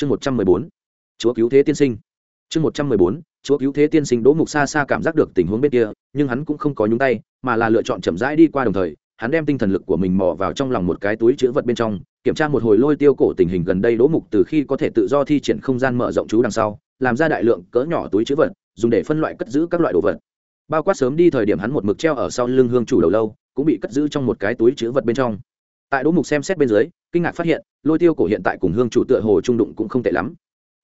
chương một trăm mười bốn, chúa cứu thế tiên sinh. Chương một trăm mười bốn, chúa cứu thế tiên sinh đỗ mục xa xa cảm giác được tình huống bên kia, nhưng hắn cũng không có nhúng tay, mà là lựa chọn chậm rãi đi qua đồng thời, hắn đem tinh thần lực của mình mò vào trong lòng một cái túi chữ vật bên trong, kiểm tra một hồi lôi tiêu cổ tình hình gần đây đỗ mục từ khi có thể tự do thi triển không gian mở rộng chú đằng sau, làm ra đại lượng cỡ nhỏ túi chữ vật, dùng để phân loại cất giữ các loại đồ vật. Bao quát sớm đi thời điểm hắn một mực treo ở sau lưng hương chủ đầu lâu, cũng bị cất giữ trong một cái túi chữ vật bên trong tại đỗ mục xem xét bên dưới, kinh ngạc phát hiện, lôi tiêu cổ hiện tại cùng hương chủ tựa hồ trung đụng cũng không tệ lắm.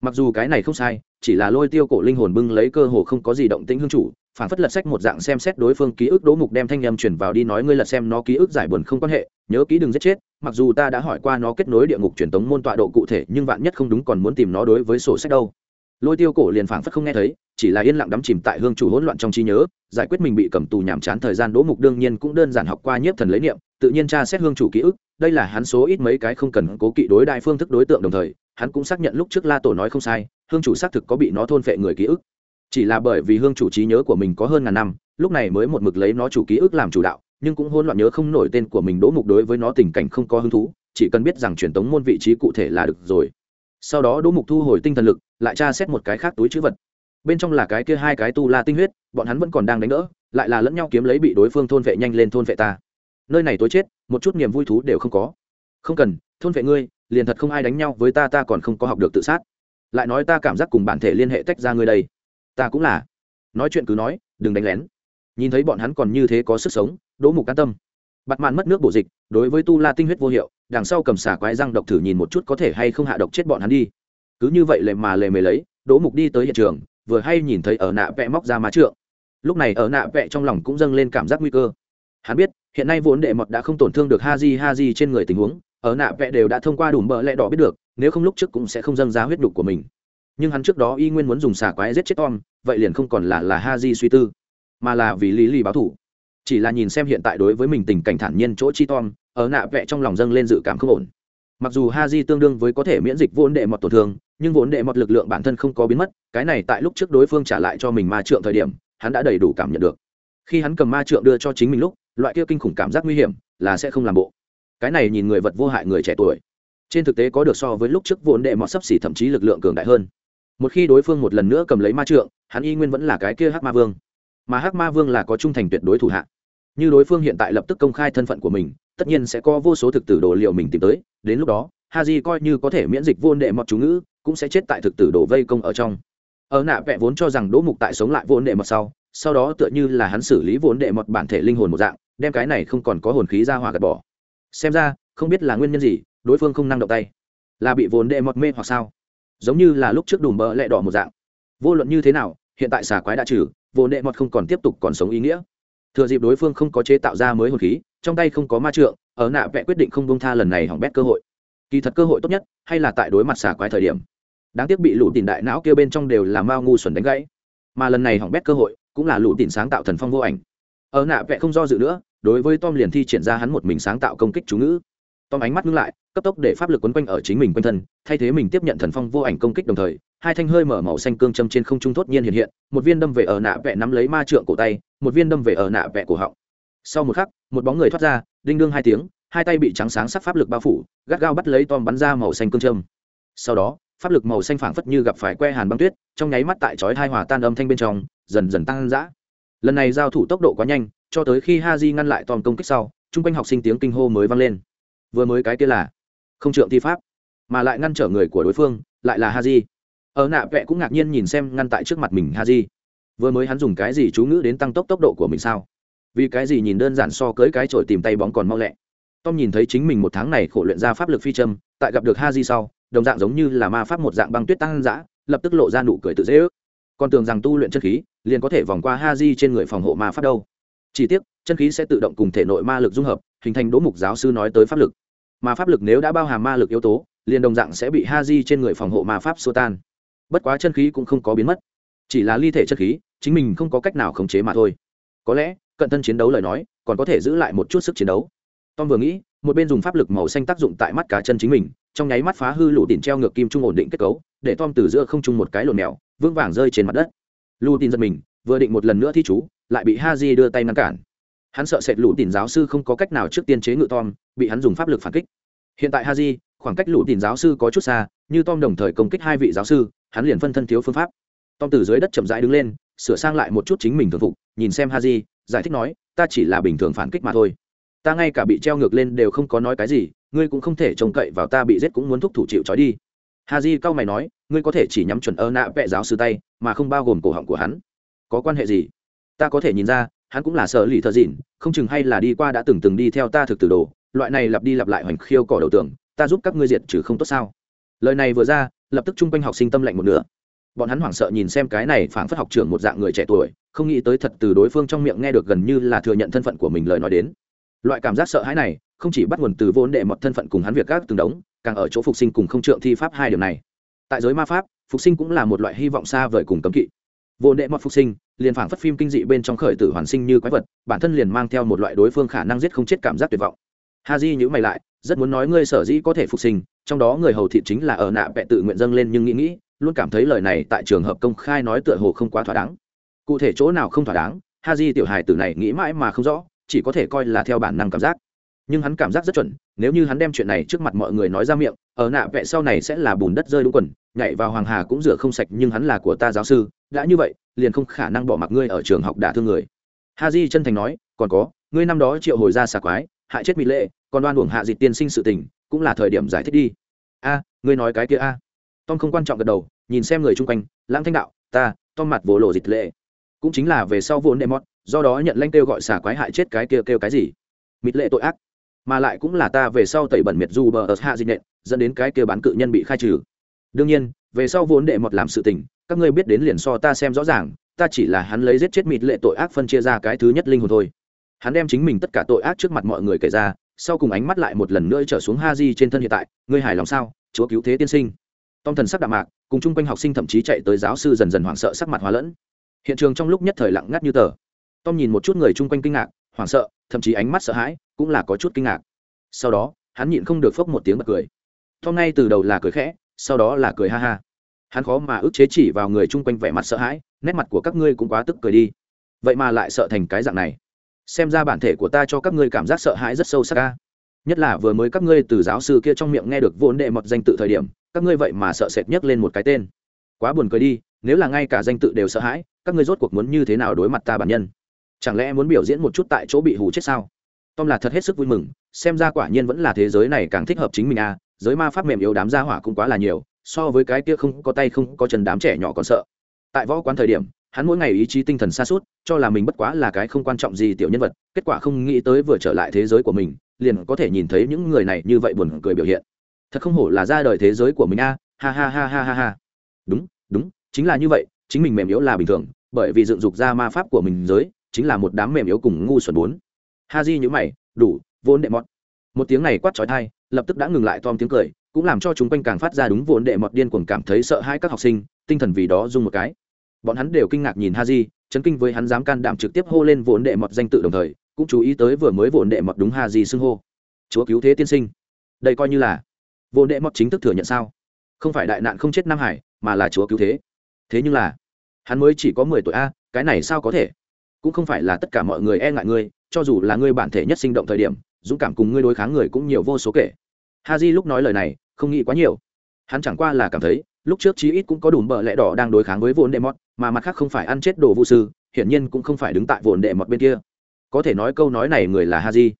Mặc dù cái này không sai, chỉ là lôi tiêu cổ linh hồn bưng lấy cơ hồ không có gì động tĩnh hương chủ, phản phất lật sách một dạng xem xét đối phương ký ức đỗ mục đem thanh âm chuyển vào đi nói ngươi lật xem nó ký ức giải buồn không quan hệ, nhớ ký đừng giết chết, mặc dù ta đã hỏi qua nó kết nối địa ngục truyền tống môn tọa độ cụ thể, nhưng vạn nhất không đúng còn muốn tìm nó đối với sổ sách đâu. Lôi tiêu cổ liền phảng phất không nghe thấy chỉ là yên lặng đắm chìm tại hương chủ hỗn loạn trong trí nhớ, giải quyết mình bị cầm tù nhàm chán thời gian đỗ mục đương nhiên cũng đơn giản học qua nhiếp thần lấy niệm, tự nhiên tra xét hương chủ ký ức, đây là hắn số ít mấy cái không cần cố kỵ đối đại phương thức đối tượng đồng thời, hắn cũng xác nhận lúc trước la tổ nói không sai, hương chủ xác thực có bị nó thôn phệ người ký ức. Chỉ là bởi vì hương chủ trí nhớ của mình có hơn ngàn năm, lúc này mới một mực lấy nó chủ ký ức làm chủ đạo, nhưng cũng hỗn loạn nhớ không nổi tên của mình đỗ mục đối với nó tình cảnh không có hứng thú, chỉ cần biết rằng truyền tống môn vị trí cụ thể là được rồi. Sau đó đỗ mục thu hồi tinh thần lực, lại tra xét một cái khác túi chữ vật bên trong là cái kia hai cái tu la tinh huyết, bọn hắn vẫn còn đang đánh đỡ, lại là lẫn nhau kiếm lấy bị đối phương thôn vệ nhanh lên thôn vệ ta. Nơi này tối chết, một chút niềm vui thú đều không có. Không cần, thôn vệ ngươi, liền thật không ai đánh nhau với ta ta còn không có học được tự sát. Lại nói ta cảm giác cùng bản thể liên hệ tách ra ngươi đây. Ta cũng là. Nói chuyện cứ nói, đừng đánh lén. Nhìn thấy bọn hắn còn như thế có sức sống, đỗ mục can tâm. Bặt màn mất nước bổ dịch, đối với tu la tinh huyết vô hiệu, đằng sau cầm xả quái răng độc thử nhìn một chút có thể hay không hạ độc chết bọn hắn đi. Cứ như vậy lệ mà lề mề lấy, đỗ mục đi tới hiện trường vừa hay nhìn thấy ở nạ vẽ móc ra má trượng. Lúc này ở nạ vẽ trong lòng cũng dâng lên cảm giác nguy cơ. Hắn biết, hiện nay vốn đệ mọt đã không tổn thương được ha di ha di trên người tình huống, ở nạ vẽ đều đã thông qua đủ mỡ lẽ đỏ biết được, nếu không lúc trước cũng sẽ không dâng ra huyết đục của mình. Nhưng hắn trước đó y nguyên muốn dùng xà quái giết chết tom, vậy liền không còn là là ha di suy tư, mà là vì lý lì báo thủ. Chỉ là nhìn xem hiện tại đối với mình tình cảnh thản nhiên chỗ chi tom, ở nạ vẽ trong lòng dâng lên dự cảm không ổn. Mặc dù ha di tương đương với có thể miễn dịch vốn đệ mọt tổn thương nhưng vốn đệ mọt lực lượng bản thân không có biến mất, cái này tại lúc trước đối phương trả lại cho mình ma trượng thời điểm, hắn đã đầy đủ cảm nhận được. Khi hắn cầm ma trượng đưa cho chính mình lúc, loại kia kinh khủng cảm giác nguy hiểm là sẽ không làm bộ. Cái này nhìn người vật vô hại người trẻ tuổi. Trên thực tế có được so với lúc trước vốn đệ mọt sấp xỉ thậm chí lực lượng cường đại hơn. Một khi đối phương một lần nữa cầm lấy ma trượng, hắn y nguyên vẫn là cái kia hắc ma vương. Mà hắc ma vương là có trung thành tuyệt đối thủ hạ. Như đối phương hiện tại lập tức công khai thân phận của mình, tất nhiên sẽ có vô số thực tử đồ liệu mình tìm tới, đến lúc đó ha di coi như có thể miễn dịch vô đệ mọt chú ngữ cũng sẽ chết tại thực tử đổ vây công ở trong. Ở nạ vẽ vốn cho rằng đỗ mục tại sống lại vốn đệ mật sau sau đó tựa như là hắn xử lý vốn đệ mật bản thể linh hồn một dạng, đem cái này không còn có hồn khí ra hòa gạt bỏ. Xem ra, không biết là nguyên nhân gì, đối phương không năng động tay. Là bị vốn đệ mật mê hoặc sao? Giống như là lúc trước đùm bỡ lẹ đỏ một dạng. Vô luận như thế nào, hiện tại xà quái đã trừ vốn đệ mật không còn tiếp tục còn sống ý nghĩa. Thừa dịp đối phương không có chế tạo ra mới hồn khí, trong tay không có ma trượng, ở nạ vẽ quyết định không bông tha lần này hỏng bét cơ hội. Kỳ thật cơ hội tốt nhất, hay là tại đối mặt xà quái thời điểm đáng tiếc bị lũ tìm đại não kia bên trong đều là mao ngu xuẩn đánh gãy. Mà lần này hỏng bét cơ hội, cũng là lũ tìm sáng tạo thần phong vô ảnh. Ở nạ vẽ không do dự nữa, đối với tom liền thi triển ra hắn một mình sáng tạo công kích chú ngữ. Tom ánh mắt ngưng lại, cấp tốc để pháp lực quấn quanh ở chính mình quanh thân, thay thế mình tiếp nhận thần phong vô ảnh công kích đồng thời, hai thanh hơi mở màu xanh cương châm trên không trung thốt nhiên hiện hiện, một viên đâm về ở nạ vẽ nắm lấy ma trượng cổ tay, một viên đâm về ở nạ vẽ cổ họng. Sau một khắc, một bóng người thoát ra, đinh đương hai tiếng, hai tay bị trắng sáng sắc pháp lực bao phủ, gắt gao bắt lấy tom bắn ra màu xanh cương châm. Sau đó pháp lực màu xanh phảng phất như gặp phải que hàn băng tuyết, trong nháy mắt tại chói hai hòa tan âm thanh bên trong, dần dần tăng dã. Lần này giao thủ tốc độ quá nhanh, cho tới khi ha di ngăn lại toàn công kích sau, chung quanh học sinh tiếng kinh hô mới vang lên. Vừa mới cái kia là không trượng thi pháp, mà lại ngăn trở người của đối phương, lại là ha di ở nạ vẽ cũng ngạc nhiên nhìn xem ngăn tại trước mặt mình ha di vừa mới hắn dùng cái gì chú ngữ đến tăng tốc tốc độ của mình sao? Vì cái gì nhìn đơn giản so cưới cái trội tìm tay bóng còn mau lẹ? Tom nhìn thấy chính mình một tháng này khổ luyện ra pháp lực phi châm, tại gặp được ha di sau đồng dạng giống như là ma pháp một dạng băng tuyết tăng dã, lập tức lộ ra nụ cười tự dễ ước. Còn tưởng rằng tu luyện chân khí, liền có thể vòng qua ha di trên người phòng hộ ma pháp đâu. Chỉ tiếc, chân khí sẽ tự động cùng thể nội ma lực dung hợp, hình thành đỗ mục giáo sư nói tới pháp lực. Mà pháp lực nếu đã bao hàm ma lực yếu tố, liền đồng dạng sẽ bị ha di trên người phòng hộ ma pháp xua tan. Bất quá chân khí cũng không có biến mất. Chỉ là ly thể chân khí, chính mình không có cách nào khống chế mà thôi. Có lẽ, cận thân chiến đấu lời nói, còn có thể giữ lại một chút sức chiến đấu. Tom vừa nghĩ, một bên dùng pháp lực màu xanh tác dụng tại mắt cá chân chính mình trong nháy mắt phá hư lũ tìm treo ngược kim trung ổn định kết cấu, để tom từ giữa không trung một cái lộn mèo, vững vàng rơi trên mặt đất. Lũ tin giật mình, vừa định một lần nữa thi chú, lại bị ha di đưa tay ngăn cản. Hắn sợ sệt lũ tìm giáo sư không có cách nào trước tiên chế ngự tom, bị hắn dùng pháp lực phản kích. Hiện tại ha di khoảng cách lũ tìm giáo sư có chút xa, như tom đồng thời công kích hai vị giáo sư, hắn liền phân thân thiếu phương pháp. Tom từ dưới đất chậm rãi đứng lên, sửa sang lại một chút chính mình thường phục, nhìn xem ha di giải thích nói, ta chỉ là bình thường phản kích mà thôi. Ta ngay cả bị treo ngược lên đều không có nói cái gì ngươi cũng không thể trông cậy vào ta bị giết cũng muốn thúc thủ chịu trói đi. Hà di cau mày nói, ngươi có thể chỉ nhắm chuẩn ơ nạ vệ giáo sư tay, mà không bao gồm cổ họng của hắn. Có quan hệ gì? Ta có thể nhìn ra, hắn cũng là sợ lì thợ dịn, không chừng hay là đi qua đã từng từng đi theo ta thực từ đồ, loại này lặp đi lặp lại hoành khiêu cỏ đầu tường. ta giúp các ngươi diệt trừ không tốt sao? Lời này vừa ra, lập tức chung quanh học sinh tâm lạnh một nửa. Bọn hắn hoảng sợ nhìn xem cái này phảng phất học trưởng một dạng người trẻ tuổi, không nghĩ tới thật từ đối phương trong miệng nghe được gần như là thừa nhận thân phận của mình lời nói đến. Loại cảm giác sợ hãi này không chỉ bắt nguồn từ vốn đệ mọt thân phận cùng hắn việc các từng đống, càng ở chỗ phục sinh cùng không trượng thi pháp hai điều này. Tại giới ma pháp, phục sinh cũng là một loại hy vọng xa vời cùng cấm kỵ. Vô đệ mọt phục sinh, liền phảng phất phim kinh dị bên trong khởi tử hoàn sinh như quái vật, bản thân liền mang theo một loại đối phương khả năng giết không chết cảm giác tuyệt vọng. Ha di nhữ mày lại, rất muốn nói ngươi sở dĩ có thể phục sinh, trong đó người hầu thị chính là ở nạ vẹ tự nguyện dâng lên nhưng nghĩ nghĩ, luôn cảm thấy lời này tại trường hợp công khai nói tựa hồ không quá thỏa đáng. Cụ thể chỗ nào không thỏa đáng, ha di tiểu hài tử này nghĩ mãi mà không rõ, chỉ có thể coi là theo bản năng cảm giác nhưng hắn cảm giác rất chuẩn, nếu như hắn đem chuyện này trước mặt mọi người nói ra miệng, ở nạ vẽ sau này sẽ là bùn đất rơi đúng quần, nhảy vào hoàng hà cũng rửa không sạch nhưng hắn là của ta giáo sư, đã như vậy, liền không khả năng bỏ mặc ngươi ở trường học đả thương người. Ha di chân thành nói, còn có, ngươi năm đó triệu hồi ra xà quái, hại chết mỹ lệ, còn đoan uổng hạ dịch tiên sinh sự tình, cũng là thời điểm giải thích đi. A, ngươi nói cái kia a. Tom không quan trọng gật đầu, nhìn xem người chung quanh, lãng thanh đạo, ta, tom mặt vỗ lộ dịch lệ. Cũng chính là về sau vốn đệ mót do đó nhận lanh kêu gọi xả quái hại chết cái kia kêu cái gì? Mịt lệ tội ác mà lại cũng là ta về sau tẩy bẩn miệt du bờ ở hạ dịch nện, dẫn đến cái kia bán cự nhân bị khai trừ. Đương nhiên, về sau vốn đệ mọt làm sự tình, các ngươi biết đến liền so ta xem rõ ràng, ta chỉ là hắn lấy giết chết mịt lệ tội ác phân chia ra cái thứ nhất linh hồn thôi. Hắn đem chính mình tất cả tội ác trước mặt mọi người kể ra, sau cùng ánh mắt lại một lần nữa trở xuống ha di trên thân hiện tại, ngươi hài lòng sao? Chúa cứu thế tiên sinh. Tom thần sắc đạm mạc, cùng chung quanh học sinh thậm chí chạy tới giáo sư dần dần hoảng sợ sắc mặt hóa lẫn. Hiện trường trong lúc nhất thời lặng ngắt như tờ. Tom nhìn một chút người chung quanh kinh ngạc hoảng sợ, thậm chí ánh mắt sợ hãi cũng là có chút kinh ngạc. Sau đó, hắn nhịn không được phốc một tiếng bật cười. Tom ngay từ đầu là cười khẽ, sau đó là cười ha ha. Hắn khó mà ức chế chỉ vào người chung quanh vẻ mặt sợ hãi, nét mặt của các ngươi cũng quá tức cười đi. Vậy mà lại sợ thành cái dạng này. Xem ra bản thể của ta cho các ngươi cảm giác sợ hãi rất sâu sắc ca nhất là vừa mới các ngươi từ giáo sư kia trong miệng nghe được vốn đệ mật danh tự thời điểm, các ngươi vậy mà sợ sệt nhấc lên một cái tên. Quá buồn cười đi, nếu là ngay cả danh tự đều sợ hãi, các ngươi rốt cuộc muốn như thế nào đối mặt ta bản nhân? Chẳng lẽ muốn biểu diễn một chút tại chỗ bị hù chết sao? Tom là thật hết sức vui mừng, xem ra quả nhiên vẫn là thế giới này càng thích hợp chính mình à giới ma pháp mềm yếu đám gia hỏa cũng quá là nhiều, so với cái kia không có tay không có chân đám trẻ nhỏ còn sợ. Tại võ quán thời điểm, hắn mỗi ngày ý chí tinh thần xa suốt cho là mình bất quá là cái không quan trọng gì tiểu nhân vật, kết quả không nghĩ tới vừa trở lại thế giới của mình, liền có thể nhìn thấy những người này như vậy buồn cười biểu hiện. Thật không hổ là ra đời thế giới của mình a ha ha ha ha ha ha. Đúng đúng, chính là như vậy, chính mình mềm yếu là bình thường, bởi vì dựng dục ra ma pháp của mình giới chính là một đám mềm yếu cùng ngu xuẩn bốn. Ha di nhữ mày, đủ, vốn đệ mọt. Một tiếng này quát trói thai, lập tức đã ngừng lại tom tiếng cười, cũng làm cho chúng quanh càng phát ra đúng vốn đệ mọt điên cuồng cảm thấy sợ hãi các học sinh, tinh thần vì đó dùng một cái. Bọn hắn đều kinh ngạc nhìn ha di chấn kinh với hắn dám can đảm trực tiếp hô lên vốn đệ mọt danh tự đồng thời, cũng chú ý tới vừa mới vốn đệ mọt đúng ha di xưng hô. Chúa cứu thế tiên sinh. Đây coi như là vốn đệ mọt chính thức thừa nhận sao? Không phải đại nạn không chết nam hải, mà là chúa cứu thế. Thế nhưng là, hắn mới chỉ có mười tuổi a, cái này sao có thể? Cũng không phải là tất cả mọi người e ngại ngươi, cho dù là ngươi bản thể nhất sinh động thời điểm, dũng cảm cùng ngươi đối kháng người cũng nhiều vô số kể. Ha j lúc nói lời này, không nghĩ quá nhiều. Hắn chẳng qua là cảm thấy, lúc trước chí ít cũng có đủ bờ lẽ đỏ đang đối kháng với vốn đệ mọt, mà mặt khác không phải ăn chết đồ vũ sư, hiển nhiên cũng không phải đứng tại vốn đệ mọt bên kia. Có thể nói câu nói này người là ha j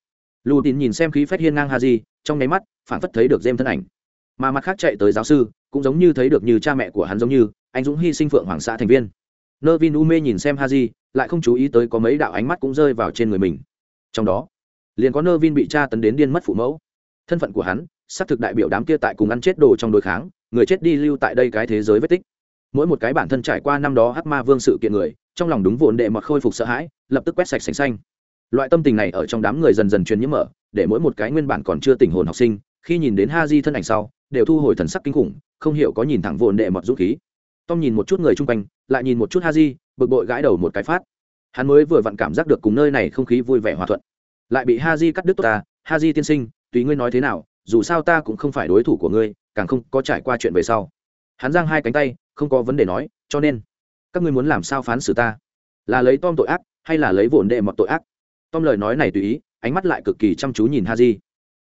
lù tín nhìn xem khí phét hiên ngang ha j trong nháy mắt phản phất thấy được dêm thân ảnh. Mà mặt khác chạy tới giáo sư, cũng giống như thấy được như cha mẹ của hắn giống như, anh dũng hy sinh phượng hoàng xã thành viên. Nơ vin u mê nhìn xem ha j lại không chú ý tới có mấy đạo ánh mắt cũng rơi vào trên người mình. Trong đó, liền có nơ vin bị tra tấn đến điên mất phụ mẫu. Thân phận của hắn, xác thực đại biểu đám kia tại cùng ăn chết đồ trong đối kháng, người chết đi lưu tại đây cái thế giới vết tích. Mỗi một cái bản thân trải qua năm đó hắc ma vương sự kiện người, trong lòng đúng vồn đệ mọt khôi phục sợ hãi, lập tức quét sạch sành xanh. Loại tâm tình này ở trong đám người dần dần truyền nhiễm mở, để mỗi một cái nguyên bản còn chưa tỉnh hồn học sinh, khi nhìn đến ha di thân ảnh sau, đều thu hồi thần sắc kinh khủng, không hiểu có nhìn thẳng vồn đệ mọt dũng khí. Tom nhìn một chút người chung quanh, lại nhìn một chút ha di bực bội gãi đầu một cái phát. Hắn mới vừa vặn cảm giác được cùng nơi này không khí vui vẻ hòa thuận. Lại bị ha di cắt đứt tốt ta. Ha di tiên sinh, tùy ngươi nói thế nào, dù sao ta cũng không phải đối thủ của ngươi, càng không có trải qua chuyện về sau. Hắn giang hai cánh tay, không có vấn đề nói, cho nên, các ngươi muốn làm sao phán xử ta? Là lấy tom tội ác, hay là lấy vồn đệ mọt tội ác? Tom lời nói này tùy ý, ánh mắt lại cực kỳ chăm chú nhìn ha di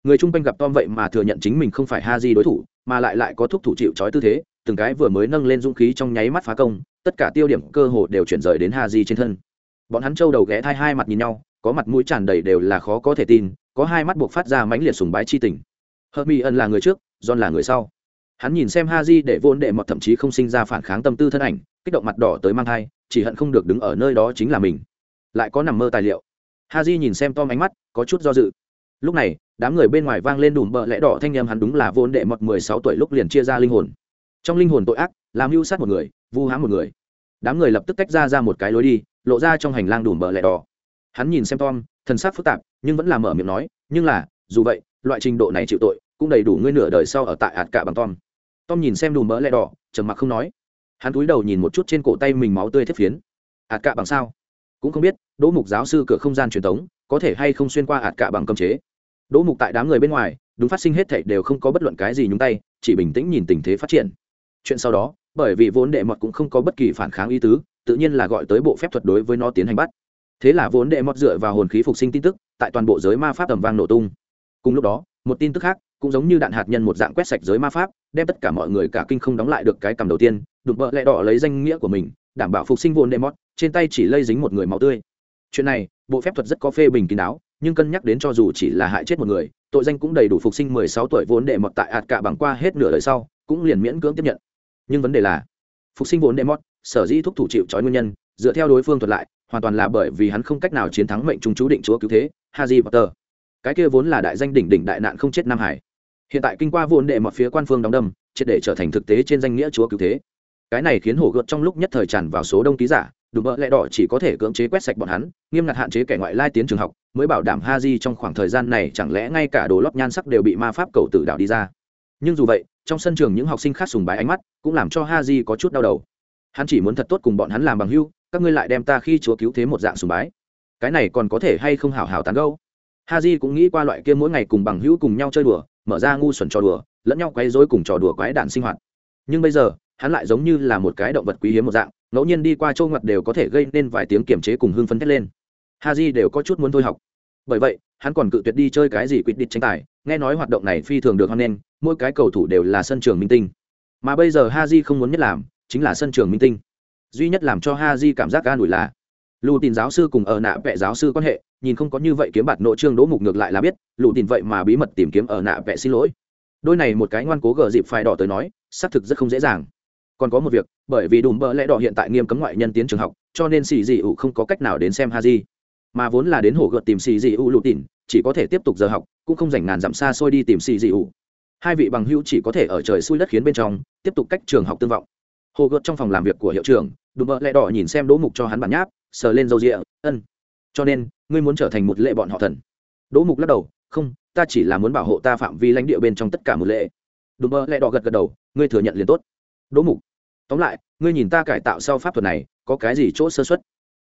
người chung quanh gặp tom vậy mà thừa nhận chính mình không phải ha di đối thủ, mà lại lại có thúc thủ chịu trói tư thế từng cái vừa mới nâng lên dũng khí trong nháy mắt phá công, tất cả tiêu điểm cơ hồ đều chuyển rời đến ha di trên thân. Bọn hắn trâu đầu ghé thai hai mặt nhìn nhau, có mặt mũi tràn đầy đều là khó có thể tin, có hai mắt buộc phát ra mãnh liệt sùng bái chi tình. Hợp mỹ Ân là người trước, john là người sau. Hắn nhìn xem ha di để vốn đệ mọt thậm chí không sinh ra phản kháng tâm tư thân ảnh, kích động mặt đỏ tới mang thai, chỉ hận không được đứng ở nơi đó chính là mình. Lại có nằm mơ tài liệu. Ha di nhìn xem tom ánh mắt, có chút do dự. Lúc này, đám người bên ngoài vang lên đùm bợ lẽ đỏ thanh em hắn đúng là vốn đệ mọt mười sáu tuổi lúc liền chia ra linh hồn trong linh hồn tội ác, làm mưu sát một người, vu hãm một người. Đám người lập tức tách ra ra một cái lối đi, lộ ra trong hành lang đùm bờ lẹ đỏ. Hắn nhìn xem tom, thần sắc phức tạp, nhưng vẫn là mở miệng nói, nhưng là, dù vậy, loại trình độ này chịu tội, cũng đầy đủ ngươi nửa đời sau ở tại ạt cả bằng tom. Tom nhìn xem đùm bờ lẹ đỏ, trầm mặc không nói. Hắn cúi đầu nhìn một chút trên cổ tay mình máu tươi thiết phiến. Ạt cả bằng sao? Cũng không biết, đỗ mục giáo sư cửa không gian truyền thống có thể hay không xuyên qua ạt cả bằng cơm chế. Đỗ mục tại đám người bên ngoài, đúng phát sinh hết thảy đều không có bất luận cái gì nhúng tay, chỉ bình tĩnh nhìn tình thế phát triển chuyện sau đó, bởi vì vốn đệ mọt cũng không có bất kỳ phản kháng ý tứ, tự nhiên là gọi tới bộ phép thuật đối với nó tiến hành bắt. Thế là vốn đệ mọt dựa vào hồn khí phục sinh tin tức, tại toàn bộ giới ma pháp tầm vang nổ tung. Cùng lúc đó, một tin tức khác, cũng giống như đạn hạt nhân một dạng quét sạch giới ma pháp, đem tất cả mọi người cả kinh không đóng lại được cái cầm đầu tiên, đụng vợ lẹ đỏ lấy danh nghĩa của mình, đảm bảo phục sinh vốn đệ mọt, trên tay chỉ lây dính một người máu tươi. Chuyện này, bộ phép thuật rất có phê bình kín đáo, nhưng cân nhắc đến cho dù chỉ là hại chết một người, tội danh cũng đầy đủ phục sinh mười sáu tuổi vốn đệ mọt tại ạt cả bằng qua hết nửa đời sau, cũng liền miễn cưỡng tiếp nhận nhưng vấn đề là phục sinh vốn đệ mọt sở dĩ thúc thủ chịu trói nguyên nhân, dựa theo đối phương thuật lại, hoàn toàn là bởi vì hắn không cách nào chiến thắng mệnh trung chú định chúa cứu thế, haji potter. Cái kia vốn là đại danh đỉnh đỉnh đại nạn không chết nam hải. Hiện tại kinh qua vốn đệ mọt phía quan phương đóng đâm, triệt để trở thành thực tế trên danh nghĩa chúa cứu thế. Cái này khiến hổ gợt trong lúc nhất thời tràn vào số đông ký giả, đùm bỡ lẽ đỏ chỉ có thể cưỡng chế quét sạch bọn hắn, nghiêm ngặt hạn chế kẻ ngoại lai tiến trường học, mới bảo đảm ha di trong khoảng thời gian này chẳng lẽ ngay cả đồ lót nhan sắc đều bị ma pháp cầu tử đạo đi ra nhưng dù vậy, trong sân trường những học sinh khác sùng bái ánh mắt, cũng làm cho ha di có chút đau đầu. Hắn chỉ muốn thật tốt cùng bọn hắn làm bằng hưu các ngươi lại đem ta khi chúa cứu thế một dạng sùng bái. Cái này còn có thể hay không hào hào tán gâu ha di cũng nghĩ qua loại kia mỗi ngày cùng bằng hữu cùng nhau chơi đùa, mở ra ngu xuẩn trò đùa, lẫn nhau quấy rối cùng trò đùa quái đản sinh hoạt. Nhưng bây giờ, hắn lại giống như là một cái động vật quý hiếm một dạng, ngẫu nhiên đi qua châu ngoặt đều có thể gây nên vài tiếng kiểm chế cùng hưng phấn thét lên. Ha j đều có chút muốn thôi học. Bởi vậy, hắn còn cự tuyệt đi chơi cái gì quyết định tranh tài nghe nói hoạt động này phi thường được hoan nghênh, mỗi cái cầu thủ đều là sân trường minh tinh. Mà bây giờ ha j không muốn nhất làm, chính là sân trường minh tinh. Duy nhất làm cho ha j cảm giác ga ủi là, lù tin giáo sư cùng ở nạ vẽ giáo sư quan hệ, nhìn không có như vậy kiếm bạt nội trương đỗ mục ngược lại là biết, lù tin vậy mà bí mật tìm kiếm ở nạ vẽ xin lỗi. Đôi này một cái ngoan cố gờ dịp phải đỏ tới nói, xác thực rất không dễ dàng. Còn có một việc, bởi vì đùm bỡ lẽ đỏ hiện tại nghiêm cấm ngoại nhân tiến trường học, cho nên xì dị ủ không có cách nào đến xem ha di mà vốn là đến hồ gợt tìm xì dị ủ lụ tỉn chỉ có thể tiếp tục giờ học, cũng không dành ngàn dặm xa xôi đi tìm xì dị ủ hai vị bằng hữu chỉ có thể ở trời xui đất khiến bên trong, tiếp tục cách trường học tương vọng. Hồ gợt trong phòng làm việc của hiệu trưởng, đùm bợ lẹ đỏ nhìn xem đỗ mục cho hắn bản nháp, sờ lên dâu rịa, ân, cho nên, ngươi muốn trở thành một lệ bọn họ thần? Đỗ mục lắc đầu, không, ta chỉ là muốn bảo hộ ta phạm vi lãnh địa bên trong tất cả một lệ. Đùm bợ lẹ đỏ gật gật đầu, ngươi thừa nhận liền tốt. Đỗ mục, tóm lại, ngươi nhìn ta cải tạo sau pháp thuật này, có cái gì chỗ sơ xuất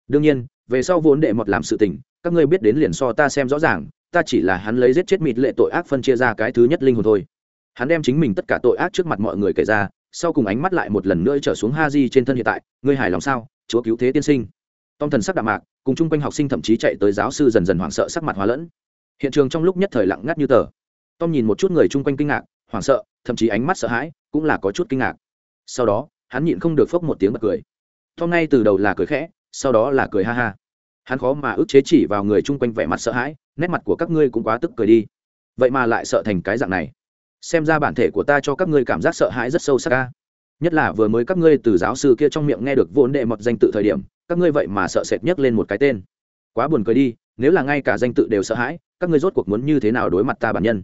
đương nhiên, về sau vốn đệ mọt làm sự tình các ngươi biết đến liền so ta xem rõ ràng, ta chỉ là hắn lấy giết chết mịt lệ tội ác phân chia ra cái thứ nhất linh hồn thôi. Hắn đem chính mình tất cả tội ác trước mặt mọi người kể ra, sau cùng ánh mắt lại một lần nữa trở xuống ha di trên thân hiện tại, ngươi hài lòng sao? Chúa cứu thế tiên sinh. Tom thần sắc đạm mạc, cùng chung quanh học sinh thậm chí chạy tới giáo sư dần dần hoảng sợ sắc mặt hóa lẫn. Hiện trường trong lúc nhất thời lặng ngắt như tờ. Tom nhìn một chút người chung quanh kinh ngạc, hoảng sợ, thậm chí ánh mắt sợ hãi, cũng là có chút kinh ngạc. Sau đó, hắn nhịn không được phốc một tiếng bật cười. Tom ngay từ đầu là cười khẽ, sau đó là cười ha ha hắn khó mà ức chế chỉ vào người chung quanh vẻ mặt sợ hãi, nét mặt của các ngươi cũng quá tức cười đi. Vậy mà lại sợ thành cái dạng này. Xem ra bản thể của ta cho các ngươi cảm giác sợ hãi rất sâu sắc ca nhất là vừa mới các ngươi từ giáo sư kia trong miệng nghe được vốn đệ mọt danh tự thời điểm, các ngươi vậy mà sợ sệt nhấc lên một cái tên. Quá buồn cười đi, nếu là ngay cả danh tự đều sợ hãi, các ngươi rốt cuộc muốn như thế nào đối mặt ta bản nhân?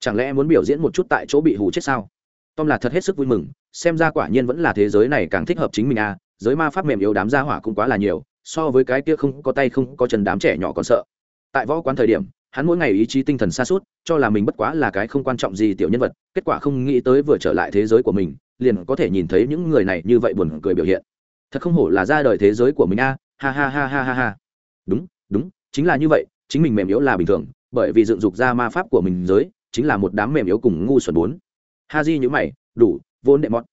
Chẳng lẽ muốn biểu diễn một chút tại chỗ bị hù chết sao? Tom là thật hết sức vui mừng, xem ra quả nhiên vẫn là thế giới này càng thích hợp chính mình à giới ma pháp mềm yếu đám gia hỏa cũng quá là nhiều so với cái kia không có tay không có chân đám trẻ nhỏ còn sợ. Tại võ quán thời điểm hắn mỗi ngày ý chí tinh thần xa suốt cho là mình bất quá là cái không quan trọng gì tiểu nhân vật kết quả không nghĩ tới vừa trở lại thế giới của mình liền có thể nhìn thấy những người này như vậy buồn cười biểu hiện. Thật không hổ là ra đời thế giới của mình a à, ha ha ha ha ha ha. Đúng đúng chính là như vậy chính mình mềm yếu là bình thường bởi vì dựng dục ra ma pháp của mình giới chính là một đám mềm yếu cùng ngu xuẩn bốn. Ha di nhữ mày đủ vốn đệ mọt.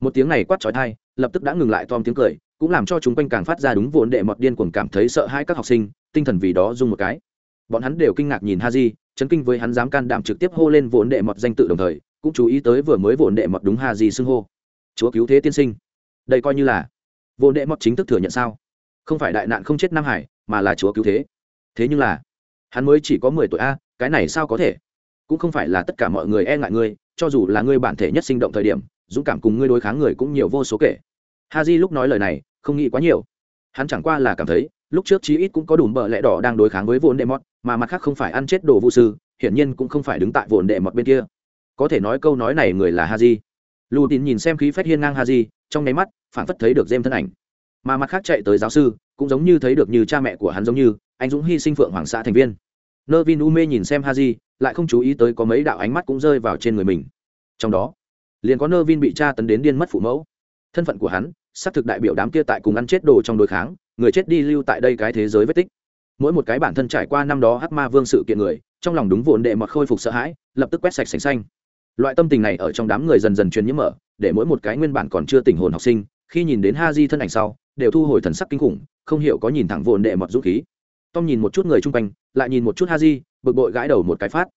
Một tiếng này quát trói thai lập tức đã ngừng lại tom tiếng cười cũng làm cho chúng quanh càng phát ra đúng vốn đệ mọt điên cuồng cảm thấy sợ hãi các học sinh, tinh thần vì đó dùng một cái. Bọn hắn đều kinh ngạc nhìn ha di chấn kinh với hắn dám can đảm trực tiếp hô lên vốn đệ mọt danh tự đồng thời, cũng chú ý tới vừa mới vốn đệ mọt đúng ha di xưng hô. Chúa cứu thế tiên sinh. Đây coi như là vốn đệ mọt chính thức thừa nhận sao? Không phải đại nạn không chết nam hải, mà là chúa cứu thế. Thế nhưng là, hắn mới chỉ có mười tuổi a, cái này sao có thể? Cũng không phải là tất cả mọi người e ngại ngươi, cho dù là ngươi bản thể nhất sinh động thời điểm, dũng cảm cùng ngươi đối kháng người cũng nhiều vô số kể. Ha j lúc nói lời này không nghĩ quá nhiều. Hắn chẳng qua là cảm thấy, lúc trước chí ít cũng có đủ bợ lẽ đỏ đang đối kháng với vốn đệ mọt, mà mặt khác không phải ăn chết đồ vũ sư, hiển nhiên cũng không phải đứng tại vốn đệ mọt bên kia. Có thể nói câu nói này người là ha di lù tín nhìn xem khí phách hiên ngang ha di trong nháy mắt phản phất thấy được dêm thân ảnh. Mà mặt khác chạy tới giáo sư, cũng giống như thấy được như cha mẹ của hắn giống như, anh dũng hy sinh phượng hoàng xã thành viên. Nơ vin u mê nhìn xem ha di lại không chú ý tới có mấy đạo ánh mắt cũng rơi vào trên người mình. Trong đó, liền có nơ vin bị cha tấn đến điên mất phụ mẫu. Thân phận của hắn xác thực đại biểu đám kia tại cùng ăn chết đồ trong đối kháng, người chết đi lưu tại đây cái thế giới vết tích. Mỗi một cái bản thân trải qua năm đó hắc ma vương sự kiện người, trong lòng đúng vụn đệ mọt khôi phục sợ hãi, lập tức quét sạch sành xanh. Loại tâm tình này ở trong đám người dần dần truyền nhiễm mở, để mỗi một cái nguyên bản còn chưa tỉnh hồn học sinh, khi nhìn đến ha di thân ảnh sau, đều thu hồi thần sắc kinh khủng, không hiểu có nhìn thẳng vụn đệ mọt dũng khí. Tom nhìn một chút người chung quanh, lại nhìn một chút ha di, bực bội gãi đầu một cái phát.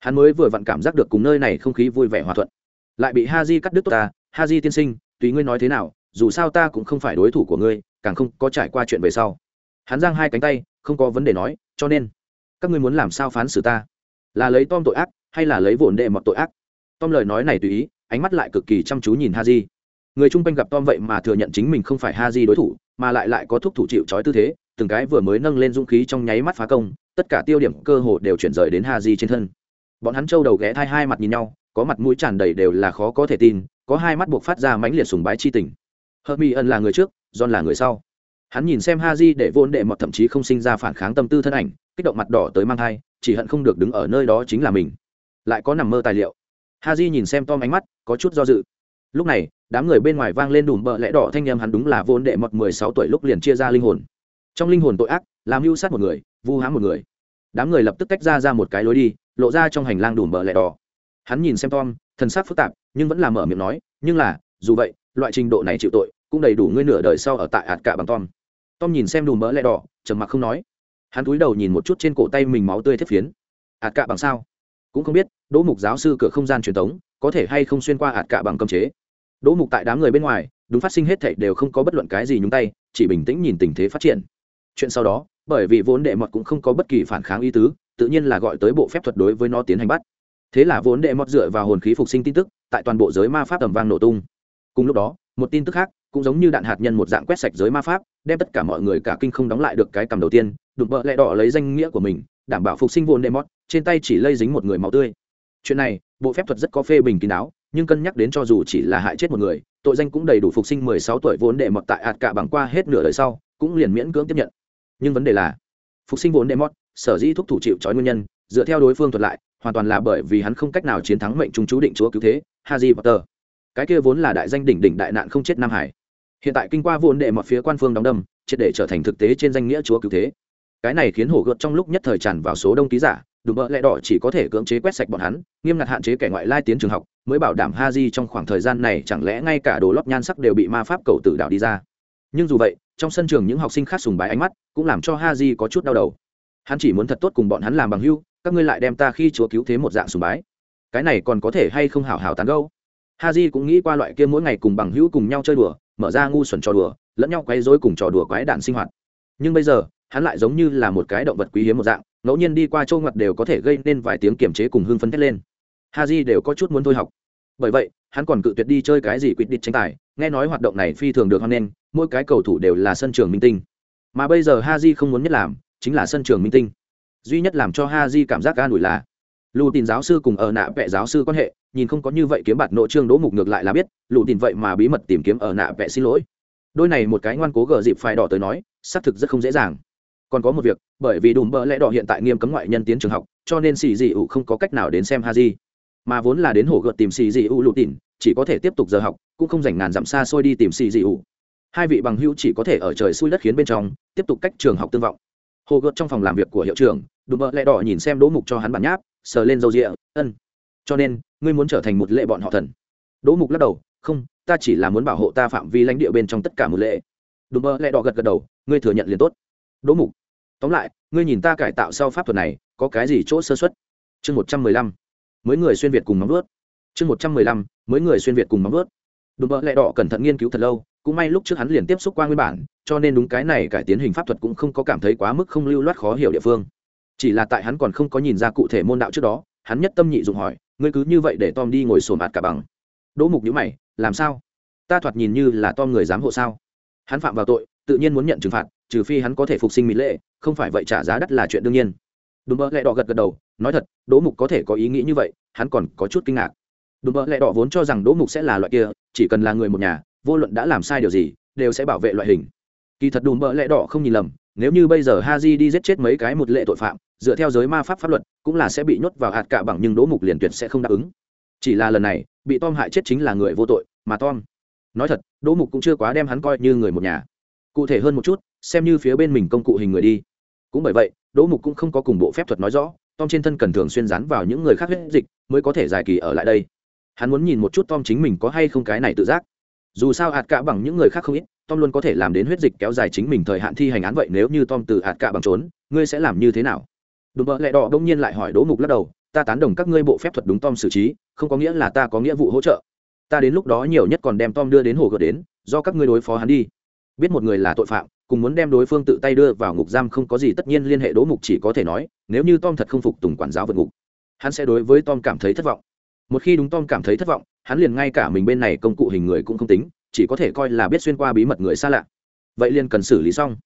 Hắn mới vừa vặn cảm giác được cùng nơi này không khí vui vẻ hòa thuận. Lại bị ha di cắt đứt tốt ta, ha di tiên sinh, tùy ngươi nói thế nào dù sao ta cũng không phải đối thủ của ngươi, càng không có trải qua chuyện về sau. Hắn giang hai cánh tay, không có vấn đề nói, cho nên, các ngươi muốn làm sao phán xử ta? Là lấy tom tội ác, hay là lấy vồn đệ mọt tội ác? Tom lời nói này tùy ý, ánh mắt lại cực kỳ chăm chú nhìn ha di người chung quanh gặp tom vậy mà thừa nhận chính mình không phải ha di đối thủ, mà lại lại có thúc thủ chịu trói tư thế, từng cái vừa mới nâng lên dũng khí trong nháy mắt phá công, tất cả tiêu điểm cơ hồ đều chuyển rời đến ha di trên thân. Bọn hắn trâu đầu ghé thai hai mặt nhìn nhau, có mặt mũi tràn đầy đều là khó có thể tin, có hai mắt buộc phát ra mãnh liệt sùng bái chi tình hợp mỹ ẩn là người trước, john là người sau. Hắn nhìn xem ha di để vốn đệ mọt thậm chí không sinh ra phản kháng tâm tư thân ảnh, kích động mặt đỏ tới mang thai, chỉ hận không được đứng ở nơi đó chính là mình. Lại có nằm mơ tài liệu. Ha di nhìn xem tom ánh mắt, có chút do dự. Lúc này, đám người bên ngoài vang lên đùm bợ lẽ đỏ thanh em hắn đúng là vốn đệ mọt mười sáu tuổi lúc liền chia ra linh hồn. Trong linh hồn tội ác, làm mưu sát một người, vu hãm một người. Đám người lập tức tách ra ra một cái lối đi, lộ ra trong hành lang đùm bợ lẽ đỏ. Hắn nhìn xem tom, thần sắc phức tạp, nhưng vẫn là mở miệng nói, nhưng là, dù vậy, loại trình độ này chịu tội cũng đầy đủ ngươi nửa đời sau ở tại ạt cả bằng tom. Tom nhìn xem đùm mỡ lẹ đỏ, trầm mặc không nói. Hắn cúi đầu nhìn một chút trên cổ tay mình máu tươi thiết phiến. Ạt cả bằng sao? Cũng không biết, đỗ mục giáo sư cửa không gian truyền thống có thể hay không xuyên qua ạt cả bằng cơm chế? Đỗ mục tại đám người bên ngoài, đúng phát sinh hết thảy đều không có bất luận cái gì nhúng tay, chỉ bình tĩnh nhìn tình thế phát triển. Chuyện sau đó, bởi vì vốn đệ mọt cũng không có bất kỳ phản kháng ý tứ, tự nhiên là gọi tới bộ phép thuật đối với nó tiến hành bắt. Thế là vốn đệ mọt dựa vào hồn khí phục sinh tin tức, tại toàn bộ giới ma pháp tầm vang nổ tung. Cùng lúc đó, một tin tức khác cũng giống như đạn hạt nhân một dạng quét sạch giới ma pháp, đem tất cả mọi người cả kinh không đóng lại được cái cầm đầu tiên, đụng bợ lẹ đỏ lấy danh nghĩa của mình, đảm bảo phục sinh vốn đệ trên tay chỉ lây dính một người máu tươi. Chuyện này, bộ phép thuật rất có phê bình kín đáo, nhưng cân nhắc đến cho dù chỉ là hại chết một người, tội danh cũng đầy đủ phục sinh mười sáu tuổi vốn đệ mọt tại ạt cả bằng qua hết nửa đời sau, cũng liền miễn cưỡng tiếp nhận. Nhưng vấn đề là, phục sinh vốn đệ mọt, sở dĩ thúc thủ chịu trói nguyên nhân, dựa theo đối phương thuật lại, hoàn toàn là bởi vì hắn không cách nào chiến thắng mệnh trung chú định chúa cứu thế haji potter. Cái kia vốn là đại danh đỉnh đỉnh đại nạn không chết nam hải hiện tại kinh qua vốn đệ mọi phía quan phương đóng đâm triệt để trở thành thực tế trên danh nghĩa chúa cứu thế. Cái này khiến hổ gợt trong lúc nhất thời tràn vào số đông ký giả, đùm bợ lẽ đỏ chỉ có thể cưỡng chế quét sạch bọn hắn, nghiêm ngặt hạn chế kẻ ngoại lai tiến trường học, mới bảo đảm ha di trong khoảng thời gian này chẳng lẽ ngay cả đồ lót nhan sắc đều bị ma pháp cầu tử đạo đi ra. Nhưng dù vậy, trong sân trường những học sinh khác sùng bái ánh mắt, cũng làm cho ha di có chút đau đầu. Hắn chỉ muốn thật tốt cùng bọn hắn làm bằng hưu, các ngươi lại đem ta khi chúa cứu thế một dạng sùng bái. Cái này còn có thể hay không hảo hảo tán gâu ha di cũng nghĩ qua loại kia mỗi ngày cùng bằng hữu cùng nhau chơi đùa mở ra ngu xuẩn trò đùa, lẫn nhau quấy rối cùng trò đùa quái đản sinh hoạt. Nhưng bây giờ, hắn lại giống như là một cái động vật quý hiếm một dạng, ngẫu nhiên đi qua châu ngặt đều có thể gây nên vài tiếng kiểm chế cùng hưng phấn thét lên. Ha di đều có chút muốn thôi học. Bởi vậy, hắn còn cự tuyệt đi chơi cái gì quyết định tranh tài, nghe nói hoạt động này phi thường được hoan nghênh, mỗi cái cầu thủ đều là sân trường minh tinh. Mà bây giờ ha di không muốn nhất làm, chính là sân trường minh tinh. Duy nhất làm cho ha di cảm giác ga nổi là lù tin giáo sư cùng ở nạ vẽ giáo sư quan hệ, nhìn không có như vậy kiếm bạt nội trương đỗ mục ngược lại là biết, lù tin vậy mà bí mật tìm kiếm ở nạ vẽ xin lỗi. Đôi này một cái ngoan cố gờ dịp phải đỏ tới nói, xác thực rất không dễ dàng. Còn có một việc, bởi vì đùm bỡ lẽ đỏ hiện tại nghiêm cấm ngoại nhân tiến trường học, cho nên xì dị ụ không có cách nào đến xem ha di mà vốn là đến hổ gợt tìm xì dị ụ lụt tỉn chỉ có thể tiếp tục giờ học, cũng không dành ngàn dặm xa xôi đi tìm xì dị ụ hai vị bằng hữu chỉ có thể ở trời xui đất khiến bên trong, tiếp tục cách trường học tương vọng. Hồ gợt trong phòng làm việc của hiệu trưởng, đùm bỡ lẽ đỏ nhìn xem đỗ mục cho hắn bản nháp sờ lên dầu rịa, ân, cho nên, ngươi muốn trở thành một lệ bọn họ thần. Đỗ mục lắc đầu, không, ta chỉ là muốn bảo hộ ta phạm vi lãnh địa bên trong tất cả một lệ. Đùm mơ lẹ đỏ gật gật đầu, ngươi thừa nhận liền tốt. Đỗ mục, tóm lại, ngươi nhìn ta cải tạo sau pháp thuật này, có cái gì chỗ sơ xuất chương một trăm mười lăm mới người xuyên việt cùng móng ướt chương một trăm mười lăm mới người xuyên việt cùng móng ướt đùm mơ lẹ đỏ cẩn thận nghiên cứu thật lâu, cũng may lúc trước hắn liền tiếp xúc qua nguyên bản, cho nên đúng cái này cải tiến hình pháp thuật cũng không có cảm thấy quá mức không lưu loát khó hiểu địa phương chỉ là tại hắn còn không có nhìn ra cụ thể môn đạo trước đó, hắn nhất tâm nhị dụng hỏi, ngươi cứ như vậy để tom đi ngồi sồn ạt cả bằng. Đỗ mục nhữ mày, làm sao? Ta thoạt nhìn như là tom người giám hộ sao? Hắn phạm vào tội, tự nhiên muốn nhận trừng phạt, trừ phi hắn có thể phục sinh mỹ lệ, không phải vậy trả giá đắt là chuyện đương nhiên. Đùm bợ lẹ đỏ gật gật đầu, nói thật, đỗ mục có thể có ý nghĩ như vậy, hắn còn có chút kinh ngạc. Đùm bợ lẹ đỏ vốn cho rằng đỗ mục sẽ là loại kia, chỉ cần là người một nhà, vô luận đã làm sai điều gì, đều sẽ bảo vệ loại hình. Kỳ thật đùm bợ lẹ đỏ không nhìn lầm nếu như bây giờ ha di đi giết chết mấy cái một lệ tội phạm, dựa theo giới ma pháp pháp luật, cũng là sẽ bị nhốt vào hạt cả bằng nhưng đỗ mục liền tuyệt sẽ không đáp ứng. Chỉ là lần này, bị tom hại chết chính là người vô tội, mà tom. Nói thật, đỗ mục cũng chưa quá đem hắn coi như người một nhà. Cụ thể hơn một chút, xem như phía bên mình công cụ hình người đi. Cũng bởi vậy, đỗ mục cũng không có cùng bộ phép thuật nói rõ, tom trên thân cần thường xuyên dán vào những người khác huyết dịch mới có thể dài kỳ ở lại đây. Hắn muốn nhìn một chút tom chính mình có hay không cái này tự giác. Dù sao hạt cả bằng những người khác không ít tom luôn có thể làm đến huyết dịch kéo dài chính mình thời hạn thi hành án vậy nếu như tom từ hạt cạ bằng trốn, ngươi sẽ làm như thế nào? Đùm bợ lẹ đỏ đông nhiên lại hỏi đỗ mục lắc đầu, ta tán đồng các ngươi bộ phép thuật đúng tom xử trí, không có nghĩa là ta có nghĩa vụ hỗ trợ. Ta đến lúc đó nhiều nhất còn đem tom đưa đến hồ gợt đến, do các ngươi đối phó hắn đi. Biết một người là tội phạm, cùng muốn đem đối phương tự tay đưa vào ngục giam không có gì tất nhiên liên hệ đỗ mục chỉ có thể nói, nếu như tom thật không phục tùng quản giáo vượt ngục, hắn sẽ đối với tom cảm thấy thất vọng. Một khi đúng tom cảm thấy thất vọng, hắn liền ngay cả mình bên này công cụ hình người cũng không tính chỉ có thể coi là biết xuyên qua bí mật người xa lạ. Vậy liền cần xử lý xong.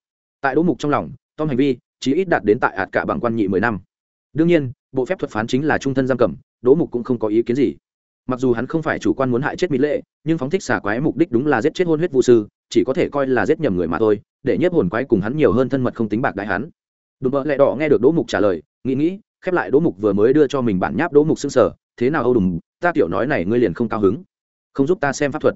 Tại đỗ mục trong lòng, tom hành vi chí ít đạt đến tại ạt cả bằng quan nhị mười năm. Đương nhiên, bộ phép thuật phán chính là trung thân giam cầm, đỗ mục cũng không có ý kiến gì. Mặc dù hắn không phải chủ quan muốn hại chết mỹ lệ, nhưng phóng thích xà quái mục đích đúng là giết chết hôn huyết vũ sư, chỉ có thể coi là giết nhầm người mà thôi, để nhất hồn quái cùng hắn nhiều hơn thân mật không tính bạc đại hắn. Đùm bợ lẹ đỏ nghe được đỗ mục trả lời, nghĩ nghĩ, khép lại đỗ mục vừa mới đưa cho mình bản nháp đỗ mục xưng sở, thế nào âu đùm ta tiểu nói này ngươi liền không cao hứng. Không giúp ta xem pháp thuật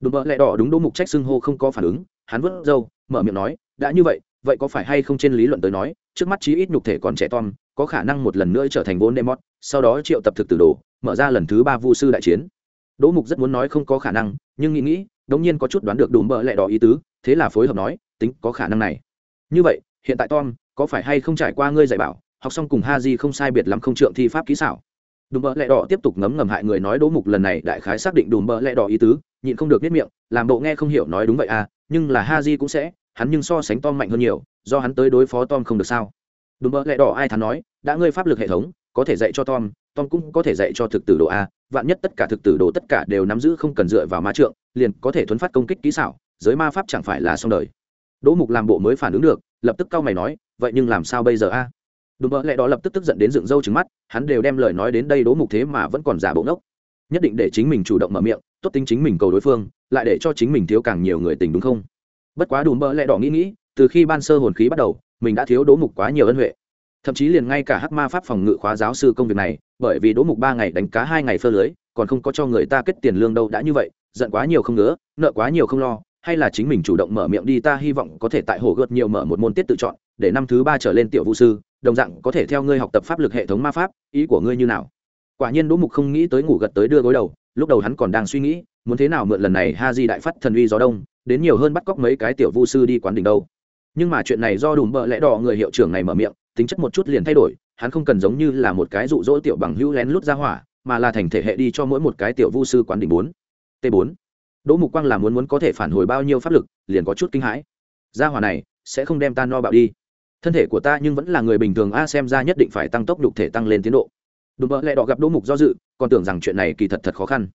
đùm bợ lẹ đỏ đúng đỗ mục trách xưng hô không có phản ứng, hắn vớt râu, mở miệng nói, đã như vậy vậy có phải hay không trên lý luận tới nói, trước mắt chí ít nhục thể còn trẻ tom, có khả năng một lần nữa trở thành vốn demot sau đó triệu tập thực tử đồ, mở ra lần thứ ba vu sư đại chiến. Đỗ mục rất muốn nói không có khả năng, nhưng nghĩ nghĩ, đống nhiên có chút đoán được đùm bợ lẹ đỏ ý tứ, thế là phối hợp nói, tính có khả năng này. Như vậy, hiện tại tom, có phải hay không trải qua ngươi dạy bảo, học xong cùng ha di không sai biệt lắm không trượng thi pháp kỹ xảo? Đùm bợ lẹ đỏ tiếp tục ngấm ngầm hại người nói đỗ mục lần này đại khái xác định đùm bợ lẹ đỏ ý tứ nhịn không được biết miệng, làm bộ nghe không hiểu nói đúng vậy à nhưng là ha di cũng sẽ, hắn nhưng so sánh tom mạnh hơn nhiều, do hắn tới đối phó tom không được sao. Đúng mơ lẹ đỏ ai thắn nói, đã ngươi pháp lực hệ thống, có thể dạy cho tom tom cũng có thể dạy cho thực tử đồ a, vạn nhất tất cả thực tử đồ tất cả đều nắm giữ không cần dựa vào ma trượng, liền có thể thuấn phát công kích kỹ xảo, giới ma pháp chẳng phải là xong đời. Đỗ mục làm bộ mới phản ứng được, lập tức cau mày nói, vậy nhưng làm sao bây giờ a? Đúng mơ lẹ đó lập tức tức giận đến dựng râu trứng mắt, hắn đều đem lời nói đến đây đỗ mục thế mà vẫn còn giả bộ ngốc. Nhất định để chính mình chủ động mở miệng tốt tính chính mình cầu đối phương, lại để cho chính mình thiếu càng nhiều người tình đúng không? Bất quá đùm bợ lẹ đỏ nghĩ nghĩ, từ khi ban sơ hồn khí bắt đầu, mình đã thiếu đố mục quá nhiều ân huệ. Thậm chí liền ngay cả hắc ma pháp phòng ngự khóa giáo sư công việc này, bởi vì đố mục ba ngày đánh cá hai ngày phơ lưới, còn không có cho người ta kết tiền lương đâu đã như vậy, giận quá nhiều không ngứa, nợ quá nhiều không lo, hay là chính mình chủ động mở miệng đi ta hy vọng có thể tại hồ gợt nhiều mở một môn tiết tự chọn, để năm thứ ba trở lên tiểu vũ sư, đồng dạng có thể theo ngươi học tập pháp lực hệ thống ma pháp, ý của ngươi như nào? Quả nhiên đỗ mục không nghĩ tới ngủ gật tới đưa gối đầu lúc đầu hắn còn đang suy nghĩ, muốn thế nào mượn lần này ha di đại phát thần uy gió đông, đến nhiều hơn bắt cóc mấy cái tiểu vu sư đi quán đỉnh đâu. Nhưng mà chuyện này do đùm bợ lẽ đỏ người hiệu trưởng này mở miệng, tính chất một chút liền thay đổi, hắn không cần giống như là một cái rụ rỗ tiểu bằng hữu lén lút ra hỏa, mà là thành thể hệ đi cho mỗi một cái tiểu vu sư quán đỉnh bốn. T bốn. Đỗ mục quang là muốn muốn có thể phản hồi bao nhiêu pháp lực, liền có chút kinh hãi. Ra hỏa này, sẽ không đem ta no bạo đi. Thân thể của ta nhưng vẫn là người bình thường, a, xem ra nhất định phải tăng tốc đục thể tăng lên tiến độ đùm bợ lẹ đỏ gặp đỗ mục do dự, còn tưởng rằng chuyện này kỳ thật thật khó khăn.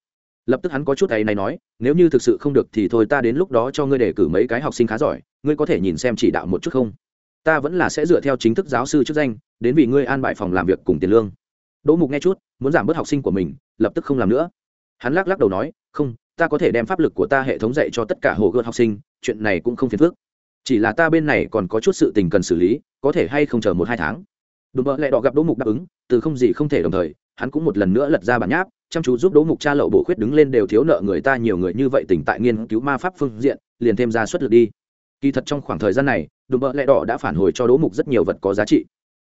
Lập tức hắn có chút ấy này nói, nếu như thực sự không được thì thôi ta đến lúc đó cho ngươi đề cử mấy cái học sinh khá giỏi, ngươi có thể nhìn xem chỉ đạo một chút không? Ta vẫn là sẽ dựa theo chính thức giáo sư chức danh, đến vì ngươi an bài phòng làm việc cùng tiền lương. Đỗ mục nghe chút, muốn giảm bớt học sinh của mình, lập tức không làm nữa. Hắn lắc lắc đầu nói, không, ta có thể đem pháp lực của ta hệ thống dạy cho tất cả hồ gươm học sinh, chuyện này cũng không phiền phức. Chỉ là ta bên này còn có chút sự tình cần xử lý, có thể hay không chờ một hai tháng? Đùm bợ lẹ đỏ gặp đỗ mục đáp ứng, từ không gì không thể đồng thời, hắn cũng một lần nữa lật ra bản nháp, chăm chú giúp đỗ mục cha lậu bổ khuyết đứng lên đều thiếu nợ người ta nhiều người như vậy tỉnh tại nghiên cứu ma pháp phương diện, liền thêm ra suất lực đi. Kỳ thật trong khoảng thời gian này, đùm bợ lẹ đỏ đã phản hồi cho đỗ mục rất nhiều vật có giá trị.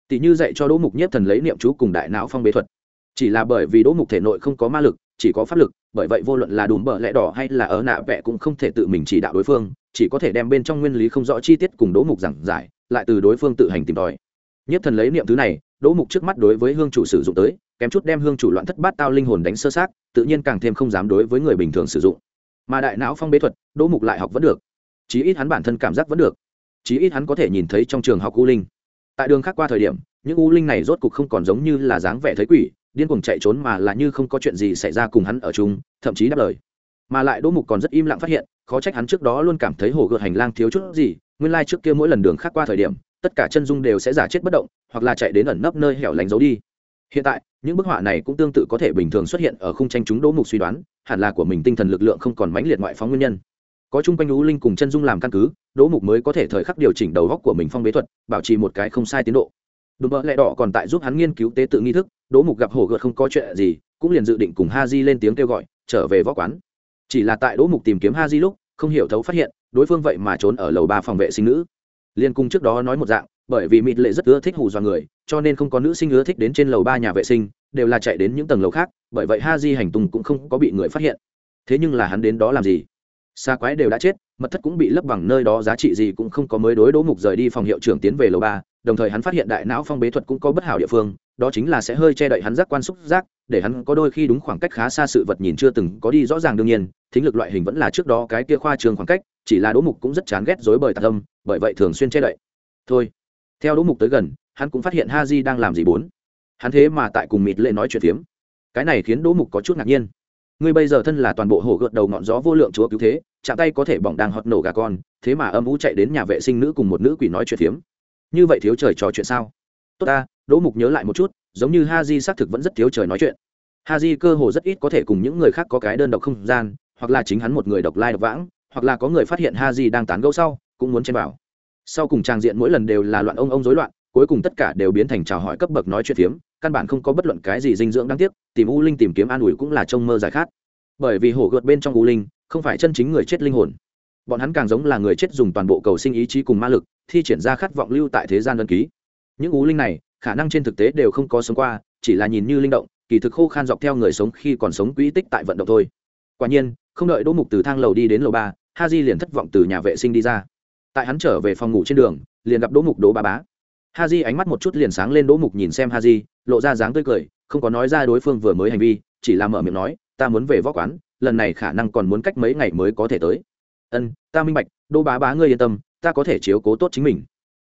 Tỷ như dạy cho đỗ mục nhất thần lấy niệm chú cùng đại não phong bế thuật. Chỉ là bởi vì đỗ mục thể nội không có ma lực, chỉ có pháp lực, bởi vậy vô luận là đùm bợ lẹ đỏ hay là ở nạ vẽ cũng không thể tự mình chỉ đạo đối phương, chỉ có thể đem bên trong nguyên lý không rõ chi tiết cùng đỗ mục giảng giải, lại từ đối phương tự hành tìm tòi nhất thần lấy niệm thứ này, đỗ mục trước mắt đối với hương chủ sử dụng tới, kém chút đem hương chủ loạn thất bát tao linh hồn đánh sơ sát tự nhiên càng thêm không dám đối với người bình thường sử dụng. Mà đại não phong bế thuật, đỗ mục lại học vẫn được. Chí ít hắn bản thân cảm giác vẫn được. Chí ít hắn có thể nhìn thấy trong trường học u linh. Tại đường khác qua thời điểm, những u linh này rốt cục không còn giống như là dáng vẻ thấy quỷ, điên cuồng chạy trốn mà là như không có chuyện gì xảy ra cùng hắn ở chung, thậm chí đáp lời. Mà lại đỗ mục còn rất im lặng phát hiện, khó trách hắn trước đó luôn cảm thấy hồ gợt hành lang thiếu chút gì, nguyên lai、like、trước kia mỗi lần đường khác qua thời điểm tất cả chân dung đều sẽ giả chết bất động, hoặc là chạy đến ẩn nấp nơi hẻo lánh giấu đi. Hiện tại, những bức họa này cũng tương tự có thể bình thường xuất hiện ở khung tranh chúng đỗ mục suy đoán, hẳn là của mình tinh thần lực lượng không còn mãnh liệt ngoại phóng nguyên nhân. Có chung quanh lũ linh cùng chân dung làm căn cứ, đỗ mục mới có thể thời khắc điều chỉnh đầu góc của mình phong bế thuật, bảo trì một cái không sai tiến độ. Đùm bợ lẹ đỏ còn tại giúp hắn nghiên cứu tế tự nghi thức, đỗ mục gặp hổ gợt không có chuyện gì, cũng liền dự định cùng ha di lên tiếng kêu gọi, trở về võ quán. Chỉ là tại đỗ mục tìm kiếm ha di lúc, không hiểu thấu phát hiện, đối phương vậy mà trốn ở lầu ba phòng vệ sinh nữ liên cung trước đó nói một dạng, bởi vì mịt lệ rất ưa thích hù dọa người, cho nên không có nữ sinh ưa thích đến trên lầu ba nhà vệ sinh, đều là chạy đến những tầng lầu khác, bởi vậy ha di hành Tùng cũng không có bị người phát hiện. Thế nhưng là hắn đến đó làm gì? Xa quái đều đã chết, mật thất cũng bị lấp bằng nơi đó, giá trị gì cũng không có mới đối đỗ mục rời đi phòng hiệu trưởng tiến về lầu ba, đồng thời hắn phát hiện đại não phong bế thuật cũng có bất hảo địa phương, đó chính là sẽ hơi che đậy hắn giác quan xúc giác, để hắn có đôi khi đúng khoảng cách khá xa sự vật nhìn chưa từng có đi, rõ ràng đương nhiên, thính lực loại hình vẫn là trước đó cái kia khoa trường khoảng cách, chỉ là đỗ mục cũng rất chán ghét dối bời tạc tâm bởi vậy thường xuyên che đậy. Thôi, theo đỗ mục tới gần, hắn cũng phát hiện ha di đang làm gì bốn. Hắn thế mà tại cùng mịt lệ nói chuyện phiếm. Cái này khiến đỗ mục có chút ngạc nhiên. Ngươi bây giờ thân là toàn bộ hổ gợt đầu ngọn gió vô lượng chúa cứu thế, chạm tay có thể bỏng đang hót nổ gà con, thế mà âm ú chạy đến nhà vệ sinh nữ cùng một nữ quỷ nói chuyện phiếm. Như vậy thiếu trời trò chuyện sao? Tốt ta, đỗ mục nhớ lại một chút, giống như ha di xác thực vẫn rất thiếu trời nói chuyện. Ha di cơ hồ rất ít có thể cùng những người khác có cái đơn độc không gian, hoặc là chính hắn một người độc lai độc vãng, hoặc là có người phát hiện ha di đang tán gẫu sau cũng muốn chen vào. Sau cùng trang diện mỗi lần đều là loạn ông ông rối loạn, cuối cùng tất cả đều biến thành chào hỏi cấp bậc nói chuyện phiếm, căn bản không có bất luận cái gì dinh dưỡng đáng tiếc, tìm u linh tìm kiếm an ủi cũng là trông mơ giải khát. Bởi vì hổ gợt bên trong u linh, không phải chân chính người chết linh hồn. Bọn hắn càng giống là người chết dùng toàn bộ cầu sinh ý chí cùng ma lực, thi triển ra khát vọng lưu tại thế gian đơn ký. Những u linh này, khả năng trên thực tế đều không có sống qua, chỉ là nhìn như linh động, kỳ thực khô khan dọc theo người sống khi còn sống quỹ tích tại vận động thôi. Quả nhiên, không đợi đỗ mục từ thang lầu đi đến lầu ba ha di liền thất vọng từ nhà vệ sinh đi ra tại hắn trở về phòng ngủ trên đường, liền gặp đỗ mục đỗ ba bá. Ha di ánh mắt một chút liền sáng lên, đỗ mục nhìn xem ha di lộ ra dáng tươi cười, không có nói ra đối phương vừa mới hành vi, chỉ là mở miệng nói, ta muốn về võ quán, lần này khả năng còn muốn cách mấy ngày mới có thể tới. Ân, ta minh bạch, đỗ bá bá ngươi yên tâm, ta có thể chiếu cố tốt chính mình.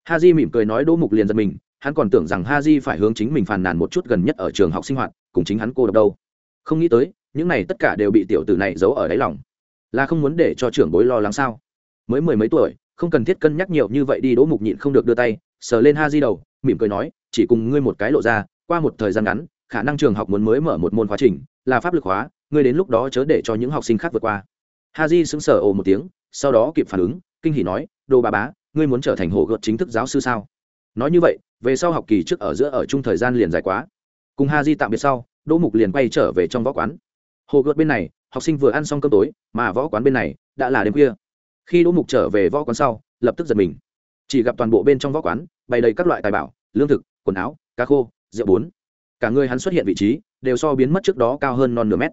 Ha di mỉm cười nói, đỗ mục liền giật mình, hắn còn tưởng rằng ha di phải hướng chính mình phàn nàn một chút gần nhất ở trường học sinh hoạt, cùng chính hắn cô độc đâu. Không nghĩ tới, những này tất cả đều bị tiểu tử này giấu ở đáy lòng. Là không muốn để cho trưởng bối lo lắng sao? Mới mười mấy tuổi không cần thiết cân nhắc nhiều như vậy đi, đỗ mục nhịn không được đưa tay, sờ lên ha di đầu, mỉm cười nói, chỉ cùng ngươi một cái lộ ra, qua một thời gian ngắn, khả năng trường học muốn mới mở một môn khóa trình, là pháp lực hóa, ngươi đến lúc đó chớ để cho những học sinh khác vượt qua. Ha di sững sờ ồ một tiếng, sau đó kịp phản ứng, kinh hỉ nói, đồ bà bá, ngươi muốn trở thành hồ gợt chính thức giáo sư sao? Nói như vậy, về sau học kỳ trước ở giữa ở chung thời gian liền dài quá. Cùng ha di tạm biệt sau, đỗ mục liền quay trở về trong võ quán. Hồ gợt bên này, học sinh vừa ăn xong cơm tối, mà võ quán bên này đã là đêm khuya khi đỗ mục trở về võ quán sau, lập tức giật mình. Chỉ gặp toàn bộ bên trong võ quán, bày đầy các loại tài bảo, lương thực, quần áo, cá khô, rượu bốn. Cả người hắn xuất hiện vị trí, đều so biến mất trước đó cao hơn non nửa mét.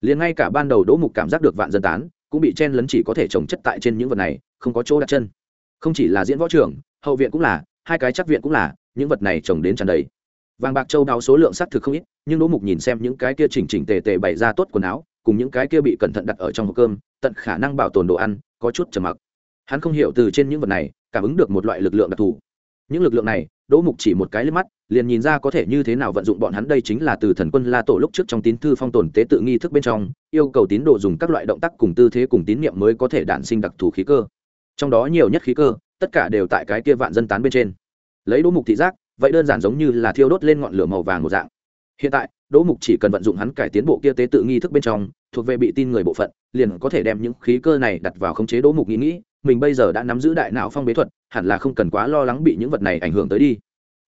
Liền ngay cả ban đầu đỗ mục cảm giác được vạn dân tán, cũng bị chen lấn chỉ có thể trồng chất tại trên những vật này, không có chỗ đặt chân. Không chỉ là diễn võ trường hậu viện cũng là, hai cái chắc viện cũng là, những vật này trồng đến tràn đầy. Vàng bạc châu đáo số lượng xác thực không ít, nhưng đỗ mục nhìn xem những cái kia chỉnh chỉnh tề tề bày ra tốt quần áo cùng những cái kia bị cẩn thận đặt ở trong hộp cơm, tận khả năng bảo tồn đồ ăn, có chút trầm mặc. Hắn không hiểu từ trên những vật này, cảm ứng được một loại lực lượng đặc thù. Những lực lượng này, đỗ mục chỉ một cái liếc mắt, liền nhìn ra có thể như thế nào vận dụng bọn hắn đây chính là từ thần quân la tổ lúc trước trong tín thư phong tồn tế tự nghi thức bên trong, yêu cầu tín đồ dùng các loại động tác cùng tư thế cùng tín niệm mới có thể đản sinh đặc thù khí cơ. Trong đó nhiều nhất khí cơ, tất cả đều tại cái kia vạn dân tán bên trên. Lấy đỗ mục thị giác, vậy đơn giản giống như là thiêu đốt lên ngọn lửa màu vàng một dạng. Hiện tại, đỗ mục chỉ cần vận dụng hắn cải tiến bộ kia tế tự nghi thức bên trong thuộc về bị tin người bộ phận, liền có thể đem những khí cơ này đặt vào khống chế đỗ mục nghĩ nghĩ, mình bây giờ đã nắm giữ đại não phong bế thuật, hẳn là không cần quá lo lắng bị những vật này ảnh hưởng tới đi.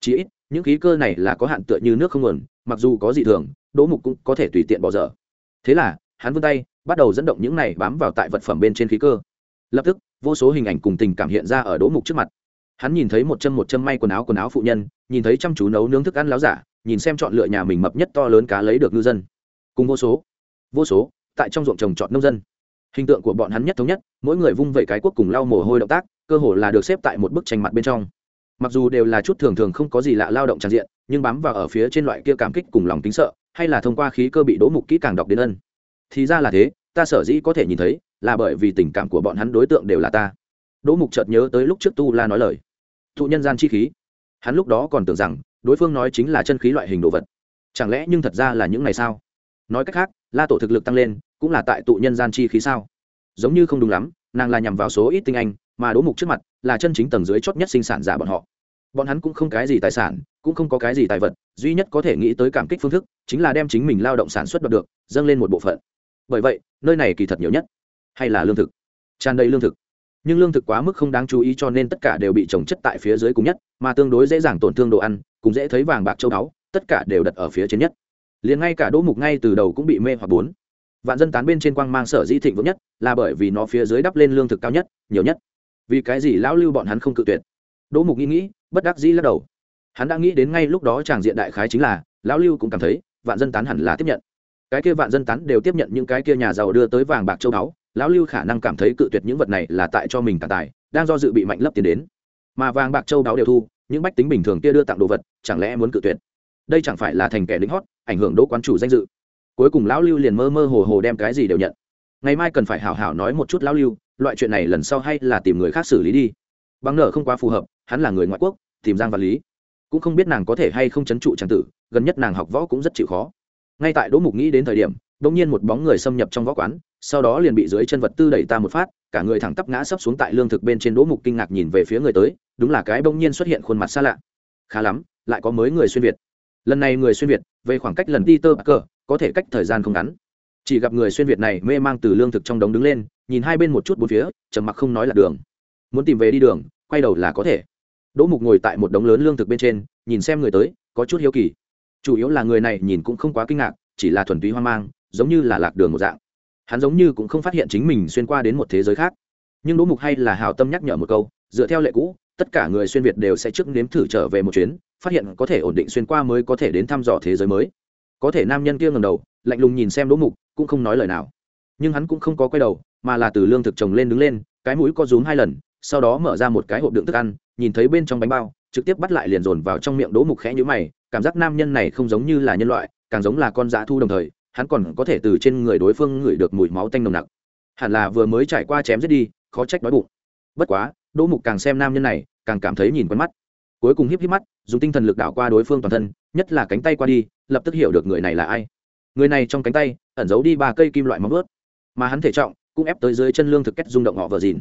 Chí ít, những khí cơ này là có hạn tựa như nước không nguồn, mặc dù có dị thường, đỗ mục cũng có thể tùy tiện bỏ dở. Thế là, hắn vươn tay, bắt đầu dẫn động những này bám vào tại vật phẩm bên trên khí cơ. Lập tức, vô số hình ảnh cùng tình cảm hiện ra ở đỗ mục trước mặt. Hắn nhìn thấy một chân một chân may quần áo quần áo phụ nhân, nhìn thấy chăm chú nấu nướng thức ăn láo giả, nhìn xem chọn lựa nhà mình mập nhất to lớn cá lấy được ngư dân. Cùng vô số vô số, tại trong ruộng trồng trọt nông dân. Hình tượng của bọn hắn nhất thống nhất, mỗi người vung vẩy cái quốc cùng lau mồ hôi động tác, cơ hồ là được xếp tại một bức tranh mặt bên trong. Mặc dù đều là chút thường thường không có gì lạ lao động tràn diện, nhưng bám vào ở phía trên loại kia cảm kích cùng lòng tính sợ, hay là thông qua khí cơ bị đỗ mục kỹ càng đọc đến ân. Thì ra là thế, ta sở dĩ có thể nhìn thấy, là bởi vì tình cảm của bọn hắn đối tượng đều là ta. Đỗ mục chợt nhớ tới lúc trước tu la nói lời. Thụ nhân gian chi khí. Hắn lúc đó còn tưởng rằng, đối phương nói chính là chân khí loại hình đồ vật. Chẳng lẽ nhưng thật ra là những ngày sao? Nói cách khác, la tổ thực lực tăng lên, cũng là tại tụ nhân gian chi khí sao? Giống như không đúng lắm, nàng là nhằm vào số ít tinh anh, mà đỗ mục trước mặt là chân chính tầng dưới chót nhất sinh sản giả bọn họ. Bọn hắn cũng không cái gì tài sản, cũng không có cái gì tài vật, duy nhất có thể nghĩ tới cảm kích phương thức chính là đem chính mình lao động sản xuất đoạt được, dâng lên một bộ phận. Bởi vậy, nơi này kỳ thật nhiều nhất hay là lương thực. Tràn đầy lương thực. Nhưng lương thực quá mức không đáng chú ý cho nên tất cả đều bị trồng chất tại phía dưới cùng nhất, mà tương đối dễ dàng tổn thương đồ ăn cũng dễ thấy vàng bạc châu báu, tất cả đều đặt ở phía trên nhất liền ngay cả đỗ mục ngay từ đầu cũng bị mê hoặc bốn. Vạn dân tán bên trên quang mang sở di thịnh vững nhất, là bởi vì nó phía dưới đắp lên lương thực cao nhất, nhiều nhất. Vì cái gì lão lưu bọn hắn không cự tuyệt? Đỗ mục nghĩ nghĩ, bất đắc dĩ lắc đầu. Hắn đã nghĩ đến ngay lúc đó tràng diện đại khái chính là, lão lưu cũng cảm thấy, vạn dân tán hẳn là tiếp nhận. Cái kia vạn dân tán đều tiếp nhận những cái kia nhà giàu đưa tới vàng bạc châu báu, lão lưu khả năng cảm thấy cự tuyệt những vật này là tại cho mình tàn tài, đang do dự bị mạnh lấp tiền đến. Mà vàng bạc châu báu đều thu, những bách tính bình thường kia đưa tặng đồ vật, chẳng lẽ muốn cự tuyệt? Đây chẳng phải là thành kẻ lính hót ảnh hưởng đỗ quán chủ danh dự. Cuối cùng lão lưu liền mơ mơ hồ hồ đem cái gì đều nhận. Ngày mai cần phải hảo hảo nói một chút lão lưu, loại chuyện này lần sau hay là tìm người khác xử lý đi. Bằng nợ không quá phù hợp, hắn là người ngoại quốc, tìm giang văn lý. Cũng không biết nàng có thể hay không chấn trụ trang tử, gần nhất nàng học võ cũng rất chịu khó. Ngay tại đỗ mục nghĩ đến thời điểm đ ỗ n g nhiên một bóng người xâm nhập trong võ quán, sau đó liền bị dưới chân vật tư đẩy ta một phát, cả người thẳng tắp ngã sấp xuống tại lương thực bên trên đỗ mục kinh ngạc nhìn về phía người tới, đúng là cái bỗng nhiên xuất hiện khuôn mặt xa lạ. Khá lắm, lại có mới người xuyên việt lần này người xuyên việt, về khoảng cách lần đi tơ cờ có thể cách thời gian không ngắn. Chỉ gặp người xuyên việt này mê mang từ lương thực trong đống đứng lên, nhìn hai bên một chút bốn phía, trầm mặc không nói là đường. Muốn tìm về đi đường, quay đầu là có thể. Đỗ mục ngồi tại một đống lớn lương thực bên trên, nhìn xem người tới, có chút hiếu kỳ. Chủ yếu là người này nhìn cũng không quá kinh ngạc, chỉ là thuần túy hoang mang, giống như là lạc đường một dạng. Hắn giống như cũng không phát hiện chính mình xuyên qua đến một thế giới khác. Nhưng đỗ mục hay là hào tâm nhắc nhở một câu, dựa theo lệ cũ, tất cả người xuyên việt đều sẽ trước nếm thử trở về một chuyến phát hiện có thể ổn định xuyên qua mới có thể đến thăm dò thế giới mới. Có thể nam nhân kia ngầm đầu, lạnh lùng nhìn xem đỗ mục, cũng không nói lời nào. Nhưng hắn cũng không có quay đầu, mà là từ lương thực trồng lên đứng lên, cái mũi có rúm hai lần, sau đó mở ra một cái hộp đựng thức ăn, nhìn thấy bên trong bánh bao, trực tiếp bắt lại liền dồn vào trong miệng đỗ mục khẽ nhữ mày, cảm giác nam nhân này không giống như là nhân loại, càng giống là con dã thu đồng thời, hắn còn có thể từ trên người đối phương ngửi được mùi máu tanh nồng nặc. Hẳn là vừa mới trải qua chém giết đi, khó trách đói bụng. Bất quá, đỗ mục càng xem nam nhân này, càng cảm thấy nhìn quen mắt cuối cùng híp híp mắt, dùng tinh thần lực đảo qua đối phương toàn thân, nhất là cánh tay qua đi, lập tức hiểu được người này là ai. Người này trong cánh tay, ẩn giấu đi ba cây kim loại móng ướt mà hắn thể trọng cũng ép tới dưới chân lương thực kết rung động họ vờ dìn.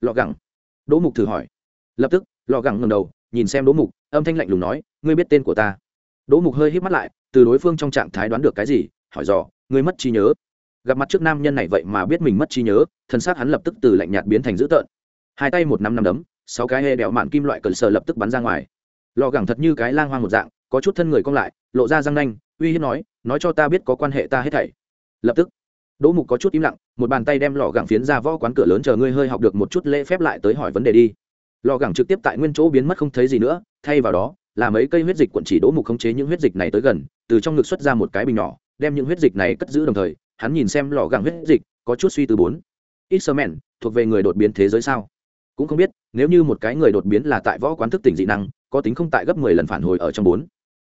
Lọ gẳng. Đỗ mục thử hỏi. Lập tức, lọ gẳng ngầm đầu, nhìn xem đỗ mục, âm thanh lạnh lùng nói, ngươi biết tên của ta? Đỗ mục hơi hít mắt lại, từ đối phương trong trạng thái đoán được cái gì, hỏi dò, ngươi mất trí nhớ? Gặp mặt trước nam nhân này vậy mà biết mình mất trí nhớ, thân xác hắn lập tức từ lạnh nhạt biến thành dữ tợn. Hai tay một năm năm đấm sáu cái hê đèo mạn kim loại cẩn sờ lập tức bắn ra ngoài. Lò gẳng thật như cái lang hoang một dạng, có chút thân người cong lại, lộ ra răng nanh, uy hiếp nói nói cho ta biết có quan hệ ta hết thảy. Lập tức, đỗ mục có chút im lặng, một bàn tay đem lò gẳng phiến ra võ quán cửa lớn chờ ngươi hơi học được một chút lễ phép lại tới hỏi vấn đề đi. Lò gẳng trực tiếp tại nguyên chỗ biến mất không thấy gì nữa, thay vào đó, là mấy cây huyết dịch quận chỉ đỗ mục khống chế những huyết dịch này tới gần, từ trong ngực xuất ra một cái bình nhỏ, đem những huyết dịch này cất giữ đồng thời, hắn nhìn xem lò gẳng huyết dịch, có chút suy từ bốn. Ít sơ mẹn thuộc về người đột biến thế giới sao? Cũng không biết, nếu như một cái người đột biến là tại võ quán thức tỉnh dị năng, có tính không tại gấp mười lần phản hồi ở trong bốn.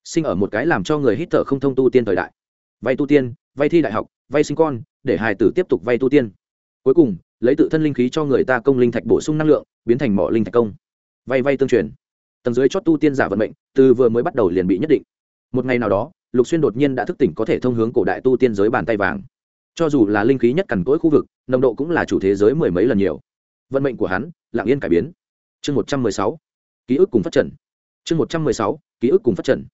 Sinh ở một cái làm cho người hít thở không thông tu tiên thời đại. Vay tu tiên, vay thi đại học, vay sinh con, để hài tử tiếp tục vay tu tiên. Cuối cùng, lấy tự thân linh khí cho người ta công linh thạch bổ sung năng lượng, biến thành mỏ linh thạch công. Vay vay tương truyền. Tầng dưới chót tu tiên giả vận mệnh, từ vừa mới bắt đầu liền bị nhất định. Một ngày nào đó, lục xuyên đột nhiên đã thức tỉnh có thể thông hướng cổ đại tu tiên giới bàn tay vàng. Cho dù là linh khí nhất cằn cỗi khu vực, nồng độ cũng là chủ thế giới mười mấy lần nhiều vận mệnh của hắn, lặng yên cải biến. Chương một trăm mười sáu, ký ức cùng phát triển. Chương một trăm mười sáu, ký ức cùng phát triển.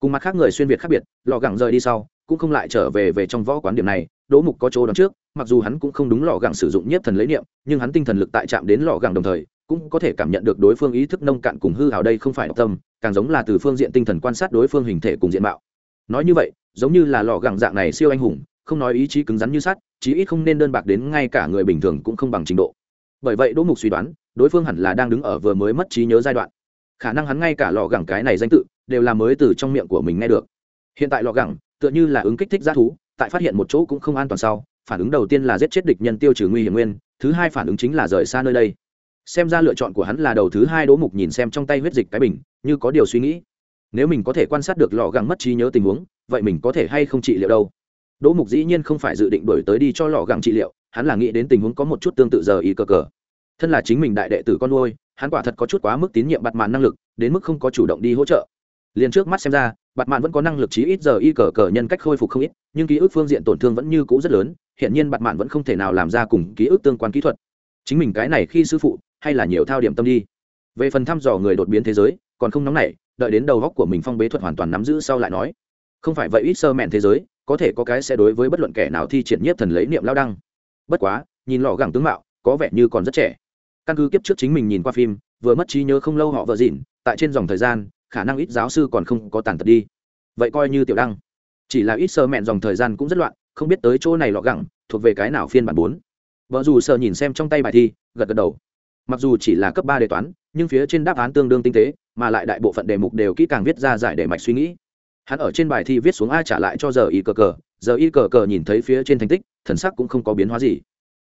Cùng mặt khác người xuyên việt khác biệt, lò gẳng rời đi sau, cũng không lại trở về về trong võ quán điểm này. Đỗ mục có chỗ đón trước, mặc dù hắn cũng không đúng lò gẳng sử dụng nhất thần lấy niệm, nhưng hắn tinh thần lực tại chạm đến lò gẳng đồng thời, cũng có thể cảm nhận được đối phương ý thức nông cạn cùng hư hào đây không phải độc tâm, càng giống là từ phương diện tinh thần quan sát đối phương hình thể cùng diện mạo. Nói như vậy, giống như là lò gẳng dạng này siêu anh hùng, không nói ý chí cứng rắn như sắt, chí ít không nên đơn bạc đến ngay cả người bình thường cũng không bằng trình độ bởi vậy đỗ mục suy đoán, đối phương hẳn là đang đứng ở vừa mới mất trí nhớ giai đoạn. Khả năng hắn ngay cả lò gẳng cái này danh tự, đều là mới từ trong miệng của mình nghe được. Hiện tại lò gẳng, tựa như là ứng kích thích g thú, tại phát hiện một chỗ cũng không an toàn sau, phản ứng đầu tiên là giết chết địch nhân tiêu trừ nguy hiểm nguyên, thứ hai phản ứng chính là rời xa nơi đây. Xem ra lựa chọn của hắn là đầu thứ hai đỗ mục nhìn xem trong tay huyết dịch cái bình, như có điều suy nghĩ. Nếu mình có thể quan sát được lò gẳng mất trí nhớ tình huống, vậy mình có thể hay không trị liệu đâu? Đỗ mục dĩ nhiên không phải dự định đổi tới đi cho lò gẳng trị liệu hắn là nghĩ đến tình huống có một chút tương tự giờ y cờ cờ. Thân là chính mình đại đệ tử con nuôi, hắn quả thật có chút quá mức tín nhiệm bặt mạn năng lực, đến mức không có chủ động đi hỗ trợ. Liền trước mắt xem ra bặt mạn vẫn có năng lực chí ít giờ y cờ cờ nhân cách khôi phục không ít, nhưng ký ức phương diện tổn thương vẫn như cũ rất lớn hiện nhiên bặt mạn vẫn không thể nào làm ra cùng ký ức tương quan kỹ thuật. Chính mình cái này khi sư phụ, hay là nhiều thao điểm tâm đi. Về phần thăm dò người đột biến thế giới, còn không nóng nảy, đợi đến đầu góc của mình phong bế thuật hoàn toàn nắm giữ sau lại nói. Không phải vậy ít sơ mẹn thế giới, có thể có cái sẽ đối với bất luận kẻ nào thi triển nhiếp thần lấy niệm lao đăng bất quá, nhìn lò gẳng tướng mạo, có vẻ như còn rất trẻ. Căn cứ kiếp trước chính mình nhìn qua phim, vừa mất trí nhớ không lâu họ vợ dịn, tại trên dòng thời gian, khả năng ít giáo sư còn không có tàn tật đi. Vậy coi như tiểu đăng. Chỉ là ít sơ mẹn dòng thời gian cũng rất loạn, không biết tới chỗ này lọ gẳng, thuộc về cái nào phiên bản bốn. Vợ dù sợ nhìn xem trong tay bài thi, gật gật đầu. Mặc dù chỉ là cấp ba đề toán, nhưng phía trên đáp án tương đương tinh tế, mà lại đại bộ phận đề mục đều kỹ càng viết ra giải để mạch suy nghĩ. Hắn ở trên bài thi viết xuống a trả lại cho giờ y cờ cờ giờ y cờ cờ nhìn thấy phía trên thành tích, thần sắc cũng không có biến hóa gì.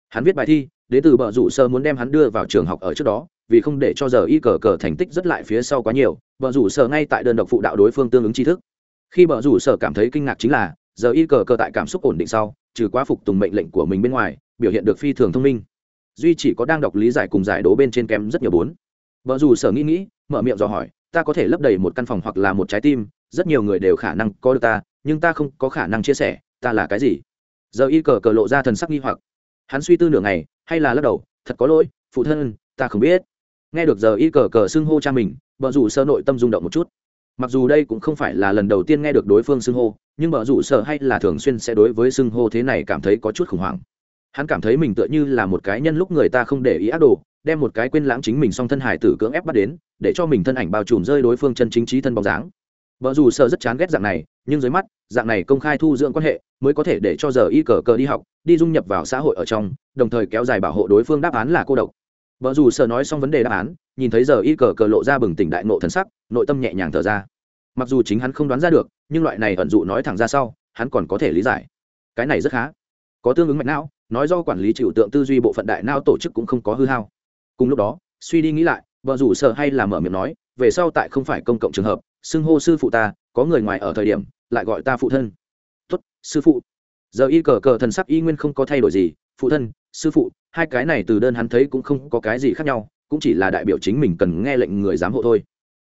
Hắn viết bài thi, đến từ bờ rủ sơ muốn đem hắn đưa vào trường học ở trước đó, vì không để cho giờ y cờ cờ thành tích rất lại phía sau quá nhiều, bờ rủ sơ ngay tại đơn độc phụ đạo đối phương tương ứng tri thức. Khi bờ rủ sơ cảm thấy kinh ngạc chính là, giờ y cờ cờ tại cảm xúc ổn định sau, trừ quá phục tùng mệnh lệnh của mình bên ngoài, biểu hiện được phi thường thông minh. Duy chỉ có đang đọc lý giải cùng giải đố bên trên kém rất nhiều bốn. Vợ dù sở nghĩ nghĩ, mở miệng dò hỏi, ta có thể lấp đầy một căn phòng hoặc là một trái tim, rất nhiều người đều khả năng có được ta, nhưng ta không có khả năng chia sẻ ta là cái gì? Giờ y cờ cờ lộ ra thần sắc nghi hoặc. Hắn suy tư nửa ngày, hay là lắc đầu, thật có lỗi, phụ thân, ta không biết. Nghe được giờ y cờ cờ xưng hô cha mình vợ dù sơ nội tâm rung động một chút. Mặc dù đây cũng không phải là lần đầu tiên nghe được đối phương xưng hô, nhưng vợ dù sợ hay là thường xuyên sẽ đối với xưng hô thế này cảm thấy có chút khủng hoảng. Hắn cảm thấy mình tựa như là một cái nhân lúc người ta không để ý ác đồ, đem một cái quên lãng chính mình song thân hải tử cưỡng ép bắt đến, để cho mình thân ảnh bao trùm rơi đối phương chân chính trí thân bóng dáng. Vợ dù sợ rất chán ghét dạng này, nhưng dưới mắt, dạng này công khai thu dưỡng quan hệ mới có thể để cho giờ y cờ cờ đi học, đi dung nhập vào xã hội ở trong, đồng thời kéo dài bảo hộ đối phương đáp án là cô độc. Vợ dù sợ nói xong vấn đề đáp án, nhìn thấy giờ y cờ cờ lộ ra bừng tỉnh đại nộ thần sắc, nội tâm nhẹ nhàng thở ra. Mặc dù chính hắn không đoán ra được, nhưng loại này ẩn dụ nói thẳng ra sau, hắn còn có thể lý giải. Cái này rất khá. Có tương ứng mạch não, nói do quản lý trừu tượng tư duy bộ phận đại não tổ chức cũng không có hư hao. Cùng lúc đó, suy đi nghĩ lại, vợ rủ sợ hay là mở miệng nói, về sau tại không phải công cộng trường hợp, xưng hô sư phụ ta, có người ngoài ở thời điểm, lại gọi ta phụ thân sư phụ. Giờ y cờ cờ thần sắc y nguyên không có thay đổi gì, phụ thân, sư phụ, hai cái này từ đơn hắn thấy cũng không có cái gì khác nhau, cũng chỉ là đại biểu chính mình cần nghe lệnh người giám hộ thôi.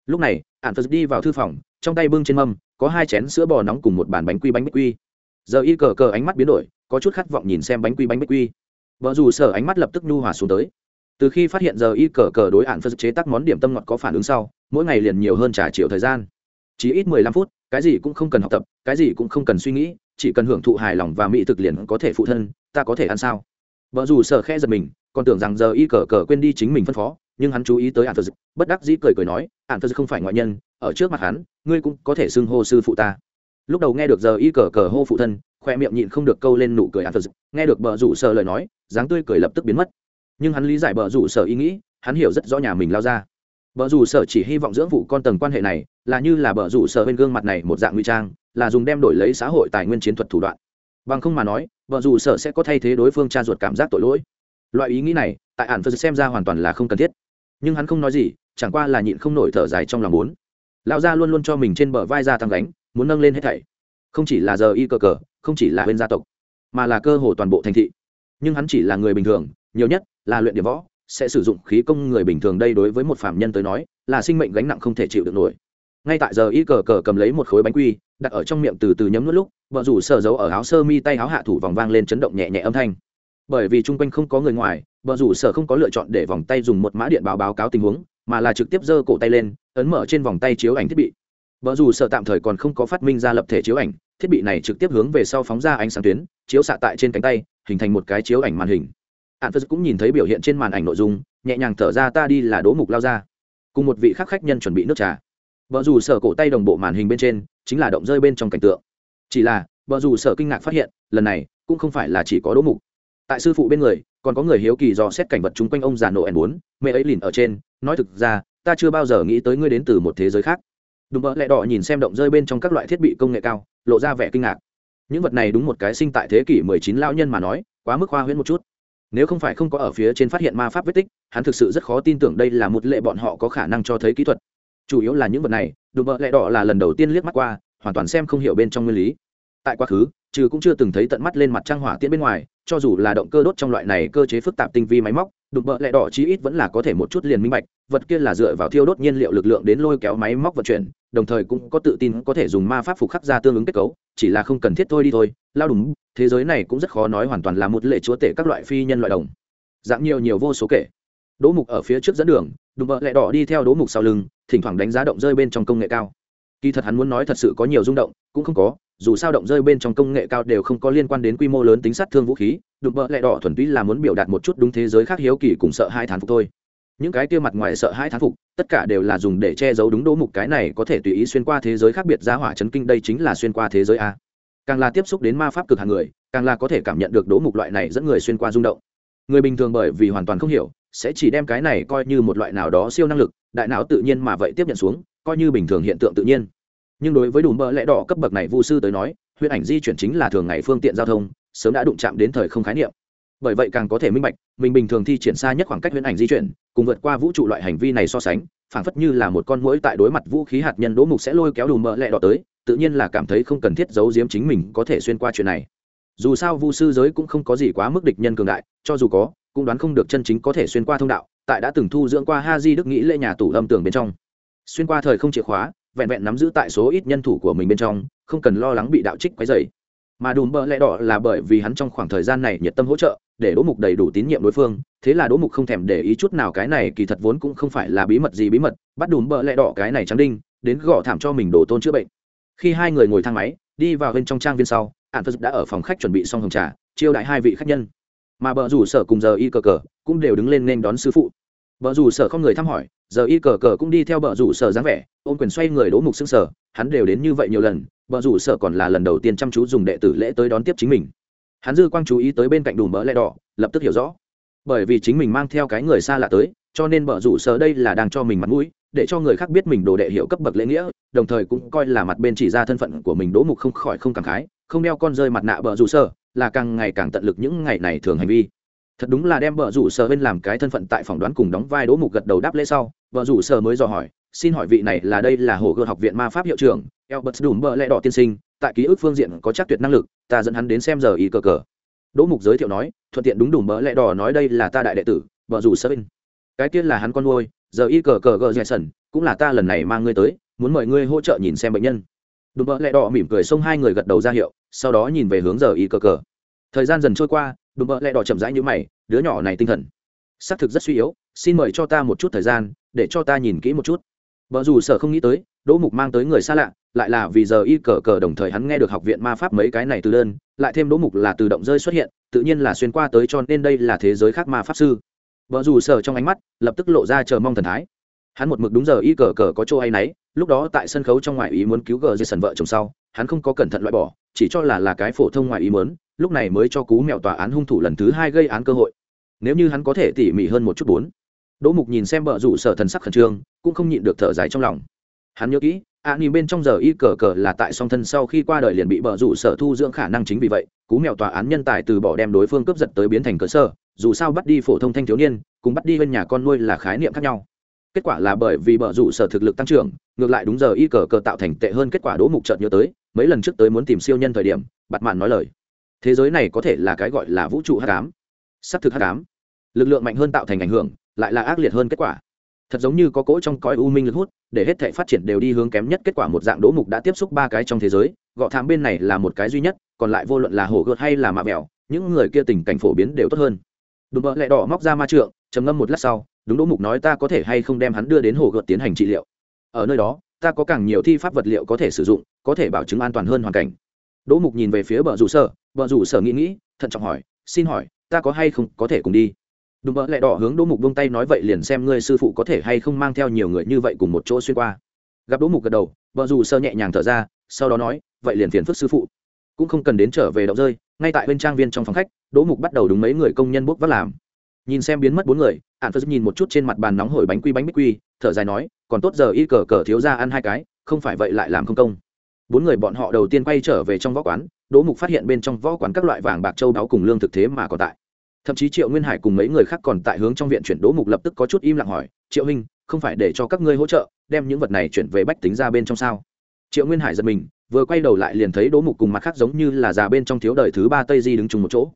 Lúc này ạn phật đi vào thư phòng, trong tay bưng trên mâm, có hai chén sữa bò nóng cùng một bàn bánh quy bánh bích quy. Giờ y cờ cờ ánh mắt biến đổi, có chút khát vọng nhìn xem bánh quy bánh bích quy. Vợ dù sở ánh mắt lập tức nhu hòa xuống tới. Từ khi phát hiện giờ y cờ cờ đối hạn phật chế tác món điểm tâm ngọt có phản ứng sau, mỗi ngày liền nhiều hơn trả triệu thời gian. Chỉ ít mười lăm phút, cái gì cũng không cần học tập, cái gì cũng không cần suy nghĩ chỉ cần hưởng thụ hài lòng và mỹ thực liền có thể phụ thân, ta có thể ăn sao? Vợ dù sở khe giật mình, còn tưởng rằng giờ y cờ cờ quên đi chính mình phân phó, nhưng hắn chú ý tới hạn phật bất đắc dĩ cười cười nói hạn phật không phải ngoại nhân, ở trước mặt hắn, ngươi cũng có thể xưng hô sư phụ ta. Lúc đầu nghe được giờ y cờ cờ hô phụ thân, khoe miệng nhịn không được câu lên nụ cười hạn phật nghe được bờ rủ sợ lời nói, dáng tươi cười lập tức biến mất. Nhưng hắn lý giải bờ rủ sợ ý nghĩ, hắn hiểu rất rõ nhà mình lao ra. Bở rủ sở chỉ hy vọng dưỡng vụ con tầng quan hệ này, là như là bở rủ sở bên gương mặt này một dạng nguy trang, là dùng đem đổi lấy xã hội tài nguyên chiến thuật thủ đoạn. Bằng không mà nói bở rủ sở sẽ có thay thế đối phương cha ruột cảm giác tội lỗi. Loại ý nghĩ này, tại ản phật xem ra hoàn toàn là không cần thiết. Nhưng hắn không nói gì, chẳng qua là nhịn không nổi thở dài trong lòng muốn. Lão gia luôn luôn cho mình trên bờ vai ra tăng gánh, muốn nâng lên hết thảy. Không chỉ là giờ y cờ cờ, không chỉ là bên gia tộc, mà là cơ hồ toàn bộ thành thị. Nhưng hắn chỉ là người bình thường, nhiều nhất là luyện điểm võ sẽ sử dụng khí công người bình thường đây đối với một phạm nhân tới nói, là sinh mệnh gánh nặng không thể chịu được nổi. Ngay tại giờ y cờ cờ cầm lấy một khối bánh quy, đặt ở trong miệng từ từ nhấm nuốt lúc, vợ rủ sở giấu ở áo sơ mi tay áo hạ thủ vòng vang lên chấn động nhẹ nhẹ âm thanh. Bởi vì chung quanh không có người ngoài, vợ rủ sở không có lựa chọn để vòng tay dùng một mã điện báo báo cáo tình huống, mà là trực tiếp giơ cổ tay lên, ấn mở trên vòng tay chiếu ảnh thiết bị. Vợ rủ sở tạm thời còn không có phát minh ra lập thể chiếu ảnh, thiết bị này trực tiếp hướng về sau phóng ra ánh sáng tuyến, chiếu xạ tại trên cánh tay, hình thành một cái chiếu ảnh màn hình hạn phật cũng nhìn thấy biểu hiện trên màn ảnh nội dung, nhẹ nhàng thở ra, ta đi là đố mục lao ra. Cùng một vị khắc khách nhân chuẩn bị nước trà. Vợ dù sở cổ tay đồng bộ màn hình bên trên, chính là động rơi bên trong cảnh tượng. Chỉ là vợ dù sở kinh ngạc phát hiện, lần này, cũng không phải là chỉ có đố mục. Tại sư phụ bên người, còn có người hiếu kỳ do xét cảnh vật chung quanh ông già nổ ẻn bốn, mẹ ấy lìn ở trên, nói thực ra, ta chưa bao giờ nghĩ tới ngươi đến từ một thế giới khác. Đùm bỡ lẹ đỏ nhìn xem động rơi bên trong các loại thiết bị công nghệ cao, lộ ra vẻ kinh ngạc. Những vật này đúng một cái sinh tại thế kỷ 19 lão nhân mà nói, quá mức hoa huyễn một chút nếu không phải không có ở phía trên phát hiện ma pháp vết tích, hắn thực sự rất khó tin tưởng đây là một lệ bọn họ có khả năng cho thấy kỹ thuật. Chủ yếu là những vật này đùm bợ lẹ đỏ là lần đầu tiên liếc mắt qua, hoàn toàn xem không hiểu bên trong nguyên lý. Tại quá khứ, trừ cũng chưa từng thấy tận mắt lên mặt trang hỏa tiễn bên ngoài, cho dù là động cơ đốt trong loại này cơ chế phức tạp tinh vi máy móc đục bợ lẹ đỏ chí ít vẫn là có thể một chút liền minh bạch, vật kia là dựa vào thiêu đốt nhiên liệu lực lượng đến lôi kéo máy móc vận chuyển đồng thời cũng có tự tin có thể dùng ma pháp phục khắc ra tương ứng kết cấu, chỉ là không cần thiết thôi đi thôi, lao đúng thế giới này cũng rất khó nói hoàn toàn là một lệ chúa tể các loại phi nhân loại đồng. Dạng nhiều nhiều vô số kể. Đỗ mục ở phía trước dẫn đường đùm bợ lẹ đỏ đi theo đỗ mục sau lưng, thỉnh thoảng đánh giá động rơi bên trong công nghệ cao. Kỳ thật hắn muốn nói thật sự có nhiều rung động, cũng không có, dù sao động rơi bên trong công nghệ cao đều không có liên quan đến quy mô lớn tính sát thương vũ khí đụng bợ lẹ đỏ thuần túy là muốn biểu đạt một chút đúng thế giới khác hiếu kỳ cùng sợ hai thán phục thôi những cái kia mặt ngoài sợ hai thán phục, tất cả đều là dùng để che giấu đúng đỗ mục cái này có thể tùy ý xuyên qua thế giới khác biệt giá hỏa chấn kinh, đây chính là xuyên qua thế giới a. Càng là tiếp xúc đến ma pháp cực hàng người, càng là có thể cảm nhận được đỗ mục loại này dẫn người xuyên qua rung động. Người bình thường bởi vì hoàn toàn không hiểu, sẽ chỉ đem cái này coi như một loại nào đó siêu năng lực, đại não tự nhiên mà vậy tiếp nhận xuống, coi như bình thường hiện tượng tự nhiên. Nhưng đối với đủ mỡ lẽ đỏ cấp bậc này vu sư tới nói, huyễn ảnh di chuyển chính là thường ngày phương tiện giao thông, sớm đã đụng chạm đến thời không khái niệm bởi vậy càng có thể minh bạch, mình bình thường thi triển xa nhất khoảng cách huyễn ảnh di chuyển, cùng vượt qua vũ trụ loại hành vi này so sánh, phảng phất như là một con mũi tại đối mặt vũ khí hạt nhân đỗ mục sẽ lôi kéo đùm mỡ lẹ đỏ tới, tự nhiên là cảm thấy không cần thiết giấu giếm chính mình có thể xuyên qua chuyện này. Dù sao vu sư giới cũng không có gì quá mức địch nhân cường đại, cho dù có, cũng đoán không được chân chính có thể xuyên qua thông đạo, tại đã từng thu dưỡng qua ha di đức nghĩ lệ nhà tủ âm tường bên trong. Xuyên qua thời không chìa khóa, vẹn vẹn nắm giữ tại số ít nhân thủ của mình bên trong, không cần lo lắng bị đạo trích quấy dày mà đùm bợ lẽ đỏ là bởi vì hắn trong khoảng thời gian này nhiệt tâm hỗ trợ để đỗ mục đầy đủ tín nhiệm đối phương, thế là đỗ mục không thèm để ý chút nào cái này kỳ thật vốn cũng không phải là bí mật gì bí mật, bắt đùm bợ lẹ đỏ cái này trắng đinh, đến gõ thảm cho mình đổ tôn chữa bệnh. Khi hai người ngồi thang máy, đi vào bên trong trang viên sau ạn phật đã ở phòng khách chuẩn bị xong hồng trà, chiêu đại hai vị khách nhân. Mà bờ rủ sở cùng giờ y cờ cờ cũng đều đứng lên nên đón sư phụ. Bờ rủ sở không người thăm hỏi, giờ y cờ cờ cũng đi theo bờ rủ sở dáng vẻ, ôm quyền xoay người đỗ mục xương sở hắn đều đến như vậy nhiều lần bờ rủ sở còn là lần đầu tiên chăm chú dùng đệ tử lễ tới đón tiếp chính mình hắn dư quang chú ý tới bên cạnh đùm mỡ lẽ đỏ lập tức hiểu rõ. Bởi vì chính mình mang theo cái người xa lạ tới cho nên bở rủ sở đây là đang cho mình mặt mũi để cho người khác biết mình đồ đệ hiệu cấp bậc lễ nghĩa đồng thời cũng coi là mặt bên chỉ ra thân phận của mình đỗ mục không khỏi không cảm khái không đeo con rơi mặt nạ bở rủ sở là càng ngày càng tận lực những ngày này thường hành vi. Thật đúng là đem bở rủ sở bên làm cái thân phận tại phỏng đoán cùng đóng vai đỗ mục gật đầu đáp lễ sau bở rủ sở mới dò hỏi xin hỏi vị này là đây là hồ gươm học viện ma pháp hiệu trưởng Albert Đùm bờ lẽ đỏ tiên sinh, tại ký ức phương diện có chắc tuyệt năng lực, ta dẫn hắn đến xem giờ y cờ cờ. Đỗ Mục giới thiệu nói, thuận tiện đúng đủ mỡ lẽ đỏ nói đây là ta đại đệ tử, vợ rủ sơ in Cái tiên là hắn con nuôi, giờ y cờ cờ gờ Jason, cũng là ta lần này mang ngươi tới, muốn mời ngươi hỗ trợ nhìn xem bệnh nhân. Đùm bờ lẹ đỏ mỉm cười xông hai người gật đầu ra hiệu, sau đó nhìn về hướng giờ y cờ cờ. Thời gian dần trôi qua, Đùm bờ lẹ đỏ chậm rãi như mày, đứa nhỏ này tinh thần xác thực rất suy yếu xin mời cho ta một chút thời gian để cho ta nhìn kỹ một chút vợ dù sở không nghĩ tới, đỗ mục mang tới người xa lạ, lại là vì giờ y cờ cờ đồng thời hắn nghe được học viện ma pháp mấy cái này từ đơn, lại thêm đỗ mục là từ động rơi xuất hiện, tự nhiên là xuyên qua tới cho nên đây là thế giới khác ma pháp sư. Vợ dù sở trong ánh mắt, lập tức lộ ra chờ mong thần thái. Hắn một mực đúng giờ y cờ cờ có chỗ hay nấy lúc đó tại sân khấu trong ngoại ý muốn cứu gờ dây sần vợ chồng sau, hắn không có cẩn thận loại bỏ, chỉ cho là là cái phổ thông ngoại ý muốn, lúc này mới cho cú mèo tòa án hung thủ lần thứ hai gây án cơ hội. Nếu như hắn có thể tỉ mỉ hơn một chút bốn đỗ mục nhìn xem vợ rủ sở thần sắc khẩn trương, cũng không nhịn được thở dài trong lòng. Hắn nhớ kỹ a nhìn bên trong giờ y cờ cờ là tại song thân sau khi qua đời liền bị vợ rủ sở thu dưỡng khả năng chính vì vậy, cú mèo tòa án nhân tài từ bỏ đem đối phương cướp giật tới biến thành cơ sở, dù sao bắt đi phổ thông thanh thiếu niên, cùng bắt đi bên nhà con nuôi là khái niệm khác nhau. Kết quả là bởi vì bờ rủ sở thực lực tăng trưởng, ngược lại đúng giờ y cờ cờ tạo thành tệ hơn kết quả đỗ mục chợt nhớ tới, mấy lần trước tới muốn tìm siêu nhân thời điểm bặt mạn nói lời, thế giới này có thể là cái gọi là vũ trụ hắc ám. S thực hắc ám. Lực lượng mạnh hơn tạo thành ảnh hưởng lại là ác liệt hơn kết quả. Thật giống như có cỗ trong cõi u minh lực hút, để hết thể phát triển đều đi hướng kém nhất kết quả một dạng đỗ mục đã tiếp xúc ba cái trong thế giới, gọ thám bên này là một cái duy nhất, còn lại vô luận là hổ gợt hay là mạ mẹo những người kia tình cảnh phổ biến đều tốt hơn. Đùm bợ lẹ đỏ móc ra ma trượng, trầm ngâm một lát sau, đúng đỗ mục nói ta có thể hay không đem hắn đưa đến hồ gợt tiến hành trị liệu. Ở nơi đó, ta có càng nhiều thi pháp vật liệu có thể sử dụng, có thể bảo chứng an toàn hơn hoàn cảnh. Đỗ mục nhìn về phía bờ rủ sở, bờ rủ sở nghĩ nghĩ, thận trọng hỏi, xin hỏi, ta có hay không có thể cùng đi? Đùm bợ lẹ đỏ hướng đỗ mục vung tay nói vậy liền xem ngươi sư phụ có thể hay không mang theo nhiều người như vậy cùng một chỗ xuyên qua. Gặp đỗ mục gật đầu vợ dù sơ nhẹ nhàng thở ra, sau đó nói, vậy liền phiền phức sư phụ. Cũng không cần đến trở về động rơi, ngay tại bên trang viên trong phòng khách, đỗ mục bắt đầu đúng mấy người công nhân bốc vác làm. Nhìn xem biến mất bốn người ạn phật nhìn một chút trên mặt bàn nóng hổi bánh quy bánh bích quy, thở dài nói, còn tốt giờ y cờ cờ thiếu ra ăn hai cái, không phải vậy lại làm không công. Bốn người bọn họ đầu tiên quay trở về trong võ quán, đỗ mục phát hiện bên trong võ quán các loại vàng bạc châu đáo cùng lương thực thế mà còn tại thậm chí triệu nguyên hải cùng mấy người khác còn tại hướng trong viện chuyển đỗ mục lập tức có chút im lặng hỏi, triệu huynh, không phải để cho các ngươi hỗ trợ, đem những vật này chuyển về bách tính ra bên trong sao? Triệu nguyên hải giật mình, vừa quay đầu lại liền thấy đỗ mục cùng mặt khác giống như là già bên trong thiếu đời thứ ba tây di đứng chung một chỗ.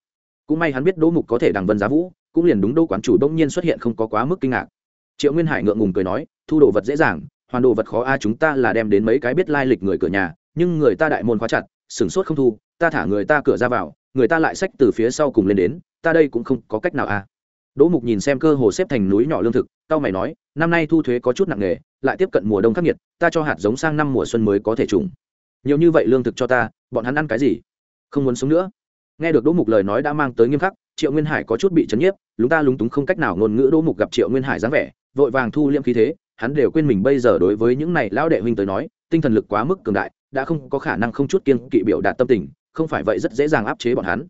Cũng may hắn biết đỗ mục có thể đằng vân giá vũ, cũng liền đúng đỗ quán chủ đông nhiên xuất hiện không có quá mức kinh ngạc. Triệu nguyên hải ngượng ngùng cười nói, thu đồ vật dễ dàng, hoàn đồ vật khó a, chúng ta là đem đến mấy cái biết lai lịch người cửa nhà, nhưng người ta đại môn khóa chặt, sửng sốt không thu, ta thả người ta cửa ra vào, người ta lại xách từ phía sau cùng lên đến ta đây cũng không có cách nào à? đỗ mục nhìn xem cơ hồ xếp thành núi nhỏ lương thực tao mày nói, năm nay thu thuế có chút nặng nề, lại tiếp cận mùa đông khắc nghiệt, ta cho hạt giống sang năm mùa xuân mới có thể trùng. Nhiều như vậy lương thực cho ta, bọn hắn ăn cái gì? Không muốn sống nữa. Nghe được đỗ mục lời nói đã mang tới nghiêm khắc, triệu nguyên hải có chút bị chấn nhiếp, lúng ta lúng túng không cách nào ngôn ngữ đỗ mục gặp triệu nguyên hải dáng vẻ, vội vàng thu liêm khí thế, hắn đều quên mình bây giờ đối với những này lão đệ huynh tới nói, tinh thần lực quá mức cường đại, đã không có khả năng không chút kiên kỵ biểu đạt tâm tình, không phải vậy rất dễ dàng áp chế bọn hắn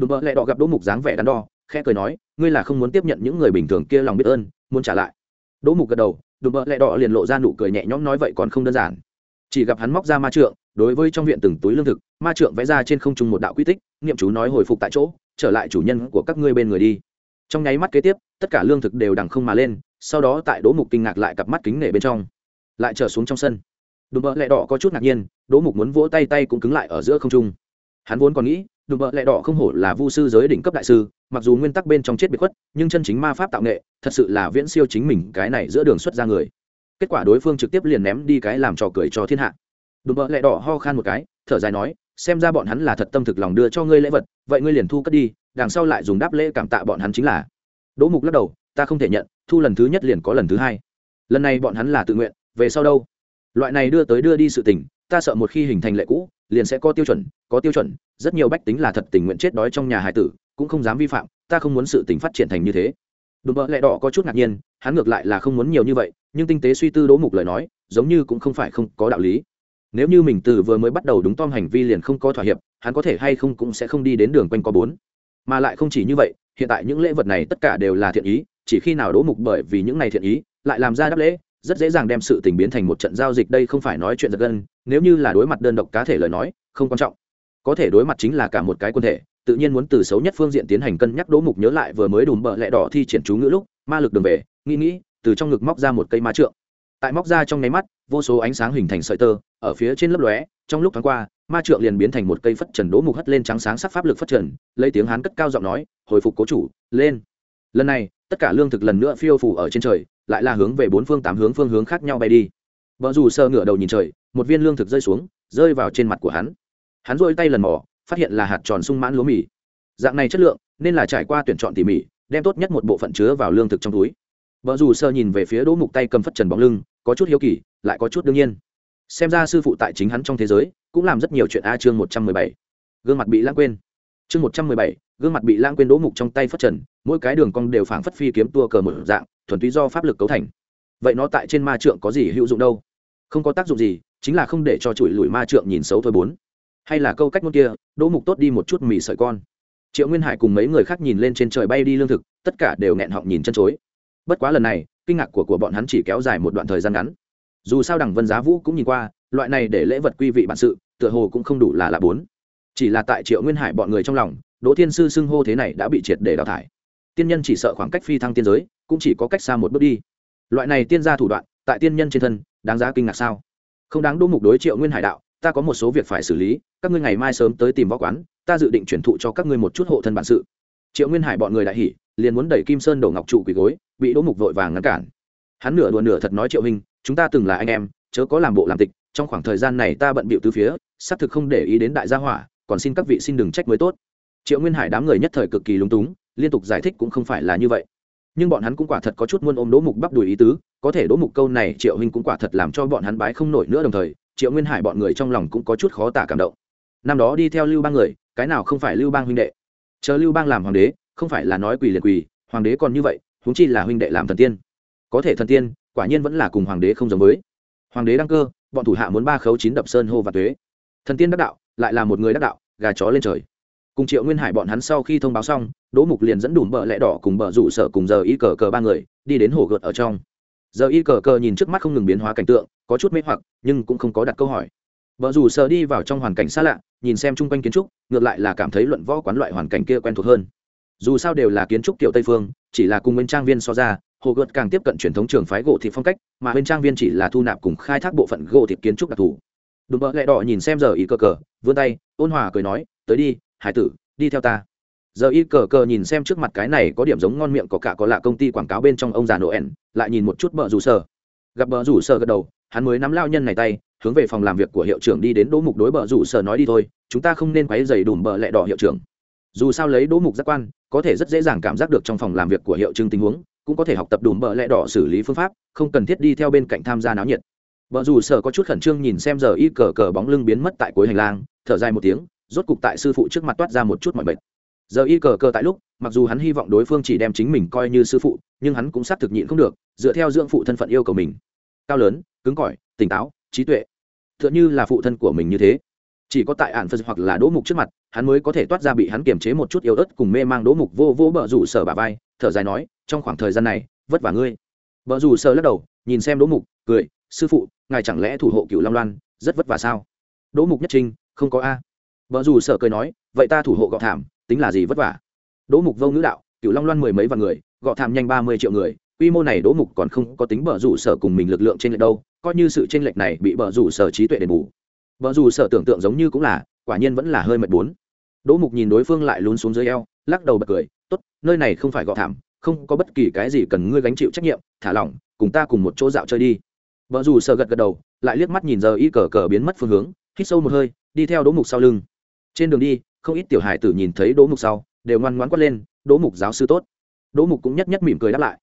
đùm bợ lẹ đỏ gặp đỗ mục dáng vẻ đắn đo, khẽ cười nói, ngươi là không muốn tiếp nhận những người bình thường kia lòng biết ơn, muốn trả lại. Đỗ mục gật đầu, đùm bợ lẹ đỏ liền lộ ra nụ cười nhẹ nhõm nói, vậy còn không đơn giản. Chỉ gặp hắn móc ra ma trượng, đối với trong viện từng túi lương thực, ma trượng vẽ ra trên không trung một đạo quy tích, niệm chú nói hồi phục tại chỗ, trở lại chủ nhân của các ngươi bên người đi. Trong nháy mắt kế tiếp, tất cả lương thực đều đằng không mà lên, sau đó tại đỗ mục kinh ngạc lại cặp mắt kính nể bên trong, lại trở xuống trong sân. Đùm bợ lẹ đỏ có chút ngạc nhiên, đỗ mục muốn vỗ tay tay cũng cứng lại ở giữa không trung. Hắn vốn còn nghĩ đùm bợ lẹ đỏ không hổ là vu sư giới đỉnh cấp đại sư, mặc dù nguyên tắc bên trong chết bị khuất, nhưng chân chính ma pháp tạo nghệ, thật sự là viễn siêu chính mình cái này giữa đường xuất ra người. Kết quả đối phương trực tiếp liền ném đi cái làm trò cười cho thiên hạ. Đùm bợ lẹ đỏ ho khan một cái, thở dài nói, xem ra bọn hắn là thật tâm thực lòng đưa cho ngươi lễ vật, vậy ngươi liền thu cất đi, đằng sau lại dùng đáp lễ cảm tạ bọn hắn chính là. Đỗ mục lắc đầu, ta không thể nhận, thu lần thứ nhất liền có lần thứ hai. Lần này bọn hắn là tự nguyện, về sau đâu? Loại này đưa tới đưa đi sự tình, ta sợ một khi hình thành lệ cũ, liền sẽ có tiêu chuẩn, có tiêu chuẩn rất nhiều bách tính là thật tình nguyện chết đói trong nhà hải tử, cũng không dám vi phạm, ta không muốn sự tình phát triển thành như thế. Đùm bợ lẹ đỏ có chút ngạc nhiên, hắn ngược lại là không muốn nhiều như vậy, nhưng tinh tế suy tư đỗ mục lời nói, giống như cũng không phải không có đạo lý. Nếu như mình từ vừa mới bắt đầu đúng tom hành vi liền không có thỏa hiệp, hắn có thể hay không cũng sẽ không đi đến đường quanh có bốn. Mà lại không chỉ như vậy, hiện tại những lễ vật này tất cả đều là thiện ý, chỉ khi nào đỗ mục bởi vì những này thiện ý, lại làm ra đáp lễ, rất dễ dàng đem sự tình biến thành một trận giao dịch, đây không phải nói chuyện giật gân, nếu như là đối mặt đơn độc cá thể lời nói, không quan trọng có thể đối mặt chính là cả một cái quân thể, tự nhiên muốn từ xấu nhất phương diện tiến hành cân nhắc đỗ mục nhớ lại vừa mới đùm bợ lẹ đỏ thi triển chú ngữ lúc, ma lực đường về, nghĩ nghĩ, từ trong ngực móc ra một cây ma trượng. Tại móc ra trong nháy mắt, vô số ánh sáng hình thành sợi tơ, ở phía trên lớp lóe, trong lúc thoáng qua, ma trượng liền biến thành một cây phất trần đỗ mục hất lên trắng sáng sắc pháp lực phất trần, lấy tiếng hán cất cao giọng nói, hồi phục cố chủ, lên. Lần này, tất cả lương thực lần nữa phiêu phủ ở trên trời, lại là hướng về bốn phương tám hướng phương hướng khác nhau bay đi. Vợ dù sơ ngửa đầu nhìn trời, một viên lương thực rơi xuống, rơi vào trên mặt của hắn hắn rôi tay lần mỏ phát hiện là hạt tròn sung mãn lúa mì. Dạng này chất lượng, nên là trải qua tuyển chọn tỉ mỉ, đem tốt nhất một bộ phận chứa vào lương thực trong túi. Vợ dù sơ nhìn về phía đỗ mục tay cầm phất trần bóng lưng, có chút hiếu kỳ, lại có chút đương nhiên. Xem ra sư phụ tại chính hắn trong thế giới, cũng làm rất nhiều chuyện a chương một trăm mười bảy. Gương mặt bị lãng quên. Chương một trăm mười bảy, gương mặt bị lãng quên đỗ mục trong tay phất trần, mỗi cái đường cong đều phảng phất phi kiếm tua cờ một dạng, thuần túy do pháp lực cấu thành. Vậy nó tại trên ma trượng có gì hữu dụng đâu? Không có tác dụng gì, chính là không để cho chuỗi lùi ma trượng nhìn xấu thôi bốn hay là câu cách ngôn kia, đỗ mục tốt đi một chút mì sợi con. Triệu nguyên hải cùng mấy người khác nhìn lên trên trời bay đi lương thực, tất cả đều nghẹn họng nhìn chân chối. Bất quá lần này, kinh ngạc của của bọn hắn chỉ kéo dài một đoạn thời gian ngắn. Dù sao đằng vân giá vũ cũng nhìn qua, loại này để lễ vật quy vị bản sự, tựa hồ cũng không đủ là là bốn. Chỉ là tại triệu nguyên hải bọn người trong lòng, đỗ thiên sư xưng hô thế này đã bị triệt để đào thải. Tiên nhân chỉ sợ khoảng cách phi thăng tiên giới, cũng chỉ có cách xa một bước đi. Loại này tiên gia thủ đoạn, tại tiên nhân trên thân, đáng giá kinh ngạc sao? Không đáng đỗ mục đối triệu nguyên hải đạo, ta có một số việc phải xử lý các ngươi ngày mai sớm tới tìm võ quán, ta dự định chuyển thụ cho các ngươi một chút hộ thân bản sự. Triệu nguyên hải bọn người đại hỉ, liền muốn đẩy kim sơn đổ ngọc trụ quỳ gối, bị đỗ mục vội vàng ngăn cản. Hắn nửa đùa nửa thật nói triệu hình, chúng ta từng là anh em, chớ có làm bộ làm tịch, trong khoảng thời gian này ta bận bịu từ phía, xác thực không để ý đến đại gia hỏa, còn xin các vị xin đừng trách mới tốt. Triệu nguyên hải đám người nhất thời cực kỳ lúng túng, liên tục giải thích cũng không phải là như vậy. Nhưng bọn hắn cũng quả thật có chút muôn ôm đỗ mục bắp đùi ý tứ, có thể đỗ mục câu này triệu hình cũng quả thật làm cho bọn hắn bái không nổi nữa đồng thời, triệu nguyên hải bọn người trong lòng cũng có chút khó tả cảm động năm đó đi theo lưu bang người, cái nào không phải lưu bang huynh đệ? Chờ lưu bang làm hoàng đế, không phải là nói quỳ liền quỳ, hoàng đế còn như vậy, huống chi là huynh đệ làm thần tiên. Có thể thần tiên, quả nhiên vẫn là cùng hoàng đế không giống với. Hoàng đế đăng cơ, bọn thủ hạ muốn ba khấu chín đập sơn hô và thuế thần tiên đắc đạo, lại là một người đắc đạo, gà chó lên trời. Cùng triệu nguyên hải bọn hắn sau khi thông báo xong, đỗ mục liền dẫn đủ bờ lẽ đỏ cùng bờ rủ sở cùng giờ y cờ cờ ba người, đi đến hồ gợt ở trong. Giờ y cờ cờ nhìn trước mắt không ngừng biến hóa cảnh tượng, có chút mê hoặc, nhưng cũng không có đặt câu hỏi vợ rủ sở đi vào trong hoàn cảnh xa lạ, nhìn xem chung quanh kiến trúc, ngược lại là cảm thấy luận võ quán loại hoàn cảnh kia quen thuộc hơn. Dù sao đều là kiến trúc kiểu tây phương, chỉ là cùng bên trang viên so ra, hồ gợt càng tiếp cận truyền thống trường phái gỗ thịt phong cách, mà bên trang viên chỉ là thu nạp cùng khai thác bộ phận gỗ thịt kiến trúc đặc thù. Đùm bợ lẹ đỏ nhìn xem giờ ý cờ cờ, vươn tay, ôn hòa cười nói, tới đi, hải tử, đi theo ta. Giờ y cờ cờ nhìn xem trước mặt cái này có điểm giống ngon miệng có cả có lạ công ty quảng cáo bên trong ông già noel, lại nhìn một chút bờ rủ sở gặp bờ rủ sở gật đầu, hắn mới nắm lao nhân này tay hướng về phòng làm việc của hiệu trưởng đi đến đỗ mục đối bờ rủ sở nói đi thôi, chúng ta không nên quấy dày đùm bờ lẹ đỏ hiệu trưởng. Dù sao lấy đỗ mục giác quan, có thể rất dễ dàng cảm giác được trong phòng làm việc của hiệu trưởng tình huống, cũng có thể học tập đùm bờ lẹ đỏ xử lý phương pháp, không cần thiết đi theo bên cạnh tham gia náo nhiệt. Bờ rủ sở có chút khẩn trương nhìn xem giờ y cờ cờ bóng lưng biến mất tại cuối hành lang, thở dài một tiếng, rốt cục tại sư phụ trước mặt toát ra một chút mọi bệnh giờ y cờ cờ tại lúc, mặc dù hắn hy vọng đối phương chỉ đem chính mình coi như sư phụ, nhưng hắn cũng xác thực nhịn không được, dựa theo dưỡng phụ thân phận yêu cầu mình. Cao lớn, cứng cỏi, tỉnh táo trí tuệ. T h ư ợ n h ư là phụ thân của mình như thế. Chỉ có tại ạn phật hoặc là đỗ mục trước mặt, hắn mới có thể toát ra bị hắn kiềm chế một chút yếu ớt cùng mê mang đỗ mục vô vô bờ rủ sở bà vai, thở dài nói, trong khoảng thời gian này, vất vả ngươi. Bờ rủ sở lắc đầu, nhìn xem đỗ mục, cười, sư phụ, ngài chẳng lẽ thủ hộ cựu long loan, rất vất vả sao? Đỗ mục nhất trinh, không có a. Vợ dù sợ cười nói, vậy ta thủ hộ gọ thảm, tính là gì vất vả? Đỗ mục vô ngữ đạo cựu long loan mười mấy vạn người, gọ thảm nhanh ba mươi triệu người quy mô này đỗ mục còn không có tính bờ rủ sở cùng mình lực lượng trên lệch đâu, coi như sự trên lệch này bị bờ rủ sở trí tuệ đền bù. Bờ rủ sở tưởng tượng giống như cũng là, quả nhiên vẫn là hơi mệt bốn. Đỗ mục nhìn đối phương lại lún xuống dưới eo, lắc đầu bật cười, tốt, nơi này không phải gọ thảm, không có bất kỳ cái gì cần ngươi gánh chịu trách nhiệm, thả lỏng, cùng ta cùng một chỗ dạo chơi đi. Vợ dù sợ gật gật đầu, lại liếc mắt nhìn giờ y cờ cờ biến mất phương hướng, hít sâu một hơi, đi theo đỗ mục sau lưng. Trên đường đi, không ít tiểu hải tử nhìn thấy đỗ mục sau, đều ngoan ngoãn quát lên, đỗ mục giáo sư tốt. Đỗ mục cũng nhất nhất mỉm cười đáp lại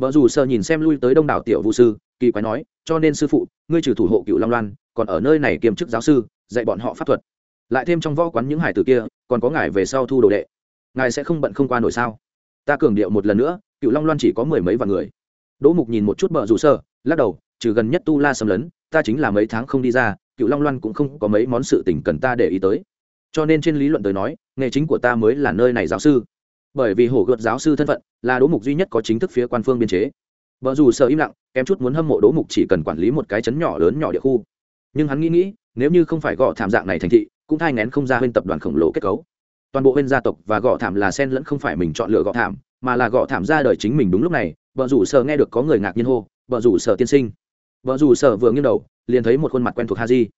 vợ dù sợ nhìn xem lui tới đông đảo tiểu vũ sư, kỳ quái nói, cho nên sư phụ, ngươi trừ thủ hộ cựu long loan, còn ở nơi này kiêm chức giáo sư, dạy bọn họ pháp thuật. Lại thêm trong võ quán những hải tử kia, còn có ngài về sau thu đồ đệ. Ngài sẽ không bận không qua nổi sao? Ta cường điệu một lần nữa cựu long loan chỉ có mười mấy vạn người. Đỗ mục nhìn một chút bờ rủ sơ, lắc đầu, trừ gần nhất tu la xâm lấn, ta chính là mấy tháng không đi ra cựu long loan cũng không có mấy món sự tình cần ta để ý tới. Cho nên trên lý luận tới nói, nghề chính của ta mới là nơi này giáo sư bởi vì hổ gợt giáo sư thân phận là đỗ mục duy nhất có chính thức phía quan phương biên chế. Vợ dù sợ im lặng, kém chút muốn hâm mộ đỗ mục chỉ cần quản lý một cái chấn nhỏ lớn nhỏ địa khu. Nhưng hắn nghĩ nghĩ, nếu như không phải gõ thảm dạng này thành thị, cũng thai ngén không ra bên tập đoàn khổng lồ kết cấu. Toàn bộ bên gia tộc và gõ thảm là sen lẫn không phải mình chọn lựa gõ thảm, mà là gõ thảm ra đời chính mình đúng lúc này vợ rủ sợ nghe được có người ngạc nhiên hô vợ rủ sợ tiên sinh. Vợ rủ sợ vừa nghiêng đầu, liền thấy một khuôn mặt quen thuộc ha di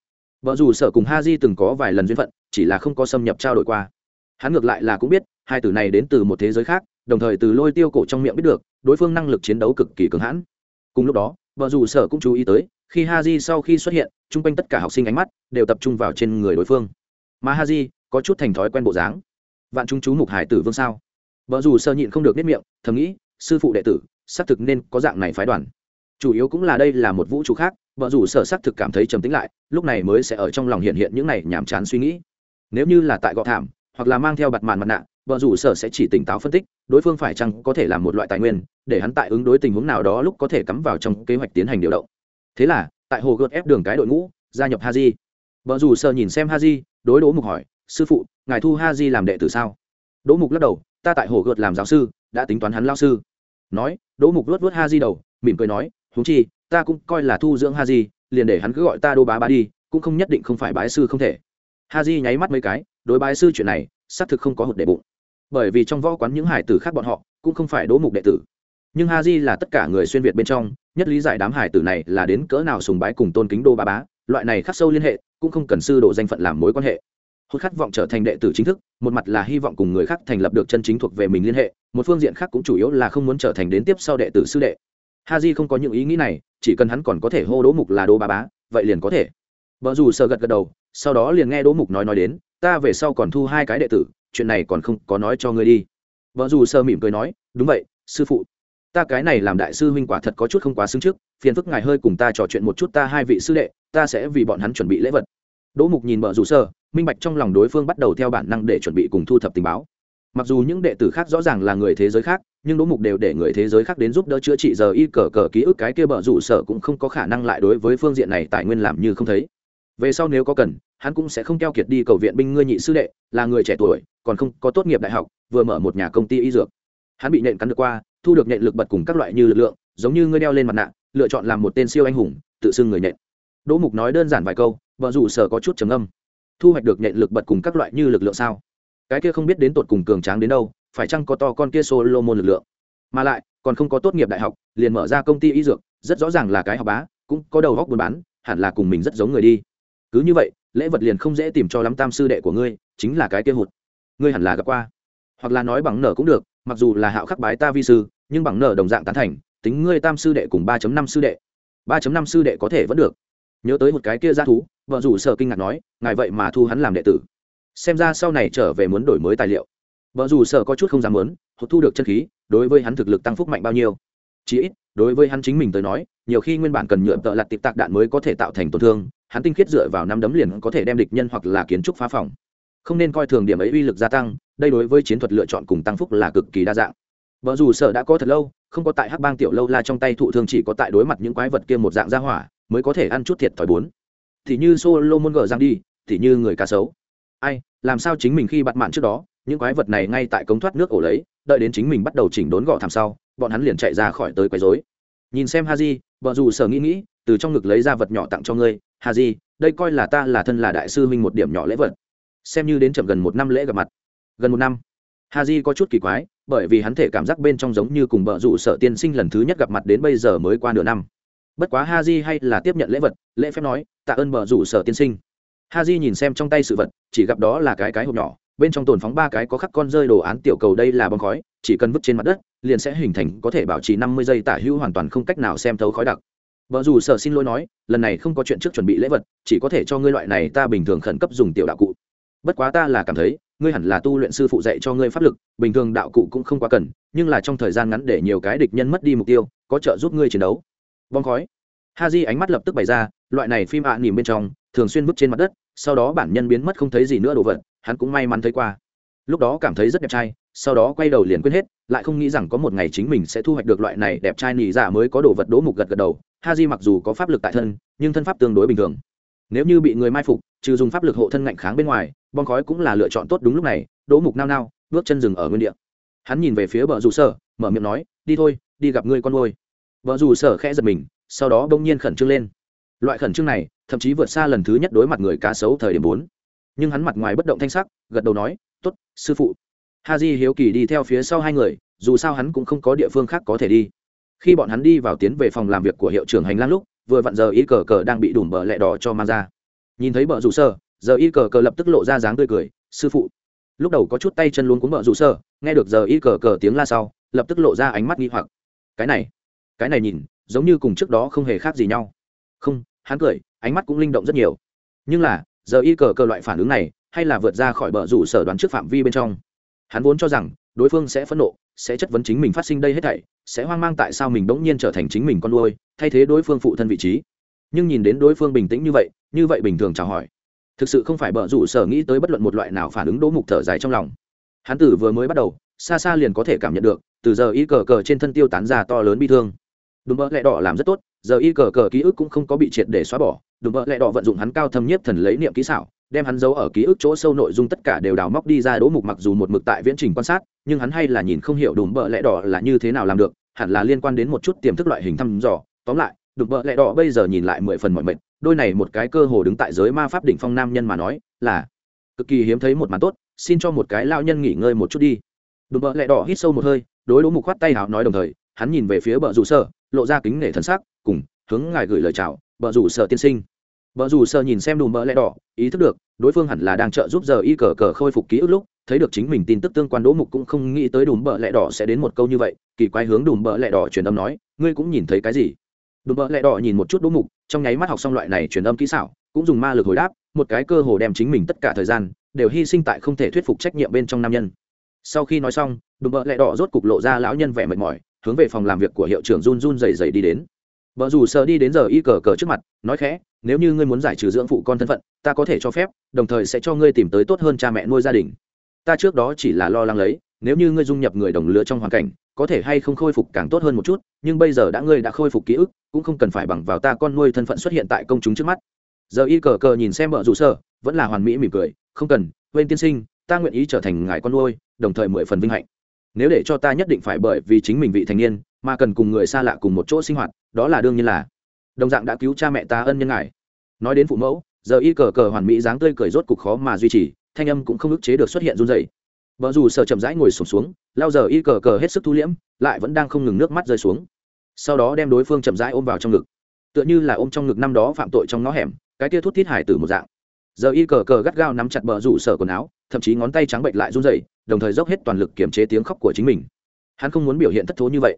vợ rủ sợ cùng ha di từng có vài lần duyên phận, chỉ là không có xâm nhập trao đổi qua. Hắn ngược lại là cũng biết hai từ này đến từ một thế giới khác, đồng thời từ lôi tiêu cổ trong miệng biết được, đối phương năng lực chiến đấu cực kỳ cường hãn. Cùng lúc đó, vợ dù sở cũng chú ý tới, khi ha j sau khi xuất hiện, chung quanh tất cả học sinh ánh mắt đều tập trung vào trên người đối phương. Mà ha j có chút thành thói quen bộ dáng. Vạn chúng chú mục hải tử vương sao? Vợ dù sơ nhịn không được nếp miệng, thầm nghĩ, sư phụ đệ tử, xác thực nên có dạng này phái đoàn. Chủ yếu cũng là đây là một vũ trụ khác, vợ dù sở xác thực cảm thấy trầm tính lại, lúc này mới sẽ ở trong lòng hiện hiện những này nhàm chán suy nghĩ. Nếu như là tại gọ thảm, hoặc là mang theo bặt màn mặt nạ vợ rủ sở sẽ chỉ tỉnh táo phân tích, đối phương phải chăng có thể là một loại tài nguyên, để hắn tại ứng đối tình huống nào đó lúc có thể cắm vào trong kế hoạch tiến hành điều động. Thế là, tại hồ gợt ép đường cái đội ngũ, gia nhập haji. Vợ rủ sở nhìn xem haji, đối đỗ mục hỏi, sư phụ, ngài thu haji làm đệ tử sao? Đỗ mục lắc đầu, ta tại hồ gợt làm giáo sư, đã tính toán hắn lao sư. Nói, đỗ mục luốt luốt haji đầu, mỉm cười nói, huống chi, ta cũng coi là thu dưỡng haji, liền để hắn cứ gọi ta đô bá bá đi, cũng không nhất định không phải bái sư không thể. Ha di nháy mắt mấy cái, đối bái sư chuyện này, xác thực không có hụt đệ bụng bởi vì trong võ quán những hải tử khác bọn họ cũng không phải đỗ mục đệ tử. Nhưng ha di là tất cả người xuyên việt bên trong, nhất lý giải đám hải tử này là đến cỡ nào sùng bái cùng tôn kính đô bá bá, loại này khắc sâu liên hệ, cũng không cần sư độ danh phận làm mối quan hệ. Hốt khát vọng trở thành đệ tử chính thức, một mặt là hy vọng cùng người khác thành lập được chân chính thuộc về mình liên hệ, một phương diện khác cũng chủ yếu là không muốn trở thành đến tiếp sau đệ tử sư đệ. Ha di không có những ý nghĩ này, chỉ cần hắn còn có thể hô đỗ mục là đô bá bá, vậy liền có thể. Vợ dù sợ gật gật đầu, sau đó liền nghe đỗ mục nói nói đến, ta về sau còn thu hai cái đệ tử chuyện này còn không có nói cho ngươi đi. Vợ dù sơ mỉm cười nói, đúng vậy, sư phụ. Ta cái này làm đại sư huynh quả thật có chút không quá xứng trước, phiền phức ngài hơi cùng ta trò chuyện một chút ta hai vị sư đệ, ta sẽ vì bọn hắn chuẩn bị lễ vật. Đỗ mục nhìn vợ dù sơ, minh bạch trong lòng đối phương bắt đầu theo bản năng để chuẩn bị cùng thu thập tình báo. Mặc dù những đệ tử khác rõ ràng là người thế giới khác, nhưng đỗ mục đều để người thế giới khác đến giúp đỡ chữa trị giờ y cờ cờ ký ức cái kia bợ rủ sở cũng không có khả năng lại đối với phương diện này tài nguyên làm như không thấy về sau nếu có cần, hắn cũng sẽ không keo kiệt đi cầu viện binh ngươi nhị sư đệ, là người trẻ tuổi, còn không có tốt nghiệp đại học, vừa mở một nhà công ty y dược. Hắn bị nện cắn được qua, thu được nện lực bật cùng các loại như lực lượng, giống như ngươi đeo lên mặt nạ, lựa chọn làm một tên siêu anh hùng, tự xưng người nện. Đỗ mục nói đơn giản vài câu, vợ rủ sở có chút trầm âm thu hoạch được nện lực bật cùng các loại như lực lượng sao? Cái kia không biết đến tột cùng cường tráng đến đâu, phải chăng có to con kia solo môn lực lượng? Mà lại, còn không có tốt nghiệp đại học, liền mở ra công ty y dược, rất rõ ràng là cái học bá, cũng có đầu góc buôn bán, hẳn là cùng mình rất giống người đi cứ như vậy, lễ vật liền không dễ tìm cho lắm tam sư đệ của ngươi, chính là cái kia hụt. Ngươi hẳn là gặp qua. Hoặc là nói bằng nở cũng được, mặc dù là hạo khắc bái ta vi sư, nhưng bằng nở đồng dạng tán thành, tính ngươi tam sư đệ cùng ba năm sư đệ. ba năm sư đệ có thể vẫn được. Nhớ tới một cái kia ra thú, vợ rủ sở kinh ngạc nói, ngài vậy mà thu hắn làm đệ tử. Xem ra sau này trở về muốn đổi mới tài liệu. Vợ rủ sở có chút không dám muốn, hụt thu được chân khí, đối với hắn thực lực tăng phúc mạnh bao nhiêu. Chí ít, đối với hắn chính mình tới nói, nhiều khi nguyên bản cần nhựa tợ lặt tịp tạc đạn mới có thể tạo thành tổn thương hắn tinh khiết dựa vào năm đấm liền có thể đem địch nhân hoặc là kiến trúc phá phòng. Không nên coi thường điểm ấy uy lực gia tăng, đây đối với chiến thuật lựa chọn cùng tăng phúc là cực kỳ đa dạng. Vợ dù sợ đã có thật lâu, không có tại hắc bang tiểu lâu la trong tay thụ thường chỉ có tại đối mặt những quái vật kia một dạng gia hỏa, mới có thể ăn chút thiệt thòi bốn. Thì như solo môn gờ giang đi, thì như người cá sấu. Ai, làm sao chính mình khi bắt mạn trước đó, những quái vật này ngay tại cống thoát nước ổ lấy, đợi đến chính mình bắt đầu chỉnh đốn gọ thảm sau, bọn hắn liền chạy ra khỏi tới quấy rối. Nhìn xem ha di vợ dù sở nghĩ nghĩ từ trong ngực lấy ra vật nhỏ tặng cho ngươi, hà di, đây coi là ta là thân là đại sư huynh một điểm nhỏ lễ vật. Xem như đến chậm gần một năm lễ gặp mặt. Gần một năm. Hà di có chút kỳ quái, bởi vì hắn thể cảm giác bên trong giống như cùng bờ rủ sở tiên sinh lần thứ nhất gặp mặt đến bây giờ mới qua nửa năm. Bất quá ha di hay là tiếp nhận lễ vật, lễ phép nói, tạ ơn bờ rủ sở tiên sinh. Ha di nhìn xem trong tay sự vật, chỉ gặp đó là cái cái hộp nhỏ, bên trong tồn phóng ba cái có khắc con rơi đồ án tiểu cầu đây là bong khói, chỉ cần vứt trên mặt đất, liền sẽ hình thành có thể bảo trì năm mươi giây tả hữu hoàn toàn không cách nào xem thấu khói đặc vợ dù sở xin lỗi nói, lần này không có chuyện trước chuẩn bị lễ vật, chỉ có thể cho ngươi loại này ta bình thường khẩn cấp dùng tiểu đạo cụ. Bất quá ta là cảm thấy, ngươi hẳn là tu luyện sư phụ dạy cho ngươi pháp lực, bình thường đạo cụ cũng không quá cần, nhưng là trong thời gian ngắn để nhiều cái địch nhân mất đi mục tiêu, có trợ giúp ngươi chiến đấu. Bom khói. Ha di ánh mắt lập tức bày ra, loại này phim ạ à nỉm bên trong, thường xuyên bước trên mặt đất, sau đó bản nhân biến mất không thấy gì nữa đồ vật, hắn cũng may mắn thấy qua. Lúc đó cảm thấy rất đẹp trai sau đó quay đầu liền quên hết, lại không nghĩ rằng có một ngày chính mình sẽ thu hoạch được loại này đẹp trai nỉ dạ mới có đồ vật đỗ mục gật gật đầu. Ha di mặc dù có pháp lực tại thân, nhưng thân pháp tương đối bình thường. Nếu như bị người mai phục, trừ dùng pháp lực hộ thân ngạnh kháng bên ngoài, bom khói cũng là lựa chọn tốt đúng lúc này. Đỗ mục nao nao, bước chân dừng ở nguyên địa. Hắn nhìn về phía bờ rủ sở, mở miệng nói, đi thôi, đi gặp ngươi con ngôi vợ rủ sở khẽ giật mình, sau đó bỗng nhiên khẩn trương lên. Loại khẩn trương này, thậm chí vượt xa lần thứ nhất đối mặt người cá sấu thời điểm bốn. Nhưng hắn mặt ngoài bất động thanh sắc, gật đầu nói t ố t sư phụ ha hiếu kỳ đi theo phía sau hai người, dù sao hắn cũng không có địa phương khác có thể đi. Khi bọn hắn đi vào tiến về phòng làm việc của hiệu trưởng hành lang lúc, vừa vặn giờ y cờ cờ đang bị đùm bờ lẹ đỏ cho mang ra. Nhìn thấy bờ rủ sơ, giờ y cờ cờ lập tức lộ ra dáng tươi cười, sư phụ. Lúc đầu có chút tay chân luống cuống bờ rủ sơ, nghe được giờ y cờ cờ tiếng la sau, lập tức lộ ra ánh mắt nghi hoặc. Cái này cái này nhìn, giống như cùng trước đó không hề khác gì nhau. Không, hắn cười, ánh mắt cũng linh động rất nhiều. Nhưng là, giờ y cờ cờ loại phản ứng này, hay là vượt ra khỏi bờ rủ sở đoán trước phạm vi bên trong? Hắn vốn cho rằng, đối phương sẽ phẫn nộ, sẽ chất vấn chính mình phát sinh đây hết thảy, sẽ hoang mang tại sao mình bỗng nhiên trở thành chính mình con nuôi, thay thế đối phương phụ thân vị trí. Nhưng nhìn đến đối phương bình tĩnh như vậy như vậy bình thường chào hỏi, thực sự không phải bợ rủ sở nghĩ tới bất luận một loại nào phản ứng đỗ mục thở dài trong lòng. Hắn tử vừa mới bắt đầu, xa xa liền có thể cảm nhận được, từ giờ y cờ cờ trên thân tiêu tán ra to lớn bi thương. Đúng mỡ lẹ đỏ làm rất tốt, giờ y cờ cờ ký ức cũng không có bị triệt để xóa bỏ. Đúng mỡ lẹ đỏ vận dụng hắn cao thâm nhất thần lấy niệm kỹ xảo đem hắn giấu ở ký ức chỗ sâu nội dung tất cả đều đào móc đi ra đỗ mục mặc dù một mực tại viễn trình quan sát, nhưng hắn hay là nhìn không hiểu đùm bợ lẽ đỏ là như thế nào làm được, hẳn là liên quan đến một chút tiềm thức loại hình thăm dò. Tóm lại, đùm bợ lẽ đỏ bây giờ nhìn lại mười phần mọi mệnh đôi này một cái cơ hồ đứng tại giới ma pháp đỉnh phong nam nhân mà nói, là cực kỳ hiếm thấy một màn tốt, xin cho một cái lao nhân nghỉ ngơi một chút đi. Đùm bợ lẽ đỏ hít sâu một hơi, đối đỗ mục khoát tay hào nói đồng thời, hắn nhìn về phía bờ rủ sở, lộ ra kính nể thân sắc, cùng hướng ngài gửi lời chào bờ rủ sở tiên sinh vợ dù sợ nhìn xem đùm bỡ lẽ đỏ, ý thức được, đối phương hẳn là đang trợ giúp giờ y cờ cờ khôi phục ký ức lúc, thấy được chính mình tin tức tương quan đỗ mục cũng không nghĩ tới đùm bỡ lẽ đỏ sẽ đến một câu như vậy, kỳ quái hướng đùm bỡ lẽ đỏ truyền âm nói, ngươi cũng nhìn thấy cái gì? Đùm bỡ lẽ đỏ nhìn một chút đỗ mục, trong nháy mắt học xong loại này truyền âm kỹ xảo, cũng dùng ma lực hồi đáp, một cái cơ hồ đem chính mình tất cả thời gian, đều hy sinh tại không thể thuyết phục trách nhiệm bên trong nam nhân. Sau khi nói xong, đùm bỡ lẽ đỏ rốt cục lộ ra lão nhân vẻ mệt mỏi, hướng về phòng làm việc của hiệu trưởng run run dày dày đi đến. Vợ dù sợ đi đến giờ y cờ cờ trước mặt, nói khẽ nếu như ngươi muốn giải trừ dưỡng phụ con thân phận, ta có thể cho phép, đồng thời sẽ cho ngươi tìm tới tốt hơn cha mẹ nuôi gia đình. Ta trước đó chỉ là lo lắng lấy, nếu như ngươi dung nhập người đồng lứa trong hoàn cảnh, có thể hay không khôi phục càng tốt hơn một chút, nhưng bây giờ đã ngươi đã khôi phục ký ức, cũng không cần phải bằng vào ta con nuôi thân phận xuất hiện tại công chúng trước mắt. Giờ y cờ cờ nhìn xem vợ rủ sở vẫn là hoàn mỹ mỉm cười, không cần, quên tiên sinh, ta nguyện ý trở thành ngài con nuôi, đồng thời mười phần vinh hạnh. Nếu để cho ta nhất định phải bởi vì chính mình vị thành niên, mà cần cùng người xa lạ cùng một chỗ sinh hoạt, đó là đương nhiên là đồng dạng đã cứu cha mẹ ta ân nhân ngài. Nói đến phụ mẫu giờ y cờ cờ hoàn mỹ dáng tươi cười rốt cục khó mà duy trì thanh âm cũng không ức chế được xuất hiện run dày vợ dù sợ chậm rãi ngồi sụp xuống, xuống lao giờ y cờ cờ hết sức thu liễm lại vẫn đang không ngừng nước mắt rơi xuống. Sau đó đem đối phương chậm rãi ôm vào trong ngực. Tựa như là ôm trong ngực năm đó phạm tội trong ngõ hẻm cái tia thút thít hải tử một dạng. Giờ y cờ cờ gắt gao nắm chặt bờ rủ sở quần áo thậm chí ngón tay trắng bệnh lại run rẩy đồng thời dốc hết toàn lực kiềm chế tiếng khóc của chính mình. Hắn không muốn biểu hiện thất thố như vậy.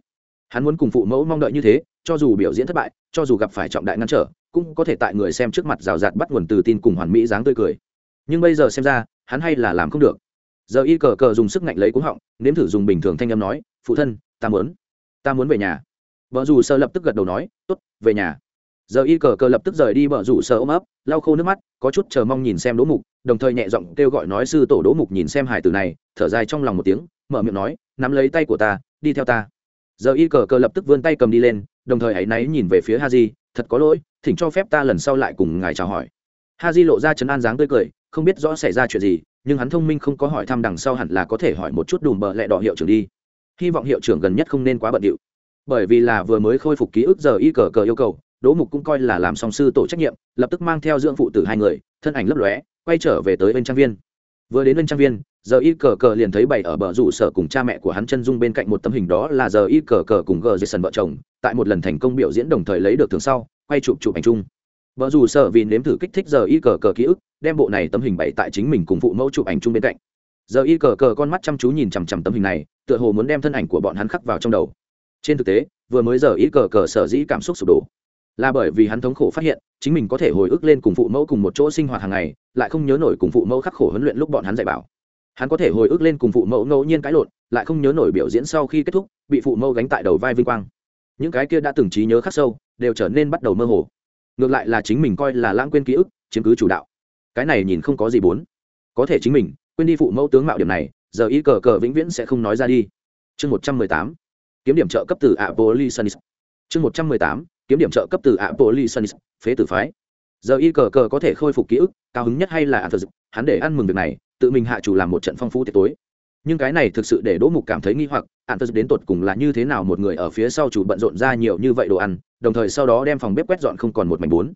Hắn muốn cùng phụ mẫu mong đợi như thế cho dù biểu diễn thất bại, cho dù gặp phải trọng đại ngăn trở, cũng có thể tại người xem trước mặt rào rạt bắt nguồn từ tin cùng hoàn mỹ dáng tươi cười. Nhưng bây giờ xem ra, hắn hay là làm không được. Giờ y cờ cờ dùng sức ngạnh lấy cúng họng, nếm thử dùng bình thường thanh âm nói, phụ thân, ta muốn ta muốn về nhà. Vợ dù sơ lập tức gật đầu nói t ố t về nhà. Giờ y cờ cờ lập tức rời đi vợ rủ sơ ôm ấp, lau khô nước mắt, có chút chờ mong nhìn xem đỗ mục, đồng thời nhẹ giọng kêu gọi nói sư tổ đỗ mục nhìn xem hải tử này, thở dài trong lòng một tiếng, mở miệng nói, nắm lấy tay của ta, đi theo ta. Giờ y cờ cờ lập tức vươn tay cầm đi lên đồng thời hãy náy nhìn về phía ha thật có lỗi, thỉnh cho phép ta lần sau lại cùng ngài chào hỏi. Ha lộ ra chấn an dáng tươi cười, không biết rõ xảy ra chuyện gì, nhưng hắn thông minh không có hỏi thăm đằng sau hẳn là có thể hỏi một chút đùm bợ lẹ đỏ hiệu trưởng đi. Hy vọng hiệu trưởng gần nhất không nên quá bận điệu. Bởi vì là vừa mới khôi phục ký ức giờ y cờ cờ yêu cầu, đỗ mục cũng coi là làm song sư tổ trách nhiệm, lập tức mang theo dưỡng phụ tử hai người, thân ảnh lấp lóe, quay trở về tới bên trang viên vừa đến bên trang viên, giờ y cờ cờ liền thấy bày ở bờ rủ sở cùng cha mẹ của hắn chân dung bên cạnh một tấm hình đó là giờ y cờ cờ cùng gờ dây sần vợ chồng, tại một lần thành công biểu diễn đồng thời lấy được thường sau, quay chụp chụp ảnh chung. Vợ rủ sở vì nếm thử kích thích giờ y cờ cờ ký ức, đem bộ này tấm hình bày tại chính mình cùng phụ mẫu chụp ảnh chung bên cạnh. Giờ y cờ cờ con mắt chăm chú nhìn chằm chằm tấm hình này, tựa hồ muốn đem thân ảnh của bọn hắn khắc vào trong đầu. Trên thực tế, vừa mới giờ y cờ cờ sở dĩ cảm xúc sụp đổ là bởi vì hắn thống khổ phát hiện, chính mình có thể hồi ức lên cùng phụ mẫu cùng một chỗ sinh hoạt hàng ngày, lại không nhớ nổi cùng phụ mẫu khắc khổ huấn luyện lúc bọn hắn dạy bảo. Hắn có thể hồi ức lên cùng phụ mẫu ngẫu nhiên cãi lộn, lại không nhớ nổi biểu diễn sau khi kết thúc, bị phụ mẫu gánh tại đầu vai vinh quang. Những cái kia đã từng trí nhớ khắc sâu, đều trở nên bắt đầu mơ hồ. Ngược lại là chính mình coi là lãng quên ký ức, chiếm cứ chủ đạo. Cái này nhìn không có gì bốn. Có thể chính mình, quên đi phụ mẫu tướng mạo điểm này, giờ y cờ cờ vĩnh viễn sẽ không nói ra đi. Chương một trăm mười tám. Kiếm điểm trợ cấp từ apolisanis chương một trăm mười tám kiếm điểm trợ cấp từ apolisanis, phế tử phái. Giờ y cờ cờ có thể khôi phục ký ức, cao hứng nhất hay là thật hắn để ăn mừng việc này, tự mình hạ chủ làm một trận phong phú tiệc tối. Nhưng cái này thực sự để đỗ mục cảm thấy nghi hoặc ạn Dực đến tột cùng là như thế nào một người ở phía sau chủ bận rộn ra nhiều như vậy đồ ăn, đồng thời sau đó đem phòng bếp quét dọn không còn một mảnh bốn.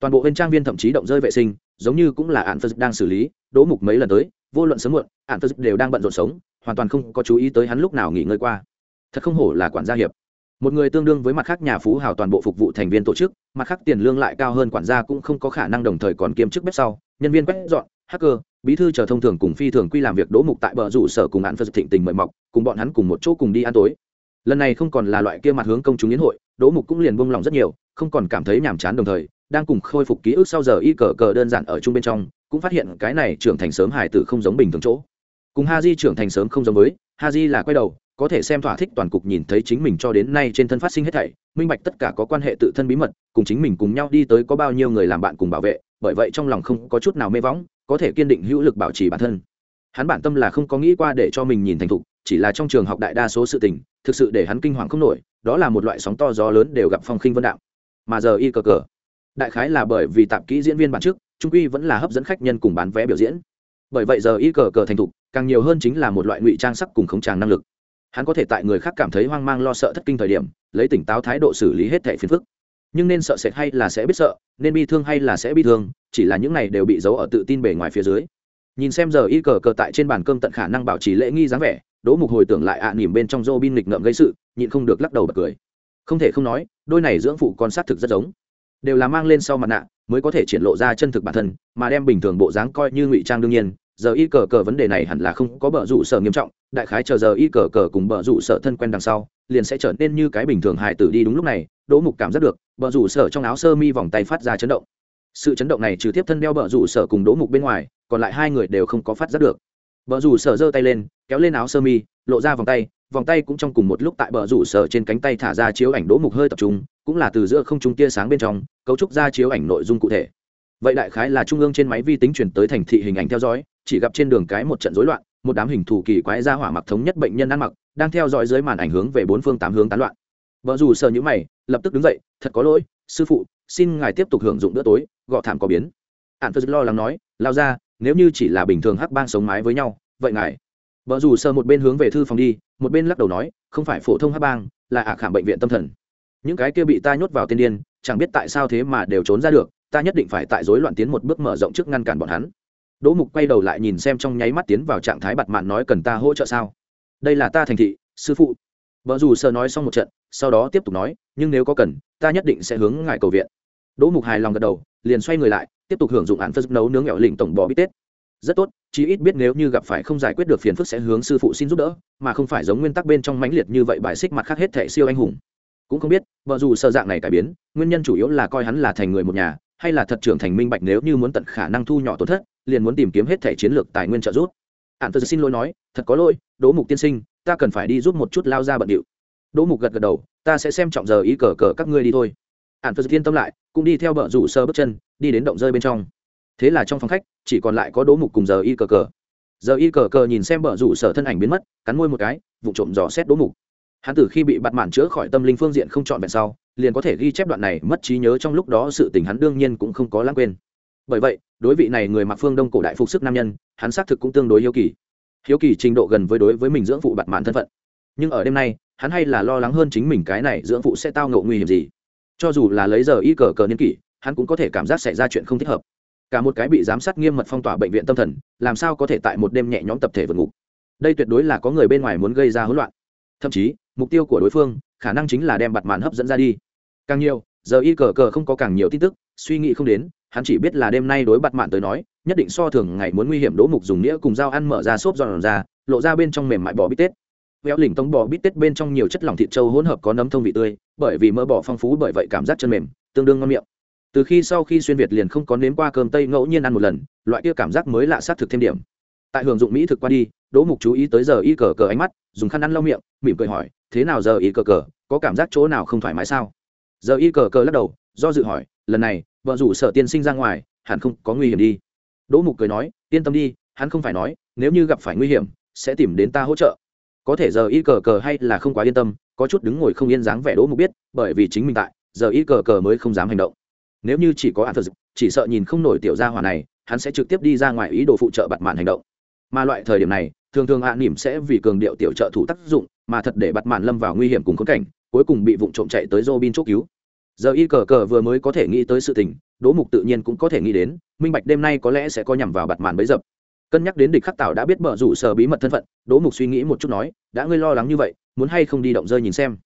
Toàn bộ bên trang viên thậm chí động rơi vệ sinh, giống như cũng là ạn Dực đang xử lý, đỗ mục mấy lần tới, vô luận sớm muộn ạn Dực đều đang bận rộn sống, hoàn toàn không có chú ý tới hắn lúc nào nghỉ ngơi qua. Thật không hổ là quản gia hiệp một người tương đương với mặt khác nhà phú hào toàn bộ phục vụ thành viên tổ chức, mặt khác tiền lương lại cao hơn quản gia cũng không có khả năng đồng thời còn kiêm chức bếp sau. Nhân viên quét dọn, hacker, bí thư chờ thông thường cùng phi thường quy làm việc đỗ mục tại bờ rủ sở cùng hạn phật thịnh tình mời mọc, cùng bọn hắn cùng một chỗ cùng đi ăn tối. Lần này không còn là loại kia mặt hướng công chúng yến hội, đỗ mục cũng liền buông lòng rất nhiều, không còn cảm thấy nhàm chán đồng thời, đang cùng khôi phục ký ức sau giờ y cờ cờ đơn giản ở chung bên trong, cũng phát hiện cái này trưởng thành sớm hải tử không giống bình thường chỗ. Cùng ha di trưởng thành sớm không giống với ha di là quay đầu có thể xem thỏa thích toàn cục nhìn thấy chính mình cho đến nay trên thân phát sinh hết thảy, minh bạch tất cả có quan hệ tự thân bí mật, cùng chính mình cùng nhau đi tới có bao nhiêu người làm bạn cùng bảo vệ, bởi vậy trong lòng không có chút nào mê võng, có thể kiên định hữu lực bảo trì bản thân. Hắn bản tâm là không có nghĩ qua để cho mình nhìn thành thục, chỉ là trong trường học đại đa số sự tình, thực sự để hắn kinh hoàng không nổi, đó là một loại sóng to gió lớn đều gặp phong khinh vân đạo. Mà giờ y cờ cờ, đại khái là bởi vì tạp kỹ diễn viên bản trước, trung quy vẫn là hấp dẫn khách nhân cùng bán vé biểu diễn. Bởi vậy giờ y cờ cờ thành thục, càng nhiều hơn chính là một loại ngụy trang sắc cùng khống tràng năng lực hắn có thể tại người khác cảm thấy hoang mang lo sợ thất kinh thời điểm, lấy tỉnh táo thái độ xử lý hết thẻ phiền phức. Nhưng nên sợ sệt hay là sẽ biết sợ, nên bi thương hay là sẽ bi thương, chỉ là những này đều bị giấu ở tự tin bề ngoài phía dưới. Nhìn xem giờ y cờ cờ tại trên bàn cơm tận khả năng bảo trì lễ nghi dáng vẻ, đỗ mục hồi tưởng lại ạ à nỉm bên trong dô bin nghịch ngợm gây sự, nhịn không được lắc đầu bật cười. Không thể không nói, đôi này dưỡng phụ con sát thực rất giống. Đều là mang lên sau mặt nạ, mới có thể triển lộ ra chân thực bản thân, mà đem bình thường bộ dáng coi như ngụy trang đương nhiên giờ y cờ cờ vấn đề này hẳn là không có bờ rủ sở nghiêm trọng, đại khái chờ giờ y cờ cờ cùng bờ rủ sở thân quen đằng sau, liền sẽ trở nên như cái bình thường hài tử đi đúng lúc này, đỗ mục cảm giác được bờ rủ sở trong áo sơ mi vòng tay phát ra chấn động. Sự chấn động này trừ tiếp thân đeo bờ rủ sở cùng đỗ mục bên ngoài, còn lại hai người đều không có phát giác được. Bờ rủ sở giơ tay lên, kéo lên áo sơ mi, lộ ra vòng tay vòng tay cũng trong cùng một lúc tại bờ rủ sở trên cánh tay thả ra chiếu ảnh đỗ mục hơi tập trung, cũng là từ giữa không trung tia sáng bên trong, cấu trúc ra chiếu ảnh nội dung cụ thể. Vậy đại khái là trung ương trên máy vi tính chuyển tới thành thị hình ảnh theo dõi chỉ gặp trên đường cái một trận rối loạn, một đám hình thù kỳ quái ra hỏa mặc thống nhất bệnh nhân ăn mặc, đang theo dõi dưới màn ảnh hướng về bốn phương tám hướng tán loạn. Vợ dù sợ những mày, lập tức đứng dậy, thật có lỗi, sư phụ, xin ngài tiếp tục hưởng dụng bữa tối, gọ thảm có biến. Ạn phật lo lắng nói, lao ra, nếu như chỉ là bình thường hắc bang sống mái với nhau, vậy ngài vợ dù sợ một bên hướng về thư phòng đi, một bên lắc đầu nói, không phải phổ thông hắc bang, là ả khảm bệnh viện tâm thần. Những cái kia bị ta nhốt vào tiên điên, chẳng biết tại sao thế mà đều trốn ra được, ta nhất định phải tại rối loạn tiến một bước mở rộng trước ngăn cản bọn hắn đỗ mục quay đầu lại nhìn xem trong nháy mắt tiến vào trạng thái bặt mạn nói cần ta hỗ trợ sao? Đây là ta thành thị, sư phụ. Vợ dù sợ nói xong một trận, sau đó tiếp tục nói, nhưng nếu có cần, ta nhất định sẽ hướng ngài cầu viện. Đỗ mục hài lòng gật đầu, liền xoay người lại, tiếp tục hưởng dụng án phật nấu nướng nghèo lỉnh tổng bò bít tết. Rất tốt, chí ít biết nếu như gặp phải không giải quyết được phiền phức sẽ hướng sư phụ xin giúp đỡ, mà không phải giống nguyên tắc bên trong mãnh liệt như vậy bài xích mặt khác hết thể siêu anh hùng. Cũng không biết, vợ dù sợ dạng này cải biến, nguyên nhân chủ yếu là coi hắn là thành người một nhà, hay là thật trưởng thành minh bạch nếu như muốn tận khả năng thu nhỏ tổn thất liền muốn tìm kiếm hết thể chiến lược tài nguyên trợ giúp. Ạn phật xin lỗi nói, thật có lỗi, đỗ mục tiên sinh, ta cần phải đi giúp một chút lao ra bận điệu. Đỗ mục gật gật đầu, ta sẽ xem trọng giờ ý cờ cờ các ngươi đi thôi. Ạn phật yên tâm lại, cũng đi theo bờ rủ sơ bước chân, đi đến động rơi bên trong. Thế là trong phòng khách, chỉ còn lại có đỗ mục cùng giờ y cờ cờ. Giờ y cờ cờ nhìn xem bờ rủ sở thân ảnh biến mất, cắn môi một cái vụ trộm dò xét đỗ mục. Hắn từ khi bị bắt mạn chữa khỏi tâm linh phương diện không chọn vẹn sau, liền có thể ghi chép đoạn này mất trí nhớ trong lúc đó sự tình hắn đương nhiên cũng không có lãng quên. Bởi vậy đối vị này người mặc phương đông cổ đại phục sức nam nhân, hắn xác thực cũng tương đối hiếu kỳ. Hiếu kỳ trình độ gần với đối với mình dưỡng phụ bặt mạn thân phận. Nhưng ở đêm nay, hắn hay là lo lắng hơn chính mình cái này dưỡng phụ sẽ tao ngộ nguy hiểm gì. Cho dù là lấy giờ y cờ cờ niên kỷ, hắn cũng có thể cảm giác xảy ra chuyện không thích hợp. Cả một cái bị giám sát nghiêm mật phong tỏa bệnh viện tâm thần, làm sao có thể tại một đêm nhẹ nhõm tập thể vượt ngục? Đây tuyệt đối là có người bên ngoài muốn gây ra hỗn loạn. Thậm chí, mục tiêu của đối phương khả năng chính là đem bặt mạn hấp dẫn ra đi. Càng nhiều, giờ y cờ cờ không có càng nhiều tin tức, suy nghĩ không đến hắn chỉ biết là đêm nay đối bặt mạn tới nói, nhất định so thường ngày muốn nguy hiểm đỗ mục dùng nghĩa cùng dao ăn mở ra xốp giòn ra, lộ ra bên trong mềm mại bò bít tết. Véo lỉnh tông bò bít tết bên trong nhiều chất lỏng thịt trâu hỗn hợp có nấm thông vị tươi, bởi vì mỡ bò phong phú bởi vậy cảm giác chân mềm, tương đương ngon miệng. Từ khi sau khi xuyên việt liền không có nếm qua cơm tây ngẫu nhiên ăn một lần, loại kia cảm giác mới lạ sát thực thêm điểm. Tại hưởng dụng mỹ thực qua đi, đỗ mục chú ý tới giờ y cờ cờ ánh mắt, dùng khăn ăn lau miệng, mỉm cười hỏi, thế nào giờ y cờ cờ, có cảm giác chỗ nào không thoải mái sao? Giờ y cờ cờ lắc đầu, do dự hỏi, lần này vợ rủ sợ tiên sinh ra ngoài, hẳn không có nguy hiểm đi. Đỗ mục cười nói, yên tâm đi, hắn không phải nói, nếu như gặp phải nguy hiểm, sẽ tìm đến ta hỗ trợ. Có thể giờ y cờ cờ hay là không quá yên tâm, có chút đứng ngồi không yên dáng vẻ đỗ mục biết, bởi vì chính mình tại, giờ y cờ cờ mới không dám hành động. Nếu như chỉ có an thật chỉ sợ nhìn không nổi tiểu gia hỏa này, hắn sẽ trực tiếp đi ra ngoài ý đồ phụ trợ bặt mạn hành động. Mà loại thời điểm này, thường thường hạ nỉm sẽ vì cường điệu tiểu trợ thủ tác dụng, mà thật để bặt mạn lâm vào nguy hiểm cùng khốn cảnh, cuối cùng bị vụng trộm chạy tới Robin chốt cứu giờ y cờ cờ vừa mới có thể nghĩ tới sự tình, đỗ mục tự nhiên cũng có thể nghĩ đến, minh bạch đêm nay có lẽ sẽ có nhằm vào bặt màn bấy dập. Cân nhắc đến địch khắc tảo đã biết bở rủ sở bí mật thân phận, đỗ mục suy nghĩ một chút nói, đã ngươi lo lắng như vậy, muốn hay không đi động rơi nhìn xem.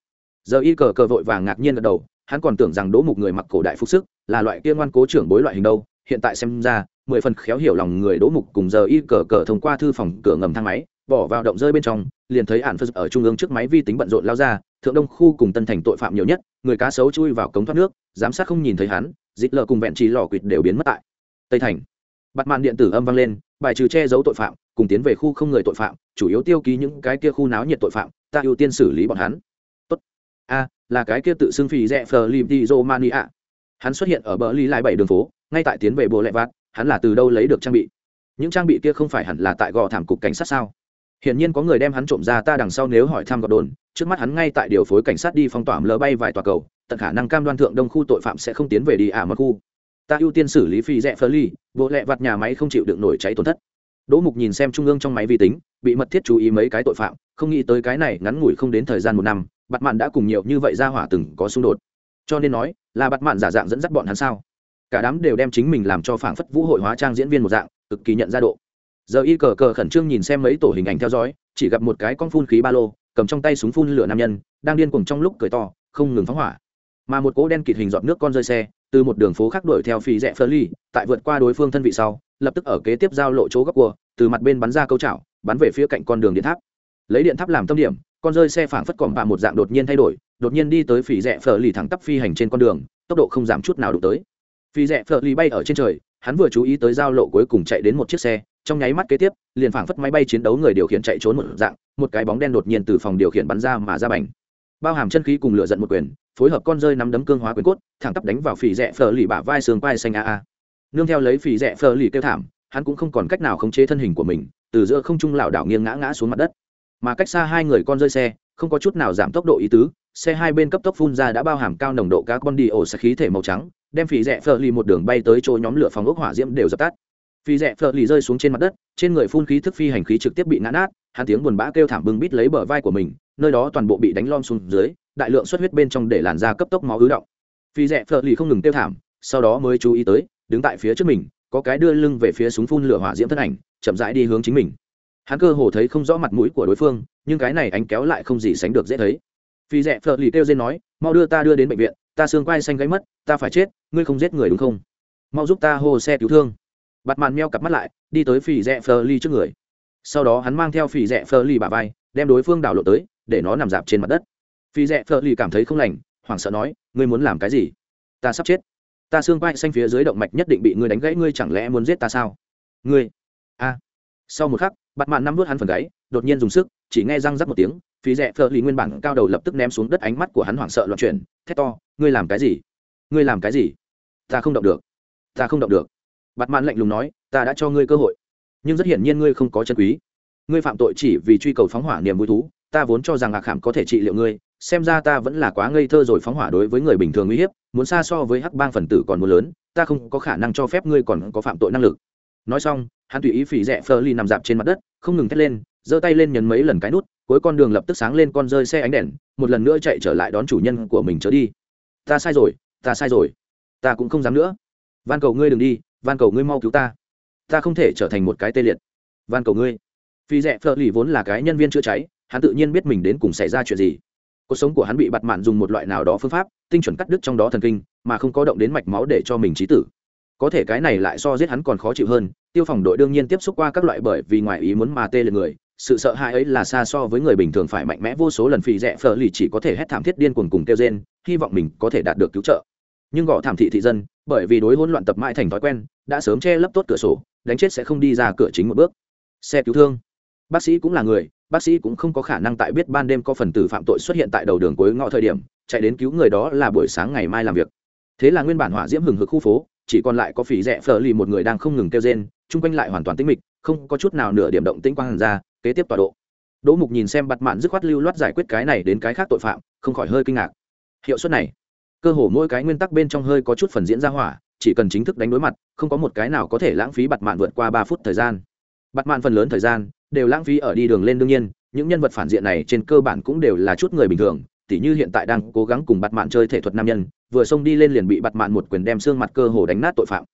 Giờ y cờ cờ vội vàng ngạc nhiên gật đầu, hắn còn tưởng rằng đỗ mục người mặc cổ đại phục sức, là loại kia ngoan cố trưởng bối loại hình đâu, hiện tại xem ra, mười phần khéo hiểu lòng người đỗ mục cùng giờ y cờ cờ thông qua thư phòng cửa ngầm thang máy, bỏ vào động rơi bên trong liền thấy ản phật ở trung ương trước máy vi tính bận rộn lao ra, thượng đông khu cùng tân thành tội phạm nhiều nhất, người cá sấu chui vào cống thoát nước, giám sát không nhìn thấy hắn dịt lờ cùng vẹn trí lò quỵt đều biến mất tại tây thành. Bặt màn điện tử âm vang lên, bài trừ che giấu tội phạm, cùng tiến về khu không người tội phạm, chủ yếu tiêu ký những cái kia khu náo nhiệt tội phạm, ta ưu tiên xử lý bọn hắn. Tốt. A, là cái kia tự xưng phì rẽ phờ lim đi romania hắn xuất hiện ở bờ ly lại bảy đường phố, ngay tại tiến về bộ lệ vạt, hắn là từ đâu lấy được trang bị? Những trang bị kia không phải hẳn là tại gò thảm cục cảnh sát sao? Hiển nhiên có người đem hắn trộm ra ta đằng sau nếu hỏi thăm gặp đồn, trước mắt hắn ngay tại điều phối cảnh sát đi phong tỏa lỡ bay vài tòa cầu, tận khả năng cam đoan thượng đông khu tội phạm sẽ không tiến về đi ả mật khu. Ta ưu tiên xử lý phi rẻ phơ ly, bộ lẹ vặt nhà máy không chịu được nổi cháy tổn thất. Đỗ mục nhìn xem trung ương trong máy vi tính, bị mật thiết chú ý mấy cái tội phạm, không nghĩ tới cái này ngắn ngủi không đến thời gian một năm, Bạt mạn đã cùng nhiều như vậy ra hỏa từng có xung đột. Cho nên nói, là Bạt mạn giả dạng dẫn dắt bọn hắn sao? Cả đám đều đem chính mình làm cho phảng phất vũ hội hóa trang diễn viên một dạng, cực kỳ nhận ra độ giờ y cờ cờ khẩn trương nhìn xem mấy tổ hình ảnh theo dõi, chỉ gặp một cái con phun khí ba lô, cầm trong tay súng phun lửa nam nhân, đang điên cuồng trong lúc cười to, không ngừng phóng hỏa. Mà một cỗ đen kịt hình giọt nước con rơi xe, từ một đường phố khác đuổi theo phi rẽ phơ ly tại vượt qua đối phương thân vị sau, lập tức ở kế tiếp giao lộ chỗ góc cua, từ mặt bên bắn ra câu chảo, bắn về phía cạnh con đường điện tháp. Lấy điện tháp làm tâm điểm, con rơi xe phảng phất còn bạ một dạng đột nhiên thay đổi, đột nhiên đi tới phỉ rẽ phở lì thẳng tắp phi hành trên con đường, tốc độ không giảm chút nào đụng tới. Phi rẽ phở lì bay ở trên trời, hắn vừa chú ý tới giao lộ cuối cùng chạy đến một chiếc xe trong nháy mắt kế tiếp, liền phảng phất máy bay chiến đấu người điều khiển chạy trốn một dạng, một cái bóng đen đột nhiên từ phòng điều khiển bắn ra mà ra bành. Bao hàm chân khí cùng lửa giận một quyền, phối hợp con rơi nắm đấm cương hóa quyền cốt, thẳng tắp đánh vào phì rẽ phở lì bả vai sườn vai xanh a a. Nương theo lấy phì rẽ phở lì kêu thảm, hắn cũng không còn cách nào khống chế thân hình của mình, từ giữa không trung lảo đảo nghiêng ngã ngã xuống mặt đất. Mà cách xa hai người con rơi xe, không có chút nào giảm tốc độ ý tứ, xe hai bên cấp tốc phun ra đã bao hàm cao nồng độ carbon dioxide khí thể màu trắng, đem phì rẽ phở lì một đường bay tới chỗ nhóm lửa phòng ốc hỏa diễm đều dập tắt phi rẽ phở lì rơi xuống trên mặt đất, trên người phun khí thức phi hành khí trực tiếp bị nã nát, hắn tiếng buồn bã kêu thảm bưng bít lấy bờ vai của mình, nơi đó toàn bộ bị đánh lom xuống dưới, đại lượng xuất huyết bên trong để làn da cấp tốc máu ứ động. Phi rẽ phở lì không ngừng kêu thảm, sau đó mới chú ý tới, đứng tại phía trước mình, có cái đưa lưng về phía súng phun lửa hỏa diễm thân ảnh, chậm rãi đi hướng chính mình. Hắn cơ hồ thấy không rõ mặt mũi của đối phương, nhưng cái này ánh kéo lại không gì sánh được dễ thấy. Phi rẽ Phở lì kêu dên nói, mau đưa ta đưa đến bệnh viện, ta xương quai xanh gáy mất, ta phải chết, ngươi không giết người đúng không? Mau giúp ta hô xe cứu thương bặt màn meo cặp mắt lại, đi tới phì rẽ phờ ly trước người. Sau đó hắn mang theo phì rẽ phờ ly bà vai, đem đối phương đảo lộ tới, để nó nằm dạp trên mặt đất. Phì rẽ phờ ly cảm thấy không lành, hoảng sợ nói, ngươi muốn làm cái gì? Ta sắp chết. Ta xương vai xanh phía dưới động mạch nhất định bị ngươi đánh gãy, ngươi chẳng lẽ muốn giết ta sao? Ngươi? A. Sau một khắc bặt mạn năm vớt hắn phần gáy, đột nhiên dùng sức, chỉ nghe răng rắc một tiếng phí rẽ phờ lì nguyên bản cao đầu lập tức ném xuống đất ánh mắt của hắn hoảng sợ loạn chuyển, thét to, ngươi làm cái gì? Ngươi làm cái gì? Ta không động được. Ta không động được bạt mạn lạnh lùng nói, ta đã cho ngươi cơ hội, nhưng rất hiển nhiên ngươi không có chân quý. Ngươi phạm tội chỉ vì truy cầu phóng hỏa niềm vui thú, ta vốn cho rằng lạc khảm có thể trị liệu ngươi, xem ra ta vẫn là quá ngây thơ rồi phóng hỏa đối với người bình thường uy hiếp, muốn xa so với hắc bang phần tử còn muốn lớn, ta không có khả năng cho phép ngươi còn có phạm tội năng lực. Nói xong, hắn tùy ý phỉ rẽ phơ ly nằm dạp trên mặt đất, không ngừng thét lên, giơ tay lên nhấn mấy lần cái nút, cuối con đường lập tức sáng lên con rơi xe ánh đèn, một lần nữa chạy trở lại đón chủ nhân của mình trở đi. Ta sai rồi, ta sai rồi, ta cũng không dám nữa. Van cầu ngươi đừng đi van cầu ngươi mau cứu ta. Ta không thể trở thành một cái tê liệt. Van cầu ngươi. Phi rẽ phơ lì vốn là cái nhân viên chữa cháy, hắn tự nhiên biết mình đến cùng xảy ra chuyện gì. Cuộc sống của hắn bị bặt mạn dùng một loại nào đó phương pháp, tinh chuẩn cắt đứt trong đó thần kinh, mà không có động đến mạch máu để cho mình trí tử. Có thể cái này lại so giết hắn còn khó chịu hơn, tiêu phòng đội đương nhiên tiếp xúc qua các loại bởi vì ngoài ý muốn mà tê liệt người, sự sợ hãi ấy là xa so với người bình thường phải mạnh mẽ vô số lần. Phì rẽ phở lì chỉ có thể hét thảm thiết điên cuồng cùng kêu gen hy vọng mình có thể đạt được cứu trợ. Nhưng gõ thảm thị thị dân, bởi vì đối hỗn loạn tập mãi thành thói quen đã sớm che lấp tốt cửa sổ, đánh chết sẽ không đi ra cửa chính một bước. Xe cứu thương. Bác sĩ cũng là người, bác sĩ cũng không có khả năng tại biết ban đêm có phần tử phạm tội xuất hiện tại đầu đường cuối ngõ thời điểm, chạy đến cứu người đó là buổi sáng ngày mai làm việc. Thế là nguyên bản hỏa diễm hừng hực khu phố, chỉ còn lại có phỉ rẽ phờ lì một người đang không ngừng kêu rên, chung quanh lại hoàn toàn tĩnh mịch, không có chút nào nửa điểm động tĩnh quang hàn ra, kế tiếp tọa độ. Đỗ mục nhìn xem bặt mạn dứt khoát lưu loát giải quyết cái này đến cái khác tội phạm, không khỏi hơi kinh ngạc. Hiệu suất này, cơ hồ mỗi cái nguyên tắc bên trong hơi có chút phần diễn ra hỏa chỉ cần chính thức đánh đối mặt, không có một cái nào có thể lãng phí bặt mạn vượt qua ba phút thời gian. Bặt mạn phần lớn thời gian đều lãng phí ở đi đường lên đương nhiên, những nhân vật phản diện này trên cơ bản cũng đều là chút người bình thường, tỉ như hiện tại đang cố gắng cùng bặt mạn chơi thể thuật nam nhân, vừa xông đi lên liền bị bặt mạn một quyền đem xương mặt cơ hồ đánh nát tội phạm.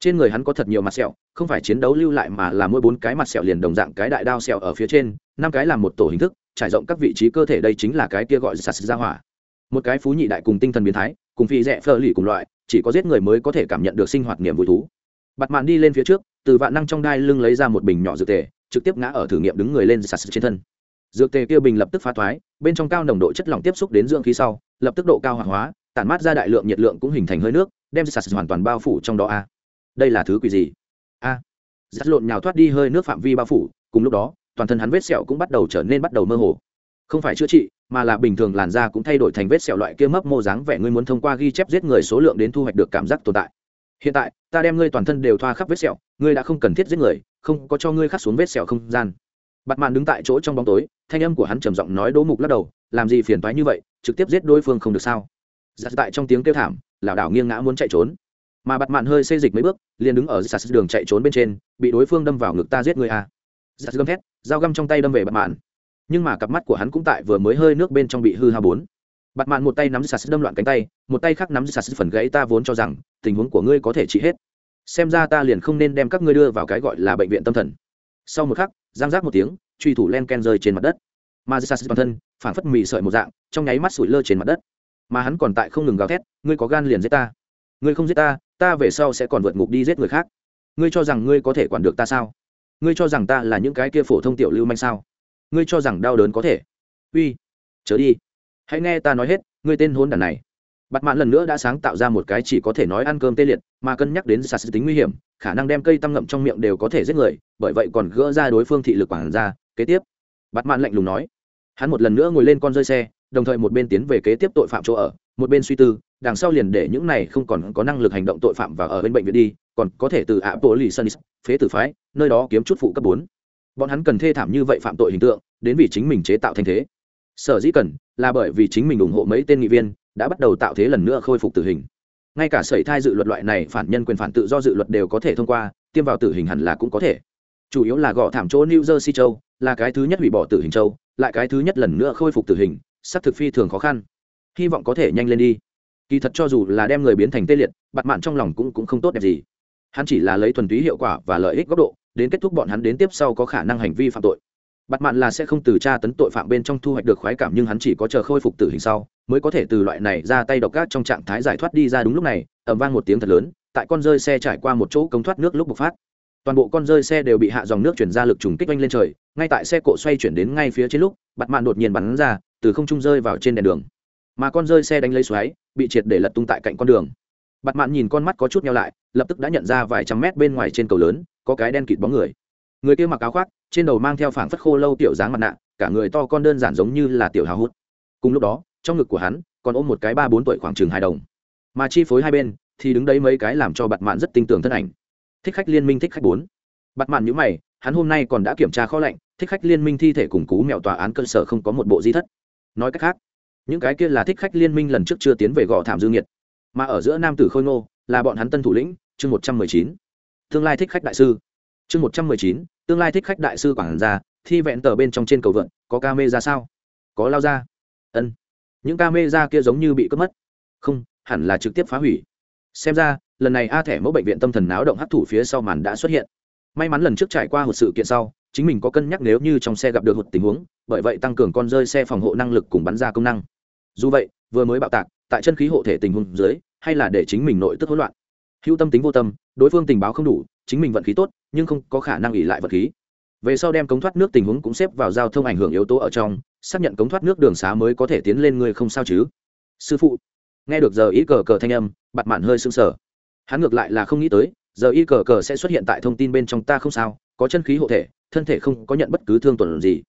Trên người hắn có thật nhiều mặt sẹo, không phải chiến đấu lưu lại mà là mỗi bốn cái mặt sẹo liền đồng dạng cái đại đao sẹo ở phía trên, năm cái làm một tổ hình thức, trải rộng các vị trí cơ thể đây chính là cái kia gọi sạt ra hỏa. Một cái phú nhị đại cùng tinh thần biến thái, cùng phi rẽ phơ lì cùng loại chỉ có giết người mới có thể cảm nhận được sinh hoạt niềm vui thú. Bặt mạn đi lên phía trước, từ vạn năng trong đai lưng lấy ra một bình nhỏ dược tề, trực tiếp ngã ở thử nghiệm đứng người lên sạt trên thân. Dược tề kia bình lập tức phá thoái, bên trong cao nồng độ chất lỏng tiếp xúc đến dưỡng khí sau, lập tức độ cao hoạt hóa, tản mát ra đại lượng nhiệt lượng cũng hình thành hơi nước, đem sạt hoàn toàn bao phủ trong đó a. Đây là thứ quỷ gì? A. À. lộn nhào thoát đi hơi nước phạm vi bao phủ, cùng lúc đó, toàn thân hắn vết sẹo cũng bắt đầu trở nên bắt đầu mơ hồ. Không phải chữa trị mà là bình thường làn da cũng thay đổi thành vết sẹo loại kia mấp mô dáng vẻ. Ngươi muốn thông qua ghi chép giết người số lượng đến thu hoạch được cảm giác tồn tại. Hiện tại, ta đem ngươi toàn thân đều thoa khắp vết sẹo. Ngươi đã không cần thiết giết người, không có cho ngươi khắc xuống vết sẹo không gian. Bặt màn đứng tại chỗ trong bóng tối, thanh âm của hắn trầm giọng nói đỗ mục lắc đầu, làm gì phiền toái như vậy, trực tiếp giết đối phương không được sao? Giặt tại trong tiếng kêu thảm, lảo đảo nghiêng ngã muốn chạy trốn. Mà bặt màn hơi xê dịch mấy bước, liền đứng ở giặt đường chạy trốn bên trên, bị đối phương đâm vào ngực ta giết người a à. giặt gầm thét, dao găm trong tay đâm về bặt màn nhưng mà cặp mắt của hắn cũng tại vừa mới hơi nước bên trong bị hư hao bốn. Bặt mạn một tay nắm sạt đâm loạn cánh tay, một tay khác nắm sạt phần gãy ta vốn cho rằng, tình huống của ngươi có thể trị hết. Xem ra ta liền không nên đem các ngươi đưa vào cái gọi là bệnh viện tâm thần. Sau một khắc, giang giác một tiếng, truy thủ len ken rơi trên mặt đất. Mà sạt toàn thân, phản phất mị sợi một dạng, trong nháy mắt sủi lơ trên mặt đất. Mà hắn còn tại không ngừng gào thét, ngươi có gan liền giết ta. Ngươi không giết ta ta về sau sẽ còn vượt ngục đi giết người khác. Ngươi cho rằng ngươi có thể quản được ta sao? Ngươi cho rằng ta là những cái kia phổ thông tiểu lưu manh sao? Ngươi cho rằng đau đớn có thể. Uy, chớ đi. Hãy nghe ta nói hết, ngươi tên hôn đàn này. Bặt mạn lần nữa đã sáng tạo ra một cái chỉ có thể nói ăn cơm tê liệt, mà cân nhắc đến sạt tính nguy hiểm, khả năng đem cây tăm ngậm trong miệng đều có thể giết người, bởi vậy còn gỡ ra đối phương thị lực quản ra kế tiếp bặt mạn lạnh lùng nói. Hắn một lần nữa ngồi lên con rơi xe, đồng thời một bên tiến về kế tiếp tội phạm chỗ ở, một bên suy tư, đằng sau liền để những này không còn có năng lực hành động tội phạm và ở bên bệnh viện đi, còn có thể từ ạ bộ lì sân phế tử phái, nơi đó kiếm chút phụ cấp bốn bọn hắn cần thê thảm như vậy phạm tội hình tượng, đến vì chính mình chế tạo thành thế. Sở dĩ cần, là bởi vì chính mình ủng hộ mấy tên nghị viên, đã bắt đầu tạo thế lần nữa khôi phục tử hình. Ngay cả sẩy thai dự luật loại này phản nhân quyền phản tự do dự luật đều có thể thông qua, tiêm vào tử hình hẳn là cũng có thể. Chủ yếu là gõ thảm chỗ new jersey châu, là cái thứ nhất hủy bỏ tử hình châu, lại cái thứ nhất lần nữa khôi phục tử hình sắc thực phi thường khó khăn. Hy vọng có thể nhanh lên đi. Kỳ thật cho dù là đem người biến thành tê liệt bặt mạn trong lòng cũng cũng không tốt đẹp gì. Hắn chỉ là lấy thuần túy hiệu quả và lợi ích góc độ đến kết thúc bọn hắn đến tiếp sau có khả năng hành vi phạm tội. Bắt mạn là sẽ không từ tra tấn tội phạm bên trong thu hoạch được khoái cảm nhưng hắn chỉ có chờ khôi phục tử hình sau, mới có thể từ loại này ra tay độc ác trong trạng thái giải thoát đi ra đúng lúc này ẩm vang một tiếng thật lớn, tại con rơi xe trải qua một chỗ cống thoát nước lúc bộc phát. Toàn bộ con rơi xe đều bị hạ dòng nước chuyển ra lực trùng kích oanh lên trời, ngay tại xe cộ xoay chuyển đến ngay phía trên lúc bặt mạn đột nhiên bắn ra, từ không trung rơi vào trên đèn đường. Mà con rơi xe đánh lấy xoáy, bị triệt để lật tung tại cạnh con đường bặt mạn nhìn con mắt có chút nhau lại, lập tức đã nhận ra vài trăm mét bên ngoài trên cầu lớn, có cái đen kịt bóng người. Người kia mặc áo khoác, trên đầu mang theo phảng phất khô lâu tiểu dáng mặt nạ, cả người to con đơn giản giống như là tiểu hào hút. Cùng lúc đó, trong ngực của hắn, còn ôm một cái ba bốn tuổi khoảng chừng hài đồng. Mà chi phối hai bên, thì đứng đấy mấy cái làm cho bặt mạn rất tinh tường thân ảnh. Thích khách liên minh thích khách bốn. Bặt mạn nhữ mày, hắn hôm nay còn đã kiểm tra kho lạnh, thích khách liên minh thi thể cùng cú mẹo tòa án cơ sở không có một bộ di thất. Nói cách khác, những cái kia là thích khách liên minh lần trước chưa tiến về gò thảm dương nhiệt mà ở giữa nam tử khôi ngô là bọn hắn tân thủ lĩnh, chương một trăm mười chín. Tương lai thích khách đại sư. Chương một trăm mười chín, tương lai thích khách đại sư quảng gia, thi vẹn tờ bên trong trên cầu vượn, có ca mê ra sao? Có lao ra. Ân. Những ca mê ra kia giống như bị cướp mất. Không, hẳn là trực tiếp phá hủy. Xem ra, lần này a thẻ mẫu bệnh viện tâm thần náo động hấp thủ phía sau màn đã xuất hiện. May mắn lần trước trải qua một sự kiện sau, chính mình có cân nhắc nếu như trong xe gặp được một tình huống, bởi vậy tăng cường con rơi xe phòng hộ năng lực cùng bắn ra công năng. Dù vậy, vừa mới bạo tạc tại chân khí hộ thể tình huống dưới, hay là để chính mình nội tức hỗn loạn. Hữu tâm tính vô tâm, đối phương tình báo không đủ, chính mình vận khí tốt, nhưng không có khả năng ỉ lại vật khí. Về sau đem cống thoát nước tình huống cũng xếp vào giao thông ảnh hưởng yếu tố ở trong, xác nhận cống thoát nước đường xá mới có thể tiến lên người không sao chứ. Sư phụ, nghe được giờ ý cờ cờ thanh âm, bặt mạn hơi sưng sờ. Hắn ngược lại là không nghĩ tới, giờ y cờ cờ sẽ xuất hiện tại thông tin bên trong ta không sao, có chân khí hộ thể, thân thể không có nhận bất cứ thương tổn gì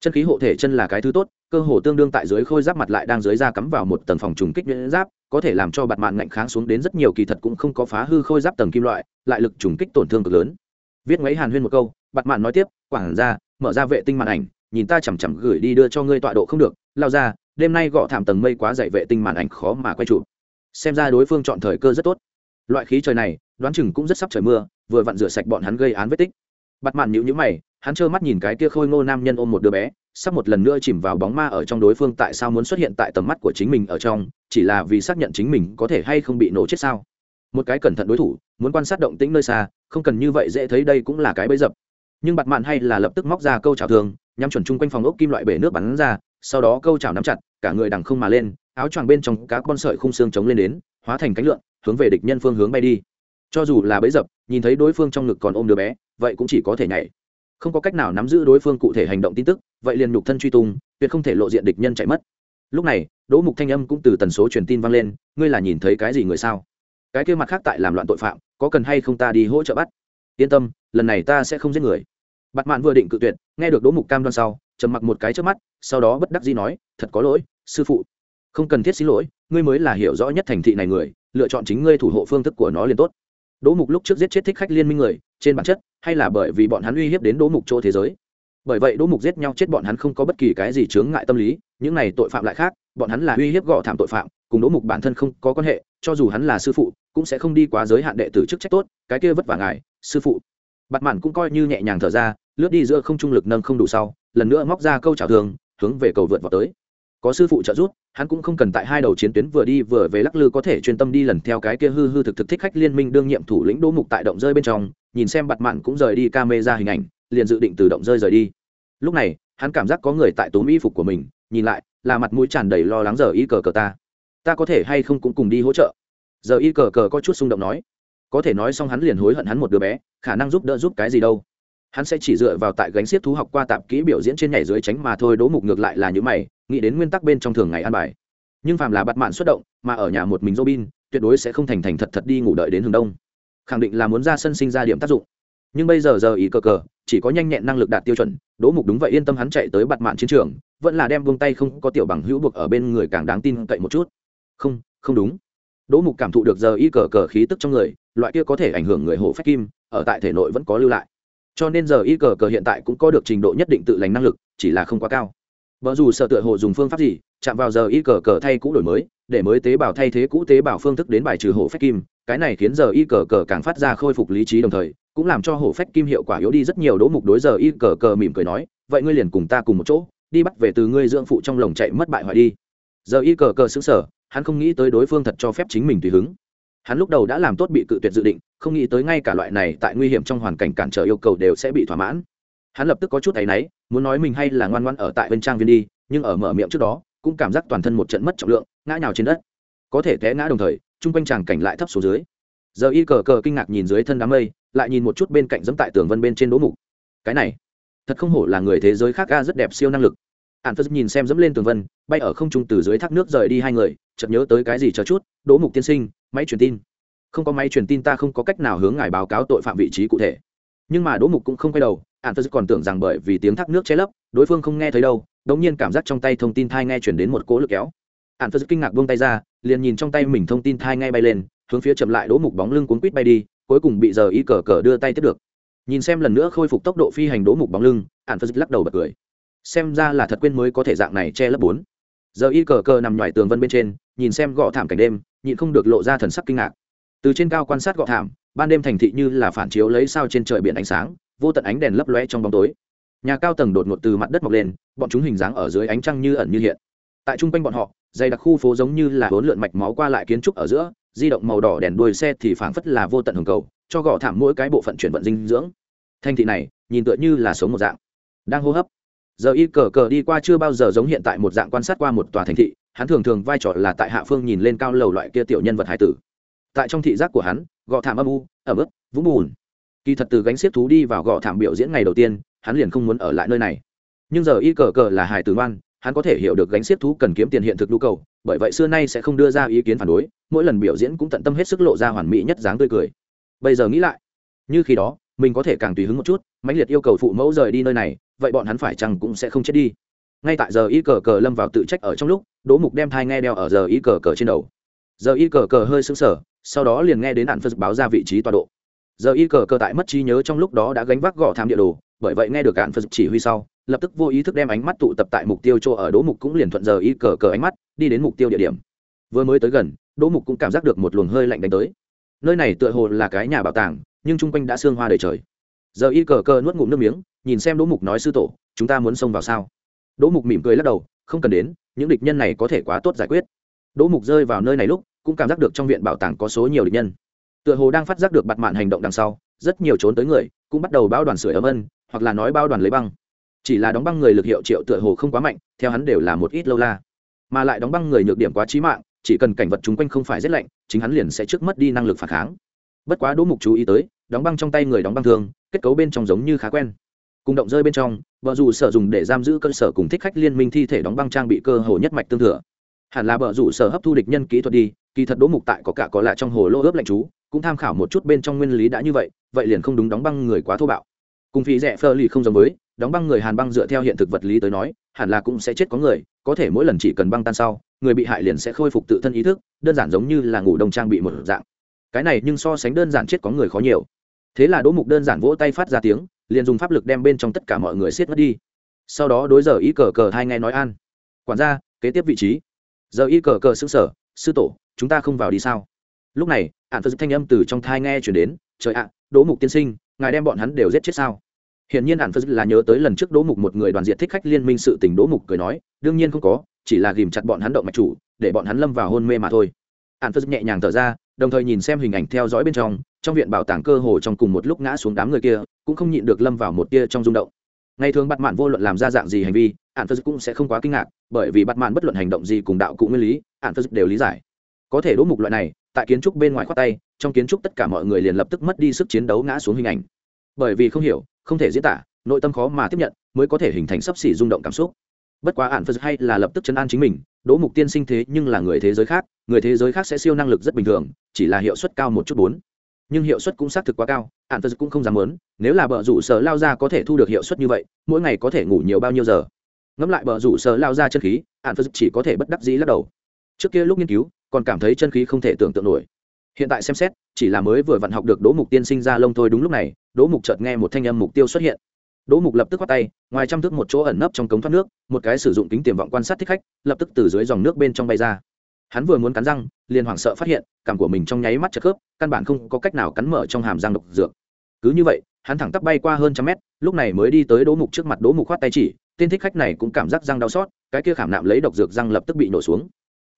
chân khí hộ thể chân là cái thứ tốt, cơ hồ tương đương tại dưới khôi giáp mặt lại đang dưới da cắm vào một tầng phòng trùng kích nhuyễn giáp, có thể làm cho bạt mạng ngạnh kháng xuống đến rất nhiều kỳ thật cũng không có phá hư khôi giáp tầng kim loại, lại lực trùng kích tổn thương cực lớn. Viết ngoáy hàn huyên một câu, bạt mạng nói tiếp, quảng ra, mở ra vệ tinh màn ảnh, nhìn ta chằm chằm gửi đi đưa cho ngươi tọa độ không được, lao ra, đêm nay gõ thảm tầng mây quá dậy vệ tinh màn ảnh khó mà quay trụ. xem ra đối phương chọn thời cơ rất tốt. Loại khí trời này, đoán chừng cũng rất sắp trời mưa, vừa vặn rửa sạch bọn hắn gây án vết tích. Bạt mạn nhữ nhữ mày hắn trơ mắt nhìn cái kia khôi ngô nam nhân ôm một đứa bé, sắp một lần nữa chìm vào bóng ma ở trong đối phương tại sao muốn xuất hiện tại tầm mắt của chính mình ở trong, chỉ là vì xác nhận chính mình có thể hay không bị nổ chết sao? Một cái cẩn thận đối thủ, muốn quan sát động tĩnh nơi xa, không cần như vậy dễ thấy đây cũng là cái bẫy dập. Nhưng bặt mạn hay là lập tức móc ra câu trào thường, nhắm chuẩn chung quanh phòng ốc kim loại bể nước bắn ra, sau đó câu trào nắm chặt, cả người đằng không mà lên, áo choàng bên trong cá con sợi khung xương chống lên đến, hóa thành cánh lượn, hướng về địch nhân phương hướng bay đi. Cho dù là bẫy dập, nhìn thấy đối phương trong ngực còn ôm đứa bé, vậy cũng chỉ có thể nhảy không có cách nào nắm giữ đối phương cụ thể hành động tin tức, vậy liền nhục thân truy tung, tuyệt không thể lộ diện địch nhân chạy mất. Lúc này, đỗ mục thanh âm cũng từ tần số truyền tin vang lên, ngươi là nhìn thấy cái gì người sao? Cái kia mặt khác tại làm loạn tội phạm, có cần hay không ta đi hỗ trợ bắt? Yên tâm, lần này ta sẽ không giết người. Bặt mạn vừa định cự tuyệt, nghe được đỗ mục cam đoan sau, trầm mặc một cái trước mắt, sau đó bất đắc dĩ nói, thật có lỗi, sư phụ. Không cần thiết xin lỗi, ngươi mới là hiểu rõ nhất thành thị này người, lựa chọn chính ngươi thủ hộ phương thức của nó liền tốt. Đỗ mục lúc trước giết chết thích khách liên minh người trên bản chất, hay là bởi vì bọn hắn uy hiếp đến đỗ mục chỗ thế giới. Bởi vậy đỗ mục giết nhau chết bọn hắn không có bất kỳ cái gì chướng ngại tâm lý, những này tội phạm lại khác, bọn hắn là uy hiếp gõ thảm tội phạm, cùng đỗ mục bản thân không có quan hệ, cho dù hắn là sư phụ, cũng sẽ không đi quá giới hạn đệ tử chức trách tốt, cái kia vất vả ngài, sư phụ. Bặt mạn cũng coi như nhẹ nhàng thở ra, lướt đi giữa không trung lực nâng không đủ sau, lần nữa móc ra câu trả thường, hướng về cầu vượt vào tới. Có sư phụ trợ giúp, hắn cũng không cần tại hai đầu chiến tuyến vừa đi vừa về lắc lư có thể chuyên tâm đi lần theo cái kia hư hư thực thực thích khách liên minh đương nhiệm thủ lĩnh đỗ mục tại động rơi bên trong nhìn xem bặt mạn cũng rời đi ca mê ra hình ảnh, liền dự định tự động rơi rời đi. Lúc này, hắn cảm giác có người tại túm y phục của mình, nhìn lại, là mặt mũi tràn đầy lo lắng giờ y cờ cờ ta. Ta có thể hay không cũng cùng đi hỗ trợ? Giờ y cờ cờ có chút xung động nói. Có thể nói xong hắn liền hối hận hắn một đứa bé, khả năng giúp đỡ giúp cái gì đâu. Hắn sẽ chỉ dựa vào tại gánh xiết thú học qua tạp kỹ biểu diễn trên nhảy dưới tránh mà thôi, đố mục ngược lại là những mày, nghĩ đến nguyên tắc bên trong thường ngày ăn bài. Nhưng phàm là bắt mạn xuất động, mà ở nhà một mình robin, tuyệt đối sẽ không thành thành thật thật đi ngủ đợi đến hướng đông khẳng định là muốn ra sân sinh ra điểm tác dụng. Nhưng bây giờ giờ ý cờ cờ, chỉ có nhanh nhẹn năng lực đạt tiêu chuẩn, đỗ mục đúng vậy yên tâm hắn chạy tới bặt mạn chiến trường, vẫn là đem vung tay không có tiểu bằng hữu buộc ở bên người càng đáng tin cậy một chút. Không không đúng. Đỗ mục cảm thụ được giờ y cờ cờ khí tức trong người, loại kia có thể ảnh hưởng người hộ phách kim, ở tại thể nội vẫn có lưu lại. Cho nên giờ y cờ cờ hiện tại cũng có được trình độ nhất định tự lành năng lực, chỉ là không quá cao. Vợ dù sợ tựa hồ dùng phương pháp gì, chạm vào giờ y cờ cờ thay cũ đổi mới để mới tế bào thay thế cũ tế bào phương thức đến bài trừ hổ phách kim. Cái này khiến giờ y cờ cờ càng phát ra khôi phục lý trí đồng thời, cũng làm cho hổ phách kim hiệu quả yếu đi rất nhiều. Đỗ mục đối giờ y cờ cờ mỉm cười nói, vậy ngươi liền cùng ta cùng một chỗ, đi bắt về từ ngươi dưỡng phụ trong lồng chạy mất bại hoại đi. Giờ y cờ cờ xứng sở hắn không nghĩ tới đối phương thật cho phép chính mình tùy hứng. Hắn lúc đầu đã làm tốt bị cự tuyệt dự định, không nghĩ tới ngay cả loại này tại nguy hiểm trong hoàn cảnh cản trở yêu cầu đều sẽ bị thỏa mãn. Hắn lập tức có chút áy náy, muốn nói mình hay là ngoan ngoan ở tại bên trang viên đi, nhưng ở mở miệng trước đó, cũng cảm giác toàn thân một trận mất trọng lượng ngã nhào trên đất. Có thể té ngã đồng thời, chung quanh chàng cảnh lại thấp xuống dưới. Giờ y cờ cờ kinh ngạc nhìn dưới thân đám mây, lại nhìn một chút bên cạnh dẫm tại tường vân bên trên đỗ mục. Cái này, thật không hổ là người thế giới khác ga rất đẹp siêu năng lực. Ạn phật nhìn xem dẫm lên tường vân, bay ở không trung từ dưới thác nước rời đi hai người, chợt nhớ tới cái gì chờ chút, đỗ mục tiên sinh, máy truyền tin. Không có máy truyền tin ta không có cách nào hướng ngài báo cáo tội phạm vị trí cụ thể. Nhưng mà đỗ mục cũng không quay đầu ạn phật còn tưởng rằng bởi vì tiếng thác nước che lấp, đối phương không nghe thấy đâu, đống nhiên cảm giác trong tay thông tin thai nghe chuyển đến một cỗ lực kéo ạn phật kinh ngạc buông tay ra, liền nhìn trong tay mình thông tin thai ngay bay lên, hướng phía chậm lại đỗ mục bóng lưng cuốn quýt bay đi, cuối cùng bị giờ y cờ cờ đưa tay tiếp được. Nhìn xem lần nữa khôi phục tốc độ phi hành đỗ mục bóng lưng ạn phật lắc đầu bật cười. Xem ra là thật quên mới có thể dạng này che lấp bốn. Giờ y cờ cờ nằm ngoài tường vân bên trên, nhìn xem gõ thảm cảnh đêm, nhịn không được lộ ra thần sắc kinh ngạc. Từ trên cao quan sát gọ thảm, ban đêm thành thị như là phản chiếu lấy sao trên trời biển ánh sáng, vô tận ánh đèn lấp lóe trong bóng tối. Nhà cao tầng đột ngột từ mặt đất mọc lên, bọn chúng hình dáng ở dưới ánh trăng như ẩn như hiện tại trung quanh bọn họ, dày đặc khu phố giống như là hỗn lượn mạch máu qua lại kiến trúc ở giữa, di động màu đỏ đèn đuôi xe thì phảng phất là vô tận hồng cầu, cho gõ thảm mỗi cái bộ phận chuyển vận dinh dưỡng. Thành thị này, nhìn tựa như là sống một dạng. Đang hô hấp. Giờ y cờ cờ đi qua chưa bao giờ giống hiện tại một dạng quan sát qua một tòa thành thị, hắn thường thường vai trò là tại hạ phương nhìn lên cao lầu loại kia tiểu nhân vật hải tử. Tại trong thị giác của hắn gõ thảm âm u, ẩm ướt, vũng bùn. Kỳ thật từ gánh xiết thú đi vào gõ thảm biểu diễn ngày đầu tiên, hắn liền không muốn ở lại nơi này. Nhưng giờ y cờ cờ là hải tử ngoan hắn có thể hiểu được gánh xiết thú cần kiếm tiền hiện thực nhu cầu, bởi vậy xưa nay sẽ không đưa ra ý kiến phản đối, mỗi lần biểu diễn cũng tận tâm hết sức lộ ra hoàn mỹ nhất dáng tươi cười. Bây giờ nghĩ lại, như khi đó, mình có thể càng tùy hứng một chút, mãnh liệt yêu cầu phụ mẫu rời đi nơi này, vậy bọn hắn phải chăng cũng sẽ không chết đi. Ngay tại giờ y cờ cờ lâm vào tự trách ở trong lúc, đỗ mục đem thai nghe đeo ở giờ y cờ cờ trên đầu. Giờ y cờ cờ hơi sững sờ, sau đó liền nghe đến nạn phật báo ra vị trí tọa độ. Giờ y cờ cờ tại mất trí nhớ trong lúc đó đã gánh vác gõ thám địa đồ, bởi vậy nghe được hạn phật chỉ huy sau lập tức vô ý thức đem ánh mắt tụ tập tại mục tiêu chỗ ở đỗ mục cũng liền thuận giờ y cờ cờ ánh mắt, đi đến mục tiêu địa điểm. Vừa mới tới gần, đỗ mục cũng cảm giác được một luồng hơi lạnh đánh tới. Nơi này tựa hồ là cái nhà bảo tàng, nhưng chung quanh đã sương hoa đầy trời. Giờ y cờ cờ nuốt ngụm nước miếng, nhìn xem đỗ mục nói sư tổ, chúng ta muốn xông vào sao? Đỗ mục mỉm cười lắc đầu, không cần đến, những địch nhân này có thể quá tốt giải quyết. Đỗ mục rơi vào nơi này lúc, cũng cảm giác được trong viện bảo tàng có số nhiều địch nhân. Tựa hồ đang phát giác được bặt mạn hành động đằng sau, rất nhiều trốn tới người, cũng bắt đầu bao đoàn sửa ấm ân, hoặc là nói bao đoàn lấy băng chỉ là đóng băng người lực hiệu triệu tựa hồ không quá mạnh, theo hắn đều là một ít lâu la. Mà lại đóng băng người nhược điểm quá trí mạng, chỉ cần cảnh vật chung quanh không phải rét lạnh, chính hắn liền sẽ trước mất đi năng lực phản kháng. Bất quá đỗ mục chú ý tới, đóng băng trong tay người đóng băng thường, kết cấu bên trong giống như khá quen. Cùng động rơi bên trong vợ dù sở dùng để giam giữ cơ sở cùng thích khách liên minh thi thể đóng băng trang bị cơ hồ nhất mạch tương thừa. Hẳn là vợ dù sở hấp thu địch nhân kỹ thuật đi, kỳ thật đỗ mục tại có cả có lại trong hồ lô ướp lạnh chú, cũng tham khảo một chút bên trong nguyên lý đã như vậy vậy liền không đúng đóng băng người quá thô bạo. Cùng phí rẻ phơ lì không giống với đóng băng người hàn băng dựa theo hiện thực vật lý tới nói, hẳn là cũng sẽ chết có người, có thể mỗi lần chỉ cần băng tan sau, người bị hại liền sẽ khôi phục tự thân ý thức, đơn giản giống như là ngủ đông trang bị một dạng. Cái này nhưng so sánh đơn giản chết có người khó nhiều. Thế là đỗ mục đơn giản vỗ tay phát ra tiếng, liền dùng pháp lực đem bên trong tất cả mọi người siết mất đi. Sau đó đối giờ ý cờ cờ hai nghe nói an. Quản gia, kế tiếp vị trí. Giờ y cờ cờ xứng sở, sư tổ, chúng ta không vào đi sao? Lúc này ạn phật thanh âm từ trong thai nghe chuyển đến, trời ạ, đỗ mục tiên sinh, ngài đem bọn hắn đều giết chết sao? Hiển nhiên ạn phật là nhớ tới lần trước đỗ mục một người đoàn diện thích khách liên minh sự tình, đỗ mục cười nói, đương nhiên không có, chỉ là ghìm chặt bọn hắn động mạch chủ, để bọn hắn lâm vào hôn mê mà thôi. Ạn phật nhẹ nhàng thở ra, đồng thời nhìn xem hình ảnh theo dõi bên trong trong viện bảo tàng cơ hồ trong cùng một lúc ngã xuống đám người kia, cũng không nhịn được lâm vào một tia trong rung động. Ngày thường bắt mạn vô luận làm ra dạng gì hành vi ạn phật cũng sẽ không quá kinh ngạc, bởi vì bắt mạn bất luận hành động gì cùng đạo cụ nguyên lý ạn phật đều lý giải. Có thể đỗ mục loại này, tại kiến trúc bên ngoài khoát tay, trong kiến trúc tất cả mọi người liền lập tức mất đi sức chiến đấu ngã xuống hình ảnh. Bởi vì không hiểu không thể diễn tả, nội tâm khó mà tiếp nhận, mới có thể hình thành sấp xỉ rung động cảm xúc. Bất quá ạn phật hay là lập tức chấn an chính mình, đỗ mục tiên sinh thế nhưng là người thế giới khác, người thế giới khác sẽ siêu năng lực rất bình thường, chỉ là hiệu suất cao một chút bốn. Nhưng hiệu suất cũng xác thực quá cao ạn phật cũng không dám lớn nếu là bờ rủ sở lao ra có thể thu được hiệu suất như vậy, mỗi ngày có thể ngủ nhiều bao nhiêu giờ? Ngẫm lại bờ rủ sở lao ra chân khí ạn phật chỉ có thể bất đắc dĩ lắc đầu. Trước kia lúc nghiên cứu, còn cảm thấy chân khí không thể tưởng tượng nổi hiện tại xem xét, chỉ là mới vừa vặn học được đỗ mục tiên sinh ra lông thôi đúng lúc này, đỗ mục chợt nghe một thanh âm mục tiêu xuất hiện. Đỗ mục lập tức bắt tay, ngoài trăm thước một chỗ ẩn nấp trong cống thoát nước, một cái sử dụng kính tiềm vọng quan sát thích khách, lập tức từ dưới dòng nước bên trong bay ra. Hắn vừa muốn cắn răng, liền hoảng sợ phát hiện, cảm của mình trong nháy mắt chật khớp, căn bản không có cách nào cắn mở trong hàm răng độc dược. Cứ như vậy, hắn thẳng tắp bay qua hơn trăm mét, lúc này mới đi tới đỗ mục trước mặt đỗ mục khoát tay chỉ, tên thích khách này cũng cảm giác răng đau xót, cái kia khảm nạm lấy độc dược răng lập tức bị nổ xuống.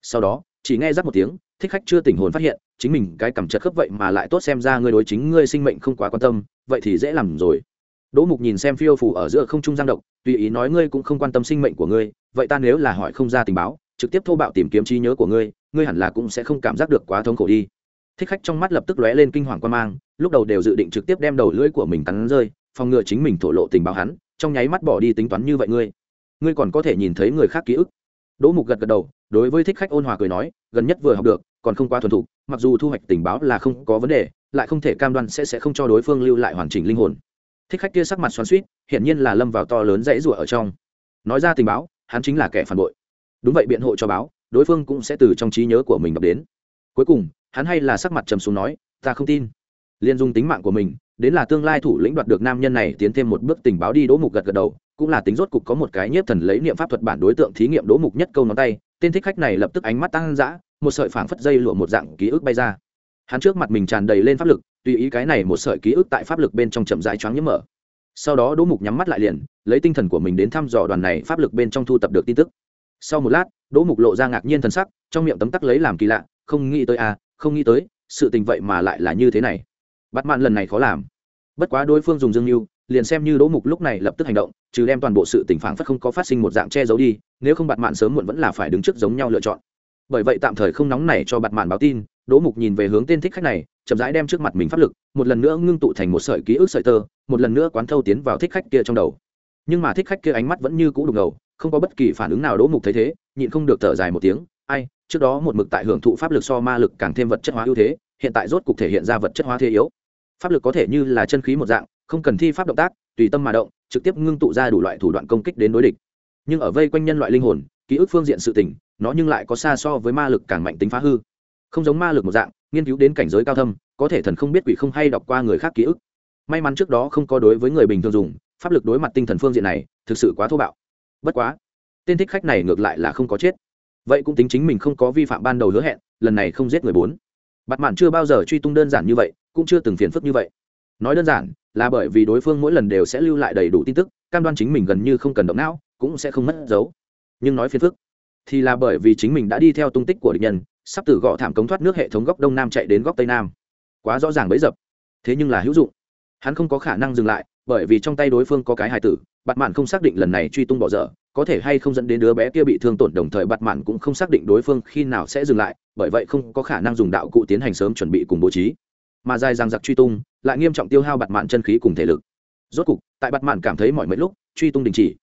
Sau đó, chỉ nghe rắc một tiếng, thích khách chưa tỉnh hồn phát hiện chính mình cái cảm chật khớp vậy mà lại tốt xem ra ngươi đối chính ngươi sinh mệnh không quá quan tâm, vậy thì dễ làm rồi. Đỗ mục nhìn xem phiêu phủ ở giữa không trung giang động tùy ý nói ngươi cũng không quan tâm sinh mệnh của ngươi, vậy ta nếu là hỏi không ra tình báo, trực tiếp thô bạo tìm kiếm trí nhớ của ngươi ngươi hẳn là cũng sẽ không cảm giác được quá thống khổ đi. Thích khách trong mắt lập tức lóe lên kinh hoàng quan mang, lúc đầu đều dự định trực tiếp đem đầu lưỡi của mình cắn rơi, phòng ngừa chính mình thổ lộ tình báo hắn, trong nháy mắt bỏ đi tính toán như vậy ngươi. Ngươi còn có thể nhìn thấy người khác ký ức. Đỗ mục gật gật đầu, đối với thích khách ôn hòa cười nói, gần nhất vừa học được còn không quá thuần thục, mặc dù thu hoạch tình báo là không có vấn đề, lại không thể cam đoan sẽ sẽ không cho đối phương lưu lại hoàn chỉnh linh hồn. Thích khách kia sắc mặt xoắn suýt hiển nhiên là lâm vào to lớn dãy rủa ở trong. Nói ra tình báo, hắn chính là kẻ phản bội. Đúng vậy biện hộ cho báo, đối phương cũng sẽ từ trong trí nhớ của mình đọc đến. Cuối cùng, hắn hay là sắc mặt trầm xuống nói, ta không tin. Liên dung tính mạng của mình, đến là tương lai thủ lĩnh đoạt được nam nhân này tiến thêm một bước tình báo đi đỗ mục gật gật đầu, cũng là tính rốt cục có một cái nhiếp thần lấy niệm pháp thuật bản đối tượng thí nghiệm đỗ mục nhất câu ngón tay, tên thích khách này lập tức ánh mắt tăng dã một sợi phảng phất dây lụa một dạng ký ức bay ra. Hắn trước mặt mình tràn đầy lên pháp lực, tùy ý cái này một sợi ký ức tại pháp lực bên trong chậm rãi choáng nhiễm mở. Sau đó đỗ mục nhắm mắt lại liền, lấy tinh thần của mình đến thăm dò đoàn này pháp lực bên trong thu tập được tin tức. Sau một lát, đỗ mục lộ ra ngạc nhiên thần sắc, trong miệng tấm tắc lấy làm kỳ lạ, không nghĩ tới à không nghĩ tới, sự tình vậy mà lại là như thế này. Bắt mạn lần này khó làm. Bất quá đối phương dùng dương mưu liền xem như đỗ mục lúc này lập tức hành động, trừ đem toàn bộ sự tình phản phất không có phát sinh một dạng che giấu đi, nếu không bạt mạn sớm muộn vẫn là phải đứng trước giống nhau lựa chọn bởi vậy tạm thời không nóng này cho bạt mạn báo tin, đỗ mục nhìn về hướng tên thích khách này, chậm rãi đem trước mặt mình pháp lực, một lần nữa ngưng tụ thành một sợi ký ức sợi tơ, một lần nữa quán thâu tiến vào thích khách kia trong đầu. Nhưng mà thích khách kia ánh mắt vẫn như cũ đục ngầu, không có bất kỳ phản ứng nào đỗ mục thấy thế, nhịn không được thở dài một tiếng, ai, trước đó một mực tại hưởng thụ pháp lực so ma lực càng thêm vật chất hóa ưu thế, hiện tại rốt cục thể hiện ra vật chất hóa thế yếu. Pháp lực có thể như là chân khí một dạng, không cần thi pháp động tác, tùy tâm mà động, trực tiếp ngưng tụ ra đủ loại thủ đoạn công kích đến đối địch. Nhưng ở vây quanh nhân loại linh hồn, ký ức phương diện sự tỉnh nó nhưng lại có xa so với ma lực càng mạnh tính phá hư. Không giống ma lực một dạng, nghiên cứu đến cảnh giới cao thâm, có thể thần không biết quỷ không hay đọc qua người khác ký ức. May mắn trước đó không có đối với người bình thường dùng, pháp lực đối mặt tinh thần phương diện này, thực sự quá thô bạo. Bất quá, tên thích khách này ngược lại là không có chết. Vậy cũng tính chính mình không có vi phạm ban đầu hứa hẹn, lần này không giết người bốn. Bặt mạn chưa bao giờ truy tung đơn giản như vậy, cũng chưa từng phiền phức như vậy. Nói đơn giản, là bởi vì đối phương mỗi lần đều sẽ lưu lại đầy đủ tin tức, cam đoan chính mình gần như không cần động não, cũng sẽ không mất dấu. Nhưng nói phiền phức thì là bởi vì chính mình đã đi theo tung tích của địch nhân, sắp từ gõ thảm cống thoát nước hệ thống góc đông nam chạy đến góc tây nam. Quá rõ ràng bấy dập. Thế nhưng là hữu dụng. Hắn không có khả năng dừng lại, bởi vì trong tay đối phương có cái hài tử bặt mạn không xác định lần này truy tung bỏ dở, có thể hay không dẫn đến đứa bé kia bị thương tổn đồng thời bặt mạn cũng không xác định đối phương khi nào sẽ dừng lại, bởi vậy không có khả năng dùng đạo cụ tiến hành sớm chuẩn bị cùng bố trí. Mà dài rằng giặc truy tung, lại nghiêm trọng tiêu hao bặt mạn chân khí cùng thể lực. Rốt cục, tại bặt mạn cảm thấy mọi mấy lúc, truy tung đình chỉ.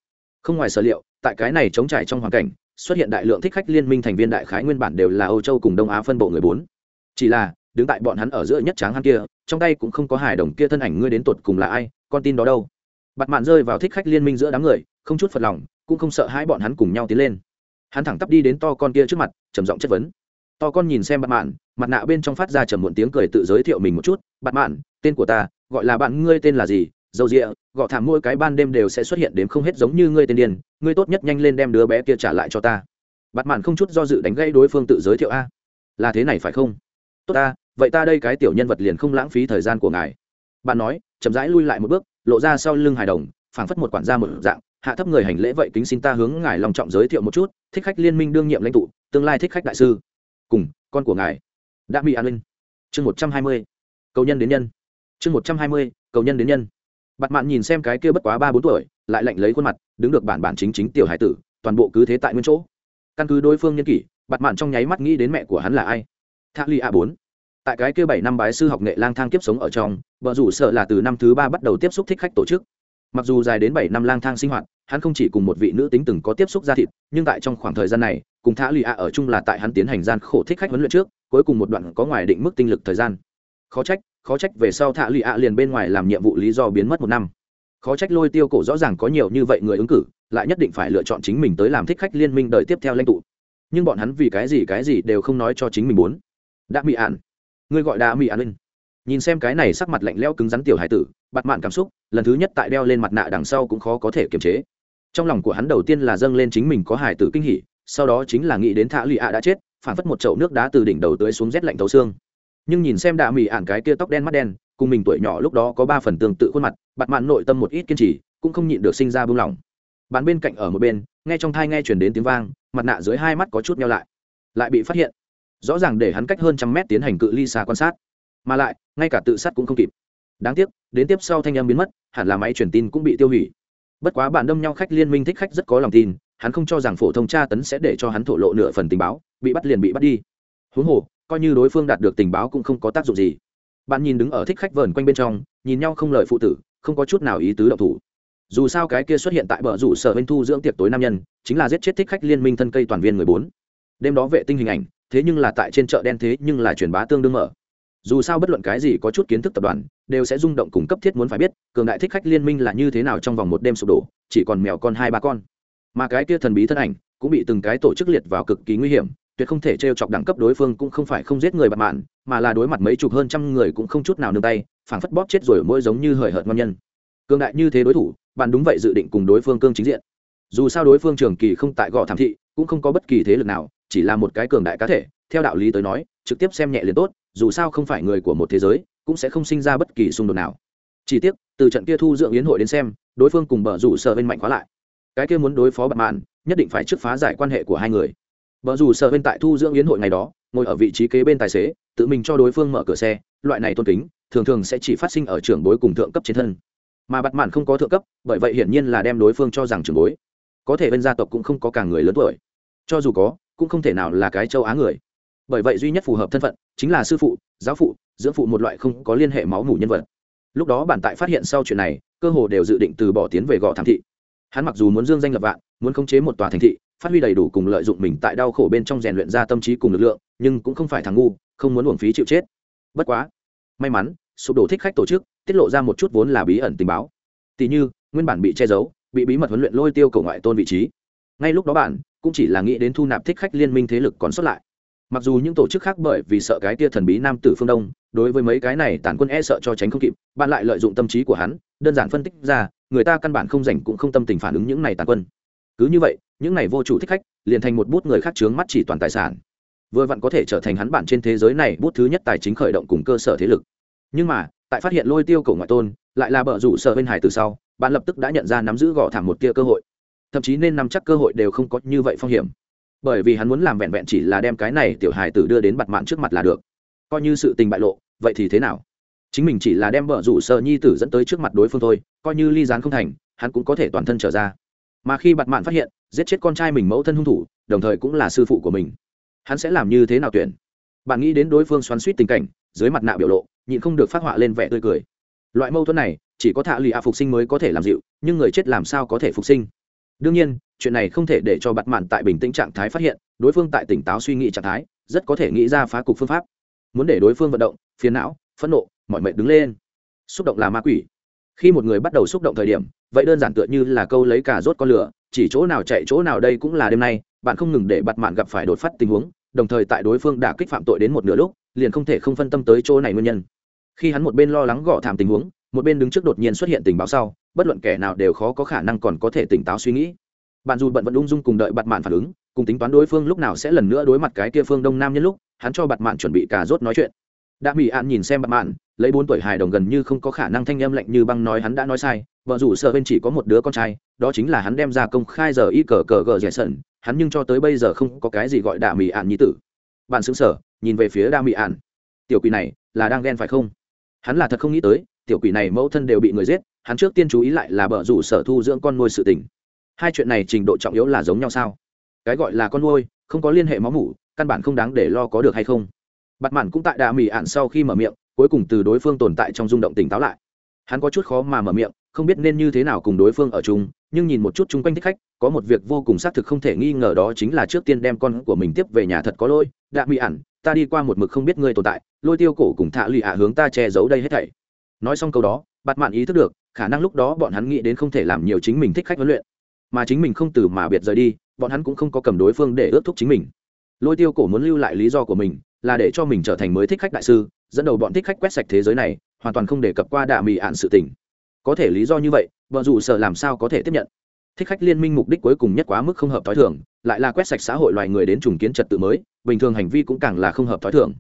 Không ngoài sở liệu, tại cái này chống trải trong hoàn cảnh xuất hiện đại lượng thích khách liên minh thành viên đại khái nguyên bản đều là âu châu cùng đông á phân bộ người bốn. Chỉ là, đứng tại bọn hắn ở giữa nhất tráng hắn kia, trong tay cũng không có hài đồng kia thân ảnh ngươi đến tuột cùng là ai, con tin đó đâu. Bạt mạn rơi vào thích khách liên minh giữa đám người, không chút phật lòng, cũng không sợ hai bọn hắn cùng nhau tiến lên. Hắn thẳng tắp đi đến to con kia trước mặt, trầm giọng chất vấn. To con nhìn xem Bạt mạn, mặt nạ bên trong phát ra trầm muộn tiếng cười tự giới thiệu mình một chút. "Bạt mạn, tên của ta, gọi là bạn ngươi tên là gì? Dầu rịa gọ thảm mỗi cái ban đêm đều sẽ xuất hiện đến không hết giống như ngươi tên điền, ngươi tốt nhất nhanh lên đem đứa bé kia trả lại cho ta. Bặt mạn không chút do dự đánh gây đối phương tự giới thiệu a. Là thế này phải không? Tốt ta vậy ta đây cái tiểu nhân vật liền không lãng phí thời gian của ngài. Bạn nói chậm rãi lui lại một bước lộ ra sau lưng hài đồng phảng phất một quản gia một dạng hạ thấp người hành lễ vậy kính xin ta hướng ngài lòng trọng giới thiệu một chút thích khách liên minh đương nhiệm lãnh tụ tương lai thích khách đại sư. Cùng con của ngài. Đã bị an linh. Chương một trăm hai mươi. Cầu nhân đến nhân. Chương một trăm hai mươi cầu nhân đến nhân bặt mạn nhìn xem cái kia bất quá ba bốn tuổi, lại lạnh lấy khuôn mặt, đứng được bản bản chính chính tiểu hải tử, toàn bộ cứ thế tại nguyên chỗ. Căn cứ đối phương nhân kỷ bặt mạn trong nháy mắt nghĩ đến mẹ của hắn là ai? Thạc ly a bốn. Tại cái kia bảy năm bái sư học nghệ lang thang kiếp sống ở trong, vợ rủ sợ là từ năm thứ ba bắt đầu tiếp xúc thích khách tổ chức. Mặc dù dài đến bảy năm lang thang sinh hoạt, hắn không chỉ cùng một vị nữ tính từng có tiếp xúc ra thịt, nhưng tại trong khoảng thời gian này, cùng thả lì ạ ở chung là tại hắn tiến hành gian khổ thích khách huấn luyện trước, cuối cùng một đoạn có ngoài định mức tinh lực thời gian. Khó trách khó trách về sau thả lụy ạ liền bên ngoài làm nhiệm vụ lý do biến mất một năm. Khó trách lôi tiêu cổ rõ ràng có nhiều như vậy người ứng cử, lại nhất định phải lựa chọn chính mình tới làm thích khách liên minh đợi tiếp theo lãnh tụ. Nhưng bọn hắn vì cái gì cái gì đều không nói cho chính mình muốn. Đã bị ạn. Ngươi gọi đã bị ạn lên. Nhìn xem cái này sắc mặt lạnh lẽo cứng rắn tiểu hải tử bặt mạn cảm xúc, lần thứ nhất tại đeo lên mặt nạ đằng sau cũng khó có thể kiềm chế. Trong lòng của hắn đầu tiên là dâng lên chính mình có hải tử kinh hỉ, sau đó chính là nghĩ đến thả lụy ạ đã chết, phản phất một chậu nước đá từ đỉnh đầu tới xuống rét lạnh thấu xương nhưng nhìn xem đạ mỹ ạn cái kia tóc đen mắt đen, cùng mình tuổi nhỏ lúc đó có ba phần tương tự khuôn mặt bặt mạn nội tâm một ít kiên trì, cũng không nhịn được sinh ra buông lỏng. Bạn bên cạnh ở một bên, nghe trong thai nghe chuyển đến tiếng vang, mặt nạ dưới hai mắt có chút nhau lại. Lại bị phát hiện. Rõ ràng để hắn cách hơn trăm mét tiến hành cự ly xa quan sát. Mà lại, ngay cả tự sát cũng không kịp. Đáng tiếc, đến tiếp sau thanh âm biến mất, hẳn là máy truyền tin cũng bị tiêu hủy. Bất quá bạn đâm nhau khách liên minh thích khách rất có lòng tin, hắn không cho rằng phổ thông tra tấn sẽ để cho hắn thổ lộ nửa phần tình báo, bị bắt liền bị bắt đi. Huống hồ coi như đối phương đạt được tình báo cũng không có tác dụng gì. Bạn nhìn đứng ở thích khách vờn quanh bên trong, nhìn nhau không lời phụ tử, không có chút nào ý tứ động thủ. Dù sao cái kia xuất hiện tại bờ rủ sở bên thu dưỡng tiệc tối nam nhân, chính là giết chết thích khách liên minh thân cây toàn viên người bốn. Đêm đó vệ tinh hình ảnh, thế nhưng là tại trên chợ đen thế nhưng là truyền bá tương đương mở. Dù sao bất luận cái gì có chút kiến thức tập đoàn, đều sẽ rung động cùng cấp thiết muốn phải biết, cường đại thích khách liên minh là như thế nào trong vòng một đêm sụp đổ, chỉ còn mèo con hai ba con. Mà cái kia thần bí thân ảnh, cũng bị từng cái tổ chức liệt vào cực kỳ nguy hiểm tuyệt không thể t chọc đẳng cấp đối phương cũng không phải không giết người bạt mạn, mà là đối mặt mấy chục hơn trăm người cũng không chút nào nương tay, phảng phất bóp chết rồi mỗi giống như hời hợt ngon nhân. Cường đại như thế đối thủ, bạn đúng vậy dự định cùng đối phương cương chính diện. Dù sao đối phương trường kỳ không tại gò thảm thị, cũng không có bất kỳ thế lực nào, chỉ là một cái cường đại cá thể, theo đạo lý tới nói, trực tiếp xem nhẹ liền tốt, dù sao không phải người của một thế giới, cũng sẽ không sinh ra bất kỳ xung đột nào. Chỉ tiếc, từ trận kia thu dưỡng yến hội đến xem, đối phương cùng bờ rủ sợ bên mạnh khóa lại. Cái kia muốn đối phó bạn mạn, nhất định phải trước phá giải quan hệ của hai người bờ rủ sợ bên tại thu dưỡng yến hội ngày đó, ngồi ở vị trí kế bên tài xế, tự mình cho đối phương mở cửa xe, loại này tôn kính, thường thường sẽ chỉ phát sinh ở trưởng bối cùng thượng cấp trên thân. Mà bắt mạn không có thượng cấp, bởi vậy hiển nhiên là đem đối phương cho rằng trưởng bối. Có thể bên gia tộc cũng không có cả người lớn tuổi. Cho dù có, cũng không thể nào là cái châu á người. Bởi vậy duy nhất phù hợp thân phận chính là sư phụ, giáo phụ, dưỡng phụ một loại không có liên hệ máu mủ nhân vật. Lúc đó bản tại phát hiện sau chuyện này, cơ hồ đều dự định từ bỏ tiến về gò thảm thị. Hắn mặc dù muốn dương danh lập vạn, muốn khống chế một tòa thành thị phát huy đầy đủ cùng lợi dụng mình tại đau khổ bên trong rèn luyện ra tâm trí cùng lực lượng, nhưng cũng không phải thằng ngu, không muốn uổng phí chịu chết. Bất quá, may mắn, sụp đổ thích khách tổ chức, tiết lộ ra một chút vốn là bí ẩn tình báo. Tỷ như, nguyên bản bị che giấu, bị bí mật huấn luyện lôi tiêu cầu ngoại tôn vị trí. Ngay lúc đó bạn, cũng chỉ là nghĩ đến thu nạp thích khách liên minh thế lực còn sót lại. Mặc dù những tổ chức khác bởi vì sợ cái tia thần bí nam tử phương đông, đối với mấy cái này tàn quân e sợ cho tránh không kịp, bạn lại lợi dụng tâm trí của hắn, đơn giản phân tích ra, người ta căn bản không rảnh cũng không tâm tình phản ứng những này tàn quân. Cứ như vậy những này vô chủ thích khách, liền thành một bút người khác chướng mắt chỉ toàn tài sản. Vừa vặn có thể trở thành hắn bản trên thế giới này bút thứ nhất tài chính khởi động cùng cơ sở thế lực. Nhưng mà, tại phát hiện lôi tiêu cổ ngoại tôn, lại là bờ rủ sợ bên hải từ sau, bạn lập tức đã nhận ra nắm giữ gõ thảm một tia cơ hội. Thậm chí nên nắm chắc cơ hội đều không có như vậy phong hiểm. Bởi vì hắn muốn làm vẹn vẹn chỉ là đem cái này tiểu hài tử đưa đến bặt mạn trước mặt là được. Coi như sự tình bại lộ, vậy thì thế nào? Chính mình chỉ là đem vợ rủ sợ nhi tử dẫn tới trước mặt đối phương thôi, coi như ly gián không thành, hắn cũng có thể toàn thân trở ra mà khi bặt mạn phát hiện, giết chết con trai mình mẫu thân hung thủ, đồng thời cũng là sư phụ của mình. Hắn sẽ làm như thế nào tuyển? Bạn nghĩ đến đối phương xoắn suýt tình cảnh, dưới mặt nạ biểu lộ, nhịn không được phát họa lên vẻ tươi cười. Loại mâu thuẫn này, chỉ có thạ lì a phục sinh mới có thể làm dịu, nhưng người chết làm sao có thể phục sinh? Đương nhiên, chuyện này không thể để cho bặt mạn tại bình tĩnh trạng thái phát hiện, đối phương tại tỉnh táo suy nghĩ trạng thái, rất có thể nghĩ ra phá cục phương pháp. Muốn để đối phương vận động, phiền não, phẫn nộ, mọi mệnh đứng lên. Xúc động là ma quỷ khi một người bắt đầu xúc động thời điểm, vậy đơn giản tựa như là câu lấy cả rốt con lửa, chỉ chỗ nào chạy chỗ nào đây cũng là đêm nay, bạn không ngừng để bặt mạn gặp phải đột phát tình huống, đồng thời tại đối phương đã kích phạm tội đến một nửa lúc, liền không thể không phân tâm tới chỗ này nguyên nhân. Khi hắn một bên lo lắng gõ thảm tình huống, một bên đứng trước đột nhiên xuất hiện tình báo sau, bất luận kẻ nào đều khó có khả năng còn có thể tỉnh táo suy nghĩ. Bạn dù bận vẫn ung dung cùng đợi bặt mạn phản ứng, cùng tính toán đối phương lúc nào sẽ lần nữa đối mặt cái kia phương đông nam nhân lúc, hắn cho bặt mạn chuẩn bị cả rốt nói chuyện đã mỹ ạn nhìn xem bạn mạn, lấy bốn tuổi hài đồng gần như không có khả năng thanh âm lạnh như băng nói hắn đã nói sai, vợ rủ sợ bên chỉ có một đứa con trai, đó chính là hắn đem ra công khai giờ y cờ cờ gờ rẻ sần hắn nhưng cho tới bây giờ không có cái gì gọi đạ mỹ ạn nhi tử. Bạn xứng sở nhìn về phía đa mỹ ạn tiểu quỷ này là đang ghen phải không? Hắn là thật không nghĩ tới, tiểu quỷ này mẫu thân đều bị người giết, hắn trước tiên chú ý lại là bờ rủ sở thu dưỡng con nuôi sự tình. Hai chuyện này trình độ trọng yếu là giống nhau sao? Cái gọi là con nuôi, không có liên hệ máu mủ, căn bản không đáng để lo có được hay không? Bặt mạn cũng tại đà mỉ ạn sau khi mở miệng, cuối cùng từ đối phương tồn tại trong rung động tỉnh táo lại. Hắn có chút khó mà mở miệng, không biết nên như thế nào cùng đối phương ở chung, nhưng nhìn một chút chung quanh thích khách, có một việc vô cùng xác thực không thể nghi ngờ đó chính là trước tiên đem con của mình tiếp về nhà thật có lỗi, đạ mỹ ạn, ta đi qua một mực không biết ngươi tồn tại, lôi tiêu cổ cùng thạ lụy ạ hướng ta che giấu đây hết thảy. Nói xong câu đó, bạt mạn ý thức được, khả năng lúc đó bọn hắn nghĩ đến không thể làm nhiều chính mình thích khách huấn luyện. Mà chính mình không từ mà biệt rời đi, bọn hắn cũng không có cầm đối phương để ước thúc chính mình. Lôi tiêu cổ muốn lưu lại lý do của mình là để cho mình trở thành mới thích khách đại sư, dẫn đầu bọn thích khách quét sạch thế giới này, hoàn toàn không đề cập qua đạ mị ạn sự tình. Có thể lý do như vậy vợ dù sợ làm sao có thể tiếp nhận. Thích khách liên minh mục đích cuối cùng nhất quá mức không hợp t h ó i thường, lại là quét sạch xã hội loài người đến trùng kiến trật tự mới, bình thường hành vi cũng càng là không hợp t h ó i thường.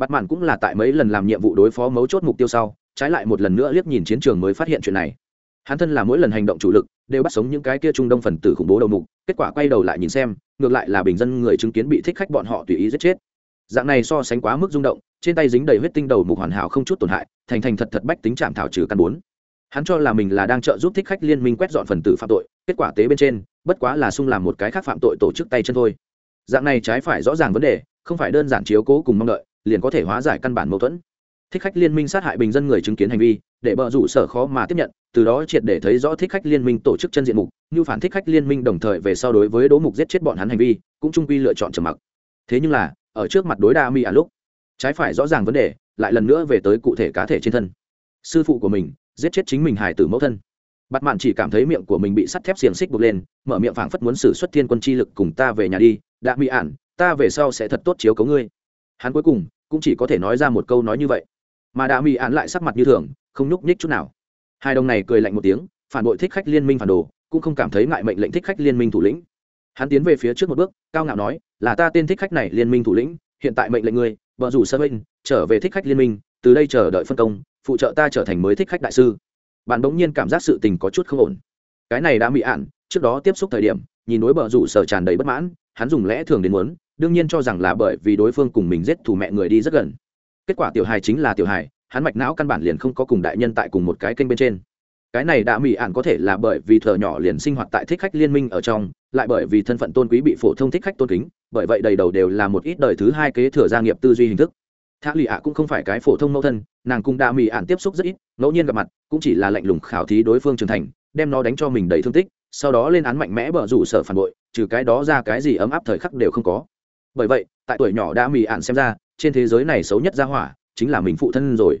Bắt mạn cũng là tại mấy lần làm nhiệm vụ đối phó mấu chốt mục tiêu sau, trái lại một lần nữa liếc nhìn chiến trường mới phát hiện chuyện này. Hắn thân là mỗi lần hành động chủ lực, đều bắt sống những cái kia trung đông phần tử khủng bố đầu mục, kết quả quay đầu lại nhìn xem, ngược lại là bình dân người chứng kiến bị thích khách bọn họ tùy ý giết chết dạng này so sánh quá mức rung động, trên tay dính đầy huyết tinh đầu mục hoàn hảo không chút tổn hại, thành thành thật thật bách tính chạm thảo trừ căn bốn. Hắn cho là mình là đang trợ giúp thích khách liên minh quét dọn phần tử phạm tội, kết quả tế bên trên, bất quá là sung làm một cái khác phạm tội tổ chức tay chân thôi. Dạng này trái phải rõ ràng vấn đề, không phải đơn giản chiếu cố cùng mong đợi, liền có thể hóa giải căn bản mâu thuẫn. Thích khách liên minh sát hại bình dân người chứng kiến hành vi, để bờ rủ sở khó mà tiếp nhận, từ đó triệt để thấy rõ thích khách liên minh tổ chức chân diện mục, như phản thích khách liên minh đồng thời về sau đối với đố mục giết chết bọn hắn hành vi, cũng trung quy lựa chọn trầm mặc. Thế nhưng là ở trước mặt đối đa mi à lúc. Trái phải rõ ràng vấn đề, lại lần nữa về tới cụ thể cá thể trên thân. Sư phụ của mình, giết chết chính mình hài tử mẫu thân. Bặt mạn chỉ cảm thấy miệng của mình bị sắt thép xiềng xích buộc lên, mở miệng phảng phất muốn xử xuất thiên quân chi lực cùng ta về nhà đi đã mỹ ản, ta về sau sẽ thật tốt chiếu cấu ngươi. Hắn cuối cùng, cũng chỉ có thể nói ra một câu nói như vậy. Mà đã mỹ ản lại sắc mặt như thường, không nhúc nhích chút nào. Hai đồng này cười lạnh một tiếng, phản bội thích khách liên minh phản đồ, cũng không cảm thấy ngại mệnh lệnh thích khách liên minh thủ lĩnh. Hắn tiến về phía trước một bước, cao ngạo nói là ta tên thích khách này liên minh thủ lĩnh, hiện tại mệnh lệnh ngươi, vợ rủ sơ bên trở về thích khách liên minh, từ đây chờ đợi phân công, phụ trợ ta trở thành mới thích khách đại sư. Bạn bỗng nhiên cảm giác sự tình có chút không ổn. Cái này đã bị ạn, trước đó tiếp xúc thời điểm, nhìn đối bờ rủ sở tràn đầy bất mãn, hắn dùng lẽ thường đến muốn, đương nhiên cho rằng là bởi vì đối phương cùng mình giết thủ mẹ người đi rất gần. Kết quả tiểu hài chính là tiểu hài, hắn mạch não căn bản liền không có cùng đại nhân tại cùng một cái kênh bên trên. Cái này đã mỹ ạn có thể là bởi vì thợ nhỏ liền sinh hoạt tại thích khách liên minh ở trong, lại bởi vì thân phận tôn quý bị phổ thông thích khách tôn kính bởi vậy đầy đầu đều là một ít đời thứ hai kế thừa gia nghiệp tư duy hình thức. Thác lì ạ cũng không phải cái phổ thông mẫu thân, nàng cùng đa mỹ ạn tiếp xúc rất ít, ngẫu nhiên gặp mặt, cũng chỉ là lạnh lùng khảo thí đối phương trưởng thành, đem nó đánh cho mình đầy thương tích, sau đó lên án mạnh mẽ bở rủ sở phản bội, trừ cái đó ra cái gì ấm áp thời khắc đều không có. Bởi vậy, tại tuổi nhỏ đã mỹ ạn xem ra, trên thế giới này xấu nhất ra hỏa, chính là mình phụ thân rồi.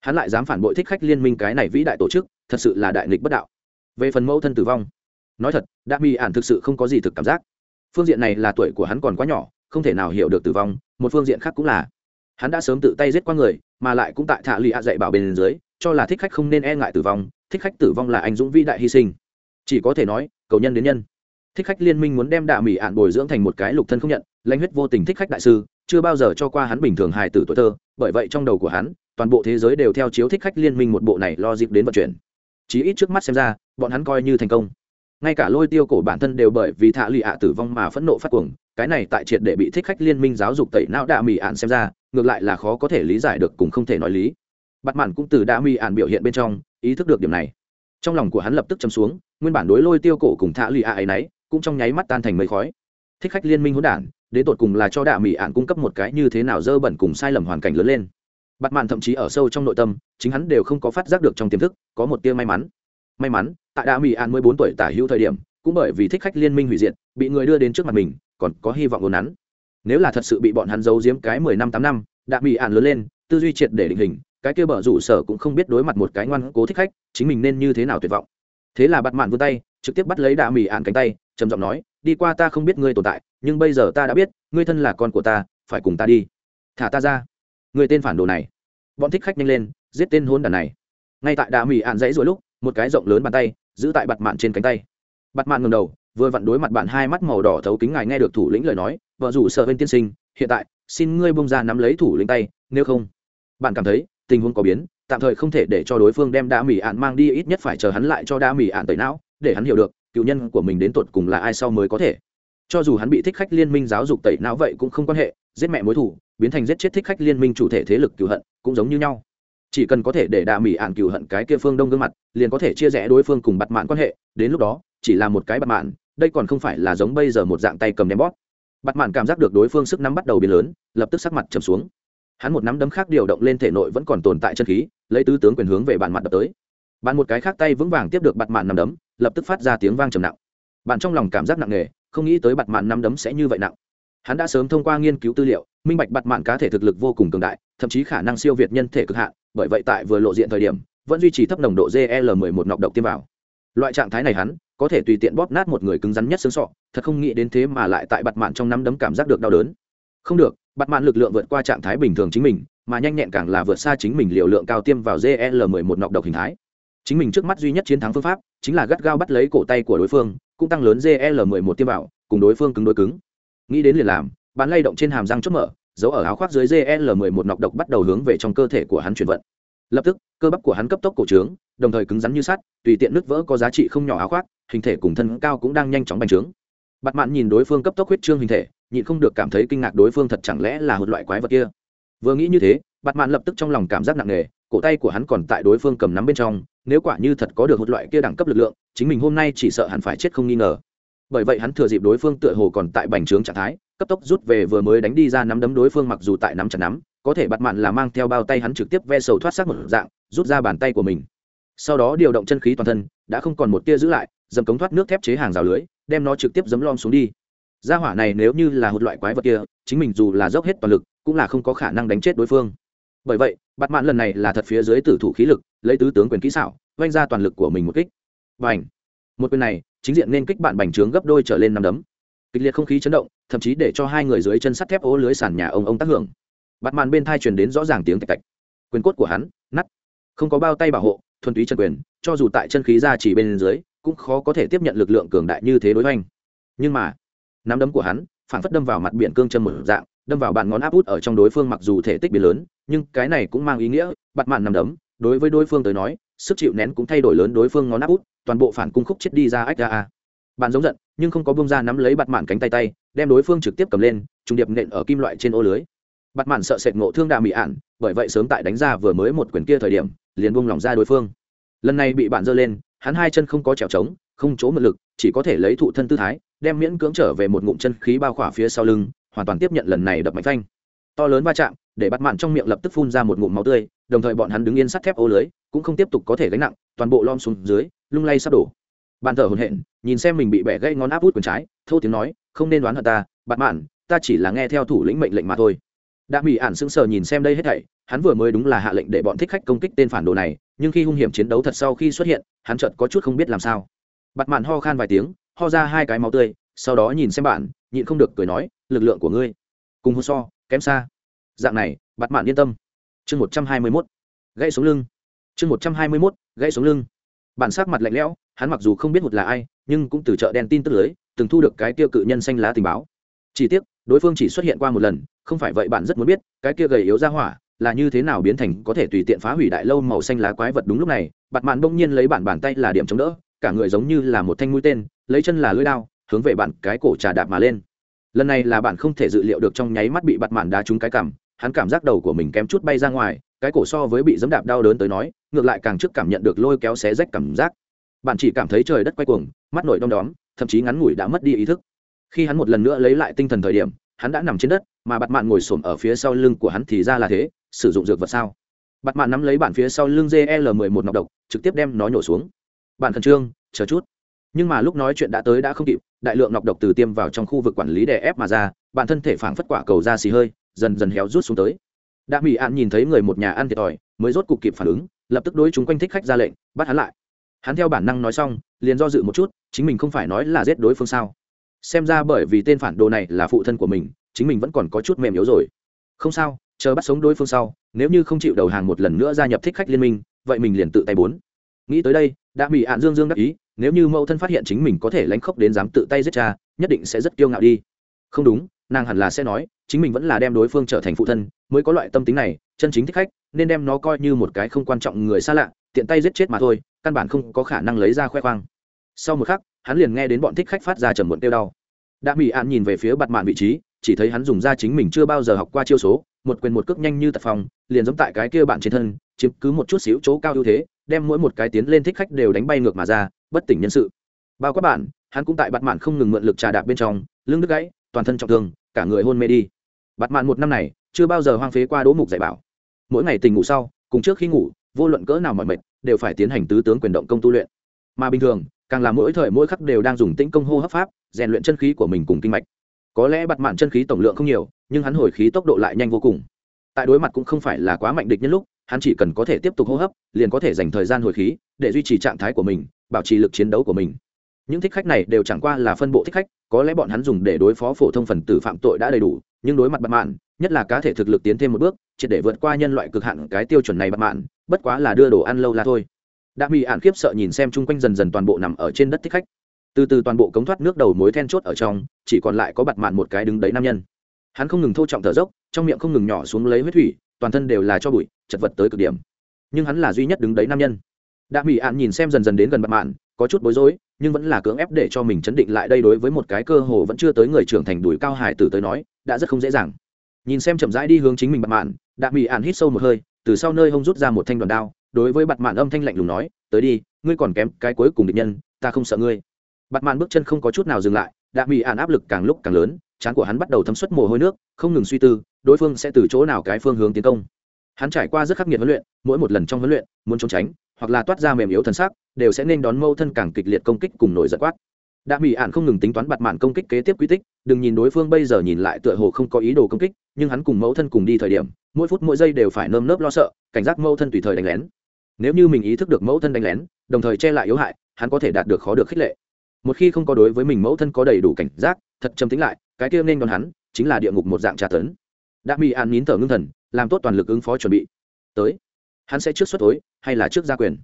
Hắn lại dám phản bội thích khách liên minh cái này vĩ đại tổ chức, thật sự là đại nghịch bất đạo. Về phần mẫu thân tử vong, nói thật đã mỹ ạn thực sự không có gì thực cảm giác phương diện này là tuổi của hắn còn quá nhỏ, không thể nào hiểu được tử vong, một phương diện khác cũng là. Hắn đã sớm tự tay giết qua người, mà lại cũng tại thạ lì ạ dạy bảo bên dưới, cho là thích khách không nên e ngại tử vong, thích khách tử vong là anh dũng vĩ đại hy sinh. Chỉ có thể nói, cầu nhân đến nhân. Thích khách liên minh muốn đem đạ mỹ ạn bồi dưỡng thành một cái lục thân không nhận, lãnh huyết vô tình thích khách đại sư, chưa bao giờ cho qua hắn bình thường hài tử tuổi thơ, bởi vậy trong đầu của hắn, toàn bộ thế giới đều theo chiếu thích khách liên minh một bộ này lo dịp đến vận chuyển. Chí ít trước mắt xem ra, bọn hắn coi như thành công ngay cả lôi tiêu cổ bản thân đều bởi vì thạ lì ạ tử vong mà phẫn nộ phát cuồng, cái này tại triệt để bị thích khách liên minh giáo dục tẩy não đạ mỹ ạn xem ra, ngược lại là khó có thể lý giải được cùng không thể nói lý. Bắt mạn cũng từ đạ mỹ ạn biểu hiện bên trong, ý thức được điểm này. Trong lòng của hắn lập tức chấm xuống, nguyên bản đối lôi tiêu cổ cùng thạ lì ạ ấy nấy, cũng trong nháy mắt tan thành mây khói. Thích khách liên minh hỗn đản, đến tột cùng là cho đạ mỹ ạn cung cấp một cái như thế nào dơ bẩn cùng sai lầm hoàn cảnh lớn lên. Bắt mạn thậm chí ở sâu trong nội tâm, chính hắn đều không có phát giác được trong tiềm thức, có một tia may mắn may mắn, tại đạ mỹ an mười bốn tuổi tả hữu thời điểm, cũng bởi vì thích khách liên minh hủy diệt, bị người đưa đến trước mặt mình, còn có hy vọng ồn nắn. Nếu là thật sự bị bọn hắn giấu giếm cái mười năm tám năm, đã bị ạn lớn lên, tư duy triệt để định hình, cái kia bở rủ sở cũng không biết đối mặt một cái ngoan cố thích khách, chính mình nên như thế nào tuyệt vọng. Thế là bắt mạn vươn tay, trực tiếp bắt lấy đạ mỹ ạn cánh tay, trầm giọng nói, đi qua ta không biết ngươi tồn tại, nhưng bây giờ ta đã biết, ngươi thân là con của ta, phải cùng ta đi. Thả ta ra. Người tên phản đồ này. Bọn thích khách nhanh lên, giết tên hôn đàn này. Ngay tại đạ mỹ ạn dãy rồi lúc một cái rộng lớn bàn tay, giữ tại bặt mạn trên cánh tay. Bặt mạn ngầm đầu, vừa vặn đối mặt bạn hai mắt màu đỏ thấu kính ngài nghe được thủ lĩnh lời nói, vợ rủ sợ bên tiên sinh, hiện tại, xin ngươi bông ra nắm lấy thủ lĩnh tay, nếu không, bạn cảm thấy tình huống có biến, tạm thời không thể để cho đối phương đem đa mỉ ạn mang đi, ít nhất phải chờ hắn lại cho đa mỉ ạn tẩy não, để hắn hiểu được, cựu nhân của mình đến tột cùng là ai sau mới có thể. Cho dù hắn bị thích khách liên minh giáo dục tẩy não vậy cũng không quan hệ, giết mẹ mối thủ biến thành giết chết thích khách liên minh chủ thể thế lực cựu hận, cũng giống như nhau chỉ cần có thể để đạ mỹ ạn cừu hận cái kia phương đông gương mặt, liền có thể chia rẽ đối phương cùng bặt mạn quan hệ. Đến lúc đó, chỉ là một cái bặt mạn, đây còn không phải là giống bây giờ một dạng tay cầm ném bóp. Bặt mạn cảm giác được đối phương sức nắm bắt đầu biến lớn, lập tức sắc mặt trầm xuống. Hắn một nắm đấm khác điều động lên thể nội vẫn còn tồn tại chân khí, lấy tứ tướng quyền hướng về bàn mặt đập tới. Bàn một cái khác tay vững vàng tiếp được bặt mạn nắm đấm, lập tức phát ra tiếng vang trầm nặng. Bạn trong lòng cảm giác nặng nề, không nghĩ tới bặt mạn nắm đấm sẽ như vậy nặng. Hắn đã sớm thông qua nghiên cứu tư liệu, minh bạch bặt mạn cá thể thực lực vô cùng cường đại, thậm chí khả năng siêu việt nhân thể cực hạn bởi vậy tại vừa lộ diện thời điểm, vẫn duy trì thấp nồng độ gl 11 nọc độc tiêm vào. Loại trạng thái này hắn, có thể tùy tiện bóp nát một người cứng rắn nhất xương sọ, thật không nghĩ đến thế mà lại tại bặt mạn trong nắm đấm cảm giác được đau đớn. Không được bặt mạn lực lượng vượt qua trạng thái bình thường chính mình, mà nhanh nhẹn càng là vượt xa chính mình liều lượng cao tiêm vào gl 11 nọc độc hình thái. Chính mình trước mắt duy nhất chiến thắng phương pháp, chính là gắt gao bắt lấy cổ tay của đối phương, cũng tăng lớn gl 11 tiêm vào, cùng đối phương cứng đối cứng. Nghĩ đến liền làm bán lay động trên hàm răng chốt mở giấu ở áo khoác dưới gl 11 nọc độc bắt đầu hướng về trong cơ thể của hắn chuyển vận. Lập tức, cơ bắp của hắn cấp tốc cổ trướng, đồng thời cứng rắn như sắt, tùy tiện nứt vỡ có giá trị không nhỏ áo khoác, hình thể cùng thân cao cũng đang nhanh chóng bành trướng. Bạt mạn nhìn đối phương cấp tốc huyết trương hình thể, nhịn không được cảm thấy kinh ngạc đối phương thật chẳng lẽ là một loại quái vật kia. Vừa nghĩ như thế, bạt mạn lập tức trong lòng cảm giác nặng nề, cổ tay của hắn còn tại đối phương cầm nắm bên trong, nếu quả như thật có được một loại kia đẳng cấp lực lượng, chính mình hôm nay chỉ sợ hẳn phải chết không nghi ngờ. Bởi vậy hắn thừa dịp đối phương tựa hồ còn tại bành trướng trạng thái cấp tốc rút về vừa mới đánh đi ra nắm đấm đối phương mặc dù tại nắm chặt nắm, có thể bắt mạn là mang theo bao tay hắn trực tiếp ve sầu thoát xác một dạng, rút ra bàn tay của mình. Sau đó điều động chân khí toàn thân, đã không còn một tia giữ lại, dầm cống thoát nước thép chế hàng rào lưới, đem nó trực tiếp dấm lom xuống đi. Gia hỏa này nếu như là một loại quái vật kia, chính mình dù là dốc hết toàn lực, cũng là không có khả năng đánh chết đối phương. Bởi vậy, bắt mạn lần này là thật phía dưới tử thủ khí lực, lấy tứ tướng quyền kỹ xảo, oanh ra toàn lực của mình một kích. Và ảnh một quyền này, chính diện nên kích bạn bành trướng gấp đôi trở lên năm đấm kịch liệt không khí chấn động, thậm chí để cho hai người dưới chân sắt thép ố lưới sàn nhà ông ông tác hưởng. Bạt màn bên thai truyền đến rõ ràng tiếng tạch tạch. Quyền cốt của hắn nắt không có bao tay bảo hộ, thuần túy chân quyền, cho dù tại chân khí ra chỉ bên dưới, cũng khó có thể tiếp nhận lực lượng cường đại như thế đối hoành. Nhưng mà, nắm đấm của hắn, phản phất đâm vào mặt biển cương chân một dạng, đâm vào bàn ngón áp út ở trong đối phương mặc dù thể tích biến lớn, nhưng cái này cũng mang ý nghĩa, bạt màn nằm đấm, đối với đối phương tới nói, sức chịu nén cũng thay đổi lớn đối phương ngón áp út, toàn bộ phản cung khúc chết đi ra ách ra a bạn giống giận, nhưng không có bông ra nắm lấy bạt mạn cánh tay tay, đem đối phương trực tiếp cầm lên, trùng điệp nện ở kim loại trên ô lưới. Bạt mạn sợ sệt ngộ thương đà mị ạn, bởi vậy sớm tại đánh ra vừa mới một quyền kia thời điểm, liền buông lỏng ra đối phương. Lần này bị bạn giơ lên, hắn hai chân không có trèo trống, không chỗ mượn lực, chỉ có thể lấy thụ thân tư thái, đem miễn cưỡng trở về một ngụm chân khí bao khỏa phía sau lưng, hoàn toàn tiếp nhận lần này đập mạnh phanh. To lớn va chạm, để bắt mạn trong miệng lập tức phun ra một ngụm máu tươi, đồng thời bọn hắn đứng yên sắt thép ô lưới, cũng không tiếp tục có thể gánh nặng, toàn bộ lom xuống dưới, lung lay sắp đổ. Bàn thở hồn hện nhìn xem mình bị bẻ gãy ngón áp út quần trái, thô tiếng nói, không nên đoán hận ta, bạn mạn, ta chỉ là nghe theo thủ lĩnh mệnh lệnh mà thôi. Đã mỹ ản sững sờ nhìn xem đây hết thảy, hắn vừa mới đúng là hạ lệnh để bọn thích khách công kích tên phản đồ này, nhưng khi hung hiểm chiến đấu thật sau khi xuất hiện, hắn chợt có chút không biết làm sao. Bặt mạn ho khan vài tiếng, ho ra hai cái máu tươi, sau đó nhìn xem bạn, nhịn không được cười nói, lực lượng của ngươi, cùng hô so, kém xa. Dạng này bặt mạn yên tâm. Chương một trăm hai mươi mốt, gãy xuống lưng. Chương một trăm hai mươi mốt, gãy xuống lưng bản sắc mặt lạnh lẽo, hắn mặc dù không biết một là ai, nhưng cũng từ chợ đen tin tức lưới, từng thu được cái tiêu cự nhân xanh lá tình báo. Chỉ tiếc, đối phương chỉ xuất hiện qua một lần, không phải vậy bạn rất muốn biết, cái kia gầy yếu ra hỏa, là như thế nào biến thành có thể tùy tiện phá hủy đại lâu màu xanh lá quái vật đúng lúc này, bạt mạn bỗng nhiên lấy bản bàn tay là điểm chống đỡ, cả người giống như là một thanh mũi tên, lấy chân là lưỡi đao, hướng về bạn cái cổ trà đạp mà lên. Lần này là bạn không thể dự liệu được trong nháy mắt bị bạt mạn đá trúng cái cằm, hắn cảm giác đầu của mình kém chút bay ra ngoài cái cổ so với bị dẫm đạp đau đớn tới nói, ngược lại càng trước cảm nhận được lôi kéo xé rách cảm giác. Bạn chỉ cảm thấy trời đất quay cuồng, mắt nổi đom đóm, thậm chí ngắn ngủi đã mất đi ý thức. Khi hắn một lần nữa lấy lại tinh thần thời điểm, hắn đã nằm trên đất, mà bặt mạn ngồi xổm ở phía sau lưng của hắn thì ra là thế, sử dụng dược vật sao? Bặt mạn nắm lấy bản phía sau lưng gl 11 nọc độc, trực tiếp đem nó nhổ xuống. Bạn khẩn trương, chờ chút. Nhưng mà lúc nói chuyện đã tới đã không kịp, đại lượng nọc độc từ tiêm vào trong khu vực quản lý đè ép mà ra, bản thân thể phảng phất quả cầu ra xì hơi, dần dần héo rút xuống tới đã mỹ an nhìn thấy người một nhà ăn thiệt thòi, mới rốt cục kịp phản ứng, lập tức đối chúng quanh thích khách ra lệnh, bắt hắn lại. Hắn theo bản năng nói xong, liền do dự một chút, chính mình không phải nói là giết đối phương sao? Xem ra bởi vì tên phản đồ này là phụ thân của mình, chính mình vẫn còn có chút mềm yếu rồi. Không sao, chờ bắt sống đối phương sau, nếu như không chịu đầu hàng một lần nữa gia nhập thích khách liên minh, vậy mình liền tự tay bốn. Nghĩ tới đây đã bị ạn dương dương đắc ý, nếu như mẫu thân phát hiện chính mình có thể lánh khóc đến dám tự tay giết cha, nhất định sẽ rất kiêu ngạo đi. Không đúng nàng hẳn là sẽ nói, chính mình vẫn là đem đối phương trở thành phụ thân, mới có loại tâm tính này, chân chính thích khách, nên đem nó coi như một cái không quan trọng người xa lạ, tiện tay giết chết mà thôi, căn bản không có khả năng lấy ra khoe khoang. Sau một khắc, hắn liền nghe đến bọn thích khách phát ra trầm muộn tiêu đau. Đã bị ạn nhìn về phía bặt mạn vị trí, chỉ thấy hắn dùng ra chính mình chưa bao giờ học qua chiêu số, một quyền một cước nhanh như tật phòng, liền giống tại cái kia bạn trên thân, chiếm cứ một chút xíu chỗ cao ưu thế, đem mỗi một cái tiến lên thích khách đều đánh bay ngược mà ra, bất tỉnh nhân sự. Bao các bạn, hắn cũng tại bặt mạn không ngừng mượn lực trà đạp bên trong, lưng đứt gãy, toàn thân trọng thương cả người hôn mê đi. Bặt mạn một năm này, chưa bao giờ hoang phế qua đỗ mục dạy bảo. Mỗi ngày tình ngủ sau, cùng trước khi ngủ, vô luận cỡ nào mọi mệt, đều phải tiến hành tứ tướng quyền động công tu luyện. Mà bình thường, càng là mỗi thời mỗi khắc đều đang dùng tĩnh công hô hấp pháp, rèn luyện chân khí của mình cùng kinh mạch. Có lẽ bặt mạn chân khí tổng lượng không nhiều, nhưng hắn hồi khí tốc độ lại nhanh vô cùng. Tại đối mặt cũng không phải là quá mạnh địch nhân lúc, hắn chỉ cần có thể tiếp tục hô hấp, liền có thể dành thời gian hồi khí, để duy trì trạng thái của mình, bảo trì lực chiến đấu của mình những thích khách này đều chẳng qua là phân bộ thích khách, có lẽ bọn hắn dùng để đối phó phổ thông phần tử phạm tội đã đầy đủ, nhưng đối mặt bặt mạn, nhất là cá thể thực lực tiến thêm một bước chỉ để vượt qua nhân loại cực hạn cái tiêu chuẩn này bặt mạn, bất quá là đưa đồ ăn lâu là thôi. Đã bị ạn khiếp sợ nhìn xem chung quanh dần dần toàn bộ nằm ở trên đất thích khách. Từ từ toàn bộ cống thoát nước đầu mối then chốt ở trong, chỉ còn lại có bặt mạn một cái đứng đấy nam nhân. Hắn không ngừng thô trọng thở dốc, trong miệng không ngừng nhỏ xuống lấy huyết thủy, toàn thân đều là cho bụi, chật vật tới cực điểm. Nhưng hắn là duy nhất đứng đấy nam nhân. Đã bị ạn nhìn xem dần dần đến gần bặt mạn có chút bối rối, nhưng vẫn là cưỡng ép để cho mình chấn định lại đây đối với một cái cơ hồ vẫn chưa tới người trưởng thành đùi cao hải tử tới nói, đã rất không dễ dàng. Nhìn xem chậm rãi đi hướng chính mình bặt mạn đạ mỹ ạn hít sâu một hơi, từ sau nơi hông rút ra một thanh đoàn đao, đối với bặt mạn âm thanh lạnh lùng nói, tới đi, ngươi còn kém cái cuối cùng địch nhân, ta không sợ ngươi. Bặt mạn bước chân không có chút nào dừng lại đạ mỹ ạn áp lực càng lúc càng lớn, trán của hắn bắt đầu thấm suất mồ hôi nước, không ngừng suy tư, đối phương sẽ từ chỗ nào cái phương hướng tiến công. Hắn trải qua rất khắc nghiệt huấn luyện, mỗi một lần trong huấn luyện, muốn trốn tránh, hoặc là toát ra mềm yếu thân xác đều sẽ nên đón mâu thân càng kịch liệt công kích cùng nổi giật quát. Đã mỹ ạn không ngừng tính toán bặt mạn công kích kế tiếp quy tích, đừng nhìn đối phương bây giờ nhìn lại tựa hồ không có ý đồ công kích, nhưng hắn cùng mẫu thân cùng đi thời điểm, mỗi phút mỗi giây đều phải nơm nớp lo sợ, cảnh giác mẫu thân tùy thời đánh lén. Nếu như mình ý thức được mẫu thân đánh lén, đồng thời che lại yếu hại, hắn có thể đạt được khó được khích lệ. Một khi không có đối với mình mẫu thân có đầy đủ cảnh giác, thật châm tính lại, cái kia nên đón hắn, chính là địa ngục một dạng tra tấn. Đã bị an nín thở ngưng thần, làm tốt toàn lực ứng phó chuẩn bị. Tới. Hắn sẽ trước xuất tối, hay là trước gia quyền?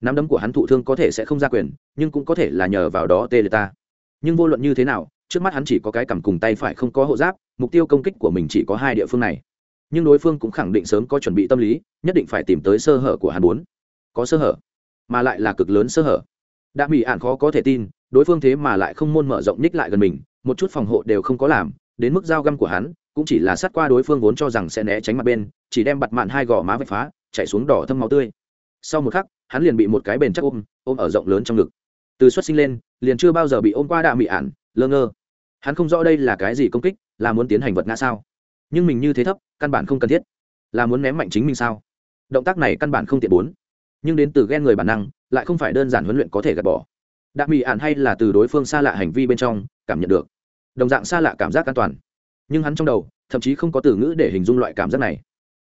Nắm đấm của hắn thụ thương có thể sẽ không ra quyền, nhưng cũng có thể là nhờ vào đó tê liệt ta. Nhưng vô luận như thế nào, trước mắt hắn chỉ có cái cầm cùng tay phải không có hộ giáp, mục tiêu công kích của mình chỉ có hai địa phương này. Nhưng đối phương cũng khẳng định sớm có chuẩn bị tâm lý, nhất định phải tìm tới sơ hở của hắn bốn có sơ hở, mà lại là cực lớn sơ hở. Đã bị ạn khó có thể tin, đối phương thế mà lại không môn mở rộng ních lại gần mình, một chút phòng hộ đều không có làm, đến mức dao găm của hắn, cũng chỉ là sát qua đối phương vốn cho rằng sẽ né tránh mặt bên, chỉ đem bặt mạn hai gò má vạch phá chạy xuống đỏ thâm máu tươi. Sau một khắc hắn liền bị một cái bền chắc ôm ôm ở rộng lớn trong ngực. Từ xuất sinh lên, liền chưa bao giờ bị ôm qua đạ mị ản, lơ ngơ. Hắn không rõ đây là cái gì công kích, là muốn tiến hành vật ngã sao. Nhưng mình như thế thấp, căn bản không cần thiết. Là muốn ném mạnh chính mình sao? Động tác này căn bản không tiện bốn. Nhưng đến từ ghen người bản năng, lại không phải đơn giản huấn luyện có thể gạt bỏ. Đạ mị ản hay là từ đối phương xa lạ hành vi bên trong, cảm nhận được. Đồng dạng xa lạ cảm giác an toàn. Nhưng hắn trong đầu, thậm chí không có từ ngữ để hình dung loại cảm giác này.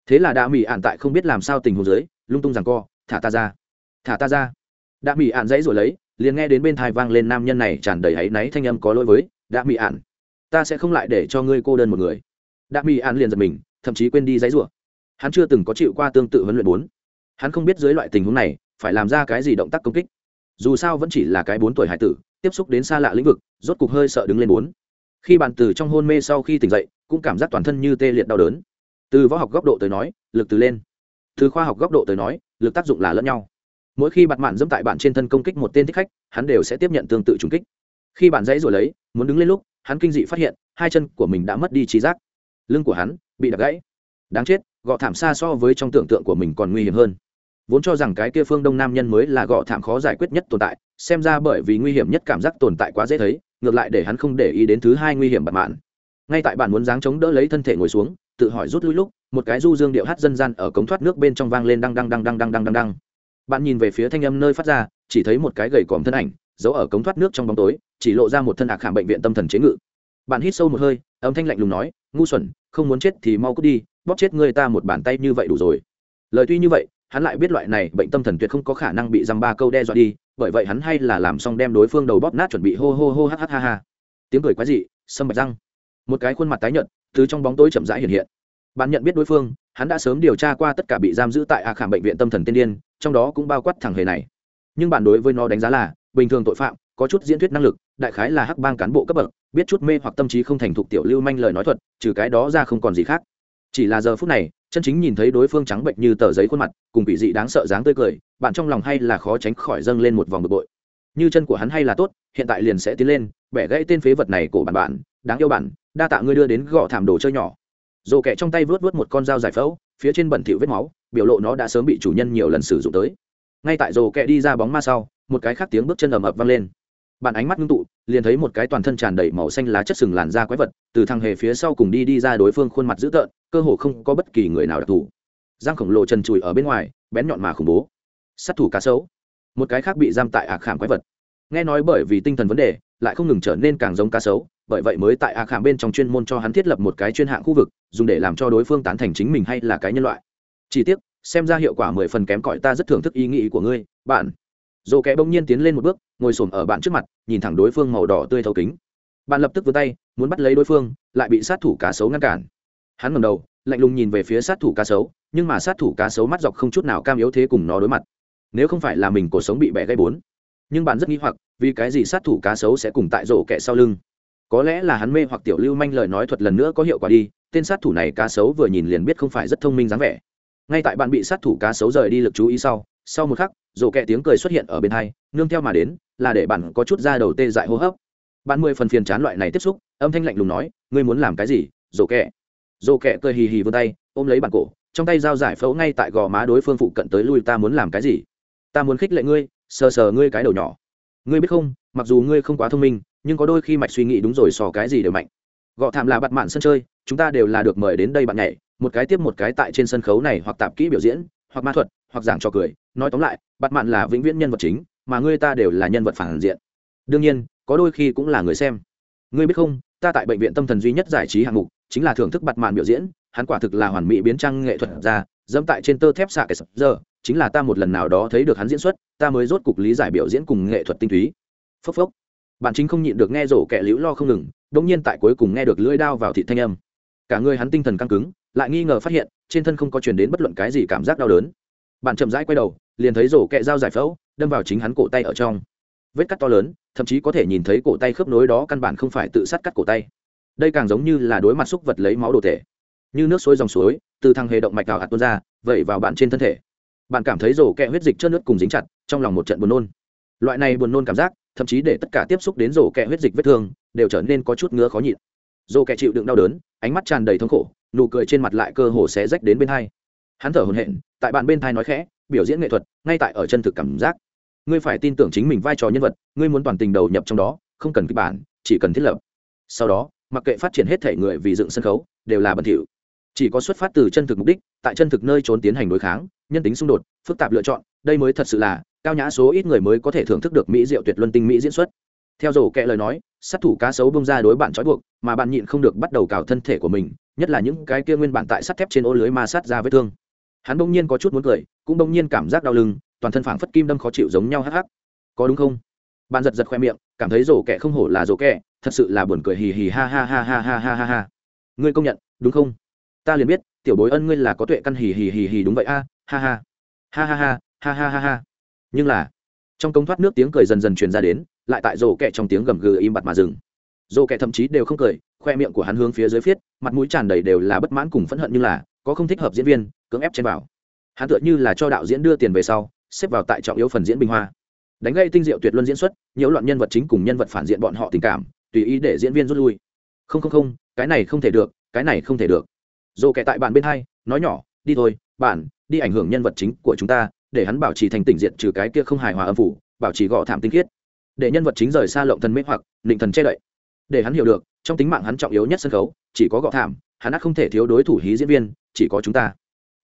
Thế là đạ mị ản tại không biết làm sao tình huống dưới, lung tung rằng co, thả ta ra thả ta ra. Đã mị ạn dãy rồi lấy, liền nghe đến bên thai vang lên nam nhân này tràn đầy áy náy thanh âm có lỗi với đã mị ạn, ta sẽ không lại để cho ngươi cô đơn một người. Đã mị ạn liền giật mình, thậm chí quên đi dãy rủa. Hắn chưa từng có chịu qua tương tự huấn luyện bốn. Hắn không biết dưới loại tình huống này, phải làm ra cái gì động tác công kích. Dù sao vẫn chỉ là cái bốn tuổi hải tử, tiếp xúc đến xa lạ lĩnh vực, rốt cục hơi sợ đứng lên bốn. Khi bạn từ trong hôn mê sau khi tỉnh dậy, cũng cảm giác toàn thân như tê liệt đau đớn. Từ võ học góc độ tới nói, lực từ lên. Từ khoa học góc độ tới nói, lực tác dụng là lẫn nhau mỗi khi bạt mạn dẫm tại bạn trên thân công kích một tên thích khách, hắn đều sẽ tiếp nhận tương tự trùng kích. Khi bạn dãy rồi lấy, muốn đứng lên lúc, hắn kinh dị phát hiện, hai chân của mình đã mất đi trí giác. Lưng của hắn bị đập gãy. Đáng chết, gọ thảm xa so với trong tưởng tượng của mình còn nguy hiểm hơn. Vốn cho rằng cái kia phương đông nam nhân mới là gọ thảm khó giải quyết nhất tồn tại, xem ra bởi vì nguy hiểm nhất cảm giác tồn tại quá dễ thấy, ngược lại để hắn không để ý đến thứ hai nguy hiểm bạt mạn. Ngay tại bạn muốn dáng chống đỡ lấy thân thể ngồi xuống, tự hỏi rút lui lúc, một cái du dương điệu hát dân gian ở cống thoát nước bên trong vang lên đăng đăng đăng đăng đăng đăng đăng đăng bạn nhìn về phía thanh âm nơi phát ra, chỉ thấy một cái gầy còm thân ảnh, giấu ở cống thoát nước trong bóng tối, chỉ lộ ra một thân ạc khảm bệnh viện tâm thần chế ngự. Bạn hít sâu một hơi, âm thanh lạnh lùng nói, ngu xuẩn, không muốn chết thì mau cút đi, bóp chết người ta một bàn tay như vậy đủ rồi. Lời tuy như vậy, hắn lại biết loại này bệnh tâm thần tuyệt không có khả năng bị dăm ba câu đe dọa đi, bởi vậy hắn hay là làm xong đem đối phương đầu bóp nát chuẩn bị hô hô hô ha ha ha tiếng cười quái dị, sâm bạch răng. Một cái khuôn mặt tái nhợt, từ trong bóng tối chậm rãi hiện hiện. Bạn nhận biết đối phương, hắn đã sớm điều tra qua tất cả bị giam giữ tại a khảm bệnh viện tâm thần tiên điên trong đó cũng bao quát thằng hề này. Nhưng bạn đối với nó đánh giá là, bình thường tội phạm, có chút diễn thuyết năng lực, đại khái là hắc bang cán bộ cấp bậc, biết chút mê hoặc tâm trí không thành thục tiểu lưu manh lời nói thuật, trừ cái đó ra không còn gì khác. Chỉ là giờ phút này, chân chính nhìn thấy đối phương trắng bệnh như tờ giấy khuôn mặt, cùng bị dị đáng sợ dáng tươi cười, bạn trong lòng hay là khó tránh khỏi dâng lên một vòng bực bội. Như chân của hắn hay là tốt, hiện tại liền sẽ tiến lên, bẻ gãy tên phế vật này của bạn bạn, đáng yêu bạn, đa tạ ngươi đưa đến gõ thảm đồ chơi nhỏ. Rồ kẹ trong tay vớt vớt một con dao giải phẫu, phía trên bẩn thỉu vết máu biểu lộ nó đã sớm bị chủ nhân nhiều lần sử dụng tới. Ngay tại rồ kẹ đi ra bóng ma sau, một cái khác tiếng bước chân ầm ập vang lên. Bạn ánh mắt ngưng tụ, liền thấy một cái toàn thân tràn đầy màu xanh lá chất sừng làn da quái vật, từ thằng hề phía sau cùng đi đi ra đối phương khuôn mặt dữ tợn, cơ hồ không có bất kỳ người nào đặc thù. Giang khổng lồ trần trụi ở bên ngoài, bén nhọn mà khủng bố. Sát thủ cá sấu. Một cái khác bị giam tại ạc khảm quái vật. Nghe nói bởi vì tinh thần vấn đề, lại không ngừng trở nên càng giống cá sấu, bởi vậy mới tại ạc khảm bên trong chuyên môn cho hắn thiết lập một cái chuyên hạng khu vực, dùng để làm cho đối phương tán thành chính mình hay là cái nhân loại chỉ tiếc, xem ra hiệu quả mười phần kém cỏi ta rất thưởng thức ý nghĩ của ngươi, bạn. Dồ kẽ bỗng nhiên tiến lên một bước, ngồi s ở bạn trước mặt, nhìn thẳng đối phương màu đỏ tươi thấu kính. Bạn lập tức vươn tay, muốn bắt lấy đối phương, lại bị sát thủ cá sấu ngăn cản. Hắn ngầm đầu, lạnh lùng nhìn về phía sát thủ cá sấu, nhưng mà sát thủ cá sấu mắt dọc không chút nào cam yếu thế cùng nó đối mặt. Nếu không phải là mình cuộc sống bị bẻ gây bốn. Nhưng bạn rất nghi hoặc, vì cái gì sát thủ cá sấu sẽ cùng tại rổ kẹ sau lưng? Có lẽ là hắn mê hoặc tiểu lưu manh lời nói thuật lần nữa có hiệu quả đi, tên sát thủ này cá sấu vừa nhìn liền biết không phải rất thông minh dáng vẻ ngay tại bạn bị sát thủ cá sấu rời đi lực chú ý sau sau một khắc, rổ kẹ tiếng cười xuất hiện ở bên hai, nương theo mà đến, là để bạn có chút ra đầu tê dại hô hấp. Bạn mười phần phiền chán loại này tiếp xúc, âm thanh lạnh lùng nói, ngươi muốn làm cái gì, rổ kẹ? Rổ kẹ cười hì hì vươn tay, ôm lấy bàn cổ, trong tay dao giải phẫu ngay tại gò má đối phương phụ cận tới lui, ta muốn làm cái gì? Ta muốn khích lệ ngươi, sờ sờ ngươi cái đầu nhỏ. Ngươi biết không, mặc dù ngươi không quá thông minh, nhưng có đôi khi mạch suy nghĩ đúng rồi sò cái gì đều mạnh. Gọ thảm là bặt mạn sân chơi, chúng ta đều là được mời đến đây bạn nhảy một cái tiếp một cái tại trên sân khấu này hoặc tạp kỹ biểu diễn, hoặc ma thuật, hoặc giảng trò cười. Nói tóm lại bặt mạn là vĩnh viễn nhân vật chính, mà ngươi ta đều là nhân vật phản diện. Đương nhiên, có đôi khi cũng là người xem. Ngươi biết không, ta tại bệnh viện tâm thần duy nhất giải trí hạng mục, chính là thưởng thức bặt mạn biểu diễn, hắn quả thực là hoàn mỹ biến trang nghệ thuật ra, dẫm tại trên tơ thép xạ kẻ sập giờ, chính là ta một lần nào đó thấy được hắn diễn xuất, ta mới rốt cục lý giải biểu diễn cùng nghệ thuật tinh túy. Phốc phốc. Bạn chính không nhịn được nghe rổ kẻ liễu lo không ngừng đống nhiên tại cuối cùng nghe được lưỡi đao vào thị thanh âm cả người hắn tinh thần căng cứng, lại nghi ngờ phát hiện, trên thân không có truyền đến bất luận cái gì cảm giác đau đớn. Bạn chậm rãi quay đầu, liền thấy rổ kẹ dao giải phẫu, đâm vào chính hắn cổ tay ở trong. Vết cắt to lớn, thậm chí có thể nhìn thấy cổ tay khớp nối đó căn bản không phải tự sát cắt cổ tay. Đây càng giống như là đối mặt xúc vật lấy máu đồ thể. Như nước suối dòng suối, từ thằng hề động mạch vào hạt tuôn ra vậy vào bạn trên thân thể. Bạn cảm thấy rổ kẹ huyết dịch trơn nước cùng dính chặt, trong lòng một trận buồn nôn. Loại này buồn nôn cảm giác, thậm chí để tất cả tiếp xúc đến rổ kẹ huyết dịch vết thương, đều trở nên có chút ngứa khó nhịn dồ kẻ chịu đựng đau đớn, ánh mắt tràn đầy thống khổ, nụ cười trên mặt lại cơ hồ sẽ rách đến bên hai. Hắn thở hồn hện tại bạn bên thai nói khẽ, biểu diễn nghệ thuật, ngay tại ở chân thực cảm giác. Ngươi phải tin tưởng chính mình vai trò nhân vật, ngươi muốn toàn tình đầu nhập trong đó, không cần kịch bản, chỉ cần thiết lập. Sau đó, mặc kệ phát triển hết thể người vì dựng sân khấu, đều là bẩn thỉu. Chỉ có xuất phát từ chân thực mục đích, tại chân thực nơi trốn tiến hành đối kháng, nhân tính xung đột, phức tạp lựa chọn, đây mới thật sự là cao nhã số ít người mới có thể thưởng thức được mỹ diệu tuyệt luân tinh mỹ diễn xuất. Theo dầu kệ lời nói sát thủ cá sấu bông ra đối bạn trói buộc, mà bạn nhịn không được bắt đầu cào thân thể của mình, nhất là những cái kia nguyên bản tại sắt thép trên ô lưới ma sát ra vết thương. Hắn bỗng nhiên có chút muốn cười, cũng bỗng nhiên cảm giác đau lưng, toàn thân phảng phất kim đâm khó chịu giống nhau hắc hắc. Có đúng không? Bạn giật giật khoe miệng, cảm thấy rổ kẹ không hổ là rổ kẹ thật sự là buồn cười hì hì ha ha ha ha ha ha ha ha. Ngươi công nhận, đúng không? Ta liền biết, tiểu bối ân ngươi là có tuệ căn hì hì hì hì đúng vậy a, ha ha. Ha ha ha ha ha ha ha. Nhưng là, trong công thoát nước tiếng cười dần dần truyền ra đến lại tại rổ kẹ trong tiếng gầm gừ im bặt mà dừng. Rổ kẹ thậm chí đều không cười, khoe miệng của hắn hướng phía dưới phiết, mặt mũi tràn đầy đều là bất mãn cùng phẫn hận như là có không thích hợp diễn viên, cưỡng ép trên vào. Hắn tựa như là cho đạo diễn đưa tiền về sau, xếp vào tại trọng yếu phần diễn bình hoa. Đánh gây tinh diệu tuyệt luân diễn xuất, nhiễu loạn nhân vật chính cùng nhân vật phản diện bọn họ tình cảm, tùy ý để diễn viên rút lui. Không không không, cái này không thể được, cái này không thể được. Dồ kẻ tại bạn bên hai, nói nhỏ, đi thôi, bạn, đi ảnh hưởng nhân vật chính của chúng ta, để hắn bảo trì thành tỉnh diện trừ cái kia không hài hòa âm phủ, bảo trì gõ thảm tinh khiết để nhân vật chính rời xa lộng thần mê hoặc, định thần che đậy. Để hắn hiểu được, trong tính mạng hắn trọng yếu nhất sân khấu, chỉ có gọ thảm, hắn đã không thể thiếu đối thủ hí diễn viên, chỉ có chúng ta.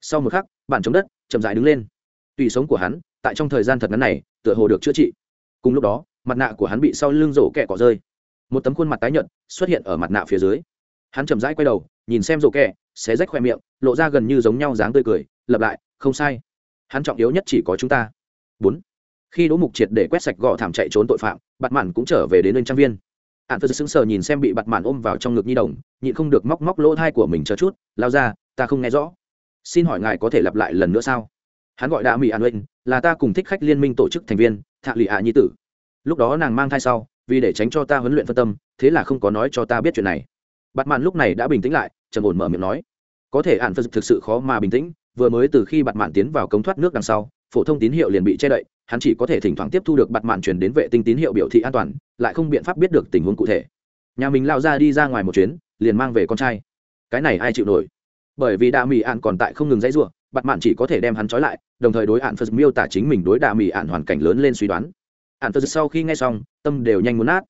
Sau một khắc, bản chống đất, chậm dại đứng lên. Tùy sống của hắn, tại trong thời gian thật ngắn này, tựa hồ được chữa trị. Cùng lúc đó, mặt nạ của hắn bị sau lưng rổ kẹ cỏ rơi. Một tấm khuôn mặt tái nhợt xuất hiện ở mặt nạ phía dưới. Hắn chậm rãi quay đầu, nhìn xem rổ kẹ, xé rách khoe miệng, lộ ra gần như giống nhau dáng tươi cười lập lại, không sai. Hắn trọng yếu nhất chỉ có chúng ta. Bốn khi đỗ mục triệt để quét sạch gò thảm chạy trốn tội phạm, bạt mạn cũng trở về đến lên trang viên. Ạn phật sững sờ nhìn xem bị bạt mạn ôm vào trong ngực nhi đồng, nhịn không được móc móc lỗ thai của mình chờ chút, lao ra, ta không nghe rõ. Xin hỏi ngài có thể lặp lại lần nữa sao? Hắn gọi đạ mỹ an oanh là ta cùng thích khách liên minh tổ chức thành viên, thạ lụy ạ nhi tử. Lúc đó nàng mang thai sau, vì để tránh cho ta huấn luyện phân tâm, thế là không có nói cho ta biết chuyện này. Bạt mạn lúc này đã bình tĩnh lại, trầm ổn mở miệng nói, có thể ạn phật thực sự khó mà bình tĩnh, vừa mới từ khi bạt mạn tiến vào cống thoát nước đằng sau, phổ thông tín hiệu liền bị che đậy hắn chỉ có thể thỉnh thoảng tiếp thu được bặt mạn truyền đến vệ tinh tín hiệu biểu thị an toàn, lại không biện pháp biết được tình huống cụ thể. Nhà mình lao ra đi ra ngoài một chuyến, liền mang về con trai. Cái này ai chịu nổi? Bởi vì đạ mỹ ạn còn tại không ngừng dãy ruộng bặt mạn chỉ có thể đem hắn trói lại, đồng thời đối ạn phật miêu tả chính mình đối đạ mỹ ạn hoàn cảnh lớn lên suy đoán. Ạn phật sau khi nghe xong, tâm đều nhanh muốn nát.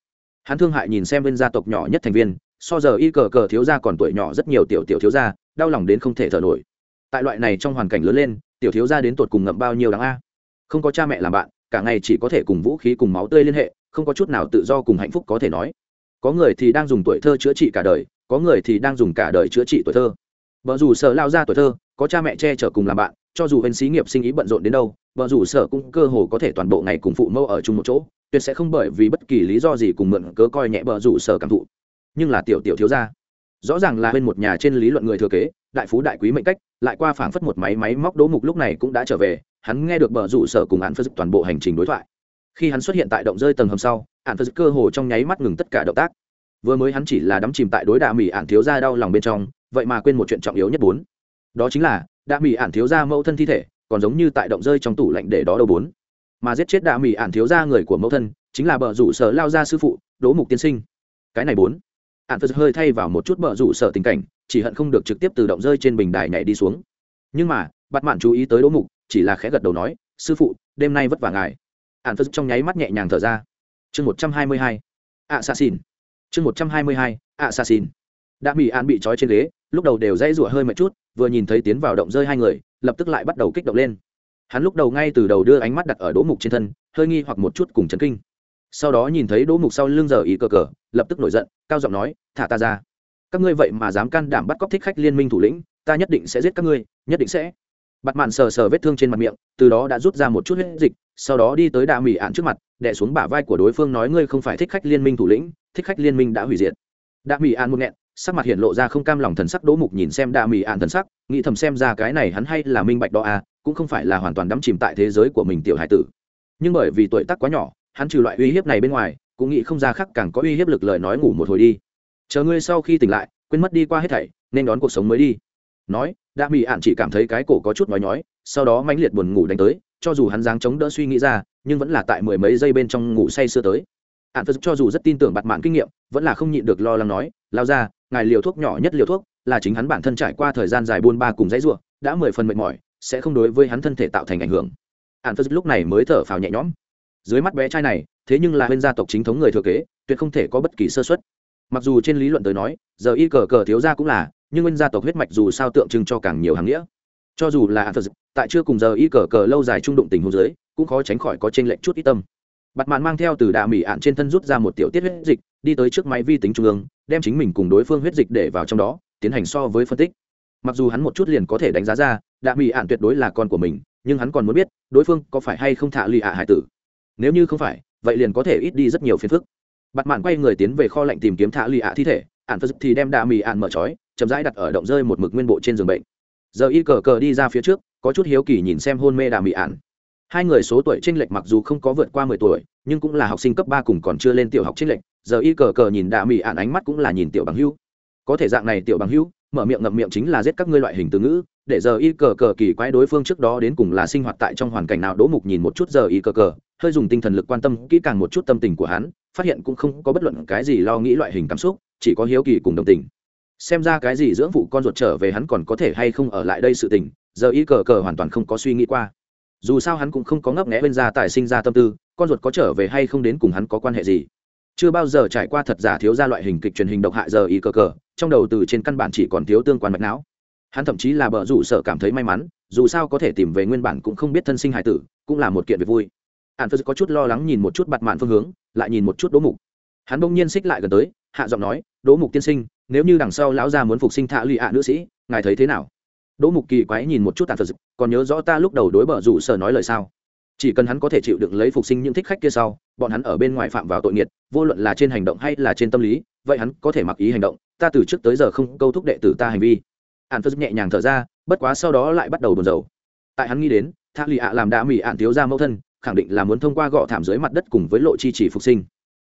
Hắn thương hại nhìn xem bên gia tộc nhỏ nhất thành viên, so giờ y cờ cờ thiếu gia còn tuổi nhỏ rất nhiều tiểu tiểu thiếu gia, đau lòng đến không thể thở nổi. Tại loại này trong hoàn cảnh lớn lên, tiểu thiếu gia đến tột cùng ngậm bao nhiêu đáng a? Không có cha mẹ làm bạn, cả ngày chỉ có thể cùng vũ khí cùng máu tươi liên hệ, không có chút nào tự do cùng hạnh phúc có thể nói. Có người thì đang dùng tuổi thơ chữa trị cả đời, có người thì đang dùng cả đời chữa trị tuổi thơ. Vợ dù sợ lao ra tuổi thơ, có cha mẹ che chở cùng làm bạn, cho dù bên xí nghiệp sinh ý bận rộn đến đâu vợ dù sợ cũng cơ hồ có thể toàn bộ ngày cùng phụ mẫu ở chung một chỗ, tuyệt sẽ không bởi vì bất kỳ lý do gì cùng mượn cớ coi nhẹ vợ dù sợ cảm thụ. Nhưng là tiểu tiểu thiếu gia rõ ràng là bên một nhà trên lý luận người thừa kế, đại phú đại quý mệnh cách, lại qua phảng phất một máy máy móc đố mục lúc này cũng đã trở về, hắn nghe được bờ rủ sở cùng hạn phật toàn bộ hành trình đối thoại. Khi hắn xuất hiện tại động rơi tầng hầm sau hạn phật cơ hồ trong nháy mắt ngừng tất cả động tác. Vừa mới hắn chỉ là đắm chìm tại đối đà mỹ ạn thiếu ra đau lòng bên trong, vậy mà quên một chuyện trọng yếu nhất bốn. Đó chính là đà mỹ ạn thiếu ra mẫu thân thi thể, còn giống như tại động rơi trong tủ lạnh để đó đâu bốn. Mà giết chết đà mỹ ạn thiếu ra người của mẫu thân, chính là bờ rủ sở lao ra sư phụ đố mục tiên sinh. Cái này bốn ạn phật hơi thay vào một chút bờ rủ sở tình cảnh, chỉ hận không được trực tiếp từ động rơi trên bình đài nhảy đi xuống. Nhưng mà bắt mạn chú ý tới đỗ mục, chỉ là khẽ gật đầu nói, sư phụ, đêm nay vất vả ngài. Ạn phật trong nháy mắt nhẹ nhàng thở ra. Chương một trăm hai mươi hai ạ xa xin chương một trăm hai mươi hai ạ xa xin đã bị an bị trói trên ghế, lúc đầu đều dãy rủa hơi một chút, vừa nhìn thấy tiến vào động rơi hai người, lập tức lại bắt đầu kích động lên. Hắn lúc đầu ngay từ đầu đưa ánh mắt đặt ở đỗ mục trên thân, hơi nghi hoặc một chút cùng chấn kinh sau đó nhìn thấy đỗ mục sau lưng giờ ý cờ cờ, lập tức nổi giận, cao giọng nói, thả ta ra. Các ngươi vậy mà dám can đảm bắt cóc thích khách liên minh thủ lĩnh, ta nhất định sẽ giết các ngươi, nhất định sẽ. Bặt mạn sờ sờ vết thương trên mặt miệng, từ đó đã rút ra một chút huyết dịch, sau đó đi tới đạ mỹ ạn trước mặt đẻ xuống bả vai của đối phương nói, ngươi không phải thích khách liên minh thủ lĩnh, thích khách liên minh đã hủy diệt. Đạ mỹ ạn một nghẹn, sắc mặt hiện lộ ra không cam lòng thần sắc, đỗ mục nhìn xem đạ mỹ ạn thần sắc, nghĩ thầm xem ra cái này hắn hay là minh bạch đó à cũng không phải là hoàn toàn đắm chìm tại thế giới của mình tiểu hải tử. Nhưng bởi vì tuổi tác quá nhỏ hắn trừ loại uy hiếp này bên ngoài, cũng nghĩ không ra khác càng có uy hiếp lực lời nói ngủ một hồi đi. Chờ ngươi sau khi tỉnh lại, quên mất đi qua hết thảy, nên đón cuộc sống mới đi. Nói đã mỹ ạn chỉ cảm thấy cái cổ có chút nói nhói, sau đó mãnh liệt buồn ngủ đánh tới, cho dù hắn dáng chống đỡ suy nghĩ ra, nhưng vẫn là tại mười mấy giây bên trong ngủ say sưa tới. Ạn phật cho dù rất tin tưởng bặt mạng kinh nghiệm, vẫn là không nhịn được lo lắng nói, lao ra, ngài liều thuốc nhỏ nhất liều thuốc, là chính hắn bản thân trải qua thời gian dài buôn ba cùng dãy ruộng đã mười phần mệt mỏi, sẽ không đối với hắn thân thể tạo thành ảnh hưởng. Ạn phật lúc này mới thở phào nhẹ nhõm dưới mắt bé trai này, thế nhưng là bên gia tộc chính thống người thừa kế, tuyệt không thể có bất kỳ sơ xuất mặc dù trên lý luận tới nói, giờ y cờ cờ thiếu gia cũng là, nhưng nguyên gia tộc huyết mạch dù sao tượng trưng cho càng nhiều hàng nghĩa. Cho dù là ạn phật tại chưa cùng giờ y cờ cờ lâu dài trung đụng tình hôn dưới, cũng khó tránh khỏi có t r ê n lệch chút ít tâm. Bặt mạn mang theo từ đạ mỹ ạn trên thân rút ra một tiểu tiết huyết dịch, đi tới trước máy vi tính trung ương, đem chính mình cùng đối phương huyết dịch để vào trong đó, tiến hành so với phân tích. Mặc dù hắn một chút liền có thể đánh giá ra, đạ mỹ ạn tuyệt đối là con của mình, nhưng hắn còn muốn biết, đối phương có phải hay không thạ lì ạ hải tử nếu như không phải, vậy liền có thể ít đi rất nhiều phiền phức. Bặt mạn quay người tiến về kho lạnh tìm kiếm thả lì ạ thi thể ạn phật thì đem đà mì ạn mở trói, chậm rãi đặt ở động rơi một mực nguyên bộ trên giường bệnh. Giờ y cờ cờ đi ra phía trước, có chút hiếu kỳ nhìn xem hôn mê đà mì ạn hai người số tuổi tranh lệch mặc dù không có vượt qua mười tuổi, nhưng cũng là học sinh cấp ba cùng còn chưa lên tiểu học tranh lệch. Giờ y cờ cờ nhìn đà mì ạn ánh mắt cũng là nhìn tiểu bằng hưu có thể dạng này tiểu bằng hưu mở miệng ngậm miệng chính là giết các ngươi loại hình từ ngữ để giờ y cờ cờ kỳ quái đối phương trước đó đến cùng là sinh hoạt tại trong hoàn cảnh nào, đỗ mục nhìn một chút giờ y cờ cờ, hơi dùng tinh thần lực quan tâm, kỹ càng một chút tâm tình của hắn, phát hiện cũng không có bất luận cái gì lo nghĩ loại hình cảm xúc, chỉ có hiếu kỳ cùng đồng tình. Xem ra cái gì dưỡng phụ con ruột trở về hắn còn có thể hay không ở lại đây sự tình, giờ y cờ cờ hoàn toàn không có suy nghĩ qua. Dù sao hắn cũng không có ngấp nghẽ bên gia tài sinh ra tâm tư, con ruột có trở về hay không đến cùng hắn có quan hệ gì. Chưa bao giờ trải qua thật giả thiếu ra loại hình kịch truyền hình độc hại giờ y cờ cờ, trong đầu từ trên căn bản chỉ còn thiếu tương quan mạch não hắn thậm chí là bờ rủ sợ cảm thấy may mắn, dù sao có thể tìm về nguyên bản cũng không biết thân sinh hải tử, cũng là một kiện việc vui. Hạn phật có chút lo lắng nhìn một chút bặt mạn phương hướng, lại nhìn một chút đỗ mục. Hắn bỗng nhiên xích lại gần tới, hạ giọng nói, đỗ mục tiên sinh, nếu như đằng sau lão gia muốn phục sinh thạ lụy ạ nữ sĩ, ngài thấy thế nào? Đỗ mục kỳ quái nhìn một chút tàn phật, còn nhớ rõ ta lúc đầu đối bờ rủ sở nói lời sao? Chỉ cần hắn có thể chịu đựng lấy phục sinh những thích khách kia sau, bọn hắn ở bên ngoài phạm vào tội nghiệt, vô luận là trên hành động hay là trên tâm lý, vậy hắn có thể mặc ý hành động, ta từ trước tới giờ không câu thúc đệ tử ta hành vi ạn phật nhẹ nhàng thở ra, bất quá sau đó lại bắt đầu buồn rầu. Tại hắn nghĩ đến, thác lì ạ làm đã mỹ ạn thiếu ra mẫu thân, khẳng định là muốn thông qua gõ thảm dưới mặt đất cùng với lộ chi chỉ phục sinh.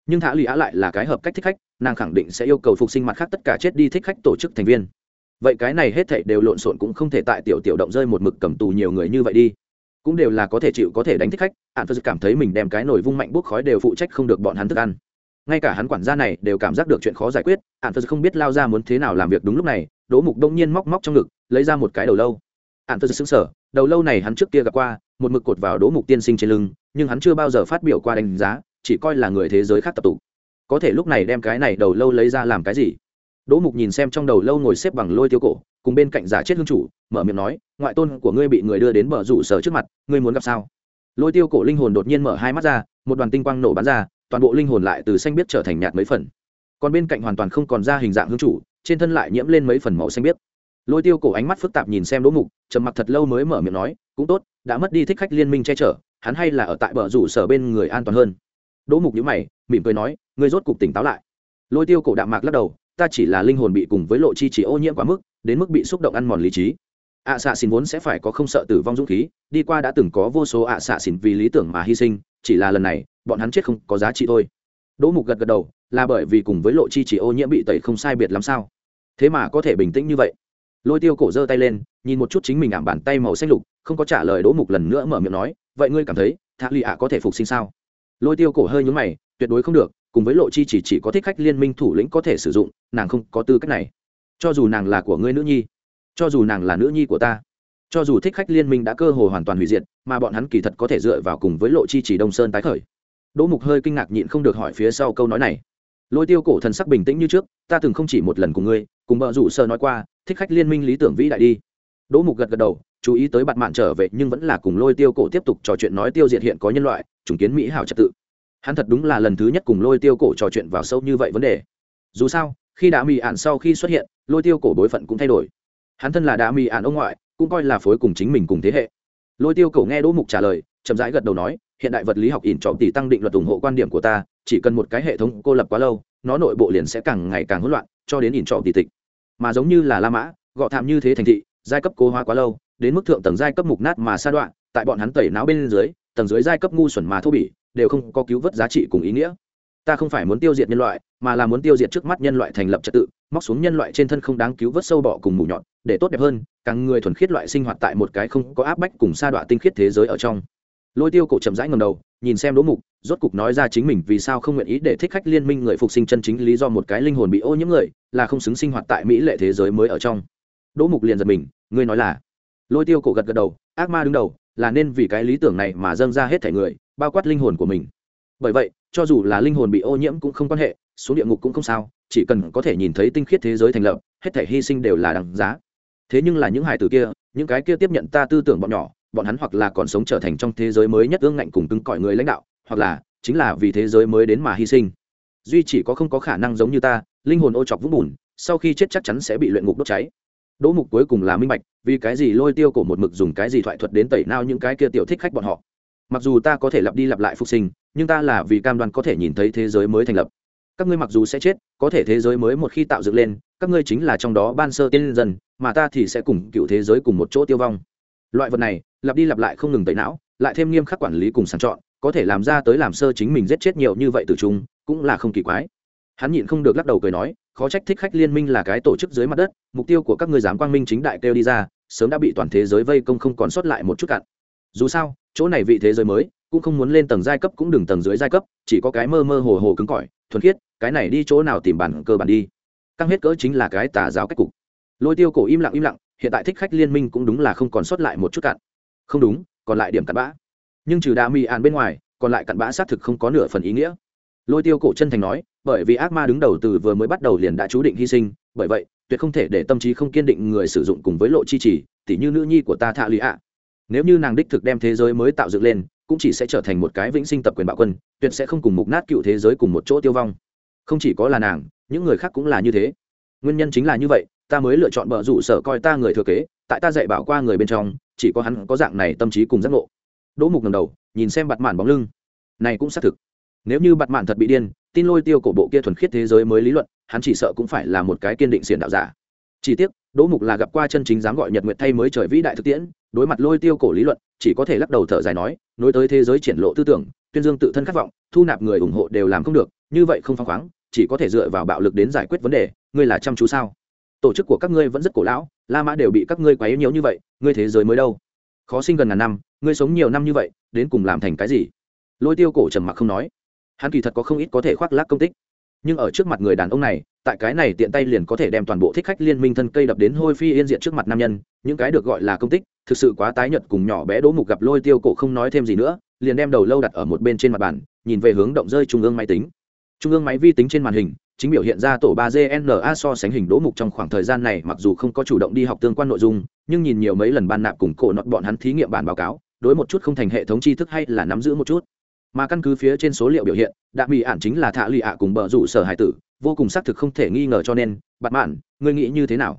Nhưng thả lì á lại là cái hợp cách thích khách, nàng khẳng định sẽ yêu cầu phục sinh mặt khác tất cả chết đi thích khách tổ chức thành viên. Vậy cái này hết thảy đều lộn xộn cũng không thể tại tiểu tiểu động rơi một mực cầm tù nhiều người như vậy đi. Cũng đều là có thể chịu, có thể đánh thích khách ạn phật cảm thấy mình đem cái nồi vung mạnh bốc khói đều phụ trách không được bọn hắn thức ăn. Ngay cả hắn quản gia này đều cảm giác được chuyện khó giải quyết ạn phật không biết lao ra muốn thế nào làm việc đúng lúc này đỗ mục đông nhiên móc móc trong ngực, lấy ra một cái đầu lâu. Ạn phật xứng sở đầu lâu này hắn trước kia gặp qua, một mực cột vào đỗ mục tiên sinh trên lưng, nhưng hắn chưa bao giờ phát biểu qua đánh giá, chỉ coi là người thế giới khác tập tụ. Có thể lúc này đem cái này đầu lâu lấy ra làm cái gì? Đỗ mục nhìn xem trong đầu lâu ngồi xếp bằng lôi tiêu cổ, cùng bên cạnh giả chết hương chủ, mở miệng nói, ngoại tôn của ngươi bị người đưa đến bờ rủ sở trước mặt, ngươi muốn gặp sao? Lôi tiêu cổ linh hồn đột nhiên mở hai mắt ra, một đoàn tinh quang nổ bắn ra, toàn bộ linh hồn lại từ xanh biết trở thành nhạt mấy phần. Còn bên cạnh hoàn toàn không còn ra hình dạng hương chủ trên thân lại nhiễm lên mấy phần màu xanh biếc. Lôi tiêu cổ ánh mắt phức tạp nhìn xem đỗ mục, trầm mặc thật lâu mới mở miệng nói, cũng tốt, đã mất đi thích khách liên minh che chở, hắn hay là ở tại bờ rủ sở bên người an toàn hơn. Đỗ mục nhíu mày, mỉm cười nói, ngươi rốt cục tỉnh táo lại. Lôi tiêu cổ đạm mạc lắc đầu, ta chỉ là linh hồn bị cùng với lộ chi chỉ ô nhiễm quá mức, đến mức bị xúc động ăn mòn lý trí. Ạ xạ xin vốn sẽ phải có không sợ tử vong dũng khí, đi qua đã từng có vô số ạ xạ xin vì lý tưởng mà hy sinh, chỉ là lần này, bọn hắn chết không có giá trị thôi đỗ mục gật gật đầu, là bởi vì cùng với lộ chi chỉ ô nhiễm bị tẩy không sai biệt lắm sao? Thế mà có thể bình tĩnh như vậy. Lôi tiêu cổ giơ tay lên, nhìn một chút chính mình ảm bàn tay màu xanh lục, không có trả lời đỗ mục lần nữa mở miệng nói, vậy ngươi cảm thấy thạ lì ạ có thể phục sinh sao? Lôi tiêu cổ hơi nhúng mày, tuyệt đối không được, cùng với lộ chi chỉ chỉ có thích khách liên minh thủ lĩnh có thể sử dụng, nàng không có tư cách này. Cho dù nàng là của ngươi nữ nhi, cho dù nàng là nữ nhi của ta, cho dù thích khách liên minh đã cơ hồ hoàn toàn hủy diệt, mà bọn hắn kỳ thật có thể dựa vào cùng với lộ chi chỉ đông sơn tái khởi đỗ mục hơi kinh ngạc nhịn không được hỏi phía sau câu nói này. Lôi tiêu cổ thần sắc bình tĩnh như trước, ta từng không chỉ một lần cùng ngươi, cùng vợ rủ sơ nói qua, thích khách liên minh lý tưởng vĩ đại đi. Đỗ mục gật gật đầu, chú ý tới bạn mạn trở về, nhưng vẫn là cùng lôi tiêu cổ tiếp tục trò chuyện nói tiêu diệt hiện có nhân loại, chủng kiến mỹ hảo trật tự. Hắn thật đúng là lần thứ nhất cùng lôi tiêu cổ trò chuyện vào sâu như vậy vấn đề. Dù sao, khi đã mì ạn sau khi xuất hiện, lôi tiêu cổ bối phận cũng thay đổi. Hắn thân là đã mì ạn ông ngoại, cũng coi là phối cùng chính mình cùng thế hệ. Lôi tiêu cổ nghe đỗ mục trả lời, chậm rãi gật đầu nói hiện đại vật lý học ỉn trọng tỷ tăng định luật ủng hộ quan điểm của ta, chỉ cần một cái hệ thống cô lập quá lâu, nó nội bộ liền sẽ càng ngày càng hỗn loạn, cho đến ỉn trọng tỷ tịch. Mà giống như là la mã, gọ thảm như thế thành thị, giai cấp cố hóa quá lâu, đến mức thượng tầng giai cấp mục nát mà sa đoạn, tại bọn hắn tẩy não bên dưới, tầng dưới giai cấp ngu xuẩn mà thô bỉ, đều không có cứu vớt giá trị cùng ý nghĩa. Ta không phải muốn tiêu diệt nhân loại, mà là muốn tiêu diệt trước mắt nhân loại thành lập trật tự, móc xuống nhân loại trên thân không đáng cứu vớt sâu bọ cùng mù nhọn, để tốt đẹp hơn, càng người thuần khiết loại sinh hoạt tại một cái không có áp bách cùng sa đọa tinh khiết thế giới ở trong lôi tiêu cổ chậm rãi ngầm đầu, nhìn xem đỗ mục, rốt cục nói ra chính mình vì sao không nguyện ý để thích khách liên minh người phục sinh chân chính lý do một cái linh hồn bị ô nhiễm người, là không xứng sinh hoạt tại mỹ lệ thế giới mới ở trong. Đỗ mục liền giật mình, ngươi nói là? Lôi tiêu cổ gật gật đầu, ác ma đứng đầu, là nên vì cái lý tưởng này mà dâng ra hết thể người, bao quát linh hồn của mình. Bởi vậy, cho dù là linh hồn bị ô nhiễm cũng không quan hệ, xuống địa ngục cũng không sao, chỉ cần có thể nhìn thấy tinh khiết thế giới thành lập, hết thể hy sinh đều là đằng giá. Thế nhưng là những hải tử kia, những cái kia tiếp nhận ta tư tưởng bọn nhỏ bọn hắn hoặc là còn sống trở thành trong thế giới mới nhất ương ngạnh cùng cứng cỏi người lãnh đạo, hoặc là chính là vì thế giới mới đến mà hy sinh. Duy chỉ có không có khả năng giống như ta, linh hồn ô chọc vũng bùn, sau khi chết chắc chắn sẽ bị luyện ngục đốt cháy. Đỗ mục cuối cùng là minh bạch, vì cái gì lôi tiêu cổ một mực dùng cái gì thoại thuật đến tẩy nao những cái kia tiểu thích khách bọn họ. Mặc dù ta có thể lặp đi lặp lại phục sinh, nhưng ta là vì cam đoan có thể nhìn thấy thế giới mới thành lập. Các ngươi mặc dù sẽ chết, có thể thế giới mới một khi tạo dựng lên, các ngươi chính là trong đó ban sơ tiên dân, mà ta thì sẽ cùng cựu thế giới cùng một chỗ tiêu vong. Loại vật này lặp đi lặp lại không ngừng tẩy não, lại thêm nghiêm khắc quản lý cùng sàng chọn, có thể làm ra tới làm sơ chính mình giết chết nhiều như vậy từ chung cũng là không kỳ quái. Hắn nhịn không được lắc đầu cười nói, khó trách thích khách liên minh là cái tổ chức dưới mặt đất, mục tiêu của các ngươi dám quang minh chính đại kêu đi ra, sớm đã bị toàn thế giới vây công không còn sót lại một chút cặn. Dù sao, chỗ này vị thế giới mới, cũng không muốn lên tầng giai cấp cũng đừng tầng dưới giai cấp, chỉ có cái mơ mơ hồ hồ cứng cỏi, thuần khiết, cái này đi chỗ nào tìm bản cơ bản đi. Căng hết cỡ chính là cái tà giáo cách cục. Lôi tiêu cổ im lặng im lặng, hiện tại thích khách liên minh cũng đúng là không còn sót lại một chút cặn không đúng, còn lại điểm cặn bã. Nhưng trừ đa mi an bên ngoài, còn lại cặn bã xác thực không có nửa phần ý nghĩa. Lôi tiêu cổ chân thành nói, bởi vì ác ma đứng đầu từ vừa mới bắt đầu liền đã chú định hy sinh, bởi vậy, tuyệt không thể để tâm trí không kiên định người sử dụng cùng với lộ chi trì, tỉ như nữ nhi của ta thạ lụy ạ. Nếu như nàng đích thực đem thế giới mới tạo dựng lên, cũng chỉ sẽ trở thành một cái vĩnh sinh tập quyền bạo quân, tuyệt sẽ không cùng mục nát cựu thế giới cùng một chỗ tiêu vong. Không chỉ có là nàng, những người khác cũng là như thế. Nguyên nhân chính là như vậy, ta mới lựa chọn bờ rủ sở coi ta người thừa kế, tại ta dạy bảo qua người bên trong chỉ có hắn có dạng này tâm trí cùng giác ngộ. Đỗ mục ngầm đầu, nhìn xem bặt mạn bóng lưng. Này cũng xác thực. Nếu như bặt mạn thật bị điên, tin lôi tiêu cổ bộ kia thuần khiết thế giới mới lý luận, hắn chỉ sợ cũng phải là một cái kiên định xiển đạo giả. Chỉ tiếc, đỗ mục là gặp qua chân chính dám gọi nhật nguyệt thay mới trời vĩ đại thực tiễn, đối mặt lôi tiêu cổ lý luận, chỉ có thể lắc đầu thở dài nói, nối tới thế giới triển lộ tư tưởng, tuyên dương tự thân khát vọng, thu nạp người ủng hộ đều làm không được, như vậy không phăng khoáng, chỉ có thể dựa vào bạo lực đến giải quyết vấn đề, ngươi là chăm chú sao? Tổ chức của các ngươi vẫn rất cổ lão la mã đều bị các ngươi quấy nhiễu như vậy, ngươi thế giới mới đâu? Khó sinh gần ngàn năm, ngươi sống nhiều năm như vậy, đến cùng làm thành cái gì? Lôi tiêu cổ trầm mặc không nói. Hắn kỳ thật có không ít có thể khoác lác công tích. Nhưng ở trước mặt người đàn ông này, tại cái này tiện tay liền có thể đem toàn bộ thích khách liên minh thân cây đập đến hôi phi yên diện trước mặt nam nhân, những cái được gọi là công tích, thực sự quá tái nhợt cùng nhỏ bé đỗ mục gặp lôi tiêu cổ không nói thêm gì nữa, liền đem đầu lâu đặt ở một bên trên mặt bàn, nhìn về hướng động rơi trung ương máy tính. Trung ương máy vi tính trên màn hình chính biểu hiện ra tổ ba gna so sánh hình đỗ mục trong khoảng thời gian này mặc dù không có chủ động đi học tương quan nội dung, nhưng nhìn nhiều mấy lần ban nạp cùng cổ nọt bọn hắn thí nghiệm bản báo cáo, đối một chút không thành hệ thống tri thức hay là nắm giữ một chút. Mà căn cứ phía trên số liệu biểu hiện đạm bị ản chính là thạ lụy ạ cùng bờ rủ sở hải tử, vô cùng xác thực không thể nghi ngờ cho nên bặt mạn, ngươi nghĩ như thế nào?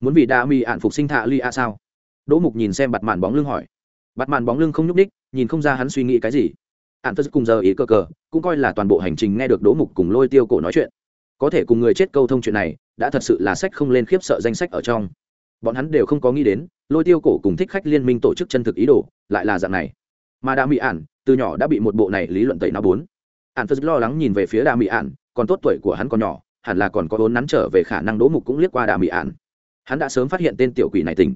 Muốn vì đạm bị ản phục sinh thạ lụy ạ sao? Đỗ mục nhìn xem bặt mạn bóng lưng hỏi. Bặt mạn bóng lưng không nhúc ních nhìn không ra hắn suy nghĩ cái gì. Ản phật cùng giờ ý cơ cờ cũng coi là toàn bộ hành trình nghe được đỗ mục cùng lôi tiêu cổ nói chuyện có thể cùng người chết câu thông chuyện này, đã thật sự là sách không lên khiếp sợ danh sách ở trong. Bọn hắn đều không có nghĩ đến, lôi tiêu cổ cùng thích khách liên minh tổ chức chân thực ý đồ, lại là dạng này. Mà đã mỹ ản, từ nhỏ đã bị một bộ này lý luận tẩy não bốn. Ản phật lo lắng nhìn về phía đà mỹ ản, còn tốt tuổi của hắn còn nhỏ, hẳn là còn có vốn nắn trở về khả năng đỗ mục cũng liếc qua đà mỹ ản. Hắn đã sớm phát hiện tên tiểu quỷ này tỉnh.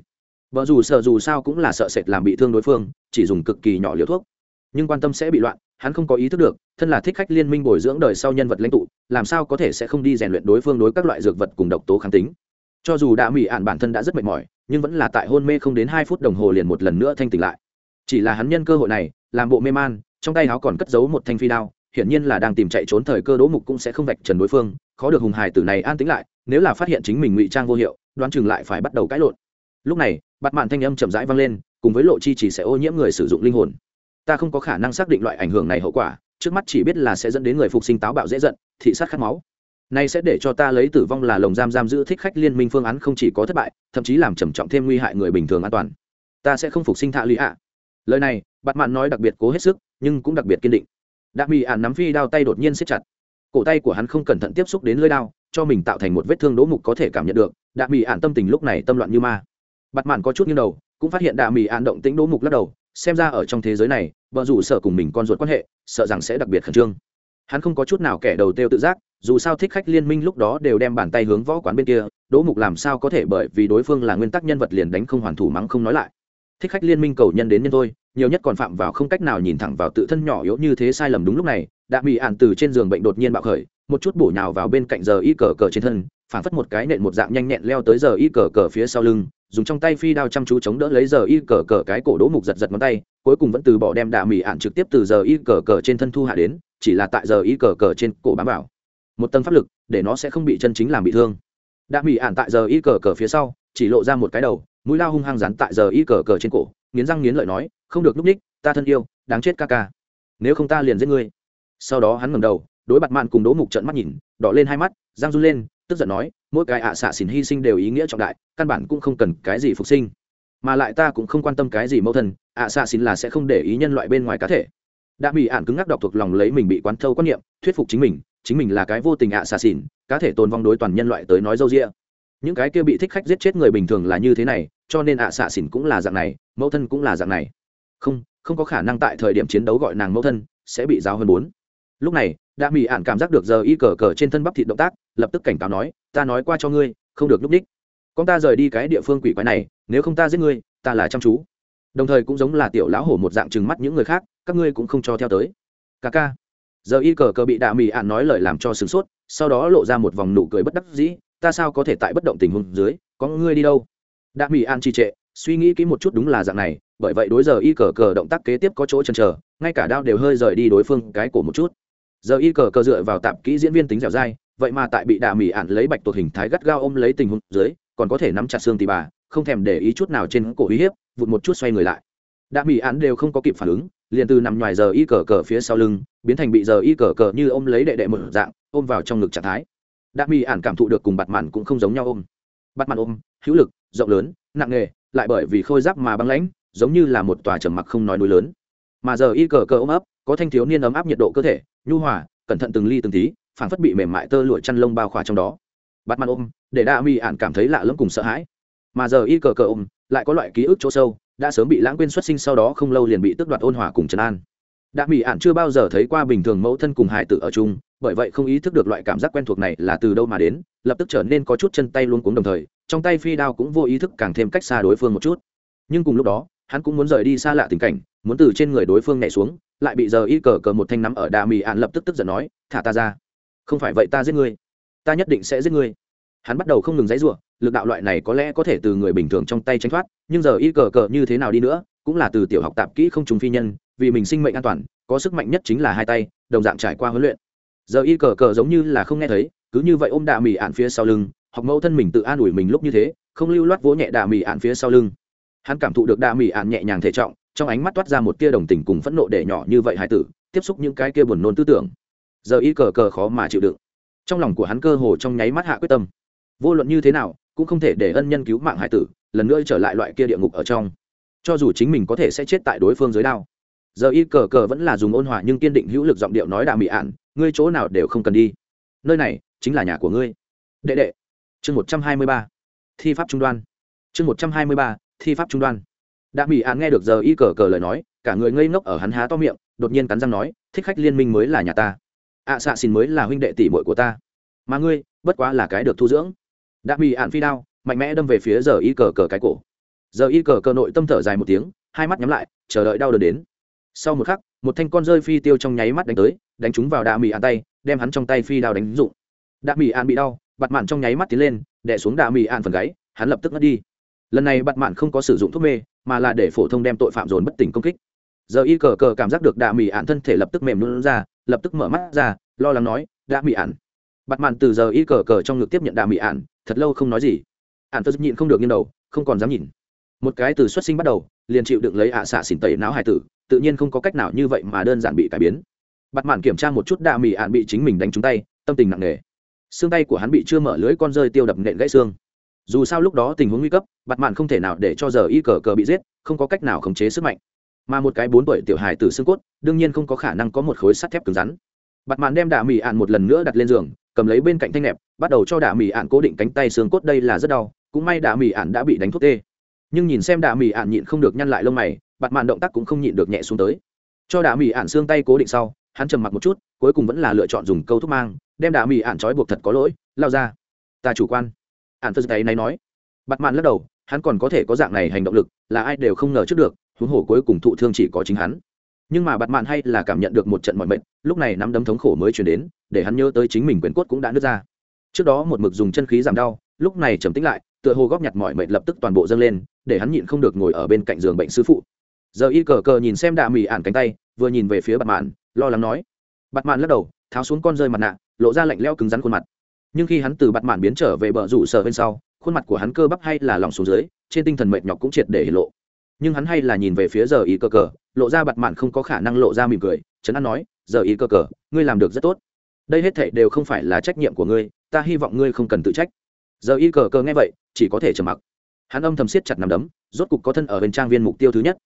Vợ dù sợ dù sao cũng là sợ sệt làm bị thương đối phương, chỉ dùng cực kỳ nhỏ liều thuốc. Nhưng quan tâm sẽ bị loạn hắn không có ý thức được, thân là thích khách liên minh bồi dưỡng đời sau nhân vật lãnh tụ, làm sao có thể sẽ không đi rèn luyện đối phương đối các loại dược vật cùng độc tố kháng tính. Cho dù đã mỹ ạn bản thân đã rất mệt mỏi, nhưng vẫn là tại hôn mê không đến hai phút đồng hồ liền một lần nữa thanh tỉnh lại. Chỉ là hắn nhân cơ hội này, làm bộ mê man, trong tay áo còn cất giấu một thanh phi đao, hiển nhiên là đang tìm chạy trốn thời cơ đỗ mục cũng sẽ không vạch trần đối phương, khó được hùng hài tử này an tĩnh lại, nếu là phát hiện chính mình ngụy trang vô hiệu, đoán chừng lại phải bắt đầu cãi lộn. Lúc này bặt mạn thanh âm chậm rãi vang lên, cùng với lộ chi chỉ sẽ ô nhiễm người sử dụng linh hồn ta không có khả năng xác định loại ảnh hưởng này hậu quả, trước mắt chỉ biết là sẽ dẫn đến người phục sinh táo bạo dễ giận, thị sát khát máu. Nay sẽ để cho ta lấy tử vong là lồng giam giam giữ thích khách liên minh phương án không chỉ có thất bại, thậm chí làm trầm trọng thêm nguy hại người bình thường an toàn. Ta sẽ không phục sinh thạ lý ạ. Lời này bặt mạn nói đặc biệt cố hết sức, nhưng cũng đặc biệt kiên định. Đạ mỹ ạn nắm phi đao tay đột nhiên siết chặt. Cổ tay của hắn không cẩn thận tiếp xúc đến lưỡi đao, cho mình tạo thành một vết thương đỗ mục có thể cảm nhận được. Đạ mỹ ạn tâm tình lúc này tâm loạn như ma. Bặt mạn có chút như đầu, cũng phát hiện đạ mỹ ạn động tĩnh đỗ mục lắc đầu xem ra ở trong thế giới này vợ rủ sợ cùng mình con ruột quan hệ, sợ rằng sẽ đặc biệt khẩn trương. Hắn không có chút nào kẻ đầu têu tự giác, dù sao thích khách liên minh lúc đó đều đem bàn tay hướng võ quán bên kia, đỗ mục làm sao có thể bởi vì đối phương là nguyên tắc nhân vật liền đánh không hoàn thủ mắng không nói lại. Thích khách liên minh cầu nhân đến nhân thôi, nhiều nhất còn phạm vào không cách nào nhìn thẳng vào tự thân nhỏ yếu như thế sai lầm đúng lúc này đạ mỹ ạn từ trên giường bệnh đột nhiên bạo khởi một chút bổ nhào vào bên cạnh giờ y cờ cờ trên thân, phảng phất một cái nện một dạng nhanh nhẹn leo tới giờ y cờ cờ phía sau lưng, dùng trong tay phi đao chăm chú chống đỡ lấy giờ y cờ cờ cái cổ đỗ mục giật giật ngón tay, cuối cùng vẫn từ bỏ đem đạ mỉ ạn trực tiếp từ giờ y cờ cờ trên thân thu hạ đến, chỉ là tại giờ y cờ cờ trên cổ bám vào. Một tầng pháp lực, để nó sẽ không bị chân chính làm bị thương. Đạ mỉ ạn tại giờ y cờ cờ phía sau, chỉ lộ ra một cái đầu, mũi lao hung hăng rắn tại giờ y cờ cờ trên cổ, nghiến răng nghiến lợi nói, không được núp ních, ta thân yêu, đáng chết ca ca. Nếu không ta liền giết ngươi. Sau đó hắn ngầm đầu đối mặt mạn cùng đỗ mục trận mắt nhìn, đỏ lên hai mắt, giang run lên, tức giận nói, mỗi cái ạ xạ xỉn hy sinh đều ý nghĩa trọng đại, căn bản cũng không cần cái gì phục sinh. Mà lại ta cũng không quan tâm cái gì mẫu thân, ạ xạ xỉn là sẽ không để ý nhân loại bên ngoài cá thể. Đã bị ạn cứng ngắc đọc thuộc lòng lấy mình bị quán thâu quan niệm, thuyết phục chính mình chính mình là cái vô tình ạ xạ xỉn, cá thể tồn vong đối toàn nhân loại tới nói dâu rĩa những cái kia bị thích khách giết chết người bình thường là như thế này, cho nên ạ xạ xỉn cũng là dạng này, mẫu thân cũng là dạng này. Không không có khả năng tại thời điểm chiến đấu gọi nàng mẫu thân, sẽ bị giáo hơn bốn. Lúc này đã mỹ ạn cảm giác được giờ y cờ cờ trên thân bắp thịt động tác, lập tức cảnh cáo nói, ta nói qua cho ngươi, không được núp đích con ta rời đi cái địa phương quỷ quái này, nếu không ta giết ngươi, ta là chăm chú. Đồng thời cũng giống là tiểu lão hổ một dạng trừng mắt những người khác, các ngươi cũng không cho theo tới. Ca ca. Giờ y cờ cờ bị đạ mỹ ạn nói lời làm cho sửng sốt, sau đó lộ ra một vòng nụ cười bất đắc dĩ, ta sao có thể tại bất động tình huống dưới, có ngươi đi đâu? Đạ mỹ ạn trì trệ, suy nghĩ kỹ một chút đúng là dạng này, bởi vậy đối giờ y cờ cờ động tác kế tiếp có chỗ chần chờ, ngay cả đao đều hơi rời đi đối phương cái cổ một chút giờ y cờ cờ dựa vào tạp kỹ diễn viên tính dẻo dai, vậy mà tại bị đà mỹ ạn lấy bạch tuộc hình thái gắt gao ôm lấy tình huống dưới, còn có thể nắm chặt xương tì bà, không thèm để ý chút nào trên cổ uy hiếp, vụt một chút xoay người lại. Đà mỹ ạn đều không có kịp phản ứng, liền từ nằm ngoài giờ y cờ cờ phía sau lưng, biến thành bị giờ y cờ cờ như ôm lấy đệ đệ một dạng, ôm vào trong ngực trạng thái. Đà mỹ ạn cảm thụ được cùng bặt mạn cũng không giống nhau ôm. Bắt mạn ôm, hữu lực, rộng lớn, nặng nề, lại bởi vì khôi giáp mà băng lãnh, giống như là một tòa trầm mặc không nói núi lớn. Mà giờ y cờ cờ ôm ấp có thanh thiếu niên ấm áp nhiệt độ cơ thể, nhu hòa, cẩn thận từng ly từng tí, phảng phất bị mềm mại tơ lụa chăn lông bao khỏa trong đó. Bắt mặt ôm, để đa mi ạn cảm thấy lạ lẫm cùng sợ hãi. Mà giờ y cờ cờ ôm, lại có loại ký ức chỗ sâu, đã sớm bị lãng quên xuất sinh sau đó không lâu liền bị tước đoạt ôn hòa cùng trấn an. Đa mi ạn chưa bao giờ thấy qua bình thường mẫu thân cùng hài tử ở chung, bởi vậy không ý thức được loại cảm giác quen thuộc này là từ đâu mà đến, lập tức trở nên có chút chân tay luôn cuống đồng thời, trong tay phi đao cũng vô ý thức càng thêm cách xa đối phương một chút. Nhưng cùng lúc đó, hắn cũng muốn rời đi xa lạ tình cảnh muốn từ trên người đối phương nhảy xuống, lại bị giờ y cờ cờ một thanh nắm ở đà mì ạn lập tức tức giận nói, thả ta ra. Không phải vậy ta giết ngươi. Ta nhất định sẽ giết ngươi. Hắn bắt đầu không ngừng dãy ruộng lực đạo loại này có lẽ có thể từ người bình thường trong tay tránh thoát, nhưng giờ y cờ cờ như thế nào đi nữa, cũng là từ tiểu học tạp kỹ không trùng phi nhân, vì mình sinh mệnh an toàn, có sức mạnh nhất chính là hai tay, đồng dạng trải qua huấn luyện. Giờ y cờ cờ giống như là không nghe thấy, cứ như vậy ôm đà mì ạn phía sau lưng, học mẫu thân mình tự an ủi mình lúc như thế, không lưu loát vỗ nhẹ đà mì ạn phía sau lưng. Hắn cảm thụ được đà mì ạn nhẹ nhàng thể trọng trong ánh mắt toát ra một tia đồng tình cùng phẫn nộ để nhỏ như vậy hải tử tiếp xúc những cái kia buồn nôn tư tưởng. Giờ y cờ cờ khó mà chịu đựng. Trong lòng của hắn cơ hồ trong nháy mắt hạ quyết tâm. Vô luận như thế nào, cũng không thể để ân nhân cứu mạng hải tử, lần nữa trở lại loại kia địa ngục ở trong. Cho dù chính mình có thể sẽ chết tại đối phương dưới đao. Giờ y cờ cờ vẫn là dùng ôn hòa nhưng kiên định hữu lực giọng điệu nói đà mị ạn, ngươi chỗ nào đều không cần đi. Nơi này chính là nhà của ngươi. Đệ đệ. Chương một trăm hai mươi ba. Thi pháp trung đoan. Chương một trăm hai mươi ba. Thi pháp trung đoan đã mỹ án nghe được giờ y cờ cờ lời nói cả người ngây ngốc ở hắn há to miệng đột nhiên cắn răng nói thích khách liên minh mới là nhà ta. Ạ à, xạ xin mới là huynh đệ tỷ muội của ta. Mà ngươi bất quá là cái được thu dưỡng. Đã mỹ án phi đao mạnh mẽ đâm về phía giờ y cờ cờ cái cổ. Giờ y cờ cờ nội tâm thở dài một tiếng hai mắt nhắm lại chờ đợi đau đớn đến. Sau một khắc một thanh con rơi phi tiêu trong nháy mắt đánh tới đánh trúng vào đạ mỹ án tay đem hắn trong tay phi đao đánh dụng. Đạ mỹ án bị đau bặt mạn trong nháy mắt tiến lên đẻ xuống đạ mỹ án phần gáy hắn lập tức ngất đi. Lần này bặt mạn không có sử dụng thuốc mê mà là để phổ thông đem tội phạm dồn bất tỉnh công kích. Giờ y cờ cờ cảm giác được đạ mỹ ạn thân thể lập tức mềm luôn ra, lập tức mở mắt ra, lo lắng nói, đạ mỹ ạn. Bặt mạn từ giờ y cờ cờ trong ngực tiếp nhận đạ mỹ ạn, thật lâu không nói gì. Ạn phật nhịn không được nghiêng đầu, không còn dám nhìn. Một cái từ xuất sinh bắt đầu, liền chịu đựng lấy ạ xạ xỉn tẩy não hải tử, tự nhiên không có cách nào như vậy mà đơn giản bị cải biến. Bặt mạn kiểm tra một chút đạ mỹ ạn bị chính mình đánh trúng tay, tâm tình nặng nề. Xương tay của hắn bị chưa mở lưới con rơi tiêu đập nện gãy xương dù sao lúc đó tình huống nguy cấp bặt mạn không thể nào để cho giờ y cờ cờ bị giết, không có cách nào khống chế sức mạnh. Mà một cái bốn tuổi tiểu hài từ xương cốt, đương nhiên không có khả năng có một khối sắt thép cứng rắn. Bặt mạn đem đạ mỹ ạn một lần nữa đặt lên giường, cầm lấy bên cạnh thanh nẹp, bắt đầu cho đạ mỹ ạn cố định cánh tay xương cốt đây là rất đau, cũng may đạ mỹ ạn đã bị đánh thuốc tê. Nhưng nhìn xem đạ mỹ ạn nhịn không được nhăn lại lông mày bặt mạn động tác cũng không nhịn được nhẹ xuống tới. Cho đạ mỹ ạn xương tay cố định sau, hắn trầm mặc một chút, cuối cùng vẫn là lựa chọn dùng câu thuốc mang, đem đạ mỹ ạn trói buộc thật có lỗi, lao ra. Ta chủ quan ạn phật tay này nói. Bặt mạn lắc đầu, hắn còn có thể có dạng này hành động lực, là ai đều không ngờ trước được, huống hồ cuối cùng thụ thương chỉ có chính hắn. Nhưng mà bặt mạn hay là cảm nhận được một trận mọi mệnh lúc này nắm đấm thống khổ mới chuyển đến, để hắn nhớ tới chính mình quyền cốt cũng đã nứt ra. Trước đó một mực dùng chân khí giảm đau, lúc này trầm tĩnh lại, tựa hồ góp nhặt mọi mệnh lập tức toàn bộ dâng lên, để hắn nhịn không được ngồi ở bên cạnh giường bệnh sư phụ. Giờ y cờ cờ nhìn xem đạ mì ản cánh tay, vừa nhìn về phía bặt mạn, lo lắng nói. Bặt mạn lắc đầu, tháo xuống con rơi mặt nạ, lộ ra lạnh leo cứng rắn khuôn mặt nhưng khi hắn từ bặt mạn biến trở về bờ rủ sở bên sau, khuôn mặt của hắn cơ bắp hay là lòng xuống dưới, trên tinh thần mệt nhọc cũng triệt để hiện lộ. Nhưng hắn hay là nhìn về phía giờ ý cờ cờ, lộ ra bặt mạn không có khả năng lộ ra mỉm cười, trấn an nói, giờ ý cờ cờ, ngươi làm được rất tốt. Đây hết thảy đều không phải là trách nhiệm của ngươi, ta hy vọng ngươi không cần tự trách. Giờ y cờ cờ nghe vậy, chỉ có thể trầm mặc. Hắn âm thầm siết chặt nằm đấm, rốt cục có thân ở bên trang viên mục tiêu thứ nhất.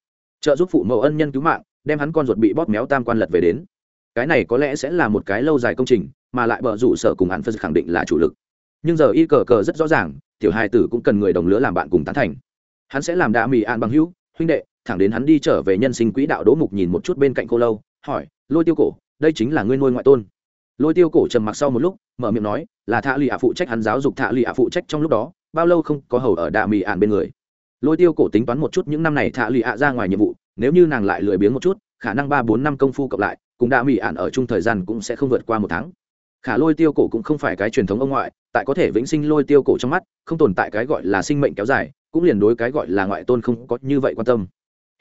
Trợ giúp phụ mẫu ân nhân cứu mạng, đem hắn con ruột bị bóp méo tam quan lật về đến cái này có lẽ sẽ là một cái lâu dài công trình, mà lại bờ rủ sở cùng hắn phân khẳng định là chủ lực. Nhưng giờ y cờ cờ rất rõ ràng, tiểu hài tử cũng cần người đồng lứa làm bạn cùng tán thành. Hắn sẽ làm đạ mì an bằng hữu, huynh đệ, thẳng đến hắn đi trở về nhân sinh quỹ đạo đỗ mục nhìn một chút bên cạnh cô lâu, hỏi, lôi tiêu cổ, đây chính là ngươi nuôi ngoại tôn? Lôi tiêu cổ trầm mặc sau một lúc, mở miệng nói, là thạ lì ạ phụ trách hắn giáo dục thạ lì ạ phụ trách trong lúc đó, bao lâu không có hầu ở đạ mì ạn bên người? Lôi tiêu cổ tính toán một chút những năm này thạ lì ạ ra ngoài nhiệm vụ, nếu như nàng lại lười biếng một chút, khả năng ba bốn năm công phu cộng lại cùng đạ mỹ ạn ở chung thời gian cũng sẽ không vượt qua một tháng. Khả lôi tiêu cổ cũng không phải cái truyền thống ông ngoại, tại có thể vĩnh sinh lôi tiêu cổ trong mắt, không tồn tại cái gọi là sinh mệnh kéo dài, cũng liền đối cái gọi là ngoại tôn không có như vậy quan tâm.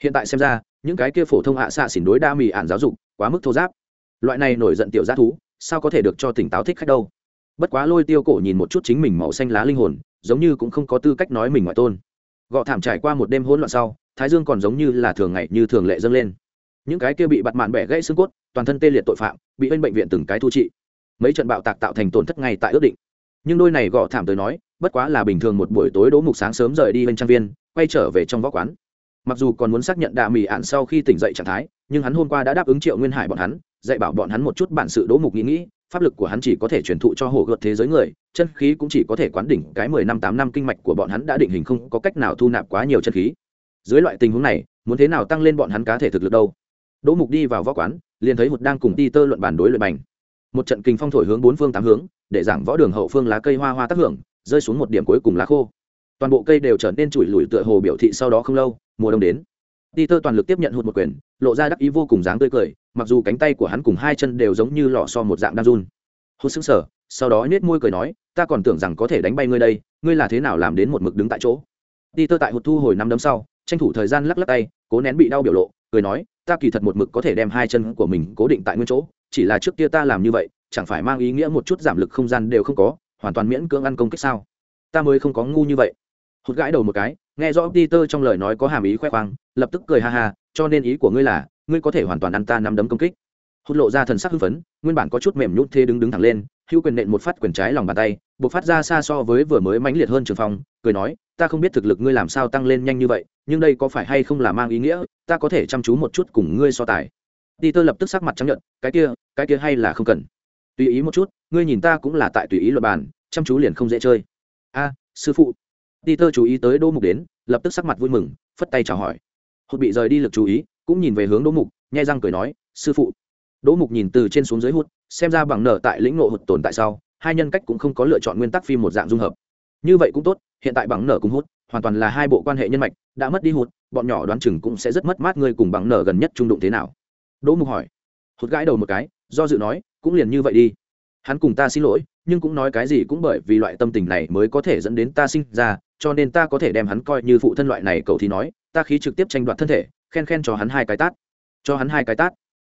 Hiện tại xem ra, những cái kia phổ thông hạ xạ xỉn đối đa mì ản giáo dục quá mức thô giáp. Loại này nổi giận tiểu g thú, sao có thể được cho tỉnh táo thích khách đâu? Bất quá lôi tiêu cổ nhìn một chút chính mình màu xanh lá linh hồn, giống như cũng không có tư cách nói mình ngoại tôn. Gọ thảm trải qua một đêm hỗn loạn sau, thái dương còn giống như là thường ngày như thường lệ dâng lên. Những cái kia bị bặt mạn bẻ gãy xương cốt toàn thân tê liệt tội phạm, bị bên bệnh viện từng cái thu trị. Mấy trận bạo tạc tạo thành tổn thất ngay tại ước định. Nhưng đôi này gõ thảm tới nói, bất quá là bình thường một buổi tối đỗ mục sáng sớm rời đi bên trang viên, quay trở về trong võ quán. Mặc dù còn muốn xác nhận đạ mì ạn sau khi tỉnh dậy trạng thái, nhưng hắn hôm qua đã đáp ứng triệu nguyên hải bọn hắn, dạy bảo bọn hắn một chút bản sự đỗ mục nghĩ nghĩ, pháp lực của hắn chỉ có thể truyền thụ cho hồ gợt thế giới người, chân khí cũng chỉ có thể quán đỉnh cái mười năm tám năm kinh mạch của bọn hắn đã định hình không có cách nào thu nạp quá nhiều chân khí. Dưới loại tình huống này, muốn thế nào tăng lên bọn hắn cá thể thực lực đâu? Đỗ mục đi vào võ quán liền thấy hụt đang cùng ti tơ luận bàn đối luyện bành một trận kinh phong thổi hướng bốn phương tám hướng để giảng võ đường hậu phương lá cây hoa hoa tác hưởng rơi xuống một điểm cuối cùng lá khô toàn bộ cây đều trở nên chùi lùi tựa hồ biểu thị sau đó không lâu mùa đông đến Peter toàn lực tiếp nhận hụt một quyền, lộ ra đắc ý vô cùng dáng tươi cười, mặc dù cánh tay của hắn cùng hai chân đều giống như lọ xo một dạng đang run. Hụt sững sờ, sau đó nhếch môi cười nói, ta còn tưởng rằng có thể đánh bay ngươi đây, ngươi là thế nào làm đến một mực đứng tại chỗ. Peter tại hụt thu hồi năm đấm sau, tranh thủ thời gian lắc lắc tay, cố nén bị đau biểu lộ, cười nói, ta kỳ thật một mực có thể đem hai chân của mình cố định tại nguyên chỗ, chỉ là trước kia ta làm như vậy, chẳng phải mang ý nghĩa một chút giảm lực không gian đều không có, hoàn toàn miễn cưỡng ăn công kích sao? Ta mới không có ngu như vậy. Hụt gãi đầu một cái, nghe rõ Peter trong lời nói có hàm ý khoe khoang, lập tức cười ha ha cho nên ý của ngươi là ngươi có thể hoàn toàn ăn ta nắm đấm công kích hụt lộ ra thần sắc hưng phấn nguyên bản có chút mềm nhút thế đứng đứng thẳng lên hữu quyền nện một phát quyền trái lòng bàn tay, buộc phát ra xa so với vừa mới mãnh liệt hơn trường phong, cười nói, ta không biết thực lực ngươi làm sao tăng lên nhanh như vậy, nhưng đây có phải hay không là mang ý nghĩa, ta có thể chăm chú một chút cùng ngươi so tài. Đi tơ lập tức sắc mặt chấp nhận cái kia cái kia hay là không cần. Tùy ý một chút, ngươi nhìn ta cũng là tại tùy ý luật bàn, chăm chú liền không dễ chơi. A, sư phụ. Đi tơ chú ý tới đỗ mục đến, lập tức sắc mặt vui mừng, phất tay chào hỏi. Hột bị rời đi lực chú ý, cũng nhìn về hướng đỗ mục, nhai răng cười nói, sư phụ đỗ mục nhìn từ trên xuống dưới hụt xem ra bằng nở tại lĩnh ngộ hụt tồn tại sau, hai nhân cách cũng không có lựa chọn nguyên tắc phim một dạng dung hợp. Như vậy cũng tốt, hiện tại bằng nở cũng hút, hoàn toàn là hai bộ quan hệ nhân mạch, đã mất đi hụt, bọn nhỏ đoán chừng cũng sẽ rất mất mát người cùng bằng nở gần nhất trung đụng thế nào. Đỗ mục hỏi. Hụt gãi đầu một cái, do dự nói, cũng liền như vậy đi. Hắn cùng ta xin lỗi, nhưng cũng nói cái gì cũng bởi vì loại tâm tình này mới có thể dẫn đến ta sinh ra, cho nên ta có thể đem hắn coi như phụ thân loại này, cậu thì nói, ta khí trực tiếp tranh đoạt thân thể, khen khen cho hắn hai cái tát. Cho hắn hai cái tát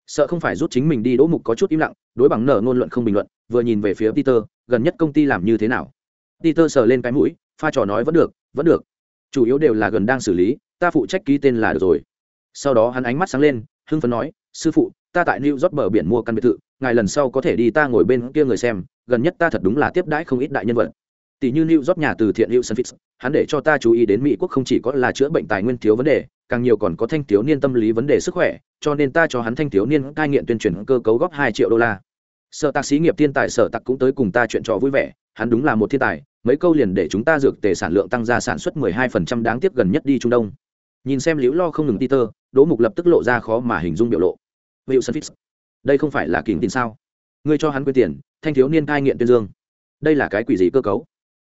sợ không phải rút chính mình đi đỗ mục có chút im lặng đối bằng nở ngôn luận không bình luận vừa nhìn về phía peter gần nhất công ty làm như thế nào? Peter sờ lên cái mũi pha trò nói vẫn được vẫn được. Chủ yếu đều là gần đang xử lý ta phụ trách ký tên là được rồi. Sau đó hắn ánh mắt sáng lên hưng phấn nói sư phụ ta tại new york bờ biển mua căn biệt thự ngài lần sau có thể đi ta ngồi bên kia người xem gần nhất ta thật đúng là tiếp đãi không ít đại nhân vật. Tỷ như new york nhà từ thiện hữu sân Phí, hắn để cho ta chú ý đến mỹ quốc không chỉ có là chữa bệnh tài nguyên thiếu vấn đề càng nhiều còn có thanh thiếu niên tâm lý vấn đề sức khỏe cho nên ta cho hắn thanh thiếu niên cai nghiện tuyên truyền cơ cấu góp hai triệu đô la. Sở tạc sĩ nghiệp thiên tài sở tạc cũng tới cùng ta chuyện trò vui vẻ hắn đúng là một thiên tài mấy câu liền để chúng ta dược tề sản lượng tăng ra sản xuất 12% đáng tiếc gần nhất đi trung đông. Nhìn xem liễu lo không ngừng ti tơ, đỗ mục lập tức lộ ra khó mà hình dung biểu lộ. Wilson fitz đây không phải là kình tin sao? Ngươi cho hắn quyên tiền thanh thiếu niên cai nghiện tuyên dương. Đây là cái quỷ gì cơ cấu?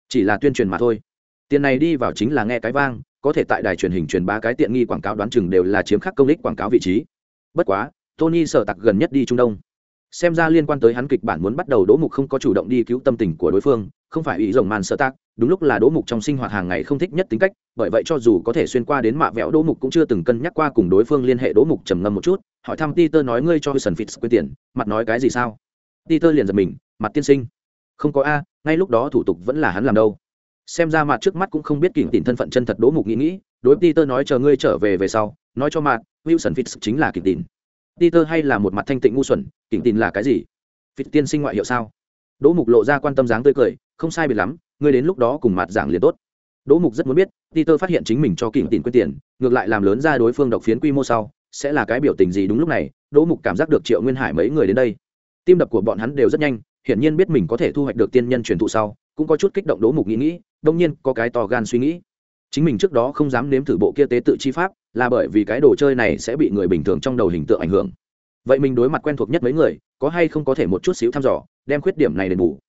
Chỉ là tuyên truyền mà thôi. Tiền này đi vào chính là nghe cái vang có thể tại đài truyền hình truyền bá cái tiện nghi quảng cáo đoán chừng đều là chiếm khắc công lích quảng cáo vị trí. Bất quá tony sở tặc gần nhất đi trung đông. Xem ra liên quan tới hắn kịch bản muốn bắt đầu đỗ mục không có chủ động đi cứu tâm tình của đối phương không phải ý rồng màn sợ tặc, đúng lúc là đỗ mục trong sinh hoạt hàng ngày không thích nhất tính cách bởi vậy cho dù có thể xuyên qua đến mạ vẽo đỗ mục cũng chưa từng cân nhắc qua cùng đối phương liên hệ đỗ mục trầm ngâm một chút hỏi thăm peter nói ngươi cho sân fitz quyết tiền mặt nói cái gì sao? Peter liền giật mình mặt tiên sinh. Không có a ngay lúc đó thủ tục vẫn là hắn làm đâu xem ra mặt trước mắt cũng không biết kỉnh tìm thân phận chân thật đỗ mục nghĩ nghĩ, đối peter nói, chờ ngươi trở về về sau, nói cho mặt wilson fitz chính là kỉnh tìm peter hay là một mặt thanh tịnh ngu xuẩn, kỉnh tìm là cái gì? Fitz tiên sinh ngoại hiệu sao? Đỗ mục lộ ra quan tâm dáng tươi cười, không sai biệt lắm, ngươi đến lúc đó cùng mặt giảng liền tốt. Đỗ mục rất muốn biết, peter phát hiện chính mình cho kỉnh tìm quyết tiền, ngược lại làm lớn ra đối phương độc phiến quy mô sau, sẽ là cái biểu tình gì đúng lúc này, đỗ mục cảm giác được triệu nguyên hải mấy người đến đây. Tim đập của bọn hắn đều rất nhanh, hiển nhiên biết mình có thể thu hoạch được tiên nhân truyền thụ sau cũng có chút kích động đố mục nghĩ nghĩ đông nhiên, có cái to gan suy nghĩ. Chính mình trước đó không dám nếm thử bộ kia tế tự chi pháp, là bởi vì cái đồ chơi này sẽ bị người bình thường trong đầu hình tượng ảnh hưởng. Vậy mình đối mặt quen thuộc nhất mấy người, có hay không có thể một chút xíu thăm dò, đem khuyết điểm này đền bù?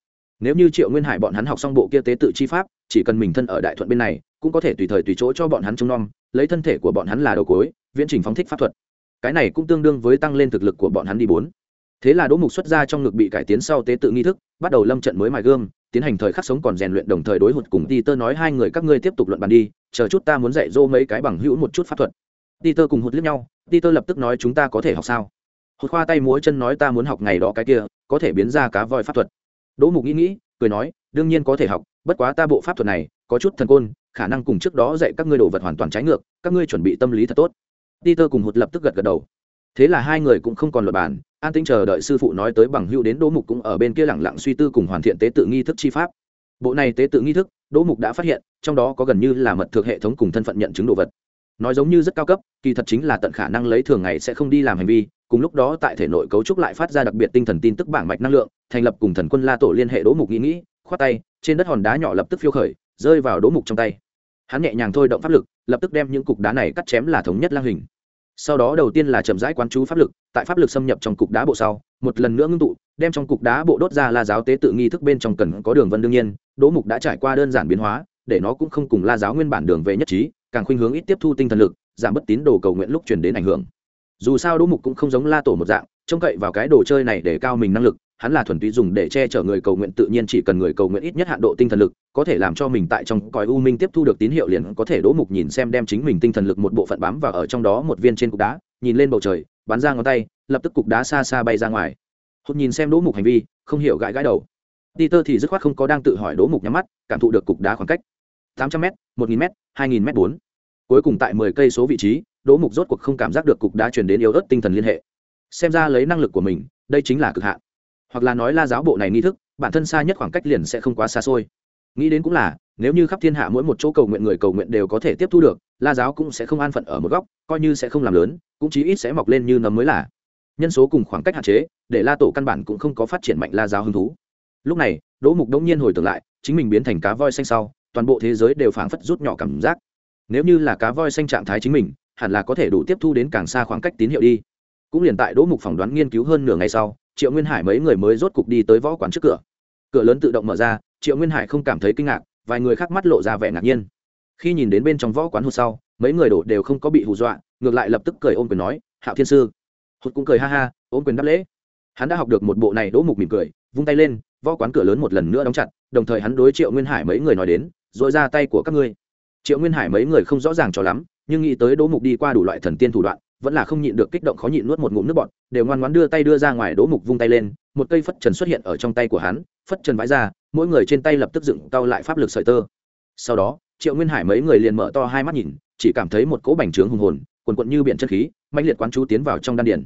Nếu như triệu nguyên hải bọn hắn học xong bộ kia tế tự chi pháp, chỉ cần mình thân ở đại thuận bên này, cũng có thể tùy thời tùy chỗ cho bọn hắn trông nom, lấy thân thể của bọn hắn là đầu cối viễn trình phóng thích pháp thuật. Cái này cũng tương đương với tăng lên thực lực của bọn hắn đi bốn. Thế là đỗ mục xuất ra trong ngực bị cải tiến sau tế tự nghi thức, bắt đầu lâm trận mới mài gương tiến hành thời khắc sống còn rèn luyện đồng thời đối hụt cùng ti tơ nói hai người các ngươi tiếp tục luận bàn đi, chờ chút ta muốn dạy dỗ mấy cái bằng hữu một chút pháp thuật. Ti tơ cùng hụt liếc nhau ti tơ lập tức nói chúng ta có thể học sao? Hụt khoa tay múa chân nói ta muốn học ngày đó cái kia, có thể biến ra cá voi pháp thuật. Đỗ mục nghĩ nghĩ, cười nói, đương nhiên có thể học, bất quá ta bộ pháp thuật này, có chút thần côn, khả năng cùng trước đó dạy các ngươi đồ vật hoàn toàn trái ngược, các ngươi chuẩn bị tâm lý thật tốt. Peter cùng hụt lập tức gật gật đầu. Thế là hai người cũng không còn luật bàn an tĩnh chờ đợi sư phụ nói tới bằng hữu đến đỗ mục cũng ở bên kia lẳng lặng suy tư cùng hoàn thiện tế tự nghi thức chi pháp. Bộ này tế tự nghi thức, đỗ mục đã phát hiện, trong đó có gần như là mật thực hệ thống cùng thân phận nhận chứng đồ vật. Nói giống như rất cao cấp, kỳ thật chính là tận khả năng lấy thường ngày sẽ không đi làm hành vi, cùng lúc đó tại thể nội cấu trúc lại phát ra đặc biệt tinh thần tin tức bảng mạch năng lượng, thành lập cùng thần quân la tổ liên hệ đỗ mục nghĩ nghĩ, khoát tay, trên đất hòn đá nhỏ lập tức phiêu khởi, rơi vào đỗ mục trong tay. Hắn nhẹ nhàng thôi động pháp lực, lập tức đem những cục đá này cắt chém là thống nhất lang hình sau đó đầu tiên là chậm rãi quán chú pháp lực, tại pháp lực xâm nhập trong cục đá bộ sau, một lần nữa ngưng tụ, đem trong cục đá bộ đốt ra la giáo tế tự nghi thức bên trong cần có đường vân đương nhiên, đỗ mục đã trải qua đơn giản biến hóa, để nó cũng không cùng la giáo nguyên bản đường về nhất trí, càng khuynh hướng ít tiếp thu tinh thần lực, giảm bất tín đồ cầu nguyện lúc truyền đến ảnh hưởng. Dù sao đỗ mục cũng không giống la tổ một dạng, trông cậy vào cái đồ chơi này để cao mình năng lực hắn là thuần túy dùng để che chở người cầu nguyện, tự nhiên chỉ cần người cầu nguyện ít nhất hạn độ tinh thần lực, có thể làm cho mình tại trong cõi u minh tiếp thu được tín hiệu liền có thể đỗ mục nhìn xem đem chính mình tinh thần lực một bộ phận bám vào ở trong đó một viên trên cục đá, nhìn lên bầu trời, bắn ra ngón tay, lập tức cục đá xa xa bay ra ngoài. Hốt nhìn xem đỗ mục hành vi, không hiểu gãi gãi đầu. Peter thì dứt khoát không có đang tự hỏi đỗ mục nhắm mắt, cảm thụ được cục đá khoảng cách. 800 m 1000 m 2000 m bốn. Cuối cùng tại 10 cây số vị trí, đỗ mục rốt cuộc không cảm giác được cục đá truyền đến yếu ớt tinh thần liên hệ. Xem ra lấy năng lực của mình, đây chính là cực hạn hoặc là nói la giáo bộ này nghi thức, bản thân xa nhất khoảng cách liền sẽ không quá xa xôi. Nghĩ đến cũng là, nếu như khắp thiên hạ mỗi một chỗ cầu nguyện người cầu nguyện đều có thể tiếp thu được, la giáo cũng sẽ không an phận ở một góc, coi như sẽ không làm lớn, cũng chí ít sẽ mọc lên như nấm mới là. Nhân số cùng khoảng cách hạn chế, để la tổ căn bản cũng không có phát triển mạnh la giáo hứng thú. Lúc này, đỗ mục đông nhiên hồi tưởng lại, chính mình biến thành cá voi xanh sau, toàn bộ thế giới đều phảng phất rút nhỏ cảm giác. Nếu như là cá voi xanh trạng thái chính mình, hẳn là có thể đủ tiếp thu đến càng xa khoảng cách tín hiệu đi. Cũng liền tại đỗ mục phỏng đoán nghiên cứu hơn nửa ngày sau triệu nguyên hải mấy người mới rốt cục đi tới võ quán trước cửa cửa lớn tự động mở ra triệu nguyên hải không cảm thấy kinh ngạc vài người khác mắt lộ ra vẻ ngạc nhiên khi nhìn đến bên trong võ quán hụt sau mấy người đổ đều không có bị hù dọa ngược lại lập tức cười ôm quyền nói hạo thiên sư hụt cũng cười ha ha ôm quyền đáp lễ hắn đã học được một bộ này đỗ mục mỉm cười vung tay lên võ quán cửa lớn một lần nữa đóng chặt đồng thời hắn đối triệu nguyên hải mấy người nói đến dội ra tay của các ngươi triệu nguyên hải mấy người không rõ ràng cho lắm nhưng nghĩ tới đỗ mục đi qua đủ loại thần tiên thủ đoạn vẫn là không nhịn được kích động khó nhịn nuốt một ngụm nước bọt, đều ngoan ngoãn đưa tay đưa ra ngoài đỗ mục vung tay lên, một cây phất trần xuất hiện ở trong tay của hắn, phất trần vãi ra, mỗi người trên tay lập tức dựng cao lại pháp lực sợi tơ. Sau đó, triệu nguyên hải mấy người liền mở to hai mắt nhìn, chỉ cảm thấy một cỗ bành trướng hùng hồn, quần quận như biển chân khí mạnh liệt quán chú tiến vào trong đan điển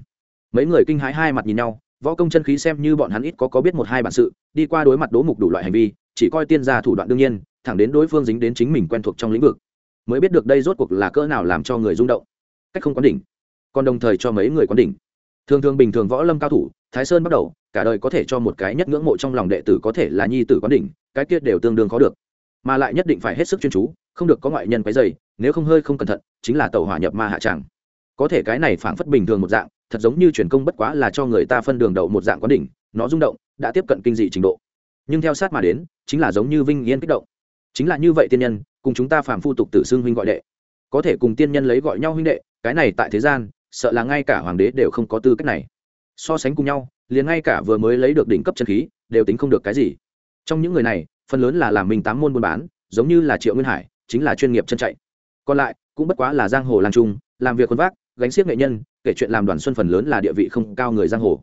mấy người kinh hãi hai mặt nhìn nhau, võ công chân khí xem như bọn hắn ít có có biết một hai bản sự, đi qua đối mặt đố mục đủ loại hành vi, chỉ coi tiên gia thủ đoạn đương nhiên, thẳng đến đối phương dính đến chính mình quen thuộc trong lĩnh vực, mới biết được đây rốt cuộc là cỡ nào làm cho người rung động. Cách không có đỉnh còn đồng thời cho mấy người quán đỉnh. Thường thường bình thường võ lâm cao thủ, thái sơn bắt đầu, cả đời có thể cho một cái nhất ngưỡng mộ trong lòng đệ tử có thể là nhi tử quán đỉnh, cái kia đều tương đương khó được. Mà lại nhất định phải hết sức chuyên chú, không được có ngoại nhân quấy dày nếu không hơi không cẩn thận, chính là tàu hỏa nhập ma hạ tràng. Có thể cái này phảng phất bình thường một dạng, thật giống như truyền công bất quá là cho người ta phân đường đậu một dạng quán đỉnh, nó rung động, đã tiếp cận kinh dị trình độ. Nhưng theo sát mà đến, chính là giống như vinh yên kích động. Chính là như vậy tiên nhân, cùng chúng ta phàm phu tục tử xưng huynh gọi đệ. Có thể cùng tiên nhân lấy gọi nhau huynh đệ, cái này tại thế gian sợ là ngay cả hoàng đế đều không có tư cách này. So sánh cùng nhau, liền ngay cả vừa mới lấy được đỉnh cấp chân khí, đều tính không được cái gì. Trong những người này, phần lớn là làm mình tám môn buôn bán, giống như là triệu nguyên hải, chính là chuyên nghiệp chân chạy. Còn lại, cũng bất quá là giang hồ lang trung, làm việc quân vác, gánh xiếc nghệ nhân, kể chuyện làm đoàn xuân phần lớn là địa vị không cao người giang hồ.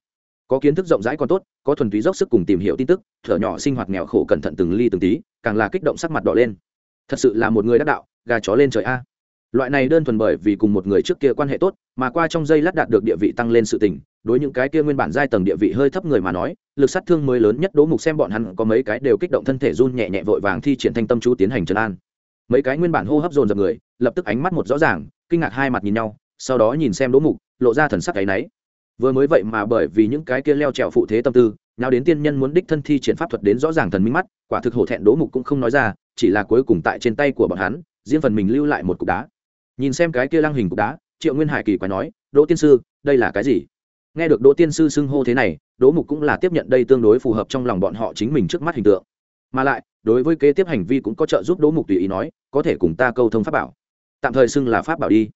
Có kiến thức rộng rãi còn tốt, có thuần túy dốc sức cùng tìm hiểu tin tức, thở nhỏ sinh hoạt nghèo khổ cẩn thận từng ly từng tí, càng là kích động sắc mặt đỏ lên. Thật sự là một người đắc đạo, gà chó lên trời a loại này đơn thuần bởi vì cùng một người trước kia quan hệ tốt, mà qua trong giây lát đạt được địa vị tăng lên sự tình, đối những cái kia nguyên bản giai tầng địa vị hơi thấp người mà nói, lực sát thương mới lớn nhất đỗ mục xem bọn hắn có mấy cái đều kích động thân thể run nhẹ nhẹ vội vàng thi triển thanh tâm chú tiến hành trấn an. Mấy cái nguyên bản hô hấp dồn dập người, lập tức ánh mắt một rõ ràng, kinh ngạc hai mặt nhìn nhau, sau đó nhìn xem đỗ mục, lộ ra thần sắc cái náy vừa mới vậy mà bởi vì những cái kia leo trèo phụ thế tâm tư nào đến tiên nhân muốn đích thân thi triển pháp thuật đến rõ ràng thần minh mắt, quả thực hổ thẹn đỗ mục cũng không nói ra, chỉ là cuối cùng tại trên tay của bọn hắn, riêng phần mình lưu lại một cục đá nhìn xem cái kia lăng hình cục đá, triệu nguyên hải kỳ quái nói, đỗ tiên sư, đây là cái gì? Nghe được đỗ tiên sư xưng hô thế này, đỗ mục cũng là tiếp nhận đây tương đối phù hợp trong lòng bọn họ chính mình trước mắt hình tượng. Mà lại, đối với kế tiếp hành vi cũng có trợ giúp đỗ mục tùy ý nói, có thể cùng ta câu thông pháp bảo. Tạm thời xưng là pháp bảo đi.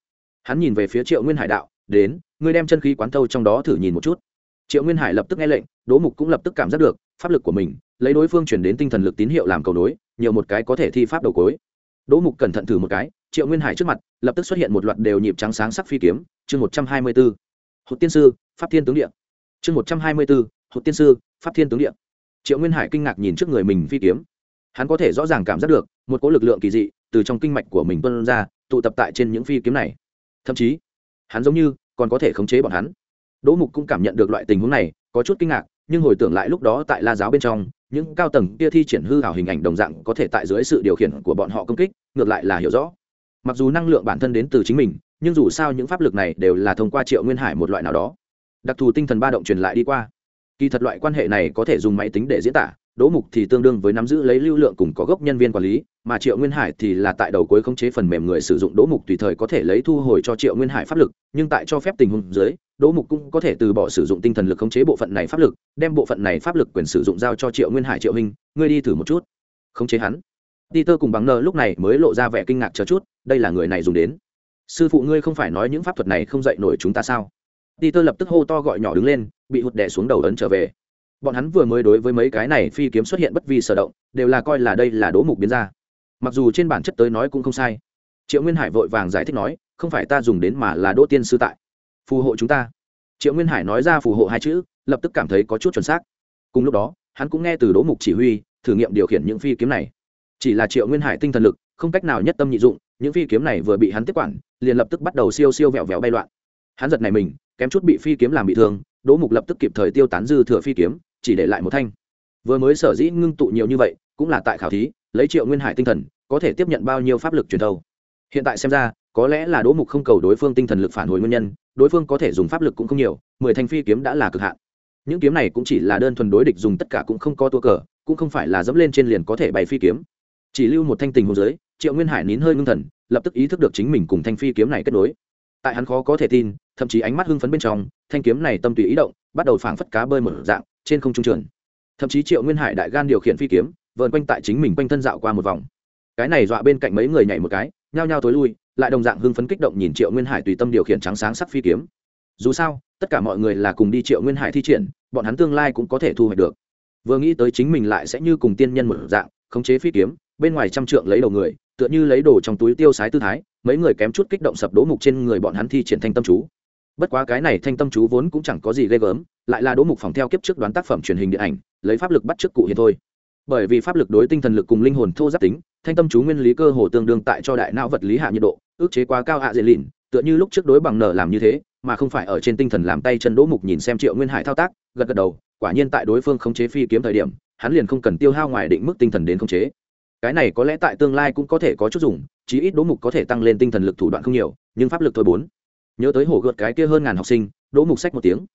Hắn nhìn về phía triệu nguyên hải đạo, đến, ngươi đem chân khí quán thâu trong đó thử nhìn một chút. Triệu nguyên hải lập tức nghe lệnh, đỗ mục cũng lập tức cảm giác được, pháp lực của mình, lấy đối phương chuyển đến tinh thần lực tín hiệu làm cầu nối, nhiều một cái có thể thi pháp đầu cối. Đỗ mục cẩn thận thử một cái triệu nguyên hải trước mặt, lập tức xuất hiện một loạt đều nhịp trắng sáng sắc phi kiếm. Chương một trăm hai mươi b ố hột tiên sư, pháp thiên tướng điện chương một trăm hai mươi b ố hột tiên sư, pháp thiên tướng điện triệu nguyên hải kinh ngạc nhìn trước người mình phi kiếm. Hắn có thể rõ ràng cảm giác được, một cỗ lực lượng kỳ dị từ trong kinh mạch của mình tuân ra, tụ tập tại trên những phi kiếm này. Thậm chí, hắn giống như còn có thể khống chế bọn hắn. Đỗ mục cũng cảm nhận được loại tình huống này, có chút kinh ngạc, nhưng hồi tưởng lại lúc đó tại la giáo bên trong, những cao tầng kia thi triển hư hảo hình ảnh đồng dạng có thể tại dưới sự điều khiển của bọn họ công kích, ngược lại là hiểu rõ mặc dù năng lượng bản thân đến từ chính mình, nhưng dù sao những pháp lực này đều là thông qua triệu nguyên hải một loại nào đó. Đặc thù tinh thần ba động truyền lại đi qua. Kỳ thật loại quan hệ này có thể dùng máy tính để diễn tả, đỗ mục thì tương đương với nắm giữ lấy lưu lượng cùng có gốc nhân viên quản lý, mà triệu nguyên hải thì là tại đầu cuối khống chế phần mềm người sử dụng đỗ mục tùy thời có thể lấy thu hồi cho triệu nguyên hải pháp lực, nhưng tại cho phép tình huống dưới, đỗ mục cũng có thể từ bỏ sử dụng tinh thần lực khống chế bộ phận này pháp lực, đem bộ phận này pháp lực quyền sử dụng giao cho triệu nguyên hải triệu hình ngươi đi thử một chút. Khống chế hắn ti tơ cùng bằng nơ lúc này mới lộ ra vẻ kinh ngạc chờ chút, đây là người này dùng đến. Sư phụ ngươi không phải nói những pháp thuật này không dạy nổi chúng ta sao? Ti tơ lập tức hô to gọi nhỏ đứng lên, bị hụt đè xuống đầu ấn trở về. Bọn hắn vừa mới đối với mấy cái này phi kiếm xuất hiện bất vi sở động, đều là coi là đây là đố mục biến ra. Mặc dù trên bản chất tới nói cũng không sai. Triệu nguyên hải vội vàng giải thích nói, không phải ta dùng đến mà là đỗ tiên sư tại. Phù hộ chúng ta. Triệu nguyên hải nói ra phù hộ hai chữ, lập tức cảm thấy có chút chuẩn xác. Cùng lúc đó, hắn cũng nghe từ đỗ mục chỉ huy, thử nghiệm điều khiển những phi kiếm này chỉ là triệu nguyên hải tinh thần lực, không cách nào nhất tâm nhị dụng, những phi kiếm này vừa bị hắn tiếp quản, liền lập tức bắt đầu siêu siêu vẹo vẹo bay loạn. Hắn giật này mình, kém chút bị phi kiếm làm bị thương, đỗ mục lập tức kịp thời tiêu tán dư thừa phi kiếm, chỉ để lại một thanh. Vừa mới sở dĩ ngưng tụ nhiều như vậy, cũng là tại khảo thí, lấy triệu nguyên hải tinh thần, có thể tiếp nhận bao nhiêu pháp lực truyền thâu. Hiện tại xem ra, có lẽ là đỗ mục không cầu đối phương tinh thần lực phản hồi nguyên nhân, đối phương có thể dùng pháp lực cũng không nhiều, mười thanh phi kiếm đã là cực hạn. Những kiếm này cũng chỉ là đơn thuần đối địch dùng tất cả cũng không có tua cờ, cũng không phải là dẫm lên trên liền có thể bày phi kiếm chỉ lưu một thanh tình hồ dưới triệu nguyên hải nín hơi ngưng thần, lập tức ý thức được chính mình cùng thanh phi kiếm này kết nối. Tại hắn khó có thể tin, thậm chí ánh mắt hưng phấn bên trong, thanh kiếm này tâm tùy ý động, bắt đầu phảng phất cá bơi một dạng, trên không trung trường thậm chí triệu nguyên hải đại gan điều khiển phi kiếm vợn quanh tại chính mình quanh thân dạo qua một vòng. Cái này dọa bên cạnh mấy người nhảy một cái, nhao nhao tối lui, lại đồng dạng hưng phấn kích động nhìn triệu nguyên hải tùy tâm điều khiển trắng sáng sắc phi kiếm. Dù sao, tất cả mọi người là cùng đi triệu nguyên hải thi triển, bọn hắn tương lai cũng có thể thu hoạch được. Vừa nghĩ tới chính mình lại sẽ như cùng tiên nhân một dạng, khống chế phi kiếm bên ngoài trăm trượng lấy đầu người, tựa như lấy đồ trong túi tiêu sái tư thái, mấy người kém chút kích động sập đố mục trên người bọn hắn thi triển thanh tâm chú. Bất quá cái này thanh tâm chú vốn cũng chẳng có gì ghê gớm, lại là đố mục phòng theo kiếp trước đoán tác phẩm truyền hình điện ảnh, lấy pháp lực bắt trước cụ hiện thôi. Bởi vì pháp lực đối tinh thần lực cùng linh hồn thô giáp tính, thanh tâm chú nguyên lý cơ hồ tương đương tại cho đại não vật lý hạ nhiệt độ, ước chế quá cao hạ dễ lìn tựa như lúc trước đối bằng nở làm như thế, mà không phải ở trên tinh thần làm tay chân đỗ mục nhìn xem triệu nguyên hải thao tác, gật gật đầu, quả nhiên tại đối phương khống chế phi kiếm thời điểm, hắn liền không cần tiêu hao ngoài định mức tinh thần đến khống chế cái này có lẽ tại tương lai cũng có thể có chút dùng, chí ít đỗ mục có thể tăng lên tinh thần lực thủ đoạn không nhiều, nhưng pháp lực thôi bốn. Nhớ tới hổ gợt cái kia hơn ngàn học sinh đỗ mục sách một tiếng.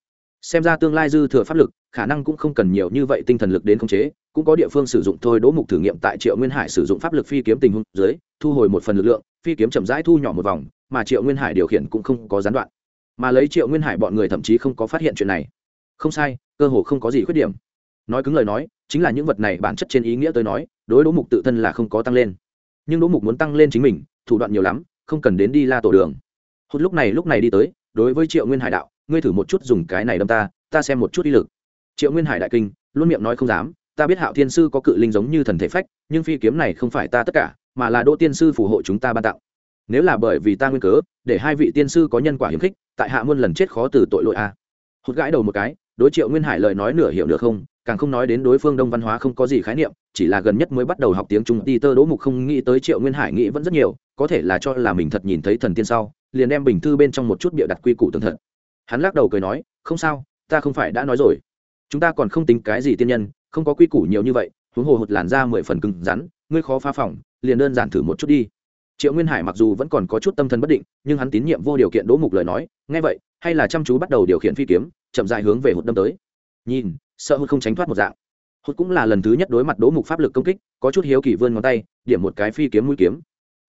Xem ra tương lai dư thừa pháp lực, khả năng cũng không cần nhiều như vậy tinh thần lực đến khống chế, cũng có địa phương sử dụng thôi đỗ mục thử nghiệm tại triệu nguyên hải sử dụng pháp lực phi kiếm tình huống dưới, thu hồi một phần lực lượng, phi kiếm chậm rãi thu nhỏ một vòng, mà triệu nguyên hải điều khiển cũng không có gián đoạn. Mà lấy triệu nguyên hải bọn người thậm chí không có phát hiện chuyện này. Không sai, cơ hồ không có gì khuyết điểm nói cứng lời nói, chính là những vật này bản chất trên ý nghĩa tôi nói, đối đỗ mục tự thân là không có tăng lên. Nhưng đỗ mục muốn tăng lên chính mình, thủ đoạn nhiều lắm, không cần đến đi la tổ đường. Hốt lúc này lúc này đi tới, đối với triệu nguyên hải đạo, ngươi thử một chút dùng cái này đâm ta ta xem một chút ý lực. Triệu nguyên hải đại kinh, luôn miệng nói không dám, ta biết hạo thiên sư có cự linh giống như thần thể phách, nhưng phi kiếm này không phải ta tất cả, mà là đỗ tiên sư phù hộ chúng ta ban tặng. Nếu là bởi vì ta nguyên cớ, để hai vị tiên sư có nhân quả hiếm khích, tại hạ muôn lần chết khó từ tội lỗi a. Hốt gãi đầu một cái, đối triệu nguyên hải lời nói nửa hiểu được không càng không nói đến đối phương đông văn hóa không có gì khái niệm, chỉ là gần nhất mới bắt đầu học tiếng trung ti tơ đỗ mục không nghĩ tới triệu nguyên hải nghĩ vẫn rất nhiều, có thể là cho là mình thật nhìn thấy thần tiên sau, liền đem bình thư bên trong một chút bịa đặt quy củ tương thật. Hắn lắc đầu cười nói, không sao, ta không phải đã nói rồi. Chúng ta còn không tính cái gì tiên nhân, không có quy củ nhiều như vậy, huống hồ hột làn ra mười phần cứng rắn, ngươi khó phá phỏng liền đơn giản thử một chút đi. Triệu nguyên hải mặc dù vẫn còn có chút tâm thần bất định, nhưng hắn tín nhiệm vô điều kiện đỗ mục lời nói, nghe vậy, hay là chăm chú bắt đầu điều khiển phi kiếm, chậm dài hướng về hụt đâm tới. Nhìn sợ hụt không tránh thoát một dạng. Hụt cũng là lần thứ nhất đối mặt đố mục pháp lực công kích, có chút hiếu kỳ vươn ngón tay, điểm một cái phi kiếm mũi kiếm.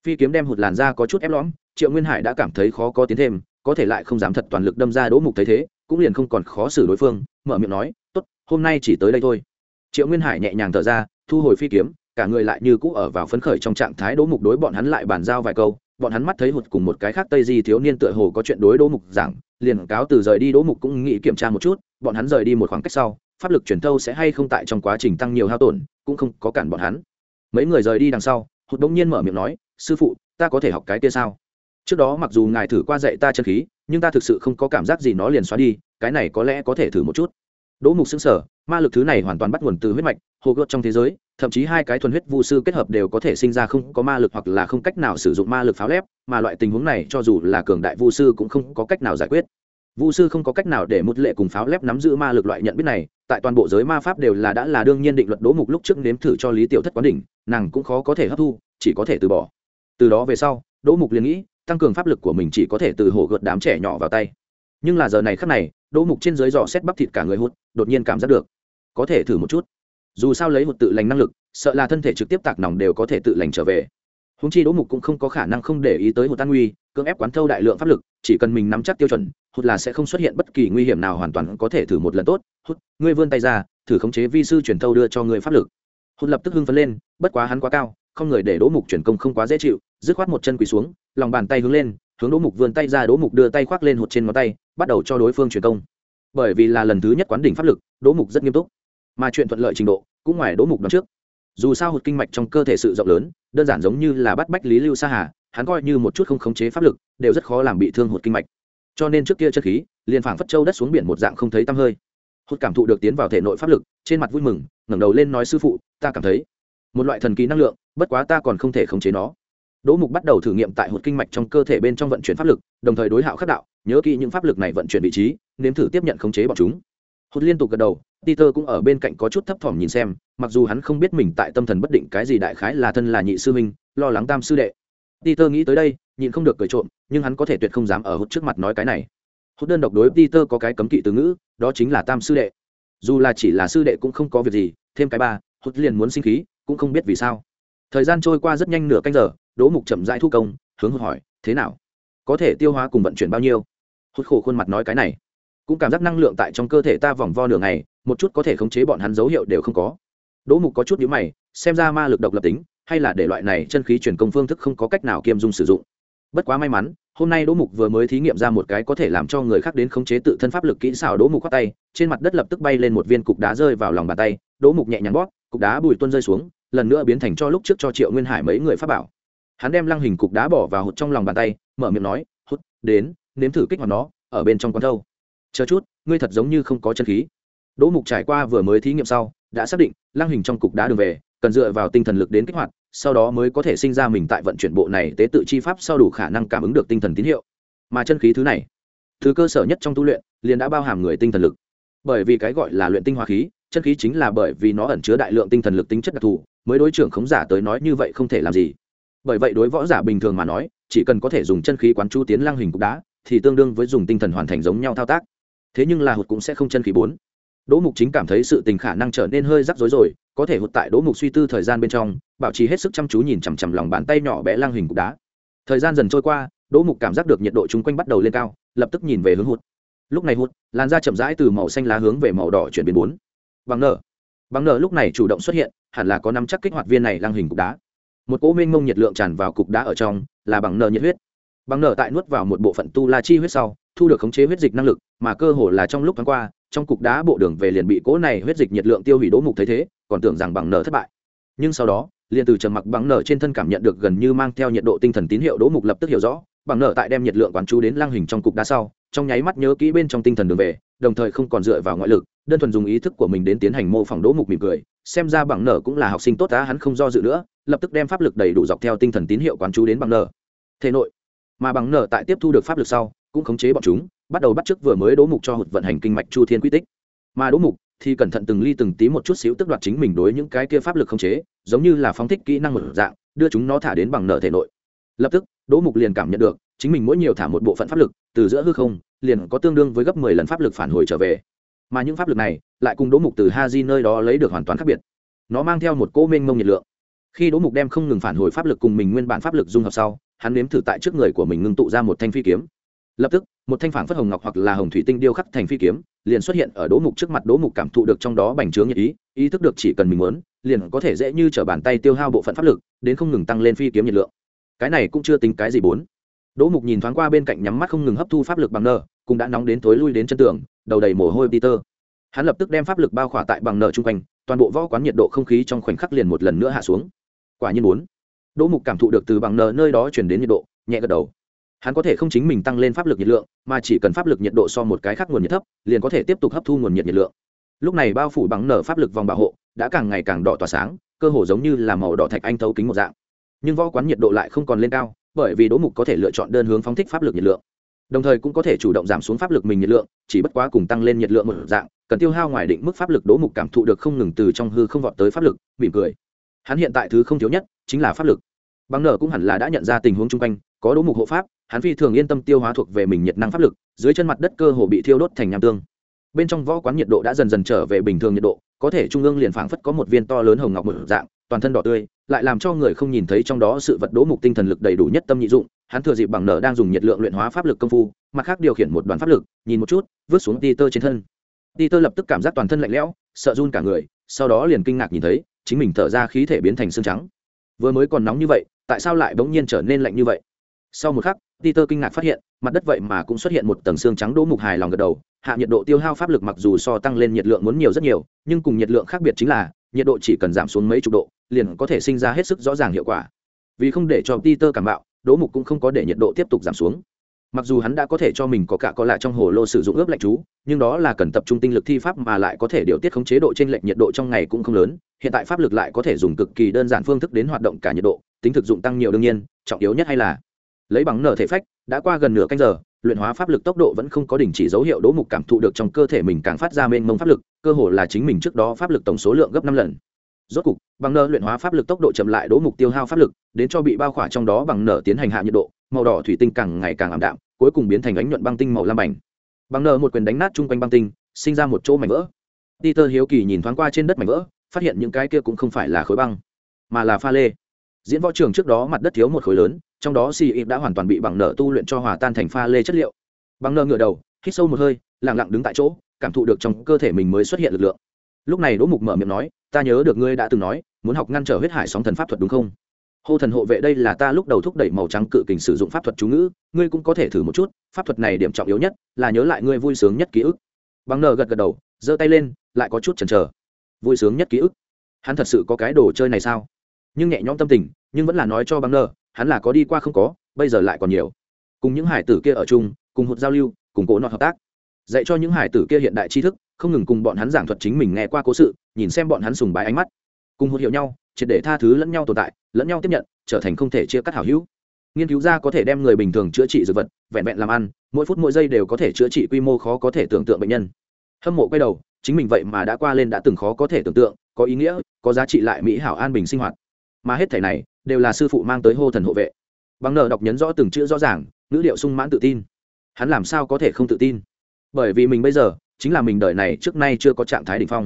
Phi kiếm đem hụt làn ra có chút ép lõm, triệu nguyên hải đã cảm thấy khó có tiến thêm, có thể lại không dám thật toàn lực đâm ra đố mục thấy thế, cũng liền không còn khó xử đối phương, mở miệng nói, tốt, hôm nay chỉ tới đây thôi. Triệu nguyên hải nhẹ nhàng thở ra, thu hồi phi kiếm, cả người lại như cũ ở vào phấn khởi trong trạng thái đố mục đối bọn hắn lại bàn giao vài câu, bọn hắn mắt thấy hụt cùng một cái khác tây di thiếu niên tựa hồ có chuyện đối đố mục giảng liền cáo từ rời đi đỗ mục cũng nghĩ kiểm tra một chút, bọn hắn rời đi một khoảng cách sau, pháp lực truyền thâu sẽ hay không tại trong quá trình tăng nhiều hao tổn, cũng không có cản bọn hắn. Mấy người rời đi đằng sau, hụt đ nhiên mở miệng nói, sư phụ, ta có thể học cái kia sao? Trước đó mặc dù ngài thử qua dạy ta chân khí, nhưng ta thực sự không có cảm giác gì nó liền xóa đi, cái này có lẽ có thể thử một chút đỗ mục xứng sở ma lực thứ này hoàn toàn bắt nguồn từ huyết mạch, hồ gợt trong thế giới, thậm chí hai cái thuần huyết vu sư kết hợp đều có thể sinh ra không có ma lực hoặc là không cách nào sử dụng ma lực pháo lép, mà loại tình huống này cho dù là cường đại vu sư cũng không có cách nào giải quyết. Vu sư không có cách nào để một lệ cùng pháo lép nắm giữ ma lực loại nhận biết này, tại toàn bộ giới ma pháp đều là đã là đương nhiên định luật đỗ mục lúc trước nếm thử cho lý tiểu thất quán đỉnh, nàng cũng khó có thể hấp thu, chỉ có thể từ bỏ. Từ đó về sau, đỗ mục liền nghĩ, tăng cường pháp lực của mình chỉ có thể từ hồ gợt đám trẻ nhỏ vào tay nhưng là giờ này khắc này, đỗ mục trên dưới dò xét bắp thịt cả người hút đột nhiên cảm giác được. Có thể thử một chút. Dù sao lấy một tự lành năng lực, sợ là thân thể trực tiếp tạc nòng đều có thể tự lành trở về. Húng chi đỗ mục cũng không có khả năng không để ý tới hụt tan nguy, cưỡng ép quán thâu đại lượng pháp lực, chỉ cần mình nắm chắc tiêu chuẩn, hụt là sẽ không xuất hiện bất kỳ nguy hiểm nào hoàn toàn có thể thử một lần tốt. Hụt, ngươi vươn tay ra, thử khống chế vi sư truyền thâu đưa cho người pháp lực. Hụt lập tức hưng phấn lên, bất quá hắn quá cao, không người để đỗ mục chuyển công không quá dễ chịu, dứt khoát một chân quỳ xuống, lòng bàn tay hướng lên, hướng đỗ mục vươn tay ra, đỗ mục đưa tay khoác lên hụt trên ngón tay bắt đầu cho đối phương truyền công. Bởi vì là lần thứ nhất quán đỉnh pháp lực, đỗ mục rất nghiêm túc. Mà chuyện thuận lợi trình độ, cũng ngoài đỗ mục đón trước. Dù sao hụt kinh mạch trong cơ thể sự rộng lớn, đơn giản giống như là bắt bách lý lưu sa hà, hắn coi như một chút không khống chế pháp lực, đều rất khó làm bị thương hụt kinh mạch. Cho nên trước kia chất khí, liền phảng phất châu đất xuống biển một dạng không thấy tăm hơi. Hụt cảm thụ được tiến vào thể nội pháp lực, trên mặt vui mừng, ngẩng đầu lên nói sư phụ, ta cảm thấy, một loại thần kỳ năng lượng, bất quá ta còn không thể khống chế nó. Đỗ mục bắt đầu thử nghiệm tại hụt kinh mạch trong cơ thể bên trong vận chuyển pháp lực, đồng thời đối hạo khắc đạo nhớ kỹ những pháp lực này vận chuyển vị trí, nếm thử tiếp nhận khống chế bọn chúng. Hụt liên tục gật đầu, peter cũng ở bên cạnh có chút thấp thỏm nhìn xem, mặc dù hắn không biết mình tại tâm thần bất định cái gì đại khái là thân là nhị sư minh lo lắng tam sư đệ. Peter nghĩ tới đây, nhịn không được cười trộm, nhưng hắn có thể tuyệt không dám ở hụt trước mặt nói cái này. Hụt đơn độc đối peter có cái cấm kỵ từ ngữ, đó chính là tam sư đệ. Dù là chỉ là sư đệ cũng không có việc gì, thêm cái ba, hụt liền muốn sinh khí, cũng không biết vì sao. Thời gian trôi qua rất nhanh nửa canh giờ, đỗ mục chậm rãi thu công, hướng hỏi, thế nào? Có thể tiêu hóa cùng vận chuyển bao nhiêu? Hụt khổ khuôn mặt nói cái này. Cũng cảm giác năng lượng tại trong cơ thể ta vòng vo nửa ngày, một chút có thể khống chế bọn hắn dấu hiệu đều không có. Đỗ mục có chút nhíu mày, xem ra ma lực độc lập tính, hay là để loại này chân khí truyền công phương thức không có cách nào kiêm dung sử dụng. Bất quá may mắn, hôm nay đỗ mục vừa mới thí nghiệm ra một cái có thể làm cho người khác đến khống chế tự thân pháp lực kỹ xảo, đỗ mục khoác tay, trên mặt đất lập tức bay lên một viên cục đá rơi vào lòng bàn tay, đỗ mục nhẹ nhàng bóp, cục đá bùi tuân rơi xuống, lần nữa biến thành cho lúc trước cho triệu nguyên hải mấy người pháp bảo. Hắn đem lăng hình cục đá bỏ vào hụt trong lòng bàn tay mở miệng nói, hút, đến, nếm thử kích hoạt nó, ở bên trong con thâu. Chờ chút, ngươi thật giống như không có chân khí. Đỗ mục trải qua vừa mới thí nghiệm sau, đã xác định, lăng hình trong cục đá đường về, cần dựa vào tinh thần lực đến kích hoạt, sau đó mới có thể sinh ra mình tại vận chuyển bộ này tế tự chi pháp sau đủ khả năng cảm ứng được tinh thần tín hiệu. Mà chân khí thứ này, thứ cơ sở nhất trong tu luyện, liền đã bao hàm người tinh thần lực. Bởi vì cái gọi là luyện tinh hoa khí, chân khí chính là bởi vì nó ẩn chứa đại lượng tinh thần lực tính chất đặc thù, mới đối trưởng khống giả tới nói như vậy không thể làm gì. Bởi vậy đối võ giả bình thường mà nói chỉ cần có thể dùng chân khí quán chú tiến lăng hình cục đá, thì tương đương với dùng tinh thần hoàn thành giống nhau thao tác. Thế nhưng là hụt cũng sẽ không chân khí bốn. Đỗ mục chính cảm thấy sự tình khả năng trở nên hơi rắc rối rồi, có thể hụt tại đỗ mục suy tư thời gian bên trong, bảo trì hết sức chăm chú nhìn chằm chằm lòng bàn tay nhỏ bé lang hình cục đá. Thời gian dần trôi qua, đỗ mục cảm giác được nhiệt độ chung quanh bắt đầu lên cao, lập tức nhìn về hướng hụt. Lúc này hụt, làn da chậm rãi từ màu xanh lá hướng về màu đỏ chuyển biến bốn. Bằng nở. Bằng nở lúc này chủ động xuất hiện, hẳn là có năm chắc kích hoạt viên này lang hình cục đá. Một cỗ mênh mông nhiệt lượng tràn vào cục đá ở trong là bằng nở nhiệt huyết. Bằng nở tại nuốt vào một bộ phận tu la chi huyết sau, thu được khống chế huyết dịch năng lực, mà cơ hồ là trong lúc tháng qua, trong cục đá bộ đường về liền bị cỗ này huyết dịch nhiệt lượng tiêu hủy đỗ mục thấy thế, còn tưởng rằng bằng nở thất bại. Nhưng sau đó, liền từ trầm mặc bằng nở trên thân cảm nhận được gần như mang theo nhiệt độ tinh thần tín hiệu đỗ mục lập tức hiểu rõ, bằng nở tại đem nhiệt lượng quán chú đến lang hình trong cục đá sau, trong nháy mắt nhớ kỹ bên trong tinh thần đường về, đồng thời không còn dựa vào ngoại lực, đơn thuần dùng ý thức của mình đến tiến hành mô phỏng đỗ mục mỉm cười, xem ra bằng nở cũng là học sinh tốt á, hắn không do dự nữa lập tức đem pháp lực đầy đủ dọc theo tinh thần tín hiệu quán chú đến bằng nở thể nội. Mà bằng nở tại tiếp thu được pháp lực sau, cũng khống chế bọn chúng, bắt đầu bắt chước vừa mới đố mục cho hụt vận hành kinh mạch chu thiên quy tích. Mà đố mục thì cẩn thận từng ly từng tí một chút xíu tức đoạt chính mình đối những cái kia pháp lực khống chế, giống như là phóng thích kỹ năng một dạng, đưa chúng nó thả đến bằng nở thể nội. Lập tức đố mục liền cảm nhận được, chính mình mỗi nhiều thả một bộ phận pháp lực, từ giữa hư không, liền có tương đương với gấp mười lần pháp lực phản hồi trở về. Mà những pháp lực này, lại cùng đố mục từ ha di nơi đó lấy được hoàn toàn khác biệt. Nó mang theo một cỗ mênh mông nhiệt lượng khi đỗ mục đem không ngừng phản hồi pháp lực cùng mình nguyên bản pháp lực dung hợp sau, hắn nếm thử tại trước người của mình ngưng tụ ra một thanh phi kiếm. Lập tức, một thanh phản phất hồng ngọc hoặc là hồng thủy tinh điêu khắc thành phi kiếm, liền xuất hiện ở đỗ mục trước mặt. Đỗ mục cảm thụ được trong đó bành trướng nhiệt ý ý thức được chỉ cần mình muốn, liền có thể dễ như t r ở bàn tay tiêu hao bộ phận pháp lực, đến không ngừng tăng lên phi kiếm nhiệt lượng. Cái này cũng chưa tính cái gì bốn. Đỗ mục nhìn thoáng qua bên cạnh nhắm mắt không ngừng hấp thu pháp lực bằng nợ cũng đã nóng đến thối lui đến chân tường, đầu đầy mồ hôi peter. Hắn lập tức đem pháp lực bao khỏa tại bằng nợ chung quanh, toàn bộ võ quán nhiệt độ không khí trong khoảnh khắc liền một lần nữa hạ xuống quả nhiên bốn đỗ mục cảm thụ được từ bằng nờ nơi đó chuyển đến nhiệt độ, nhẹ gật đầu. Hắn có thể không chính mình tăng lên pháp lực nhiệt lượng, mà chỉ cần pháp lực nhiệt độ so một cái khác nguồn nhiệt thấp, liền có thể tiếp tục hấp thu nguồn nhiệt nhiệt lượng. Lúc này bao phủ bằng nở pháp lực vòng bảo hộ, đã càng ngày càng đỏ tỏa sáng, cơ hồ giống như là màu đỏ thạch anh thấu kính một dạng. Nhưng võ quán nhiệt độ lại không còn lên cao, bởi vì đỗ mục có thể lựa chọn đơn hướng phóng thích pháp lực nhiệt lượng. Đồng thời cũng có thể chủ động giảm xuống pháp lực mình nhiệt lượng, chỉ bất quá cùng tăng lên nhiệt lượng một dạng, cần tiêu hao ngoài định mức pháp lực đỗ mục cảm thụ được không ngừng từ trong hư không vọt tới pháp lực, mỉm cười hắn hiện tại thứ không thiếu nhất chính là pháp lực. Bằng nở cũng hẳn là đã nhận ra tình huống chung quanh, có đỗ mục hộ pháp, hắn phi thường yên tâm tiêu hóa thuộc về mình nhiệt năng pháp lực, dưới chân mặt đất cơ hồ bị thiêu đốt thành nham tương. Bên trong võ quán nhiệt độ đã dần dần trở về bình thường nhiệt độ, có thể trung ương liền phảng phất có một viên to lớn hồng ngọc mở dạng, toàn thân đỏ tươi, lại làm cho người không nhìn thấy trong đó sự vật đỗ mục tinh thần lực đầy đủ nhất tâm nhị dụng. Hắn thừa dịp bằng nở đang dùng nhiệt lượng luyện hóa pháp lực công phu, mặt khác điều khiển một đoàn pháp lực, nhìn một chút, vứt xuống ti tơ trên thân. Ti tơ lập tức cảm giác toàn thân lạnh lẽo, sợ run cả người, sau đó liền kinh ngạc nhìn thấy chính mình thở ra khí thể biến thành xương trắng. Vừa mới còn nóng như vậy, tại sao lại bỗng nhiên trở nên lạnh như vậy? Sau một khắc, peter kinh ngạc phát hiện, mặt đất vậy mà cũng xuất hiện một tầng xương trắng đỗ mục hài lòng gật đầu. Hạ nhiệt độ tiêu hao pháp lực mặc dù so tăng lên nhiệt lượng muốn nhiều rất nhiều, nhưng cùng nhiệt lượng khác biệt chính là, nhiệt độ chỉ cần giảm xuống mấy chục độ, liền có thể sinh ra hết sức rõ ràng hiệu quả. Vì không để cho peter cảm bạo, đỗ mục cũng không có để nhiệt độ tiếp tục giảm xuống mặc dù hắn đã có thể cho mình có cả có lại trong hồ lô sử dụng ướp lạnh chú, nhưng đó là cần tập trung tinh lực thi pháp mà lại có thể điều tiết khống chế độ trên lệnh nhiệt độ trong ngày cũng không lớn, hiện tại pháp lực lại có thể dùng cực kỳ đơn giản phương thức đến hoạt động cả nhiệt độ, tính thực dụng tăng nhiều đương nhiên, trọng yếu nhất hay là lấy bằng nở thể phách, đã qua gần nửa canh giờ, luyện hóa pháp lực tốc độ vẫn không có đình chỉ dấu hiệu đỗ mục cảm thụ được trong cơ thể mình càng phát ra mênh mông pháp lực, cơ hồ là chính mình trước đó pháp lực tổng số lượng gấp năm lần. Rốt cục, bằng nở luyện hóa pháp lực tốc độ chậm lại đỗ mục tiêu hao pháp lực, đến cho bị bao khỏa trong đó bằng nở tiến hành hạ nhiệt độ màu đỏ thủy tinh càng ngày càng ảm đạm, cuối cùng biến thành ánh nhuận băng tinh màu lam bành. Bằng nợ một quyền đánh nát chung quanh băng tinh, sinh ra một chỗ mảnh vỡ. Peter hiếu kỳ nhìn thoáng qua trên đất mảnh vỡ, phát hiện những cái kia cũng không phải là khối băng, mà là pha lê. Diễn võ trường trước đó mặt đất thiếu một khối lớn, trong đó xì ịp đã hoàn toàn bị bằng nợ tu luyện cho hòa tan thành pha lê chất liệu. Bằng nợ ngửa đầu, hít sâu một hơi lẳng lặng đứng tại chỗ, cảm thụ được trong cơ thể mình mới xuất hiện lực lượng. Lúc này đỗ mục mở miệng nói, ta nhớ được ngươi đã từng nói, muốn học ngăn trở huyết hải sóng thần pháp thuật đúng không? Hô thần hộ vệ đây là ta lúc đầu thúc đẩy màu trắng cự kình sử dụng pháp thuật chú ngữ, ngươi cũng có thể thử một chút, pháp thuật này điểm trọng yếu nhất là nhớ lại ngươi vui sướng nhất ký ức. Bằng nờ gật gật đầu, giơ tay lên, lại có chút chần chờ. Vui sướng nhất ký ức? Hắn thật sự có cái đồ chơi này sao? Nhưng nhẹ nhõm tâm tình, nhưng vẫn là nói cho bằng nờ, hắn là có đi qua không có, bây giờ lại còn nhiều. Cùng những hải tử kia ở chung, cùng hụt giao lưu, cùng cố nọt hợp tác. Dạy cho những hải tử kia hiện đại tri thức, không ngừng cùng bọn hắn giảng thuật chính mình nghe qua cố sự, nhìn xem bọn hắn sùng bái ánh mắt cùng hụt hiểu nhau, triệt để tha thứ lẫn nhau tồn tại, lẫn nhau tiếp nhận, trở thành không thể chia cắt hảo hữu. Nghiên cứu ra có thể đem người bình thường chữa trị dược vật, vẹn vẹn làm ăn, mỗi phút mỗi giây đều có thể chữa trị quy mô khó có thể tưởng tượng bệnh nhân. Hâm mộ quay đầu, chính mình vậy mà đã qua lên đã từng khó có thể tưởng tượng, có ý nghĩa, có giá trị lại mỹ hảo an bình sinh hoạt. Mà hết thể này, đều là sư phụ mang tới hô thần hộ vệ. Bằng nợ đọc nhấn rõ từng chữ rõ ràng, ngữ liệu sung mãn tự tin. Hắn làm sao có thể không tự tin? Bởi vì mình bây giờ, chính là mình đời này trước nay chưa có trạng thái đ ỉ n h phong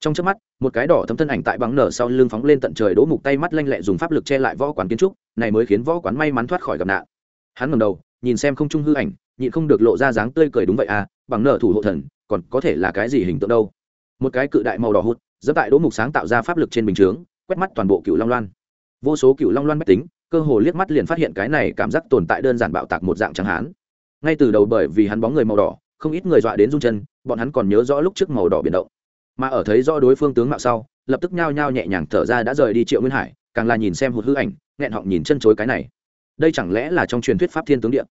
trong trước mắt, một cái đỏ thấm thân ảnh tại băng nở sau lưng phóng lên tận trời đỗ mục tay mắt lanh lẹ dùng pháp lực che lại võ quán kiến trúc, này mới khiến võ quán may mắn thoát khỏi gặp nạn. Hắn ngầm đầu, nhìn xem không trung hư ảnh, nhịn không được lộ ra dáng tươi cười đúng vậy à bằng nở thủ hộ thần, còn có thể là cái gì hình tượng đâu? Một cái cự đại màu đỏ hút dẫn tại đỗ mục sáng tạo ra pháp lực trên bình chướng, quét mắt toàn bộ cựu long loan. Vô số cựu long loan mách tính, cơ hồ liếc mắt liền phát hiện cái này cảm giác tồn tại đơn giản bạo tạc một dạng chẳng hán. Ngay từ đầu bởi vì hắn bóng người màu đỏ, không ít người dọa đến run chân, bọn hắn còn nhớ rõ lúc trước màu đỏ biển động mà ở thấy rõ đối phương tướng mạo sau, lập tức nhao nhao nhẹ nhàng thở ra đã rời đi triệu nguyên hải, càng là nhìn xem hụt hư ảnh, nghẹn họng nhìn chân chối cái này. Đây chẳng lẽ là trong truyền thuyết pháp thiên tướng điện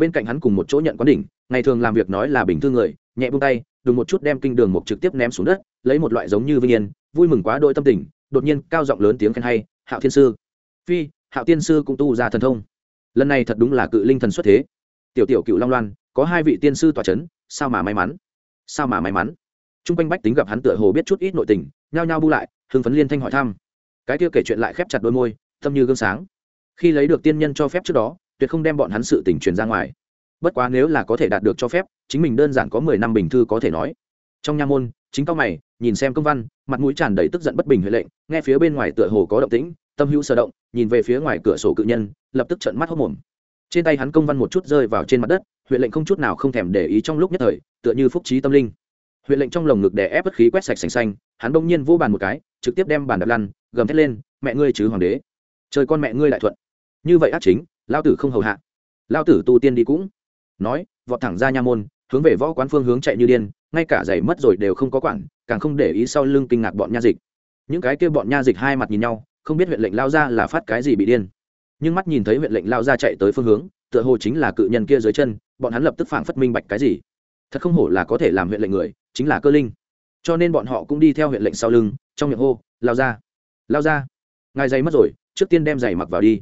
bên cạnh hắn cùng một chỗ nhận quán đỉnh, ngày thường làm việc nói là bình thương người, nhẹ buông tay, đùng một chút đem kinh đường mục trực tiếp ném xuống đất, lấy một loại giống như vinh yên, vui mừng quá đôi tâm tình, đột nhiên cao giọng lớn tiếng khen hay, hạo thiên sư. Phi, hạo tiên sư cũng tu ra thần thông. Lần này thật đúng là cự linh thần xuất thế. Tiểu tiểu cựu long loan, có hai vị tiên sư tỏa c h ấ n sao mà may mắn? Sao mà may mắn? T r u n g quanh bách tính gặp hắn tựa hồ biết chút ít nội tình, nhao nhao bu lại, hưng phấn liên thanh hỏi thăm. Cái kia kể chuyện lại khép chặt đôi môi tâm như gương sáng. Khi lấy được tiên nhân cho phép trước đó, tuyệt không đem bọn hắn sự tình truyền ra ngoài. Bất quá nếu là có thể đạt được cho phép, chính mình đơn giản có mười năm bình thư có thể nói. Trong nha môn, chính cao mày, nhìn xem công văn, mặt mũi tràn đầy tức giận bất bình huệ lệnh, nghe phía bên ngoài tựa hồ có động tĩnh, tâm hữu sơ động, nhìn về phía ngoài cửa sổ cự nhân, lập tức trận mắt hốc mồm. Trên tay hắn công văn một chút rơi vào trên mặt đất, huệ lệnh không chút nào không thèm để ý trong lúc nhất thời, tựa như phúc trí tâm linh huyện lệnh trong lồng ngực đè ép bất khí quét sạch sành xanh, hắn bỗng nhiên vô bàn một cái, trực tiếp đem bàn đập lăn, gầm thét lên, mẹ ngươi chứ hoàng đế! Trời con mẹ ngươi lại thuận! Như vậy ác chính, lao tử không hầu hạ! Lao tử tu tiên đi cũng. Nói, vọt thẳng ra nha môn, hướng về võ quán phương hướng chạy như điên, ngay cả giày mất rồi đều không có quản, càng không để ý sau lưng kinh ngạc bọn nha dịch. Những cái kia bọn nha dịch hai mặt nhìn nhau, không biết huyện lệnh lao ra là phát cái gì bị điên. Nhưng mắt nhìn thấy huyện lệnh lao ra chạy tới phương hướng, tựa hồ chính là cự nhân kia dưới chân, bọn hắn lập tức phảng phất minh bạch cái gì thật không hổ là có thể làm huyện lệnh người, chính là cơ linh. Cho nên bọn họ cũng đi theo huyện lệnh sau lưng, trong miệng hô, lao ra lao ra, ngài giày mất rồi, trước tiên đem giày mặc vào đi.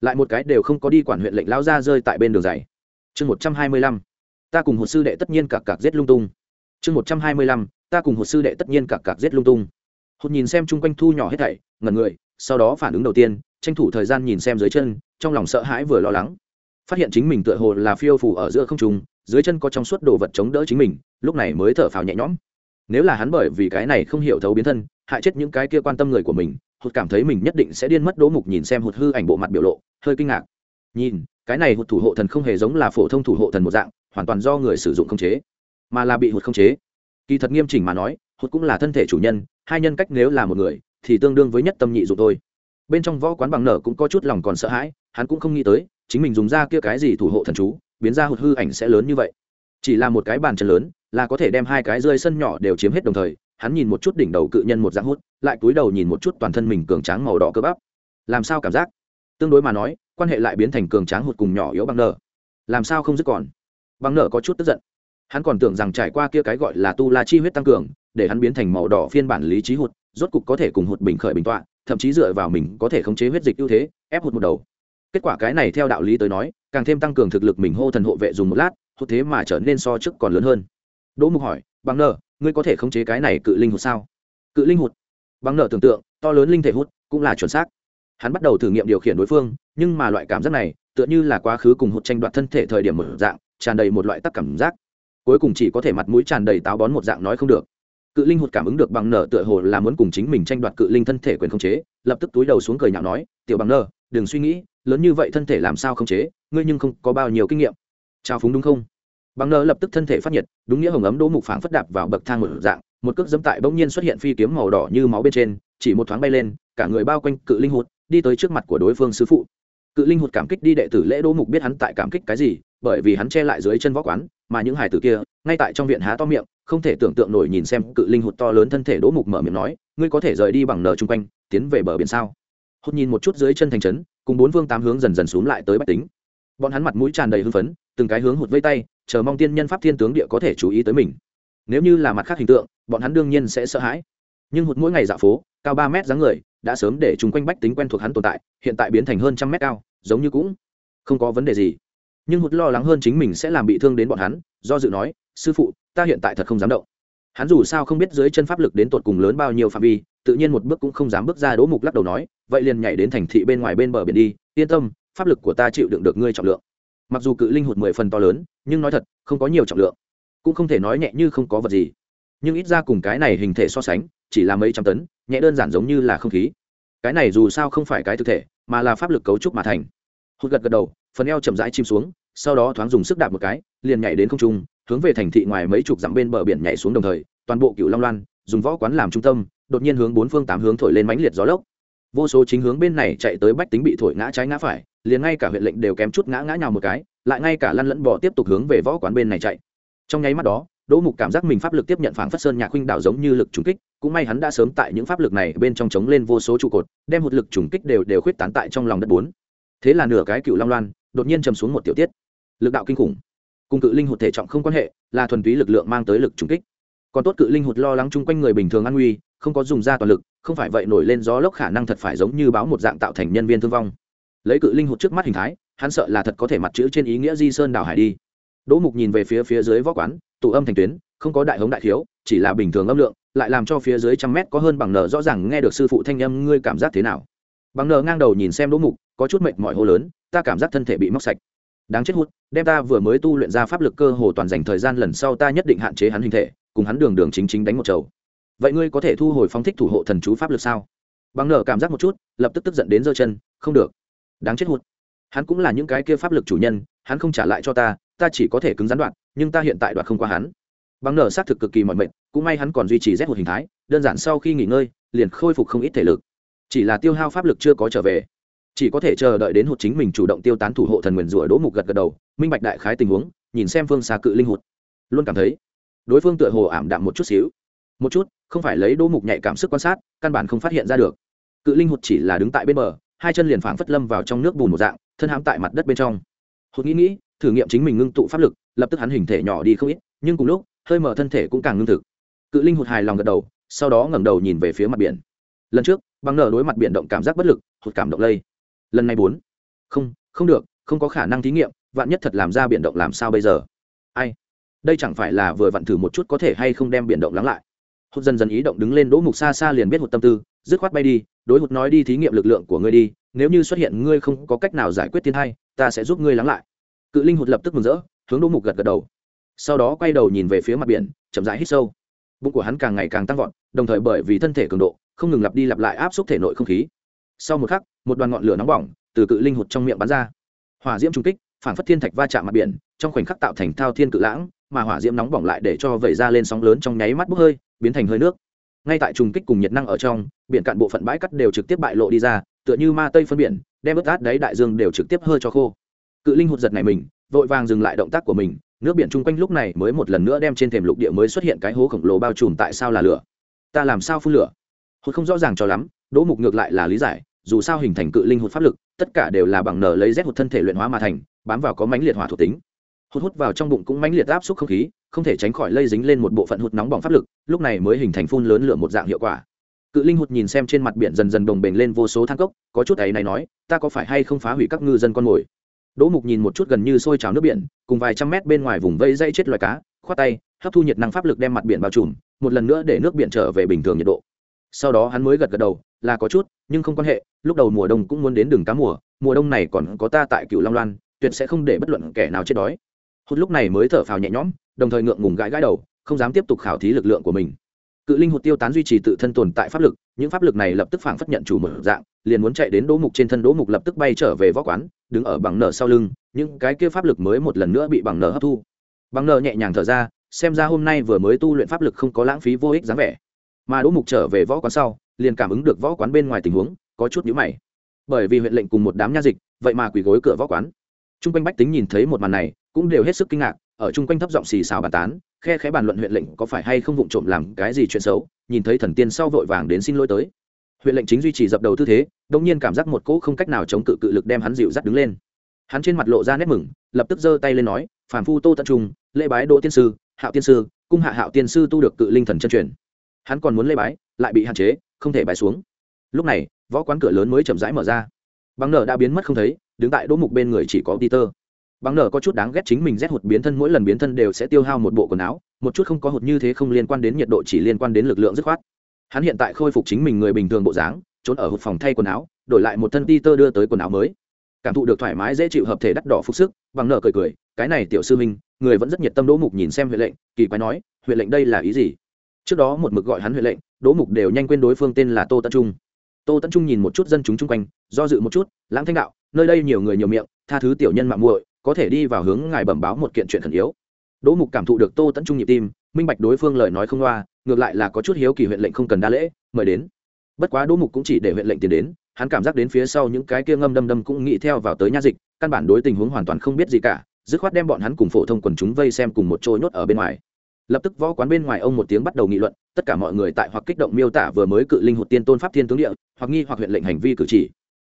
Lại một cái đều không có đi quản huyện lệnh lao ra rơi tại bên đường giày. Chương một trăm hai mươi lăm, ta cùng hồ sư đệ tất nhiên cặp cặp giết lung tung. Chương một trăm hai mươi lăm, ta cùng hồ sư đệ tất nhiên cặp cặp giết lung tung. Hụt nhìn xem chung quanh thu nhỏ hết thảy, ngẩn người, sau đó phản ứng đầu tiên, tranh thủ thời gian nhìn xem dưới chân, trong lòng sợ hãi vừa lo lắng. Phát hiện chính mình tựa hồ là phiêu phủ ở giữa không trung dưới chân có trong suốt đồ vật chống đỡ chính mình, lúc này mới thở phào nhẹ nhõm. Nếu là hắn bởi vì cái này không hiểu thấu biến thân, hại chết những cái kia quan tâm người của mình, hụt cảm thấy mình nhất định sẽ điên mất đố mục nhìn xem hụt hư ảnh bộ mặt biểu lộ, hơi kinh ngạc. Nhìn, cái này hụt thủ hộ thần không hề giống là phổ thông thủ hộ thần một dạng, hoàn toàn do người sử dụng không chế, mà là bị hụt không chế. Kỳ thật nghiêm chỉnh mà nói, hụt cũng là thân thể chủ nhân, hai nhân cách nếu là một người, thì tương đương với nhất tâm nhị dụng thôi. Bên trong võ quán bằng nở cũng có chút lòng còn sợ hãi, hắn cũng không nghĩ tới, chính mình dùng ra kia cái gì thủ hộ thần chú biến ra hụt hư ảnh sẽ lớn như vậy. Chỉ là một cái bàn chân lớn, là có thể đem hai cái rơi sân nhỏ đều chiếm hết đồng thời, hắn nhìn một chút đỉnh đầu cự nhân một dạng hút, lại cúi đầu nhìn một chút toàn thân mình cường tráng màu đỏ cơ bắp. Làm sao cảm giác? Tương đối mà nói, quan hệ lại biến thành cường tráng hụt cùng nhỏ yếu bằng nở. Làm sao không dứt còn? Bằng nở có chút tức giận. Hắn còn tưởng rằng trải qua kia cái gọi là tu la chi huyết tăng cường, để hắn biến thành màu đỏ phiên bản lý trí hụt, rốt cục có thể cùng hụt bình khởi bình tọa, thậm chí dựa vào mình có thể khống chế huyết dịch ưu thế, ép hụt một đầu kết quả cái này theo đạo lý tới nói, càng thêm tăng cường thực lực mình hô thần hộ vệ dùng một lát hốt thế mà trở nên so trước còn lớn hơn. Đỗ mục hỏi bằng nợ ngươi có thể khống chế cái này cự linh hụt sao? Cự linh hụt? Bằng nợ tưởng tượng, to lớn linh thể hút cũng là chuẩn xác. Hắn bắt đầu thử nghiệm điều khiển đối phương, nhưng mà loại cảm giác này, tựa như là quá khứ cùng hụt tranh đoạt thân thể thời điểm một dạng, tràn đầy một loại tắc cảm giác. Cuối cùng chỉ có thể mặt mũi tràn đầy táo bón một dạng nói không được. Cự linh hụt cảm ứng được bằng nở tựa hồ là muốn cùng chính mình tranh đoạt cự linh thân thể quyền khống chế, lập tức túi đầu xuống cười nhạo nói, tiểu bằng nở đừng suy nghĩ, lớn như vậy thân thể làm sao không chế, ngươi nhưng không có bao nhiêu kinh nghiệm. Trao phúng đúng không? Bằng nở lập tức thân thể phát nhiệt, đúng nghĩa hồng ấm đỗ mục phảng phất đạp vào bậc thang một dạng, một cước dẫm tại bỗng nhiên xuất hiện phi kiếm màu đỏ như máu bên trên, chỉ một thoáng bay lên, cả người bao quanh cự linh hụt, đi tới trước mặt của đối phương sư phụ. Cự linh hụt cảm kích đi đệ tử lễ đỗ mục biết hắn tại cảm kích cái gì, bởi vì hắn che lại dưới chân võ quán, mà những hải tử kia, ngay tại trong viện há to miệng, không thể tưởng tượng nổi nhìn xem cự linh hụt to lớn thân thể đỗ mục mở miệng nói, ngươi có thể rời đi bằng nờ chung quanh, tiến về bờ biển sao? Hốt nhìn một chút dưới chân thành trấn, cùng bốn vương tám hướng dần dần xuống lại tới bách tính. Bọn hắn mặt mũi tràn đầy hưng phấn, từng cái hướng hụt vây tay, chờ mong tiên nhân pháp thiên tướng địa có thể chú ý tới mình. Nếu như là mặt khác hình tượng, bọn hắn đương nhiên sẽ sợ hãi. Nhưng hụt mỗi ngày dạo phố, cao ba mét dáng người, đã sớm để chúng quanh bách tính quen thuộc hắn tồn tại, hiện tại biến thành hơn trăm mét cao, giống như cũng không có vấn đề gì. Nhưng hụt lo lắng hơn chính mình sẽ làm bị thương đến bọn hắn, do dự nói, sư phụ, ta hiện tại thật không dám động hắn dù sao không biết dưới chân pháp lực đến tột cùng lớn bao nhiêu phạm vi, tự nhiên một bước cũng không dám bước ra đỗ mục lắc đầu nói, vậy liền nhảy đến thành thị bên ngoài bên bờ biển đi, yên tâm, pháp lực của ta chịu đựng được ngươi trọng lượng. Mặc dù cự linh hụt mười phần to lớn, nhưng nói thật, không có nhiều trọng lượng. Cũng không thể nói nhẹ như không có vật gì. Nhưng ít ra cùng cái này hình thể so sánh, chỉ là mấy trăm tấn, nhẹ đơn giản giống như là không khí. Cái này dù sao không phải cái thực thể, mà là pháp lực cấu trúc mà thành. Hụt gật gật đầu, phần eo chậm rãi chìm xuống, sau đó thoáng dùng sức đạp một cái, liền nhảy đến không trung hướng về thành thị ngoài mấy chục dặm bên bờ biển nhảy xuống đồng thời, toàn bộ cựu long loan, dùng võ quán làm trung tâm, đột nhiên hướng bốn phương tám hướng thổi lên mãnh liệt gió lốc. Vô số chính hướng bên này chạy tới bách tính bị thổi ngã trái ngã phải, liền ngay cả huyện lệnh đều kém chút ngã ngã nhào một cái, lại ngay cả lăn lẫn bỏ tiếp tục hướng về võ quán bên này chạy. Trong nháy mắt đó, đỗ mục cảm giác mình pháp lực tiếp nhận phảng phất sơn nhạc huynh đảo giống như lực trùng kích, cũng may hắn đã sớm tại những pháp lực này bên trong chống lên vô số trụ cột, đem một lực trùng kích đều đều khuyết tán tại trong lòng đất bốn. Thế là nửa cái cựu long loan, đột nhiên chầm xuống một tiểu tiết. Lực đạo kinh khủng cùng cự linh hụt thể trọng không quan hệ, là thuần túy lực lượng mang tới lực trùng kích. Còn tốt cự linh hụt lo lắng chung quanh người bình thường an nguy, không có dùng ra toàn lực, không phải vậy nổi lên gió lốc khả năng thật phải giống như báo một dạng tạo thành nhân viên thương vong. Lấy cự linh hụt trước mắt hình thái, hắn sợ là thật có thể mặt chữ trên ý nghĩa di sơn đảo hải đi. Đỗ mục nhìn về phía phía dưới võ quán, tụ âm thành tuyến, không có đại hống đại thiếu, chỉ là bình thường âm lượng, lại làm cho phía dưới trăm mét có hơn bằng nở rõ ràng nghe được sư phụ thanh âm ngươi cảm giác thế nào. Bằng nở ngang đầu nhìn xem đỗ mục, có chút mệt mỏi hô lớn, ta cảm giác thân thể bị móc sạch đáng chết hút, đem ta vừa mới tu luyện ra pháp lực cơ hồ toàn dành thời gian lần sau ta nhất định hạn chế hắn hình thể, cùng hắn đường đường chính chính đánh một chầu. Vậy ngươi có thể thu hồi phóng thích thủ hộ thần chú pháp lực sao? Bằng nở cảm giác một chút, lập tức tức giận đến giơ chân, không được. Đáng chết hụt hắn cũng là những cái kia pháp lực chủ nhân, hắn không trả lại cho ta ta chỉ có thể cứng gián đoạn, nhưng ta hiện tại đoạt không qua hắn. Bằng nở xác thực cực kỳ mọi mệnh cũng may hắn còn duy trì rét hụt hình thái, đơn giản sau khi nghỉ ngơi, liền khôi phục không ít thể lực. Chỉ là tiêu hao pháp lực chưa có trở về chỉ có thể chờ đợi đến hụt chính mình chủ động tiêu tán thủ hộ thần nguyền rủa đỗ mục gật gật đầu, minh bạch đại khái tình huống, nhìn xem phương xa cự linh hụt. Luôn cảm thấy, đối phương tựa hồ ảm đạm một chút xíu. Một chút, không phải lấy đỗ mục nhạy cảm sức quan sát, căn bản không phát hiện ra được. Cự linh hụt chỉ là đứng tại bên bờ, hai chân liền phảng phất lâm vào trong nước bùn một dạng, thân hãm tại mặt đất bên trong. Hụt nghĩ nghĩ, thử nghiệm chính mình ngưng tụ pháp lực, lập tức hắn hình thể nhỏ đi không ít, nhưng cùng lúc, hơi mở thân thể cũng càng ngưng thực. Cự linh hụt hài lòng gật đầu, sau đó ngẩng đầu nhìn về phía mặt biển. Lần trước băng nở đối mặt biển động cảm giác bất lực, hụt cảm động lây lần này bốn. Không không được, không có khả năng thí nghiệm, vạn nhất thật làm ra biển động làm sao bây giờ? Ai? Đây chẳng phải là vừa vặn thử một chút có thể hay không đem biển động lắng lại? Hụt dần dần ý động đứng lên đỗ mục xa xa liền biết hụt tâm tư, dứt khoát bay đi, đối hụt nói đi thí nghiệm lực lượng của ngươi đi, nếu như xuất hiện ngươi không có cách nào giải quyết thiên hay ta sẽ giúp ngươi lắng lại. Cự linh hụt lập tức mừng rỡ, hướng đỗ mục gật gật đầu. Sau đó quay đầu nhìn về phía mặt biển, chậm rãi hít sâu. Bụng của hắn càng ngày càng tăng vọt, đồng thời bởi vì thân thể cường độ, không ngừng lặp đi lặp lại áp suất thể nội không khí sau một khắc, một đoàn ngọn lửa nóng bỏng từ cự linh hụt trong miệng bắn ra. Hỏa diễm trung kích, phản phất thiên thạch va chạm mặt biển, trong khoảnh khắc tạo thành thao thiên cự lãng, mà hỏa diễm nóng bỏng lại để cho vẩy ra lên sóng lớn trong nháy mắt bốc hơi, biến thành hơi nước. Ngay tại trùng kích cùng nhiệt năng ở trong, biển cạn bộ phận bãi cắt đều trực tiếp bại lộ đi ra, tựa như ma tây phân biển, đem ướt át đáy đại dương đều trực tiếp hơi cho khô. Cự linh hụt giật này mình, vội vàng dừng lại động tác của mình, nước biển chung quanh lúc này mới một lần nữa đem trên thềm lục địa mới xuất hiện cái hố khổng lồ bao trùm tại sao là lửa. Ta làm sao phun lửa? Hụt không rõ ràng cho lắm, đỗ mục ngược lại là lý giải dù sao hình thành cự linh hụt pháp lực, tất cả đều là bằng nở lấy rét hụt thân thể luyện hóa mà thành, bám vào có mánh liệt hỏa thuộc tính. Hút hút vào trong bụng cũng mánh liệt áp suất không khí, không thể tránh khỏi lây dính lên một bộ phận hụt nóng bỏng pháp lực, lúc này mới hình thành phun lớn lửa một dạng hiệu quả. Cự linh hụt nhìn xem trên mặt biển dần dần đồng bềnh lên vô số thang cốc, có chút ấy này nói, ta có phải hay không phá hủy các ngư dân con mồi? Đỗ mục nhìn một chút gần như sôi trào nước biển, cùng vài trăm mét bên ngoài vùng vây dây chết loài cá, khoát tay, hấp thu nhiệt năng pháp lực đem mặt biển bao trùm, một lần nữa để nước biển trở về bình thường nhiệt độ. Sau đó hắn mới gật gật đầu, là có chút nhưng không quan hệ, lúc đầu mùa đông cũng muốn đến đường cá mùa mùa đông này còn có ta tại cựu long loan, tuyệt sẽ không để bất luận kẻ nào chết đói. Hốt lúc này mới thở phào nhẹ nhõm, đồng thời ngượng ngùng gãi gãi đầu, không dám tiếp tục khảo thí lực lượng của mình. Cự linh hụt tiêu tán duy trì tự thân tồn tại pháp lực, những pháp lực này lập tức phảng phất nhận chủ một dạng, liền muốn chạy đến đỗ mục trên thân đỗ mục lập tức bay trở về võ quán, đứng ở bằng nở sau lưng, những cái kia pháp lực mới một lần nữa bị bằng nở hấp thu. Bằng nở nhẹ nhàng thở ra, xem ra hôm nay vừa mới tu luyện pháp lực không có lãng phí vô ích dáng vẻ. Mà đỗ mục trở về võ quán sau liền cảm ứng được võ quán bên ngoài tình huống, có chút nhữ mày. Bởi vì huyện lệnh cùng một đám nha dịch, vậy mà quỳ gối cửa võ quán. T r u n g quanh bách tính nhìn thấy một màn này, cũng đều hết sức kinh ngạc, ở chung quanh thấp giọng xì xào bàn tán, khe khẽ bàn luận huyện lệnh có phải hay không vụng trộm làm cái gì chuyện xấu, nhìn thấy thần tiên sau vội vàng đến xin lỗi tới. Huyện lệnh chính duy trì dập đầu tư thế, đông nhiên cảm giác một cỗ không cách nào chống cự cự lực đem hắn dịu dắt đứng lên. Hắn trên mặt lộ ra nét mừng, lập tức giơ tay lên nói phản phu tô tận trung, lễ bái đỗ tiên sư, hạo tiên sư, cung hạ hạo tiên sư tu được cự linh thần chân truyền. Hắn còn muốn lễ bái, lại bị hạn chế không thể bài xuống. Lúc này, võ quán cửa lớn mới chậm rãi mở ra. Bằng nở đã biến mất không thấy, đứng tại đỗ mục bên người chỉ có peter. Bằng nở có chút đáng ghét chính mình rét hụt biến thân, mỗi lần biến thân đều sẽ tiêu hao một bộ quần áo, một chút không có hụt như thế không liên quan đến nhiệt độ, chỉ liên quan đến lực lượng dứt khoát. Hắn hiện tại khôi phục chính mình người bình thường bộ dáng, trốn ở hụt phòng thay quần áo, đổi lại một thân peter đưa tới quần áo mới. Cảm thụ được thoải mái dễ chịu hợp thể đắt đỏ phục sức bằng nở cười cười, cái này tiểu sư minh người vẫn rất nhiệt tâm đỗ mục nhìn xem huyện lệnh, kỳ quái nói huyện lệnh đây là ý gì? Trước đó một mực gọi hắn huệ lệnh, đỗ mục đều nhanh quên đối phương tên là tô tân trung. Tô tân trung nhìn một chút dân chúng chung quanh, do dự một chút, lãng thanh đạo, nơi đây nhiều người nhiều miệng, tha thứ tiểu nhân mạng muội, có thể đi vào hướng ngài bẩm báo một kiện chuyện khẩn yếu. Đỗ mục cảm thụ được tô tấn trung nhịp tim, minh bạch đối phương lời nói không loa, ngược lại là có chút hiếu kỳ huyện lệnh không cần đa lễ, mời đến. Bất quá đỗ mục cũng chỉ để huyện lệnh tiền đến, hắn cảm giác đến phía sau những cái kia ngâm đâm đâm cũng nghĩ theo vào tới nha dịch, căn bản đối tình huống hoàn toàn không biết gì cả, dứt khoát đem bọn hắn cùng phổ thông quần chúng vây xem cùng một trôi nhốt ở bên ngoài lập tức võ quán bên ngoài ông một tiếng bắt đầu nghị luận, tất cả mọi người tại hoặc kích động miêu tả vừa mới cự linh hụt tiên tôn pháp thiên tướng địa, hoặc nghi hoặc huyện lệnh hành vi cử chỉ.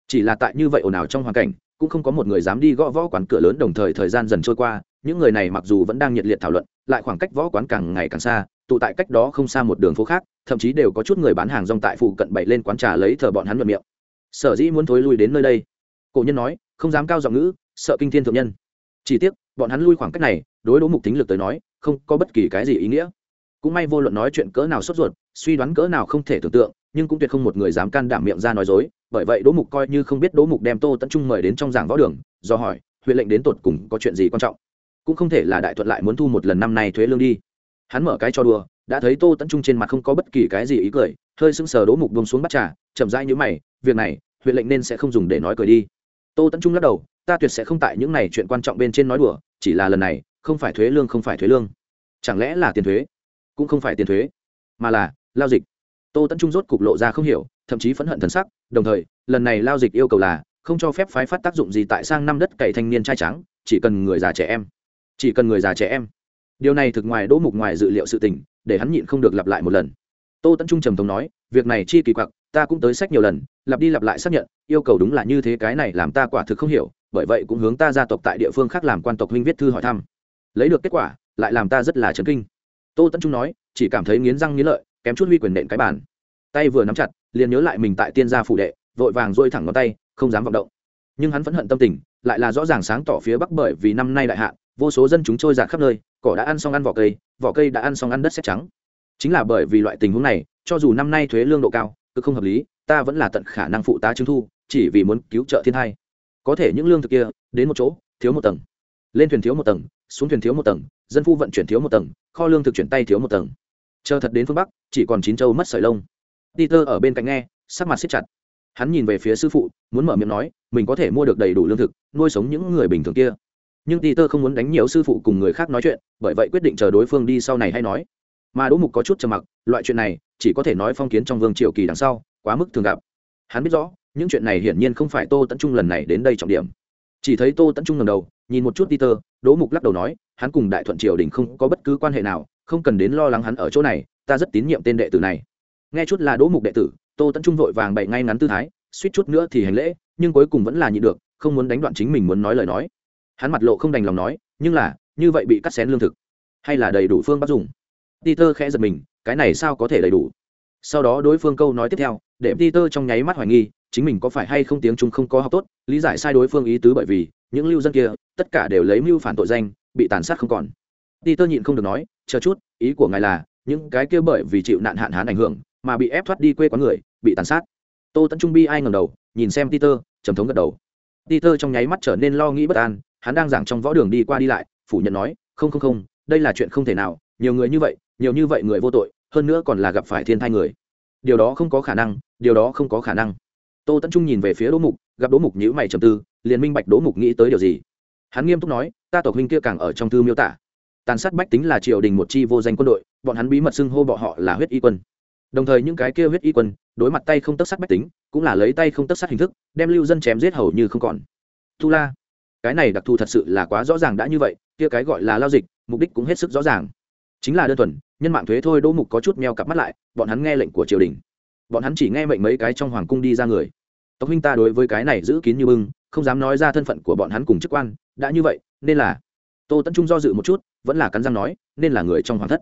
Chỉ là tại như vậy ồn ào trong hoàn cảnh, cũng không có một người dám đi gõ võ quán cửa lớn đồng thời thời gian dần trôi qua, những người này mặc dù vẫn đang nhiệt liệt thảo luận, lại khoảng cách võ quán càng ngày càng xa, tụ tại cách đó không xa một đường phố khác, thậm chí đều có chút người bán hàng rong tại phụ cận bậy lên quán trà lấy thờ bọn hắn luận miệng. Sở dĩ muốn thối lui đến nơi đây. Cổ nhân nói, không dám cao giọng ngữ, sợ kinh thiên thượng nhân. Chỉ tiếc, bọn hắn lui khoảng cách này, đối đỗ mục tính lực tới nói không có bất kỳ cái gì ý nghĩa. Cũng may vô luận nói chuyện cỡ nào sốt ruột, suy đoán cỡ nào không thể tưởng tượng, nhưng cũng tuyệt không một người dám can đảm miệng ra nói dối, bởi vậy đỗ mục coi như không biết đỗ mục đem tô tấn trung mời đến trong giảng võ đường, do hỏi, huyện lệnh đến tột cùng có chuyện gì quan trọng? Cũng không thể là đại thuận lại muốn thu một lần năm nay thuế lương đi. Hắn mở cái cho đùa, đã thấy tô tấn trung trên mặt không có bất kỳ cái gì ý cười, hơi sững sờ đỗ mục bông xuống bắt trà, chậm rãi như mày, việc này, huyện lệnh nên sẽ không dùng để nói cười đi. Tô tấn trung lắc đầu, ta tuyệt sẽ không tại những này chuyện quan trọng bên trên nói đùa, chỉ là lần này, không phải thuế lương không phải thuế lương chẳng lẽ là tiền thuế? Cũng không phải tiền thuế, mà là lao dịch. Tô tẫn trung rốt cục lộ ra không hiểu, thậm chí phẫn hận thần sắc, đồng thời, lần này lao dịch yêu cầu là không cho phép phái phát tác dụng gì tại sang năm đất cày thanh niên trai trắng, chỉ cần người già trẻ em. Chỉ cần người già trẻ em. Điều này thực ngoài đỗ mục ngoài dự liệu sự tình, để hắn nhịn không được lặp lại một lần. Tô tẫn trung trầm thống nói, việc này chi kỳ quặc, ta cũng tới sách nhiều lần, lặp đi lặp lại xác nhận, yêu cầu đúng là như thế cái này làm ta quả thực không hiểu, bởi vậy cũng hướng ta gia tộc tại địa phương khác làm quan tộc huynh viết thư hỏi thăm. Lấy được kết quả lại làm ta rất là chấn kinh. Tô tẫn trung nói, chỉ cảm thấy nghiến răng nghiến lợi, kém chút huy quyền nện cái bàn. Tay vừa nắm chặt, liền nhớ lại mình tại tiên gia phủ đệ, vội vàng dôi thẳng ngón tay, không dám vọng động. Nhưng hắn phẫn hận tâm tình, lại là rõ ràng sáng tỏ phía bắc bởi vì năm nay đại hạn, vô số dân chúng trôi giạt khắp nơi, cỏ đã ăn xong ăn vỏ cây vỏ cây đã ăn xong ăn đất xét trắng. Chính là bởi vì loại tình huống này, cho dù năm nay thuế lương độ cao, cứ không hợp lý, ta vẫn là tận khả năng phụ tá chứng thu, chỉ vì muốn cứu trợ thiên thai. Có thể những lương thực kia, đến một chỗ, thiếu một tầng. Lên thuyền thiếu một tầng xuống thuyền thiếu một tầng, dân phu vận chuyển thiếu một tầng, kho lương thực chuyển tay thiếu một tầng. Chờ thật đến phương bắc, chỉ còn chín châu mất sợi lông. Peter ở bên cạnh nghe, sắc mặt siết chặt. Hắn nhìn về phía sư phụ, muốn mở miệng nói, mình có thể mua được đầy đủ lương thực, nuôi sống những người bình thường kia. Nhưng peter không muốn đánh nhiều sư phụ cùng người khác nói chuyện, bởi vậy quyết định chờ đối phương đi sau này hay nói. Mà đỗ mục có chút trầm mặc, loại chuyện này, chỉ có thể nói phong kiến trong vương triều kỳ đằng sau, quá mức thường gặp. Hắn biết rõ, những chuyện này hiển nhiên không phải tô tấn trung lần này đến đây trọng điểm chỉ thấy tô tấn trung ngầm đầu, nhìn một chút peter, đỗ mục lắc đầu nói, hắn cùng đại thuận triều đình không có bất cứ quan hệ nào, không cần đến lo lắng hắn ở chỗ này, ta rất tín nhiệm tên đệ tử này. Nghe chút là đỗ mục đệ tử, tô tấn trung vội vàng bậy ngay ngắn tư thái, suýt chút nữa thì hành lễ, nhưng cuối cùng vẫn là nhịn được, không muốn đánh đoạn chính mình muốn nói lời nói. Hắn mặt lộ không đành lòng nói, nhưng là, như vậy bị cắt xén lương thực, hay là đầy đủ phương bắt dùng? Peter khẽ giật mình, cái này sao có thể đầy đủ? Sau đó đối phương câu nói tiếp theo, để peter trong nháy mắt hoài nghi chính mình có phải hay không tiếng trung không có học tốt, lý giải sai đối phương ý tứ bởi vì, những lưu dân kia, tất cả đều lấy mưu phản tội danh, bị tàn sát không còn. Peter nhịn không được nói, chờ chút, ý của ngài là, những cái kia bởi vì chịu nạn hạn hán ảnh hưởng, mà bị ép thoát đi quê quán người, bị tàn sát. Tô tẫn trung bi ai ngầm đầu, nhìn xem peter, trầm thống gật đầu. Peter trong nháy mắt trở nên lo nghĩ bất an, hắn đang giảng trong võ đường đi qua đi lại, phủ nhận nói, không không không, đây là chuyện không thể nào, nhiều người như vậy, nhiều như vậy người vô tội, hơn nữa còn là gặp phải thiên thai người. Điều đó không có khả năng, điều đó không có khả năng tô tấn trung nhìn về phía đỗ mục, gặp đỗ mục nhữ mày trầm tư, liền minh bạch đỗ mục nghĩ tới điều gì. Hắn nghiêm túc nói, ta tộc huynh kia càng ở trong thư miêu tả. Tàn sát bách tính là triều đình một chi vô danh quân đội, bọn hắn bí mật xưng hô bọ họ là huyết y quân. Đồng thời những cái kia huyết y quân, đối mặt tay không tất sát bách tính, cũng là lấy tay không tất sát hình thức, đem lưu dân chém giết hầu như không còn. Tu la, cái này đặc thù thật sự là quá rõ ràng đã như vậy, kia cái gọi là lao dịch, mục đích cũng hết sức rõ ràng. Chính là đơn thuần, nhân mạng thuế thôi, đỗ mục có chút meo cặp mắt lại, bọn hắn nghe lệnh của triều đình bọn hắn chỉ nghe mệnh mấy cái trong hoàng cung đi ra người. Tộc huynh ta đối với cái này giữ kín như bưng, không dám nói ra thân phận của bọn hắn cùng chức quan, đã như vậy, nên là tô tấn trung do dự một chút, vẫn là cắn răng nói, nên là người trong hoàng thất.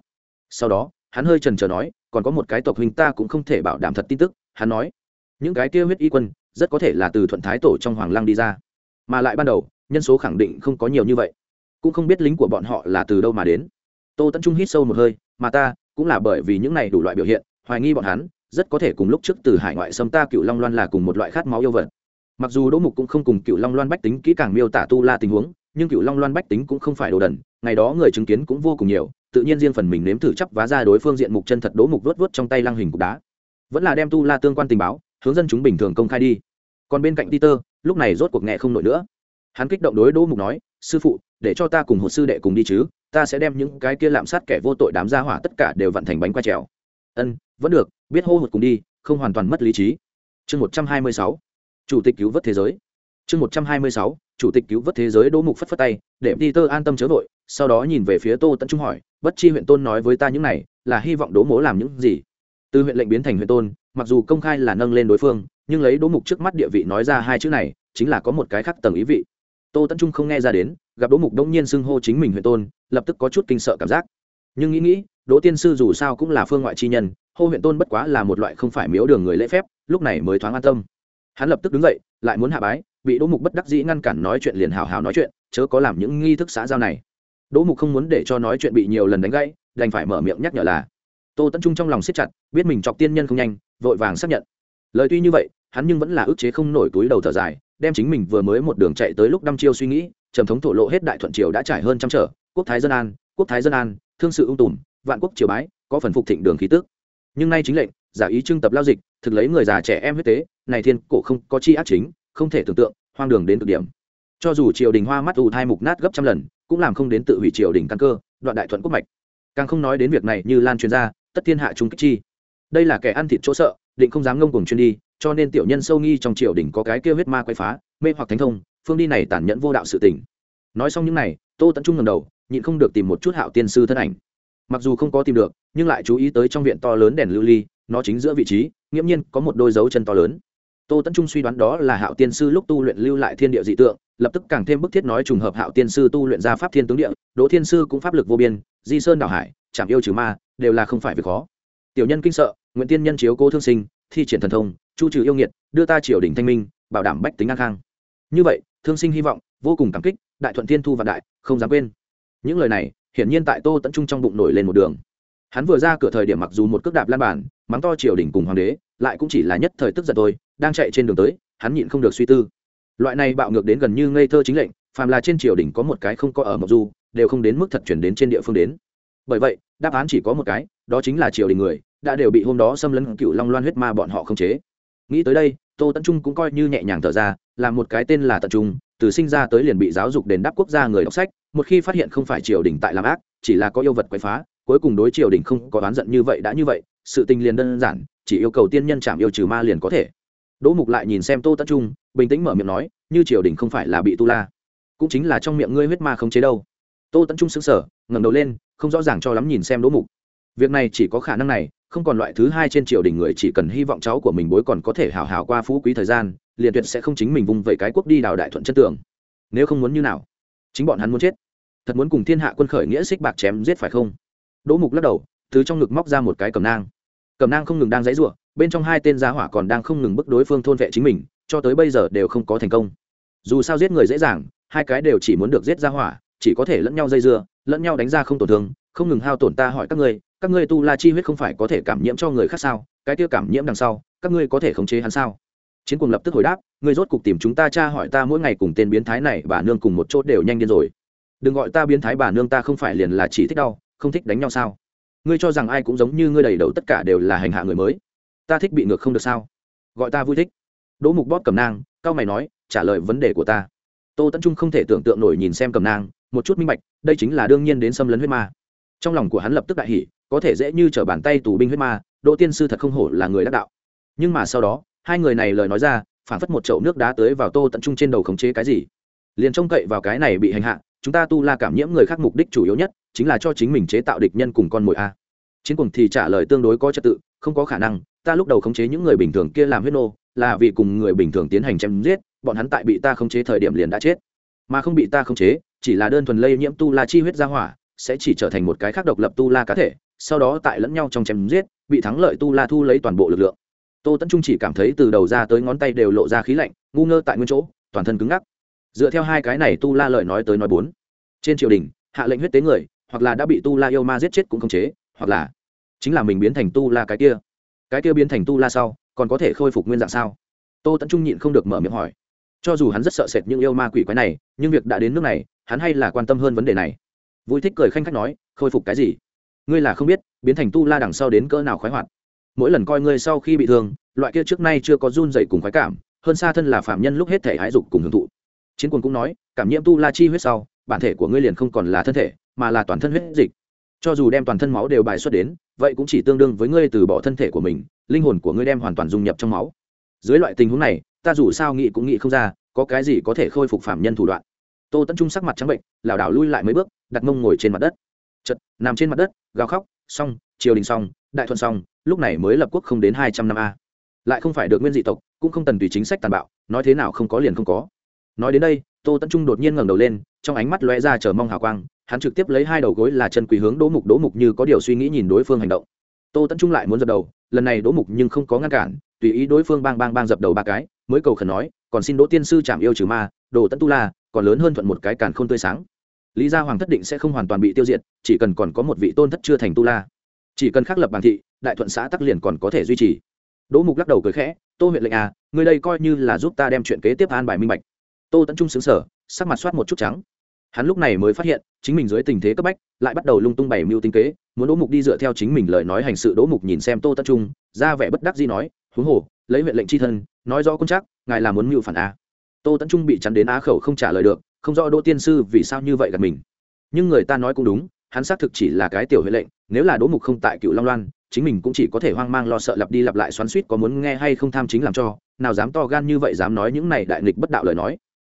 Sau đó, hắn hơi trần trờ nói, còn có một cái tộc huynh ta cũng không thể bảo đảm thật tin tức, hắn nói, những cái kia huyết y quân, rất có thể là từ thuận thái tổ trong hoàng lang đi ra. Mà lại ban đầu, nhân số khẳng định không có nhiều như vậy, cũng không biết lính của bọn họ là từ đâu mà đến. Tô tấn trung hít sâu một hơi, mà ta cũng là bởi vì những này đủ loại biểu hiện, hoài nghi bọn hắn rất có thể cùng lúc trước từ hải ngoại xâm ta cựu long loan là cùng một loại khát máu yêu vật. Mặc dù đỗ mục cũng không cùng cựu long loan bách tính kỹ càng miêu tả tu la tình huống, nhưng cựu long loan bách tính cũng không phải đồ đần, ngày đó người chứng kiến cũng vô cùng nhiều, tự nhiên riêng phần mình nếm thử chấp vá ra đối phương diện mục chân thật đỗ mục vớt vớt trong tay lăng hình cục đá. Vẫn là đem tu la tương quan tình báo, hướng dân chúng bình thường công khai đi. Còn bên cạnh peter, lúc này rốt cuộc nghe không nổi nữa. Hắn kích động đối đỗ mục nói, sư phụ, để cho ta cùng hồ sư đệ cùng đi chứ, ta sẽ đem những cái kia lạm sát kẻ vô tội đám gia hỏa tất cả đều vận thành bánh quay trèo. Ân, vẫn được biết hô hụt cùng đi, không hoàn toàn mất lý trí. Chương một trăm hai mươi sáu, chủ tịch cứu vớt thế giới. Chương một trăm hai mươi sáu, chủ tịch cứu vớt thế giới đỗ mục phất phất tay, để peter an tâm chớ vội, sau đó nhìn về phía tô tấn trung hỏi, bất chi huyện tôn nói với ta những này, là hy vọng đỗ mỗ làm những gì? Từ huyện lệnh biến thành huyện tôn, mặc dù công khai là nâng lên đối phương, nhưng lấy đỗ mục trước mắt địa vị nói ra hai chữ này, chính là có một cái khác tầng ý vị. Tô tấn trung không nghe ra đến, gặp đỗ mục đông nhiên xưng hô chính mình huyện tôn, lập tức có chút kinh sợ cảm giác. Nhưng nghĩ nghĩ, đỗ tiên sư dù sao cũng là phương ngoại chi nhân hô huyện tôn bất quá là một loại không phải miếu đường người lễ phép, lúc này mới thoáng an tâm. Hắn lập tức đứng dậy, lại muốn hạ bái, bị đỗ mục bất đắc dĩ ngăn cản nói chuyện liền hào hào nói chuyện, chớ có làm những nghi thức xã giao này. Đỗ mục không muốn để cho nói chuyện bị nhiều lần đánh gãy, đành phải mở miệng nhắc nhở là, tô tấn trung trong lòng siết chặt, biết mình chọc tiên nhân không nhanh, vội vàng xác nhận. Lời tuy như vậy, hắn nhưng vẫn là ức chế không nổi túi đầu thở dài, đem chính mình vừa mới một đường chạy tới lúc đăm chiêu suy nghĩ, trầm thống thổ lộ hết đại thuận triều đã trải hơn trăm trở, quốc thái dân an, quốc thái dân an, thương sự ung tùm, vạn quốc triều bái, có phần phục thịnh đường khí tước nhưng nay chính lệnh, giả ý trưng tập lao dịch, thực lấy người già trẻ em huyết tế, này thiên cổ không có chi ác chính, không thể tưởng tượng, hoang đường đến cực điểm. Cho dù triều đình hoa mắt ù thai mục nát gấp trăm lần, cũng làm không đến tự hủy triều đình căn cơ, đoạn đại thuận quốc mạch. Càng không nói đến việc này như lan chuyên gia tất thiên hạ trung kích chi. Đây là kẻ ăn thịt chỗ sợ, định không dám ngông cùng chuyên đi, cho nên tiểu nhân sâu nghi trong triều đình có cái kêu huyết ma quay phá, mê hoặc thánh thông, phương đi này tàn nhẫn vô đạo sự tình. Nói xong những này, tô tận trung ngầm đầu, nhịn không được tìm một chút hạo tiên sư thân ảnh mặc dù không có tìm được, nhưng lại chú ý tới trong viện to lớn đèn lưu ly, nó chính giữa vị trí, nghiễm nhiên có một đôi dấu chân to lớn. Tô tấn trung suy đoán đó là hạo tiên sư lúc tu luyện lưu lại thiên địa dị tượng, lập tức càng thêm bức thiết nói trùng hợp hạo tiên sư tu luyện ra pháp thiên tướng địa, đỗ thiên sư cũng pháp lực vô biên, di sơn đảo hải chạm yêu trừ ma, đều là không phải việc khó. Tiểu nhân kinh sợ, nguyễn tiên nhân chiếu cố thương sinh, thi triển thần thông, chu trừ yêu nghiệt, đưa ta triều đình thanh minh, bảo đảm bách tính an khang. Như vậy, thương sinh hy vọng, vô cùng cảm kích, đại thuận thiên thu vạn đại, không dám quên. Những lời này hiển nhiên tại tô tấn trung trong bụng nổi lên một đường. Hắn vừa ra cửa thời điểm mặc dù một cước đạp lan bản mắng to triều đình cùng hoàng đế, lại cũng chỉ là nhất thời tức giận thôi, đang chạy trên đường tới, hắn nhịn không được suy tư. Loại này bạo ngược đến gần như ngây thơ chính lệnh, phàm là trên triều đình có một cái không có ở mặc du đều không đến mức thật chuyển đến trên địa phương đến. Bởi vậy, đáp án chỉ có một cái, đó chính là triều đình người, đã đều bị hôm đó xâm lấn cựu long loan huyết ma bọn họ không chế. Nghĩ tới đây, tô tấn trung cũng coi như nhẹ nhàng thở ra là một cái tên là tận trung từ sinh ra tới liền bị giáo dục đền đáp quốc gia người đọc sách, một khi phát hiện không phải triều đình tại làm ác, chỉ là có yêu vật quậy phá, cuối cùng đối triều đình không có oán giận như vậy đã như vậy, sự tình liền đơn giản, chỉ yêu cầu tiên nhân chạm yêu trừ ma liền có thể. Đỗ mục lại nhìn xem tô tấn trung, bình tĩnh mở miệng nói, như triều đình không phải là bị tu la, cũng chính là trong miệng ngươi huyết ma không chế đâu. Tô tấn trung xứng sở ngẩng đầu lên, không rõ ràng cho lắm nhìn xem đỗ mục. Việc này chỉ có khả năng này, không còn loại thứ hai trên triều đình người chỉ cần hy vọng cháu của mình bối còn có thể hào hào qua phú quý thời gian liền tuyệt sẽ không chính mình vùng vẫy cái quốc đi đào đại thuận chân tường. Nếu không muốn như nào, chính bọn hắn muốn chết. Thật muốn cùng thiên hạ quân khởi nghĩa xích bạc chém giết phải không? Đỗ mục lắc đầu thứ trong ngực móc ra một cái cầm nang. Cầm nang không ngừng đang dãy r u ộ bên trong hai tên giá hỏa còn đang không ngừng bức đối phương thôn vệ chính mình, cho tới bây giờ đều không có thành công. Dù sao giết người dễ dàng, hai cái đều chỉ muốn được giết ra hỏa, chỉ có thể lẫn nhau dây dưa, lẫn nhau đánh ra không tổn thương, không ngừng hao tổn ta hỏi các ngươi các ngươi tu la chi huyết không phải có thể cảm nhiễm cho người khác sao? Cái tiêu cảm nhiễm đằng sau, các ngươi có thể khống chế hắn sao? Chiến cùng lập tức hồi đáp, ngươi rốt cục tìm chúng ta cha hỏi ta mỗi ngày cùng tên biến thái này, bà nương cùng một chốt đều nhanh điên rồi. Đừng gọi ta biến thái bà nương, ta không phải liền là chỉ thích đau, không thích đánh nhau sao? Ngươi cho rằng ai cũng giống như ngươi đầy đầu tất cả đều là hành hạ người mới. Ta thích bị ngược không được sao? Gọi ta vui thích. Đỗ mục bóp cầm nang, cao mày nói, trả lời vấn đề của ta. Tô Tẫn trung không thể tưởng tượng nổi nhìn xem cầm nang, một chút minh bạch, đây chính là đương nhiên đến xâm lấn huyết ma. Trong lòng của hắn lập tức đại hỉ, có thể dễ như t r ở bàn tay tù binh huyết ma, đỗ tiên sư thật không hổ là người đắc đạo. Nhưng mà sau đó hai người này lời nói ra phản phất một chậu nước đá tới vào tô tận trung trên đầu khống chế cái gì. Liền trông cậy vào cái này bị hành hạ, chúng ta tu la cảm nhiễm người khác mục đích chủ yếu nhất, chính là cho chính mình chế tạo địch nhân cùng con mồi a. Chiến cùng thì trả lời tương đối có trật tự, không có khả năng, ta lúc đầu khống chế những người bình thường kia làm huyết nô, là vì cùng người bình thường tiến hành chém giết, bọn hắn tại bị ta khống chế thời điểm liền đã chết. Mà không bị ta khống chế, chỉ là đơn thuần lây nhiễm tu la chi huyết ra hỏa, sẽ chỉ trở thành một cái khác độc lập tu la cá thể, sau đó tại lẫn nhau trong chém giết, bị thắng lợi tu la thu lấy toàn bộ lực lượng tô Tẫn trung chỉ cảm thấy từ đầu ra tới ngón tay đều lộ ra khí lạnh, ngu ngơ tại nguyên chỗ, toàn thân cứng ngắc. Dựa theo hai cái này tu la lời nói tới nói bốn. Trên triều đình, hạ lệnh huyết tế người, hoặc là đã bị tu la yêu ma giết chết cũng không chế, hoặc là chính là mình biến thành tu la cái kia. Cái kia biến thành tu la sau, còn có thể khôi phục nguyên dạng sao? Tô tẫn trung nhịn không được mở miệng hỏi. Cho dù hắn rất sợ sệt những yêu ma quỷ quái này, nhưng việc đã đến nước này, hắn hay là quan tâm hơn vấn đề này. Vui thích cười khanh khách nói, khôi phục cái gì? Ngươi là không biết, biến thành tu la đằng sau đến cỡ nào khoái hoạt mỗi lần coi ngươi sau khi bị thương, loại kia trước nay chưa có run dậy cùng khoái cảm, hơn xa thân là phạm nhân lúc hết thể hái dục cùng hưởng thụ. Chiến quân cũng nói, cảm nhiễm tu la chi huyết sau, bản thể của ngươi liền không còn là thân thể, mà là toàn thân huyết dịch. Cho dù đem toàn thân máu đều bài xuất đến, vậy cũng chỉ tương đương với ngươi từ bỏ thân thể của mình, linh hồn của ngươi đem hoàn toàn dung nhập trong máu. Dưới loại tình huống này, ta dù sao nghĩ cũng nghĩ không ra, có cái gì có thể khôi phục phạm nhân thủ đoạn. Tô tấn trung sắc mặt trắng bệnh, lảo đảo lui lại mấy bước, đặt mông ngồi trên mặt đất. Chật nằm trên mặt đất, gào khóc, xong, triều đình xong, đại thuận xong lúc này mới lập quốc không đến hai trăm năm a. Lại không phải được nguyên dị tộc, cũng không tần tùy chính sách tàn bạo, nói thế nào không có liền không có. Nói đến đây, tô tấn trung đột nhiên ngẩng đầu lên, trong ánh mắt lóe ra chờ mong hào quang, hắn trực tiếp lấy hai đầu gối là chân quỳ hướng đỗ mục đỗ mục như có điều suy nghĩ nhìn đối phương hành động. Tô tấn trung lại muốn dập đầu, lần này đỗ mục nhưng không có ngăn cản, tùy ý đối phương bang bang bang dập đầu ba cái, mới cầu khẩn nói, còn xin đỗ tiên sư chạm yêu trừ ma, đồ tấn tu la, còn lớn hơn thuận một cái càn khôn tươi sáng. Lý gia hoàng thất định sẽ không hoàn toàn bị tiêu diệt, chỉ cần còn có một vị tôn thất chưa thành tu la. Chỉ cần khắc lập bản thị đại thuận xã tắc liền còn có thể duy trì. Đỗ mục lắc đầu cười khẽ, tô huyện lệnh à người đây coi như là giúp ta đem chuyện kế tiếp an bài minh bạch. Tô tấn trung xứng sở sắc mặt soát một chút trắng. Hắn lúc này mới phát hiện, chính mình dưới tình thế cấp bách, lại bắt đầu lung tung bày mưu tinh kế, muốn đỗ mục đi dựa theo chính mình lời nói hành sự, đỗ mục nhìn xem tô tấn trung, ra vẻ bất đắc dĩ nói huống hồ, lấy huyện lệnh tri thân, nói rõ công chắc ngài là muốn mưu phản a tô tấn trung bị chắn đến á khẩu không trả lời được, không rõ đỗ tiên sư vì sao như vậy gặp mình. Nhưng người ta nói cũng đúng, hắn xác thực chỉ là cái tiểu huệ lệnh, nếu là đỗ mục không tại cựu long loan chính mình cũng chỉ có thể hoang mang lo sợ lặp đi lặp lại xoắn suýt có muốn nghe hay không tham chính làm cho, nào dám to gan như vậy dám nói những này đại nghịch bất đạo lời nói.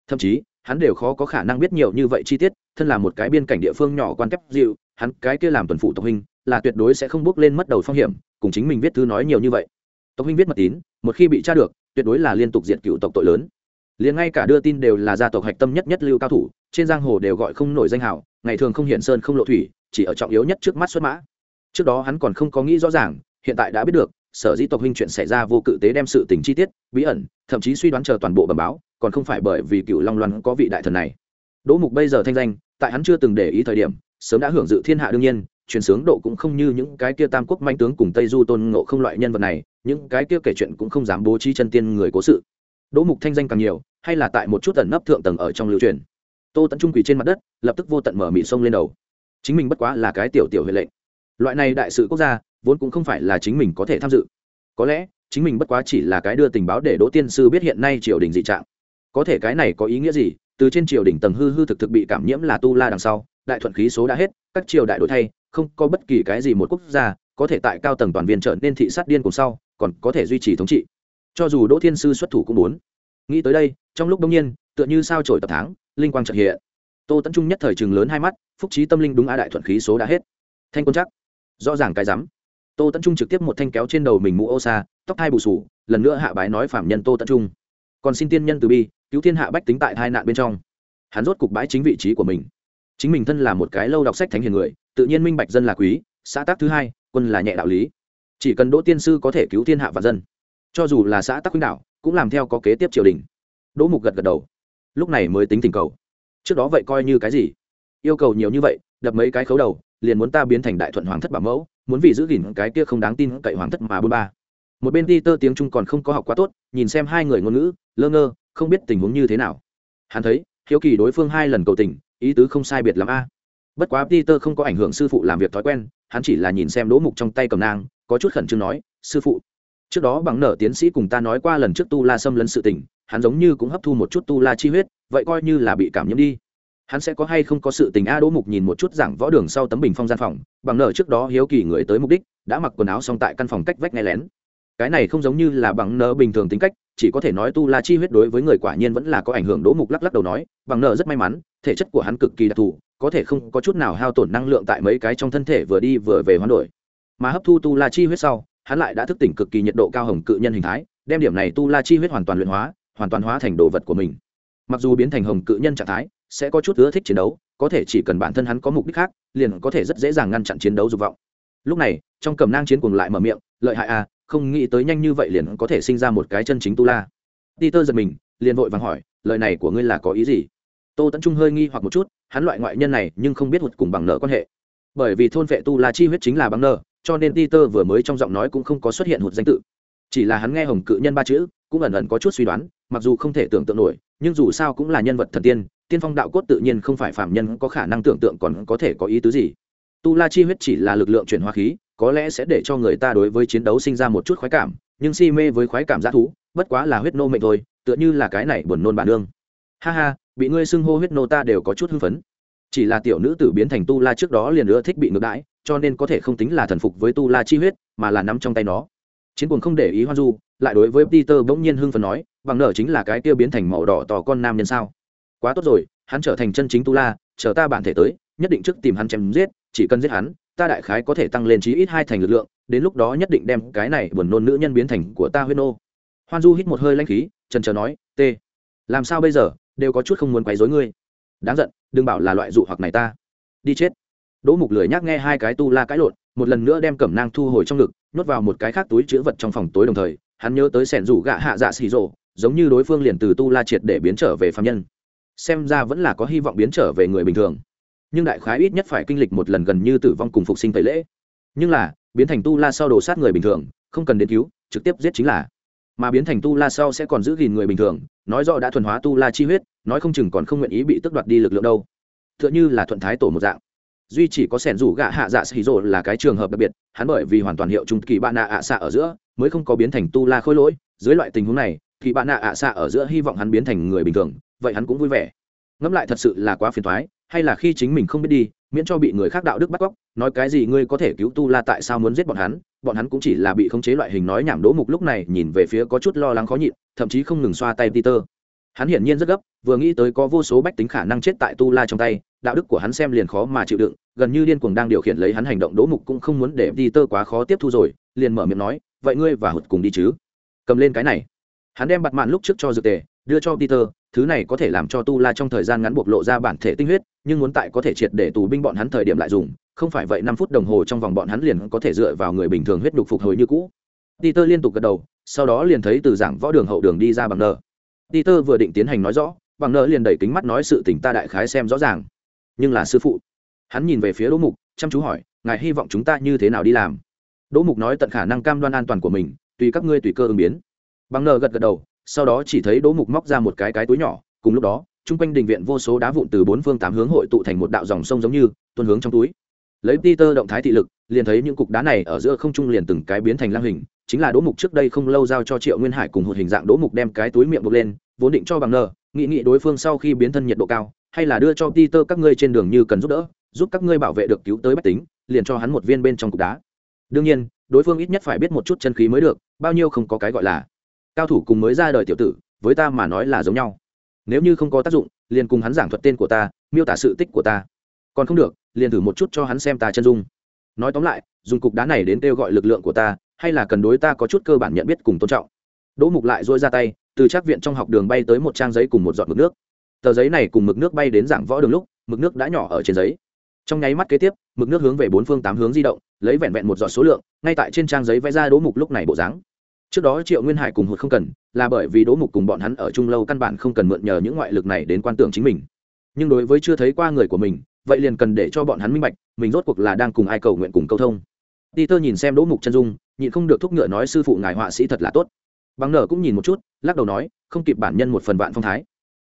Thậm chí, hắn đều khó có khả năng biết nhiều như vậy chi tiết, thân là một cái biên cảnh địa phương nhỏ quan kép dịu, hắn cái kia làm tuần phụ tộc huynh, là tuyệt đối sẽ không bước lên mất đầu phong hiểm, cùng chính mình viết thư nói nhiều như vậy. Tộc huynh viết mật tín, một khi bị tra được, tuyệt đối là liên tục diệt cựu tộc tội lớn. Liền ngay cả đưa tin đều là gia tộc hạch tâm nhất nhất lưu cao thủ, trên giang hồ đều gọi không nổi danh hào, ngày thường không hiển sơn không lộ thủy, chỉ ở trọng yếu nhất trước mắt xuất mã trước đó hắn còn không có nghĩ rõ ràng, hiện tại đã biết được, sở dĩ tộc huynh chuyện xảy ra vô cự tế đem sự tình chi tiết, bí ẩn, thậm chí suy đoán chờ toàn bộ bẩm báo, còn không phải bởi vì cựu long loan có vị đại thần này. Đỗ mục bây giờ thanh danh, tại hắn chưa từng để ý thời điểm, sớm đã hưởng dự thiên hạ đương nhiên, truyền sướng độ cũng không như những cái kia tam quốc manh tướng cùng tây du tôn ngộ không loại nhân vật này, những cái kia kể chuyện cũng không dám bố trí chân tiên người cố sự. Đỗ mục thanh danh càng nhiều, hay là tại một chút tận nấp thượng tầng ở trong lưu truyền. Tô tẫn trung quỳ trên mặt đất, lập tức vô tận mở mị sông lên đầu. Chính mình bất quá là cái tiểu tiểu huệ lệnh loại này đại sự quốc gia, vốn cũng không phải là chính mình có thể tham dự. Có lẽ, chính mình bất quá chỉ là cái đưa tình báo để đỗ tiên sư biết hiện nay triều đình dị trạng. Có thể cái này có ý nghĩa gì? Từ trên triều đình tầng hư hư thực thực bị cảm nhiễm là tu la đằng sau, đại thuận khí số đã hết, các triều đại đổi thay, không có bất kỳ cái gì một quốc gia có thể tại cao tầng toàn viên trở nên thị sát điên cùng sau, còn có thể duy trì thống trị. Cho dù đỗ thiên sư xuất thủ cũng muốn. Nghĩ tới đây, trong lúc đông nhiên, tựa như sao trổi tập tháng, linh quang trợ hiện. Tô tấn trung nhất thời trường lớn hai mắt, phúc trí tâm linh đúng á đại thuận khí số đã hết. Thanh quân chắc rõ ràng cái rắm. Tô tấn trung trực tiếp một thanh kéo trên đầu mình mũ ô xa tóc hai bù sù, lần nữa hạ bái nói phạm nhân tô tấn trung. Còn xin tiên nhân từ bi, cứu thiên hạ bách tính tại hai nạn bên trong. Hắn rốt cục bãi chính vị trí của mình. Chính mình thân là một cái lâu đọc sách thánh hiền người, tự nhiên minh bạch dân là quý, xã tác thứ hai, quân là nhẹ đạo lý. Chỉ cần đỗ tiên sư có thể cứu thiên hạ và dân, cho dù là xã tắc huynh đạo cũng làm theo có kế tiếp triều đình. Đỗ mục gật gật đầu. Lúc này mới tính tình cầu. Trước đó vậy coi như cái gì? Yêu cầu nhiều như vậy, đập mấy cái khấu đầu liền muốn ta biến thành đại thuận hoàng thất bảo mẫu, muốn vì giữ gìn cái kia không đáng tin cậy hoàng thất mà bôn ba. Một bên ti tơ tiếng trung còn không có học quá tốt, nhìn xem hai người ngôn ngữ, lơ ngơ, không biết tình huống như thế nào. Hắn thấy, hiếu kỳ đối phương hai lần cầu tình, ý tứ không sai biệt l a. Bất quá peter không có ảnh hưởng sư phụ làm việc thói quen, hắn chỉ là nhìn xem đỗ mục trong tay cầm nang, có chút khẩn trương nói, sư phụ, trước đó bằng nở tiến sĩ cùng ta nói qua lần trước tu la xâm lấn sự tình, hắn giống như cũng hấp thu một chút tu la chi huyết, vậy coi như là bị cảm nhiễm đi hắn sẽ có hay không có sự tình a đỗ mục nhìn một chút giảng võ đường sau tấm bình phong gian phòng, bằng nở trước đó hiếu kỳ người tới mục đích, đã mặc quần áo xong tại căn phòng cách vách nghe lén. Cái này không giống như là bằng nợ bình thường tính cách, chỉ có thể nói tu la chi huyết đối với người quả nhiên vẫn là có ảnh hưởng, đỗ mục lắc lắc đầu nói, bằng nợ rất may mắn, thể chất của hắn cực kỳ đặc thù, có thể không có chút nào hao tổn năng lượng tại mấy cái trong thân thể vừa đi vừa về hoán đổi. Mà hấp thu tu la chi huyết sau, hắn lại đã thức tỉnh cực kỳ nhiệt độ cao hồng cự nhân hình thái, đem điểm này tu la chi huyết hoàn toàn luyện hóa, hoàn toàn hóa thành đồ vật của mình. Mặc dù biến thành hồng cự nhân trạng thái sẽ có chút ưa thích chiến đấu, có thể chỉ cần bản thân hắn có mục đích khác, liền có thể rất dễ dàng ngăn chặn chiến đấu dục vọng. Lúc này, trong cầm nang chiến cùng lại mở miệng, lợi hại à không nghĩ tới nhanh như vậy liền có thể sinh ra một cái chân chính tu la. Peter giật mình, liền vội vàng hỏi, lời này của ngươi là có ý gì? Tô tẫn trung hơi nghi hoặc một chút, hắn loại ngoại nhân này nhưng không biết hụt cùng bằng nợ quan hệ. Bởi vì thôn vệ tu la chi huyết chính là bằng nợ, cho nên peter vừa mới trong giọng nói cũng không có xuất hiện hụt danh tự. Chỉ là hắn nghe hồng cự nhân ba chữ, cũng ẩn ẩn có chút suy đoán, mặc dù không thể tưởng tượng nổi, nhưng dù sao cũng là nhân vật thần tiên tiên phong đạo cốt tự nhiên không phải phạm nhân có khả năng tưởng tượng còn có thể có ý tứ gì. Tu la chi huyết chỉ là lực lượng chuyển hóa khí, có lẽ sẽ để cho người ta đối với chiến đấu sinh ra một chút khoái cảm, nhưng si mê với khoái cảm g thú, bất quá là huyết nô mệnh thôi, tựa như là cái này buồn nôn bản nương. Ha ha, bị ngươi xưng hô huyết nô ta đều có chút hưng phấn. Chỉ là tiểu nữ tử biến thành tu la trước đó liền nữa thích bị ngược đãi, cho nên có thể không tính là thần phục với tu la chi huyết, mà là nắm trong tay nó. Chiến cuồng không để ý hoan du, lại đối với peter bỗng nhiên hưng phấn nói, bằng nở chính là cái kia biến thành màu đỏ tỏ con nam nhân sao? Quá tốt rồi, hắn trở thành chân chính tu la, chờ ta bản thể tới, nhất định trước tìm hắn chém giết, chỉ cần giết hắn, ta đại khái có thể tăng lên chí ít hai thành lực lượng, đến lúc đó nhất định đem cái này buồn nôn nữ nhân biến thành của ta huyết nô. Hoan du hít một hơi lanh khí, trần trờ nói, t, làm sao bây giờ, đều có chút không muốn quấy rối ngươi. Đáng giận, đừng bảo là loại dụ hoặc này ta. Đi chết. Đỗ mục lười nhắc nghe hai cái tu la cãi lộn, một lần nữa đem cẩm nang thu hồi trong ngực, nhốt vào một cái khác túi chữ vật trong phòng tối đồng thời, hắn nhớ tới sẻn rủ gạ hạ dạ xì rộ giống như đối phương liền từ tu la triệt để biến trở về phạm nhân xem ra vẫn là có hy vọng biến trở về người bình thường. Nhưng đại khái ít nhất phải kinh lịch một lần gần như tử vong cùng phục sinh tẩy lễ. Nhưng là, biến thành tu la sau đổ sát người bình thường, không cần đến cứu, trực tiếp giết chính là. Mà biến thành tu la sau sẽ còn giữ gìn người bình thường, nói rõ đã thuần hóa tu la chi huyết, nói không chừng còn không nguyện ý bị tước đoạt đi lực lượng đâu. T h ư ợ n h ư là thuận thái tổ một dạng. Duy chỉ có sẻn rủ gạ hạ dạ xì rộ là cái trường hợp đặc biệt, hắn bởi vì hoàn toàn hiệu trung kỳ bạn nạ ạ xạ ở giữa, mới không có biến thành tu la khôi lỗi. Dưới loại tình huống này thì bạn nạ ạ xạ ở giữa hy vọng hắn biến thành người bình thường vậy hắn cũng vui vẻ. Ngẫm lại thật sự là quá phiền thoái hay là khi chính mình không biết đi, miễn cho bị người khác đạo đức bắt cóc, nói cái gì ngươi có thể cứu tu la tại sao muốn giết bọn hắn bọn hắn cũng chỉ là bị khống chế loại hình nói nhảm đỗ mục lúc này nhìn về phía có chút lo lắng khó nhịn, thậm chí không ngừng xoa tay peter. Hắn hiển nhiên rất gấp, vừa nghĩ tới có vô số bách tính khả năng chết tại tu la trong tay, đạo đức của hắn xem liền khó mà chịu đựng, gần như điên cuồng đang điều khiển lấy hắn hành động đỗ mục cũng không muốn để peter quá khó tiếp thu rồi, liền mở miệng nói, vậy ngươi và hụt cùng đi chứ? Cầm lên cái này. Hắn đem bặt mạn lúc trước cho dược tề, đưa cho peter thứ này có thể làm cho tu la trong thời gian ngắn bộc lộ ra bản thể tinh huyết, nhưng muốn tại có thể triệt để tù binh bọn hắn thời điểm lại dùng, không phải vậy năm phút đồng hồ trong vòng bọn hắn liền có thể dựa vào người bình thường huyết đục phục hồi như cũ. Peter liên tục gật đầu, sau đó liền thấy từ giảng võ đường hậu đường đi ra bằng nợ peter vừa định tiến hành nói rõ, bằng nợ liền đẩy kính mắt nói sự tình ta đại khái xem rõ ràng. Nhưng là sư phụ, hắn nhìn về phía đỗ mục, chăm chú hỏi, ngài hy vọng chúng ta như thế nào đi làm? Đỗ mục nói tận khả năng cam đoan an toàn của mình, tùy các ngươi tùy cơ ứng biến. Bằng nợ gật gật đầu sau đó chỉ thấy đỗ mục móc ra một cái cái túi nhỏ, cùng lúc đó, chung quanh đình viện vô số đá vụn từ bốn phương tám hướng hội tụ thành một đạo dòng sông giống như tuân hướng trong túi. Lấy peter động thái thị lực, liền thấy những cục đá này ở giữa không trung liền từng cái biến thành lăng hình, chính là đỗ mục trước đây không lâu giao cho triệu nguyên hải cùng một hình dạng đỗ mục đem cái túi miệng bốc lên, vốn định cho bằng nờ nghị nghị đối phương sau khi biến thân nhiệt độ cao, hay là đưa cho peter các ngươi trên đường như cần giúp đỡ, giúp các ngươi bảo vệ được cứu tới bách tính, liền cho hắn một viên bên trong cục đá. Đương nhiên, đối phương ít nhất phải biết một chút chân khí mới được, bao nhiêu không có cái gọi là cao thủ cùng mới ra đời tiểu tử, với ta mà nói là giống nhau. Nếu như không có tác dụng, liền cùng hắn giảng thuật tên của ta, miêu tả sự tích của ta. Còn không được, liền thử một chút cho hắn xem ta chân dung. Nói tóm lại, dùng cục đá này đến kêu gọi lực lượng của ta, hay là cần đối ta có chút cơ bản nhận biết cùng tôn trọng. Đỗ mục lại dôi ra tay, từ trác viện trong học đường bay tới một trang giấy cùng một giọt mực nước. Tờ giấy này cùng mực nước bay đến dạng võ đường lúc, mực nước đã nhỏ ở trên giấy. Trong nháy mắt kế tiếp, mực nước hướng về bốn phương tám hướng di động, lấy vẹn vẹn một giọt số lượng, ngay tại trên trang giấy vẽ ra đỗ mục lúc này bộ dáng trước đó triệu nguyên hải cùng hụt không cần, là bởi vì đỗ mục cùng bọn hắn ở chung lâu căn bản không cần mượn nhờ những ngoại lực này đến quan tưởng chính mình. Nhưng đối với chưa thấy qua người của mình, vậy liền cần để cho bọn hắn minh bạch, mình rốt cuộc là đang cùng ai cầu nguyện cùng câu thông. Ti tơ nhìn xem đỗ mục chân dung, nhịn không được thúc ngựa nói sư phụ ngài họa sĩ thật là tốt. Bằng nở cũng nhìn một chút, lắc đầu nói, không kịp bản nhân một phần vạn phong thái.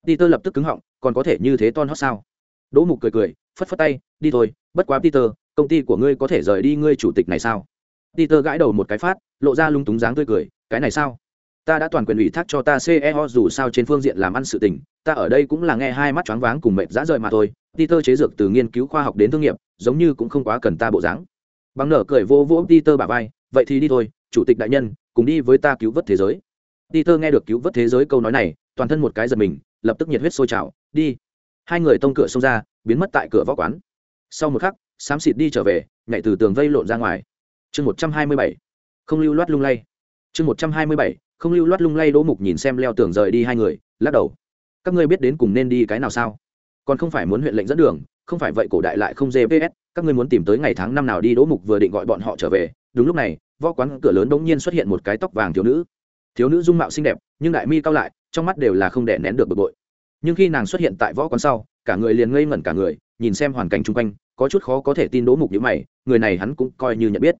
Ti tơ lập tức cứng họng, còn có thể như thế ton hót sao? Đỗ mục cười cười, phất phất tay, đi thôi, bất quá peter công ty của ngươi có thể rời đi ngươi chủ tịch này sao? Peter gãi đầu một cái phát, lộ ra lung túng dáng tươi cười cái này sao? Ta đã toàn quyền ủy thác cho ta ceo dù sao trên phương diện làm ăn sự tình, ta ở đây cũng là nghe hai mắt choáng váng cùng mệt dã rời mà thôi. Peter chế dược từ nghiên cứu khoa học đến thương nghiệp, giống như cũng không quá cần ta bộ dáng. Bằng nở cười vô vỗ peter bà vai, vậy thì đi thôi, chủ tịch đại nhân, cùng đi với ta cứu vớt thế giới. Peter nghe được cứu vớt thế giới câu nói này, toàn thân một cái giật mình, lập tức nhiệt huyết sôi trào, đi. Hai người tông cửa xông ra, biến mất tại cửa võ quán. Sau một khắc, xám xịt đi trở về, nhảy từ tường vây lộn ra ngoài. Chương một trăm hai mươi bảy. Không lưu loát lung lay chương một trăm hai mươi bảy, không lưu loát lung lay đỗ mục nhìn xem leo tường rời đi hai người, lắc đầu. Các ngươi biết đến cùng nên đi cái nào sao? Còn không phải muốn huyện lệnh dẫn đường, không phải vậy cổ đại lại không gps các ngươi muốn tìm tới ngày tháng năm nào đi đỗ mục vừa định gọi bọn họ trở về. Đúng lúc này, võ quán cửa lớn bỗng nhiên xuất hiện một cái tóc vàng thiếu nữ. Thiếu nữ dung mạo xinh đẹp, nhưng đại mi cao lại, trong mắt đều là không đẻ nén được bực bội. Nhưng khi nàng xuất hiện tại võ quán sau, cả người liền ngây ngẩn cả người, nhìn xem hoàn cảnh chung quanh, có chút khó có thể tin đỗ mục như mày, người này hắn cũng coi như nhận biết.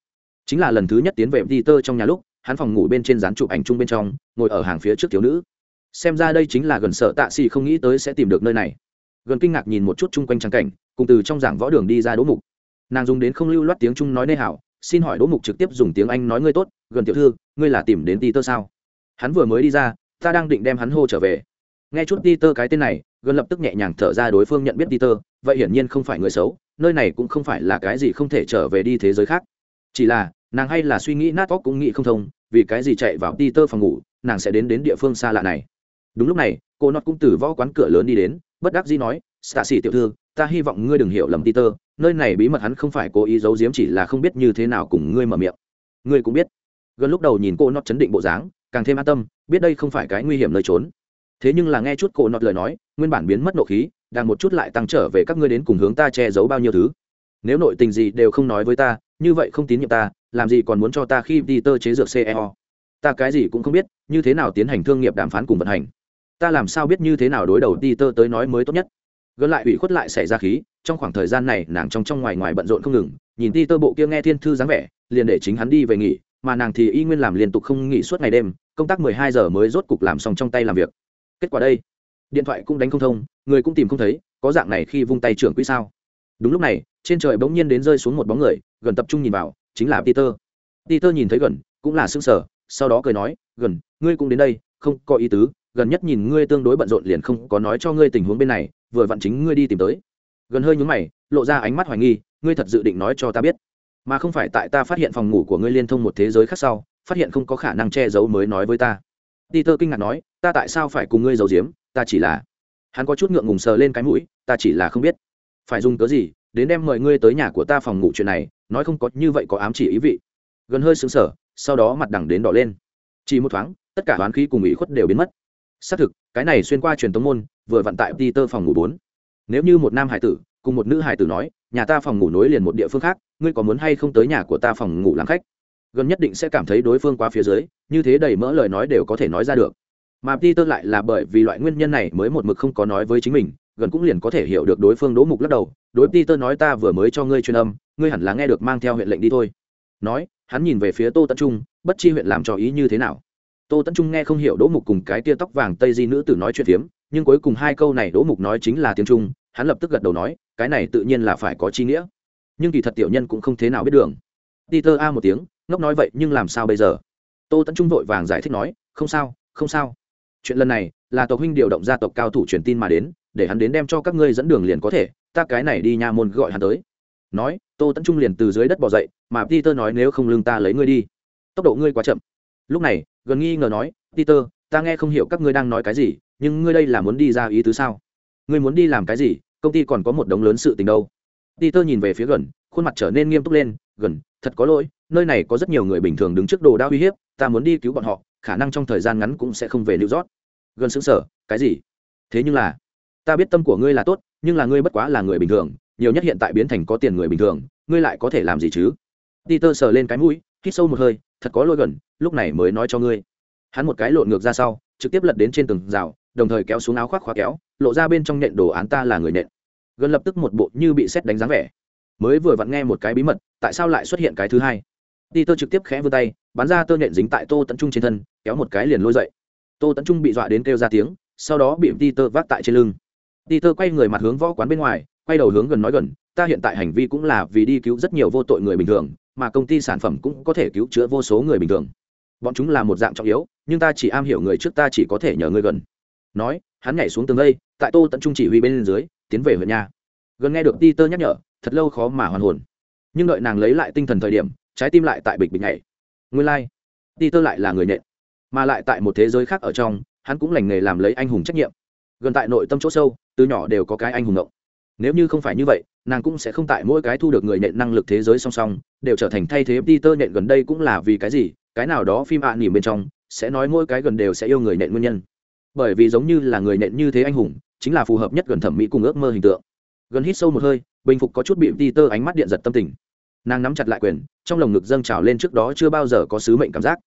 Chính là lần thứ nhất tiến về peter trong nhà lúc hắn phòng ngủ bên trên dán chụp ảnh chung bên trong, ngồi ở hàng phía trước thiếu nữ. Xem ra đây chính là gần sợ tạ xì không nghĩ tới sẽ tìm được nơi này. Gần kinh ngạc nhìn một chút chung quanh trang cảnh, cùng từ trong giảng võ đường đi ra đỗ mục. Nàng dùng đến không lưu loát tiếng trung nói nê hảo, xin hỏi đỗ mục trực tiếp dùng tiếng anh nói ngươi tốt, gần tiểu thư, ngươi là tìm đến peter sao? Hắn vừa mới đi ra, ta đang định đem hắn hô trở về. Nghe chút peter cái tên này, gần lập tức nhẹ nhàng thở ra đối phương nhận biết peter, vậy hiển nhiên không phải người xấu, nơi này cũng không phải là cái gì không thể trở về đi thế giới khác. Chỉ là, nàng hay là suy nghĩ nát óc cũng nghĩ không thông vì cái gì chạy vào peter phòng ngủ, nàng sẽ đến đến địa phương xa lạ này. Đúng lúc này, cô nọt cũng từ võ quán cửa lớn đi đến, bất đắc dĩ nói stạ xỉ tiểu thư, ta hy vọng ngươi đừng hiểu lầm peter, nơi này bí mật hắn không phải cố ý giấu giếm chỉ là không biết như thế nào cùng ngươi mở miệng. Ngươi cũng biết. Gần lúc đầu nhìn cô nọt chấn định bộ dáng, càng thêm an tâm, biết đây không phải cái nguy hiểm nơi trốn. Thế nhưng là nghe chút cô nọt lời nói, nguyên bản biến mất nộ khí, đang một chút lại tăng trở về các ngươi đến cùng hướng ta che giấu bao nhiêu thứ. Nếu nội tình gì đều không nói với ta, như vậy không tín nhiệm ta làm gì còn muốn cho ta khi đi tơ chế dược ceo ta cái gì cũng không biết, như thế nào tiến hành thương nghiệp đàm phán cùng vận hành? Ta làm sao biết như thế nào đối đầu đi tơ tới nói mới tốt nhất? Gần lại ủy khuất lại xảy ra khí, trong khoảng thời gian này, nàng trong trong ngoài ngoài bận rộn không ngừng, nhìn đi tơ bộ kia nghe thiên thư dáng vẻ, liền để chính hắn đi về nghỉ, mà nàng thì y nguyên làm liên tục không nghỉ suốt ngày đêm, công tác mười hai giờ mới rốt cục làm xong trong tay làm việc. Kết quả đây, điện thoại cũng đánh không thông, người cũng tìm không thấy, có dạng này khi vung tay trưởng quỹ sao? Đúng lúc này, trên trời bỗng nhiên đến rơi xuống một bóng người, gần tập trung nhìn vào chính là peter. Peter nhìn thấy gần cũng là s sờ, sở sau đó cười nói gần ngươi cũng đến đây không có ý tứ gần nhất nhìn ngươi tương đối bận rộn liền không có nói cho ngươi tình huống bên này vừa vặn chính ngươi đi tìm tới. Gần hơi nhúng mày lộ ra ánh mắt hoài nghi ngươi thật dự định nói cho ta biết mà không phải tại ta phát hiện phòng ngủ của ngươi liên thông một thế giới khác sau phát hiện không có khả năng che giấu mới nói với ta. Peter kinh ngạc nói ta tại sao phải cùng ngươi giấu giếm ta chỉ là hắn có chút ngượng ngùng sờ lên cái mũi ta chỉ là không biết. Phải dùng cớ gì đến đem mời ngươi tới nhà của ta phòng ngủ chuyện này nói không có như vậy có ám chỉ ý vị. Gần hơi sững sờ, sau đó mặt đằng đến đỏ lên. Chỉ một thoáng, tất cả đoán khí cùng ủy khuất đều biến mất. Xác thực, cái này xuyên qua truyền tống môn, vừa vận tại peter phòng ngủ bốn. Nếu như một nam hải tử, cùng một nữ hải tử nói, nhà ta phòng ngủ nối liền một địa phương khác, ngươi có muốn hay không tới nhà của ta phòng ngủ làm khách? Gần nhất định sẽ cảm thấy đối phương qua phía dưới, như thế đầy mỡ lời nói đều có thể nói ra được. Mà peter lại là bởi vì loại nguyên nhân này mới một mực không có nói với chính mình, gần cũng liền có thể hiểu được đối phương đỗ mục lắc đầu. Đối peter nói ta vừa mới cho ngươi truyền âm ngươi hẳn là nghe được mang theo huyện lệnh đi thôi. Nói, hắn nhìn về phía tô tấn trung, bất chi huyện làm cho ý như thế nào. Tô tấn trung nghe không hiểu đỗ mục cùng cái tia tóc vàng tây di nữ tử nói chuyện phiếm, nhưng cuối cùng hai câu này đỗ mục nói chính là tiếng trung, hắn lập tức gật đầu nói, cái này tự nhiên là phải có chi nghĩa. Nhưng kỳ thật tiểu nhân cũng không thế nào biết đường. Peter a một tiếng, ngốc nói vậy, nhưng làm sao bây giờ? Tô tấn trung vội vàng giải thích nói, không sao không sao. Chuyện lần này là tộc huynh điều động gia tộc cao thủ truyền tin mà đến, để hắn đến đem cho các ngươi dẫn đường liền có thể, ta cái này đi nha môn gọi hắn tới nói, tô tẫn trung liền từ dưới đất bỏ dậy, mà peter nói nếu không lương ta lấy ngươi đi. Tốc độ ngươi quá chậm. Lúc này, gần nghi ngờ nói, peter, ta nghe không hiểu các ngươi đang nói cái gì, nhưng ngươi đây là muốn đi ra ý tứ sao? Ngươi muốn đi làm cái gì? Công ty còn có một đống lớn sự tình đâu. Peter nhìn về phía gần, khuôn mặt trở nên nghiêm túc lên, gần, thật có lỗi, nơi này có rất nhiều người bình thường đứng trước đồ đao uy hiếp, ta muốn đi cứu bọn họ, khả năng trong thời gian ngắn cũng sẽ không về lưu rót gần xứng sở cái gì? Thế nhưng là, ta biết tâm của ngươi là tốt, nhưng là ngươi bất quá là người bình thường nhiều nhất hiện tại biến thành có tiền người bình thường, ngươi lại có thể làm gì chứ? Peter sờ lên cái mũi, hít sâu một hơi, thật có lôi gần, lúc này mới nói cho ngươi. Hắn một cái lộn ngược ra sau, trực tiếp lật đến trên tường rào, đồng thời kéo xuống áo khoác khóa kéo, lộ ra bên trong nện đồ án ta là người nện. Gần lập tức một bộ như bị xét đánh dáng vẻ. Mới vừa vặn nghe một cái bí mật, tại sao lại xuất hiện cái thứ hai? Peter trực tiếp khẽ vươn tay, bắn ra tơ nện dính tại tô tấn trung trên thân, kéo một cái liền lôi dậy. Tô tấn trung bị dọa đến kêu ra tiếng, sau đó bị Peter vác tại trên lưng. Peter quay người mặt hướng võ quán bên ngoài quay đầu hướng gần nói gần, ta hiện tại hành vi cũng là vì đi cứu rất nhiều vô tội người bình thường, mà công ty sản phẩm cũng có thể cứu chữa vô số người bình thường. Bọn chúng là một dạng trọng yếu, nhưng ta chỉ am hiểu người trước ta chỉ có thể nhờ người gần. Nói, hắn nhảy xuống tường đây, tại tô tận trung chỉ huy bên dưới, tiến về huyện nhà. Gần nghe được Peter nhắc nhở, thật lâu khó mà hoàn hồn. Nhưng đợi nàng lấy lại tinh thần thời điểm, trái tim lại tại bịch bịch nhảy. Nguyên lai、like. peter lại là người nhện mà lại tại một thế giới khác ở trong, hắn cũng lành nghề làm lấy anh hùng trách nhiệm. Gần tại nội tâm chỗ sâu, từ nhỏ đều có cái anh hùng ngộng nếu như không phải như vậy, nàng cũng sẽ không tại mỗi cái thu được người nện năng lực thế giới song song, đều trở thành thay thế peter nện gần đây cũng là vì cái gì, cái nào đó phim ạ à nỉm bên trong, sẽ nói mỗi cái gần đều sẽ yêu người nện nguyên nhân. Bởi vì giống như là người nện như thế anh hùng, chính là phù hợp nhất gần thẩm mỹ cùng ước mơ hình tượng. Gần hít sâu một hơi, bình phục có chút bị peter ánh mắt điện giật tâm tình. Nàng nắm chặt lại quyền, trong lồng ngực dâng trào lên trước đó chưa bao giờ có sứ mệnh cảm giác.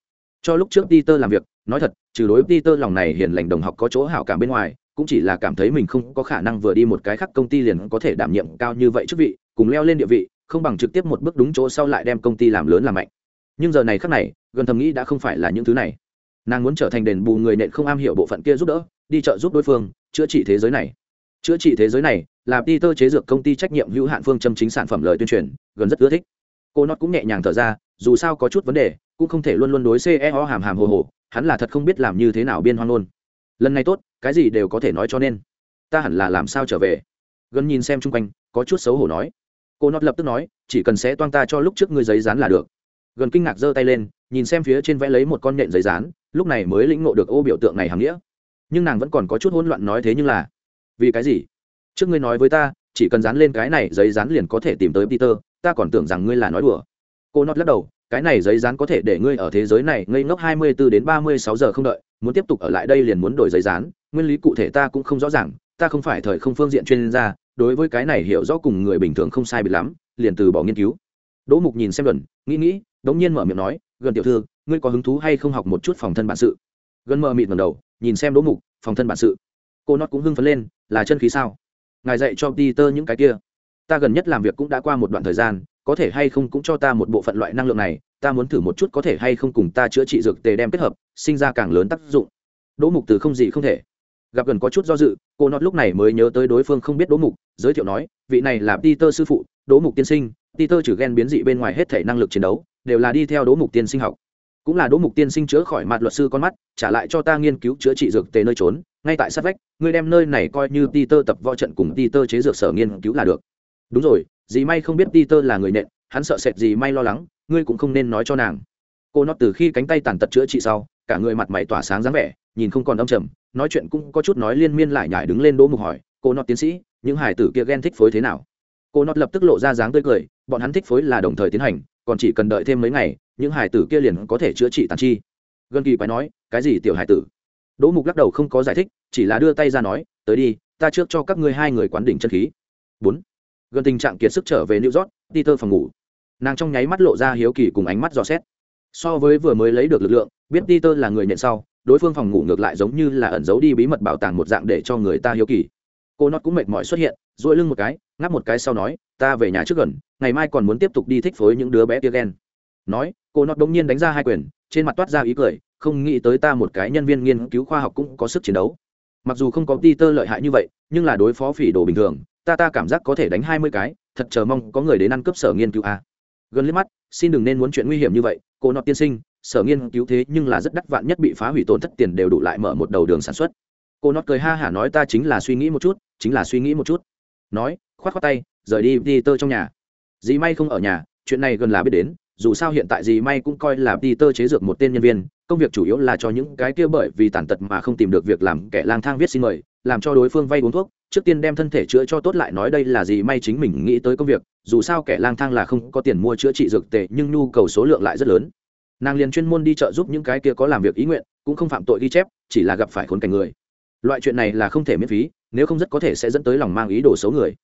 Cho lúc trước peter làm việc, nói thật, trừ đối peter lòng này hiền lành đồng học có chỗ hảo cảm bên ngoài cũng chỉ là cảm thấy mình không có khả năng vừa đi một cái khác công ty liền có thể đảm nhiệm cao như vậy chức vị, cùng leo lên địa vị, không bằng trực tiếp một bước đúng chỗ sau lại đem công ty làm lớn làm mạnh. Nhưng giờ này khác này, gần thầm nghĩ đã không phải là những thứ này. Nàng muốn trở thành đền bù người nện không am hiểu bộ phận kia giúp đỡ, đi chợ giúp đối phương, chữa trị thế giới này. Chữa trị thế giới này là peter chế dược công ty trách nhiệm hữu hạn phương châm chính sản phẩm lời tuyên truyền, gần rất ưa thích. Cô nót cũng nhẹ nhàng thở ra, dù sao có chút vấn đề, cũng không thể luôn luôn đối ceo hàm hàm hồ hồ, hắn là thật không biết làm như thế nào biên hoang luôn. Lần này tốt cái gì đều có thể nói cho nên. Ta hẳn là làm sao trở về? Gần nhìn xem chung quanh, có chút xấu hổ nói. Cô nót lập tức nói, chỉ cần sẽ toan ta cho lúc trước ngươi giấy dán là được. Gần kinh ngạc giơ tay lên, nhìn xem phía trên vẽ lấy một con nhện giấy dán, lúc này mới lĩnh ngộ được ô biểu tượng này hàm nghĩa. Nhưng nàng vẫn còn có chút hỗn loạn nói thế nhưng là, vì cái gì? Trước ngươi nói với ta, chỉ cần dán lên cái này giấy dán liền có thể tìm tới peter, ta còn tưởng rằng ngươi là nói đùa. Cô nót lắc đầu cái này giấy dán có thể để ngươi ở thế giới này ngây ngốc hai mươi 24 đến ba mươi sáu giờ không đợi, muốn tiếp tục ở lại đây liền muốn đổi giấy dán, nguyên lý cụ thể ta cũng không rõ ràng, ta không phải thời không phương diện chuyên gia, đối với cái này hiểu rõ cùng người bình thường không sai biệt lắm, liền từ bỏ nghiên cứu. Đỗ mục nhìn xem gần nghĩ nghĩ, đống nhiên mở miệng nói gần tiểu thư, ngươi có hứng thú hay không học một chút phòng thân bản sự? Gần mờ mịt ngẩng đầu, nhìn xem đỗ mục, phòng thân bản sự? Cô nót cũng hưng phấn lên, là chân khí sao? Ngài dạy cho peter những cái kia. Ta gần nhất làm việc cũng đã qua một đoạn thời gian có thể hay không cũng cho ta một bộ phận loại năng lượng này, ta muốn thử một chút có thể hay không cùng ta chữa trị dược tề đem kết hợp, sinh ra càng lớn tác dụng. Đỗ mục từ không gì không thể. Gặp gần có chút do dự, cô nót lúc này mới nhớ tới đối phương không biết đỗ mục, giới thiệu nói, vị này là peter sư phụ, đỗ mục tiên sinh, peter trừ ghen biến dị bên ngoài hết thể năng lực chiến đấu, đều là đi theo đỗ mục tiên sinh học. Cũng là đỗ mục tiên sinh chữa khỏi mặt luật sư con mắt, trả lại cho ta nghiên cứu chữa trị dược tề nơi trốn, ngay tại sát vách, ngươi đem nơi này coi như peter tập võ trận cùng peter chế dược sở nghiên cứu là được. Đúng rồi dì may không biết peter là người nện, hắn sợ sệt dì may lo lắng, ngươi cũng không nên nói cho nàng. Cô nót từ khi cánh tay tàn tật chữa trị sau, cả người mặt mày tỏa sáng dáng vẻ, nhìn không còn âm trầm, nói chuyện cũng có chút nói liên miên lại nhải đứng lên đỗ mục hỏi, cô nót tiến sĩ, những hải tử kia ghen thích phối thế nào? Cô nót lập tức lộ ra dáng tươi cười, bọn hắn thích phối là đồng thời tiến hành, còn chỉ cần đợi thêm mấy ngày, những hải tử kia liền có thể chữa trị tàn chi. Gần kỳ quái nói, cái gì tiểu hải tử? Đỗ mục lắc đầu không có giải thích, chỉ là đưa tay ra nói, tới đi, ta trước cho các ngươi hai người quán đỉnh chân khí. Bốn gần tình trạng kiệt sức trở về new york, peter phòng ngủ. Nàng trong nháy mắt lộ ra hiếu kỳ cùng ánh mắt dò xét. So với vừa mới lấy được lực lượng, biết peter là người nhận sau, đối phương phòng ngủ ngược lại giống như là ẩn giấu đi bí mật bảo tàng một dạng để cho người ta hiếu kỳ. Cô nót cũng mệt mỏi xuất hiện dội lưng một cái, ngáp một cái sau nói, ta về nhà trước gần, ngày mai còn muốn tiếp tục đi thích phối những đứa bé kia ghen. Nói, cô nót đông nhiên đánh ra hai quyền, trên mặt toát ra ý cười, không nghĩ tới ta một cái nhân viên nghiên cứu khoa học cũng có sức chiến đấu. Mặc dù không có peter lợi hại như vậy, nhưng là đối phó phỉ đồ bình thường ta ta cảm giác có thể đánh hai mươi cái, thật chờ mong có người đến ăn cướp sở nghiên cứu a gần liếc mắt, xin đừng nên muốn chuyện nguy hiểm như vậy, cô nọ tiên sinh, sở nghiên cứu thế nhưng là rất đắt vạn nhất bị phá hủy tổn thất tiền đều đủ lại mở một đầu đường sản xuất. Cô nọ cười ha hả nói ta chính là suy nghĩ một chút, chính là suy nghĩ một chút. Nói, khoát khoát tay, rời đi đi tơ trong nhà. Dì may không ở nhà, chuyện này gần là biết đến dù sao hiện tại gì may cũng coi là Peter tơ chế dược một tên nhân viên, công việc chủ yếu là cho những cái kia bởi vì tàn tật mà không tìm được việc làm kẻ lang thang viết xin mời, làm cho đối phương vay uống thuốc, trước tiên đem thân thể chữa cho tốt lại nói đây là gì may chính mình nghĩ tới công việc, dù sao kẻ lang thang là không có tiền mua chữa trị dược tệ nhưng nhu cầu số lượng lại rất lớn. Nàng liền chuyên môn đi chợ giúp những cái kia có làm việc ý nguyện, cũng không phạm tội ghi chép, chỉ là gặp phải khốn cảnh người. Loại chuyện này là không thể miễn phí, nếu không rất có thể sẽ dẫn tới lòng mang ý đồ xấu người.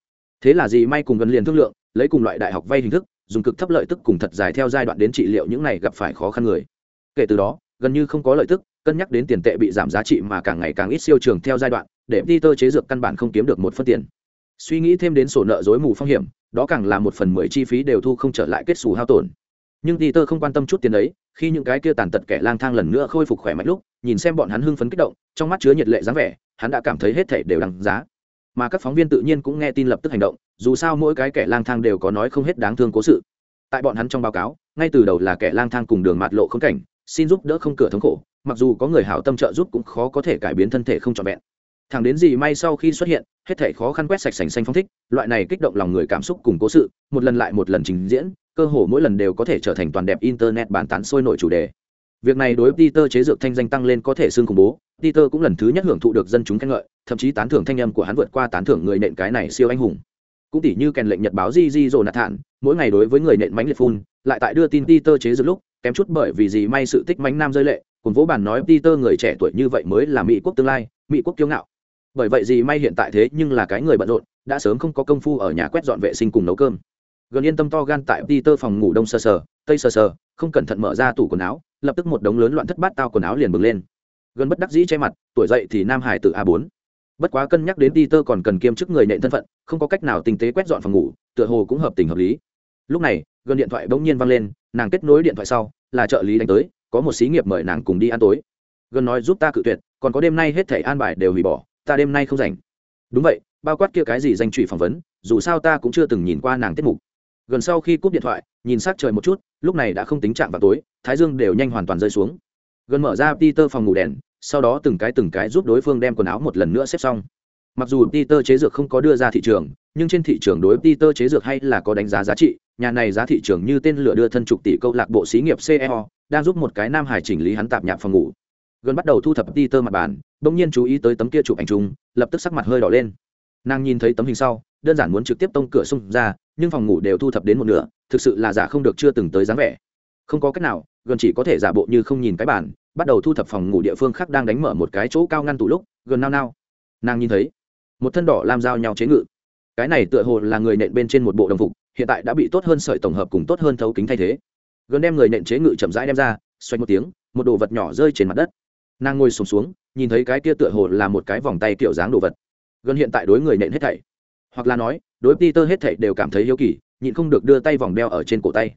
Thế là gì may cùng gần liền thương lượng, lấy cùng loại đại học vay hình thức dùng cực thấp lợi tức cùng thật dài theo giai đoạn đến trị liệu những này gặp phải khó khăn người kể từ đó gần như không có lợi tức cân nhắc đến tiền tệ bị giảm giá trị mà càng ngày càng ít siêu trường theo giai đoạn để Peter chế dược căn bản không kiếm được một phân tiền. Suy nghĩ thêm đến sổ nợ rối mù phong hiểm, đó càng là một phần mười chi phí đều thu không trở lại kết sủ hao tổn. Nhưng Peter không quan tâm chút tiền ấy khi những cái kia tàn tật kẻ lang thang lần nữa khôi phục khỏe mạnh lúc, nhìn xem bọn hắn hưng phấn kích động, trong mắt chứa nhiệt lệ dáng vẻ, hắn đã cảm thấy hết thảy đều đáng giá. Mà các phóng viên tự nhiên cũng nghe tin lập tức hành động, dù sao mỗi cái kẻ lang thang đều có nói không hết đáng thương cố sự. Tại bọn hắn trong báo cáo, ngay từ đầu là kẻ lang thang cùng đường mạt lộ không cảnh, xin giúp đỡ không cửa thống khổ, mặc dù có người hảo tâm trợ giúp cũng khó có thể cải biến thân thể không trọn vẹn thằng đến gì may sau khi xuất hiện hết thể khó khăn quét sạch sành xanh phong thích loại này kích động lòng người cảm xúc cùng cố sự một lần lại một lần trình diễn cơ hồ mỗi lần đều có thể trở thành toàn đẹp internet bàn tán sôi nổi chủ đề việc này đối với peter chế dược thanh danh tăng lên có thể xương khủng bố. Peter cũng lần thứ nhất hưởng thụ được dân chúng khen ngợi, thậm chí tán thưởng thanh âm của hắn vượt qua tán thưởng người nện cái này siêu anh hùng. Cũng tỷ như kèn lệnh nhật báo di di rồ nạt thản mỗi ngày đối với người nện mánh liệt phun, lại tại đưa tin peter chế dược lúc, kém chút bởi vì gì may sự tích mánh nam rơi lệ, cùng vỗ bản nói peter người trẻ tuổi như vậy mới là mỹ quốc tương lai, mỹ quốc kiêu ngạo. Bởi vậy gì may hiện tại thế nhưng là cái người bận rộn, đã sớm không có công phu ở nhà quét dọn vệ sinh cùng nấu cơm gần yên tâm to gan tại peter phòng ngủ đông sờ sờ, tây sờ sờ, không cẩn thận mở ra tủ quần áo, lập tức một đống lớn loạn thất bát tao quần áo liền bừng lên. Gần bất đắc dĩ che mặt, tuổi dậy thì nam hải tự a bốn. Bất quá cân nhắc đến peter còn cần kiêm chức người nện thân phận, không có cách nào tinh tế quét dọn phòng ngủ, tựa hồ cũng hợp tình hợp lý. Lúc này, gần điện thoại bỗng nhiên văng lên, nàng kết nối điện thoại sau, là trợ lý đánh tới, có một xí nghiệp mời nàng cùng đi ăn tối. Gần nói giúp ta cự tuyệt, còn có đêm nay hết thảy an bài đều hủy bỏ, ta đêm nay không rảnh. Đúng vậy, bao quát kia cái gì danh trụy phỏng vấn, dù sao ta cũng chưa từng nhìn qua nàng tiết mục gần sau khi cúp điện thoại, nhìn sát trời một chút, lúc này đã không tính chạm vào tối, thái dương đều nhanh hoàn toàn rơi xuống. Gần mở ra peter phòng ngủ đèn, sau đó từng cái từng cái giúp đối phương đem quần áo một lần nữa xếp xong. Mặc dù peter chế dược không có đưa ra thị trường, nhưng trên thị trường đối peter chế dược hay là có đánh giá giá trị, nhà này giá thị trường như tên lửa đưa thân trục tỷ câu lạc bộ xí nghiệp ceo đang giúp một cái nam hải chỉnh lý hắn tạp nhạp phòng ngủ. Gần bắt đầu thu thập peter mặt bàn, bỗng nhiên chú ý tới tấm kia chụp ảnh chung, lập tức sắc mặt hơi đỏ lên. Nàng nhìn thấy tấm hình sau đơn giản muốn trực tiếp tông cửa xung ra nhưng phòng ngủ đều thu thập đến một nửa thực sự là giả không được chưa từng tới dáng vẻ. Không có cách nào gần chỉ có thể giả bộ như không nhìn cái bàn bắt đầu thu thập phòng ngủ địa phương khác đang đánh mở một cái chỗ cao ngăn tủ lúc gần nao nao. Nàng nhìn thấy một thân đỏ làm dao nhau chế ngự. Cái này tựa hồ là người nện bên trên một bộ đồng phục hiện tại đã bị tốt hơn sợi tổng hợp cùng tốt hơn thấu kính thay thế. Gần đem người nện chế ngự chậm rãi đem ra xoay một tiếng một đồ vật nhỏ rơi trên mặt đất. Nàng ngồi sùng xuống, xuống nhìn thấy cái kia tựa hồ là một cái vòng tay kiểu dáng đồ vật. Gần hiện tại đối người nện hết thảy hoặc là nói, đối peter hết thảy đều cảm thấy hiếu kỳ, nhịn không được đưa tay vòng đeo ở trên cổ tay.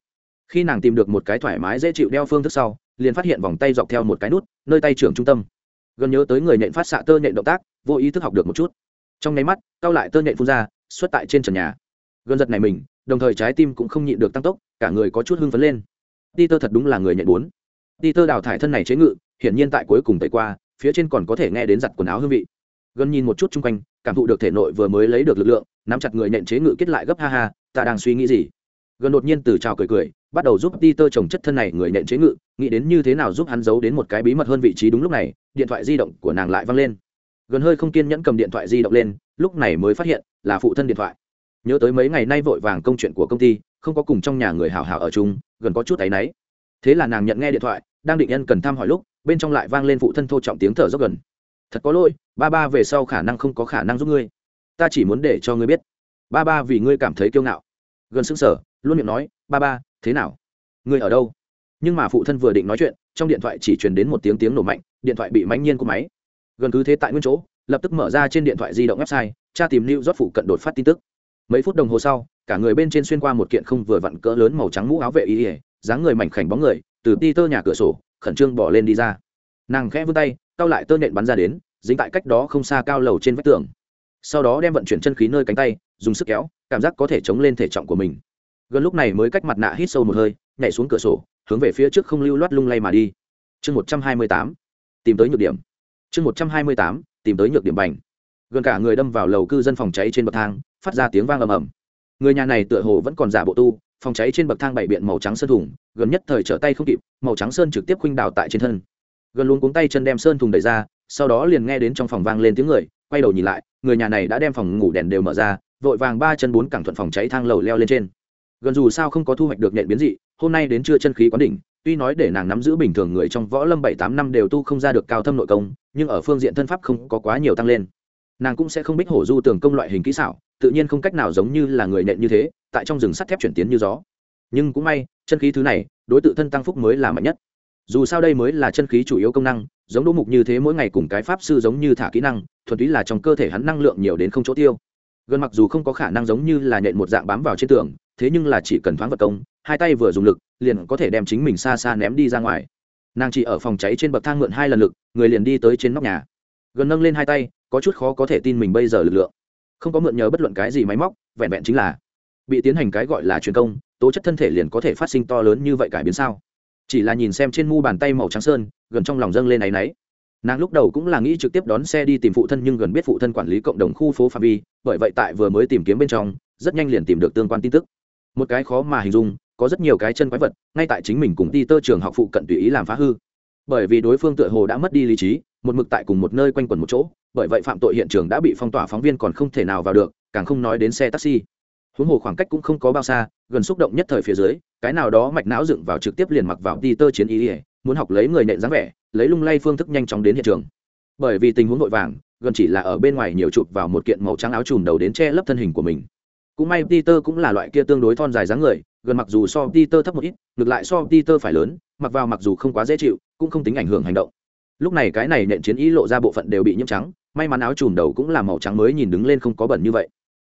Khi nàng tìm được một cái thoải mái dễ chịu đeo phương thức sau, liền phát hiện vòng tay dọc theo một cái nút, nơi tay trưởng trung tâm. Gần nhớ tới người nện phát xạ tơ nện động tác, vô ý thức học được một chút. Trong nháy mắt cao lại tơ nện phun ra, xuất tại trên trần nhà. Gần giật này mình, đồng thời trái tim cũng không nhịn được tăng tốc, cả người có chút hưng phấn lên. Peter thật đúng là người nhện bốn. Peter đào thải thân này chế ngự, hiển nhiên tại cuối cùng tẩy qua, phía trên còn có thể nghe đến giặt quần áo hương vị gần nhìn một chút chung quanh, cảm thụ được thể nội vừa mới lấy được lực lượng, nắm chặt người nện chế ngự kết lại gấp, ha ha, ta đang suy nghĩ gì? Gần đột nhiên từ trào cười cười, bắt đầu giúp Peter trồng chất thân này người nện chế ngự, nghĩ đến như thế nào giúp hắn giấu đến một cái bí mật hơn vị trí đúng lúc này, điện thoại di động của nàng lại văng lên. Gần hơi không kiên nhẫn cầm điện thoại di động lên, lúc này mới phát hiện, là phụ thân điện thoại. Nhớ tới mấy ngày nay vội vàng công chuyện của công ty, không có cùng trong nhà người hào hào ở chung, gần có chút áy náy. Thế là nàng nhận nghe điện thoại, đang định nhân cần thăm hỏi lúc, bên trong lại vang lên phụ thân thô trọng tiếng thở dốc gần thật có lỗi, ba ba về sau khả năng không có khả năng giúp ngươi. Ta chỉ muốn để cho ngươi biết. Ba ba vì ngươi cảm thấy kiêu ngạo. Gần xứng sở luôn miệng nói, ba ba, thế nào? Ngươi ở đâu? Nhưng mà phụ thân vừa định nói chuyện, trong điện thoại chỉ truyền đến một tiếng tiếng nổ mạnh, điện thoại bị mãnh nhiên của máy. Gần cứ thế tại nguyên chỗ, lập tức mở ra trên điện thoại di động website, tra tìm lưu rót phụ cận đột phát tin tức. Mấy phút đồng hồ sau, cả người bên trên xuyên qua một kiện không vừa vặn cỡ lớn màu trắng mũ áo vệ y ỉa dáng người mảnh khảnh bóng người, từ ti tơ nhà cửa sổ, khẩn trương bỏ lên đi ra. Nàng khẽ vươn tay cao lại tơ nện bắn ra đến, dính tại cách đó không xa cao lầu trên vách tường. Sau đó đem vận chuyển chân khí nơi cánh tay, dùng sức kéo, cảm giác có thể chống lên thể trọng của mình. Gần lúc này mới cách mặt nạ hít sâu một hơi, nhảy xuống cửa sổ, hướng về phía trước không lưu loát lung lay mà đi. Chương một trăm hai mươi tám, tìm tới nhược điểm. Chương một trăm hai mươi tám, tìm tới nhược điểm bành. Gần cả người đâm vào lầu cư dân phòng cháy trên bậc thang, phát ra tiếng vang ầm ầm. Người nhà này tựa hồ vẫn còn giả bộ tu, phòng cháy trên bậc thang bảy biện màu trắng sơn thủng gần nhất thời trở tay không kịp, màu trắng sơn trực tiếp khuynh đào tại trên thân gần luôn cuống tay chân đem sơn thùng đẩy ra, sau đó liền nghe đến trong phòng vang lên tiếng người, quay đầu nhìn lại, người nhà này đã đem phòng ngủ đèn đều mở ra, vội vàng ba chân bốn cẳng thuận phòng cháy thang lầu leo lên trên. Gần dù sao không có thu hoạch được nhện biến dị, hôm nay đến trưa chân khí quán đỉnh, tuy nói để nàng nắm giữ bình thường người trong võ lâm bảy tám năm đều tu không ra được cao thâm nội công, nhưng ở phương diện thân pháp không có quá nhiều tăng lên. Nàng cũng sẽ không bích hổ du tường công loại hình kỹ xảo, tự nhiên không cách nào giống như là người nện như thế, tại trong rừng sắt thép chuyển tiến như gió. Nhưng cũng may, chân khí thứ này, đối tượng thân tăng phúc mới là mạnh nhất dù sao đây mới là chân khí chủ yếu công năng, giống đỗ mục như thế mỗi ngày cùng cái pháp sư giống như thả kỹ năng, thuần túy là trong cơ thể hắn năng lượng nhiều đến không chỗ tiêu. Gần mặc dù không có khả năng giống như là nhện một dạng bám vào trên tường, thế nhưng là chỉ cần thoáng vật công, hai tay vừa dùng lực, liền có thể đem chính mình xa xa ném đi ra ngoài. Nàng chỉ ở phòng cháy trên bậc thang mượn hai lần lực, người liền đi tới trên nóc nhà. Gần nâng lên hai tay, có chút khó có thể tin mình bây giờ lực lượng. Không có mượn nhờ bất luận cái gì máy móc, vẹn vẹn chính là bị tiến hành cái gọi là truyền công, tố chất thân thể liền có thể phát sinh to lớn như vậy cải biến sao? Chỉ là nhìn xem trên mu bàn tay màu trắng sơn, gần trong lòng dâng lên áy náy. Nàng lúc đầu cũng là nghĩ trực tiếp đón xe đi tìm phụ thân nhưng gần biết phụ thân quản lý cộng đồng khu phố phạm vi, bởi vậy tại vừa mới tìm kiếm bên trong, rất nhanh liền tìm được tương quan tin tức. Một cái khó mà hình dung, có rất nhiều cái chân quái vật, ngay tại chính mình cùng ti tơ trường học phụ cận tùy ý làm phá hư. Bởi vì đối phương tựa hồ đã mất đi lý trí, một mực tại cùng một nơi quanh quẩn một chỗ, bởi vậy phạm tội hiện trường đã bị phong tỏa phóng viên còn không thể nào vào được, càng không nói đến xe taxi. Huống hồ khoảng cách cũng không có bao xa, gần xúc động nhất thời phía dưới cái nào đó mạch não dựng vào trực tiếp liền mặc vào peter chiến ý ỉa muốn học lấy người nện dáng vẻ lấy lung lay phương thức nhanh chóng đến hiện trường bởi vì tình huống vội vàng gần chỉ là ở bên ngoài nhiều chụp vào một kiện màu trắng áo trùm đầu đến che lấp thân hình của mình cũng may Peter cũng là loại kia tương đối thon dài dáng người, gần mặc dù so Peter thấp một ít, ngược lại so Peter phải lớn, mặc vào mặc dù không quá dễ chịu, cũng không tính ảnh hưởng hành động. Lúc này cái này nện chiến ý lộ ra bộ phận đều bị nhiễm trắng, may mắn áo trùm đầu cũng là màu trắng mới nhìn đứng lên không có bẩn như vậy.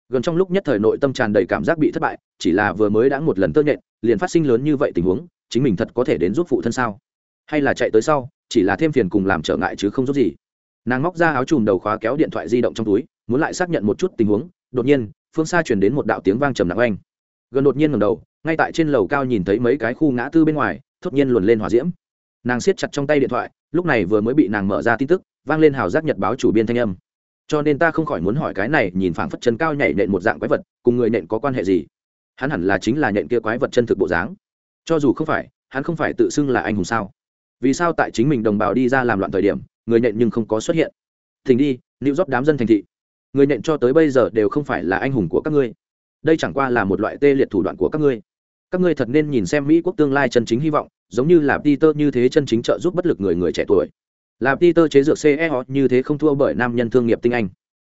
Gần trong lúc nhất thời nội tâm tràn đầy cảm giác bị thất bại, chỉ là vừa mới đã một lần tơ nhện, liền phát sinh lớn như vậy tình huống, chính mình thật có thể đến giúp phụ thân sao? Hay là chạy tới sau, chỉ là thêm phiền cùng làm trở ngại chứ không giúp gì. Nàng móc ra áo trùm đầu khóa kéo điện thoại di động trong túi, muốn lại xác nhận một chút tình huống, đột nhiên, phương xa chuyển đến một đạo tiếng vang trầm nặng oanh gần đột nhiên ngầm đầu ngay tại trên lầu cao nhìn thấy mấy cái khu ngã tư bên ngoài thốt nhiên luồn lên hòa diễm nàng siết chặt trong tay điện thoại lúc này vừa mới bị nàng mở ra tin tức vang lên hào giác nhật báo chủ biên thanh âm cho nên ta không khỏi muốn hỏi cái này, nhìn phảng phất chân cao nhảy nện một dạng quái vật, cùng người nện có quan hệ gì? Hắn hẳn là chính là nện kia quái vật chân thực bộ dáng. Cho dù không phải, hắn không phải tự xưng là anh hùng sao? Vì sao tại chính mình đồng bào đi ra làm loạn thời điểm, người nện nhưng không có xuất hiện? Thỉnh đi lưu rót đám dân thành thị. Người nện cho tới bây giờ đều không phải là anh hùng của các ngươi. Đây chẳng qua là một loại tê liệt thủ đoạn của các ngươi. Các ngươi thật nên nhìn xem mỹ quốc tương lai chân chính hy vọng, giống như là peter như thế chân chính trợ giúp bất lực người người trẻ tuổi là peter chế dược ceo như thế không thua bởi nam nhân thương nghiệp tinh anh.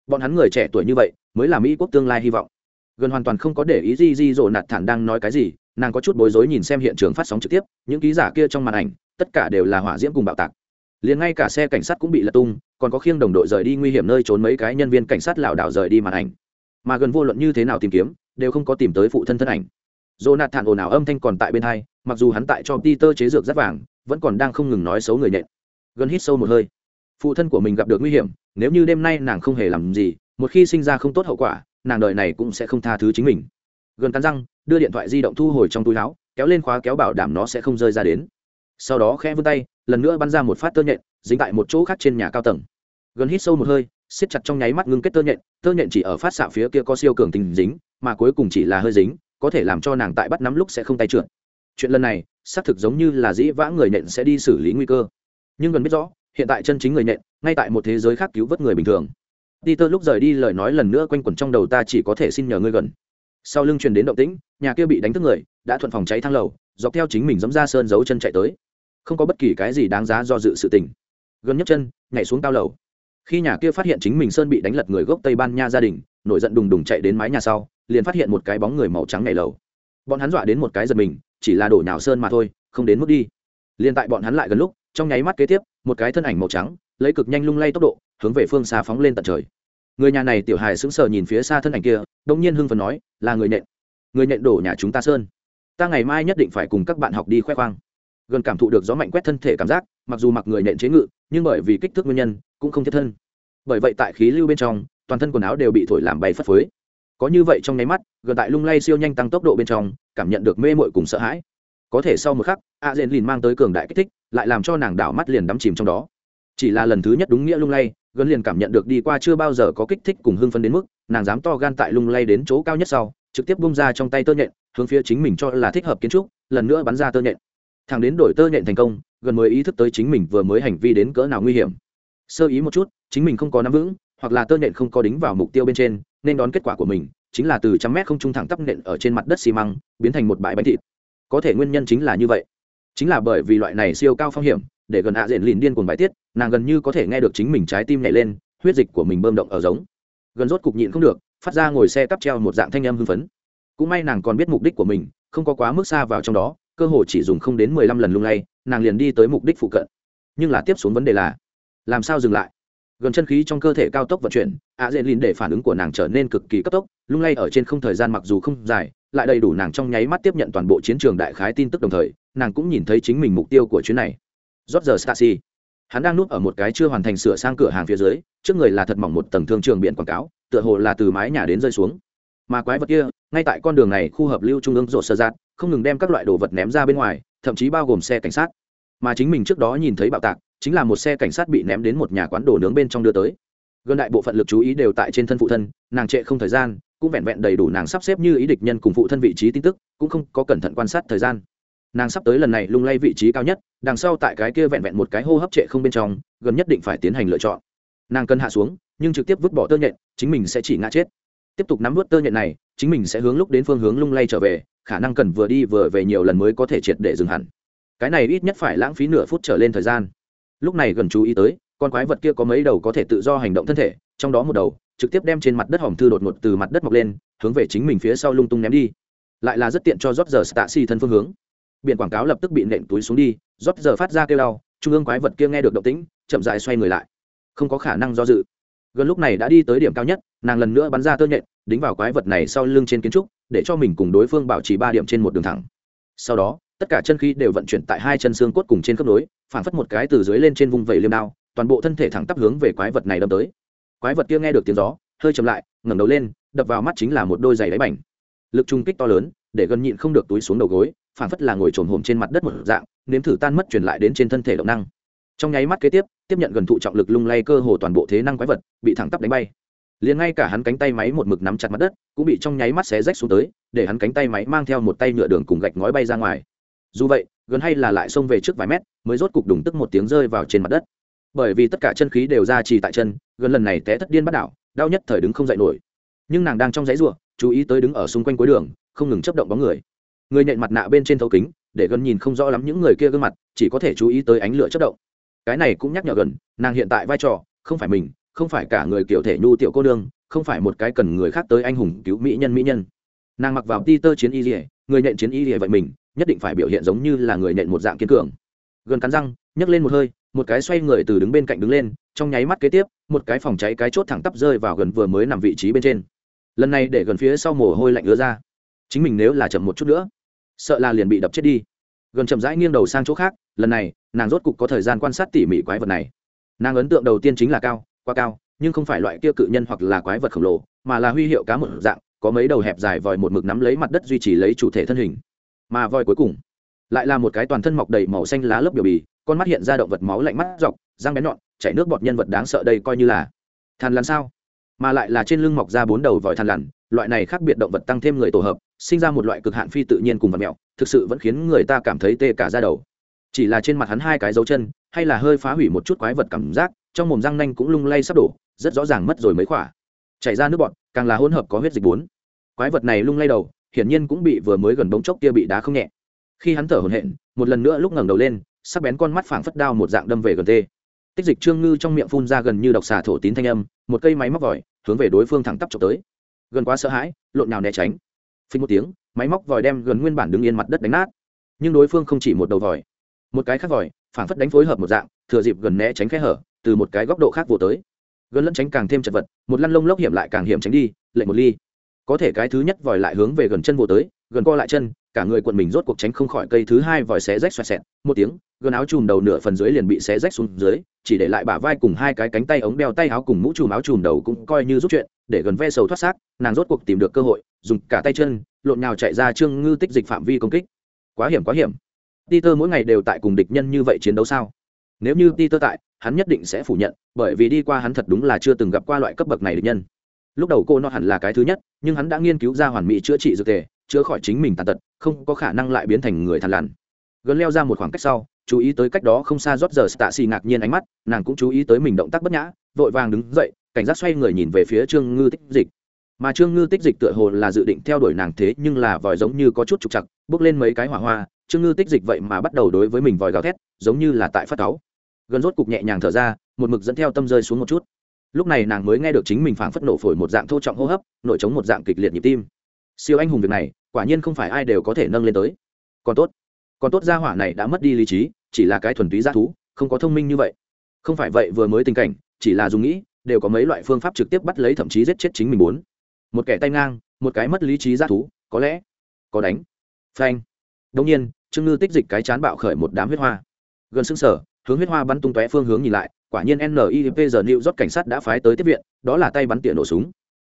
Bọn hắn người trẻ tuổi như vậy mới là mỹ quốc tương lai hy vọng. Gần hoàn toàn không có để ý gì di rộ nạt thản đang nói cái gì nàng có chút bối rối nhìn xem hiện trường phát sóng trực tiếp những ký giả kia trong màn ảnh tất cả đều là hỏa diễm cùng bạo tạc. Liền ngay cả xe cảnh sát cũng bị lật tung còn có khiêng đồng đội rời đi nguy hiểm nơi trốn mấy cái nhân viên cảnh sát lảo đảo rời đi màn ảnh. Mà gần vô luận như thế nào tìm kiếm đều không có tìm tới phụ thân thân ảnh. Jonathan ồn ào âm thanh còn tại bên hai, mặc dù hắn tại cho Peter chế dược rất vàng, vẫn còn đang không ngừng nói xấu người nhện. Gần hít sâu một hơi. Phụ thân của mình gặp được nguy hiểm, nếu như đêm nay nàng không hề làm gì, một khi sinh ra không tốt hậu quả, nàng đời này cũng sẽ không tha thứ chính mình. Gần cắn răng, đưa điện thoại di động thu hồi trong túi áo, kéo lên khóa kéo bảo đảm nó sẽ không rơi ra đến. Sau đó khẽ vươn tay, lần nữa bắn ra một phát tơ nhện, dính tại một chỗ khác trên nhà cao tầng gần hít sâu một hơi siết chặt trong nháy mắt ngưng kết tơ nhện tơ nhện chỉ ở phát xạ phía kia có siêu cường tình dính mà cuối cùng chỉ là hơi dính có thể làm cho nàng tại bắt nắm lúc sẽ không tay trượt chuyện lần này xác thực giống như là dĩ vãng người nhện sẽ đi xử lý nguy cơ nhưng gần biết rõ hiện tại chân chính người nhện ngay tại một thế giới khác cứu vớt người bình thường Peter lúc rời đi lời nói lần nữa quanh quẩn trong đầu ta chỉ có thể xin nhờ ngươi gần. Sau lưng truyền đến động tĩnh, nhà kia bị đánh thức người, đã thuận phòng cháy thang lầu, dọc theo chính mình dẫm ra sơn giấu chân chạy tới. Không có bất kỳ cái gì đáng giá do dự sự tình. Gần nhấc chân, nhảy xuống cao lầu khi nhà kia phát hiện chính mình sơn bị đánh lật người gốc tây ban nha gia đình nổi giận đùng đùng chạy đến mái nhà sau liền phát hiện một cái bóng người màu trắng nhảy lầu bọn hắn dọa đến một cái giật mình chỉ là đổ nhào sơn mà thôi không đến mức đi liền tại bọn hắn lại gần lúc trong nháy mắt kế tiếp, một cái thân ảnh màu trắng, lấy cực nhanh lung lay tốc độ, hướng về phương xa phóng lên tận trời. Người nhà này tiểu hài sững sờ nhìn phía xa thân ảnh kia, đông nhiên hưng phần nói, là người nện. Người nện đổ nhà chúng ta sơn. Ta ngày mai nhất định phải cùng các bạn học đi khoe khoang. Gần cảm thụ được gió mạnh quét thân thể cảm giác, mặc dù mặc người nện chế ngự, nhưng bởi vì kích thước nguyên nhân, cũng không thiết thân. Bởi vậy tại khí lưu bên trong, toàn thân quần áo đều bị thổi làm bay phất phới. Có như vậy trong nháy mắt, gần tại lung lay siêu nhanh tăng tốc độ bên trong, cảm nhận được mê mội cùng sợ hãi có thể sau một khắc, a dện lìn mang tới cường đại kích thích, lại làm cho nàng đảo mắt liền đắm chìm trong đó. Chỉ là lần thứ nhất đúng nghĩa lung lay gần liền cảm nhận được đi qua chưa bao giờ có kích thích cùng hưng phấn đến mức, nàng dám to gan tại lung lay đến chỗ cao nhất sau, trực tiếp bung ra trong tay tơ nhện, hướng phía chính mình cho là thích hợp kiến trúc, lần nữa bắn ra tơ nhện. Thằng đến đổi tơ nhện thành công gần mới ý thức tới chính mình vừa mới hành vi đến cỡ nào nguy hiểm. Sơ ý một chút, chính mình không có nắm vững, hoặc là tơ nhện không có đính vào mục tiêu bên trên, nên đón kết quả của mình, chính là từ trăm mét không trung thẳng tắp nện ở trên mặt đất xi măng, biến thành một bãi bánh thịt có thể nguyên nhân chính là như vậy. Chính là bởi vì loại này siêu cao phong hiểm, để gần hạ diện lìn điên cuồng bài tiết, nàng gần như có thể nghe được chính mình trái tim nhảy lên, huyết dịch của mình bơm động ở giống. Gần rốt cục nhịn không được, phát ra ngồi xe cắp treo một dạng thanh âm hưng phấn. Cũng may nàng còn biết mục đích của mình, không có quá mức xa vào trong đó, cơ hội chỉ dùng không đến mười lăm lần lung lay, nàng liền đi tới mục đích phụ cận. Nhưng là tiếp xuống vấn đề là, làm sao dừng lại? Gần chân khí trong cơ thể cao tốc vận chuyển, ạ dễ lìn để phản ứng của nàng trở nên cực kỳ cấp tốc, lung lay ở trên không thời gian mặc dù không dài lại đầy đủ nàng trong nháy mắt tiếp nhận toàn bộ chiến trường đại khái tin tức đồng thời, nàng cũng nhìn thấy chính mình mục tiêu của chuyến này. Rót giờ stasi hắn đang núp ở một cái chưa hoàn thành sửa sang cửa hàng phía dưới, trước người là thật mỏng một tầng thương trường biển quảng cáo, tựa hồ là từ mái nhà đến rơi xuống. Mà quái vật kia, ngay tại con đường này khu hợp lưu trung ương rộ sơ giạt không ngừng đem các loại đồ vật ném ra bên ngoài, thậm chí bao gồm xe cảnh sát. Mà chính mình trước đó nhìn thấy bạo tạc, chính là một xe cảnh sát bị ném đến một nhà quán đồ nướng bên trong đưa tới. Gần đại bộ phận lực chú ý đều tại trên thân phụ thân, nàng trệ không thời gian cũng vẹn vẹn đầy đủ nàng sắp xếp như ý địch nhân cùng phụ thân vị trí tin tức, cũng không có cẩn thận quan sát thời gian. Nàng sắp tới lần này lung lay vị trí cao nhất, đằng sau tại cái kia vẹn vẹn một cái hô hấp trệ không bên trong, gần nhất định phải tiến hành lựa chọn. Nàng cần hạ xuống, nhưng trực tiếp vứt bỏ tơ nhện, chính mình sẽ chỉ ngã chết. Tiếp tục nắm vớt tơ nhện này, chính mình sẽ hướng lúc đến phương hướng lung lay trở về, khả năng cần vừa đi vừa về nhiều lần mới có thể triệt để dừng hẳn. Cái này ít nhất phải lãng phí nửa phút trở lên thời gian. Lúc này gần chú ý tới, con quái vật kia có mấy đầu có thể tự do hành động thân thể, trong đó một đầu trực tiếp đem trên mặt đất hỏng thư đột ngột từ mặt đất mọc lên, hướng về chính mình phía sau lung tung ném đi. Lại là rất tiện cho rót giờ stạ xì thân phương hướng. Biển quảng cáo lập tức bị nện túi xuống đi rót giờ phát ra kêu đau, trung ương quái vật kia nghe được động tĩnh, chậm dại xoay người lại. Không có khả năng do dự. Gần lúc này đã đi tới điểm cao nhất, nàng lần nữa bắn ra tơ nhện, đính vào quái vật này sau lưng trên kiến trúc, để cho mình cùng đối phương bảo trì ba điểm trên một đường thẳng. Sau đó, tất cả chân khí đều vận chuyển tại hai chân xương cốt cùng trên khớp nối phản phất một cái từ dưới lên trên vùng vẩy liêm đao, toàn bộ thân thể thẳng tắp hướng về quái vật này đâm tới quái vật kia nghe được tiếng gió, hơi chậm lại, ngẩng đầu lên, đập vào mắt chính là một đôi giày đáy bành lực trung kích to lớn, để gần nhịn không được túi xuống đầu gối, phản phất là ngồi trồn hồm trên mặt đất một dạng, nếm thử tan mất truyền lại đến trên thân thể động năng. Trong nháy mắt kế tiếp tiếp nhận gần thụ trọng lực lung lay cơ hồ toàn bộ thế năng quái vật, bị thẳng tắp đánh bay. Liền ngay cả hắn cánh tay máy một mực nắm chặt mặt đất, cũng bị trong nháy mắt xé rách xuống tới, để hắn cánh tay máy mang theo một tay nhựa đường cùng gạch ngói bay ra ngoài. Dù vậy, gần hay là lại xông về trước vài mét, mới rốt cục đùng tức một tiếng rơi vào trên mặt đất bởi vì tất cả chân khí đều ra trì tại chân, gần lần này té thất điên bắt đảo, đau nhất thời đứng không dậy nổi. Nhưng nàng đang trong giấy ruộng chú ý tới đứng ở xung quanh cuối đường, không ngừng chấp động bóng người. Người nhện mặt nạ bên trên thấu kính, để gần nhìn không rõ lắm những người kia gương mặt, chỉ có thể chú ý tới ánh lửa chất động. Cái này cũng nhắc nhở gần, nàng hiện tại vai trò, không phải mình, không phải cả người kiểu thể nhu tiểu cô nương, không phải một cái cần người khác tới anh hùng cứu mỹ nhân mỹ nhân. Nàng mặc vào ti tơ chiến y lìa người nhện chiến y lìa vậy mình, nhất định phải biểu hiện giống như là người nhện một dạng kiên cường. Gần cắn răng, nhấc lên một hơi một cái xoay người từ đứng bên cạnh đứng lên, trong nháy mắt kế tiếp, một cái phòng cháy cái chốt thẳng tắp rơi vào gần vừa mới nằm vị trí bên trên. Lần này để gần phía sau mồ hôi lạnh ứa ra. Chính mình nếu là chậm một chút nữa, sợ là liền bị đập chết đi. Gần chậm rãi nghiêng đầu sang chỗ khác, lần này, nàng rốt cục có thời gian quan sát tỉ mỉ quái vật này. Nàng ấn tượng đầu tiên chính là cao, quá cao, nhưng không phải loại kia cự nhân hoặc là quái vật khổng lồ, mà là huy hiệu cá một dạng, có mấy đầu hẹp dài vòi một mực nắm lấy mặt đất duy trì lấy chủ thể thân hình. Mà vòi cuối cùng lại là một cái toàn thân mọc đầy màu xanh lá lớp biểu bì con mắt hiện ra động vật máu lạnh mắt dọc, răng bén nhọn, chảy nước bọt nhân vật đáng sợ đây coi như là thằn lằn sao? Mà lại là trên lưng mọc ra bốn đầu vòi thằn lằn, loại này khác biệt động vật tăng thêm người tổ hợp, sinh ra một loại cực hạn phi tự nhiên cùng vật mẹo, thực sự vẫn khiến người ta cảm thấy tê cả ra đầu. Chỉ là trên mặt hắn hai cái dấu chân, hay là hơi phá hủy một chút quái vật cảm giác, trong mồm răng nanh cũng lung lay sắp đổ, rất rõ ràng mất rồi mấy khỏa. Chảy ra nước bọt, càng là hỗn hợp có huyết dịch bốn. Quái vật này lung lay đầu, hiển nhiên cũng bị vừa mới gần bóng chốc kia bị đá không nhẹ. Khi hắn thở hổn hển, một lần nữa lúc ngẩng đầu lên sắc bén con mắt phảng phất đao một dạng đâm về gần tê. Tích dịch trương ngư trong miệng phun ra gần như độc xà thổ tín thanh âm, một cây máy móc vòi, hướng về đối phương thẳng tắp trộm tới. Gần quá sợ hãi, lộn nào né tránh. Phình một tiếng, máy móc vòi đem gần nguyên bản đứng yên mặt đất đánh nát. Nhưng đối phương không chỉ một đầu vòi, một cái khác vòi, phảng phất đánh phối hợp một dạng, thừa dịp gần né tránh khe hở, từ một cái góc độ khác vô tới. Gần lẫn tránh càng thêm chật vật, một lăn lông lốc hiểm lại càng hiểm tránh đi, lệ một ly. Có thể cái thứ nhất vòi lại hướng về gần chân vô tới, gần co lại chân cả người quần mình rốt cuộc tránh không khỏi cây thứ hai vòi xé rách xoẹt xẹt. Một tiếng, gần áo chùm đầu nửa phần dưới liền bị xé rách xuống dưới, chỉ để lại bả vai cùng hai cái cánh tay ống đeo tay áo cùng mũ chùm áo chùm đầu cũng coi như rút chuyện, để gần ve sầu thoát xác, nàng rốt cuộc tìm được cơ hội, dùng cả tay chân, lộn nhào chạy ra trương ngư tích dịch phạm vi công kích. Quá hiểm quá hiểm. Peter mỗi ngày đều tại cùng địch nhân như vậy chiến đấu sao? Nếu như Peter tại, hắn nhất định sẽ phủ nhận, bởi vì đi qua hắn thật đúng là chưa từng gặp qua loại cấp bậc này địch nhân. Lúc đầu cô nó hẳn là cái thứ nhất, nhưng hắn đã nghiên cứu ra hoàn mỹ chữa trị dược thể chữa khỏi chính mình tàn tật, không có khả năng lại biến thành người thằn lằn. Gần leo ra một khoảng cách sau, chú ý tới cách đó không xa rót giờ tạ xì ngạc nhiên ánh mắt, nàng cũng chú ý tới mình động tác bất nhã, vội vàng đứng dậy, cảnh giác xoay người nhìn về phía trương ngư tích dịch. Mà trương ngư tích dịch tựa hồ là dự định theo đuổi nàng thế, nhưng là vòi giống như có chút trục chặt bước lên mấy cái hỏa hoa, trương ngư tích dịch vậy mà bắt đầu đối với mình vòi gào thét, giống như là tại phát cáu. Gần rốt cục nhẹ nhàng thở ra, một mực dẫn theo tâm rơi xuống một chút. Lúc này nàng mới nghe được chính mình phảng phất nổ phổi một dạng thô trọng hô hấp nội chống một dạng kịch liệt nhịp tim siêu anh hùng việc này, quả nhiên không phải ai đều có thể nâng lên tới. Còn tốt còn tốt gia hỏa này đã mất đi lý trí, chỉ là cái thuần túy g thú, không có thông minh như vậy. Không phải vậy vừa mới tình cảnh, chỉ là dùng nghĩ, đều có mấy loại phương pháp trực tiếp bắt lấy thậm chí giết chết chính mình muốn một kẻ tay ngang, một cái mất lý trí g thú, có lẽ có đánh. Phanh. Đông nhiên, trương ngư tích dịch cái chán bạo khởi một đám huyết hoa. Gần xứng sở hướng huyết hoa bắn tung tóe phương hướng nhìn lại, quả nhiên nip giờ nịu rót cảnh sát đã phái tới tiếp viện, đó là tay bắn tỉa nổ súng.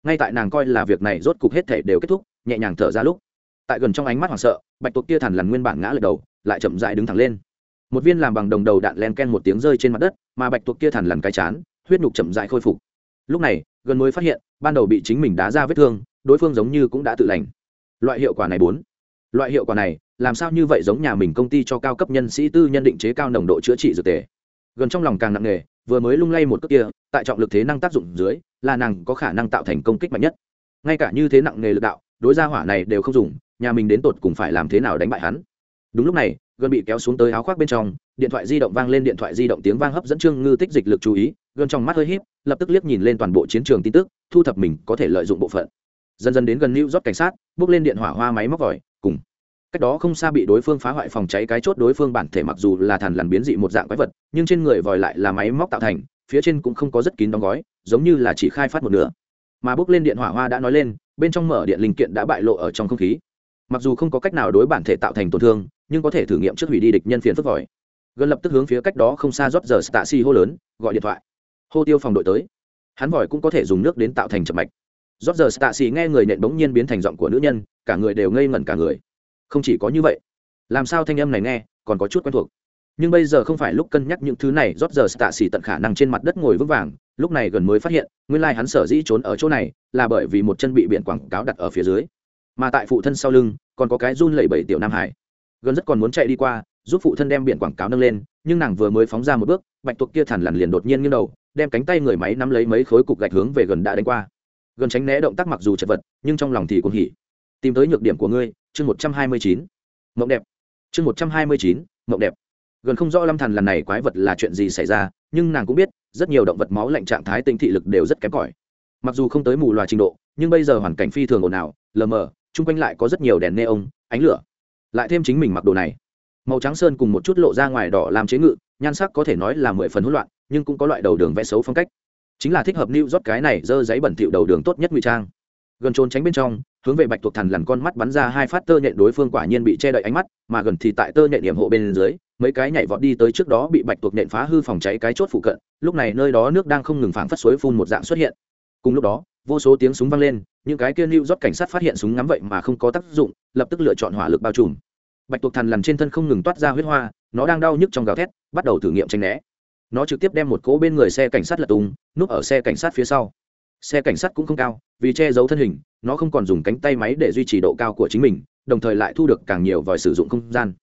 Ngay tại nàng coi là việc này rốt cục hết thể đều kết thúc nhẹ nhàng thở ra lúc. Tại gần trong ánh mắt hoảng sợ, bạch tuộc kia thản lằn nguyên bản ngã lật đầu, lại chậm dại đứng thẳng lên. Một viên làm bằng đồng đầu đạn len ken một tiếng rơi trên mặt đất, mà bạch tuộc kia thản lằn cái chán, huyết nhục chậm dại khôi phục. Lúc này, gần mới phát hiện, ban đầu bị chính mình đá ra vết thương, đối phương giống như cũng đã tự lành. Loại hiệu quả này bốn. Loại hiệu quả này, làm sao như vậy giống nhà mình công ty cho cao cấp nhân sĩ tư nhân định chế cao nồng độ chữa trị dược tề? Gần trong lòng càng nặng nề, vừa mới lung lay một cước kia, tại trọng lực thế năng tác dụng dưới, là nàng có khả năng tạo thành công kích mạnh nhất. Ngay cả như thế nặng nề lực đạo đối gia hỏa này đều không dùng, nhà mình đến tột cùng phải làm thế nào đánh bại hắn. Đúng lúc này gần bị kéo xuống tới áo khoác bên trong, điện thoại di động vang lên điện thoại di động tiếng vang hấp dẫn trương ngư tích dịch lực chú ý gần trong mắt hơi híp, lập tức liếc nhìn lên toàn bộ chiến trường tin tức, thu thập mình có thể lợi dụng bộ phận. Dần dần đến gần lưu rót cảnh sát, bước lên điện hỏa hoa máy móc vòi, cùng. Cách đó không xa bị đối phương phá hoại phòng cháy cái chốt đối phương bản thể mặc dù là thằn lằn biến dị một dạng quái vật, nhưng trên người vòi lại là máy móc tạo thành, phía trên cũng không có rất kín đóng gói, giống như là chỉ khai phát một nửa. Mà bước lên điện hỏa hoa đã nói lên bên trong mở điện linh kiện đã bại lộ ở trong không khí. Mặc dù không có cách nào đối bản thể tạo thành tổn thương, nhưng có thể thử nghiệm trước hủy đi địch nhân phiền phức vòi. Gần lập tức hướng phía cách đó không xa rót giờ stạ xi hô lớn, gọi điện thoại. Hô tiêu phòng đội tới. Hắn vòi cũng có thể dùng nước đến tạo thành chậm mạch. Rót giờ stạ xi nghe người nện bỗng nhiên biến thành giọng của nữ nhân, cả người đều ngây ngẩn cả người. Không chỉ có như vậy, làm sao thanh âm này nghe còn có chút quen thuộc. Nhưng bây giờ không phải lúc cân nhắc những thứ này, rót giờ stạ xỉ tận khả năng trên mặt đất ngồi vững vàng lúc này gần mới phát hiện, nguyên lai hắn sở dĩ trốn ở chỗ này là bởi vì một chân bị biển quảng cáo đặt ở phía dưới. Mà tại phụ thân sau lưng, còn có cái run lẩy bẩy tiểu nam hải. Gần rất còn muốn chạy đi qua, giúp phụ thân đem biển quảng cáo nâng lên, nhưng nàng vừa mới phóng ra một bước, bạch tuộc kia thản lằn liền đột nhiên nghiêng đầu, đem cánh tay người máy nắm lấy mấy khối cục gạch hướng về gần đã đánh qua. Gần tránh né động tác mặc dù chật vật, nhưng trong lòng thì cũng hỉ. Tìm tới nhược điểm của ngươi, chương một trăm hai mươi chín. Mộng đẹp. Chương một trăm hai mươi chín, mộng đẹp. Gần không rõ lâm thần lần này quái vật là chuyện gì xảy ra, nhưng nàng cũng biết rất nhiều động vật máu lạnh trạng thái tinh thị lực đều rất kém cỏi. Mặc dù không tới mù loà trình độ, nhưng bây giờ hoàn cảnh phi thường ồn ào, lờ mờ, chung quanh lại có rất nhiều đèn neon, ánh lửa. Lại thêm chính mình mặc đồ này. Màu trắng sơn cùng một chút lộ ra ngoài đỏ làm chế ngự, nhan sắc có thể nói là mười phần hỗn loạn, nhưng cũng có loại đầu đường vẽ xấu phong cách. Chính là thích hợp lưu rót cái này dơ giấy bẩn thỉu đầu đường tốt nhất ngụy trang. Gần trốn tránh bên trong, hướng về bạch tuộc thần lằn con mắt bắn ra hai phát tơ nhện đối phương quả nhiên bị che đậy ánh mắt, mà gần thì tại tơ nhện điểm hộ bên dưới mấy cái nhảy vọt đi tới trước đó bị bạch tuộc nện phá hư phòng cháy cái chốt phụ cận, lúc này nơi đó nước đang không ngừng phảng phất suối phun một dạng xuất hiện. Cùng lúc đó, vô số tiếng súng vang lên, những cái kia lưu rót cảnh sát phát hiện súng ngắm vậy mà không có tác dụng, lập tức lựa chọn hỏa lực bao trùm. Bạch tuộc thần lằn trên thân không ngừng toát ra huyết hoa, nó đang đau nhức trong gào thét, bắt đầu thử nghiệm tranh né. Nó trực tiếp đem một cỗ bên người xe cảnh sát lật tung, núp ở xe cảnh sát phía sau. Xe cảnh sát cũng không cao, vì che giấu thân hình, nó không còn dùng cánh tay máy để duy trì độ cao của chính mình, đồng thời lại thu được càng nhiều vòi sử dụng không gian.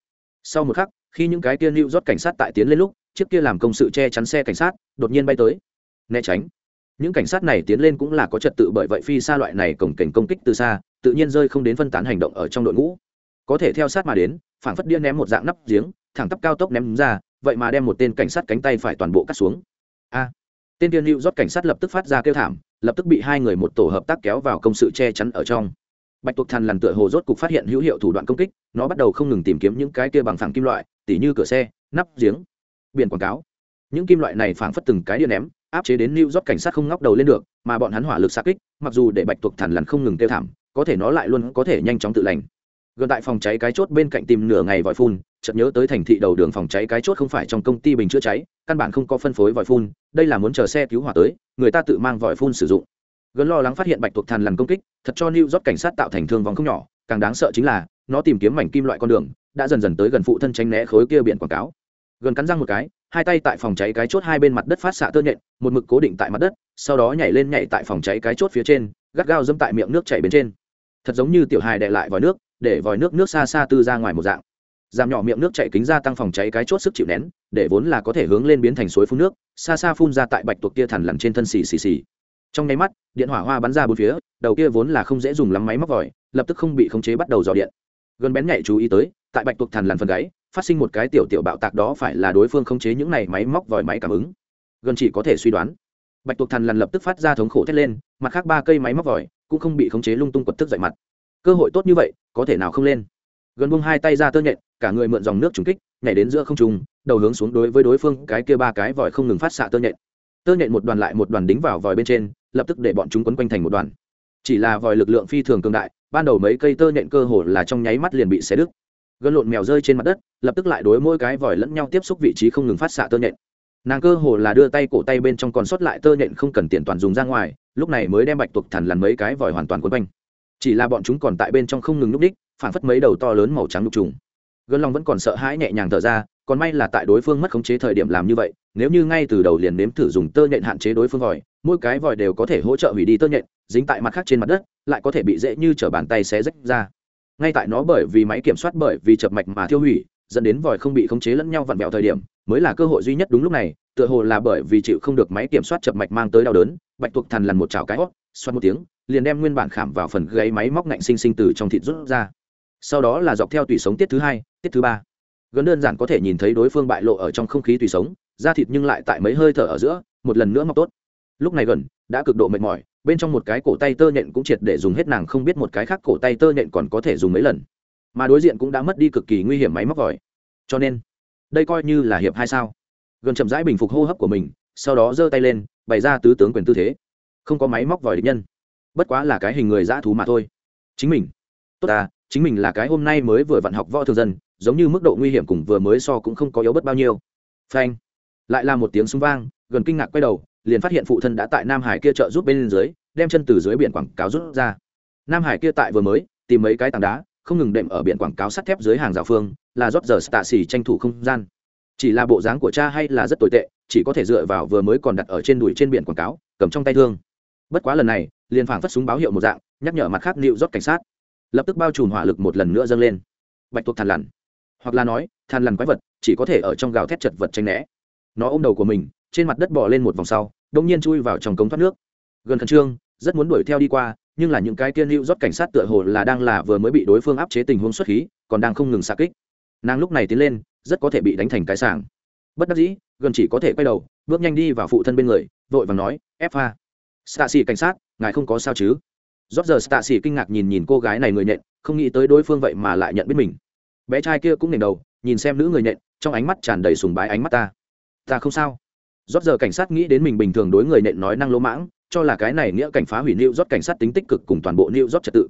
Sau một khắc khi những cái kia lưu rót cảnh sát tại tiến lên lúc, chiếc kia làm công sự che chắn xe cảnh sát đột nhiên bay tới. Né tránh. Những cảnh sát này tiến lên cũng là có trật tự bởi vậy phi xa loại này cổng cảnh công kích từ xa, tự nhiên rơi không đến phân tán hành động ở trong đội ngũ. Có thể theo sát mà đến, phảng phất điên ném một dạng nắp giếng, thẳng tắp cao tốc ném ra, vậy mà đem một tên cảnh sát cánh tay phải toàn bộ cắt xuống. A! Tên tiên lưu rót cảnh sát lập tức phát ra kêu thảm, lập tức bị hai người một tổ hợp tác kéo vào công sự che chắn ở trong bạch tuộc thần lằn tựa hồ rốt cục phát hiện hữu hiệu thủ đoạn công kích, nó bắt đầu không ngừng tìm kiếm những cái kia bằng phẳng kim loại, tỉ như cửa xe, nắp giếng, biển quảng cáo. Những kim loại này phảng phất từng cái điện ném, áp chế đến new rót cảnh sát không ngóc đầu lên được, mà bọn hắn hỏa lực xa kích, mặc dù để bạch tuộc thần lằn không ngừng tiêu thảm, có thể nó lại luôn có thể nhanh chóng tự lành. Gần tại phòng cháy cái chốt bên cạnh tìm nửa ngày vòi phun, chợt nhớ tới thành thị đầu đường phòng cháy cái chốt không phải trong công ty bình chữa cháy, căn bản không có phân phối vòi phun, đây là muốn chờ xe cứu hỏa tới, người ta tự mang vòi phun sử dụng. Gần lo lắng phát hiện bạch tuộc thằn lằn công kích thật cho new york cảnh sát tạo thành thương vong không nhỏ, càng đáng sợ chính là, nó tìm kiếm mảnh kim loại con đường, đã dần dần tới gần phụ thân tránh né khối kia biển quảng cáo. Gần cắn răng một cái, hai tay tại phòng cháy cái chốt hai bên mặt đất phát xạ tơ nhện, một mực cố định tại mặt đất, sau đó nhảy lên nhảy tại phòng cháy cái chốt phía trên, gắt gao dâm tại miệng nước chảy bên trên. Thật giống như tiểu hài đệ lại vòi nước, để vòi nước nước xa xa tư ra ngoài một dạng. Giảm nhỏ miệng nước chảy kính ra tăng phòng cháy cái chốt sức chịu nén, để vốn là có thể hướng lên biến thành suối phun nước, xa xa phun ra tại bạch tuộc kia thằn lằn trên thân xì xì xì trong nháy mắt, điện hỏa hoa bắn ra bốn phía, đầu kia vốn là không dễ dùng lắm máy móc vòi, lập tức không bị khống chế bắt đầu dò điện. Gần bén nhạy chú ý tới, tại bạch tuộc thằn lằn phần gáy, phát sinh một cái tiểu tiểu bạo tạc đó phải là đối phương khống chế những này máy móc vòi máy cảm ứng. Gần chỉ có thể suy đoán. Bạch tuộc thằn lằn lập tức phát ra thống khổ thét lên, mặt khác ba cây máy móc vòi cũng không bị khống chế lung tung quật tức dậy mặt. Cơ hội tốt như vậy, có thể nào không lên? Gần buông hai tay ra tơ nhện, cả người mượn dòng nước trùng kích, nhảy đến giữa không trung, đầu hướng xuống đối với đối phương, cái kia ba cái vòi không ngừng phát xạ tơ nhện. Tơ nhện một đoàn lại một đoàn đính vào vòi bên trên lập tức để bọn chúng quấn quanh thành một đoàn. Chỉ là vòi lực lượng phi thường cường đại, ban đầu mấy cây tơ nhện cơ hồ là trong nháy mắt liền bị xé đứt. Gân lộn mèo rơi trên mặt đất, lập tức lại đối mỗi cái vòi lẫn nhau tiếp xúc vị trí không ngừng phát xạ tơ nhện. Nàng cơ hồ là đưa tay cổ tay bên trong còn sót lại tơ nhện không cần tiền toàn dùng ra ngoài, lúc này mới đem bạch tuộc thằn lằn mấy cái vòi hoàn toàn quấn quanh. Chỉ là bọn chúng còn tại bên trong không ngừng núp đích phản phất mấy đầu to lớn màu trắng đục trùng. Gân long vẫn còn sợ hãi nhẹ nhàng thở ra còn may là tại đối phương mất khống chế thời điểm làm như vậy, nếu như ngay từ đầu liền nếm thử dùng tơ nhện hạn chế đối phương vòi, mỗi cái vòi đều có thể hỗ trợ hủy đi tơ nhện, dính tại mặt khác trên mặt đất, lại có thể bị dễ như t bàn tay xé rách ra. Ngay tại nó bởi vì máy kiểm soát bởi vì chập mạch mà thiêu hủy, dẫn đến vòi không bị khống chế lẫn nhau vặn vẹo thời điểm, mới là cơ hội duy nhất đúng lúc này, tựa hồ là bởi vì chịu không được máy kiểm soát chập mạch mang tới đau đớn, bạch tuộc thằn lằn một chảo cái hót xoắt một tiếng, liền đem nguyên bản khảm vào phần gáy máy móc ngạnh sinh sinh từ trong thịt rút ra. Sau đó là dọc theo tùy sống tiết thứ hai, tiết thứ ba gần đơn giản có thể nhìn thấy đối phương bại lộ ở trong không khí tùy sống, da thịt nhưng lại tại mấy hơi thở ở giữa, một lần nữa mọc tốt. Lúc này gần, đã cực độ mệt mỏi, bên trong một cái cổ tay tơ nhện cũng triệt để dùng hết nàng không biết một cái khác cổ tay tơ nhện còn có thể dùng mấy lần. Mà đối diện cũng đã mất đi cực kỳ nguy hiểm máy móc vòi. Cho nên, đây coi như là hiệp hai sao? Gần chậm rãi bình phục hô hấp của mình, sau đó giơ tay lên, bày ra tứ tướng quyền tư thế. Không có máy móc vòi địch nhân. Bất quá là cái hình người dã thú mà thôi. Chính mình. Tốt à chính mình là cái hôm nay mới vừa vặn học võ thường dân giống như mức độ nguy hiểm cùng vừa mới so cũng không có yếu bất bao nhiêu. Phanh. Lại là một tiếng súng vang, gần kinh ngạc quay đầu, liền phát hiện phụ thân đã tại nam hải kia trợ giúp bên dưới, đem chân từ dưới biển quảng cáo rút ra. Nam hải kia tại vừa mới, tìm mấy cái tảng đá, không ngừng đệm ở biển quảng cáo sắt thép dưới hàng rào phương, là rót giờ tạ xỉ tranh thủ không gian. Chỉ là bộ dáng của cha hay là rất tồi tệ, chỉ có thể dựa vào vừa mới còn đặt ở trên đùi trên biển quảng cáo, cầm trong tay thương. Bất quá lần này, liền phảng phất súng báo hiệu một dạng, nhắc nhở mặt khác nịu rót cảnh sát. Lập tức bao trùm hỏa lực một lần nữa dâng lên. Bạch tuộc thằn lằn hoặc là nói, than lằn quái vật, chỉ có thể ở trong gào thét chật vật tranh né. Nó ôm đầu của mình, trên mặt đất bỏ lên một vòng sau, đông nhiên chui vào trong cống thoát nước. Gần khẩn trương, rất muốn đuổi theo đi qua, nhưng là những cái tiên hữu rót cảnh sát tựa hồ là đang là vừa mới bị đối phương áp chế tình huống xuất khí, còn đang không ngừng xa kích. Nàng lúc này tiến lên, rất có thể bị đánh thành cái sảng. Bất đắc dĩ, gần chỉ có thể quay đầu, bước nhanh đi vào phụ thân bên người, vội và nói ép pha stạ xỉ cảnh sát, ngài không có sao chứ? Rót giờ stạ xỉ kinh ngạc nhìn nhìn cô gái này người nhện không nghĩ tới đối phương vậy mà lại nhận biết mình bé trai kia cũng nền đầu, nhìn xem nữ người nhện trong ánh mắt tràn đầy sùng bái ánh mắt ta. Ta không sao. Rót giờ cảnh sát nghĩ đến mình bình thường đối người nện nói năng lỗ mãng, cho là cái này nghĩa cảnh phá hủy nịu rót cảnh sát tính tích cực cùng toàn bộ nịu rót trật tự.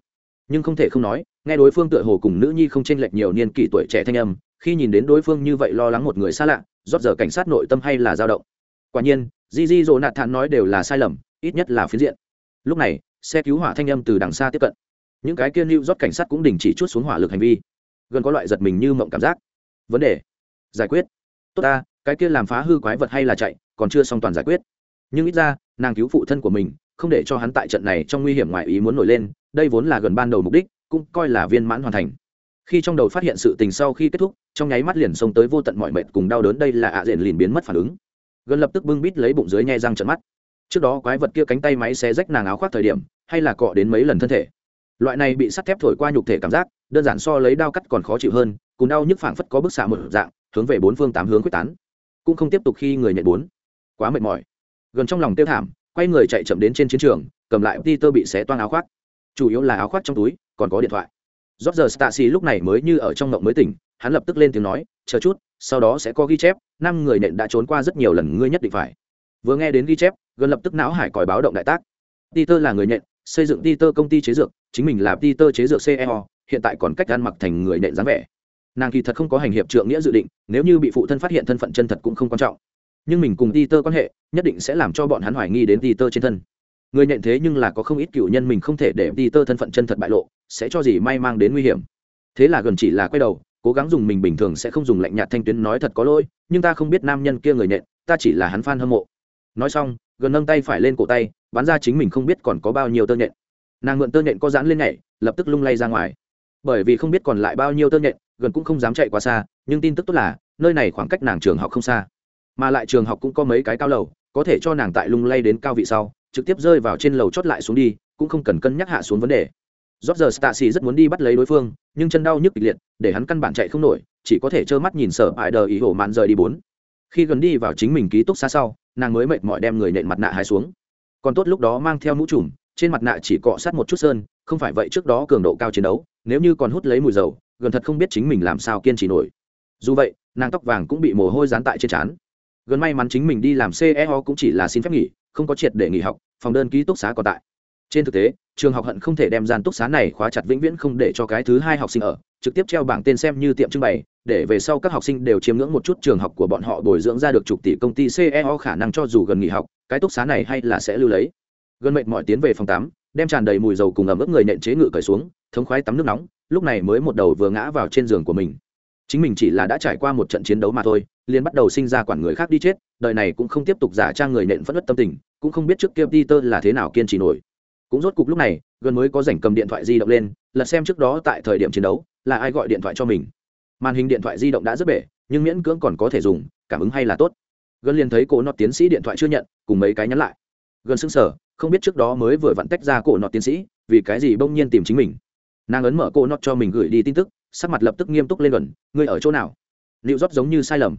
Nhưng không thể không nói, nghe đối phương tựa hồ cùng nữ nhi không chênh lệch nhiều niên kỷ tuổi trẻ thanh âm, khi nhìn đến đối phương như vậy lo lắng một người xa lạ, rót giờ cảnh sát nội tâm hay là dao động. Quả nhiên di di dỗ nạt thản nói đều là sai lầm, ít nhất là phiến diện. Lúc này, xe cứu hỏa thanh âm từ đằng xa tiếp cận. Những cái kia lưu rót cảnh sát cũng đình chỉ chút xuống hỏa lực hành vi gần có loại giật mình như mộng cảm giác. Vấn đề, giải quyết. Tốt ta, cái kia làm phá hư quái vật hay là chạy, còn chưa xong toàn giải quyết. Nhưng ít ra, nàng cứu phụ thân của mình, không để cho hắn tại trận này trong nguy hiểm ngoại ý muốn nổi lên, đây vốn là gần ban đầu mục đích, cũng coi là viên mãn hoàn thành. Khi trong đầu phát hiện sự tình sau khi kết thúc, trong nháy mắt liền xông tới vô tận mọi mệt cùng đau đớn đây là ạ diện liền biến mất phản ứng. Gần lập tức bưng bít lấy bụng dưới nhai răng trận mắt. Trước đó quái vật kia cánh tay máy xé rách nàng áo khoác thời điểm, hay là cọ đến mấy lần thân thể. Loại này bị sắt thép thổi qua nhục thể cảm giác đơn giản so lấy đao cắt còn khó chịu hơn cùng đau nhức phảng phất có bức xạ một dạng hướng về bốn phương tám hướng quyết tán. Cũng không tiếp tục khi người nhận bốn. Quá mệt mỏi. Gần trong lòng tiêu thảm quay người chạy chậm đến trên chiến trường cầm lại peter bị xé toang áo khoác. Chủ yếu là áo khoác trong túi còn có điện thoại. Rót giờ stasi lúc này mới như ở trong ngộng mới tỉnh hắn lập tức lên tiếng nói chờ chút sau đó sẽ có ghi chép năm người nện đã trốn qua rất nhiều lần ngươi nhất định phải. Vừa nghe đến ghi chép gần lập tức não hải còi báo động đại tác. Peter là người nện, xây dựng peter công ty chế dược chính mình là peter chế dược ceo hiện tại còn cách ăn mặc thành người nện dáng vẻ. Nàng kỳ thật không có hành hiệp trượng nghĩa dự định, nếu như bị phụ thân phát hiện thân phận chân thật cũng không quan trọng. Nhưng mình cùng peter quan hệ, nhất định sẽ làm cho bọn hắn hoài nghi đến peter trên thân. Người nện thế nhưng là có không ít cựu nhân mình không thể để peter thân phận chân thật bại lộ, sẽ cho gì may mang đến nguy hiểm. Thế là gần chỉ là quay đầu, cố gắng dùng mình bình thường sẽ không dùng lạnh nhạt thanh tuyến nói thật có lỗi, nhưng ta không biết nam nhân kia người nện, ta chỉ là hắn fan hâm mộ. Nói xong, gần nâng tay phải lên cổ tay, bắn ra chính mình không biết còn có bao nhiêu tơ nhện. Nàng mượn tơ nhện có dán lên nhảy, lập tức lung lay ra ngoài bởi vì không biết còn lại bao nhiêu tơ nhện, gần cũng không dám chạy quá xa, nhưng tin tức tốt là, nơi này khoảng cách nàng trường học không xa. Mà lại trường học cũng có mấy cái cao lầu, có thể cho nàng tại lung lay đến cao vị sau, trực tiếp rơi vào trên lầu chót lại xuống đi, cũng không cần cân nhắc hạ xuống vấn đề. Rót giờ stasi rất muốn đi bắt lấy đối phương, nhưng chân đau nhức kịch liệt, để hắn căn bản chạy không nổi, chỉ có thể trơ mắt nhìn sở ải đờ ý hổ mạn rời đi bốn. Khi gần đi vào chính mình ký túc xa sau, nàng mới mệt mỏi đem người nện mặt nạ hai xuống. Còn tốt lúc đó mang theo mũ trùm trên mặt nạ chỉ cọ sát một chút sơn, không phải vậy trước đó cường độ cao chiến đấu, nếu như còn hút lấy mùi dầu, gần thật không biết chính mình làm sao kiên trì nổi. Dù vậy, nàng tóc vàng cũng bị mồ hôi dán tại trên trán. Gần may mắn chính mình đi làm ceo cũng chỉ là xin phép nghỉ, không có triệt để nghỉ học, phòng đơn ký túc xá còn tại. Trên thực tế, trường học hận không thể đem gian túc xá này khóa chặt vĩnh viễn không để cho cái thứ hai học sinh ở, trực tiếp treo bảng tên xem như tiệm trưng bày, để về sau các học sinh đều chiếm ngưỡng một chút trường học của bọn họ bồi dưỡng ra được chục tỷ công ty ceo khả năng cho dù gần nghỉ học, cái túc xá này hay là sẽ lưu lấy gần mệt mỏi tiến về phòng tắm, đem tràn đầy mùi dầu cùng ẩm ướt người nện chế ngự cởi xuống, thống khoái tắm nước nóng, lúc này mới một đầu vừa ngã vào trên giường của mình. Chính mình chỉ là đã trải qua một trận chiến đấu mà thôi, liền bắt đầu sinh ra quản người khác đi chết, đời này cũng không tiếp tục giả trang người nện phất đất tâm tình, cũng không biết trước kia peter là thế nào kiên trì nổi. Cũng rốt cục lúc này, gần mới có rảnh cầm điện thoại di động lên, lật xem trước đó tại thời điểm chiến đấu, là ai gọi điện thoại cho mình. Màn hình điện thoại di động đã rất bể, nhưng miễn cưỡng còn có thể dùng, cảm ứng hay là tốt. Gần liền thấy cổ nọt tiến sĩ điện thoại chưa nhận, cùng mấy cái nhắn lại. Gần sững sở không biết trước đó mới vừa vặn tách ra cổ nọt tiến sĩ, vì cái gì bỗng nhiên tìm chính mình? Nàng ấn mở cổ nọt cho mình gửi đi tin tức, sắc mặt lập tức nghiêm túc lên gần, ngươi ở chỗ nào? Liệu rót giống như sai lầm.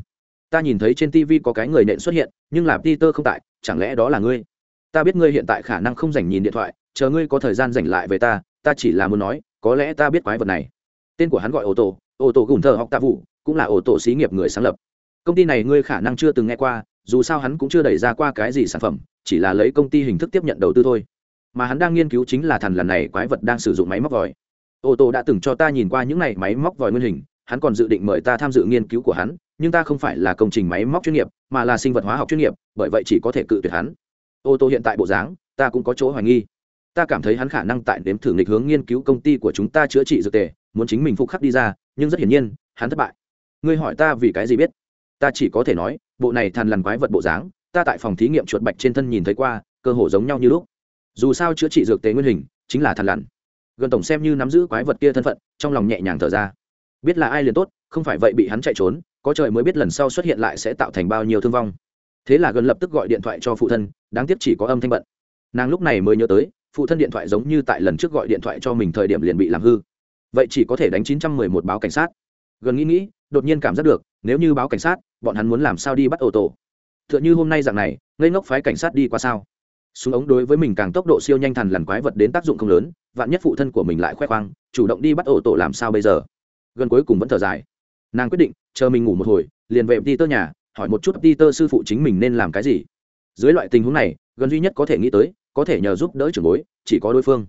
Ta nhìn thấy trên tv có cái người nện xuất hiện, nhưng là peter không tại, chẳng lẽ đó là ngươi? Ta biết ngươi hiện tại khả năng không dành nhìn điện thoại, chờ ngươi có thời gian dành lại về ta ta chỉ là muốn nói, có lẽ ta biết quái vật này. Tên của hắn gọi ô tô ô tô gùn thờ học tạ vụ, cũng là ô tô xí nghiệp người sáng lập. Công ty này ngươi khả năng chưa từng nghe qua, dù sao hắn cũng chưa đẩy ra qua cái gì sản phẩm chỉ là lấy công ty hình thức tiếp nhận đầu tư thôi. Mà hắn đang nghiên cứu chính là thằn lần này quái vật đang sử dụng máy móc vòi. Ô tô đã từng cho ta nhìn qua những này máy móc vòi nguyên hình, hắn còn dự định mời ta tham dự nghiên cứu của hắn, nhưng ta không phải là công trình máy móc chuyên nghiệp, mà là sinh vật hóa học chuyên nghiệp, bởi vậy chỉ có thể cự tuyệt hắn. Ô tô hiện tại bộ dáng, ta cũng có chỗ hoài nghi. Ta cảm thấy hắn khả năng tại đếm thử nghịch hướng nghiên cứu công ty của chúng ta chữa trị dược tề, muốn chính mình phục khắc đi ra, nhưng rất hiển nhiên, hắn thất bại. Ngươi hỏi ta vì cái gì biết? Ta chỉ có thể nói, bộ này thằn lằn quái vật bộ dáng ta tại phòng thí nghiệm chuột bạch trên thân nhìn thấy qua, cơ hồ giống nhau như lúc. Dù sao chữa trị dược tế nguyên hình, chính là thằn lằn. Gần tổng xem như nắm giữ quái vật kia thân phận, trong lòng nhẹ nhàng thở ra. Biết là ai liền tốt, không phải vậy bị hắn chạy trốn, có trời mới biết lần sau xuất hiện lại sẽ tạo thành bao nhiêu thương vong. Thế là gần lập tức gọi điện thoại cho phụ thân, đáng tiếc chỉ có âm thanh bận. Nàng lúc này mới nhớ tới, phụ thân điện thoại giống như tại lần trước gọi điện thoại cho mình thời điểm liền bị làm hư. Vậy chỉ có thể đánh chín trăm mười một báo cảnh sát. Gần nghĩ nghĩ, đột nhiên cảm giác được, nếu như báo cảnh sát, bọn hắn muốn làm sao đi bắt ô tô? T h ư ợ n h ư hôm nay dạng này, ngây ngốc phái cảnh sát đi qua sao? Súng ống đối với mình càng tốc độ siêu nhanh thằn lằn quái vật đến tác dụng không lớn, vạn nhất phụ thân của mình lại khoe khoang, chủ động đi bắt ổ tổ làm sao bây giờ? Gần cuối cùng vẫn thở dài. Nàng quyết định, chờ mình ngủ một hồi, liền về đi tơ nhà, hỏi một chút đi tơ sư phụ chính mình nên làm cái gì. Dưới loại tình huống này, gần duy nhất có thể nghĩ tới, có thể nhờ giúp đỡ trưởng bối, chỉ có đối phương.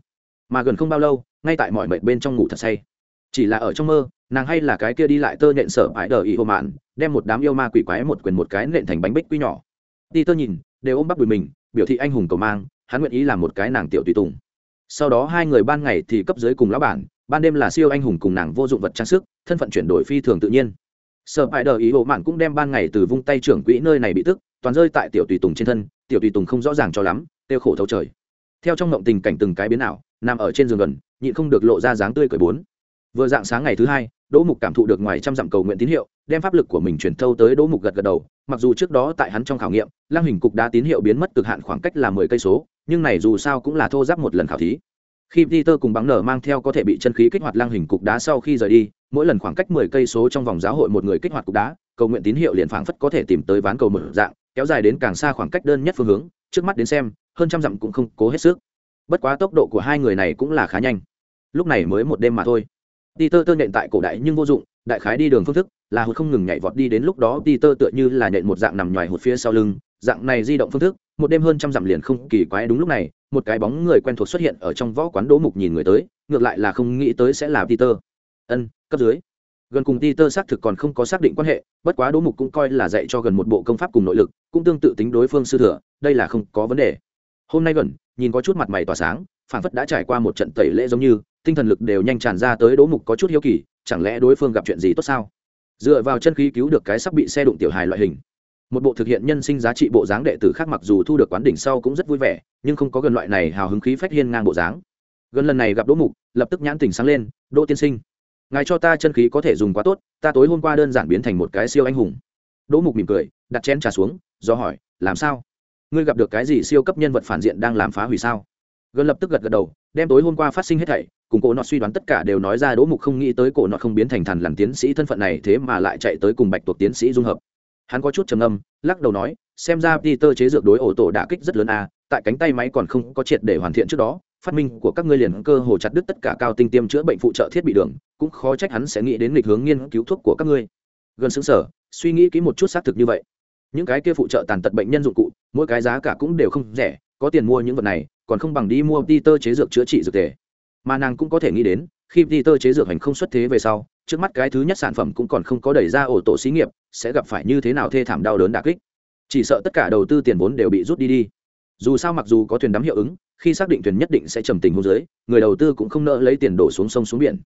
Mà gần không bao lâu, ngay tại mọi mệnh bên trong ngủ thật say chỉ là ở trong mơ, nàng hay là cái kia đi lại tơ nhện sở ải đờ ý hồ mạn, đem một đám yêu ma quỷ quái một quyền một cái nện thành bánh bích quy nhỏ. Đi tơ nhìn, đều ôm bắp đùi mình, biểu thị anh hùng cầu mang, hắn nguyện ý làm một cái nàng tiểu tùy tùng. Sau đó hai người ban ngày thì cấp dưới cùng lão bản, ban đêm là siêu anh hùng cùng nàng vô dụng vật trang sức, thân phận chuyển đổi phi thường tự nhiên. Sở ải đờ ý hồ mạn cũng đem ban ngày từ vung tay trưởng quỹ nơi này bị tức, toàn rơi tại tiểu tùy tùng trên thân, tiểu tùy tùng không rõ ràng cho lắm tiêu khổ thấu trời. Theo trong ngộng tình cảnh từng cái biến ảo, nằm ở trên giường gần, nhịn không được lộ ra dáng tươi cởi bốn vừa dạng sáng ngày thứ hai, đỗ mục cảm thụ được ngoài trăm dặm cầu nguyện tín hiệu, đem pháp lực của mình chuyển thâu tới đỗ mục gật gật đầu, mặc dù trước đó tại hắn trong khảo nghiệm lang hình cục đá tín hiệu biến mất cực hạn khoảng cách là mười cây số, nhưng này dù sao cũng là thô giáp một lần khảo thí. Khi peter cùng bắn nở mang theo có thể bị chân khí kích hoạt lang hình cục đá sau khi rời đi, mỗi lần khoảng cách mười cây số trong vòng giáo hội một người kích hoạt cục đá, cầu nguyện tín hiệu liền phảng phất có thể tìm tới ván cầu một dạng, kéo dài đến càng xa khoảng cách đơn nhất phương hướng, trước mắt đến xem, hơn trăm dặm cũng không cố hết sức. Bất quá tốc độ của hai người này cũng là khá nhanh. Lúc này mới một đêm mà thôi đi tơ Tơ nện tại cổ đại nhưng vô dụng, đại khái đi đường phương thức là hụt không ngừng nhảy vọt đi đến lúc đó Peter tựa như là nện một dạng nằm nhòi hụt phía sau lưng, dạng này di động phương thức, một đêm hơn trăm dặm liền không kỳ quái đúng lúc này, một cái bóng người quen thuộc xuất hiện ở trong võ quán Đỗ Mục nhìn người tới, ngược lại là không nghĩ tới sẽ là Peter. Ân, cấp dưới. Gần cùng Peter xác thực còn không có xác định quan hệ, bất quá Đỗ Mục cũng coi là dạy cho gần một bộ công pháp cùng nội lực, cũng tương tự tính đối phương sư thừa, đây là không có vấn đề. Hôm nay gần, nhìn có chút mặt mày tỏa sáng, phản phất đã trải qua một trận tẩy lễ giống như, tinh thần lực đều nhanh tràn ra tới đỗ mục có chút hiếu kỳ, chẳng lẽ đối phương gặp chuyện gì tốt sao? Dựa vào chân khí cứu được cái sắp bị xe đụng tiểu hài loại hình. Một bộ thực hiện nhân sinh giá trị bộ dáng đệ tử khác mặc dù thu được quán đỉnh sau cũng rất vui vẻ, nhưng không có gần loại này hào hứng khí phách hiên ngang bộ dáng. Gần lần này gặp đỗ mục, lập tức nhãn tình sáng lên, đỗ tiên sinh, ngài cho ta chân khí có thể dùng quá tốt, ta tối hôm qua đơn giản biến thành một cái siêu anh hùng. Đỗ mục mỉm cười, đặt chén trà xuống, do hỏi, làm sao? Ngươi gặp được cái gì siêu cấp nhân vật phản diện đang làm phá hủy sao? Gần lập tức gật gật đầu đem tối hôm qua phát sinh hết thảy, cùng cổ nọt suy đoán tất cả đều nói ra, đỗ mục không nghĩ tới cổ nọt không biến thành thần làm tiến sĩ thân phận này, thế mà lại chạy tới cùng bạch tuộc tiến sĩ dung hợp. Hắn có chút trầm âm lắc đầu nói, xem ra peter chế dược đối ổ tổ đả kích rất lớn a tại cánh tay máy còn không có triệt để hoàn thiện trước đó, phát minh của các ngươi liền cơ hồ chặt đứt tất cả cao tinh tiêm chữa bệnh phụ trợ thiết bị đường, cũng khó trách hắn sẽ nghĩ đến lịch hướng nghiên cứu thuốc của các ngươi. Gần xứng sở suy nghĩ kỹ một chút xác thực như vậy. Những cái kia phụ trợ tàn tật bệnh nhân dụng cụ, mỗi cái giá cả cũng đều không rẻ có tiền mua những vật này còn không bằng đi mua Peter chế dược chữa trị dược tề. Mà nàng cũng có thể nghĩ đến, khi Peter chế dược hành không xuất thế về sau, trước mắt cái thứ nhất sản phẩm cũng còn không có đẩy ra ổ tổ xí nghiệp, sẽ gặp phải như thế nào thê thảm đau đớn đả kích. Chỉ sợ tất cả đầu tư tiền vốn đều bị rút đi đi. Dù sao mặc dù có thuyền đắm hiệu ứng, khi xác định thuyền nhất định sẽ trầm tình hôn dưới, người đầu tư cũng không nỡ lấy tiền đổ xuống sông xuống biển.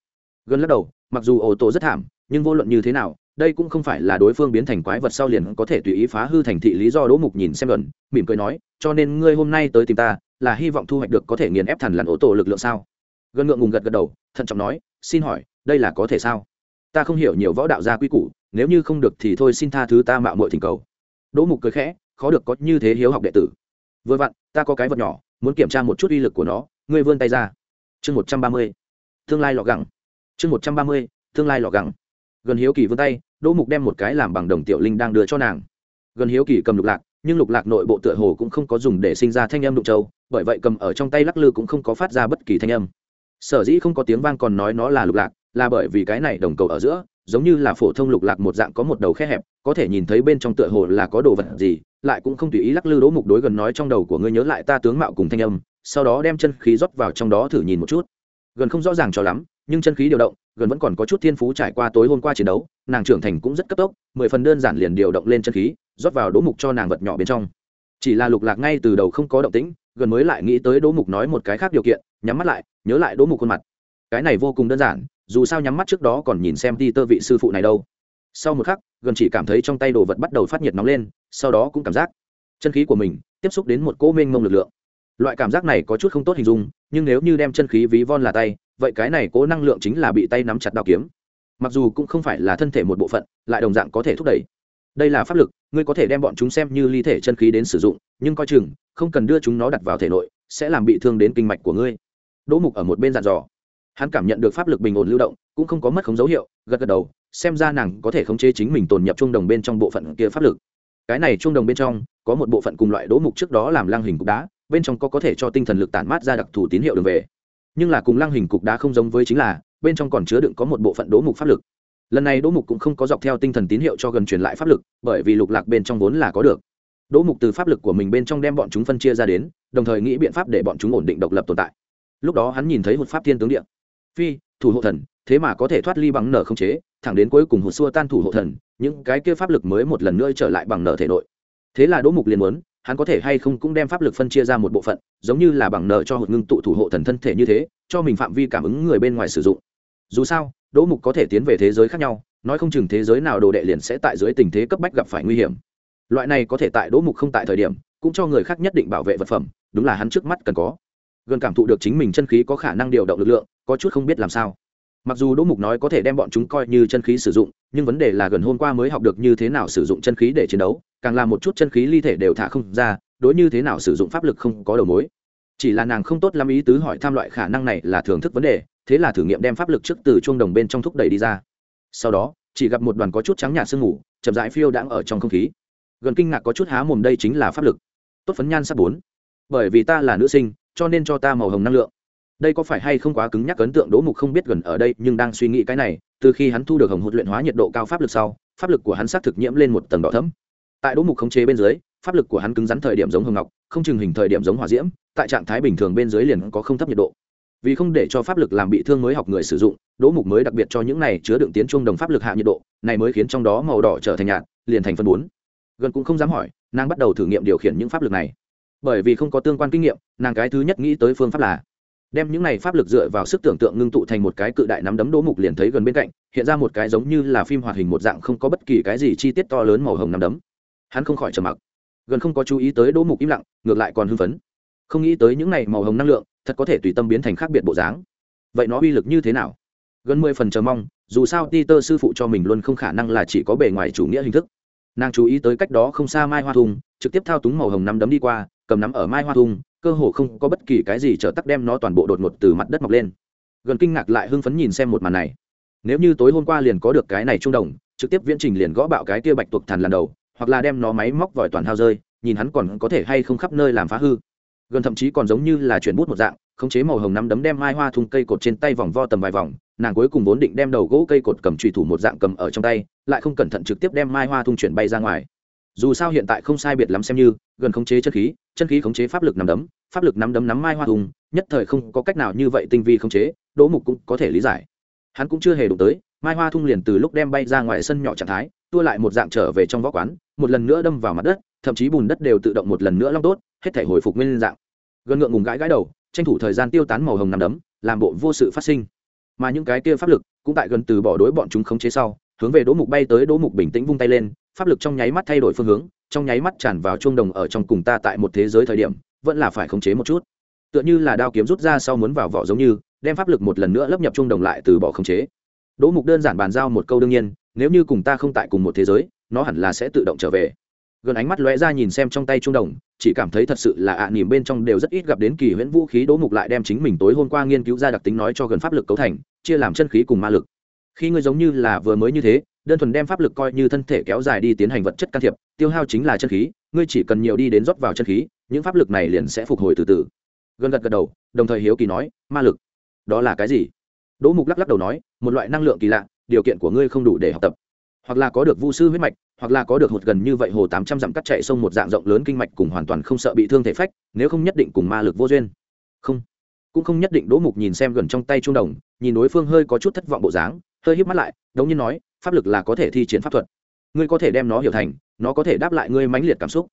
gần lắc đầu mặc dù ổ tổ rất thảm nhưng vô luận như thế nào đây cũng không phải là đối phương biến thành quái vật sau liền có thể tùy ý phá hư thành thị lý do đỗ mục nhìn xem gần mỉm cười nói, cho nên ngươi hôm nay tới tìm ta, là hy vọng thu hoạch được có thể nghiền ép thần làn ô tô lực lượng sao? Gần ngượng ngùng gật gật đầu, thận trọng nói, xin hỏi, đây là có thể sao? Ta không hiểu nhiều võ đạo gia quy củ, nếu như không được thì thôi xin tha thứ ta mạo muội thỉnh cầu. Đỗ mục cười khẽ, khó được có như thế hiếu học đệ tử. Vừa vặn, ta có cái vật nhỏ, muốn kiểm tra một chút uy lực của nó, ngươi vươn tay ra. Chương một trăm ba mươi, tương lai lọ gẳng. Chương một trăm ba mươi, tương lai lọ gẳng. Gần hiếu kỳ vươn tay đỗ mục đem một cái làm bằng đồng tiểu linh đang đưa cho nàng. Gần hiếu kỳ cầm lục lạc, nhưng lục lạc nội bộ tựa hồ cũng không có dùng để sinh ra thanh âm đụng châu bởi vậy cầm ở trong tay lắc lư cũng không có phát ra bất kỳ thanh âm. Sở dĩ không có tiếng vang còn nói nó là lục lạc, là bởi vì cái này đồng cầu ở giữa, giống như là phổ thông lục lạc một dạng có một đầu khe hẹp, có thể nhìn thấy bên trong tựa hồ là có đồ vật gì, lại cũng không tùy ý lắc lư đỗ mục đối gần nói trong đầu của ngươi nhớ lại ta tướng mạo cùng thanh âm, sau đó đem chân khí rót vào trong đó thử nhìn một chút gần không rõ ràng cho lắm, nhưng chân khí điều động, gần vẫn còn có chút thiên phú trải qua tối hôm qua chiến đấu, nàng trưởng thành cũng rất cấp tốc, mười phần đơn giản liền điều động lên chân khí, rót vào đố mục cho nàng vật nhỏ bên trong. Chỉ là lục lạc ngay từ đầu không có động tĩnh, gần mới lại nghĩ tới đố mục nói một cái khác điều kiện, nhắm mắt lại, nhớ lại đố mục khuôn mặt. Cái này vô cùng đơn giản, dù sao nhắm mắt trước đó còn nhìn xem đi tơ vị sư phụ này đâu. Sau một khắc, gần chỉ cảm thấy trong tay đồ vật bắt đầu phát nhiệt nóng lên, sau đó cũng cảm giác chân khí của mình tiếp xúc đến một cỗ mênh mông lực lượng. Loại cảm giác này có chút không tốt hình dung nhưng nếu như đem chân khí ví von là tay, vậy cái này cố năng lượng chính là bị tay nắm chặt đao kiếm. Mặc dù cũng không phải là thân thể một bộ phận, lại đồng dạng có thể thúc đẩy. Đây là pháp lực, ngươi có thể đem bọn chúng xem như ly thể chân khí đến sử dụng, nhưng coi chừng, không cần đưa chúng nó đặt vào thể nội, sẽ làm bị thương đến kinh mạch của ngươi. Đỗ mục ở một bên dặn dò. Hắn cảm nhận được pháp lực bình ổn lưu động, cũng không có mất khống dấu hiệu, gật gật đầu, xem ra nàng có thể khống chế chính mình tồn nhập trung đồng bên trong bộ phận kia pháp lực. Cái này trung đồng bên trong, có một bộ phận cùng loại đỗ mục trước đó làm lang hình cục đá bên trong có có thể cho tinh thần lực tản mát ra đặc thù tín hiệu đường về. Nhưng là cùng lang hình cục đá không giống với chính là, bên trong còn chứa đựng có một bộ phận đỗ mục pháp lực. Lần này đỗ mục cũng không có dọc theo tinh thần tín hiệu cho gần truyền lại pháp lực, bởi vì lục lạc bên trong vốn là có được. Đỗ mục từ pháp lực của mình bên trong đem bọn chúng phân chia ra đến, đồng thời nghĩ biện pháp để bọn chúng ổn định độc lập tồn tại. Lúc đó hắn nhìn thấy một pháp thiên tướng điện. Phi, thủ hộ thần, thế mà có thể thoát ly bằng nở không chế, thẳng đến cuối cùng hụt xua tan thủ hộ thần, những cái kia pháp lực mới một lần nữa trở lại bằng nở thể nội. Thế là đỗ mục liền muốn hắn có thể hay không cũng đem pháp lực phân chia ra một bộ phận, giống như là bằng nợ cho Hột ngưng tụ thủ hộ thần thân thể như thế, cho mình phạm vi cảm ứng người bên ngoài sử dụng. Dù sao, đỗ mục có thể tiến về thế giới khác nhau, nói không chừng thế giới nào đồ đệ liền sẽ tại dưới tình thế cấp bách gặp phải nguy hiểm. Loại này có thể tại đỗ mục không tại thời điểm, cũng cho người khác nhất định bảo vệ vật phẩm, đúng là hắn trước mắt cần có. Gần cảm thụ được chính mình chân khí có khả năng điều động lực lượng, có chút không biết làm sao. Mặc dù đỗ mục nói có thể đem bọn chúng coi như chân khí sử dụng nhưng vấn đề là gần hôm qua mới học được như thế nào sử dụng chân khí để chiến đấu, càng làm một chút chân khí ly thể đều thả không ra, đối như thế nào sử dụng pháp lực không có đầu mối. Chỉ là nàng không tốt lắm ý tứ hỏi tham loại khả năng này là thưởng thức vấn đề, thế là thử nghiệm đem pháp lực trước từ chuông đồng bên trong thúc đẩy đi ra. Sau đó, chỉ gặp một đoàn có chút trắng nhạt sương mù, chậm rãi phiêu đãng ở trong không khí. Gần kinh ngạc có chút há mồm đây chính là pháp lực. Tốt phấn nhan sắp bốn. Bởi vì ta là nữ sinh, cho nên cho ta màu hồng năng lượng. Đây có phải hay không quá cứng nhắc ấn tượng đỗ mục không biết gần ở đây, nhưng đang suy nghĩ cái này từ khi hắn thu được hồng hụt luyện hóa nhiệt độ cao pháp lực sau, pháp lực của hắn xác thực nhiễm lên một tầng đỏ thấm tại đỗ mục khống chế bên dưới, pháp lực của hắn cứng rắn thời điểm giống hồng ngọc, không chừng hình thời điểm giống hỏa diễm, tại trạng thái bình thường bên dưới liền có không thấp nhiệt độ. Vì không để cho pháp lực làm bị thương mới học người sử dụng, đỗ mục mới đặc biệt cho những này chứa đựng tiến trung đồng pháp lực hạ nhiệt độ, này mới khiến trong đó màu đỏ trở thành nhạt, liền thành phân bốn. Gần cũng không dám hỏi, nàng bắt đầu thử nghiệm điều khiển những pháp lực này. Bởi vì không có tương quan kinh nghiệm, nàng cái thứ nhất nghĩ tới phương pháp là đem những này pháp lực dựa vào sức tưởng tượng ngưng tụ thành một cái cự đại nắm đấm đỗ mục liền thấy gần bên cạnh, hiện ra một cái giống như là phim hoạt hình một dạng không có bất kỳ cái gì chi tiết to lớn màu hồng nắm đấm. Hắn không khỏi trầm mặc. Gần không có chú ý tới đỗ mục im lặng, ngược lại còn hưng phấn. Không nghĩ tới những này màu hồng năng lượng, thật có thể tùy tâm biến thành khác biệt bộ dáng. Vậy nó uy lực như thế nào? Gần mười phần chờ mong, dù sao ti tơ sư phụ cho mình luôn không khả năng là chỉ có bề ngoài chủ nghĩa hình thức. Nàng chú ý tới cách đó không xa mai hoa thùng trực tiếp thao túng màu hồng nắm đấm đi qua, cầm nắm ở mai hoa thùng cơ hồ không có bất kỳ cái gì trở tắc đem nó toàn bộ đột ngột từ mặt đất mọc lên. Gần kinh ngạc lại hưng phấn nhìn xem một màn này. Nếu như tối hôm qua liền có được cái này trung đồng, trực tiếp viễn trình liền gõ bạo cái kia bạch tuộc thần lần đầu, hoặc là đem nó máy móc vòi toàn hao rơi, nhìn hắn còn có thể hay không khắp nơi làm phá hư. Gần thậm chí còn giống như là chuyển bút một dạng, khống chế màu hồng nắm đấm đem mai hoa thung cây cột trên tay vòng vo tầm vài vòng, nàng cuối cùng vốn định đem đầu gỗ cây cột cầm trùy thủ một dạng cầm ở trong tay, lại không cẩn thận trực tiếp đem mai hoa thung chuyển bay ra ngoài. Dù sao hiện tại không sai biệt lắm xem như, gần khống chế chất khí chân khí khống chế pháp lực nắm đấm, pháp lực nắm đấm nắm mai hoa hùng, nhất thời không có cách nào như vậy tinh vi khống chế, đỗ mục cũng có thể lý giải. Hắn cũng chưa hề đụng tới, mai hoa thung liền từ lúc đem bay ra ngoài sân nhỏ trạng thái, tua lại một dạng trở về trong võ quán, một lần nữa đâm vào mặt đất, thậm chí bùn đất đều tự động một lần nữa long tốt, hết thể hồi phục nguyên dạng. Gần ngượng ngùng gãi gãi đầu, tranh thủ thời gian tiêu tán màu hồng nằm đấm, làm bộ vô sự phát sinh. Mà những cái kia pháp lực cũng tại gần từ bỏ đối bọn chúng khống chế sau, hướng về đỗ mục bay tới, đỗ mục bình tĩnh vung tay lên, pháp lực trong nháy mắt thay đổi phương hướng trong nháy mắt tràn vào chuông đồng ở trong cùng ta tại một thế giới thời điểm vẫn là phải khống chế một chút. Tựa như là đao kiếm rút ra sau muốn vào vỏ giống như đem pháp lực một lần nữa lấp nhập chuông đồng lại từ bỏ khống chế. Đỗ mục đơn giản bàn giao một câu đương nhiên nếu như cùng ta không tại cùng một thế giới nó hẳn là sẽ tự động trở về. Gần ánh mắt lóe ra nhìn xem trong tay trung đồng chỉ cảm thấy thật sự là ạ à, nỉm bên trong đều rất ít gặp đến kỳ huyễn vũ khí đỗ mục lại đem chính mình tối hôm qua nghiên cứu ra đặc tính nói cho gần pháp lực cấu thành chia làm chân khí cùng ma lực. Khi ngươi giống như là vừa mới như thế đơn thuần đem pháp lực coi như thân thể kéo dài đi tiến hành vật chất can thiệp, tiêu hao chính là chân khí, ngươi chỉ cần nhiều đi đến rót vào chân khí, những pháp lực này liền sẽ phục hồi từ từ. Gần gật gật đầu, đồng thời hiếu kỳ nói, ma lực, đó là cái gì? Đỗ mục lắc lắc đầu nói, một loại năng lượng kỳ lạ, điều kiện của ngươi không đủ để học tập. Hoặc là có được vu sư huyết mạch, hoặc là có được một gần như vậy hồ tám trăm dặm cắt chạy sông một dạng rộng lớn kinh mạch cùng hoàn toàn không sợ bị thương thể phách, nếu không nhất định cùng ma lực vô duyên. Không. Cũng không nhất định, đỗ mục nhìn xem gần trong tay trung đồng, nhìn đối phương hơi có chút thất vọng bộ dáng, hơi híp mắt lại, đống nhiên nói pháp lực là có thể thi triển pháp thuật. Ngươi có thể đem nó hiểu thành, nó có thể đáp lại ngươi mãnh liệt cảm xúc.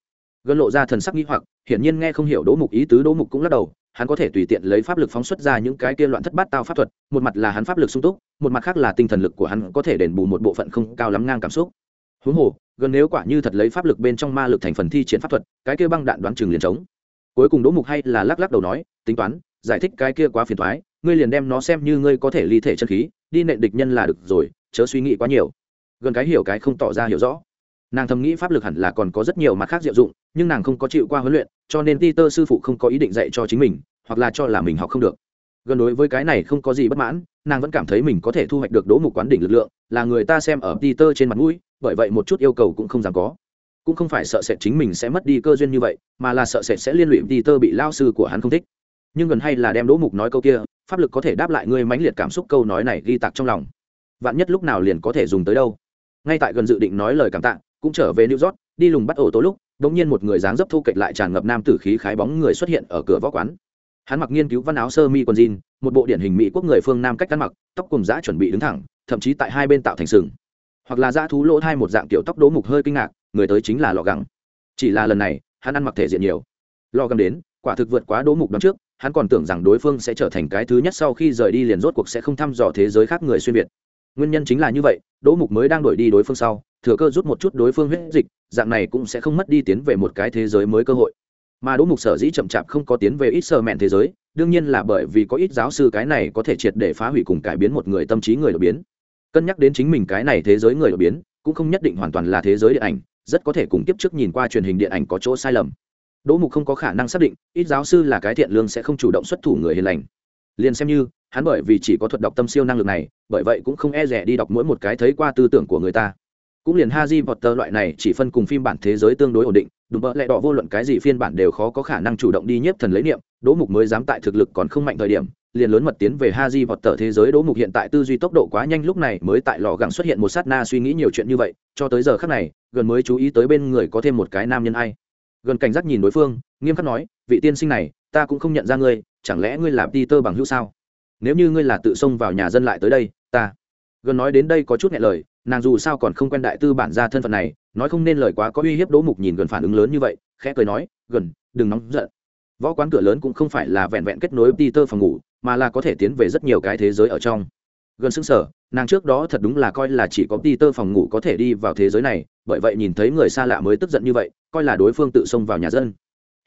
Gần lộ ra thần sắc nghi hoặc, hiển nhiên nghe không hiểu đỗ mục, ý tứ đỗ mục cũng lắc đầu, hắn có thể tùy tiện lấy pháp lực phóng xuất ra những cái kia loạn thất bát tao pháp thuật, một mặt là hắn pháp lực sung túc, một mặt khác là tinh thần lực của hắn có thể đền bù một bộ phận không cao lắm ngang cảm xúc. Huống hồ, gần nếu quả như thật lấy pháp lực bên trong ma lực thành phần thi triển pháp thuật, cái kia băng đạn đoán chừng liền trống. Cuối cùng đỗ mục hay là lắc lắc đầu nói, tính toán, giải thích cái kia quá phiền thoái ngươi liền đem nó xem như ngươi có thể ly thể chân khí, đi nện địch nhân là được rồi chớ suy nghĩ quá nhiều. Gần cái hiểu cái không tỏ ra hiểu rõ. Nàng thầm nghĩ pháp lực hẳn là còn có rất nhiều mặt khác diệu dụng, nhưng nàng không có chịu qua huấn luyện, cho nên ti tơ sư phụ không có ý định dạy cho chính mình, hoặc là cho là mình học không được. Gần đối với cái này không có gì bất mãn, nàng vẫn cảm thấy mình có thể thu hoạch được đỗ mục quán đỉnh lực lượng, là người ta xem ở ti tơ trên mặt mũi, bởi vậy một chút yêu cầu cũng không dám có. Cũng không phải sợ sệt chính mình sẽ mất đi cơ duyên như vậy, mà là sợ sệt sẽ liên lụy ti tơ bị lao sư của hắn không thích. Nhưng gần hay là đem đỗ mục nói câu kia, pháp lực có thể đáp lại ngươi mãnh liệt cảm xúc câu nói này ghi tạc trong lòng vạn nhất lúc nào liền có thể dùng tới đâu. Ngay tại gần dự định nói lời cảm tạ, cũng trở về new york, đi lùng bắt ổ tối lúc đ ỗ n g nhiên một người dáng dấp thu kệch lại tràn ngập nam tử khí khái bóng người xuất hiện ở cửa võ quán. Hắn mặc nghiên cứu văn áo sơ mi quần jean, một bộ điển hình mỹ quốc người phương nam cách ăn mặc, tóc cùng giã chuẩn bị đứng thẳng, thậm chí tại hai bên tạo thành sừng. Hoặc là dã thú lỗ thai một dạng kiểu tóc đố mục hơi kinh ngạc, người tới chính là lò găng. chỉ là lần này, hắn ăn mặc thể diện nhiều. Lò găng đến, quả thực vượt quá đố mục đón trước, hắn còn tưởng rằng đối phương sẽ trở thành cái thứ nhất sau khi rời đi liền rốt cuộc sẽ không thăm dò thế giới khác người xuyên việt nguyên nhân chính là như vậy, đỗ mục mới đang đổi đi đối phương sau, thừa cơ rút một chút đối phương huyết dịch, dạng này cũng sẽ không mất đi tiến về một cái thế giới mới cơ hội. Mà đỗ mục sở dĩ chậm chạp không có tiến về ít sơ mẹn thế giới, đương nhiên là bởi vì có ít giáo sư cái này có thể triệt để phá hủy cùng cải biến một người tâm trí người đột biến. Cân nhắc đến chính mình cái này thế giới người đột biến, cũng không nhất định hoàn toàn là thế giới điện ảnh, rất có thể cùng tiếp trước nhìn qua truyền hình điện ảnh có chỗ sai lầm. Đỗ mục không có khả năng xác định, ít giáo sư là cái thiện lương sẽ không chủ động xuất thủ người hiền lành. Liền xem như hắn bởi vì chỉ có thuật đọc tâm siêu năng lực này bởi vậy cũng không e rẻ đi đọc mỗi một cái thấy qua tư tưởng của người ta cũng liền Harry Potter loại này chỉ phân cùng phim bản thế giới tương đối ổn định, đúng bỡ lẽ đỏ vô luận cái gì phiên bản đều khó có khả năng chủ động đi nhiếp thần lấy niệm, Đỗ Mục mới dám tại thực lực còn không mạnh thời điểm, liền lớn mật tiến về Harry Potter thế giới Đỗ Mục hiện tại tư duy tốc độ quá nhanh lúc này mới tại lò gặng xuất hiện một sát na suy nghĩ nhiều chuyện như vậy, cho tới giờ khắc này, gần mới chú ý tới bên người có thêm một cái nam nhân ai. Gần cảnh giác nhìn đối phương, nghiêm khắc nói, vị tiên sinh này, ta cũng không nhận ra ngươi, chẳng lẽ ngươi là Peter bằng hữu sao? Nếu như ngươi là tự xông vào nhà dân lại tới đây, ta gần nói đến đây có chút nghẹn lời, nàng dù sao còn không quen đại tư bản ra thân phận này, nói không nên lời quá có uy hiếp đỗ mục nhìn gần phản ứng lớn như vậy, khẽ cười nói, gần, đừng nóng giận. Võ quán cửa lớn cũng không phải là vẹn vẹn kết nối peter phòng ngủ, mà là có thể tiến về rất nhiều cái thế giới ở trong. Gần xứng sở nàng trước đó thật đúng là coi là chỉ có peter phòng ngủ có thể đi vào thế giới này, bởi vậy nhìn thấy người xa lạ mới tức giận như vậy, coi là đối phương tự xông vào nhà dân.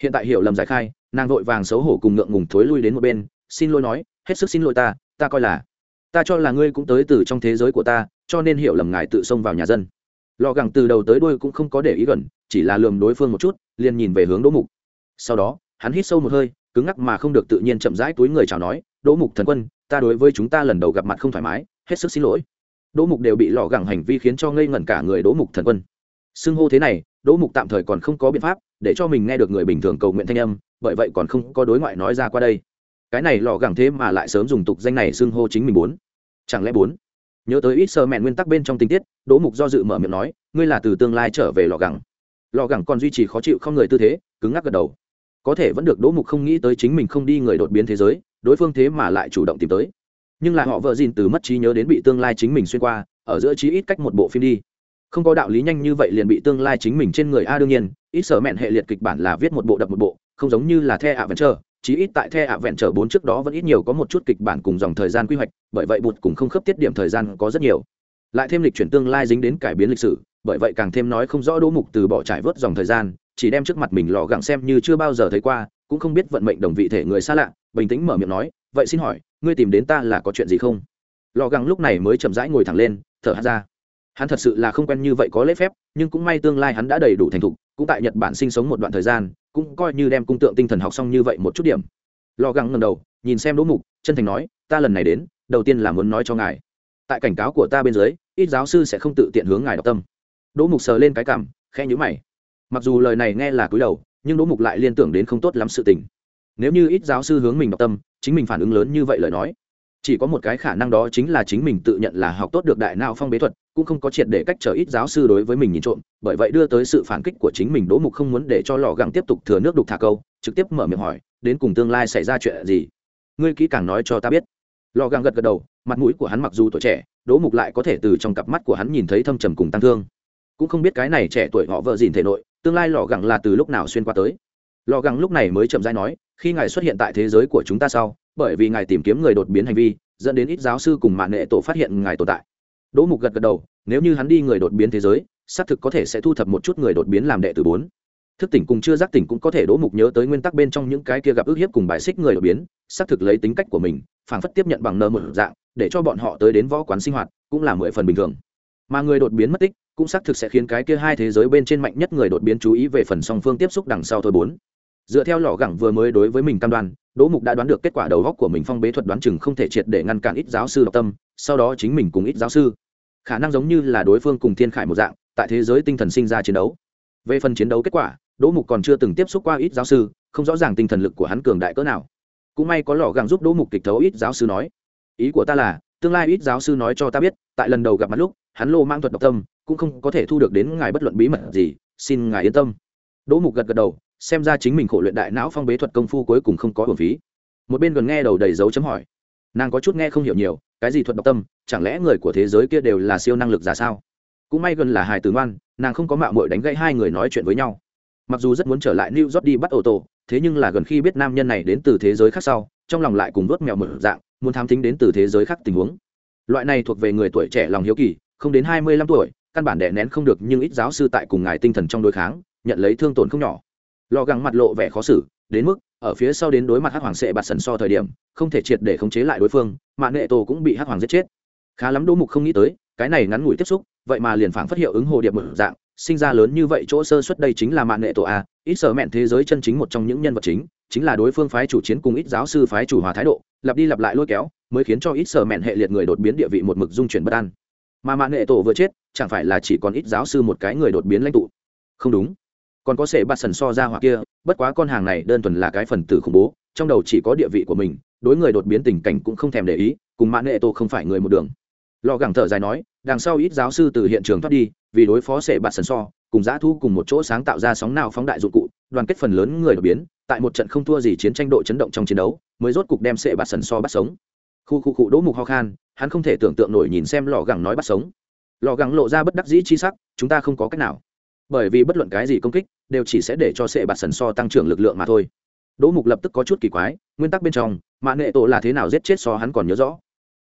Hiện tại hiểu lầm giải khai, nàng vội vàng xấu hổ cùng ngượng ngùng thối lui đến một bên, xin lỗi nói hết sức xin lỗi ta ta coi là, ta cho là ngươi cũng tới từ trong thế giới của ta, cho nên hiểu lầm ngài tự xông vào nhà dân. Lò gẳng từ đầu tới đuôi cũng không có để ý gần, chỉ là lườm đối phương một chút, liền nhìn về hướng đỗ mục. Sau đó, hắn hít sâu một hơi, cứng ngắc mà không được tự nhiên chậm rãi túi người chào nói, đỗ mục thần quân, ta đối với chúng ta lần đầu gặp mặt không thoải mái, hết sức xin lỗi. Đỗ mục đều bị lò gẳng hành vi khiến cho ngây ngẩn cả người đỗ mục thần quân. Xưng hô thế này, đỗ mục tạm thời còn không có biện pháp, để cho mình nghe được người bình thường cầu nguyện thanh âm, bởi vậy còn không có đối ngoại nói ra qua đây cái này lò gẳng thế mà lại sớm dùng tục danh này xưng hô chính mình bốn. Chẳng lẽ bốn? Nhớ tới ít sơ mẹn nguyên tắc bên trong tình tiết, đỗ mục do dự mở miệng nói, ngươi là từ tương lai trở về lò gẳng. Lò gẳng còn duy trì khó chịu không người tư thế, cứng ngắc gật đầu. Có thể vẫn được đỗ mục không nghĩ tới chính mình không đi người đột biến thế giới, đối phương thế mà lại chủ động tìm tới. Nhưng là họ vợ dìn từ mất trí nhớ đến bị tương lai chính mình xuyên qua, ở giữa trí ít cách một bộ phim đi. Không có đạo lý nhanh như vậy liền bị tương lai chính mình trên người. A, đương nhiên, ít sở mẹn hệ liệt kịch bản là viết một bộ đập một bộ, không giống như là the ạ vẫn chờ chí ít tại the ạ vẹn trở bốn trước đó vẫn ít nhiều có một chút kịch bản cùng dòng thời gian quy hoạch, bởi vậy bụt cùng không khớp tiết điểm thời gian có rất nhiều. Lại thêm lịch chuyển tương lai dính đến cải biến lịch sử, bởi vậy càng thêm nói không rõ đỗ mục từ bỏ trải vớt dòng thời gian, chỉ đem trước mặt mình lò gặng xem như chưa bao giờ thấy qua, cũng không biết vận mệnh đồng vị thể người xa lạ, bình tĩnh mở miệng nói, vậy xin hỏi, ngươi tìm đến ta là có chuyện gì không? Lò gặng lúc này mới chậm rãi ngồi thẳng lên, thở hát ra. Hắn thật sự là không quen như vậy có lễ phép, nhưng cũng may tương lai hắn đã đầy đủ thành thục cũng tại nhật bản sinh sống một đoạn thời gian, cũng coi như đem cung tượng tinh thần học xong như vậy một chút điểm. Lo gặng ngầm đầu, nhìn xem đỗ mục, chân thành nói, ta lần này đến, đầu tiên là muốn nói cho ngài. Tại cảnh cáo của ta bên dưới, ít giáo sư sẽ không tự tiện hướng ngài đọc tâm. Đỗ mục sờ lên cái cảm khe nhữ mày. Mặc dù lời này nghe là cúi đầu, nhưng đỗ mục lại liên tưởng đến không tốt lắm sự tình. Nếu như ít giáo sư hướng mình đọc tâm, chính mình phản ứng lớn như vậy lời nói chỉ có một cái khả năng đó chính là chính mình tự nhận là học tốt được đại não phong bế thuật, cũng không có triệt để cách trở ít giáo sư đối với mình nhìn trộm, bởi vậy đưa tới sự phản kích của chính mình đỗ mục không muốn để cho lò gẳng tiếp tục thừa nước đục thả câu, trực tiếp mở miệng hỏi, đến cùng tương lai xảy ra chuyện gì? Ngươi kỹ càng nói cho ta biết. Lò gẳng gật gật đầu, mặt mũi của hắn mặc dù tuổi trẻ, đỗ mục lại có thể từ trong cặp mắt của hắn nhìn thấy thâm trầm cùng tăng thương. Cũng không biết cái này trẻ tuổi họ vợ dìn thể nội, tương lai lò gẳng là từ lúc nào xuyên qua tới. Lò gẳng lúc này mới chậm dai nói, khi ngài xuất hiện tại thế giới của chúng ta sau bởi vì ngài tìm kiếm người đột biến hành vi, dẫn đến ít giáo sư cùng mạng nghệ tổ phát hiện ngài tồn tại. Đỗ mục gật gật đầu, nếu như hắn đi người đột biến thế giới, xác thực có thể sẽ thu thập một chút người đột biến làm đệ tử bốn. Thức tỉnh cùng chưa giác tỉnh cũng có thể đỗ mục nhớ tới nguyên tắc bên trong những cái kia gặp ức hiếp cùng bài xích người đột biến, xác thực lấy tính cách của mình, phảng phất tiếp nhận bằng nơ một dạng, để cho bọn họ tới đến võ quán sinh hoạt, cũng là mười phần bình thường. Mà người đột biến mất tích, cũng xác thực sẽ khiến cái kia hai thế giới bên trên mạnh nhất người đột biến chú ý về phần song phương tiếp xúc đằng sau thôi bốn. Dựa theo lò gẳng vừa mới đối với mình cam đoan đỗ mục đã đoán được kết quả đầu góc của mình phong bế thuật đoán chừng không thể triệt để ngăn cản ít giáo sư độc tâm, sau đó chính mình cùng ít giáo sư. Khả năng giống như là đối phương cùng thiên khải một dạng, tại thế giới tinh thần sinh ra chiến đấu. Về phần chiến đấu kết quả, đỗ mục còn chưa từng tiếp xúc qua ít giáo sư, không rõ ràng tinh thần lực của hắn cường đại cỡ nào. Cũng may có lò gẳng giúp đỗ mục kịch thấu ít giáo sư nói. Ý của ta là, tương lai ít giáo sư nói cho ta biết, tại lần đầu gặp mặt lúc, hắn lô mang thuật độc tâm, cũng không có thể thu được đến ngài bất luận bí mật gì, xin ngài yên tâm. Đỗ mục gật gật đầu xem ra chính mình khổ luyện đại não phong bế thuật công phu cuối cùng không có hồn phí. Một bên gần nghe đầu đầy dấu chấm hỏi, nàng có chút nghe không hiểu nhiều, cái gì thuật độc tâm, chẳng lẽ người của thế giới kia đều là siêu năng lực giả sao? Cũng may gần là hài tử ngoan, nàng không có mạo mội đánh gãy hai người nói chuyện với nhau. Mặc dù rất muốn trở lại new york đi bắt ô tô, thế nhưng là gần khi biết nam nhân này đến từ thế giới khác sau, trong lòng lại cùng vớt mèo mở dạng, muốn tham thính đến từ thế giới khác tình huống. Loại này thuộc về người tuổi trẻ lòng hiếu kỳ, không đến hai mươi lăm tuổi, căn bản đẻ nén không được nhưng ít giáo sư tại cùng ngài tinh thần trong đối kháng, nhận lấy thương tổn không nhỏ lò gắng mặt lộ vẻ khó xử, đến mức, ở phía sau đến đối mặt hắc hoàng sệ bạt sần so thời điểm, không thể triệt để khống chế lại đối phương, mà nệ tổ cũng bị hắc hoàng giết chết. Khá lắm đỗ mục không nghĩ tới, cái này ngắn ngủi tiếp xúc, vậy mà liền phảng phát hiệu ứng hồ điệp mở dạng, sinh ra lớn như vậy chỗ sơ xuất đây chính là mạng nghệ tổ a, ít sở mẹn thế giới chân chính một trong những nhân vật chính chính là đối phương phái chủ chiến cùng ít giáo sư phái chủ hòa thái độ, lặp đi lặp lại lôi kéo, mới khiến cho ít sở mẹn hệ liệt người đột biến địa vị một mực dung chuyển bất an. Mà mạng nghệ tổ vừa chết, chẳng phải là chỉ còn ít giáo sư một cái người đột biến lãnh tụ. Không đúng còn có sệ bạt sần so ra hoặc kia, bất quá con hàng này đơn thuần là cái phần tử khủng bố, trong đầu chỉ có địa vị của mình, đối người đột biến tình cảnh cũng không thèm để ý, cùng mãn hệ tổ không phải người một đường. Lò gẳng thở dài nói, đằng sau ít giáo sư từ hiện trường thoát đi, vì đối phó sệ bạt sần so, cùng giã thu cùng một chỗ sáng tạo ra sóng nào phóng đại dụng cụ, đoàn kết phần lớn người đột biến, tại một trận không thua gì chiến tranh độ chấn động trong chiến đấu, mới rốt cục đem sệ bạt sần so bắt sống. Khu khu cụ đỗ mục ho khan, hắn không thể tưởng tượng nổi nhìn xem lò gẳng nói bắt sống. Lò gẳng lộ ra bất đắc dĩ chi sắc, chúng ta không có cách nào bởi vì bất luận cái gì công kích đều chỉ sẽ để cho sệ bạt sần so tăng trưởng lực lượng mà thôi. Đỗ mục lập tức có chút kỳ quái, nguyên tắc bên trong mạng nghệ tổ là thế nào giết chết so hắn còn nhớ rõ.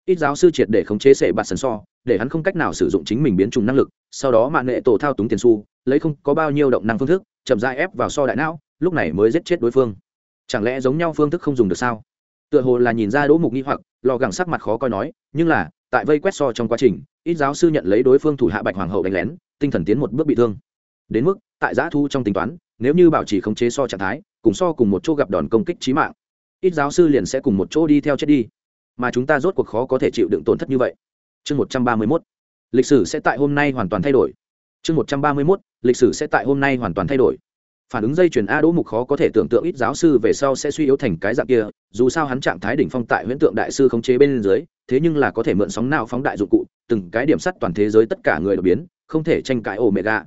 Ít giáo sư triệt để khống chế sệ bạt sần so, để hắn không cách nào sử dụng chính mình biến chủng năng lực, sau đó mạng nghệ tổ thao túng tiền su, lấy không có bao nhiêu động năng phương thức, chậm ra ép vào so đại não, lúc này mới giết chết đối phương. Chẳng lẽ giống nhau phương thức không dùng được sao? Tựa hồ là nhìn ra đỗ mục nghi hoặc, lò gẳng sắc mặt khó coi nói, nhưng là, tại vây quét so trong quá trình, ít giáo sư nhận lấy đối phương thủ hạ bạch hoàng hậu đánh lén, tinh thần tiến một bước bị thương đến mức tại giã thu trong tính toán, nếu như bảo trì khống chế so trạng thái, cùng so cùng một chỗ gặp đòn công kích trí mạng, ít giáo sư liền sẽ cùng một chỗ đi theo chết đi. Mà chúng ta rốt cuộc khó có thể chịu đựng tổn thất như vậy. Chương một trăm ba mươi mốt, lịch sử sẽ tại hôm nay hoàn toàn thay đổi. Chương một trăm ba mươi mốt, lịch sử sẽ tại hôm nay hoàn toàn thay đổi. Phản ứng dây chuyền a đỗ mục khó có thể tưởng tượng ít giáo sư về sau sẽ suy yếu thành cái dạng kia, dù sao hắn trạng thái đỉnh phong tại huyễn tượng đại sư khống chế bên dưới, thế nhưng là có thể mượn sóng nào phóng đại dụng cụ, từng cái điểm sắt toàn thế giới tất cả người đột biến, không thể tranh cãi ổ mẹ gà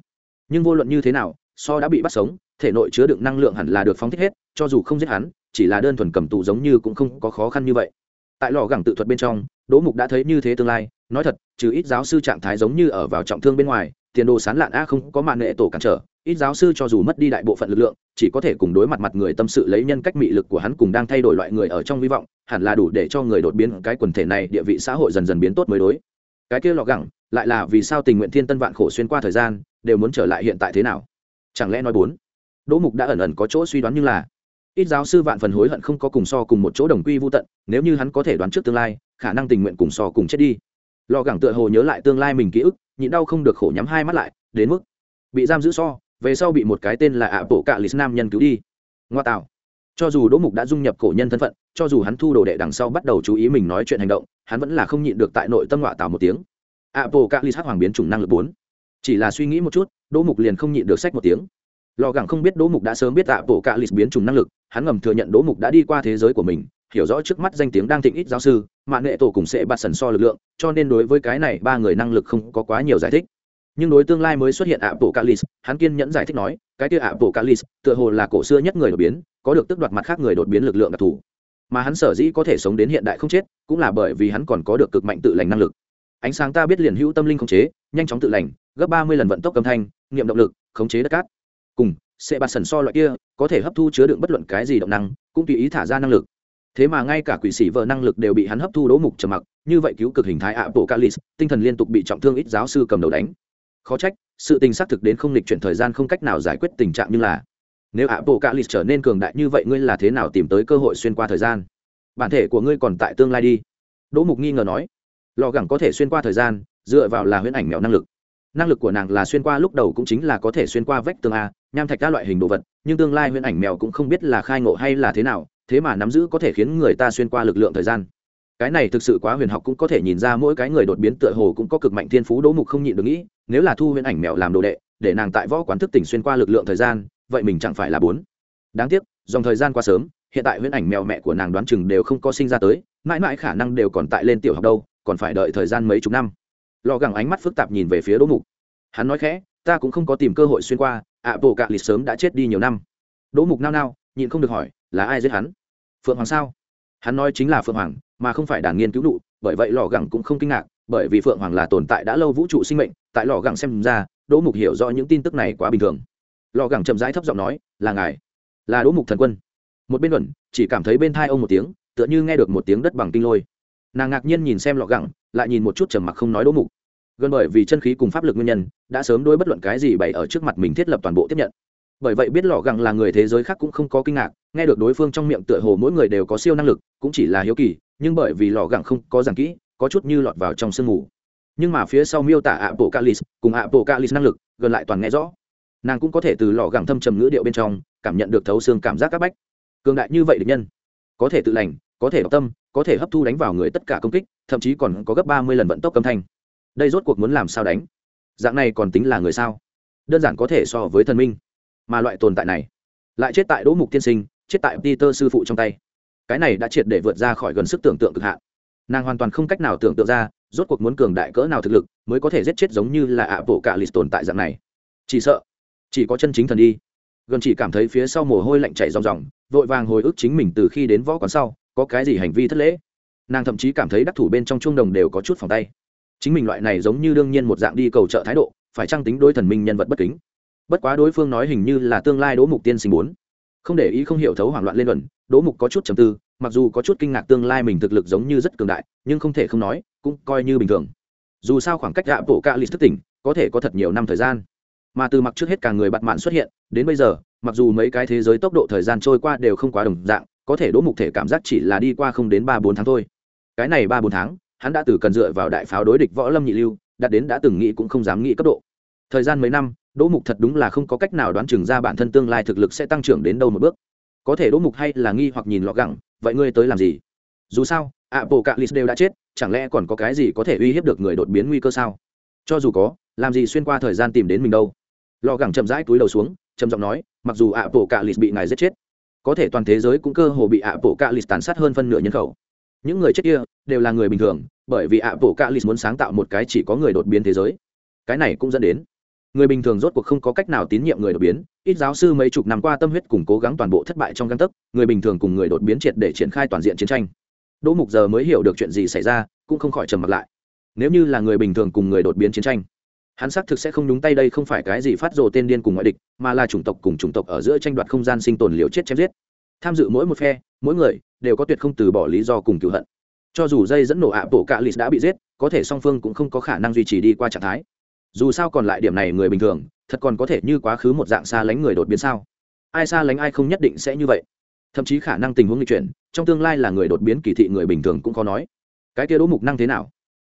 nhưng vô luận như thế nào, so đã bị bắt sống, thể nội chứa đựng năng lượng hẳn là được phóng thích hết, cho dù không giết hắn, chỉ là đơn thuần cầm tù giống như cũng không có khó khăn như vậy. Tại lò gẳng tự thuật bên trong, đỗ mục đã thấy như thế tương lai, nói thật, trừ ít giáo sư trạng thái giống như ở vào trọng thương bên ngoài, tiền đồ sán lạn a không có mạng nghệ tổ cản trở, ít giáo sư cho dù mất đi đại bộ phận lực lượng, chỉ có thể cùng đối mặt mặt người tâm sự lấy nhân cách mị lực của hắn cùng đang thay đổi loại người ở trong hy vọng, hẳn là đủ để cho người đột biến cái quần thể này, địa vị xã hội dần dần biến tốt mới đối cái kia lọ gẳng, lại là vì sao tình nguyện thiên tân vạn khổ xuyên qua thời gian, đều muốn trở lại hiện tại thế nào? Chẳng lẽ nói bốn? Đỗ mục đã ẩn ẩn có chỗ suy đoán nhưng là, ít giáo sư vạn phần hối hận không có cùng so cùng một chỗ đồng quy vô tận, nếu như hắn có thể đoán trước tương lai, khả năng tình nguyện cùng so cùng chết đi. Lò gẳng tựa hồ nhớ lại tương lai mình ký ức, nhịn đau không được khổ nhắm hai mắt lại, đến mức bị giam giữ so, về sau bị một cái tên là ạ bộ cạ lì nam nhân cứu đi. Ngoa tạo. Cho dù đỗ mục đã dung nhập cổ nhân thân phận, cho dù hắn thu đồ đệ đằng sau bắt đầu chú ý mình nói chuyện hành động hắn vẫn là không nhịn được tại nội tâm ngọa tạo một tiếng. Ạ bộ cạ lì hắc hoàng biến chủng năng lực bốn. Chỉ là suy nghĩ một chút, đỗ mục liền không nhịn được sách một tiếng. Lò gẳng không biết đỗ mục đã sớm biết ạ bộ cạ lì biến chủng năng lực, hắn ngầm thừa nhận đỗ mục đã đi qua thế giới của mình, hiểu rõ trước mắt danh tiếng đang thịnh ít giáo sư mạng nghệ tổ cùng sẽ bạt sần so lực lượng, cho nên đối với cái này ba người năng lực không có quá nhiều giải thích. Nhưng đối tương lai mới xuất hiện ạ bộ calis hắn kiên nhẫn giải thích nói, cái kia ạ bộ calis tựa hồ là cổ xưa nhất người đột biến, có được tức đoạt mặt khác người đột biến lực lượng đặc thù mà hắn sở dĩ có thể sống đến hiện đại không chết, cũng là bởi vì hắn còn có được cực mạnh tự lành năng lực. Ánh sáng ta biết liền hữu tâm linh khống chế, nhanh chóng tự lành, gấp ba mươi lần vận tốc âm thanh, nghiệm động lực, khống chế đất cát. Cùng sẽ bạt sần so loại kia, có thể hấp thu chứa đựng bất luận cái gì động năng, cũng tùy ý thả ra năng lực. Thế mà ngay cả quỷ sĩ vợ năng lực đều bị hắn hấp thu đỗ mục trầm mặc, như vậy cứu cực hình thái ạ bộ calis tinh thần liên tục bị trọng thương ít giáo sư cầm đầu đánh. Khó trách, sự tình xác thực đến không lịch chuyển thời gian không cách nào giải quyết tình trạng như là nếu ạ bộ calis trở nên cường đại như vậy, ngươi là thế nào tìm tới cơ hội xuyên qua thời gian? Bản thể của ngươi còn tại tương lai đi. Đỗ mục nghi ngờ nói. Lò gẳng có thể xuyên qua thời gian, dựa vào là huyễn ảnh mèo năng lực. Năng lực của nàng là xuyên qua lúc đầu cũng chính là có thể xuyên qua vách tường a, nham thạch các loại hình đồ vật, nhưng tương lai huyễn ảnh mèo cũng không biết là khai ngộ hay là thế nào, thế mà nắm giữ có thể khiến người ta xuyên qua lực lượng thời gian. Cái này thực sự quá huyền học cũng có thể nhìn ra mỗi cái người đột biến tựa hồ cũng có cực mạnh thiên phú, đỗ mục không nhịn được nghĩ, nếu là thu huyễn ảnh mèo làm đồ đệ, để nàng tại võ quán thức tỉnh xuyên qua lực lượng thời gian vậy mình chẳng phải là bốn. Đáng tiếc, dòng thời gian quá sớm, hiện tại huyễn ảnh mèo mẹ của nàng đoán chừng đều không có sinh ra tới, mãi mãi khả năng đều còn tại lên tiểu học đâu, còn phải đợi thời gian mấy chục năm. Lò gẳng ánh mắt phức tạp nhìn về phía đỗ mục. Hắn nói khẽ, ta cũng không có tìm cơ hội xuyên qua, ạ, bộ cạ lịch sớm đã chết đi nhiều năm. Đỗ mục nao nao, nhịn không được hỏi, là ai giết hắn? Phượng hoàng sao? Hắn nói chính là phượng hoàng, mà không phải đàn nghiên cứu đủ bởi vậy lò gẳng cũng không kinh ngạc, bởi vì phượng hoàng là tồn tại đã lâu vũ trụ sinh mệnh, tại lò gẳng xem ra, đỗ mục hiểu rõ những tin tức này quá bình thường lò gẳng chậm rãi thấp giọng nói, là ngài, là đỗ mục thần quân. Một bên luận, chỉ cảm thấy bên thai ông một tiếng, tựa như nghe được một tiếng đất bằng kinh lôi. Nàng ngạc nhiên nhìn xem lọ gẳng, lại nhìn một chút trầm mặc không nói đỗ mục. Gần bởi vì chân khí cùng pháp lực nguyên nhân, đã sớm đối bất luận cái gì bày ở trước mặt mình thiết lập toàn bộ tiếp nhận. Bởi vậy biết lọ gẳng là người thế giới khác cũng không có kinh ngạc, nghe được đối phương trong miệng tựa hồ mỗi người đều có siêu năng lực, cũng chỉ là hiếu kỳ, nhưng bởi vì lọ gẳng không có giảng kỹ, có chút như lọt vào trong sương mù. Nhưng mà phía sau miêu tả ạ bộ calis cùng ạ bộ calis năng lực, gần lại toàn nghe rõ nàng cũng có thể từ lò gẳng thâm trầm ngữ điệu bên trong cảm nhận được thấu xương cảm giác các bách. Cường đại như vậy được nhân, có thể tự lành, có thể đọc tâm, có thể hấp thu đánh vào người tất cả công kích, thậm chí còn có gấp ba mươi lần vận tốc âm thanh. Đây rốt cuộc muốn làm sao đánh? Dạng này còn tính là người sao? Đơn giản có thể so với thần minh. Mà loại tồn tại này, lại chết tại đỗ mục tiên sinh, chết tại peter sư phụ trong tay. Cái này đã triệt để vượt ra khỏi gần sức tưởng tượng cực hạn. Nàng hoàn toàn không cách nào tưởng tượng ra, rốt cuộc muốn cường đại cỡ nào thực lực mới có thể giết chết giống như là ạ bộ cả lịch tồn tại dạng này. Chỉ sợ chỉ có chân chính thần đi gần chỉ cảm thấy phía sau mồ hôi lạnh chảy ròng ròng, vội vàng hồi ức chính mình từ khi đến võ quán sau, có cái gì hành vi thất lễ. Nàng thậm chí cảm thấy đắc thủ bên trong chuông đồng đều có chút phòng tay. Chính mình loại này giống như đương nhiên một dạng đi cầu trợ thái độ, phải trang tính đôi thần minh nhân vật bất kính? Bất quá đối phương nói hình như là tương lai đỗ mục tiên sinh muốn. Không để ý không hiểu thấu hoảng loạn lên luận, đỗ mục có chút trầm tư, mặc dù có chút kinh ngạc tương lai mình thực lực giống như rất cường đại, nhưng không thể không nói, cũng coi như bình thường. Dù sao khoảng cách gạ bộ cạ lịch thức tỉnh, có thể có thật nhiều năm thời gian mà từ mặc trước hết cả người bặt mạn xuất hiện, đến bây giờ, mặc dù mấy cái thế giới tốc độ thời gian trôi qua đều không quá đồng dạng, có thể đỗ mục thể cảm giác chỉ là đi qua không đến ba bốn tháng thôi. Cái này ba bốn tháng, hắn đã từ cần dựa vào đại pháo đối địch võ lâm nhị lưu đạt đến đã từng nghĩ cũng không dám nghĩ cấp độ. Thời gian mấy năm, đỗ mục thật đúng là không có cách nào đoán chừng ra bản thân tương lai thực lực sẽ tăng trưởng đến đâu một bước. Có thể đỗ mục hay là nghi hoặc nhìn lọt gẳng, vậy ngươi tới làm gì? Dù sao ạ bộ cạ lис đều đã chết, chẳng lẽ còn có cái gì có thể uy hiếp được người đột biến nguy cơ sao? Cho dù có, làm gì xuyên qua thời gian tìm đến mình đâu? lò gẳng chậm rãi túi đầu xuống, trầm giọng nói, mặc dù ạ bộ cạ lịt bị ngài giết chết, có thể toàn thế giới cũng cơ hồ bị ạ bộ cạ lịt tàn sát hơn phân nửa nhân khẩu. Những người chết kia đều là người bình thường, bởi vì ạ bộ cạ lịt muốn sáng tạo một cái chỉ có người đột biến thế giới. Cái này cũng dẫn đến, người bình thường rốt cuộc không có cách nào tín nhiệm người đột biến. Ít giáo sư mấy chục năm qua tâm huyết cùng cố gắng toàn bộ thất bại trong găng tấc, người bình thường cùng người đột biến triệt để triển khai toàn diện chiến tranh. Đỗ mục giờ mới hiểu được chuyện gì xảy ra, cũng không khỏi trầm mặt lại. Nếu như là người bình thường cùng người đột biến chiến tranh hắn xác thực sẽ không đúng tay đây không phải cái gì phát rồ tên điên cùng ngoại địch, mà là chủng tộc cùng chủng tộc ở giữa tranh đoạt không gian sinh tồn liều chết chém giết. Tham dự mỗi một phe, mỗi người đều có tuyệt không từ bỏ lý do cùng cựu hận. Cho dù dây dẫn nổ ạ, bộ cạ lịt đã bị giết, có thể song phương cũng không có khả năng duy trì đi qua trạng thái. Dù sao còn lại điểm này người bình thường, thật còn có thể như quá khứ một dạng xa lánh người đột biến sao? Ai xa lánh ai không nhất định sẽ như vậy. Thậm chí khả năng tình huống nghịch chuyển, trong tương lai là người đột biến kỳ thị người bình thường cũng khó nói. Cái kia đỗ mục năng thế nào?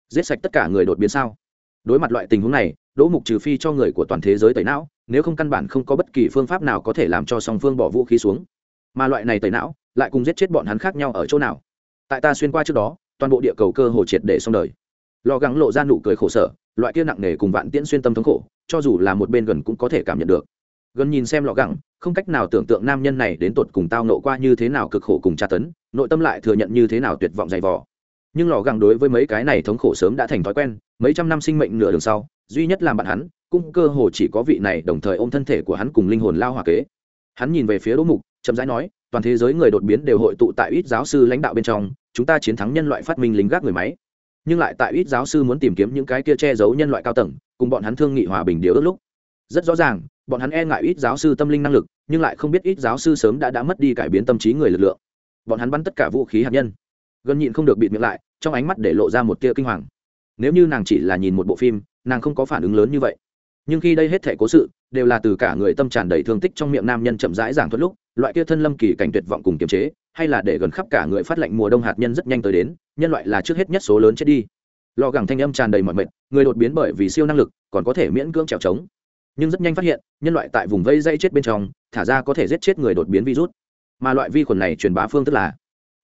Giết sạch tất cả người đột biến sao? Đối mặt loại tình huống này đỗ mục trừ phi cho người của toàn thế giới tẩy não, nếu không căn bản không có bất kỳ phương pháp nào có thể làm cho song phương bỏ vũ khí xuống. Mà loại này tẩy não, lại cùng giết chết bọn hắn khác nhau ở chỗ nào? Tại ta xuyên qua trước đó, toàn bộ địa cầu cơ hồ triệt để xong đời. Lo gắng lộ ra nụ cười khổ sở, loại kia nặng nề cùng vạn tiễn xuyên tâm thống khổ, cho dù là một bên gần cũng có thể cảm nhận được. Gần nhìn xem lọ gẳng, không cách nào tưởng tượng nam nhân này đến tột cùng tao nộ qua như thế nào cực khổ cùng tra tấn, nội tâm lại thừa nhận như thế nào tuyệt vọng dày vò. Nhưng lò gẳng đối với mấy cái này thống khổ sớm đã thành thói quen mấy trăm năm sinh mệnh nửa đường sau, duy nhất làm bạn hắn, cũng cơ hồ chỉ có vị này đồng thời ôm thân thể của hắn cùng linh hồn lao hòa kế. Hắn nhìn về phía đỗ mục, chậm rãi nói, toàn thế giới người đột biến đều hội tụ tại ít giáo sư lãnh đạo bên trong, chúng ta chiến thắng nhân loại phát minh lính gác người máy. Nhưng lại tại ít giáo sư muốn tìm kiếm những cái kia che giấu nhân loại cao tầng, cùng bọn hắn thương nghị hòa bình điều ước lúc. Rất rõ ràng, bọn hắn e ngại ít giáo sư tâm linh năng lực, nhưng lại không biết ít giáo sư sớm đã đã mất đi cải biến tâm trí người lực lượng. Bọn hắn bắn tất cả vũ khí hạt nhân. Gần nhịn không được bịt miệng lại, trong ánh mắt để lộ ra một tia kinh hoàng nếu như nàng chỉ là nhìn một bộ phim, nàng không có phản ứng lớn như vậy. Nhưng khi đây hết thể cố sự, đều là từ cả người tâm tràn đầy thương tích trong miệng nam nhân chậm rãi giảng thuật lúc, loại kia thân lâm kỳ cảnh tuyệt vọng cùng kiềm chế, hay là để gần khắp cả người phát lệnh mùa đông hạt nhân rất nhanh tới đến, nhân loại là trước hết nhất số lớn chết đi. Lò gẳng thanh âm tràn đầy mọi mệt, người đột biến bởi vì siêu năng lực, còn có thể miễn cưỡng trèo trống. Nhưng rất nhanh phát hiện, nhân loại tại vùng vây dây chết bên trong, thả ra có thể giết chết người đột biến virus. Mà loại vi khuẩn này truyền bá phương tức là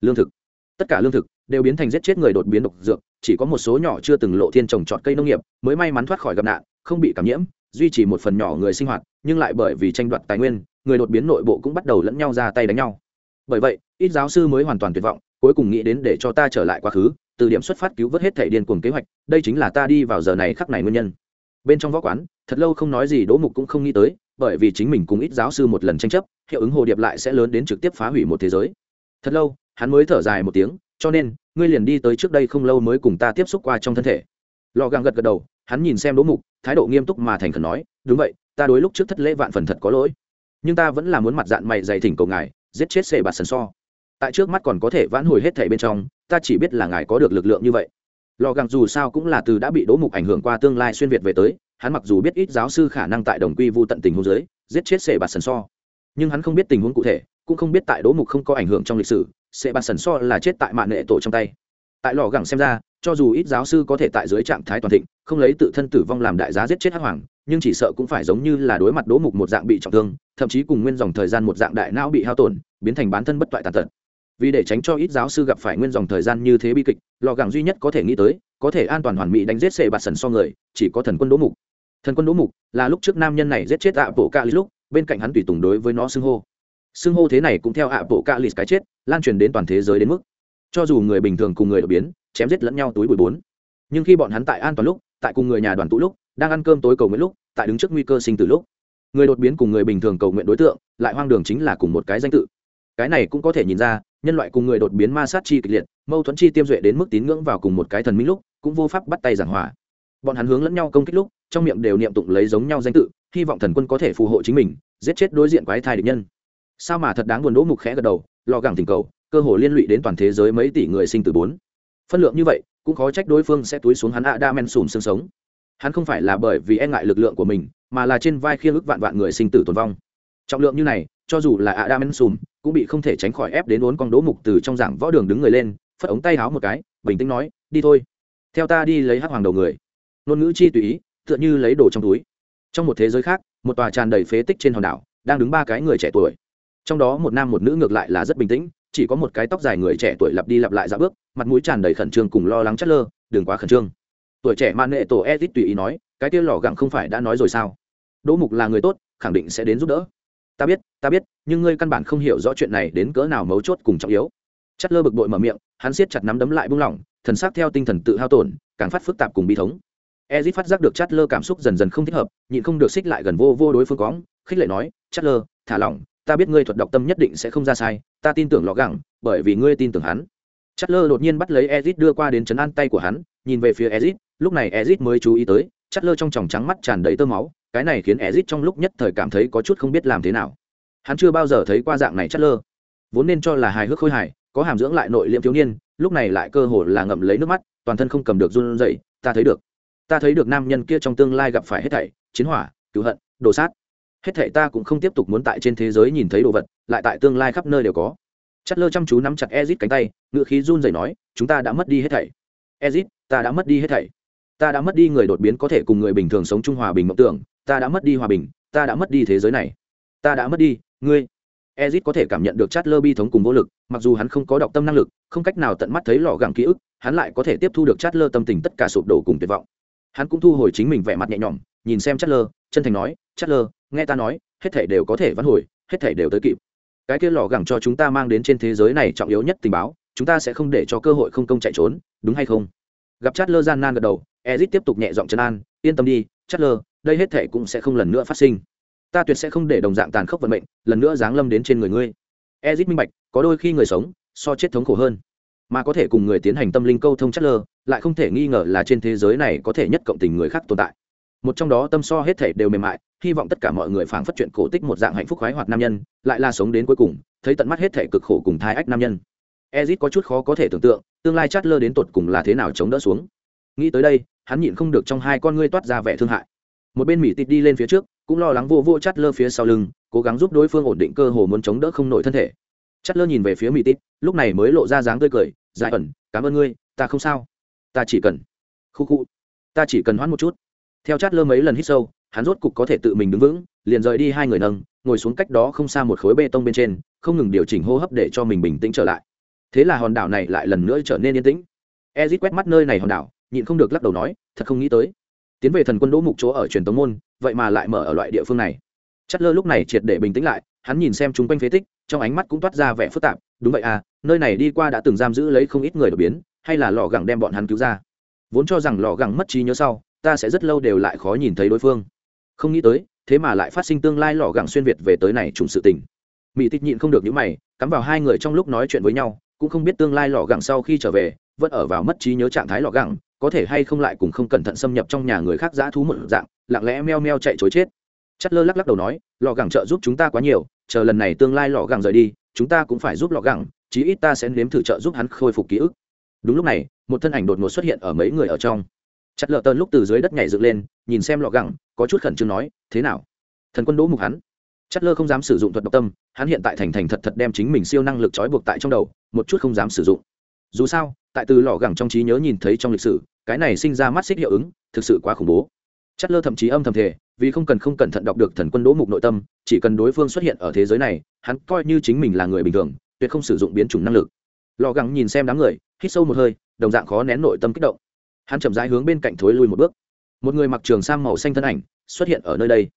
lương thực. Tất cả lương thực đều biến thành giết chết người đột biến độc dược chỉ có một số nhỏ chưa từng lộ thiên trồng trọt cây nông nghiệp mới may mắn thoát khỏi gặp nạn, không bị cảm nhiễm, duy trì một phần nhỏ người sinh hoạt, nhưng lại bởi vì tranh đoạt tài nguyên, người đột biến nội bộ cũng bắt đầu lẫn nhau ra tay đánh nhau. Bởi vậy, ít giáo sư mới hoàn toàn tuyệt vọng, cuối cùng nghĩ đến để cho ta trở lại quá khứ, từ điểm xuất phát cứu vớt hết thể điên cuồng kế hoạch, đây chính là ta đi vào giờ này khắc này nguyên nhân. Bên trong võ quán, thật lâu không nói gì đỗ mục cũng không nghĩ tới, bởi vì chính mình cùng ít giáo sư một lần tranh chấp, hiệu ứng hồ điệp lại sẽ lớn đến trực tiếp phá hủy một thế giới. Thật lâu, hắn mới thở dài một tiếng cho nên, ngươi liền đi tới trước đây không lâu mới cùng ta tiếp xúc qua trong thân thể. Lò gàng gật gật đầu, hắn nhìn xem đỗ mục, thái độ nghiêm túc mà thành khẩn nói, đúng vậy, ta đối lúc trước thất lễ vạn phần thật có lỗi. Nhưng ta vẫn là muốn mặt dạng mày dày thỉnh cầu ngài, giết chết sệ bạt sần so. Tại trước mắt còn có thể vãn hồi hết thảy bên trong, ta chỉ biết là ngài có được lực lượng như vậy. Lò gàng dù sao cũng là từ đã bị đỗ mục ảnh hưởng qua tương lai xuyên việt về tới, hắn mặc dù biết ít giáo sư khả năng tại đồng quy vu tận tình huống dưới, giết chết sệ bạt sần so. Nhưng hắn không biết tình huống cụ thể cũng không biết tại đỗ mục không có ảnh hưởng trong lịch sử, sẽ bạt sần so là chết tại mạng nệ tổ trong tay. Tại lò gẳng xem ra, cho dù ít giáo sư có thể tại dưới trạng thái toàn thịnh, không lấy tự thân tử vong làm đại giá giết chết hắc hoàng, nhưng chỉ sợ cũng phải giống như là đối mặt đỗ mục một dạng bị trọng thương, thậm chí cùng nguyên dòng thời gian một dạng đại não bị hao tổn, biến thành bán thân bất toại tàn tật. Vì để tránh cho ít giáo sư gặp phải nguyên dòng thời gian như thế bi kịch, lò gẳng duy nhất có thể nghĩ tới, có thể an toàn hoàn mỹ đánh giết sệ bạt sần so người, chỉ có thần quân đỗ mục. Thần quân đỗ mục là lúc trước nam nhân này giết chết ạ bộ ca lúc, bên cạnh hắn tùy tùng đối với nó xưng hô xưng hô thế này cũng theo ạ bộ ca cái chết, lan truyền đến toàn thế giới đến mức. Cho dù người bình thường cùng người đột biến, chém giết lẫn nhau túi bụi bốn. Nhưng khi bọn hắn tại an toàn lúc, tại cùng người nhà đoàn tụ lúc, đang ăn cơm tối cầu nguyện lúc, tại đứng trước nguy cơ sinh tử lúc, người đột biến cùng người bình thường cầu nguyện đối tượng, lại hoang đường chính là cùng một cái danh tự. Cái này cũng có thể nhìn ra, nhân loại cùng người đột biến ma sát chi kịch liệt, mâu thuẫn chi tiêm duệ đến mức tín ngưỡng vào cùng một cái thần minh lúc, cũng vô pháp bắt tay giảng hòa. Bọn hắn hướng lẫn nhau công kích lúc, trong miệng đều niệm tụng lấy giống nhau danh tự, hy vọng thần quân có thể phù hộ chính mình, giết chết đối diện quái thai địch nhân sao mà thật đáng buồn đỗ mục khẽ gật đầu lo gẳng tình cầu, cơ hồ liên lụy đến toàn thế giới mấy tỷ người sinh từ bốn. Phân lượng như vậy, cũng khó trách đối phương sẽ túi xuống hắn ạ đa men sùm xương sống. Hắn không phải là bởi vì e ngại lực lượng của mình, mà là trên vai khiêng ức vạn vạn người sinh tử tồn vong. Trọng lượng như này, cho dù là ạ đa men sùm, cũng bị không thể tránh khỏi ép đến uốn con đỗ mục từ trong giảng võ đường đứng người lên, phất ống tay háo một cái, bình tĩnh nói, đi thôi. Theo ta đi lấy hắc hoàng đầu người. Ngôn ngữ chi tùy ý, tựa như lấy đồ trong túi. Trong một thế giới khác, một tòa tràn đầy phế tích trên hòn đảo, đang đứng ba cái người trẻ tuổi trong đó một nam một nữ ngược lại là rất bình tĩnh, chỉ có một cái tóc dài người trẻ tuổi lặp đi lặp lại ra bước, mặt mũi tràn đầy khẩn trương cùng lo lắng chất lơ, đừng quá khẩn trương. Tuổi trẻ man nệ tổ edit tùy ý nói, cái kia lò gặng không phải đã nói rồi sao? Đỗ mục là người tốt, khẳng định sẽ đến giúp đỡ. Ta biết ta biết, nhưng ngươi căn bản không hiểu rõ chuyện này đến cỡ nào mấu chốt cùng trọng yếu. Chất lơ bực bội mở miệng, hắn siết chặt nắm đấm lại buông lỏng, thần sắc theo tinh thần tự hao tổn, càng phát phức tạp cùng bi thống. Ezit phát giác được chất lơ cảm xúc dần dần không thích hợp, nhịn không được xích lại gần vô vô đối phương cóng khích lệ nói, chất lơ, thả lỏng ta biết ngươi thuật đọc tâm nhất định sẽ không ra sai, ta tin tưởng lò gẳng, bởi vì ngươi tin tưởng hắn. Chất lơ đột nhiên bắt lấy ezit đưa qua đến chấn an tay của hắn, nhìn về phía ezit, lúc này ezit mới chú ý tới chắt lơ trong tròng trắng mắt tràn đầy tơ máu, cái này khiến ezit trong lúc nhất thời cảm thấy có chút không biết làm thế nào. Hắn chưa bao giờ thấy qua dạng này chắt lơ vốn nên cho là hài hước khôi hài, có hàm dưỡng lại nội liệm thiếu niên, lúc này lại cơ hồ là ngậm lấy nước mắt, toàn thân không cầm được run rẩy, ta thấy được. Ta thấy được nam nhân kia trong tương lai gặp phải hết thảy, chiến hỏa, cứu hận, đồ sát hết thệ ta cũng không tiếp tục muốn tại trên thế giới nhìn thấy đồ vật, lại tại tương lai khắp nơi đều có. Chất lơ chăm chú nắm chặt ezit cánh tay, ngựa khí run rẩy nói, chúng ta đã mất đi hết thảy. Ezit, ta đã mất đi hết thảy. Ta đã mất đi người đột biến có thể cùng người bình thường sống chung hòa bình mộng tưởng. Ta đã mất đi hòa bình. Ta đã mất đi thế giới này. Ta đã mất đi, ngươi. Ezit có thể cảm nhận được chát lơ bi thống cùng vô lực, mặc dù hắn không có đọc tâm năng lực, không cách nào tận mắt thấy lò gẳng ký ức, hắn lại có thể tiếp thu được chát lơ tâm tình tất cả sụp đổ cùng tuyệt vọng. Hắn cũng thu hồi chính mình vẻ mặt nhẹ nhõm, nhìn xem chát lơ chân thành nói chát lơ nghe ta nói, hết thể đều có thể vãn hồi, hết thể đều tới kịp. Cái kia lò gẳng cho chúng ta mang đến trên thế giới này trọng yếu nhất tình báo, chúng ta sẽ không để cho cơ hội không công chạy trốn, đúng hay không? Gặp chát lơ gian nan gật đầu, ezit tiếp tục nhẹ giọng chân an, yên tâm đi chát lơ đây hết thể cũng sẽ không lần nữa phát sinh. Ta tuyệt sẽ không để đồng dạng tàn khốc vận mệnh, lần nữa giáng lâm đến trên người ngươi. Ezit minh bạch, có đôi khi người sống, so chết thống khổ hơn. Mà có thể cùng người tiến hành tâm linh câu thông chất lơ lại không thể nghi ngờ là trên thế giới này có thể nhất cộng tình người khác tồn tại một trong đó tâm so hết thể đều mềm mại, hy vọng tất cả mọi người phảng phất chuyện cổ tích một dạng hạnh phúc khoái hoạt nam nhân, lại là sống đến cuối cùng, thấy tận mắt hết thể cực khổ cùng thai ách nam nhân. Ezit có chút khó có thể tưởng tượng, tương lai chát lơ đến tột cùng là thế nào chống đỡ xuống. Nghĩ tới đây, hắn nhịn không được trong hai con ngươi toát ra vẻ thương hại. Một bên mỹ tịt đi lên phía trước, cũng lo lắng vô vô chát lơ phía sau lưng, cố gắng giúp đối phương ổn định cơ hồ muốn chống đỡ không nổi thân thể. Chát lơ nhìn về phía mỹ tịt, lúc này mới lộ ra dáng tươi cười dài ẩn, cảm ơn ngươi, ta không sao. Ta chỉ cần. Khu khu. Ta chỉ cần hoãn một chút theo chát lơ mấy lần hít sâu, hắn rốt cục có thể tự mình đứng vững, liền rời đi hai người nâng, ngồi xuống cách đó không xa một khối bê tông bên trên, không ngừng điều chỉnh hô hấp để cho mình bình tĩnh trở lại. Thế là hòn đảo này lại lần nữa trở nên yên tĩnh. Ezit quét mắt nơi này hòn đảo, nhịn không được lắc đầu nói, thật không nghĩ tới. Tiến về thần quân đỗ mục chỗ ở truyền tống môn, vậy mà lại mở ở loại địa phương này. Chất lơ lúc này triệt để bình tĩnh lại, hắn nhìn xem chúng quanh phế tích, trong ánh mắt cũng toát ra vẻ phức tạp, đúng vậy à nơi này đi qua đã từng giam giữ lấy không ít người đột biến, hay là lò gẳng đem bọn hắn cứu ra? Vốn cho rằng lò gẳng mất trí nhớ sau ta sẽ rất lâu đều lại khó nhìn thấy đối phương. Không nghĩ tới, thế mà lại phát sinh tương lai lò gẳng xuyên việt về tới này trùng sự tình. Mỹ tích nhịn không được những mày, cắm vào hai người trong lúc nói chuyện với nhau, cũng không biết tương lai lò gẳng sau khi trở về, vẫn ở vào mất trí nhớ trạng thái lò gẳng, có thể hay không lại cùng không cẩn thận xâm nhập trong nhà người khác giã thú một dạng, lặng lẽ meo meo chạy chối chết. Chất lơ lắc lắc đầu nói lò gẳng trợ giúp chúng ta quá nhiều, chờ lần này tương lai lò gẳng rời đi, chúng ta cũng phải giúp lò gẳng, chí ít ta sẽ nếm thử trợ giúp hắn khôi phục ký ức. Đúng lúc này, một thân ảnh đột ngột xuất hiện ở mấy người ở trong chất lợ tơn lúc từ dưới đất nhảy dựng lên, nhìn xem lọ gẳng, có chút khẩn trương nói, thế nào? Thần quân đỗ mục hắn? Chất lơ không dám sử dụng thuật độc tâm, hắn hiện tại thành thành thật thật đem chính mình siêu năng lực trói buộc tại trong đầu, một chút không dám sử dụng. Dù sao, tại từ lò gẳng trong trí nhớ nhìn thấy trong lịch sử, cái này sinh ra mắt xích hiệu ứng, thực sự quá khủng bố. Chất lơ thậm chí âm thầm thể vì không cần không cẩn thận đọc được thần quân đỗ mục nội tâm, chỉ cần đối phương xuất hiện ở thế giới này, hắn coi như chính mình là người bình thường, tuyệt không sử dụng biến chủng năng lực. Lò gẳng nhìn xem đám người, hít sâu một hơi, đồng dạng khó nén nội tâm kích động hắn chậm rãi hướng bên cạnh thối lui một bước. Một người mặc trường sam màu xanh thân ảnh xuất hiện ở nơi đây.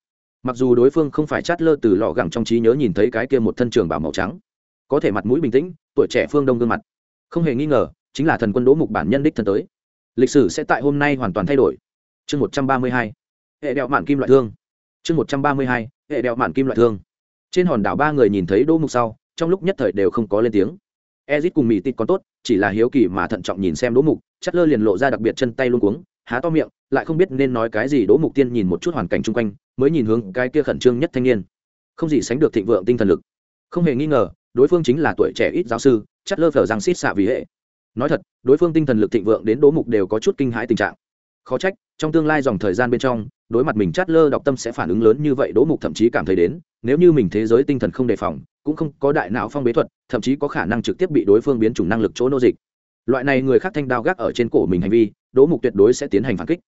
Mặc dù đối phương không phải chát lơ từ lò gẳng trong trí nhớ nhìn thấy cái kia một thân trường bảo màu trắng, có thể mặt mũi bình tĩnh, tuổi trẻ phương đông gương mặt. Không hề nghi ngờ, chính là thần quân đỗ mục bản nhân đích thân tới. Lịch sử sẽ tại hôm nay hoàn toàn thay đổi. Chương một trăm ba mươi hai, hệ đeo mạn kim loại thương. Chương một trăm ba mươi hai, hệ đeo mạn kim loại thương. Trên hòn đảo ba người nhìn thấy đỗ mục sau, trong lúc nhất thời đều không có lên tiếng. Ezit cùng mỹ tịt còn tốt chỉ là hiếu kỳ mà thận trọng nhìn xem đỗ mục, chất lơ liền lộ ra đặc biệt chân tay luôn cuống, há to miệng, lại không biết nên nói cái gì, đỗ mục tiên nhìn một chút hoàn cảnh chung quanh, mới nhìn hướng cái kia khẩn trương nhất thanh niên. Không gì sánh được thịnh vượng tinh thần lực. Không hề nghi ngờ, đối phương chính là tuổi trẻ ít giáo sư, chất lơ phở rằng xít xạ vì hệ. Nói thật, đối phương tinh thần lực thịnh vượng đến đỗ mục đều có chút kinh hãi tình trạng. Khó trách, trong tương lai dòng thời gian bên trong đối mặt mình chát lơ đọc tâm sẽ phản ứng lớn như vậy, đỗ mục thậm chí cảm thấy đến, nếu như mình thế giới tinh thần không đề phòng, cũng không có đại não phong bế thuật, thậm chí có khả năng trực tiếp bị đối phương biến chủng năng lực chỗ nô dịch. Loại này người khác thanh đao gác ở trên cổ mình hành vi, đỗ mục tuyệt đối sẽ tiến hành phản kích.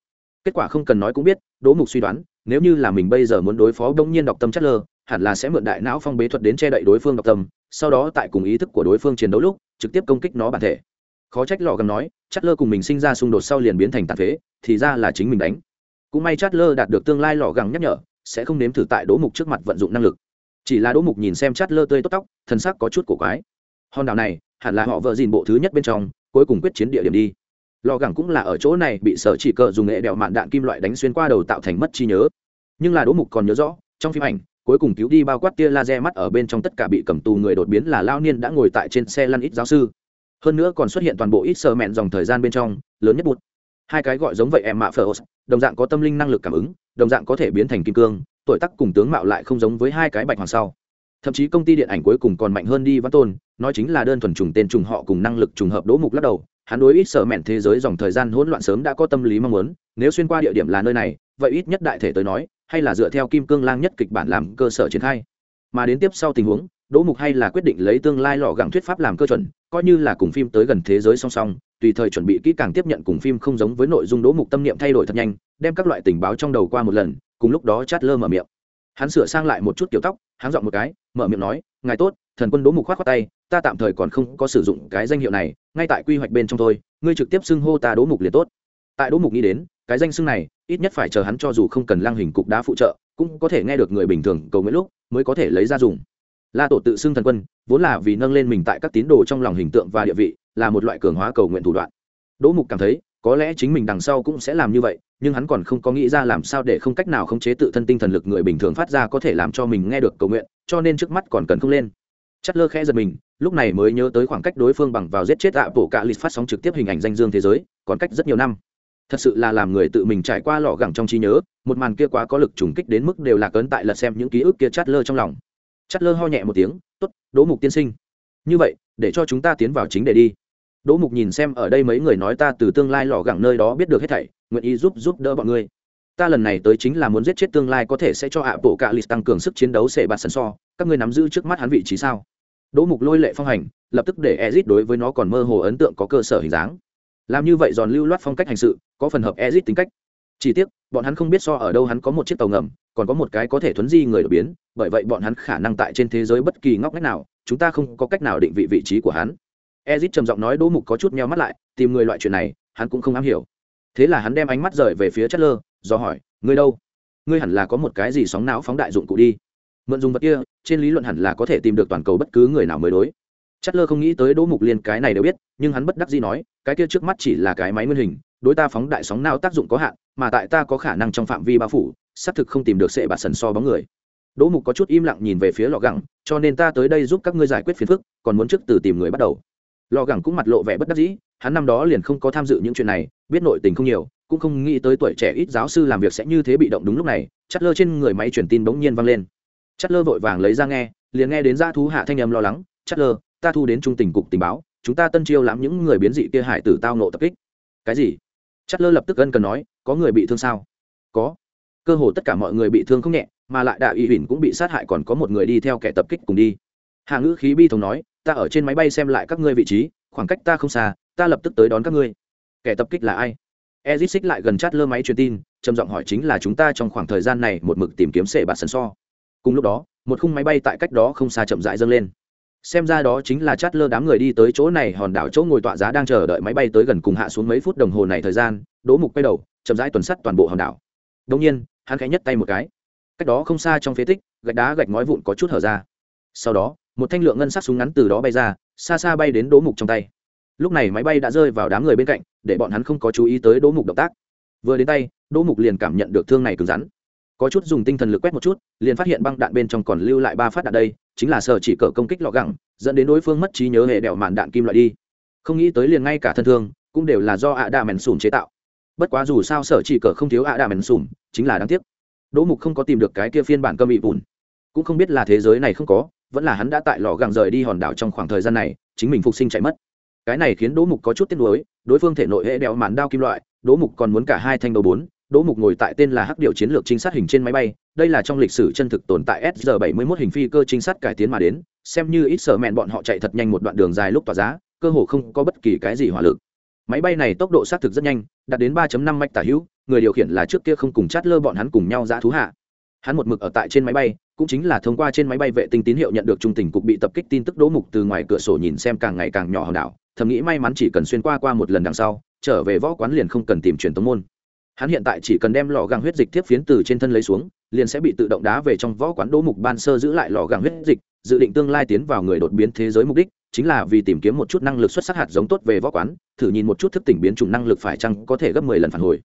Kết quả không cần nói cũng biết, đỗ mục suy đoán, nếu như là mình bây giờ muốn đối phó đông nhiên đọc tâm chất lơ hẳn là sẽ mượn đại não phong bế thuật đến che đậy đối phương đọc tâm, sau đó tại cùng ý thức của đối phương chiến đấu lúc, trực tiếp công kích nó bản thể. Khó trách lò gầm nói chất lơ cùng mình sinh ra xung đột sau liền biến thành tàn phế, thì ra là chính mình đánh cũng may chát lơ đạt được tương lai lò gẳng nhắc nhở, sẽ không nếm thử tại đỗ mục trước mặt vận dụng năng lực. Chỉ là đỗ mục nhìn xem chát lơ tươi tốt tóc thân sắc có chút cổ quái. Hòn đảo này, hẳn là họ vợ dìn bộ thứ nhất bên trong, cuối cùng quyết chiến địa điểm đi. Lò gẳng cũng là ở chỗ này bị sở chỉ cờ dùng nghệ đèo mạn đạn kim loại đánh xuyên qua đầu tạo thành mất trí nhớ. Nhưng là đỗ mục còn nhớ rõ, trong phim ảnh, cuối cùng cứu đi bao quát tia laser mắt ở bên trong tất cả bị cầm tù người đột biến là lao niên đã ngồi tại trên xe lăn ít giáo sư. Hơn nữa còn xuất hiện toàn bộ ít sơ mẹn dòng thời gian bên trong, lớn nhất bụt hai cái gọi giống vậy em mạ phở đồng dạng có tâm linh năng lực cảm ứng, đồng dạng có thể biến thành kim cương, tuổi tác cùng tướng mạo lại không giống với hai cái bạch hoàng sau. Thậm chí công ty điện ảnh cuối cùng còn mạnh hơn đi văn tôn, nói chính là đơn thuần trùng tên trùng họ cùng năng lực trùng hợp đỗ mục lắc đầu, hắn đối ít sợ mẹn thế giới dòng thời gian hỗn loạn sớm đã có tâm lý mong muốn, nếu xuyên qua địa điểm là nơi này, vậy ít nhất đại thể tới nói, hay là dựa theo kim cương lang nhất kịch bản làm cơ sở triển khai. Mà đến tiếp sau tình huống đỗ mục hay là quyết định lấy tương lai lò gẳng thuyết pháp làm cơ chuẩn coi như là cùng phim tới gần thế giới song song tùy thời chuẩn bị kỹ càng tiếp nhận cùng phim không giống với nội dung đỗ mục tâm niệm thay đổi thật nhanh đem các loại tình báo trong đầu qua một lần cùng lúc đó chát lơ mở miệng. Hắn sửa sang lại một chút kiểu tóc hắn dọn một cái mở miệng nói ngài tốt thần quân đỗ mục khoát khoát tay ta tạm thời còn không có sử dụng cái danh hiệu này ngay tại quy hoạch bên trong thôi, ngươi trực tiếp xưng hô ta đỗ mục liền tốt. Tại đỗ mục nghĩ đến cái danh xưng này ít nhất phải chờ hắn cho dù không cần lang hình cục đá phụ trợ cũng có thể nghe được người bình thường cầu nguyện lúc mới có thể lấy ra dùng la tổ tự xưng thần quân, vốn là vì nâng lên mình tại các tín đồ trong lòng hình tượng và địa vị, là một loại cường hóa cầu nguyện thủ đoạn. Đỗ mục cảm thấy, có lẽ chính mình đằng sau cũng sẽ làm như vậy, nhưng hắn còn không có nghĩ ra làm sao để không cách nào khống chế tự thân tinh thần lực người bình thường phát ra có thể làm cho mình nghe được cầu nguyện, cho nên trước mắt còn cần không lên. Chất lơ khẽ giật mình, lúc này mới nhớ tới khoảng cách đối phương bằng vào giết chết ạ bộ cạ lịch phát sóng trực tiếp hình ảnh danh dương thế giới, còn cách rất nhiều năm. Thật sự là làm người tự mình trải qua lọ gẳng trong trí nhớ, một màn kia quá có lực trùng kích đến mức đều là cấn tại lật xem những ký ức kia chát lơ trong lòng chất lơ ho nhẹ một tiếng, tốt, đỗ mục tiên sinh. Như vậy, để cho chúng ta tiến vào chính để đi. Đỗ mục nhìn xem ở đây mấy người nói ta từ tương lai lò gẳng nơi đó biết được hết thảy, nguyện ý giúp giúp đỡ bọn ngươi. Ta lần này tới chính là muốn giết chết tương lai có thể sẽ cho ạ bộ cạ lịch tăng cường sức chiến đấu sẽ bạt sần so, các ngươi nắm giữ trước mắt hắn vị trí sao? Đỗ mục lôi lệ phong hành, lập tức để ezit đối với nó còn mơ hồ ấn tượng có cơ sở hình dáng. Làm như vậy giòn lưu loát phong cách hành sự, có phần hợp ezit tính cách. Chỉ tiếc, bọn hắn không biết so ở đâu hắn có một chiếc tàu ngầm còn có một cái có thể thuấn di người đột biến, bởi vậy bọn hắn khả năng tại trên thế giới bất kỳ ngóc ngách nào, chúng ta không có cách nào định vị vị trí của hắn. Ezit trầm giọng nói đỗ mục có chút meo mắt lại, tìm người loại chuyện này, hắn cũng không am hiểu. Thế là hắn đem ánh mắt rời về phía chất lơ do hỏi, ngươi đâu? Ngươi hẳn là có một cái gì sóng não phóng đại dụng cụ đi? Mượn dùng vật kia, trên lý luận hẳn là có thể tìm được toàn cầu bất cứ người nào mới đối. Chất lơ không nghĩ tới đỗ mục liên cái này đều biết, nhưng hắn bất đắc gì nói, cái kia trước mắt chỉ là cái máy nguyên hình, đối ta phóng đại sóng não tác dụng có hạn, mà tại ta có khả năng trong phạm vi bao phủ xác thực không tìm được sệ bạt sần so bóng người. Đỗ mục có chút im lặng nhìn về phía lò gẳng, cho nên ta tới đây giúp các ngươi giải quyết phiền phức, còn muốn trước từ tìm người bắt đầu. Lò gẳng cũng mặt lộ vẻ bất đắc dĩ, hắn năm đó liền không có tham dự những chuyện này, biết nội tình không nhiều, cũng không nghĩ tới tuổi trẻ ít giáo sư làm việc sẽ như thế bị động đúng lúc này chất lơ trên người máy truyền tin bỗng nhiên vang lên. Chất lơ vội vàng lấy ra nghe, liền nghe đến ra thú hạ thanh âm lo lắng chất lơ ta thu đến trung tình cục tình báo, chúng ta tân chiêu lãm những người biến dị kia hải tử tao nộ tập kích. Cái gì? Chất lơ lập tức ân cần nói, có người bị thương sao? Có cơ hồ tất cả mọi người bị thương không nhẹ, mà lại đại ủy huỳnh cũng bị sát hại còn có một người đi theo kẻ tập kích cùng đi. Hạ ngữ khí bi thống nói, ta ở trên máy bay xem lại các ngươi vị trí, khoảng cách ta không xa, ta lập tức tới đón các ngươi. Kẻ tập kích là ai? Ezit xích lại gần chát lơ máy truyền tin, trầm giọng hỏi, chính là chúng ta trong khoảng thời gian này một mực tìm kiếm sệ bạt sần so. Cùng lúc đó, một khung máy bay tại cách đó không xa chậm rãi dâng lên. Xem ra đó chính là chát lơ đám người đi tới chỗ này, hòn đảo chỗ ngồi tọa giá đang chờ đợi máy bay tới gần cùng hạ xuống mấy phút đồng hồ này thời gian, đỗ mục quay đầu, chậm rãi tuần sắt toàn bộ hòn đảo. Đông nhiên hắn khẽ nhất tay một cái. Cách đó không xa trong phế tích, gạch đá gạch ngói vụn có chút hở ra. Sau đó, một thanh lượng ngân sắc súng ngắn từ đó bay ra, xa xa bay đến đỗ mục trong tay. Lúc này máy bay đã rơi vào đám người bên cạnh, để bọn hắn không có chú ý tới đỗ mục động tác. Vừa đến tay, đỗ mục liền cảm nhận được thương này cứng rắn. Có chút dùng tinh thần lực quét một chút, liền phát hiện băng đạn bên trong còn lưu lại ba phát đạn đây, chính là sở chỉ cờ công kích lọ gẳng, dẫn đến đối phương mất trí nhớ hệ đèo màn đạn kim loại đi. Không nghĩ tới liền ngay cả thân thương, cũng đều là do ạ đà mèn sùm chế tạo. Bất quá dù sao sở chỉ cờ không thiếu ạ đà mèn sùm chính là đáng tiếc. Đỗ mục không có tìm được cái kia phiên bản cơm bị bùn cũng không biết là thế giới này không có, vẫn là hắn đã tại lò gàng rời đi hòn đảo trong khoảng thời gian này, chính mình phục sinh chạy mất. Cái này khiến đỗ mục có chút tiếc nuối, đối phương thể nội hệ đeo màn đao kim loại, đỗ mục còn muốn cả hai thanh đầu bốn, đỗ mục ngồi tại tên là hắc điệu chiến lược trinh sát hình trên máy bay, đây là trong lịch sử chân thực tồn tại s 71 hình phi cơ trinh sát cải tiến mà đến, xem như ít sợ mẹn bọn họ chạy thật nhanh một đoạn đường dài lúc tỏa giá, cơ hồ không có bất kỳ cái gì hỏa lực máy bay này tốc độ xác thực rất nhanh, đạt đến 3.5 mạch tả hữu, người điều khiển là trước kia không cùng chát lơ bọn hắn cùng nhau ra thú hạ. Hắn một mực ở tại trên máy bay, cũng chính là thông qua trên máy bay vệ tinh tín hiệu nhận được trung tình cục bị tập kích tin tức đỗ mục từ ngoài cửa sổ nhìn xem càng ngày càng nhỏ hòn đảo, thầm nghĩ may mắn chỉ cần xuyên qua qua một lần đằng sau, trở về võ quán liền không cần tìm truyền tống môn. Hắn hiện tại chỉ cần đem lò gàng huyết dịch tiếp phiến từ trên thân lấy xuống, liền sẽ bị tự động đá về trong võ quán đỗ mục ban sơ giữ lại lò gàng huyết dịch, dự định tương lai tiến vào người đột biến thế giới mục đích chính là vì tìm kiếm một chút năng lực xuất sắc hạt giống tốt về võ quán, thử nhìn một chút thức tỉnh biến chủng năng lực phải chăng có thể gấp mười lần phản hồi.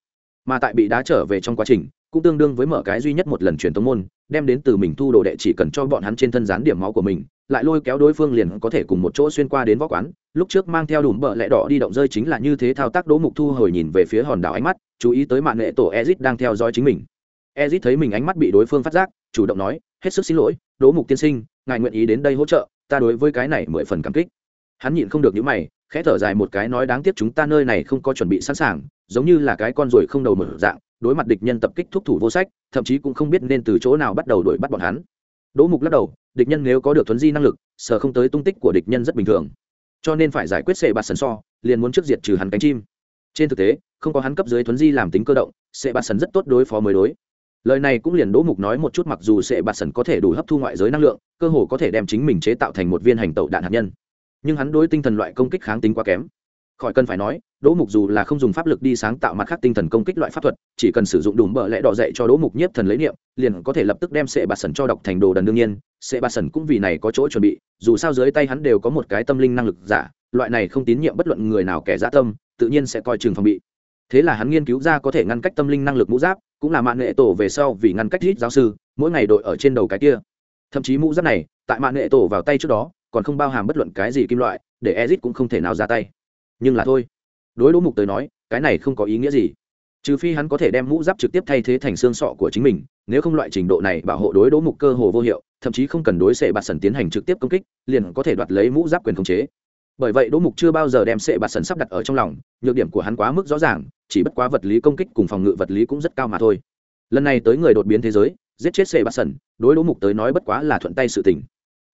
Mà tại bị đá trở về trong quá trình, cũng tương đương với mở cái duy nhất một lần truyền tống môn, đem đến từ mình thu đồ đệ chỉ cần cho bọn hắn trên thân gián điểm máu của mình, lại lôi kéo đối phương liền có thể cùng một chỗ xuyên qua đến võ quán. Lúc trước mang theo đùm bợ lẹ đỏ đi động rơi chính là như thế thao tác đỗ mục thu hồi nhìn về phía hòn đảo ánh mắt, chú ý tới mạng nghệ tổ ezit đang theo dõi chính mình. Ezit thấy mình ánh mắt bị đối phương phát giác, chủ động nói, hết sức xin lỗi, đỗ mục tiên sinh, ngài nguyện ý đến đây hỗ trợ ta đối với cái này mười phần cảm kích. Hắn nhịn không được những mày, khẽ thở dài một cái nói đáng tiếc chúng ta nơi này không có chuẩn bị sẵn sàng, giống như là cái con ruồi không đầu mở dạng, đối mặt địch nhân tập kích thúc thủ vô sách, thậm chí cũng không biết nên từ chỗ nào bắt đầu đuổi bắt bọn hắn. Đỗ mục lắc đầu, địch nhân nếu có được thuấn di năng lực sờ không tới tung tích của địch nhân rất bình thường. Cho nên phải giải quyết sệ bạt sần so, liền muốn trước diệt trừ hắn cánh chim. Trên thực tế, không có hắn cấp dưới thuấn di làm tính cơ động, sệ bạt sần rất tốt đối phó mới đối lời này cũng liền đỗ mục nói một chút mặc dù sệ bạt sần có thể đủ hấp thu ngoại giới năng lượng, cơ hồ có thể đem chính mình chế tạo thành một viên hành tẩu đạn hạt nhân. Nhưng hắn đối tinh thần loại công kích kháng tính quá kém. Khỏi cần phải nói, đỗ mục dù là không dùng pháp lực đi sáng tạo mặt khác tinh thần công kích loại pháp thuật, chỉ cần sử dụng đùm bợ lẽ đỏ dạy cho đỗ mục nhiếp thần lấy niệm, liền có thể lập tức đem sệ bạt sần cho đọc thành đồ đần đương nhiên. Sệ bạt sần cũng vì này có chỗ chuẩn bị, dù sao dưới tay hắn đều có một cái tâm linh năng lực giả, loại này không tín nhiệm bất luận người nào kẻ dã tâm, tự nhiên sẽ coi chừng phòng bị. Thế là hắn nghiên cứu ra có thể ngăn cách tâm linh năng lực mũ giáp cũng là mạng nghệ tổ về sau vì ngăn cách hít giáo sư, mỗi ngày đội ở trên đầu cái kia. Thậm chí mũ giáp này, tại mạng nghệ tổ vào tay trước đó, còn không bao hàm bất luận cái gì kim loại, để ezit cũng không thể nào ra tay. Nhưng là thôi. Đối đỗ mục tới nói, cái này không có ý nghĩa gì. Trừ phi hắn có thể đem mũ giáp trực tiếp thay thế thành xương sọ của chính mình, nếu không loại trình độ này bảo hộ đối đỗ mục cơ hồ vô hiệu, thậm chí không cần đối xệ bạt sần tiến hành trực tiếp công kích, liền có thể đoạt lấy mũ giáp quyền khống chế bởi vậy đỗ mục chưa bao giờ đem sệ bạt sần sắp đặt ở trong lòng, nhược điểm của hắn quá mức rõ ràng, chỉ bất quá vật lý công kích cùng phòng ngự vật lý cũng rất cao mà thôi. Lần này tới người đột biến thế giới, giết chết sệ bạt sần, đối đỗ mục tới nói bất quá là thuận tay sự tình.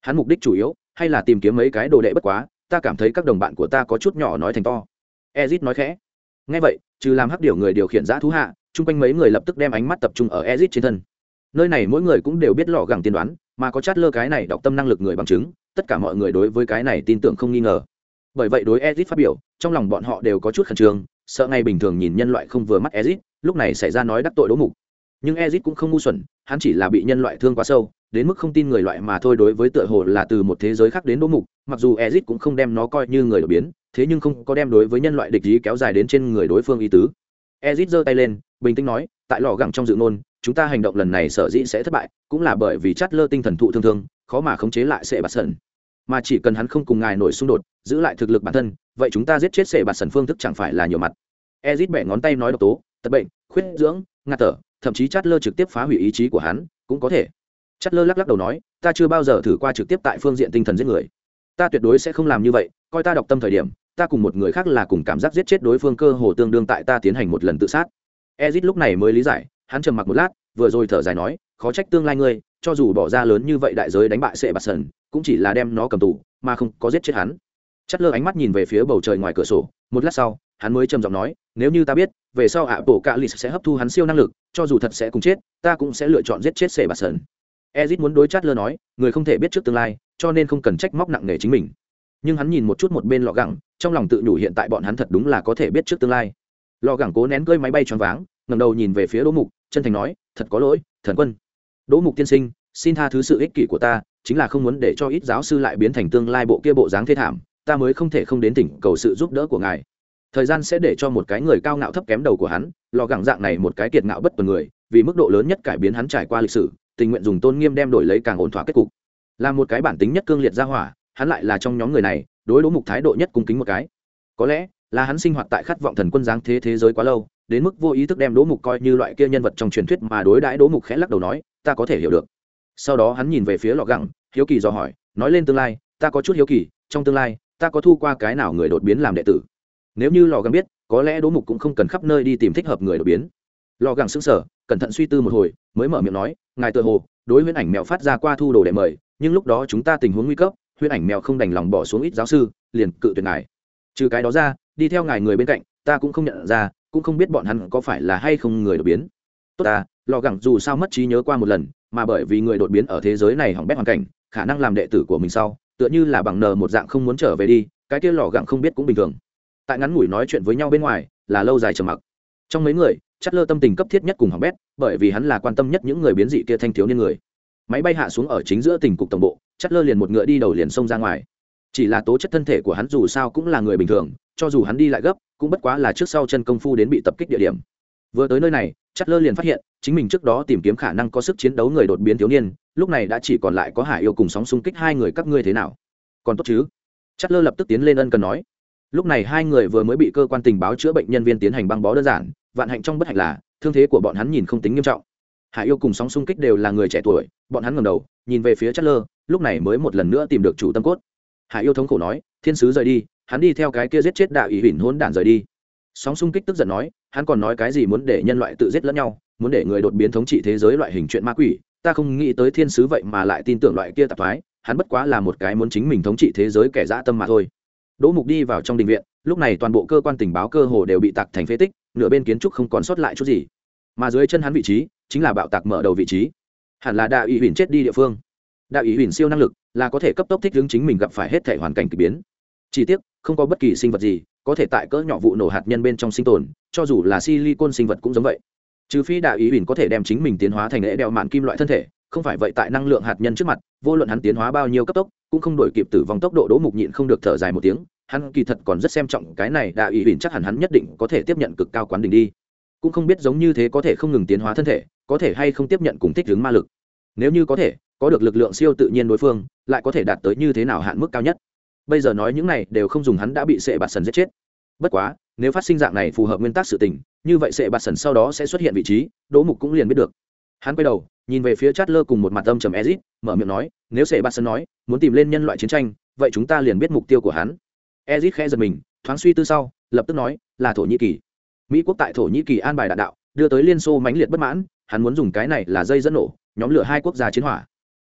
Hắn mục đích chủ yếu, hay là tìm kiếm mấy cái đồ đệ bất quá, ta cảm thấy các đồng bạn của ta có chút nhỏ nói thành to. Ezit nói khẽ. Ngay vậy, trừ làm hắc điều người điều khiển giã thú hạ, chung quanh mấy người lập tức đem ánh mắt tập trung ở ezit trên thân. Nơi này mỗi người cũng đều biết lọ gẳng tiên đoán, mà có chát lơ cái này đọc tâm năng lực người bằng chứng, tất cả mọi người đối với cái này tin tưởng không nghi ngờ bởi vậy đối ezit phát biểu, trong lòng bọn họ đều có chút khẩn trương, sợ ngay bình thường nhìn nhân loại không vừa mắt ezit, lúc này xảy ra nói đắc tội đố mục. Nhưng ezit cũng không ngu xuẩn, hắn chỉ là bị nhân loại thương quá sâu, đến mức không tin người loại mà thôi đối với tựa hồ là từ một thế giới khác đến đố mục, mặc dù ezit cũng không đem nó coi như người đột biến, thế nhưng không có đem đối với nhân loại địch ý kéo dài đến trên người đối phương y tứ. Ezit giơ tay lên, bình tĩnh nói, tại lò gẳng trong dự ngôn, chúng ta hành động lần này sở dĩ sẽ thất bại, cũng là bởi vì chát lơ tinh thần thụ thương thương, khó mà khống chế lại sẽ bạt sần mà chỉ cần hắn không cùng ngài nổi xung đột, giữ lại thực lực bản thân, vậy chúng ta giết chết sệ bạt sần phương thức chẳng phải là nhiều mặt. Ezit bẻ ngón tay nói độc tố, tật bệnh, khuyết dưỡng, ngạt thở, thậm chí chát lơ trực tiếp phá hủy ý chí của hắn, cũng có thể. Chát lơ lắc lắc đầu nói, ta chưa bao giờ thử qua trực tiếp tại phương diện tinh thần giết người. Ta tuyệt đối sẽ không làm như vậy, coi ta đọc tâm thời điểm, ta cùng một người khác là cùng cảm giác giết chết đối phương cơ hồ tương đương tại ta tiến hành một lần tự sát. Ezit lúc này mới lý giải, hắn trầm mặc một lát, vừa rồi thở dài nói, khó trách tương lai ngươi cho dù bỏ ra lớn như vậy đại giới đánh bại sệ bạt sần, cũng chỉ là đem nó cầm tù, mà không có giết chết hắn. Chất lơ ánh mắt nhìn về phía bầu trời ngoài cửa sổ, một lát sau, hắn mới trầm giọng nói, nếu như ta biết, về sau ạ bộ cạ lì sẽ hấp thu hắn siêu năng lực, cho dù thật sẽ cùng chết, ta cũng sẽ lựa chọn giết chết sệ bạt sần. Ezit muốn đối chất lơ nói, người không thể biết trước tương lai, cho nên không cần trách móc nặng nề chính mình. Nhưng hắn nhìn một chút một bên lọ gẳng, trong lòng tự nhủ hiện tại bọn hắn thật đúng là có thể biết trước tương lai. Lọ gẳng cố nén cơi máy bay choáng váng ngầm đầu nhìn về phía đỗ mục, chân thành nói, thật có lỗi, thần quân đỗ mục tiên sinh, xin tha thứ sự ích kỷ của ta, chính là không muốn để cho ít giáo sư lại biến thành tương lai bộ kia bộ dáng thê thảm, ta mới không thể không đến tỉnh cầu sự giúp đỡ của ngài. Thời gian sẽ để cho một cái người cao ngạo thấp kém đầu của hắn, lò gẳng dạng này một cái kiệt ngạo bất tuần người, vì mức độ lớn nhất cải biến hắn trải qua lịch sử, tình nguyện dùng tôn nghiêm đem đổi lấy càng ổn thỏa kết cục. Là một cái bản tính nhất cương liệt ra hỏa, hắn lại là trong nhóm người này, đối đỗ mục thái độ nhất cung kính một cái. Có lẽ là hắn sinh hoạt tại khát vọng thần quân giáng thế thế giới quá lâu, đến mức vô ý thức đem đỗ mục coi như loại kia nhân vật trong truyền thuyết mà đối đãi đỗ mục khẽ lắc đầu nói, ta có thể hiểu được. Sau đó hắn nhìn về phía lọ gẳng, hiếu kỳ do hỏi, nói lên tương lai, ta có chút hiếu kỳ, trong tương lai, ta có thu qua cái nào người đột biến làm đệ tử? Nếu như lò gẳng biết, có lẽ đỗ mục cũng không cần khắp nơi đi tìm thích hợp người đột biến. Lò gẳng xứng sở cẩn thận suy tư một hồi, mới mở miệng nói, ngài tự hồ, đối huyễn ảnh mèo phát ra qua thu đồ để mời, nhưng lúc đó chúng ta tình huống nguy cấp, huyễn ảnh mèo không đành lòng bỏ xuống ít giáo sư, liền cự tuyệt ngài. Trừ cái đó ra đi theo ngài người bên cạnh, ta cũng không nhận ra, cũng không biết bọn hắn có phải là hay không người đột biến. Tốt ta, lò gẳng dù sao mất trí nhớ qua một lần, mà bởi vì người đột biến ở thế giới này hỏng bét hoàn cảnh, khả năng làm đệ tử của mình sau, tựa như là bằng nờ một dạng không muốn trở về đi, cái kia lò gẳng không biết cũng bình thường. Tại ngắn ngủi nói chuyện với nhau bên ngoài, là lâu dài trầm mặc. Trong mấy người, chất lơ tâm tình cấp thiết nhất cùng hỏng bét, bởi vì hắn là quan tâm nhất những người biến dị kia thanh thiếu niên người. Máy bay hạ xuống ở chính giữa tỉnh cục tổng bộ, chất lơ liền một ngựa đi đầu liền xông ra ngoài chỉ là tố chất thân thể của hắn dù sao cũng là người bình thường, cho dù hắn đi lại gấp, cũng bất quá là trước sau chân công phu đến bị tập kích địa điểm. Vừa tới nơi này, chất lơ liền phát hiện, chính mình trước đó tìm kiếm khả năng có sức chiến đấu người đột biến thiếu niên, lúc này đã chỉ còn lại có hải yêu cùng sóng xung kích hai người, các ngươi thế nào? Còn tốt chứ? Chất lơ lập tức tiến lên ân cần nói. Lúc này hai người vừa mới bị cơ quan tình báo chữa bệnh nhân viên tiến hành băng bó đơn giản, vạn hạnh trong bất hạnh là, thương thế của bọn hắn nhìn không tính nghiêm trọng. Hải yêu cùng sóng xung kích đều là người trẻ tuổi, bọn hắn ngầm đầu, nhìn về phía chất lơ, lúc này mới một lần nữa tìm được chủ tâm cốt hải yêu thống khổ nói, thiên sứ rời đi, hắn đi theo cái kia giết chết đạo ý huỳnh hôn đản rời đi. Sóng xung kích tức giận nói, hắn còn nói cái gì muốn để nhân loại tự giết lẫn nhau, muốn để người đột biến thống trị thế giới loại hình chuyện ma quỷ? Ta không nghĩ tới thiên sứ vậy mà lại tin tưởng loại kia tạp thoái, hắn bất quá là một cái muốn chính mình thống trị thế giới kẻ dã tâm mà thôi. Đỗ mục đi vào trong đình viện, lúc này toàn bộ cơ quan tình báo cơ hồ đều bị tạc thành phế tích, nửa bên kiến trúc không còn sót lại chút gì. Mà dưới chân hắn vị trí, chính là bạo tạc mở đầu vị trí. Hẳn là đạo ý huỳnh chết đi địa phương. Đạo ý huỳnh siêu năng lực là có thể cấp tốc thích ứng chính mình gặp phải hết thể hoàn cảnh kỳ biến. Chi tiết không có bất kỳ sinh vật gì có thể tại cỡ nhỏ vụ nổ hạt nhân bên trong sinh tồn, cho dù là silicon sinh vật cũng giống vậy. Trừ phi đạo ý huỳnh có thể đem chính mình tiến hóa thành lễ đeo mạn kim loại thân thể, không phải vậy tại năng lượng hạt nhân trước mặt, vô luận hắn tiến hóa bao nhiêu cấp tốc, cũng không đổi kịp tử vong tốc độ đỗ mục nhịn không được thở dài một tiếng, hắn kỳ thật còn rất xem trọng cái này đạo ý huỳnh chắc hẳn hắn nhất định có thể tiếp nhận cực cao quán đỉnh đi. Cũng không biết giống như thế có thể không ngừng tiến hóa thân thể, có thể hay không tiếp nhận cùng thích ứng ma lực. Nếu như có thể có được lực lượng siêu tự nhiên đối phương, lại có thể đạt tới như thế nào hạn mức cao nhất. Bây giờ nói những này đều không dùng hắn đã bị sệ bạt sần giết chết. Bất quá, nếu phát sinh dạng này phù hợp nguyên tắc sự tình, như vậy sệ bạt sần sau đó sẽ xuất hiện vị trí, đỗ mục cũng liền biết được. Hắn quay đầu, nhìn về phía chát lơ cùng một mặt âm trầm ezit, mở miệng nói, nếu sệ bạt sần nói, muốn tìm lên nhân loại chiến tranh, vậy chúng ta liền biết mục tiêu của hắn. Ezit khẽ giật mình, thoáng suy tư sau, lập tức nói, là thổ nhĩ kỳ. Mỹ quốc tại thổ nhĩ kỳ an bài đạn đạo, đưa tới liên xô mãnh liệt bất mãn, hắn muốn dùng cái này là dây dẫn nổ, nhóm lửa hai quốc gia chiến hỏa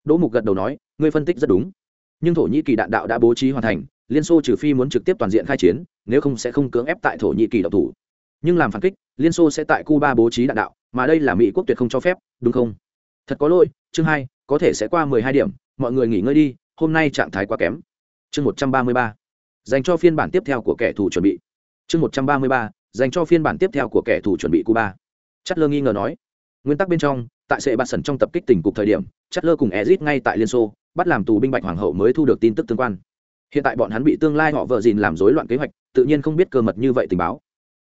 đỗ mục gật đầu nói, ngươi phân tích rất đúng. Nhưng thổ nhĩ kỳ đạn đạo đã bố trí hoàn thành, liên xô trừ phi muốn trực tiếp toàn diện khai chiến, nếu không sẽ không cưỡng ép tại thổ nhĩ kỳ độc thủ. Nhưng làm phản kích, liên xô sẽ tại cuba bố trí đạn đạo, mà đây là mỹ quốc tuyệt không cho phép, đúng không? Thật có lỗi, chương hai, có thể sẽ qua mười hai điểm, mọi người nghỉ ngơi đi, hôm nay trạng thái quá kém. Chương một trăm ba mươi ba, dành cho phiên bản tiếp theo của kẻ thù chuẩn bị. Chương một trăm ba mươi ba, dành cho phiên bản tiếp theo của kẻ thù chuẩn bị cuba. Chất lơ nghi ngờ nói, nguyên tắc bên trong tại sệ bạt sần trong tập kích tỉnh cục thời điểm chất lơ cùng ezit ngay tại liên xô, bắt làm tù binh bạch hoàng hậu mới thu được tin tức tương quan. Hiện tại bọn hắn bị tương lai họ vợ dìn làm rối loạn kế hoạch, tự nhiên không biết cơ mật như vậy tình báo.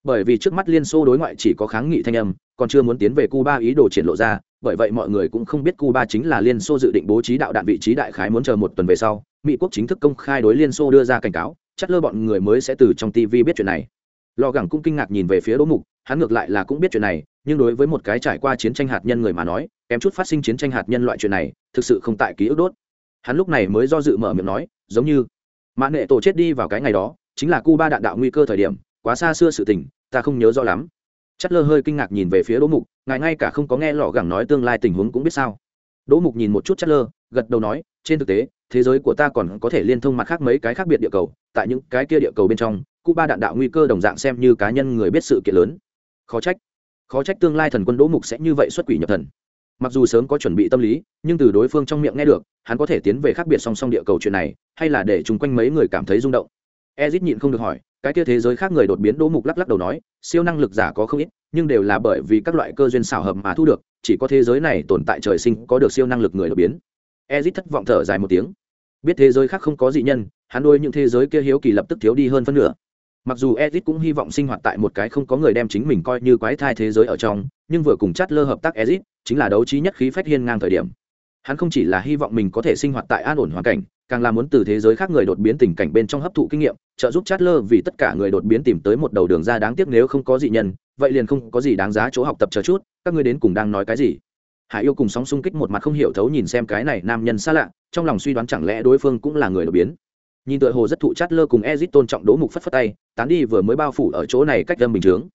Bởi vì trước mắt liên xô đối ngoại chỉ có kháng nghị thanh âm, còn chưa muốn tiến về cuba ý đồ triển lộ ra, bởi vậy mọi người cũng không biết cuba chính là liên xô dự định bố trí đạo đạn vị trí đại khái muốn chờ một tuần về sau, mỹ quốc chính thức công khai đối liên xô đưa ra cảnh cáo chắc lơ bọn người mới sẽ từ trong tv biết chuyện này lò gẳng cũng kinh ngạc nhìn về phía đỗ mục, hắn ngược lại là cũng biết chuyện này, nhưng đối với một cái trải qua chiến tranh hạt nhân người mà nói, kém chút phát sinh chiến tranh hạt nhân loại chuyện này, thực sự không tại ký ức đốt. Hắn lúc này mới do dự mở miệng nói, giống như, mã nệ tổ chết đi vào cái ngày đó, chính là cu ba đạn đạo nguy cơ thời điểm, quá xa xưa sự tình, ta không nhớ rõ lắm. Chất lơ hơi kinh ngạc nhìn về phía đỗ mục, ngài ngay cả không có nghe lọ gẳng nói tương lai tình huống cũng biết sao? Đỗ mục nhìn một chút chất lơ gật đầu nói, trên thực tế, thế giới của ta còn có thể liên thông mặt khác mấy cái khác biệt địa cầu, tại những cái kia địa cầu bên trong cuba đạn đạo nguy cơ đồng dạng xem như cá nhân người biết sự kiện lớn. Khó trách khó trách tương lai thần quân đỗ mục sẽ như vậy xuất quỷ nhập thần. Mặc dù sớm có chuẩn bị tâm lý, nhưng từ đối phương trong miệng nghe được, hắn có thể tiến về khác biệt song song địa cầu chuyện này, hay là để chung quanh mấy người cảm thấy rung động. Ezit nhịn không được hỏi, cái kia thế giới khác người đột biến đỗ mục lắc lắc đầu nói, siêu năng lực giả có không ít, nhưng đều là bởi vì các loại cơ duyên xảo hợp mà thu được, chỉ có thế giới này tồn tại trời sinh có được siêu năng lực người đột biến ezit thất vọng thở dài một tiếng. Biết thế giới khác không có dị nhân, hắn đôi những thế giới kia hiếu kỳ lập tức thiếu đi hơn phân nửa. Mặc dù ezit cũng hy vọng sinh hoạt tại một cái không có người đem chính mình coi như quái thai thế giới ở trong, nhưng vừa cùng chát lơ hợp tác ezit, chính là đấu trí nhất khí phách hiên ngang thời điểm. Hắn không chỉ là hy vọng mình có thể sinh hoạt tại an ổn hoàn cảnh, càng là muốn từ thế giới khác người đột biến tình cảnh bên trong hấp thụ kinh nghiệm, trợ giúp chát lơ vì tất cả người đột biến tìm tới một đầu đường ra đáng tiếc nếu không có dị nhân, vậy liền không có gì đáng giá chỗ học tập chờ chút, các ngươi đến cùng đang nói cái gì? Hải yêu cùng sóng xung kích một mặt không hiểu thấu nhìn xem cái này nam nhân xa lạ, trong lòng suy đoán chẳng lẽ đối phương cũng là người đột biến. Nhìn tựa hồ rất thụ chát lơ cùng ezit tôn trọng đỗ mục phất phất tay, tán đi vừa mới bao phủ ở chỗ này cách âm bình chướng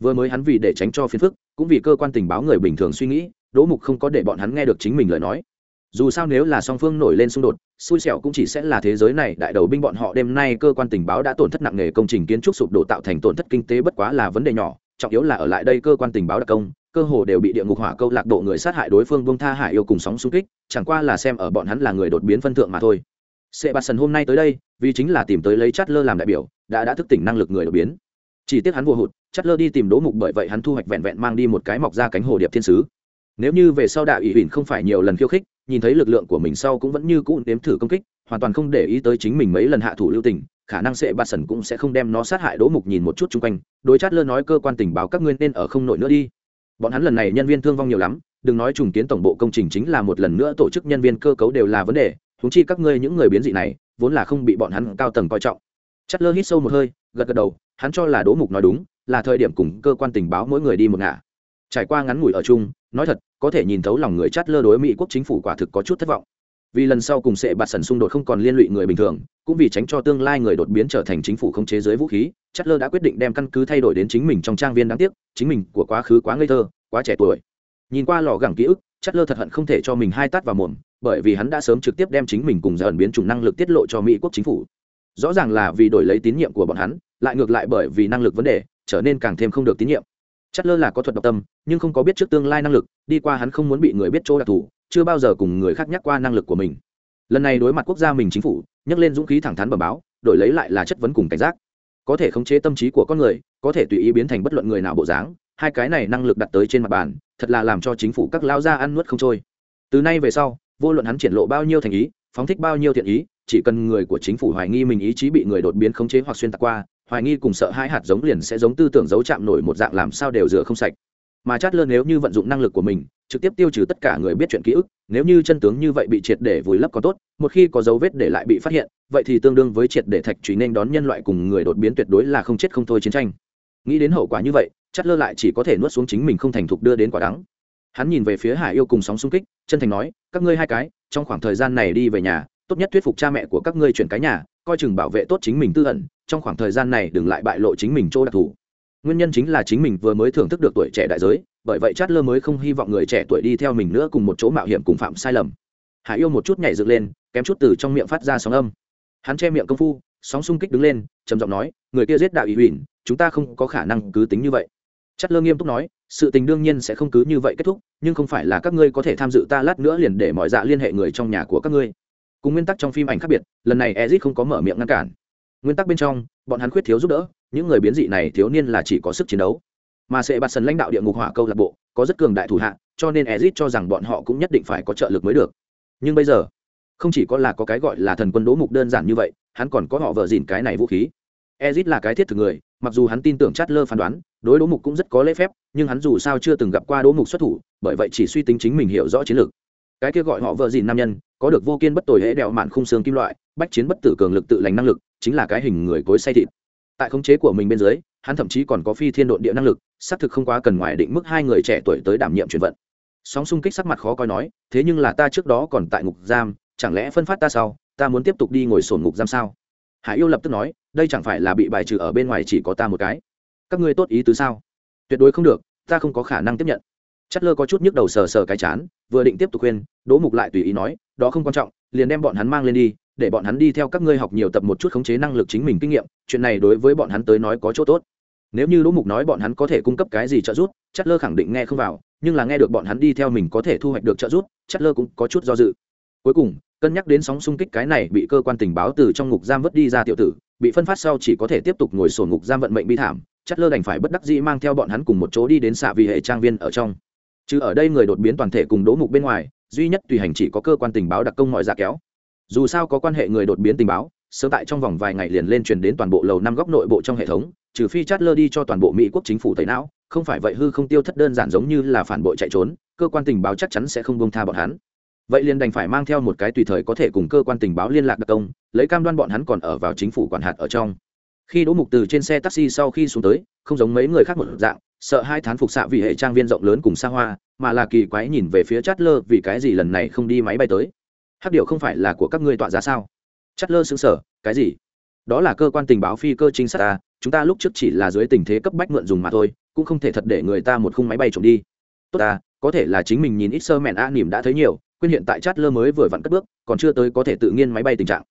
vừa mới hắn vì để tránh cho phiền phức, cũng vì cơ quan tình báo người bình thường suy nghĩ, đỗ mục không có để bọn hắn nghe được chính mình lời nói. Dù sao nếu là song phương nổi lên xung đột, xui xẻo cũng chỉ sẽ là thế giới này, đại đầu binh bọn họ đêm nay cơ quan tình báo đã tổn thất nặng nề công trình kiến trúc sụp đổ tạo thành tổn thất kinh tế bất quá là vấn đề nhỏ, trọng yếu là ở lại đây cơ quan tình báo đặc công cơ hồ đều bị địa ngục hỏa câu lạc bộ người sát hại đối phương buông tha hải yêu cùng sóng xung kích, chẳng qua là xem ở bọn hắn là người đột biến phân thượng mà thôi. Sệ bạt sần hôm nay tới đây, vì chính là tìm tới lấy chát lơ làm đại biểu, đã đã thức tỉnh năng lực người đột biến. Chỉ tiếc hắn vô hụt chát lơ đi tìm đỗ mục bởi vậy hắn thu hoạch vẹn vẹn mang đi một cái mọc ra cánh hồ điệp thiên sứ. Nếu như về sau đạo ủy huỳnh không phải nhiều lần khiêu khích, nhìn thấy lực lượng của mình sau cũng vẫn như cũ nếm thử công kích, hoàn toàn không để ý tới chính mình mấy lần hạ thủ lưu tình, khả năng Sệ bạt sần cũng sẽ không đem nó sát hại đỗ mục nhìn một chút chung quanh. Đối chát lơ nói cơ quan tình báo các ngươi nên ở không nổi nữa đi bọn hắn lần này nhân viên thương vong nhiều lắm, đừng nói trùng kiến tổng bộ công trình chính là một lần nữa tổ chức nhân viên cơ cấu đều là vấn đề húng chi các ngươi những người biến dị này, vốn là không bị bọn hắn cao tầng coi trọng. Chất lơ hít sâu một hơi, gật gật đầu, hắn cho là đỗ mục nói đúng, là thời điểm cùng cơ quan tình báo mỗi người đi một ngả. Trải qua ngắn ngủi ở chung, nói thật, có thể nhìn thấu lòng người chát lơ đối mỹ quốc chính phủ quả thực có chút thất vọng vì lần sau cùng sẽ bạt sần xung đột không còn liên lụy người bình thường, cũng vì tránh cho tương lai người đột biến trở thành chính phủ không chế giới vũ khí chất lơ đã quyết định đem căn cứ thay đổi đến chính mình trong trang viên đáng tiếc, chính mình của quá khứ quá ngây thơ, quá trẻ tuổi. Nhìn qua lò gẳng ký ức chất lơ thật hận không thể cho mình hai tát vào mồm, bởi vì hắn đã sớm trực tiếp đem chính mình cùng dần biến chủng năng lực tiết lộ cho mỹ quốc chính phủ. Rõ ràng là vì đổi lấy tín nhiệm của bọn hắn, lại ngược lại bởi vì năng lực vấn đề, trở nên càng thêm không được tín nhiệm. Chất lơ là có thuật độc tâm, nhưng không có biết trước tương lai năng lực, đi qua hắn không muốn bị người biết chỗ đặc thù chưa bao giờ cùng người khác nhắc qua năng lực của mình. Lần này đối mặt quốc gia mình chính phủ nhắc lên dũng khí thẳng thắn bẩm báo, đổi lấy lại là chất vấn cùng cảnh giác. Có thể khống chế tâm trí của con người, có thể tùy ý biến thành bất luận người nào bộ dáng, hai cái này năng lực đặt tới trên mặt bàn, thật là làm cho chính phủ các lao gia ăn nuốt không trôi. Từ nay về sau, vô luận hắn triển lộ bao nhiêu thành ý, phóng thích bao nhiêu thiện ý, chỉ cần người của chính phủ hoài nghi mình ý chí bị người đột biến khống chế hoặc xuyên tạc qua, hoài nghi cùng sợ hai hạt giống liền sẽ giống tư tưởng giấu chạm nổi một dạng làm sao đều rửa không sạch mà chát lơ nếu như vận dụng năng lực của mình, trực tiếp tiêu trừ tất cả người biết chuyện ký ức, nếu như chân tướng như vậy bị triệt để vùi lấp có tốt, một khi có dấu vết để lại bị phát hiện, vậy thì tương đương với triệt để thạch truy nên đón nhân loại cùng người đột biến tuyệt đối là không chết không thôi chiến tranh. Nghĩ đến hậu quả như vậy, chát lơ lại chỉ có thể nuốt xuống chính mình không thành thục đưa đến quả đắng. Hắn nhìn về phía hải yêu cùng sóng xung kích, chân thành nói, các ngươi hai cái, trong khoảng thời gian này đi về nhà, tốt nhất thuyết phục cha mẹ của các ngươi chuyển cái nhà, coi chừng bảo vệ tốt chính mình tư ẩn, trong khoảng thời gian này đừng lại bại lộ chính mình chỗ đặc thù nguyên nhân chính là chính mình vừa mới thưởng thức được tuổi trẻ đại giới, bởi vậy chát lơ mới không hy vọng người trẻ tuổi đi theo mình nữa cùng một chỗ mạo hiểm cùng phạm sai lầm. Hạ yêu một chút nhảy dựng lên, kém chút từ trong miệng phát ra sóng âm. Hắn che miệng công phu, sóng xung kích đứng lên, trầm giọng nói, người kia giết đạo ý huỳnh chúng ta không có khả năng cứ tính như vậy. Chát lơ nghiêm túc nói, sự tình đương nhiên sẽ không cứ như vậy kết thúc, nhưng không phải là các ngươi có thể tham dự ta lát nữa liền để mọi dạ liên hệ người trong nhà của các ngươi. Cùng nguyên tắc trong phim ảnh khác biệt, lần này ezit không có mở miệng ngăn cản. Nguyên tắc bên trong, bọn hắn khuyết thiếu giúp đỡ những người biến dị này thiếu niên là chỉ có sức chiến đấu. Mà sẽ bạt sần lãnh đạo địa ngục hỏa câu lạc bộ, có rất cường đại thủ hạ, cho nên ezit cho rằng bọn họ cũng nhất định phải có trợ lực mới được. Nhưng bây giờ, không chỉ có là có cái gọi là thần quân đỗ mục đơn giản như vậy, hắn còn có họ vợ dìn cái này vũ khí. Ezit là cái thiết thực người, mặc dù hắn tin tưởng chát lơ phán đoán, đối đỗ mục cũng rất có lễ phép, nhưng hắn dù sao chưa từng gặp qua đỗ mục xuất thủ, bởi vậy chỉ suy tính chính mình hiểu rõ chiến lược. Cái kia gọi họ vợ dìn nam nhân, có được vô kiên bất tồi hễ đẹo mạn khung xương kim loại, bách chiến bất tử cường lực tự lành năng lực, chính là cái hình người cối say thịt tại khống chế của mình bên dưới, hắn thậm chí còn có phi thiên độn địa năng lực, xác thực không quá cần ngoài định mức hai người trẻ tuổi tới đảm nhiệm chuyển vận. Sóng xung kích sắc mặt khó coi nói, thế nhưng là ta trước đó còn tại ngục giam, chẳng lẽ phân phát ta sau, ta muốn tiếp tục đi ngồi sổn ngục giam sao? Hải yêu lập tức nói, đây chẳng phải là bị bài trừ ở bên ngoài chỉ có ta một cái. Các ngươi tốt ý tứ sao? Tuyệt đối không được, ta không có khả năng tiếp nhận. Chất lơ có chút nhức đầu sờ sờ cái chán, vừa định tiếp tục khuyên, đỗ mục lại tùy ý nói, đó không quan trọng, liền đem bọn hắn mang lên đi để bọn hắn đi theo các ngươi học nhiều tập một chút khống chế năng lực chính mình kinh nghiệm, chuyện này đối với bọn hắn tới nói có chỗ tốt. Nếu như đỗ mục nói bọn hắn có thể cung cấp cái gì trợ giúp, chất lơ khẳng định nghe không vào, nhưng là nghe được bọn hắn đi theo mình có thể thu hoạch được trợ giúp, chất lơ cũng có chút do dự. Cuối cùng, cân nhắc đến sóng xung kích cái này bị cơ quan tình báo từ trong ngục giam vứt đi ra tiểu tử, bị phân phát sau chỉ có thể tiếp tục ngồi sổ ngục giam vận mệnh bi thảm, chất lơ đành phải bất đắc dĩ mang theo bọn hắn cùng một chỗ đi đến xạ vì hệ trang viên ở trong. Chứ ở đây người đột biến toàn thể cùng đỗ mục bên ngoài, duy nhất tùy hành chỉ có cơ quan tình báo đặc công mọi giả kéo dù sao có quan hệ người đột biến tình báo sớm tại trong vòng vài ngày liền lên truyền đến toàn bộ lầu năm góc nội bộ trong hệ thống, trừ phi chát lơ đi cho toàn bộ mỹ quốc chính phủ tẩy não, không phải vậy hư không tiêu thất đơn giản giống như là phản bội chạy trốn, cơ quan tình báo chắc chắn sẽ không bông tha bọn hắn. Vậy liền đành phải mang theo một cái tùy thời có thể cùng cơ quan tình báo liên lạc đặc công, lấy cam đoan bọn hắn còn ở vào chính phủ quản hạt ở trong. Khi đỗ mục từ trên xe taxi sau khi xuống tới, không giống mấy người khác một dạng, sợ hai thán phục xạ vì hệ trang viên rộng lớn cùng xa hoa, mà là kỳ quái nhìn về phía chát lơ vì cái gì lần này không đi máy bay tới hát điệu không phải là của các ngươi tọa giá sao? Chát lơ xứng sở, cái gì? Đó là cơ quan tình báo phi cơ chính xác ta, chúng ta lúc trước chỉ là dưới tình thế cấp bách mượn dùng mà thôi, cũng không thể thật để người ta một khung máy bay trộm đi. Tốt ta, có thể là chính mình nhìn ít sơ mẹn a nỉm đã thấy nhiều, quên hiện tại chát lơ mới vừa vặn cất bước, còn chưa tới có thể tự nhiên máy bay tình trạng.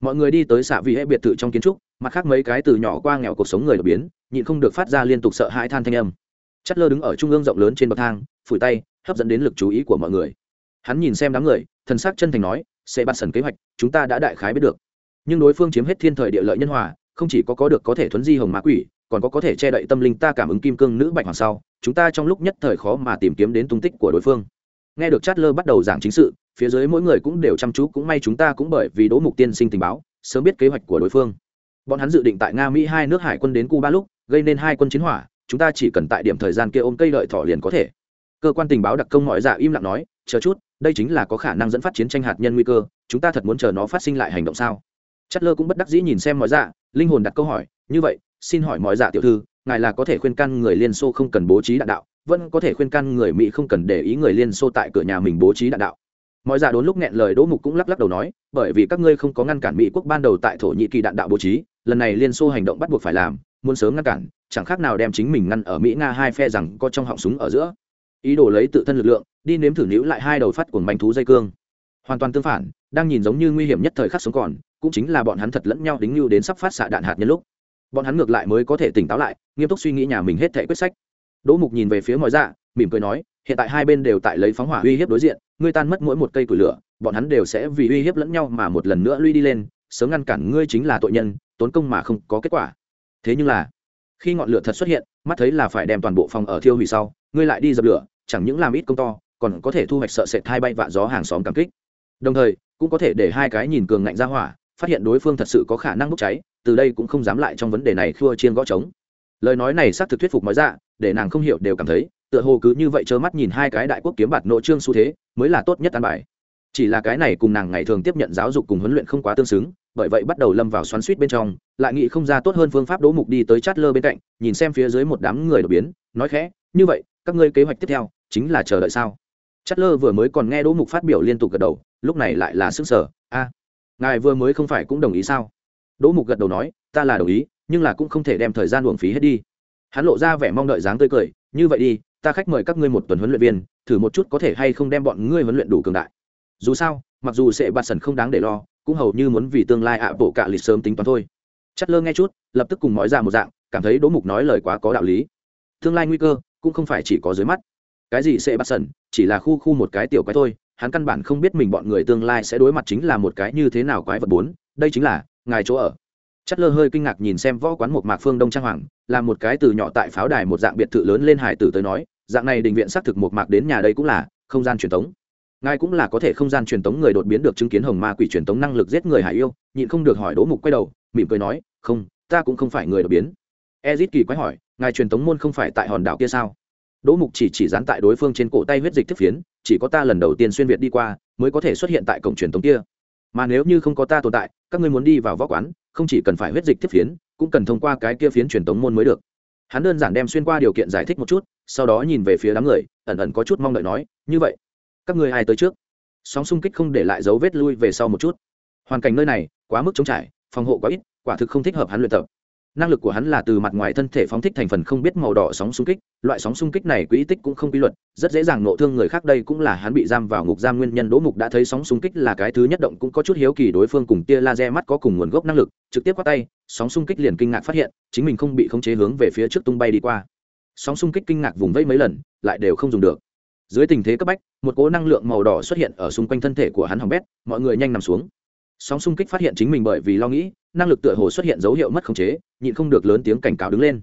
Mọi người đi tới xạ vị hệ biệt thự trong kiến trúc, mặt khác mấy cái từ nhỏ qua nghèo cuộc sống người đột biến, nhịn không được phát ra liên tục sợ hãi than thanh âm. Chất lơ đứng ở trung ương rộng lớn trên bậc thang, phủi tay, hấp dẫn đến lực chú ý của mọi người hắn nhìn xem đám người, thần sắc chân thành nói, sẽ bắt sần kế hoạch, chúng ta đã đại khái biết được. Nhưng đối phương chiếm hết thiên thời địa lợi nhân hòa, không chỉ có có được có thể thuấn di hồng mã quỷ, còn có có thể che đậy tâm linh ta cảm ứng kim cương nữ bạch hoàng sau, chúng ta trong lúc nhất thời khó mà tìm kiếm đến tung tích của đối phương. Nghe được chát lơ bắt đầu giảng chính sự, phía dưới mỗi người cũng đều chăm chú, cũng may chúng ta cũng bởi vì đỗ mục tiên sinh tình báo, sớm biết kế hoạch của đối phương. Bọn hắn dự định tại nga, mỹ hai nước hải quân đến cuba lúc, gây nên hai quân chiến hỏa, chúng ta chỉ cần tại điểm thời gian kia ôm cây lợi thỏ liền có thể. Cơ quan tình báo đặc công mọi dạ im lặng nói, chờ chút đây chính là có khả năng dẫn phát chiến tranh hạt nhân nguy cơ, chúng ta thật muốn chờ nó phát sinh lại hành động sao? Chất lơ cũng bất đắc dĩ nhìn xem mọi dạ linh hồn đặt câu hỏi, như vậy, xin hỏi mọi dạ tiểu thư, ngài là có thể khuyên can người liên xô không cần bố trí đạn đạo, vẫn có thể khuyên can người mỹ không cần để ý người liên xô tại cửa nhà mình bố trí đạn đạo? Mọi dạ đốn lúc nghẹn lời đỗ mục cũng lắc lắc đầu nói, bởi vì các ngươi không có ngăn cản mỹ quốc ban đầu tại thổ nhĩ kỳ đạn đạo bố trí, lần này liên xô hành động bắt buộc phải làm, muốn sớm ngăn cản, chẳng khác nào đem chính mình ngăn ở mỹ nga hai phe rằng có trong họng súng ở giữa. Ý đồ lấy tự thân lực lượng đi nếm thử níu lại hai đầu phát của manh thú dây cương. Hoàn toàn tương phản, đang nhìn giống như nguy hiểm nhất thời khắc sống còn, cũng chính là bọn hắn thật lẫn nhau đính lưu đến sắp phát xạ đạn hạt nhân lúc. Bọn hắn ngược lại mới có thể tỉnh táo lại, nghiêm túc suy nghĩ nhà mình hết thể quyết sách. Đỗ mục nhìn về phía mọi dạ mỉm cười nói, hiện tại hai bên đều tại lấy phóng hỏa uy hiếp đối diện, ngươi tan mất mỗi một cây củi lửa, bọn hắn đều sẽ vì uy hiếp lẫn nhau mà một lần nữa lui đi lên, sớm ngăn cản ngươi chính là tội nhân, tốn công mà không có kết quả. Thế nhưng là, khi ngọn lửa thật xuất hiện, mắt thấy là phải đem toàn bộ phòng ở thiêu hủy sau, ngươi lại đi dập lửa, chẳng những làm ít công to còn có thể thu hoạch sợ sệt hai bay vạ gió hàng xóm cảm kích. Đồng thời, cũng có thể để hai cái nhìn cường ngạnh ra hỏa, phát hiện đối phương thật sự có khả năng bốc cháy, từ đây cũng không dám lại trong vấn đề này khua chiên gõ trống. Lời nói này xác thực thuyết phục nói ra, để nàng không hiểu đều cảm thấy, tựa hồ cứ như vậy trơ mắt nhìn hai cái đại quốc kiếm bạt nội trương xu thế, mới là tốt nhất an bài. Chỉ là cái này cùng nàng ngày thường tiếp nhận giáo dục cùng huấn luyện không quá tương xứng, bởi vậy bắt đầu lâm vào xoắn suýt bên trong, lại nghĩ không ra tốt hơn phương pháp đỗ mục đi tới chát lơ bên cạnh, nhìn xem phía dưới một đám người đột biến, nói khẽ, như vậy, các ngươi kế hoạch tiếp theo chính là chờ đợi sao? Chất lơ vừa mới còn nghe đỗ mục phát biểu liên tục gật đầu, lúc này lại là sức sở a, ngài vừa mới không phải cũng đồng ý sao? Đỗ mục gật đầu nói, ta là đồng ý, nhưng là cũng không thể đem thời gian uổng phí hết đi. Hắn lộ ra vẻ mong đợi dáng tươi cười, như vậy đi, ta khách mời các ngươi một tuần huấn luyện viên, thử một chút có thể hay không đem bọn ngươi huấn luyện đủ cường đại. Dù sao, mặc dù sẽ bạt sần không đáng để lo, cũng hầu như muốn vì tương lai ạ bộ cạ lịch sớm tính toán thôi. Chất lơ nghe chút, lập tức cùng nói ra một dạng, cảm thấy đỗ mục nói lời quá có đạo lý. Tương lai nguy cơ, cũng không phải chỉ có dưới mắt cái gì sẽ bắt sần, chỉ là khu khu một cái tiểu quái thôi, hắn căn bản không biết mình bọn người tương lai sẽ đối mặt chính là một cái như thế nào quái vật bốn, đây chính là, ngài chỗ ở. Chất lơ hơi kinh ngạc nhìn xem võ quán một mạc phương đông trang hoàng là một cái từ nhỏ tại pháo đài một dạng biệt thự lớn lên hải tử tới nói, dạng này định viện xác thực một mạc đến nhà đây cũng là, không gian truyền thống ngài cũng là có thể không gian truyền tống người đột biến được chứng kiến hồng ma quỷ truyền tống năng lực giết người hải yêu, nhịn không được hỏi đỗ mục quay đầu, mỉm cười nói, không, ta cũng không phải người đột biến. Ezit kỳ quái hỏi, ngài truyền tống môn không phải tại hòn đảo kia sao? Đỗ mục chỉ chỉ dán tại đối phương trên cổ tay huyết dịch tiếp phiến, chỉ có ta lần đầu tiên xuyên việt đi qua, mới có thể xuất hiện tại cổng truyền thống kia. Mà nếu như không có ta tồn tại, các ngươi muốn đi vào võ quán, không chỉ cần phải huyết dịch tiếp phiến, cũng cần thông qua cái kia phiến truyền thống môn mới được. Hắn đơn giản đem xuyên qua điều kiện giải thích một chút, sau đó nhìn về phía đám người, ẩn ẩn có chút mong đợi nói, như vậy, các ngươi ai tới trước? Sóng xung kích không để lại dấu vết lui về sau một chút. Hoàn cảnh nơi này quá mức chống trải, phòng hộ quá ít, quả thực không thích hợp hắn luyện tập năng lực của hắn là từ mặt ngoài thân thể phóng thích thành phần không biết màu đỏ sóng xung kích. Loại sóng xung kích này quỹ tích cũng không quy luật, rất dễ dàng nộ thương người khác. Đây cũng là hắn bị giam vào ngục giam. Nguyên nhân đỗ mục đã thấy sóng xung kích là cái thứ nhất động cũng có chút hiếu kỳ. Đối phương cùng tia laser mắt có cùng nguồn gốc năng lực, trực tiếp qua tay, sóng xung kích liền kinh ngạc phát hiện, chính mình không bị khống chế hướng về phía trước tung bay đi qua. Sóng xung kích kinh ngạc vùng vẫy mấy lần, lại đều không dùng được. Dưới tình thế cấp bách, một cỗ năng lượng màu đỏ xuất hiện ở xung quanh thân thể của hắn hỏng bét, mọi người nhanh nằm xuống. Sóng xung kích phát hiện chính mình bởi vì lo nghĩ năng lực tựa hồ xuất hiện dấu hiệu mất khống chế, nhịn không được lớn tiếng cảnh cáo đứng lên.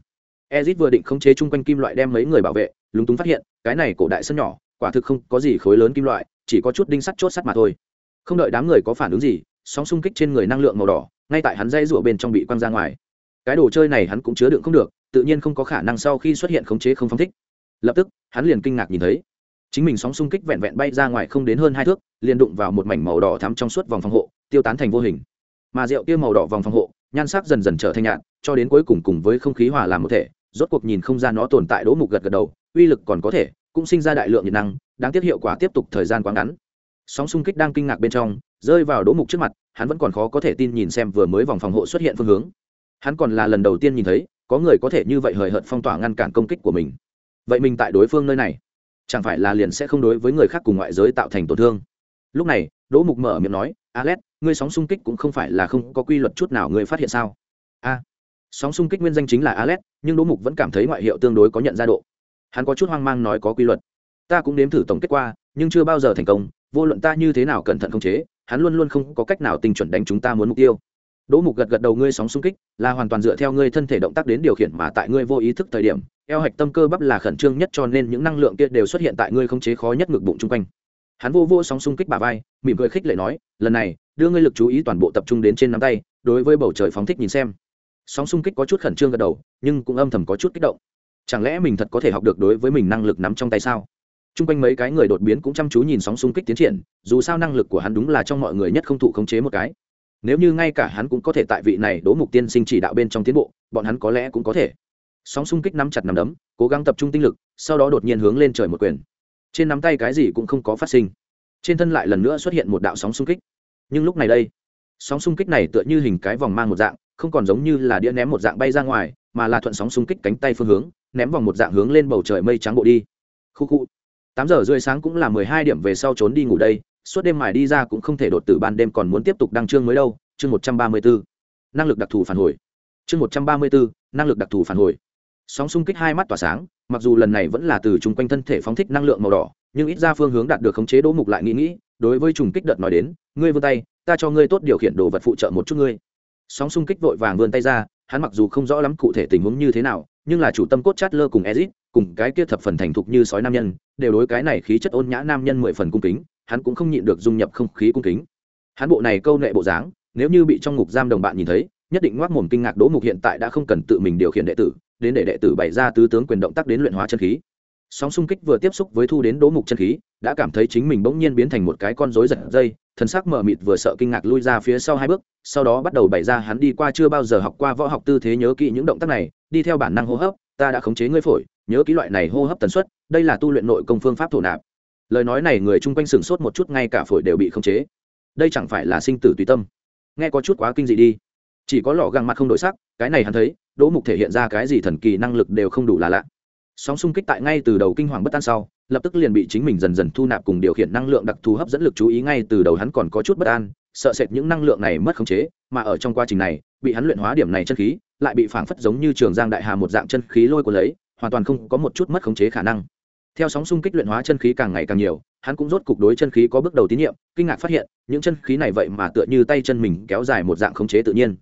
Ezit vừa định khống chế chung quanh kim loại đem mấy người bảo vệ, lúng túng phát hiện, cái này cổ đại sân nhỏ, quả thực không có gì khối lớn kim loại, chỉ có chút đinh sắt chốt sắt mà thôi. Không đợi đám người có phản ứng gì, sóng xung kích trên người năng lượng màu đỏ, ngay tại hắn dây rụa bên trong bị quăng ra ngoài. Cái đồ chơi này hắn cũng chứa đựng không được, tự nhiên không có khả năng sau khi xuất hiện khống chế không phóng thích. Lập tức, hắn liền kinh ngạc nhìn thấy, chính mình sóng xung kích vẹn vẹn bay ra ngoài không đến hơn hai thước, liền đụng vào một mảnh màu đỏ thắm trong suốt vòng phòng hộ, tiêu tán thành vô hình mà rượu kia màu đỏ vòng phòng hộ, nhan sắc dần dần trở thành nhạt, cho đến cuối cùng cùng với không khí hòa làm một thể, rốt cuộc nhìn không ra nó tồn tại đỗ mục gật gật đầu, uy lực còn có thể, cũng sinh ra đại lượng nhiệt năng, đáng tiếc hiệu quả tiếp tục thời gian quá ngắn. Sóng xung kích đang kinh ngạc bên trong, rơi vào đỗ mục trước mặt, hắn vẫn còn khó có thể tin nhìn xem vừa mới vòng phòng hộ xuất hiện phương hướng. Hắn còn là lần đầu tiên nhìn thấy, có người có thể như vậy hời hợt phong tỏa ngăn cản công kích của mình. Vậy mình tại đối phương nơi này, chẳng phải là liền sẽ không đối với người khác cùng ngoại giới tạo thành tổn thương? Lúc này đỗ mục mở miệng nói, alex, ngươi sóng xung kích cũng không phải là không có quy luật chút nào, ngươi phát hiện sao? A, sóng xung kích nguyên danh chính là alex, nhưng đỗ mục vẫn cảm thấy ngoại hiệu tương đối có nhận ra độ. Hắn có chút hoang mang nói có quy luật. Ta cũng nếm thử tổng kết qua, nhưng chưa bao giờ thành công, vô luận ta như thế nào cẩn thận không chế, hắn luôn luôn không có cách nào tinh chuẩn đánh chúng ta muốn mục tiêu. Đỗ mục gật gật đầu, ngươi sóng xung kích là hoàn toàn dựa theo ngươi thân thể động tác đến điều khiển mà tại ngươi vô ý thức thời điểm, eo hạch tâm cơ bắp là khẩn trương nhất cho nên những năng lượng kia đều xuất hiện tại ngươi không chế khó nhất ngực bụng chung quanh hắn vô vô sóng xung kích bà vai mỉm cười khích lệ nói lần này đưa ngươi lực chú ý toàn bộ tập trung đến trên nắm tay đối với bầu trời phóng thích nhìn xem sóng xung kích có chút khẩn trương gật đầu nhưng cũng âm thầm có chút kích động chẳng lẽ mình thật có thể học được đối với mình năng lực nắm trong tay sao Trung quanh mấy cái người đột biến cũng chăm chú nhìn sóng xung kích tiến triển, dù sao năng lực của hắn đúng là trong mọi người nhất không thụ khống chế một cái. Nếu như ngay cả hắn cũng có thể tại vị này đố mục tiên sinh chỉ đạo bên trong tiến bộ, bọn hắn có lẽ cũng có thể. Sóng xung kích nắm chặt nắm đấm, cố gắng tập trung tinh lực, sau đó đột nhiên hướng lên trời một quyền. Trên nắm tay cái gì cũng không có phát sinh. Trên thân lại lần nữa xuất hiện một đạo sóng xung kích. Nhưng lúc này đây, sóng xung kích này tựa như hình cái vòng mang một dạng, không còn giống như là đĩa ném một dạng bay ra ngoài, mà là thuận sóng xung kích cánh tay phương hướng, ném vòng một dạng hướng lên bầu trời mây trắng bộ đi. Khu khu tám giờ rưỡi sáng cũng là mười hai điểm về sau trốn đi ngủ đây suốt đêm mải đi ra cũng không thể đột tử ban đêm còn muốn tiếp tục đăng chương mới đâu chương một trăm ba mươi bốn năng lực đặc thù phản hồi chương một trăm ba mươi bốn năng lực đặc thù phản hồi sóng xung kích hai mắt tỏa sáng, mặc dù lần này vẫn là từ chung quanh thân thể phóng thích năng lượng màu đỏ, nhưng ít ra phương hướng đạt được khống chế đỗ mục lại nghĩ nghĩ, đối với trùng kích đợt nói đến, ngươi vươn tay, ta cho ngươi tốt điều khiển đồ vật phụ trợ một chút ngươi. Sóng xung kích vội vàng vươn tay ra, hắn mặc dù không rõ lắm cụ thể tình huống như thế nào, nhưng là chủ tâm cốt chát lơ cùng ezit, cùng cái kia thập phần thành thục như sói nam nhân, đều đối cái này khí chất ôn nhã nam nhân mười phần cung kính, hắn cũng không nhịn được dung nhập không khí cung kính. Hắn bộ này câu nệ bộ dáng, nếu như bị trong ngục giam đồng bạn nhìn thấy, nhất định ngoác mồm kinh ngạc đỗ mục hiện tại đã không cần tự mình điều khiển đệ tử đến để đệ tử bày ra tứ tướng quyền động tác đến luyện hóa chân khí. Sóng xung kích vừa tiếp xúc với thu đến đố mục chân khí, đã cảm thấy chính mình bỗng nhiên biến thành một cái con rối giật dây, thần sắc mờ mịt vừa sợ kinh ngạc lui ra phía sau hai bước, sau đó bắt đầu bày ra hắn đi qua chưa bao giờ học qua võ học tư thế nhớ kỹ những động tác này, đi theo bản năng hô hấp, ta đã khống chế ngươi phổi, nhớ kỹ loại này hô hấp tần suất, đây là tu luyện nội công phương pháp thổ nạp. Lời nói này người chung quanh sửng sốt một chút, ngay cả phổi đều bị khống chế. Đây chẳng phải là sinh tử tùy tâm. Nghe có chút quá kinh dị đi. Chỉ có lọ găng mặt không đổi sắc, cái này hắn thấy đỗ mục thể hiện ra cái gì thần kỳ năng lực đều không đủ là lạ. Sóng xung kích tại ngay từ đầu kinh hoàng bất an sau, lập tức liền bị chính mình dần dần thu nạp cùng điều khiển năng lượng đặc thù hấp dẫn lực chú ý ngay từ đầu hắn còn có chút bất an, sợ sệt những năng lượng này mất khống chế, mà ở trong quá trình này, bị hắn luyện hóa điểm này chân khí, lại bị phảng phất giống như trường giang đại hà một dạng chân khí lôi của lấy, hoàn toàn không có một chút mất khống chế khả năng. Theo sóng xung kích luyện hóa chân khí càng ngày càng nhiều, hắn cũng rốt cục đối chân khí có bước đầu tín nhiệm, kinh ngạc phát hiện, những chân khí này vậy mà tựa như tay chân mình kéo dài một dạng khống chế tự nhiên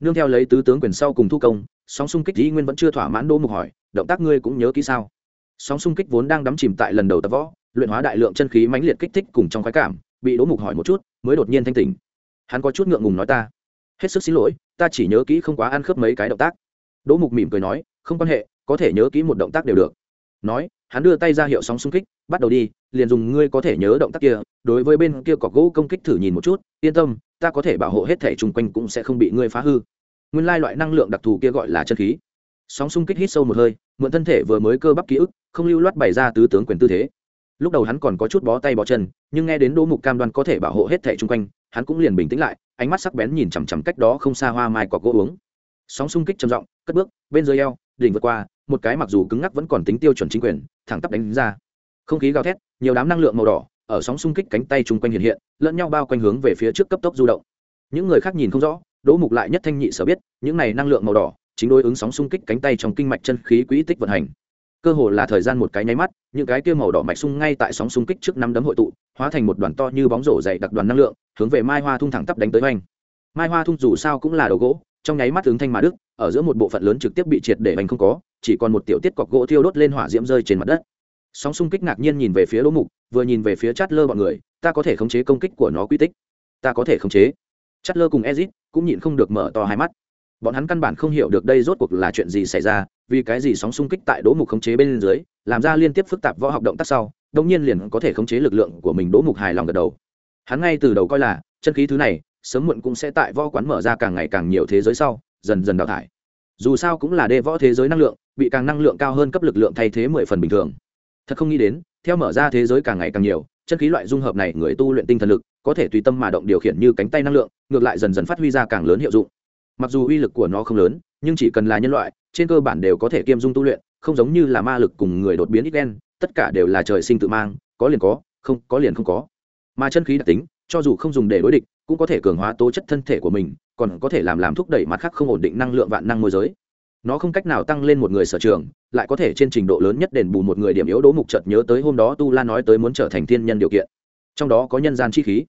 nương theo lấy tứ tướng quyền sau cùng thu công, sóng xung kích dĩ nguyên vẫn chưa thỏa mãn đỗ mục hỏi, động tác ngươi cũng nhớ kỹ sao? Sóng xung kích vốn đang đắm chìm tại lần đầu tập võ, luyện hóa đại lượng chân khí mãnh liệt kích thích cùng trong khoái cảm, bị đỗ mục hỏi một chút, mới đột nhiên thanh tỉnh. Hắn có chút ngượng ngùng nói ta, hết sức xin lỗi, ta chỉ nhớ kỹ không quá ăn khớp mấy cái động tác. Đỗ mục mỉm cười nói, không quan hệ, có thể nhớ kỹ một động tác đều được. Nói hắn đưa tay ra hiệu sóng xung kích, bắt đầu đi, liền dùng ngươi có thể nhớ động tác kia, đối với bên kia cọc gỗ công kích thử nhìn một chút, yên tâm, ta có thể bảo hộ hết thể chung quanh cũng sẽ không bị ngươi phá hư. Nguyên lai loại năng lượng đặc thù kia gọi là chân khí. Sóng xung kích hít sâu một hơi, mượn thân thể vừa mới cơ bắp ký ức, không lưu loát bày ra tứ tướng quyền tư thế. Lúc đầu hắn còn có chút bó tay bó chân, nhưng nghe đến đỗ mục cam đoan có thể bảo hộ hết thể chung quanh, hắn cũng liền bình tĩnh lại, ánh mắt sắc bén nhìn chằm chằm cách đó không xa hoa mai cọc gỗ uống. Sóng xung kích trầm giọng, cất bước, bên dưới eo, đỉnh vượt qua một cái mặc dù cứng ngắc vẫn còn tính tiêu chuẩn chính quyền, thẳng tắp đánh ra. Không khí gào thét, nhiều đám năng lượng màu đỏ, ở sóng xung kích cánh tay chung quanh hiện hiện, lẫn nhau bao quanh hướng về phía trước cấp tốc du động. Những người khác nhìn không rõ, đỗ mục lại nhất thanh nhị sở biết, những này năng lượng màu đỏ chính đối ứng sóng xung kích cánh tay trong kinh mạch chân khí quỹ tích vận hành. Cơ hồ là thời gian một cái nháy mắt, những cái kia màu đỏ mạch sung ngay tại sóng xung kích trước năm đấm hội tụ, hóa thành một đoàn to như bóng rổ dày đặc đoàn năng lượng, hướng về mai hoa thung thẳng tắp đánh tới oanh. Mai hoa thung dù sao cũng là đầu gỗ trong nháy mắt ứng thanh mà đức, ở giữa một bộ phận lớn trực tiếp bị triệt để bành không có, chỉ còn một tiểu tiết cọc gỗ thiêu đốt lên hỏa diễm rơi trên mặt đất. Sóng xung kích ngạc nhiên nhìn về phía lỗ mục, vừa nhìn về phía chát lơ bọn người, ta có thể khống chế công kích của nó quy tích. Ta có thể khống chế. Chát lơ cùng ezit cũng nhịn không được mở to hai mắt. Bọn hắn căn bản không hiểu được đây rốt cuộc là chuyện gì xảy ra, vì cái gì sóng xung kích tại đỗ mục khống chế bên dưới, làm ra liên tiếp phức tạp võ học động tác sau đông nhiên liền có thể khống chế lực lượng của mình. Đỗ mục hài lòng gật đầu. Hắn ngay từ đầu coi là, chân khí thứ này sớm muộn cũng sẽ tại võ quán mở ra càng ngày càng nhiều thế giới sau, dần dần đào thải. Dù sao cũng là đê võ thế giới năng lượng, bị càng năng lượng cao hơn cấp lực lượng thay thế mười phần bình thường. Thật không nghĩ đến, theo mở ra thế giới càng ngày càng nhiều, chân khí loại dung hợp này người tu luyện tinh thần lực, có thể tùy tâm mà động điều khiển như cánh tay năng lượng, ngược lại dần dần phát huy ra càng lớn hiệu dụng. Mặc dù uy lực của nó không lớn, nhưng chỉ cần là nhân loại, trên cơ bản đều có thể kiêm dung tu luyện, không giống như là ma lực cùng người đột biến ít đen tất cả đều là trời sinh tự mang, có liền có, không có liền không có. Mà chân khí đặc tính, cho dù không dùng để đối địch cũng có thể cường hóa tố chất thân thể của mình, còn có thể làm làm thúc đẩy mặt khác không ổn định năng lượng vạn năng môi giới. Nó không cách nào tăng lên một người sở trường, lại có thể trên trình độ lớn nhất đền bù một người điểm yếu đố mục chợt nhớ tới hôm đó tu la nói tới muốn trở thành thiên nhân điều kiện. Trong đó có nhân gian chi khí.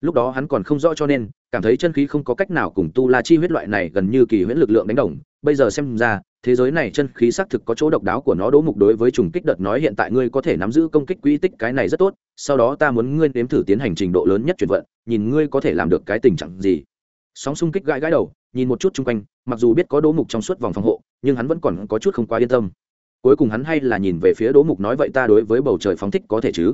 Lúc đó hắn còn không rõ cho nên, cảm thấy chân khí không có cách nào cùng tu la chi huyết loại này gần như kỳ huyễn lực lượng đánh đồng bây giờ xem ra, thế giới này chân khí xác thực có chỗ độc đáo của nó. Đố mục đối với trùng kích đợt nói hiện tại ngươi có thể nắm giữ công kích quỹ tích cái này rất tốt, sau đó ta muốn ngươi nếm thử tiến hành trình độ lớn nhất chuyển vận, nhìn ngươi có thể làm được cái tình trạng gì. Sóng xung kích gãi gãi đầu, nhìn một chút chung quanh, mặc dù biết có đố mục trong suốt vòng phòng hộ, nhưng hắn vẫn còn có chút không quá yên tâm. Cuối cùng hắn hay là nhìn về phía đỗ mục nói vậy ta đối với bầu trời phóng thích có thể chứ?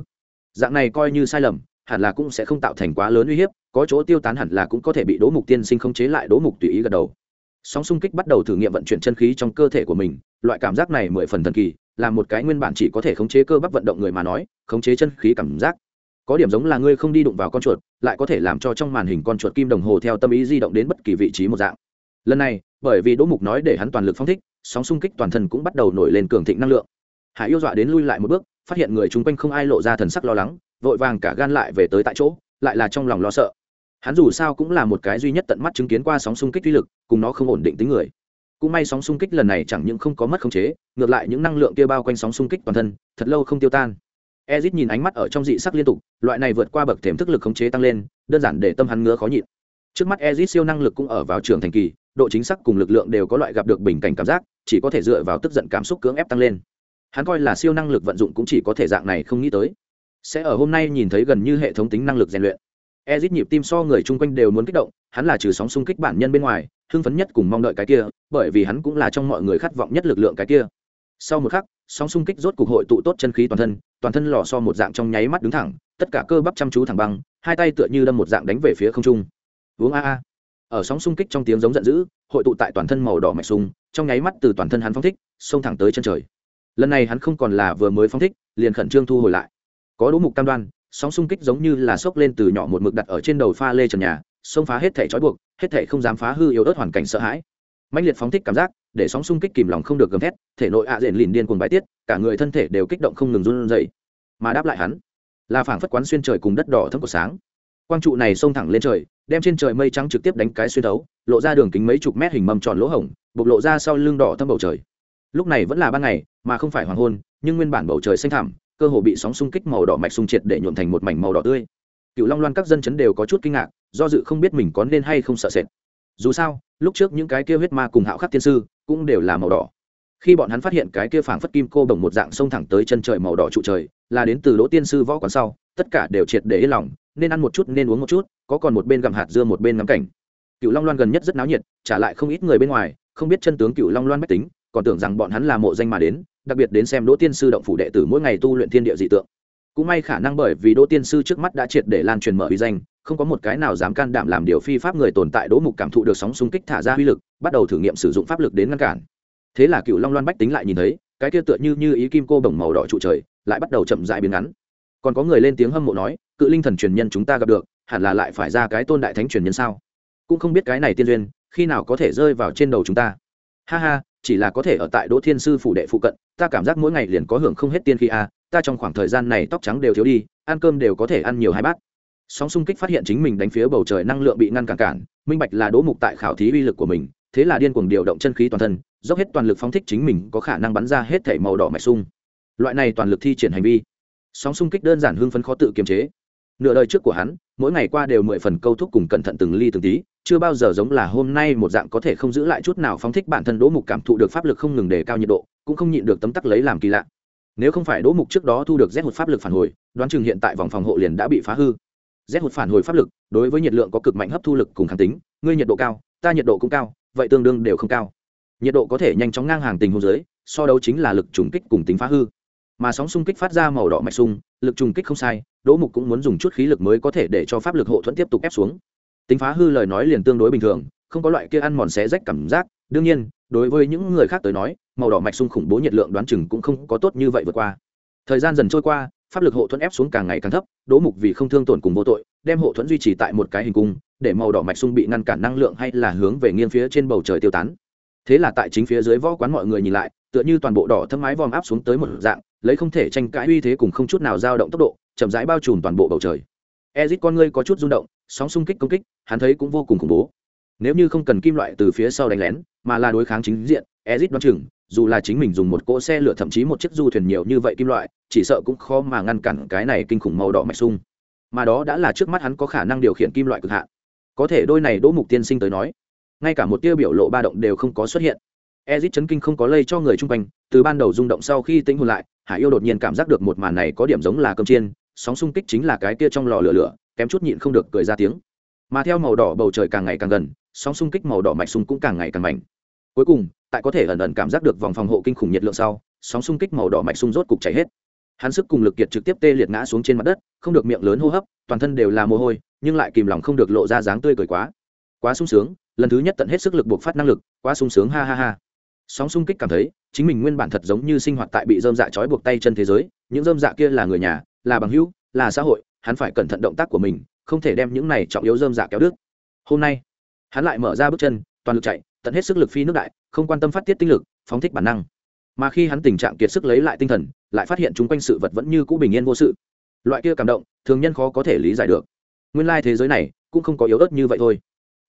Dạng này coi như sai lầm, hẳn là cũng sẽ không tạo thành quá lớn uy hiếp, có chỗ tiêu tán hẳn là cũng có thể bị đỗ mục tiên sinh không chế lại. Đỗ mục tùy ý gật đầu sóng xung kích bắt đầu thử nghiệm vận chuyển chân khí trong cơ thể của mình, loại cảm giác này mười phần thần kỳ, là một cái nguyên bản chỉ có thể khống chế cơ bắp vận động người mà nói, khống chế chân khí cảm giác. Có điểm giống là ngươi không đi đụng vào con chuột, lại có thể làm cho trong màn hình con chuột kim đồng hồ theo tâm ý di động đến bất kỳ vị trí một dạng. Lần này, bởi vì đỗ mục nói để hắn toàn lực phong thích, sóng xung kích toàn thân cũng bắt đầu nổi lên cường thịnh năng lượng. Hải yêu dọa đến lui lại một bước, phát hiện người chung quanh không ai lộ ra thần sắc lo lắng, vội vàng cả gan lại về tới tại chỗ, lại là trong lòng lo sợ hắn dù sao cũng là một cái duy nhất tận mắt chứng kiến qua sóng xung kích uy lực, cùng nó không ổn định tính người. Cũng may sóng xung kích lần này chẳng những không có mất khống chế, ngược lại những năng lượng kia bao quanh sóng xung kích toàn thân, thật lâu không tiêu tan. Ezit nhìn ánh mắt ở trong dị sắc liên tục, loại này vượt qua bậc thềm thức lực khống chế tăng lên, đơn giản để tâm hắn ngứa khó nhịn. Trước mắt ezit siêu năng lực cũng ở vào trường thành kỳ, độ chính xác cùng lực lượng đều có loại gặp được bình cảnh cảm giác, chỉ có thể dựa vào tức giận cảm xúc cưỡng ép tăng lên. Hắn coi là siêu năng lực vận dụng cũng chỉ có thể dạng này không nghĩ tới. Sẽ ở hôm nay nhìn thấy gần như hệ thống tính năng lực rèn luyện ezit nhịp tim so người chung quanh đều muốn kích động, hắn là trừ sóng xung kích bản nhân bên ngoài, hưng phấn nhất cùng mong đợi cái kia, bởi vì hắn cũng là trong mọi người khát vọng nhất lực lượng cái kia. Sau một khắc, sóng xung kích rốt cục hội tụ tốt chân khí toàn thân toàn thân lò so một dạng trong nháy mắt đứng thẳng, tất cả cơ bắp chăm chú thẳng băng, hai tay tựa như đâm một dạng đánh về phía không trung. Uống a a. Ở sóng xung kích trong tiếng giống giận dữ, hội tụ tại toàn thân màu đỏ mạch sung trong nháy mắt từ toàn thân hắn phóng thích, xông thẳng tới chân trời. Lần này hắn không còn là vừa mới phóng thích, liền khẩn trương thu hồi lại. Có đố mục cam đoan sóng xung kích giống như là sốc lên từ nhỏ một mực đặt ở trên đầu pha lê trần nhà, xông phá hết thể trói buộc, hết thể không dám phá hư yếu ớt hoàn cảnh sợ hãi. Mạnh liệt phóng thích cảm giác, để sóng xung kích kìm lòng không được gầm thét, thể nội ạ à rền lìn điên cuồng bài tiết, cả người thân thể đều kích động không ngừng run rẩy. Mà đáp lại hắn, là phảng phất quán xuyên trời cùng đất đỏ thấm của sáng. Quang trụ này xông thẳng lên trời, đem trên trời mây trắng trực tiếp đánh cái xuyên thấu, lộ ra đường kính mấy chục mét hình mâm tròn lỗ hổng, bộc lộ ra sau lưng đỏ thâm bầu trời. Lúc này vẫn là ban ngày, mà không phải hoàng hôn, nhưng nguyên bản bầu trời xanh thẳm cơ hồ bị sóng xung kích màu đỏ mạch xung triệt để nhuộm thành một mảnh màu đỏ tươi. Cựu long loan các dân chấn đều có chút kinh ngạc, do dự không biết mình có nên hay không sợ sệt. Dù sao, lúc trước những cái kia huyết ma cùng hạo khắc tiên sư cũng đều là màu đỏ. Khi bọn hắn phát hiện cái kia phảng phất kim cô bồng một dạng sông thẳng tới chân trời màu đỏ trụ trời, là đến từ đỗ tiên sư võ quán sau, tất cả đều triệt để yên lòng, nên ăn một chút nên uống một chút, có còn một bên gặm hạt dưa một bên ngắm cảnh. Cựu long loan gần nhất rất náo nhiệt, trả lại không ít người bên ngoài, không biết chân tướng cựu long loan bách tính còn tưởng rằng bọn hắn là mộ danh mà đến, đặc biệt đến xem đỗ tiên sư động phủ đệ tử mỗi ngày tu luyện thiên địa dị tượng. Cũng may khả năng bởi vì đỗ tiên sư trước mắt đã triệt để lan truyền mở uy danh, không có một cái nào dám can đảm làm điều phi pháp người tồn tại đỗ mục cảm thụ được sóng xung kích thả ra uy lực, bắt đầu thử nghiệm sử dụng pháp lực đến ngăn cản. Thế là cựu long loan bách tính lại nhìn thấy, cái kia tựa như như ý kim cô bồng màu đỏ trụ trời, lại bắt đầu chậm dại biến ngắn. Còn có người lên tiếng hâm mộ nói, cự linh thần truyền nhân chúng ta gặp được, hẳn là lại phải ra cái tôn đại thánh truyền nhân sao? Cũng không biết cái này tiên duyên, khi nào có thể rơi vào trên đầu chúng ta? Ha ha chỉ là có thể ở tại đỗ thiên sư phủ đệ phụ cận, ta cảm giác mỗi ngày liền có hưởng không hết tiên khi a, ta trong khoảng thời gian này tóc trắng đều thiếu đi, ăn cơm đều có thể ăn nhiều hai bát. Sóng xung kích phát hiện chính mình đánh phía bầu trời năng lượng bị ngăn cản cản, minh bạch là đỗ mục tại khảo thí uy lực của mình, thế là điên cuồng điều động chân khí toàn thân, dốc hết toàn lực phóng thích chính mình có khả năng bắn ra hết thể màu đỏ mạch sung loại này toàn lực thi triển hành vi, sóng xung kích đơn giản hưng phấn khó tự kiềm chế. Nửa đời trước của hắn, mỗi ngày qua đều mười phần câu thúc cùng cẩn thận từng ly từng tí chưa bao giờ giống là hôm nay một dạng có thể không giữ lại chút nào phóng thích bản thân đỗ mục cảm thụ được pháp lực không ngừng đề cao nhiệt độ, cũng không nhịn được tấm tắc lấy làm kỳ lạ. Nếu không phải đỗ mục trước đó thu được rét hụt pháp lực phản hồi, đoán chừng hiện tại vòng phòng hộ liền đã bị phá hư. Rét hụt phản hồi pháp lực, đối với nhiệt lượng có cực mạnh hấp thu lực cùng kháng tính, ngươi nhiệt độ cao, ta nhiệt độ cũng cao, vậy tương đương đều không cao. Nhiệt độ có thể nhanh chóng ngang hàng tình hôn giới so đấu chính là lực trùng kích cùng tính phá hư. Mà sóng xung kích phát ra màu đỏ mạch sung lực trùng kích không sai, đỗ mục cũng muốn dùng chút khí lực mới có thể để cho pháp lực hộ thuẫn tiếp tục ép xuống tính phá hư lời nói liền tương đối bình thường, không có loại kia ăn mòn xé rách cảm giác. Đương nhiên, đối với những người khác tới nói, màu đỏ mạch sung khủng bố nhiệt lượng đoán chừng cũng không có tốt như vậy vượt qua. Thời gian dần trôi qua, pháp lực hộ thuẫn ép xuống càng ngày càng thấp, đỗ mục vì không thương tổn cùng vô tội, đem hộ thuẫn duy trì tại một cái hình cung, để màu đỏ mạch sung bị ngăn cản năng lượng hay là hướng về nghiêng phía trên bầu trời tiêu tán. Thế là tại chính phía dưới võ quán mọi người nhìn lại, tựa như toàn bộ đỏ thâm mái vòm áp xuống tới một dạng, lấy không thể tranh cãi uy thế cùng không chút nào dao động tốc độ, chậm rãi bao trùm toàn bộ bầu trời. Ezit con ngươi có chút rung động sóng xung kích công kích, hắn thấy cũng vô cùng khủng bố. Nếu như không cần kim loại từ phía sau đánh lén, mà là đối kháng chính diện, ezit đoán chừng, dù là chính mình dùng một cỗ xe lửa thậm chí một chiếc du thuyền nhiều như vậy kim loại, chỉ sợ cũng khó mà ngăn cản cái này kinh khủng màu đỏ mạch sung mà đó đã là trước mắt hắn có khả năng điều khiển kim loại cực hạn. Có thể đôi này đỗ mục tiên sinh tới nói, ngay cả một tia biểu lộ ba động đều không có xuất hiện. Ezit chấn kinh không có lây cho người chung quanh, từ ban đầu rung động sau khi tĩnh hồn lại, hải yêu đột nhiên cảm giác được một màn này có điểm giống là cơm chiên, sóng xung kích chính là cái kia trong lò lửa lửa kém chút nhịn không được cười ra tiếng. Mà theo màu đỏ bầu trời càng ngày càng gần, sóng xung kích màu đỏ mạch sung cũng càng ngày càng mạnh. Cuối cùng, tại có thể ẩn ẩn cảm giác được vòng phòng hộ kinh khủng nhiệt lượng sau, sóng xung kích màu đỏ mạch sung rốt cục chảy hết. Hắn sức cùng lực kiệt trực tiếp tê liệt ngã xuống trên mặt đất, không được miệng lớn hô hấp, toàn thân đều là mồ hôi, nhưng lại kìm lòng không được lộ ra dáng tươi cười quá. Quá sung sướng, lần thứ nhất tận hết sức lực buộc phát năng lực, quá sung sướng ha ha ha. Sóng xung kích cảm thấy, chính mình nguyên bản thật giống như sinh hoạt tại bị dơm dạ trói buộc tay chân thế giới, những dơm dạ kia là người nhà, là bằng hữu, là xã hội hắn phải cẩn thận động tác của mình, không thể đem những này trọng yếu dơm dạ kéo đứt. Hôm nay, hắn lại mở ra bước chân, toàn lực chạy, tận hết sức lực phi nước đại, không quan tâm phát tiết tinh lực, phóng thích bản năng. Mà khi hắn tình trạng kiệt sức lấy lại tinh thần, lại phát hiện chung quanh sự vật vẫn như cũ bình yên vô sự. Loại kia cảm động, thường nhân khó có thể lý giải được. Nguyên lai thế giới này cũng không có yếu ớt như vậy thôi.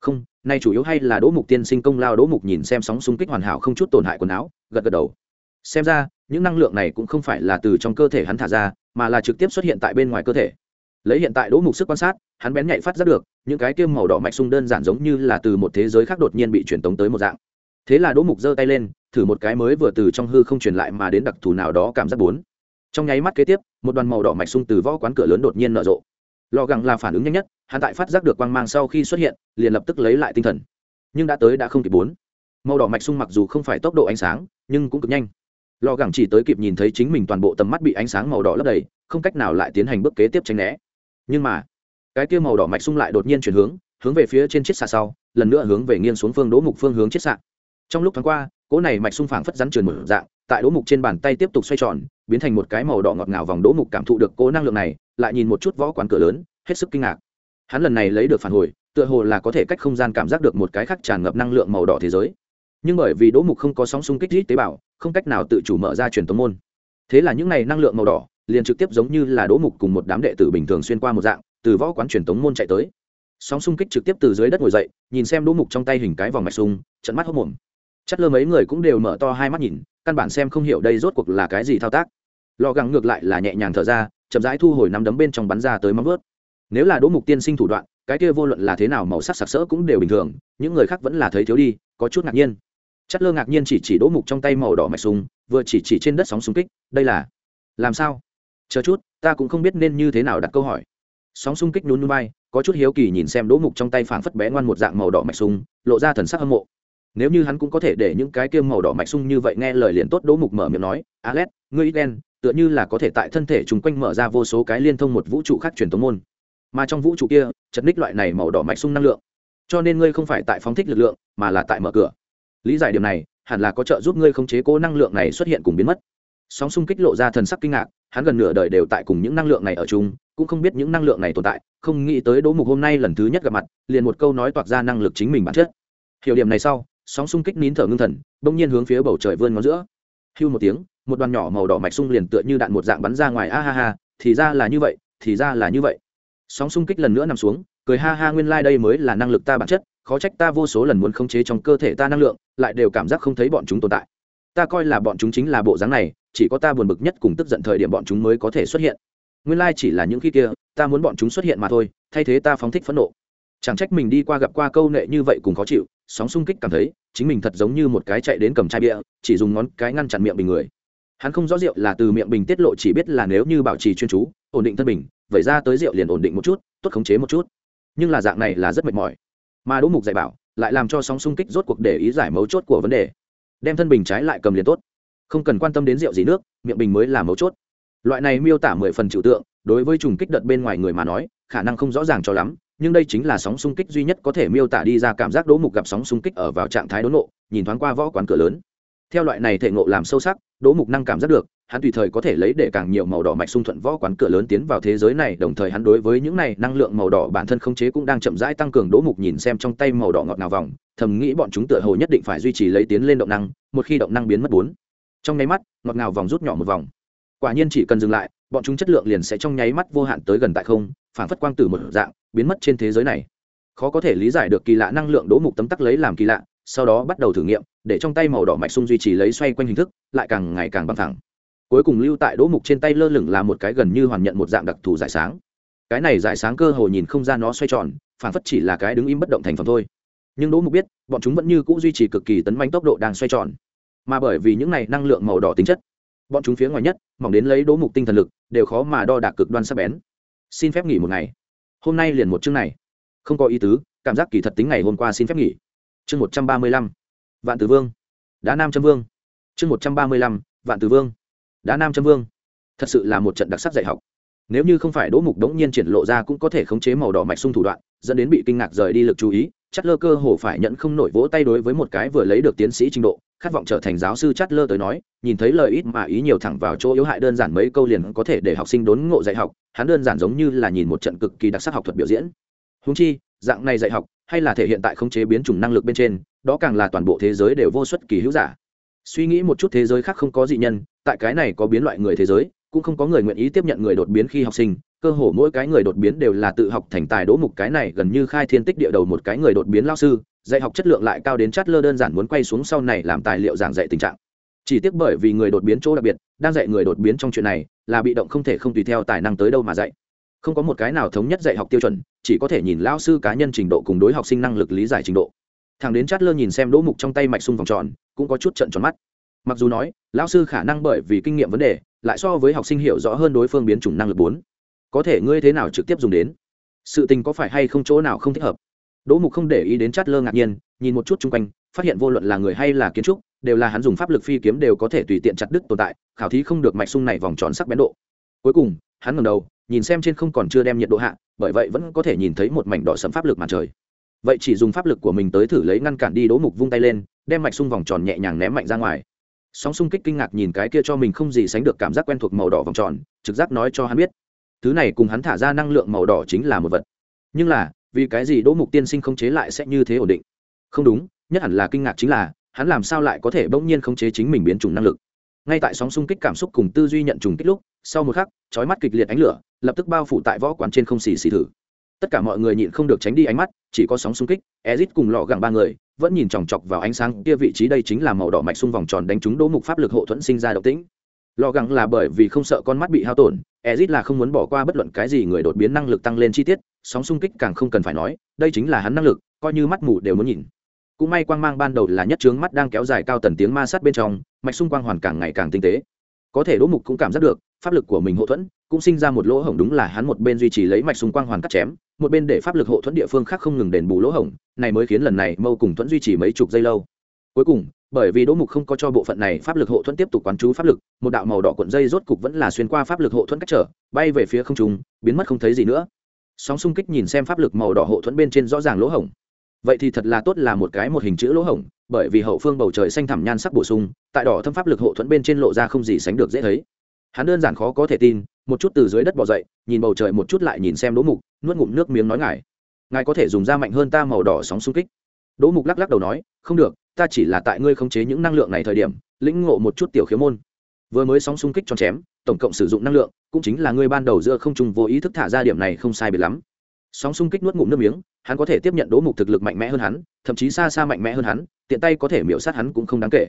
Không, nay chủ yếu hay là đỗ mục tiên sinh công lao đỗ mục nhìn xem sóng xung kích hoàn hảo không chút tổn hại quần áo, gật gật đầu. Xem ra, những năng lượng này cũng không phải là từ trong cơ thể hắn thả ra, mà là trực tiếp xuất hiện tại bên ngoài cơ thể lấy hiện tại đỗ mục sức quan sát, hắn bén nhạy phát ra được, những cái kia màu đỏ mạch sung đơn giản giống như là từ một thế giới khác đột nhiên bị truyền tống tới một dạng. Thế là đỗ mục giơ tay lên, thử một cái mới vừa từ trong hư không truyền lại mà đến đặc thù nào đó cảm giác bốn. Trong nháy mắt kế tiếp, một đoàn màu đỏ mạch sung từ võ quán cửa lớn đột nhiên nở rộ. Lò gẳng là phản ứng nhanh nhất, hắn tại phát giác được quang mang sau khi xuất hiện, liền lập tức lấy lại tinh thần. Nhưng đã tới đã không kịp bốn. Màu đỏ mạch sung mặc dù không phải tốc độ ánh sáng, nhưng cũng cực nhanh. Lò gẳng chỉ tới kịp nhìn thấy chính mình toàn bộ tầm mắt bị ánh sáng màu đỏ lấp đầy, không cách nào lại tiến hành bước kế tiếp tránh né nhưng mà, cái kia màu đỏ mạch sung lại đột nhiên chuyển hướng hướng về phía trên chiếc xạ sau, lần nữa hướng về nghiêng xuống phương đỗ mục phương hướng chiếc xạ. Trong lúc tháng qua, cỗ này mạch sung phảng phất rắn trườn mở dạng, tại đỗ mục trên bàn tay tiếp tục xoay tròn, biến thành một cái màu đỏ ngọt ngào vòng đỗ mục cảm thụ được cỗ năng lượng này, lại nhìn một chút võ quán cửa lớn, hết sức kinh ngạc. Hắn lần này lấy được phản hồi, tựa hồ là có thể cách không gian cảm giác được một cái khác tràn ngập năng lượng màu đỏ thế giới. Nhưng bởi vì đỗ mục không có sóng xung kích rít tế bào, không cách nào tự chủ mở ra truyền tống môn. Thế là những này năng lượng màu đỏ liền trực tiếp giống như là đỗ mục cùng một đám đệ tử bình thường xuyên qua một dạng, từ võ quán truyền tống môn chạy tới. Sóng xung kích trực tiếp từ dưới đất ngồi dậy, nhìn xem đỗ mục trong tay hình cái vòng mạch sung trận mắt hốc mồm. Chất lơ mấy người cũng đều mở to hai mắt nhìn, căn bản xem không hiểu đây rốt cuộc là cái gì thao tác. Lò gắng ngược lại là nhẹ nhàng thở ra, chậm rãi thu hồi nắm đấm bên trong bắn ra tới móng vớt nếu là đỗ mục tiên sinh thủ đoạn, cái kia vô luận là thế nào màu sắc sặc sỡ cũng đều bình thường, những người khác vẫn là thấy thiếu đi, có chút ngạc nhiên. Chất lơ ngạc nhiên chỉ chỉ đỗ mục trong tay màu đỏ mạch súng vừa chỉ chỉ trên đất sóng xung kích, đây là làm sao? Chờ chút, ta cũng không biết nên như thế nào đặt câu hỏi. Sóng xung kích nhún núi bay có chút hiếu kỳ nhìn xem đỗ mục trong tay phảng phất bé ngoan một dạng màu đỏ mạch sung lộ ra thần sắc hâm mộ. Nếu như hắn cũng có thể để những cái kiêm màu đỏ mạch sung như vậy nghe lời liền tốt, đỗ mục mở miệng nói, alex, ngươi ít đen, tựa như là có thể tại thân thể chung quanh mở ra vô số cái liên thông một vũ trụ khác truyền tống môn. Mà trong vũ trụ kia, chật ních loại này màu đỏ mạch sung năng lượng. Cho nên ngươi không phải tại phóng thích lực lượng, mà là tại mở cửa. Lý giải điều này, hẳn là có trợ giúp ngươi khống chế cố năng lượng này xuất hiện cùng biến mất. Sóng xung kích lộ ra thần sắc kinh ngạc hắn gần nửa đời đều tại cùng những năng lượng này ở chung, cũng không biết những năng lượng này tồn tại, không nghĩ tới đỗ mục hôm nay lần thứ nhất gặp mặt, liền một câu nói toạc ra năng lực chính mình bản chất. Hiểu điểm này sau, sóng xung kích nín thở ngưng thần, bỗng nhiên hướng phía bầu trời vươn ngón giữa. Hưu một tiếng, một đoàn nhỏ màu đỏ mạch sung liền tựa như đạn một dạng bắn ra ngoài, a ha ha, thì ra là như vậy, thì ra là như vậy. Sóng xung kích lần nữa nằm xuống, cười ha ha nguyên lai đây mới là năng lực ta bản chất, khó trách ta vô số lần muốn khống chế trong cơ thể ta năng lượng, lại đều cảm giác không thấy bọn chúng tồn tại. Ta coi là bọn chúng chính là bộ dáng này chỉ có ta buồn bực nhất cùng tức giận thời điểm bọn chúng mới có thể xuất hiện. Nguyên lai chỉ là những khi kia, ta muốn bọn chúng xuất hiện mà thôi, thay thế ta phóng thích phẫn nộ. Chẳng trách mình đi qua gặp qua câu nệ như vậy cùng khó chịu, sóng xung kích cảm thấy, chính mình thật giống như một cái chạy đến cầm chai bia, chỉ dùng ngón cái ngăn chặn miệng bình người. Hắn không rõ rượu là từ miệng bình tiết lộ chỉ biết là nếu như bảo trì chuyên chú, ổn định thân bình, vậy ra tới rượu liền ổn định một chút, tốt khống chế một chút. Nhưng là dạng này là rất mệt mỏi. Mà đỗ mục dạy bảo, lại làm cho sóng xung kích rốt cuộc để ý giải mấu chốt của vấn đề. Đem thân bình trái lại cầm liền tốt không cần quan tâm đến rượu gì nước, miệng bình mới là mấu chốt. Loại này miêu tả mười phần trừu tượng, đối với trùng kích đợt bên ngoài người mà nói, khả năng không rõ ràng cho lắm, nhưng đây chính là sóng xung kích duy nhất có thể miêu tả đi ra cảm giác đỗ mục gặp sóng xung kích ở vào trạng thái đốn nộ nhìn thoáng qua võ quán cửa lớn. Theo loại này thể ngộ làm sâu sắc, đỗ mục năng cảm giác được, hắn tùy thời có thể lấy để càng nhiều màu đỏ mạch xung thuận võ quán cửa lớn tiến vào thế giới này, đồng thời hắn đối với những này năng lượng màu đỏ bản thân không chế cũng đang chậm rãi tăng cường. Đỗ mục nhìn xem trong tay màu đỏ ngọt ngào vòng, thầm nghĩ bọn chúng tựa hồ nhất định phải duy trì lấy tiến lên động năng, một khi động năng biến mất bốn trong nháy mắt, ngọt ngào vòng rút nhỏ một vòng. Quả nhiên chỉ cần dừng lại, bọn chúng chất lượng liền sẽ trong nháy mắt vô hạn tới gần tại không phản phất quang tử một dạng, biến mất trên thế giới này. Khó có thể lý giải được kỳ lạ năng lượng đỗ mục tấm tắc lấy làm kỳ lạ, sau đó bắt đầu thử nghiệm, để trong tay màu đỏ mạch sung duy trì lấy xoay quanh hình thức, lại càng ngày càng băng thẳng. Cuối cùng lưu tại đỗ mục trên tay lơ lửng là một cái gần như hoàn nhận một dạng đặc thù giải sáng. Cái này giải sáng cơ hồ nhìn không ra nó xoay tròn phản phất chỉ là cái đứng im bất động thành phẩm thôi. Nhưng đỗ mục biết, bọn chúng vẫn như c ũ duy trì cực kỳ tấn manh tốc độ đang xoay tròn mà bởi vì những này năng lượng màu đỏ tính chất, bọn chúng phía ngoài nhất, mỏng đến lấy đỗ mục tinh thần lực, đều khó mà đo đạc cực đoan sắc bén. Xin phép nghỉ một ngày. Hôm nay liền một chương này. Không có ý tứ, cảm giác kỳ thật tính ngày hôm qua xin phép nghỉ. Chương một trăm ba mươi lăm. Vạn tử vương. Đá nam châm vương. Chương một trăm ba mươi lăm. Vạn tử vương. Đá nam châm vương. Thật sự là một trận đặc sắc dạy học. Nếu như không phải đỗ mục đống nhiên triển lộ ra cũng có thể khống chế màu đỏ mạch sung thủ đoạn, dẫn đến bị kinh ngạc rời đi lực chú ý chất lơ cơ hồ phải nhận không nổi vỗ tay đối với một cái vừa lấy được tiến sĩ trình độ, khát vọng trở thành giáo sư chất lơ tới nói, nhìn thấy lời ít mà ý nhiều thẳng vào chỗ yếu hại đơn giản mấy câu liền có thể để học sinh đốn ngộ dạy học, hắn đơn giản giống như là nhìn một trận cực kỳ đặc sắc học thuật biểu diễn. Húng chi, dạng này dạy học, hay là thể hiện tại khống chế biến chủng năng lực bên trên, đó càng là toàn bộ thế giới đều vô xuất kỳ hữu giả. Suy nghĩ một chút thế giới khác không có dị nhân, tại cái này có biến loại người thế giới, cũng không có người nguyện ý tiếp nhận người đột biến khi học sinh cơ hồ mỗi cái người đột biến đều là tự học thành tài đỗ mục cái này gần như khai thiên tích địa đầu một cái người đột biến lao sư, dạy học chất lượng lại cao đến chát lơ đơn giản muốn quay xuống sau này làm tài liệu giảng dạy tình trạng. Chỉ tiếc bởi vì người đột biến chỗ đặc biệt, đang dạy người đột biến trong chuyện này, là bị động không thể không tùy theo tài năng tới đâu mà dạy. Không có một cái nào thống nhất dạy học tiêu chuẩn, chỉ có thể nhìn lao sư cá nhân trình độ cùng đối học sinh năng lực lý giải trình độ. Thằng đến chát lơ nhìn xem đỗ mục trong tay mạch sung vòng tròn, cũng có chút trận tròn mắt. Mặc dù nói lão sư khả năng bởi vì kinh nghiệm vấn đề, lại so với học sinh hiểu rõ hơn đối phương biến chủng năng lực bốn có thể ngươi thế nào trực tiếp dùng đến? Sự tình có phải hay không chỗ nào không thích hợp? Đỗ mục không để ý đến chát lơ ngạc nhiên, nhìn một chút chung quanh, phát hiện vô luận là người hay là kiến trúc, đều là hắn dùng pháp lực phi kiếm đều có thể tùy tiện chặt đứt tồn tại, khảo thí không được mạch sung này vòng tròn sắc bén độ. Cuối cùng, hắn ngầm đầu, nhìn xem trên không còn chưa đem nhiệt độ hạ, bởi vậy vẫn có thể nhìn thấy một mảnh đỏ sấm pháp lực mặt trời. Vậy chỉ dùng pháp lực của mình tới thử lấy ngăn cản đi đỗ mục vung tay lên, đem mạch sung vòng tròn nhẹ nhàng ném mạnh ra ngoài. Sóng xung kích kinh ngạc nhìn cái kia cho mình không gì sánh được cảm giác quen thuộc màu đỏ vòng tròn, trực giác nói cho hắn biết thứ này cùng hắn thả ra năng lượng màu đỏ chính là một vật. Nhưng là, vì cái gì đỗ mục tiên sinh không chế lại sẽ như thế ổn định? Không đúng, nhất hẳn là kinh ngạc chính là, hắn làm sao lại có thể bỗng nhiên khống chế chính mình biến chủng năng lực? Ngay tại sóng xung kích cảm xúc cùng tư duy nhận trùng kích lúc, sau một khắc, chói mắt kịch liệt ánh lửa, lập tức bao phủ tại võ quán trên không xì xì thử. Tất cả mọi người nhịn không được tránh đi ánh mắt, chỉ có sóng xung kích, ezit cùng lọ gẳng ba người, vẫn nhìn chòng chọc vào ánh sáng kia vị trí đây chính là màu đỏ mạch xung vòng tròn đánh trúng đỗ mục pháp lực hộ thuẫn sinh ra động tĩnh lo gắng là bởi vì không sợ con mắt bị hao tổn, ezit là không muốn bỏ qua bất luận cái gì người đột biến năng lực tăng lên chi tiết, sóng xung kích càng không cần phải nói, đây chính là hắn năng lực, coi như mắt mù đều muốn nhìn. Cũng may quang mang ban đầu là nhất trướng mắt đang kéo dài cao tần tiếng ma sát bên trong, mạch xung quang hoàn càng ngày càng tinh tế. Có thể đỗ mục cũng cảm giác được, pháp lực của mình hậu thuẫn, cũng sinh ra một lỗ hổng đúng là hắn một bên duy trì lấy mạch xung quang hoàn cắt chém, một bên để pháp lực hậu thuẫn địa phương khác không ngừng đền bù lỗ hổng, này mới khiến lần này mâu cùng thuẫn duy trì mấy chục giây lâu. Cuối cùng bởi vì đỗ mục không có cho bộ phận này pháp lực hộ thuẫn tiếp tục quán chú pháp lực, một đạo màu đỏ cuộn dây rốt cục vẫn là xuyên qua pháp lực hộ thuẫn cách trở, bay về phía không trung, biến mất không thấy gì nữa. Sóng xung kích nhìn xem pháp lực màu đỏ hộ thuẫn bên trên rõ ràng lỗ hổng. Vậy thì thật là tốt là một cái một hình chữ lỗ hổng, bởi vì hậu phương bầu trời xanh thẳm nhan sắc bổ sung, tại đỏ thâm pháp lực hộ thuẫn bên trên lộ ra không gì sánh được dễ thấy. Hắn đơn giản khó có thể tin, một chút từ dưới đất bỏ dậy, nhìn bầu trời một chút lại nhìn xem đỗ mục, nuốt ngụm nước miếng nói ngài ngài có thể dùng da mạnh hơn ta màu đỏ sóng xung kích. Đỗ mục lắc lắc đầu nói, không được ta chỉ là tại ngươi khống chế những năng lượng này thời điểm, lĩnh ngộ một chút tiểu khiếu môn. Vừa mới sóng xung kích cho chém, tổng cộng sử dụng năng lượng, cũng chính là ngươi ban đầu giữa không trùng vô ý thức thả ra điểm này không sai biệt lắm. Sóng xung kích nuốt ngụm nước miếng, hắn có thể tiếp nhận đố mục thực lực mạnh mẽ hơn hắn, thậm chí xa xa mạnh mẽ hơn hắn, tiện tay có thể miễu sát hắn cũng không đáng kể.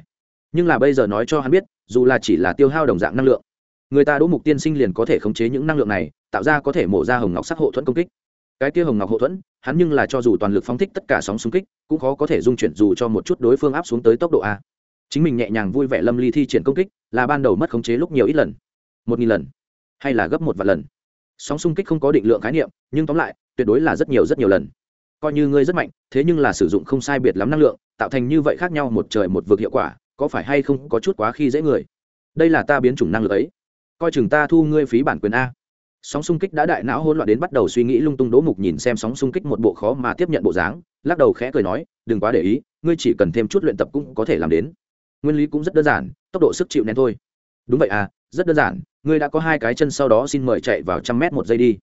Nhưng là bây giờ nói cho hắn biết, dù là chỉ là tiêu hao đồng dạng năng lượng, người ta đố mục tiên sinh liền có thể khống chế những năng lượng này, tạo ra có thể mổ ra hồng ngọc sắc hộ thuẫn công kích cái kia hồng ngọc hậu thuẫn, hắn nhưng là cho dù toàn lực phóng thích tất cả sóng xung kích, cũng khó có thể dung chuyển dù cho một chút đối phương áp xuống tới tốc độ a. Chính mình nhẹ nhàng vui vẻ lâm ly thi triển công kích, là ban đầu mất khống chế lúc nhiều ít lần. Một nghìn lần, hay là gấp một vạn lần. Sóng xung kích không có định lượng khái niệm, nhưng tóm lại, tuyệt đối là rất nhiều rất nhiều lần. Coi như ngươi rất mạnh, thế nhưng là sử dụng không sai biệt lắm năng lượng, tạo thành như vậy khác nhau một trời một vực hiệu quả, có phải hay không có chút quá khi dễ người? Đây là ta biến chủng năng lực ấy. Coi chừng ta thu ngươi phí bản quyền a sóng xung kích đã đại não hỗn loạn đến bắt đầu suy nghĩ lung tung đỗ mục nhìn xem sóng xung kích một bộ khó mà tiếp nhận bộ dáng, lắc đầu khẽ cười nói, đừng quá để ý, ngươi chỉ cần thêm chút luyện tập cũng có thể làm đến. Nguyên lý cũng rất đơn giản, tốc độ sức chịu nén thôi. Đúng vậy à rất đơn giản, ngươi đã có hai cái chân sau đó xin mời chạy vào trăm mét một giây đi.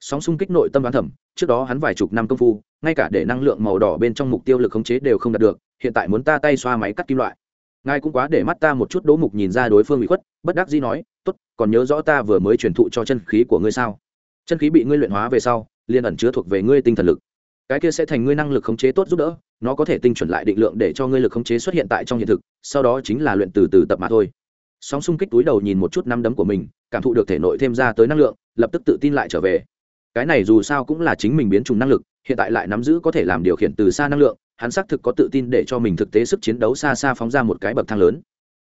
Sóng xung kích nội tâm đoán thẩm trước đó hắn vài chục năm công phu, ngay cả để năng lượng màu đỏ bên trong mục tiêu lực khống chế đều không đạt được, hiện tại muốn ta tay xoa máy cắt kim loại ngài cũng quá để mắt ta một chút đỗ mục nhìn ra đối phương bị khuất, bất đắc dĩ nói, tốt, còn nhớ rõ ta vừa mới truyền thụ cho chân khí của ngươi sao? Chân khí bị ngươi luyện hóa về sau liên ẩn chứa thuộc về ngươi tinh thần lực. Cái kia sẽ thành ngươi năng lực khống chế tốt giúp đỡ, nó có thể tinh chuẩn lại định lượng để cho ngươi lực khống chế xuất hiện tại trong hiện thực, sau đó chính là luyện từ từ tập mà thôi. Sóng xung kích túi đầu nhìn một chút năm đấm của mình, cảm thụ được thể nội thêm ra tới năng lượng, lập tức tự tin lại trở về cái này dù sao cũng là chính mình biến chủng năng lực, hiện tại lại nắm giữ có thể làm điều khiển từ xa năng lượng, hắn xác thực có tự tin để cho mình thực tế sức chiến đấu xa xa phóng ra một cái bậc thang lớn.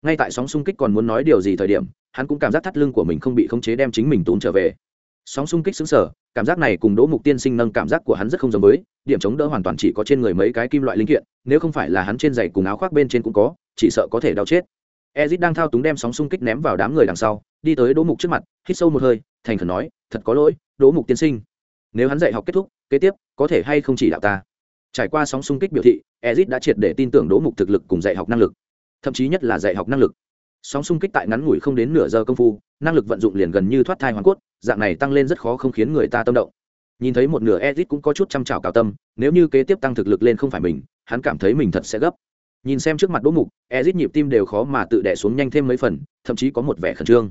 Ngay tại sóng xung kích còn muốn nói điều gì thời điểm, hắn cũng cảm giác thắt lưng của mình không bị khống chế đem chính mình tốn trở về. Sóng xung kích xứng sở cảm giác này cùng đỗ mục tiên sinh nâng cảm giác của hắn rất không giống với, điểm chống đỡ hoàn toàn chỉ có trên người mấy cái kim loại linh kiện, nếu không phải là hắn trên giày cùng áo khoác bên trên cũng có, chỉ sợ có thể đau chết. Ezit đang thao túng đem sóng xung kích ném vào đám người đằng sau, đi tới đỗ mục trước mặt, hít sâu một hơi, thành khẩn nói, thật có lỗi đỗ mục tiên sinh. Nếu hắn dạy học kết thúc, kế tiếp có thể hay không chỉ đạo ta? Trải qua sóng xung kích biểu thị ezit đã triệt để tin tưởng đỗ mục thực lực cùng dạy học năng lực. Thậm chí nhất là dạy học năng lực. Sóng xung kích tại ngắn ngủi không đến nửa giờ công phu, năng lực vận dụng liền gần như thoát thai hoàn cốt, dạng này tăng lên rất khó không khiến người ta tâm động. Nhìn thấy một nửa ezit cũng có chút chăm chào cao tâm, nếu như kế tiếp tăng thực lực lên không phải mình, hắn cảm thấy mình thật sẽ gấp. Nhìn xem trước mặt đỗ mục ezit nhịp tim đều khó mà tự đẻ xuống nhanh thêm mấy phần, thậm chí có một vẻ khẩn trương.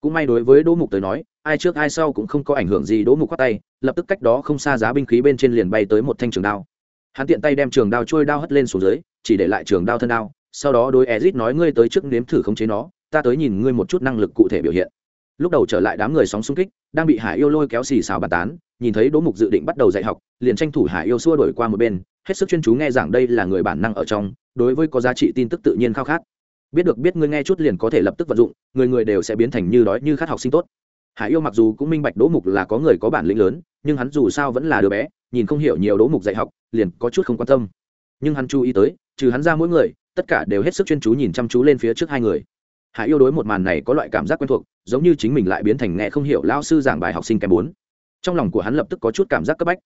Cũng may đối với đỗ mục tới nói ai trước ai sau cũng không có ảnh hưởng gì đỗ mục khoát tay, lập tức cách đó không xa giá binh khí bên trên liền bay tới một thanh trường đao. Hắn tiện tay đem trường đao trôi đao hất lên xuống dưới, chỉ để lại trường đao thân đao, sau đó đối ezit nói ngươi tới trước nếm thử khống chế nó, ta tới nhìn ngươi một chút năng lực cụ thể biểu hiện. Lúc đầu trở lại đám người sóng xung kích, đang bị hải yêu lôi kéo xì xào bàn tán, nhìn thấy đỗ mục dự định bắt đầu dạy học, liền tranh thủ hải yêu xua đổi qua một bên, hết sức chuyên chú nghe giảng đây là người bản năng ở trong, đối với có giá trị tin tức tự nhiên khao khát. Biết được biết ngươi nghe chút liền có thể lập tức vận dụng, người người đều sẽ biến thành như đói như khát học sinh tốt hải yêu mặc dù cũng minh bạch đỗ mục là có người có bản lĩnh lớn, nhưng hắn dù sao vẫn là đứa bé, nhìn không hiểu nhiều đỗ mục dạy học, liền có chút không quan tâm. Nhưng hắn chú ý tới, trừ hắn ra mỗi người, tất cả đều hết sức chuyên chú nhìn chăm chú lên phía trước hai người. Hải yêu đối một màn này có loại cảm giác quen thuộc, giống như chính mình lại biến thành nghe không hiểu lao sư giảng bài học sinh kém bốn. Trong lòng của hắn lập tức có chút cảm giác cấp bách.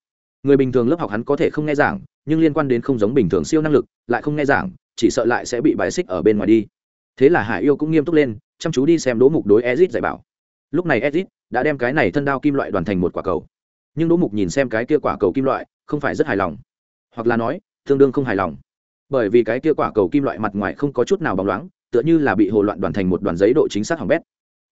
Người bình thường lớp học hắn có thể không nghe giảng, nhưng liên quan đến không giống bình thường siêu năng lực, lại không nghe giảng, chỉ sợ lại sẽ bị bài xích ở bên ngoài đi. Thế là hải yêu cũng nghiêm túc lên, chăm chú đi xem đỗ mục đối ezit dạy bảo lúc này ezit đã đem cái này thân đao kim loại đoàn thành một quả cầu. Nhưng đỗ mục nhìn xem cái kia quả cầu kim loại, không phải rất hài lòng. Hoặc là nói, tương đương không hài lòng. Bởi vì cái kia quả cầu kim loại mặt ngoài không có chút nào bóng loáng, tựa như là bị hồ loạn đoàn thành một đoàn giấy độ chính xác hỏng bét.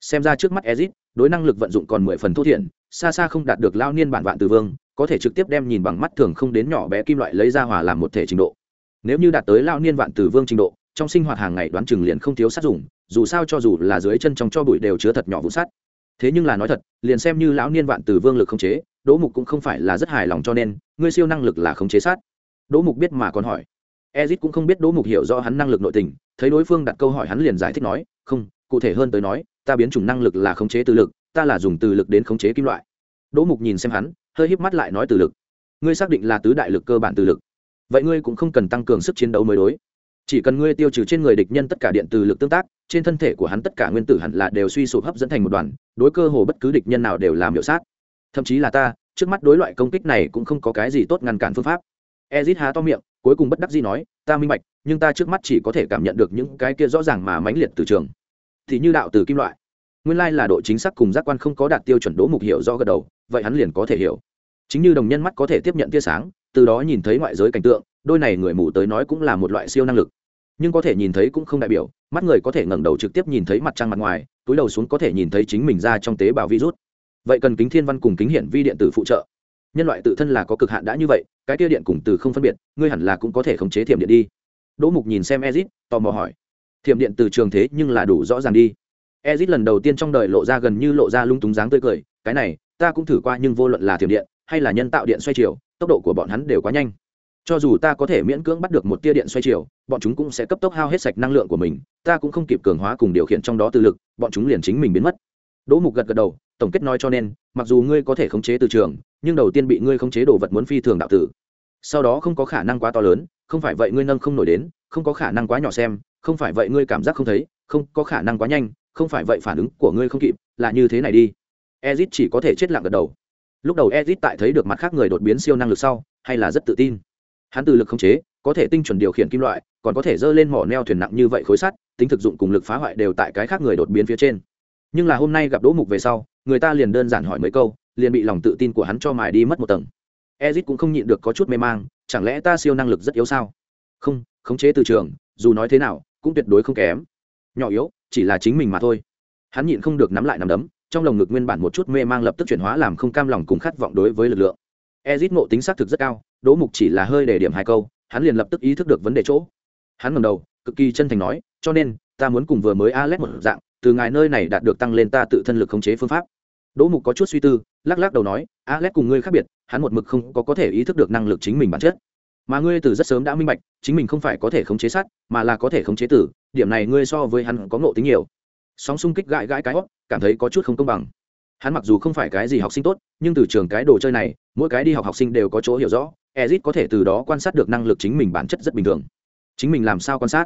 Xem ra trước mắt ezit, đối năng lực vận dụng còn mười phần thô thiển, xa xa không đạt được lao niên bản vạn từ vương, có thể trực tiếp đem nhìn bằng mắt thường không đến nhỏ bé kim loại lấy ra hòa làm một thể trình độ. Nếu như đạt tới lao niên vạn từ vương trình độ, trong sinh hoạt hàng ngày đoán chừng liền không thiếu sát dùng dù sao cho dù là dưới chân trong cho bụi đều chứa thật nhỏ vụ sắt thế nhưng là nói thật, liền xem như lão niên vạn từ vương lực không chế, đỗ mục cũng không phải là rất hài lòng cho nên, ngươi siêu năng lực là không chế sát. Đỗ mục biết mà còn hỏi. Ezit cũng không biết đỗ mục hiểu rõ hắn năng lực nội tình, thấy đối phương đặt câu hỏi hắn liền giải thích nói, không, cụ thể hơn tới nói, ta biến chủng năng lực là khống chế từ lực, ta là dùng từ lực đến khống chế kim loại. Đỗ mục nhìn xem hắn, hơi híp mắt lại nói từ lực. Ngươi xác định là tứ đại lực cơ bản từ lực. Vậy ngươi cũng không cần tăng cường sức chiến đấu mới đối. Chỉ cần ngươi tiêu trừ trên người địch nhân tất cả điện từ lực tương tác trên thân thể của hắn tất cả nguyên tử hẳn là đều suy sụp hấp dẫn thành một đoàn, đối cơ hồ bất cứ địch nhân nào đều làm hiệu sát. Thậm chí là ta, trước mắt đối loại công kích này cũng không có cái gì tốt ngăn cản phương pháp. Ezit há to miệng, cuối cùng bất đắc dĩ nói, ta minh bạch, nhưng ta trước mắt chỉ có thể cảm nhận được những cái kia rõ ràng mà mãnh liệt từ trường. Thì như đạo từ kim loại. Nguyên lai là độ chính xác cùng giác quan không có đạt tiêu chuẩn đỗ mục hiểu do gật đầu, vậy hắn liền có thể hiểu. Chính như đồng nhân mắt có thể tiếp nhận tia sáng, từ đó nhìn thấy ngoại giới cảnh tượng, đôi này người mù tới nói cũng là một loại siêu năng lực nhưng có thể nhìn thấy cũng không đại biểu, mắt người có thể ngẩng đầu trực tiếp nhìn thấy mặt trăng mặt ngoài, túi đầu xuống có thể nhìn thấy chính mình ra trong tế bào virus. Vậy cần kính thiên văn cùng kính hiển vi điện tử phụ trợ. Nhân loại tự thân là có cực hạn đã như vậy, cái tia điện cùng từ không phân biệt, ngươi hẳn là cũng có thể khống chế thiểm điện đi. Đỗ mục nhìn xem ezit, tò mò hỏi. Thiểm điện từ trường thế nhưng là đủ rõ ràng đi. Ezit lần đầu tiên trong đời lộ ra gần như lộ ra lung túng dáng tươi cười, cái này, ta cũng thử qua nhưng vô luận là thiểm điện, hay là nhân tạo điện xoay chiều, tốc độ của bọn hắn đều quá nhanh cho dù ta có thể miễn cưỡng bắt được một tia điện xoay chiều, bọn chúng cũng sẽ cấp tốc hao hết sạch năng lượng của mình, ta cũng không kịp cường hóa cùng điều khiển trong đó từ lực, bọn chúng liền chính mình biến mất. Đỗ mục gật gật đầu, tổng kết nói cho nên, mặc dù ngươi có thể khống chế từ trường, nhưng đầu tiên bị ngươi khống chế đồ vật muốn phi thường đạo tử. Sau đó không có khả năng quá to lớn, không phải vậy ngươi nâng không nổi đến, không có khả năng quá nhỏ xem, không phải vậy ngươi cảm giác không thấy, không có khả năng quá nhanh, không phải vậy phản ứng của ngươi không kịp, là như thế này đi. Ezit chỉ có thể chết lặng gật đầu. Lúc đầu ezit tại thấy được mặt khác người đột biến siêu năng lực sau, hay là rất tự tin hắn từ lực không chế, có thể tinh chuẩn điều khiển kim loại, còn có thể dơ lên mỏ neo thuyền nặng như vậy khối sắt, tính thực dụng cùng lực phá hoại đều tại cái khác người đột biến phía trên. Nhưng là hôm nay gặp đỗ mục về sau, người ta liền đơn giản hỏi mấy câu, liền bị lòng tự tin của hắn cho mài đi mất một tầng. Ezit cũng không nhịn được có chút mê mang, chẳng lẽ ta siêu năng lực rất yếu sao? Không, khống chế từ trường, dù nói thế nào, cũng tuyệt đối không kém. Nhỏ yếu, chỉ là chính mình mà thôi. Hắn nhịn không được nắm lại nắm đấm, trong lồng ngực nguyên bản một chút mê mang lập tức chuyển hóa làm không cam lòng cùng khát vọng đối với lực lượng. Ezit ngộ tính xác thực rất cao đỗ mục chỉ là hơi để điểm hai câu, hắn liền lập tức ý thức được vấn đề chỗ. Hắn ngầm đầu, cực kỳ chân thành nói, cho nên, ta muốn cùng vừa mới alex một dạng, từ ngài nơi này đạt được tăng lên ta tự thân lực khống chế phương pháp. Đỗ mục có chút suy tư, lắc lắc đầu nói, alex cùng ngươi khác biệt, hắn một mực không có có thể ý thức được năng lực chính mình bản chất. Mà ngươi từ rất sớm đã minh bạch, chính mình không phải có thể khống chế sát mà là có thể khống chế tử, điểm này ngươi so với hắn có ngộ tính nhiều. Sóng xung kích gãi gãi cái hót, cảm thấy có chút không công bằng. Hắn mặc dù không phải cái gì học sinh tốt, nhưng từ trường cái đồ chơi này, mỗi cái đi học học sinh đều có chỗ hiểu rõ ezit có thể từ đó quan sát được năng lực chính mình bản chất rất bình thường. Chính mình làm sao quan sát?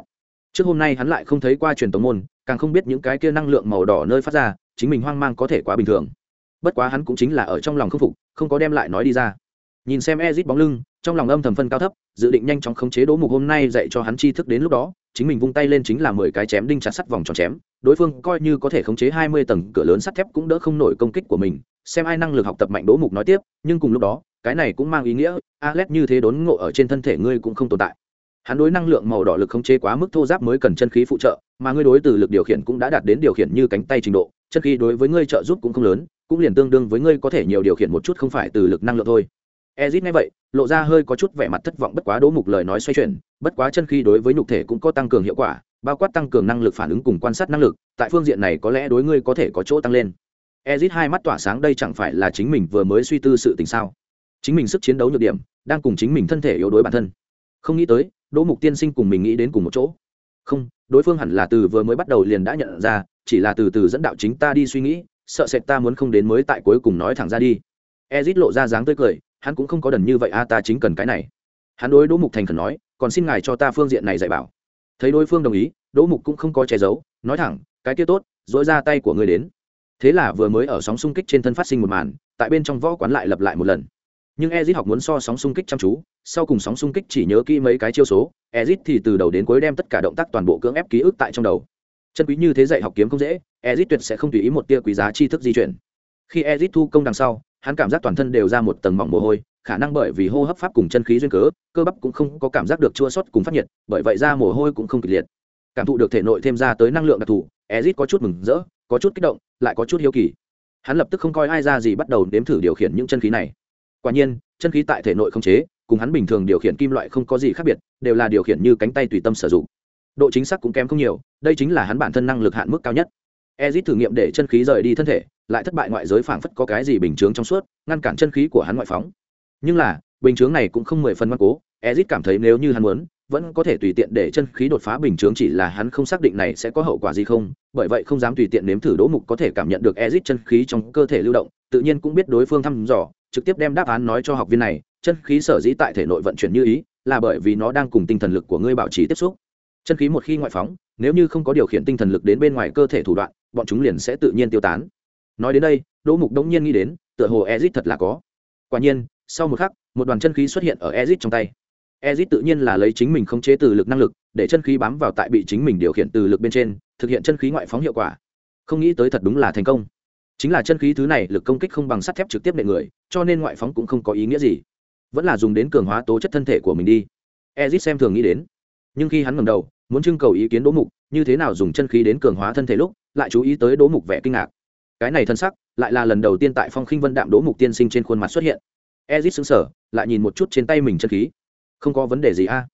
Trước hôm nay hắn lại không thấy qua truyền tống môn, càng không biết những cái kia năng lượng màu đỏ nơi phát ra, chính mình hoang mang có thể quá bình thường. Bất quá hắn cũng chính là ở trong lòng khâm phục, không có đem lại nói đi ra. Nhìn xem ezit bóng lưng, trong lòng âm thầm phân cao thấp, dự định nhanh chóng khống chế đỗ mục hôm nay dạy cho hắn tri thức đến lúc đó, chính mình vung tay lên chính là mười cái chém đinh chặt sắt vòng tròn chém đối phương coi như có thể khống chế hai mươi tầng cửa lớn sắt thép cũng đỡ không nổi công kích của mình, xem ai năng lực học tập mạnh đỗ mục nói tiếp, nhưng cùng lúc đó, cái này cũng mang ý nghĩa, alex như thế đốn ngộ ở trên thân thể ngươi cũng không tồn tại. Hắn đối năng lượng màu đỏ lực khống chế quá mức thô giáp mới cần chân khí phụ trợ, mà ngươi đối từ lực điều khiển cũng đã đạt đến điều khiển như cánh tay trình độ, chân khí đối với ngươi trợ giúp cũng không lớn, cũng liền tương đương với ngươi có thể nhiều điều khiển một chút không phải từ lực năng lượng thôi. Ezit nghe vậy, lộ ra hơi có chút vẻ mặt thất vọng, bất quá đỗ mục lời nói xoay chuyển, bất quá chân khí đối với nhục thể cũng có tăng cường hiệu quả bao quát tăng cường năng lực phản ứng cùng quan sát năng lực, tại phương diện này có lẽ đối ngươi có thể có chỗ tăng lên. Ezit hai mắt tỏa sáng đây chẳng phải là chính mình vừa mới suy tư sự tình sao? Chính mình sức chiến đấu nhược điểm, đang cùng chính mình thân thể yếu đối bản thân. Không nghĩ tới, đỗ mục tiên sinh cùng mình nghĩ đến cùng một chỗ. Không, đối phương hẳn là từ vừa mới bắt đầu liền đã nhận ra, chỉ là từ từ dẫn đạo chính ta đi suy nghĩ, sợ sệt ta muốn không đến mới tại cuối cùng nói thẳng ra đi. Ezit lộ ra dáng tươi cười, hắn cũng không có đần như vậy, a, ta chính cần cái này. Hắn đối đỗ mục thành khẩn nói, còn xin ngài cho ta phương diện này dạy bảo thấy đối phương đồng ý, đỗ mục cũng không có che giấu, nói thẳng, cái kia tốt dỗi ra tay của ngươi đến. Thế là vừa mới ở sóng xung kích trên thân phát sinh một màn, tại bên trong võ quán lại lặp lại một lần. Nhưng ezit học muốn so sóng xung kích chăm chú, sau cùng sóng xung kích chỉ nhớ kỹ mấy cái chiêu số, ezit thì từ đầu đến cuối đem tất cả động tác toàn bộ cưỡng ép ký ức tại trong đầu. Chân quý như thế dạy học kiếm không dễ, ezit tuyệt sẽ không tùy ý một tia quý giá tri thức di chuyển. Khi ezit thu công đằng sau, hắn cảm giác toàn thân đều ra một tầng mỏng mồ hôi khả năng bởi vì hô hấp pháp cùng chân khí duyên cớ, cơ bắp cũng không có cảm giác được chua sót cùng phát nhiệt, bởi vậy ra mồ hôi cũng không kịch liệt. Cảm thụ được thể nội thêm ra tới năng lượng đặc thù, ezit có chút mừng rỡ, có chút kích động, lại có chút hiếu kỳ. Hắn lập tức không coi ai ra gì bắt đầu nếm thử điều khiển những chân khí này. Quả nhiên, chân khí tại thể nội không chế, cùng hắn bình thường điều khiển kim loại không có gì khác biệt, đều là điều khiển như cánh tay tùy tâm sử dụng. Độ chính xác cũng kém không nhiều, đây chính là hắn bản thân năng lực hạn mức cao nhất. Ezit thử nghiệm để chân khí rời đi thân thể, lại thất bại ngoại giới phảng phất có cái gì bình chướng trong suốt, ngăn cản chân khí của hắn ngoại phóng nhưng là, bình chướng này cũng không mười phần ngoan cố ezit cảm thấy nếu như hắn muốn, vẫn có thể tùy tiện để chân khí đột phá bình chướng chỉ là hắn không xác định này sẽ có hậu quả gì không, bởi vậy không dám tùy tiện nếm thử đỗ mục có thể cảm nhận được ezit chân khí trong cơ thể lưu động, tự nhiên cũng biết đối phương thăm dò, trực tiếp đem đáp án nói cho học viên này, chân khí sở dĩ tại thể nội vận chuyển như ý, là bởi vì nó đang cùng tinh thần lực của ngươi bảo trì tiếp xúc. Chân khí một khi ngoại phóng, nếu như không có điều khiển tinh thần lực đến bên ngoài cơ thể thủ đoạn, bọn chúng liền sẽ tự nhiên tiêu tán. Nói đến đây, đỗ mục đống nhiên nghĩ đến, tựa hồ ezit thật là có. Quả nhiên sau một khắc, một đoàn chân khí xuất hiện ở ezit trong tay. Ezit tự nhiên là lấy chính mình khống chế từ lực năng lực, để chân khí bám vào tại bị chính mình điều khiển từ lực bên trên, thực hiện chân khí ngoại phóng hiệu quả. Không nghĩ tới thật đúng là thành công. Chính là chân khí thứ này lực công kích không bằng sắt thép trực tiếp nệ người, cho nên ngoại phóng cũng không có ý nghĩa gì. Vẫn là dùng đến cường hóa tố chất thân thể của mình đi. Ezit xem thường nghĩ đến. Nhưng khi hắn ngầm đầu, muốn trưng cầu ý kiến đỗ mục, như thế nào dùng chân khí đến cường hóa thân thể lúc, lại chú ý tới đỗ mục vẻ kinh ngạc. Cái này thân sắc, lại là lần đầu tiên tại phong khinh vân đạm đỗ mục tiên sinh trên khuôn mặt xuất hiện ezit xứng sở lại nhìn một chút trên tay mình chân khí. Không có vấn đề gì a.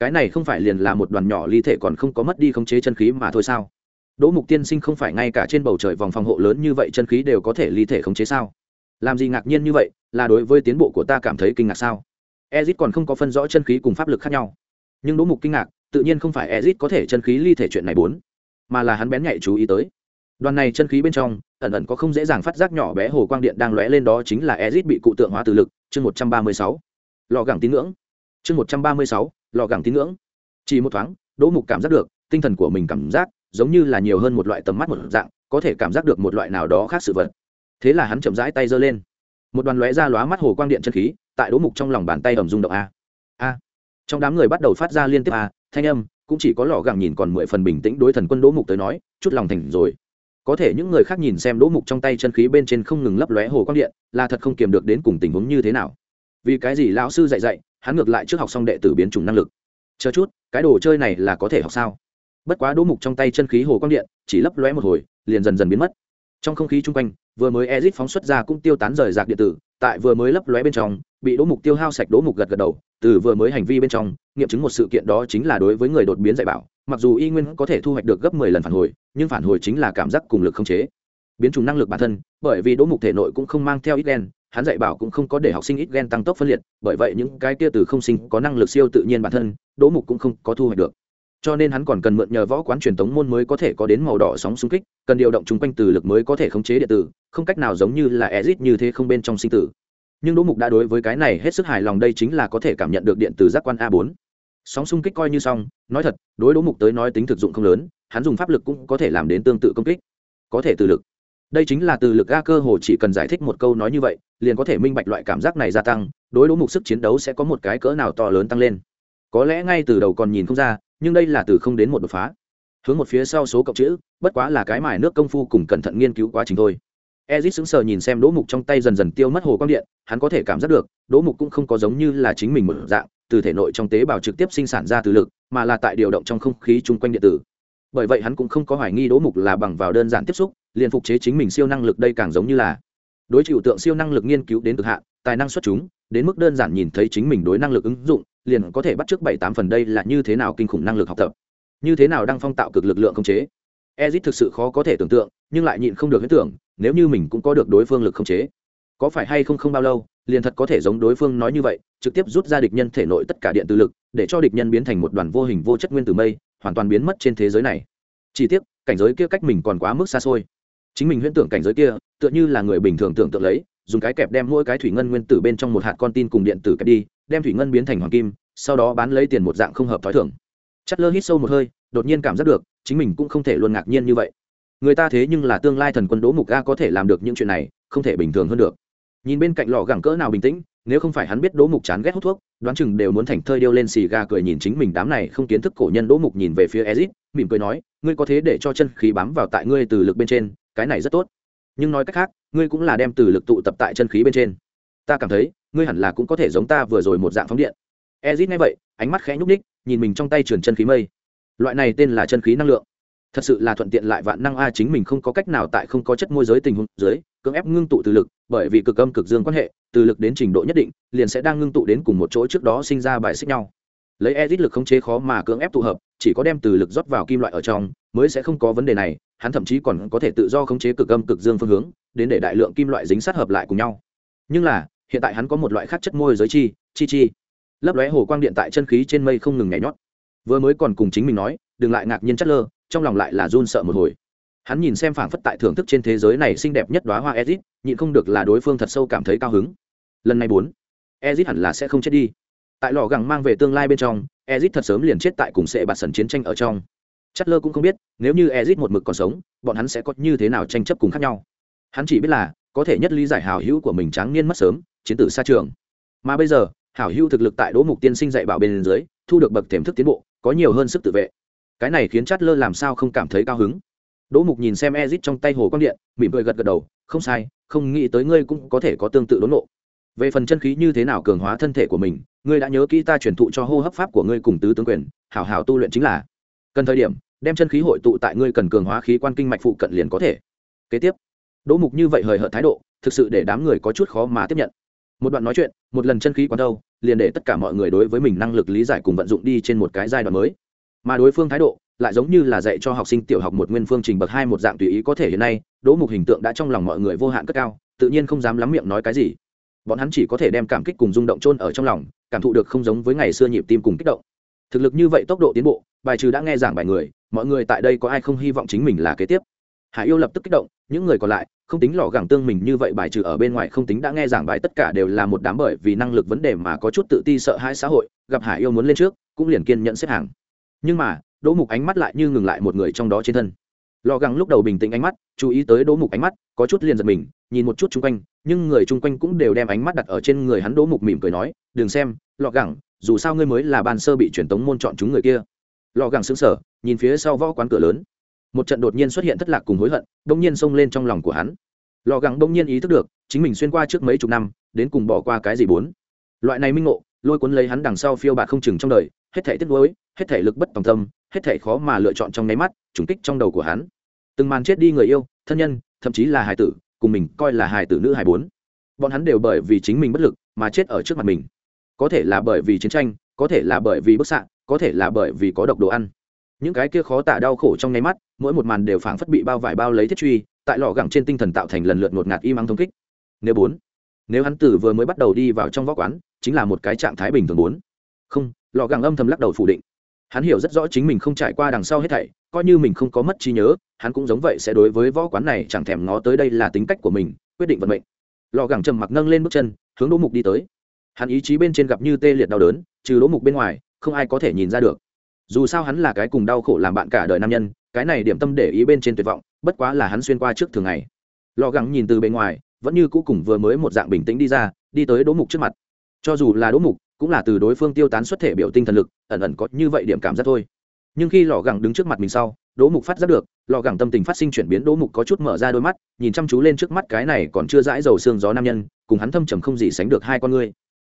Cái này không phải liền là một đoàn nhỏ ly thể còn không có mất đi khống chế chân khí mà thôi sao? Đỗ mục tiên sinh không phải ngay cả trên bầu trời vòng phòng hộ lớn như vậy chân khí đều có thể ly thể khống chế sao? Làm gì ngạc nhiên như vậy, là đối với tiến bộ của ta cảm thấy kinh ngạc sao? Ezit còn không có phân rõ chân khí cùng pháp lực khác nhau. Nhưng đỗ mục kinh ngạc, tự nhiên không phải ezit có thể chân khí ly thể chuyện này bốn, mà là hắn bén nhạy chú ý tới. Đoàn này chân khí bên trong, ẩn ẩn có không dễ dàng phát giác nhỏ bé hồ quang điện đang lóe lên đó chính là ezit bị cụ tượng hóa từ lực chương một trăm ba mươi sáu lò gẳng tín ngưỡng. Chương một trăm ba mươi sáu lò gẳng tín ngưỡng. Chỉ một thoáng, đỗ mục cảm giác được, tinh thần của mình cảm giác giống như là nhiều hơn một loại tầm mắt một dạng, có thể cảm giác được một loại nào đó khác sự vật. Thế là hắn chậm rãi tay giơ lên. Một đoàn lóe ra lóa mắt hồ quang điện chân khí, tại đỗ mục trong lòng bàn tay ẩm rung động a. A. Trong đám người bắt đầu phát ra liên tiếp a, thanh âm, cũng chỉ có lò gẳng nhìn còn mười phần bình tĩnh đối thần quân đỗ mục tới nói, chút lòng thành rồi có thể những người khác nhìn xem đỗ mục trong tay chân khí bên trên không ngừng lấp lóe hồ quang điện, là thật không kiềm được đến cùng tình huống như thế nào. Vì cái gì lão sư dạy dạy, hắn ngược lại trước học xong đệ tử biến chủng năng lực. Chờ chút, cái đồ chơi này là có thể học sao? Bất quá đỗ mục trong tay chân khí hồ quang điện, chỉ lấp lóe một hồi, liền dần dần biến mất. Trong không khí chung quanh, vừa mới ezit phóng xuất ra cũng tiêu tán rời rạc điện tử, tại vừa mới lấp lóe bên trong, bị đỗ mục tiêu hao sạch đỗ mục gật gật đầu, từ vừa mới hành vi bên trong, nghiệm chứng một sự kiện đó chính là đối với người đột biến dạy bảo mặc dù y nguyên có thể thu hoạch được gấp mười lần phản hồi, nhưng phản hồi chính là cảm giác cùng lực không chế. Biến chủng năng lực bản thân, bởi vì đỗ mục thể nội cũng không mang theo ít gen, hắn dạy bảo cũng không có để học sinh ít gen tăng tốc phân liệt, bởi vậy những cái kia từ không sinh có năng lực siêu tự nhiên bản thân, đỗ mục cũng không có thu hoạch được. Cho nên hắn còn cần mượn nhờ võ quán truyền tống môn mới có thể có đến màu đỏ sóng xung kích, cần điều động chung quanh từ lực mới có thể khống chế điện tử, không cách nào giống như là ezit như thế không bên trong sinh tử. Nhưng đỗ mục đã đối với cái này hết sức hài lòng, đây chính là có thể cảm nhận được điện từ giác quan a 4 sóng xung kích coi như xong, nói thật, đối đỗ mục tới nói tính thực dụng không lớn, hắn dùng pháp lực cũng có thể làm đến tương tự công kích. Có thể từ lực. Đây chính là từ lực ga cơ hồ chỉ cần giải thích một câu nói như vậy, liền có thể minh bạch loại cảm giác này gia tăng, đối đỗ mục sức chiến đấu sẽ có một cái cỡ nào to lớn tăng lên. Có lẽ ngay từ đầu còn nhìn không ra, nhưng đây là từ không đến một đột phá. Hướng một phía sau số cộng chữ, bất quá là cái mài nước công phu cùng cẩn thận nghiên cứu quá trình thôi. Ezit sững sờ nhìn xem đỗ mục trong tay dần dần tiêu mất hồ quang điện, hắn có thể cảm giác được, đỗ mục cũng không có giống như là chính mình một dạng từ thể nội trong tế bào trực tiếp sinh sản ra từ lực, mà là tại điều động trong không khí chung quanh điện tử. Bởi vậy hắn cũng không có hoài nghi đỗ mục là bằng vào đơn giản tiếp xúc, liền phục chế chính mình siêu năng lực đây càng giống như là đối chịu tượng siêu năng lực nghiên cứu đến cực hạn, tài năng xuất chúng, đến mức đơn giản nhìn thấy chính mình đối năng lực ứng dụng, liền có thể bắt trước bảy tám phần đây là như thế nào kinh khủng năng lực học tập. Như thế nào đang phong tạo cực lực lượng không chế? Ezit thực sự khó có thể tưởng tượng, nhưng lại nhịn không được huyết tưởng, nếu như mình cũng có được đối phương lực không chế, có phải hay không không bao lâu liền thật có thể giống đối phương nói như vậy, trực tiếp rút ra địch nhân thể nội tất cả điện từ lực, để cho địch nhân biến thành một đoàn vô hình vô chất nguyên tử mây, hoàn toàn biến mất trên thế giới này. Chỉ tiếc, cảnh giới kia cách mình còn quá mức xa xôi. Chính mình huyễn tưởng cảnh giới kia, tựa như là người bình thường tưởng tượng lấy, dùng cái kẹp đem mỗi cái thủy ngân nguyên tử bên trong một hạt con tin cùng điện tử kẹp đi, đem thủy ngân biến thành hoàng kim, sau đó bán lấy tiền một dạng không hợp t h ó i thưởng chất lơ hít sâu một hơi, đột nhiên cảm giác được, chính mình cũng không thể luôn ngạc nhiên như vậy. Người ta thế nhưng là tương lai thần quân đỗ mục ga có thể làm được những chuyện này, không thể bình thường hơn được nhìn bên cạnh lò gẳng cỡ nào bình tĩnh, nếu không phải hắn biết đỗ mục chán ghét hút thuốc, đoán chừng đều muốn thành thơi điêu lên xì gà cười nhìn chính mình đám này không kiến thức cổ nhân đỗ mục nhìn về phía ezit mỉm cười nói, ngươi có thế để cho chân khí bám vào tại ngươi từ lực bên trên, cái này rất tốt. Nhưng nói cách khác, ngươi cũng là đem từ lực tụ tập tại chân khí bên trên. Ta cảm thấy, ngươi hẳn là cũng có thể giống ta vừa rồi một dạng phóng điện. Ezit nghe vậy, ánh mắt khẽ nhúc ních nhìn mình trong tay truyền chân khí mây. Loại này tên là chân khí năng lượng thật sự là thuận tiện lại vạn năng a chính mình không có cách nào tại không có chất môi giới tình huống dưới, cưỡng ép ngưng tụ từ lực, bởi vì cực âm cực dương quan hệ, từ lực đến trình độ nhất định, liền sẽ đang ngưng tụ đến cùng một chỗ trước đó sinh ra bài xích nhau. Lấy ezit lực không chế khó mà cưỡng ép tụ hợp, chỉ có đem từ lực rót vào kim loại ở trong, mới sẽ không có vấn đề này, hắn thậm chí còn có thể tự do khống chế cực âm cực dương phương hướng, đến để đại lượng kim loại dính sát hợp lại cùng nhau. Nhưng là, hiện tại hắn có một loại khác chất môi giới chi chi chi. Lấp lóe hồ quang điện tại chân khí trên mây không ngừng nhảy nhót. Vừa mới còn cùng chính mình nói, đừng lại ngạc nhiên chất lơ trong lòng lại là run sợ một hồi. Hắn nhìn xem phảng phất tại thưởng thức trên thế giới này xinh đẹp nhất đoá hoa ezit, nhịn không được là đối phương thật sâu cảm thấy cao hứng. Lần này bốn ezit hẳn là sẽ không chết đi. Tại lò gẳng mang về tương lai bên trong, ezit thật sớm liền chết tại cùng sệ bạt sần chiến tranh ở trong. Chất lơ cũng không biết, nếu như ezit một mực còn sống, bọn hắn sẽ có như thế nào tranh chấp cùng khác nhau. Hắn chỉ biết là, có thể nhất lý giải hào hữu của mình tráng niên mất sớm, chiến tử xa trường. Mà bây giờ, hảo hữu thực lực tại đỗ mục tiên sinh dạy bảo bên dưới, thu được bậc thềm thức tiến bộ, có nhiều hơn sức tự vệ cái này khiến chát lơ làm sao không cảm thấy cao hứng? Đỗ mục nhìn xem ezit trong tay hồ quang điện, mỉm cười gật gật đầu, không sai, không nghĩ tới ngươi cũng có thể có tương tự đốn nộ về phần chân khí như thế nào cường hóa thân thể của mình, ngươi đã nhớ kỹ ta truyền thụ cho hô hấp pháp của ngươi cùng tứ tướng quyền, hảo hảo tu luyện chính là. Cần thời điểm, đem chân khí hội tụ tại ngươi cần cường hóa khí quan kinh mạch phụ cận liền có thể. Kế tiếp, đỗ mục như vậy hời hợt thái độ, thực sự để đám người có chút khó mà tiếp nhận. Một đoạn nói chuyện, một lần chân khí quán đâu, liền để tất cả mọi người đối với mình năng lực lý giải cùng vận dụng đi trên một cái giai đoạn mới mà đối phương thái độ lại giống như là dạy cho học sinh tiểu học một nguyên phương trình bậc hai một dạng tùy ý có thể hiện nay, đỗ mục hình tượng đã trong lòng mọi người vô hạn cất cao, tự nhiên không dám lắm miệng nói cái gì. Bọn hắn chỉ có thể đem cảm kích cùng rung động chôn ở trong lòng, cảm thụ được không giống với ngày xưa nhịp tim cùng kích động. Thực lực như vậy tốc độ tiến bộ, bài trừ đã nghe giảng bài người, mọi người tại đây có ai không hy vọng chính mình là kế tiếp? Hải yêu lập tức kích động, những người còn lại, không tính lò gẳng tương mình như vậy bài trừ ở bên ngoài không tính đã nghe giảng bài tất cả đều là một đám bởi vì năng lực vấn đề mà có chút tự ti sợ hãi xã hội, gặp hải yêu muốn lên trước, cũng liền kiên nhận xếp hàng nhưng mà, đỗ mục ánh mắt lại như ngừng lại một người trong đó trên thân. Lò gắng lúc đầu bình tĩnh ánh mắt, chú ý tới đỗ mục ánh mắt, có chút liền giật mình, nhìn một chút chung quanh, nhưng người chung quanh cũng đều đem ánh mắt đặt ở trên người hắn. Đỗ mục mỉm cười nói, đừng xem, lò gẳng dù sao ngươi mới là ban sơ bị truyền tống môn chọn chúng người kia. Lò gẳng xứng sở nhìn phía sau võ quán cửa lớn. Một trận đột nhiên xuất hiện thất lạc cùng hối hận đông nhiên xông lên trong lòng của hắn. Lò gẳng đông nhiên ý thức được, chính mình xuyên qua trước mấy chục năm, đến cùng bỏ qua cái gì bốn. Loại này minh ngộ lôi cuốn lấy hắn đằng sau phiêu bạt không chừng trong đời, hết thể tiếc nuối, hết thể lực bất tòng tâm, hết thể khó mà lựa chọn trong nháy mắt, trùng kích trong đầu của hắn. Từng màn chết đi người yêu, thân nhân, thậm chí là hài tử, cùng mình coi là hài tử nữ hài bốn. Bọn hắn đều bởi vì chính mình bất lực mà chết ở trước mặt mình. Có thể là bởi vì chiến tranh, có thể là bởi vì bức xạ, có thể là bởi vì có độc đồ ăn. Những cái kia khó tả đau khổ trong nháy mắt, mỗi một màn đều phảng phất bị bao vải bao lấy thiết truy, tại lò gẳng trên tinh thần tạo thành lần lượt ngột ngạt im ắng thông kích. Nếu bốn, nếu hắn tử vừa mới bắt đầu đi vào trong võ quán chính là một cái trạng thái bình thường bốn. Không lò gàng âm thầm lắc đầu phủ định. Hắn hiểu rất rõ chính mình không trải qua đằng sau hết thảy, coi như mình không có mất trí nhớ, hắn cũng giống vậy sẽ đối với võ quán này chẳng thèm ngó tới đây là tính cách của mình, quyết định vận mệnh. Lò gàng trầm mặc nâng lên bước chân, hướng đỗ mục đi tới. Hắn ý chí bên trên gặp như tê liệt đau đớn, trừ đỗ mục bên ngoài, không ai có thể nhìn ra được. Dù sao hắn là cái cùng đau khổ làm bạn cả đời nam nhân, cái này điểm tâm để ý bên trên tuyệt vọng, bất quá là hắn xuyên qua trước thường ngày. Lò gắng nhìn từ bên ngoài, vẫn như cũ cùng vừa mới một dạng bình tĩnh đi ra, đi tới đỗ mục trước mặt cho dù là đỗ mục, cũng là từ đối phương tiêu tán xuất thể biểu tinh thần lực, ẩn ẩn có như vậy điểm cảm giác thôi. Nhưng khi lò gẳng đứng trước mặt mình sau, đỗ mục phát giác được, lò gẳng tâm tình phát sinh chuyển biến, đỗ mục có chút mở ra đôi mắt, nhìn chăm chú lên trước mắt cái này còn chưa dãi dầu xương gió nam nhân, cùng hắn thâm trầm không gì sánh được hai con ngươi.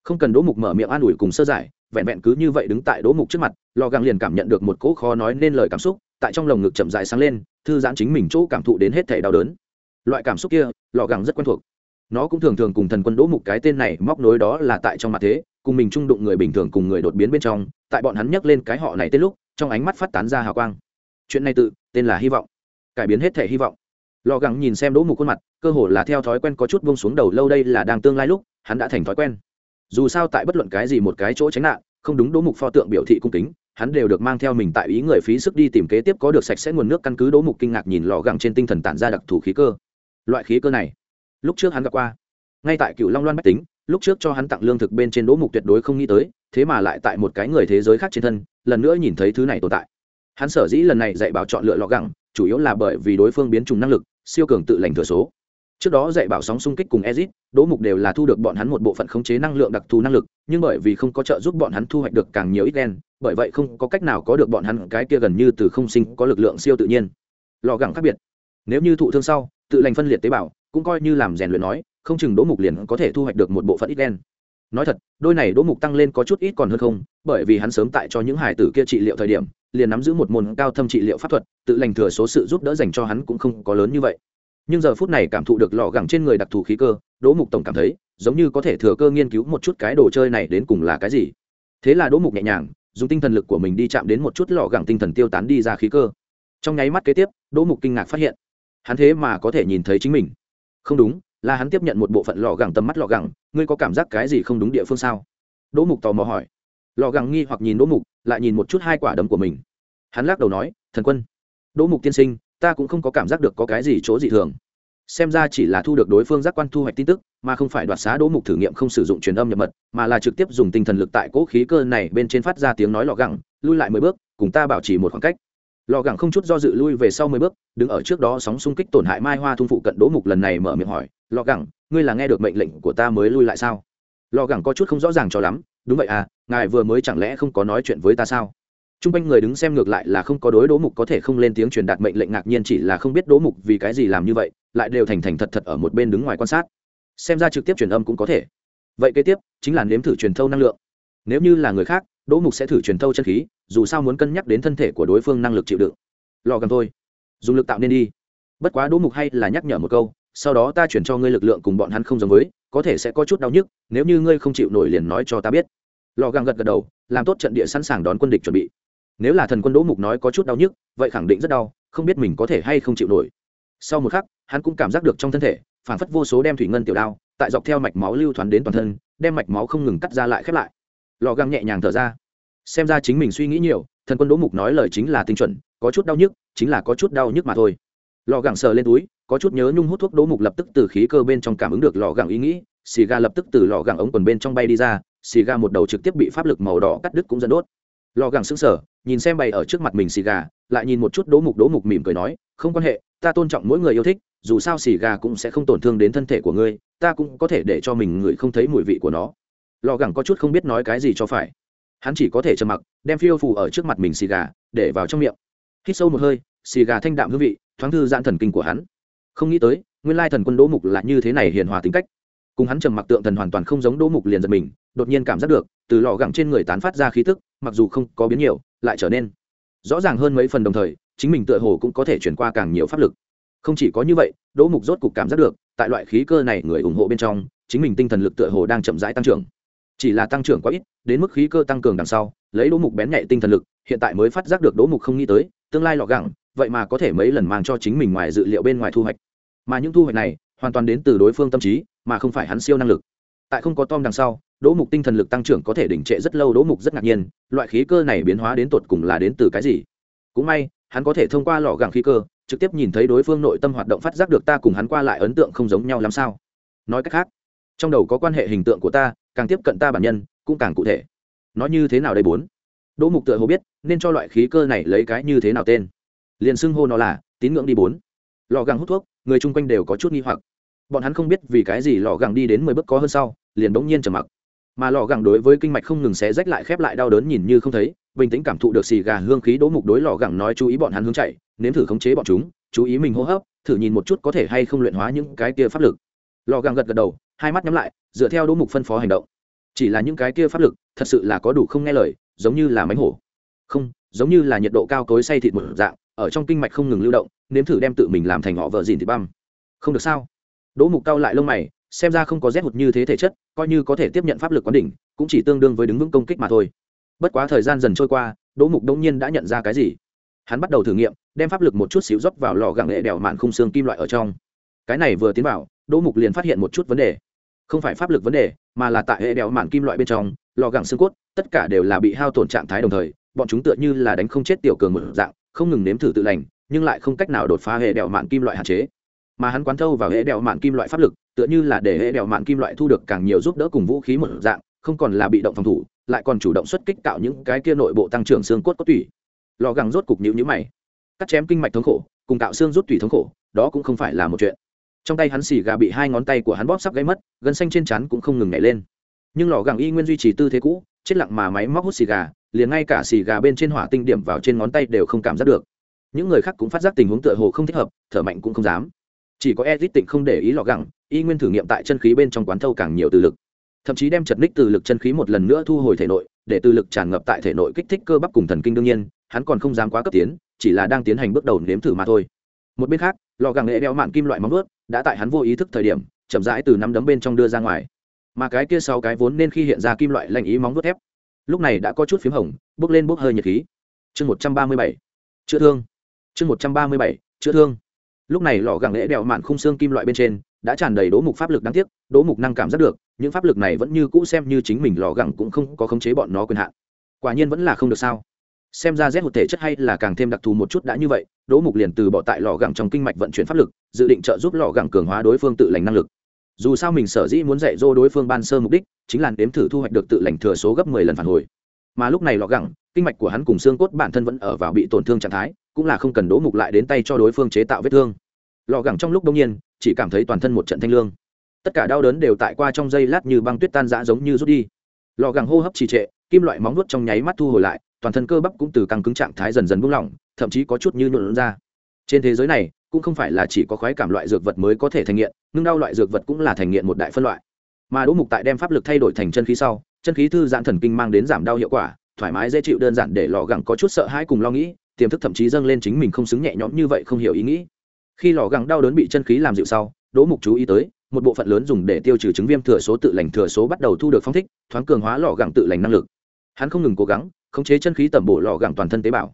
Không cần đỗ mục mở miệng an ủi cùng sơ giải, vẹn vẹn cứ như vậy đứng tại đỗ mục trước mặt, lò gẳng liền cảm nhận được một cỗ khó nói nên lời cảm xúc, tại trong lồng ngực chậm dài sáng lên, thư giãn chính mình chỗ cảm thụ đến hết thể đau đớn. Loại cảm xúc kia, lò gẳng rất quen thuộc nó cũng thường thường cùng thần quân đỗ mục cái tên này móc nối đó là tại trong mặt thế, cùng mình trung đụng người bình thường cùng người đột biến bên trong, tại bọn hắn nhắc lên cái họ này tên lúc, trong ánh mắt phát tán ra hào quang. Chuyện này tự, tên là hy vọng. Cải biến hết thể hy vọng. Lò gắng nhìn xem đỗ mục khuôn mặt, cơ hồ là theo thói quen có chút bông xuống đầu lâu đây là đang tương lai lúc, hắn đã thành thói quen. Dù sao tại bất luận cái gì một cái chỗ tránh nạn, không đúng đỗ mục pho tượng biểu thị cung kính, hắn đều được mang theo mình tại ý người phí sức đi tìm kế tiếp có được sạch sẽ nguồn nước căn cứ đỗ mục kinh ngạc nhìn lò gẳng trên tinh thần tản ra đặc thù khí cơ. Loại khí cơ này lúc trước hắn gặp qua. Ngay tại cựu long loan bách tính, lúc trước cho hắn tặng lương thực bên trên đỗ mục tuyệt đối không nghĩ tới, thế mà lại tại một cái người thế giới khác trên thân, lần nữa nhìn thấy thứ này tồn tại. Hắn sở dĩ lần này dạy bảo chọn lựa lọ gẳng, chủ yếu là bởi vì đối phương biến chủng năng lực, siêu cường tự lành thừa số. Trước đó dạy bảo sóng xung kích cùng ezit, đỗ mục đều là thu được bọn hắn một bộ phận khống chế năng lượng đặc thù năng lực, nhưng bởi vì không có trợ giúp bọn hắn thu hoạch được càng nhiều ít đen bởi vậy không có cách nào có được bọn hắn cái kia gần như từ không sinh có lực lượng siêu tự nhiên. Lò gẳng khác biệt. Nếu như thụ thương sau, tự lành phân liệt tế bào cũng coi như làm rèn luyện nói, không chừng đỗ mục liền có thể thu hoạch được một bộ phận ít đen nói thật, đôi này đỗ mục tăng lên có chút ít còn hơn không, bởi vì hắn sớm tại cho những hải tử kia trị liệu thời điểm, liền nắm giữ một môn cao thâm trị liệu pháp thuật, tự lành thừa số sự giúp đỡ dành cho hắn cũng không có lớn như vậy. Nhưng giờ phút này cảm thụ được lò gẳng trên người đặc thù khí cơ, đỗ mục tổng cảm thấy, giống như có thể thừa cơ nghiên cứu một chút cái đồ chơi này đến cùng là cái gì. Thế là đỗ mục nhẹ nhàng, dùng tinh thần lực của mình đi chạm đến một chút lò gẳng tinh thần tiêu tán đi ra khí cơ. Trong nháy mắt kế tiếp, đỗ mục kinh ngạc phát hiện, hắn thế mà có thể nhìn thấy chính mình không đúng, là hắn tiếp nhận một bộ phận lò gẳng tầm mắt lò gẳng, ngươi có cảm giác cái gì không đúng địa phương sao? Đỗ mục tò mò hỏi. Lò gẳng nghi hoặc nhìn đỗ mục, lại nhìn một chút hai quả đấm của mình. Hắn lắc đầu nói, thần quân, đỗ mục tiên sinh, ta cũng không có cảm giác được có cái gì chỗ dị thường. Xem ra chỉ là thu được đối phương giác quan thu hoạch tin tức, mà không phải đoạt xá đỗ mục thử nghiệm không sử dụng truyền âm nhập mật, mà là trực tiếp dùng tinh thần lực tại cỗ khí cơ này bên trên phát ra tiếng nói lò gẳng, lui lại mười bước, cùng ta bảo trì một khoảng cách lò gẳng không chút do dự lui về sau mười bước, đứng ở trước đó sóng xung kích tổn hại mai hoa thung phụ cận đỗ mục lần này mở miệng hỏi, lò gẳng, ngươi là nghe được mệnh lệnh của ta mới lui lại sao? Lò gẳng có chút không rõ ràng cho lắm, đúng vậy à ngài vừa mới chẳng lẽ không có nói chuyện với ta sao? T r u n g quanh người đứng xem ngược lại là không có đối đỗ mục có thể không lên tiếng truyền đạt mệnh lệnh, ngạc nhiên chỉ là không biết đỗ mục vì cái gì làm như vậy, lại đều thành thành thật thật ở một bên đứng ngoài quan sát. Xem ra trực tiếp truyền âm cũng có thể. Vậy kế tiếp, chính là nếm thử truyền thâu năng lượng. Nếu như là người khác, đỗ mục sẽ thử truyền thâu chân khí dù sao muốn cân nhắc đến thân thể của đối phương năng lực chịu đựng. Lò gần thôi. Dùng lực tạo nên đi. Bất quá đỗ mục hay là nhắc nhở một câu, sau đó ta chuyển cho ngươi lực lượng cùng bọn hắn không giống với, có thể sẽ có chút đau nhức, nếu như ngươi không chịu nổi liền nói cho ta biết. Lò găng gật gật đầu, làm tốt trận địa sẵn sàng đón quân địch chuẩn bị. Nếu là thần quân đỗ mục nói có chút đau nhức, vậy khẳng định rất đau, không biết mình có thể hay không chịu nổi. Sau một khắc, hắn cũng cảm giác được trong thân thể phản phất vô số đem thủy ngân tiểu đao, tại dọc theo mạch máu lưu thoáng đến toàn thân, đem mạch máu không ngừng cắt ra lại khép lại. Lò găng nhẹ nhàng thở ra xem ra chính mình suy nghĩ nhiều, thần quân đỗ mục nói lời chính là tinh chuẩn, có chút đau nhức, chính là có chút đau nhức mà thôi. Lò gẳng sờ lên túi, có chút nhớ nhung hút thuốc đỗ mục lập tức từ khí cơ bên trong cảm ứng được lò gẳng ý nghĩ, xì ga lập tức từ lò gẳng ống quần bên trong bay đi ra, xì ga một đầu trực tiếp bị pháp lực màu đỏ cắt đứt cũng dẫn đốt. Lò gẳng sững sờ, nhìn xem bày ở trước mặt mình xì gà lại nhìn một chút đỗ mục đỗ mục mỉm cười nói, không quan hệ, ta tôn trọng mỗi người yêu thích, dù sao xì gà cũng sẽ không tổn thương đến thân thể của ngươi, ta cũng có thể để cho mình ngửi không thấy mùi vị của nó. Lò gẳng có chút không biết nói cái gì cho phải hắn chỉ có thể trầm mặc, đem phiêu phù ở trước mặt mình xì gà, để vào trong miệng. Hít sâu một hơi, xì gà thanh đạm hương vị, thoáng thư giãn thần kinh của hắn. Không nghĩ tới, nguyên lai thần quân đỗ mục là như thế này hiền hòa tính cách. Cùng hắn trầm mặc tượng thần hoàn toàn không giống đỗ mục liền giật mình, đột nhiên cảm giác được, từ lò gẳng trên người tán phát ra khí tức, mặc dù không có biến nhiều, lại trở nên rõ ràng hơn mấy phần đồng thời, chính mình tựa hồ cũng có thể chuyển qua càng nhiều pháp lực. Không chỉ có như vậy, đỗ mục rốt cục cảm giác được, tại loại khí cơ này người ủng hộ bên trong, chính mình tinh thần lực tựa hồ đang chậm rãi tăng trưởng chỉ là tăng trưởng quá ít, đến mức khí cơ tăng cường đằng sau, lấy đỗ mục bén nhạy tinh thần lực, hiện tại mới phát giác được đỗ mục không nghĩ tới, tương lai lọ gẳng, vậy mà có thể mấy lần mang cho chính mình ngoài dự liệu bên ngoài thu hoạch. Mà những thu hoạch này, hoàn toàn đến từ đối phương tâm trí, mà không phải hắn siêu năng lực. Tại không có tom đằng sau, đỗ mục tinh thần lực tăng trưởng có thể đỉnh trệ rất lâu, đỗ mục rất ngạc nhiên, loại khí cơ này biến hóa đến tột cùng là đến từ cái gì? Cũng may, hắn có thể thông qua lò gẳng khí cơ, trực tiếp nhìn thấy đối phương nội tâm hoạt động phát giác được ta cùng hắn qua lại ấn tượng không giống nhau làm sao? Nói cách khác, trong đầu có quan hệ hình tượng của ta càng tiếp cận ta bản nhân, cũng càng cụ thể. Nó như thế nào đây bốn? Đỗ mục tựa hồ biết, nên cho loại khí cơ này lấy cái như thế nào tên. Liền xưng hô nó là, tín ngưỡng đi bốn. Lò găng hút thuốc, người chung quanh đều có chút nghi hoặc. Bọn hắn không biết vì cái gì lò găng đi đến mười bước có hơn sau, liền bỗng nhiên trầm mặc. Mà lò găng đối với kinh mạch không ngừng xé rách lại khép lại đau đớn nhìn như không thấy, bình tĩnh cảm thụ được xì gà hương khí đỗ mục đối lò găng nói chú ý bọn hắn hướng chạy, nếm thử khống chế bọn chúng, chú ý mình hô hấp, thử nhìn một chút có thể hay không luyện hóa những cái kia pháp lực lò gàng gật gật đầu, hai mắt nhắm lại, dựa theo đỗ mục phân phó hành động. Chỉ là những cái kia pháp lực, thật sự là có đủ không nghe lời, giống như là mánh hổ. Không, giống như là nhiệt độ cao cối say thịt một dạng, ở trong kinh mạch không ngừng lưu động, nếm thử đem tự mình làm thành họ vợ dìn thịt băm. Không được sao? Đỗ mục cao lại lông mày, xem ra không có rét hụt như thế thể chất, coi như có thể tiếp nhận pháp lực quán đỉnh, cũng chỉ tương đương với đứng vững công kích mà thôi. Bất quá thời gian dần trôi qua, đỗ mục đông nhiên đã nhận ra cái gì? Hắn bắt đầu thử nghiệm, đem pháp lực một chút xíu rót vào lò gặng lệ đèo mạn khung xương kim loại ở trong. Cái này vừa tiến vào đỗ mục liền phát hiện một chút vấn đề. Không phải pháp lực vấn đề, mà là tại hệ đèo mạn kim loại bên trong, lò gẳng xương cốt, tất cả đều là bị hao tổn trạng thái đồng thời, bọn chúng tựa như là đánh không chết tiểu cường một dạng, không ngừng nếm thử tự lành, nhưng lại không cách nào đột phá hệ đèo mạn kim loại hạn chế. Mà hắn quán thâu vào hệ đèo mạn kim loại pháp lực, tựa như là để hệ đèo mạn kim loại thu được càng nhiều giúp đỡ cùng vũ khí một dạng, không còn là bị động phòng thủ, lại còn chủ động xuất kích tạo những cái kia nội bộ tăng trưởng xương cốt có tủy. Lò gẳng rốt cục nhữ nhữ mày. Cắt chém kinh mạch thống khổ, cùng tạo xương rút tủy thống khổ, đó cũng không phải là một chuyện trong tay hắn xì gà bị hai ngón tay của hắn bóp sắp gáy mất, gân xanh trên chắn cũng không ngừng nhảy lên. Nhưng lò gẳng y nguyên duy trì tư thế cũ, chết lặng mà máy móc hút xì gà, liền ngay cả xì gà bên trên hỏa tinh điểm vào trên ngón tay đều không cảm giác được. Những người khác cũng phát giác tình huống tựa hồ không thích hợp, thở mạnh cũng không dám. Chỉ có edit tịnh không để ý lò gẳng, y nguyên thử nghiệm tại chân khí bên trong quán thâu càng nhiều từ lực. Thậm chí đem chật ních từ lực chân khí một lần nữa thu hồi thể nội, để từ lực tràn ngập tại thể nội kích thích cơ bắp cùng thần kinh đương nhiên, hắn còn không dám quá cấp tiến, chỉ là đang tiến hành bước đầu nếm thử mà thôi. Một bên khác lò gàng nghệ đeo mạn kim loại móng vớt đã tại hắn vô ý thức thời điểm, chậm rãi từ năm đấm bên trong đưa ra ngoài. Mà cái kia sáu cái vốn nên khi hiện ra kim loại lạnh ý móng vớt thép, lúc này đã có chút p h í m hồng, bước lên bốc hơi nhiệt khí. Chương một trăm ba mươi bảy, chữa thương. Chương một trăm ba mươi bảy, chữa thương. Lúc này lò gàng lễ đèo mạn khung xương kim loại bên trên đã tràn đầy đố mục pháp lực đáng tiếc, đố mục năng cảm giác được, những pháp lực này vẫn như cũ xem như chính mình lò gẳng cũng không có khống chế bọn nó quyền hạn. Quả nhiên vẫn là không được sao xem ra rét một thể chất hay là càng thêm đặc thù một chút đã như vậy, đỗ mục liền từ bỏ tại lò gẳng trong kinh mạch vận chuyển pháp lực, dự định trợ giúp lò gẳng cường hóa đối phương tự lành năng lực. Dù sao mình sở dĩ muốn dạy dỗ đối phương ban sơ mục đích, chính là nếm thử thu hoạch được tự lành thừa số gấp mười lần phản hồi. Mà lúc này lò gẳng, kinh mạch của hắn cùng xương cốt bản thân vẫn ở vào bị tổn thương trạng thái, cũng là không cần đỗ mục lại đến tay cho đối phương chế tạo vết thương. Lò gẳng trong lúc đông nhiên, chỉ cảm thấy toàn thân một trận thanh lương. Tất cả đau đớn đều tại qua trong giây lát như băng tuyết tan rã giống như rút đi. Lò gẳng hô hấp trì trệ, kim loại móng nuốt trong nháy mắt thu hồi lại toàn thân cơ bắp cũng từ căng cứng trạng thái dần dần buông lỏng, thậm chí có chút như nhuộn ra. Trên thế giới này, cũng không phải là chỉ có khoái cảm loại dược vật mới có thể thành nghiện, nhưng đau loại dược vật cũng là thành nghiện một đại phân loại. Mà đỗ mục tại đem pháp lực thay đổi thành chân khí sau, chân khí thư giãn thần kinh mang đến giảm đau hiệu quả, thoải mái dễ chịu đơn giản để lò gẳng có chút sợ hãi cùng lo nghĩ, tiềm thức thậm chí dâng lên chính mình không xứng nhẹ nhõm như vậy không hiểu ý nghĩ. Khi lò gẳng đau đớn bị chân khí làm dịu sau, đỗ mục chú ý tới, một bộ phận lớn dùng để tiêu trừ chứng viêm thừa số tự lành thừa số bắt đầu thu được phong thích, thoáng cường hóa lò gẳng tự lành năng lực. Hắn không ngừng cố gắng khống chế chân khí tẩm bổ lò gẳng toàn thân tế bào.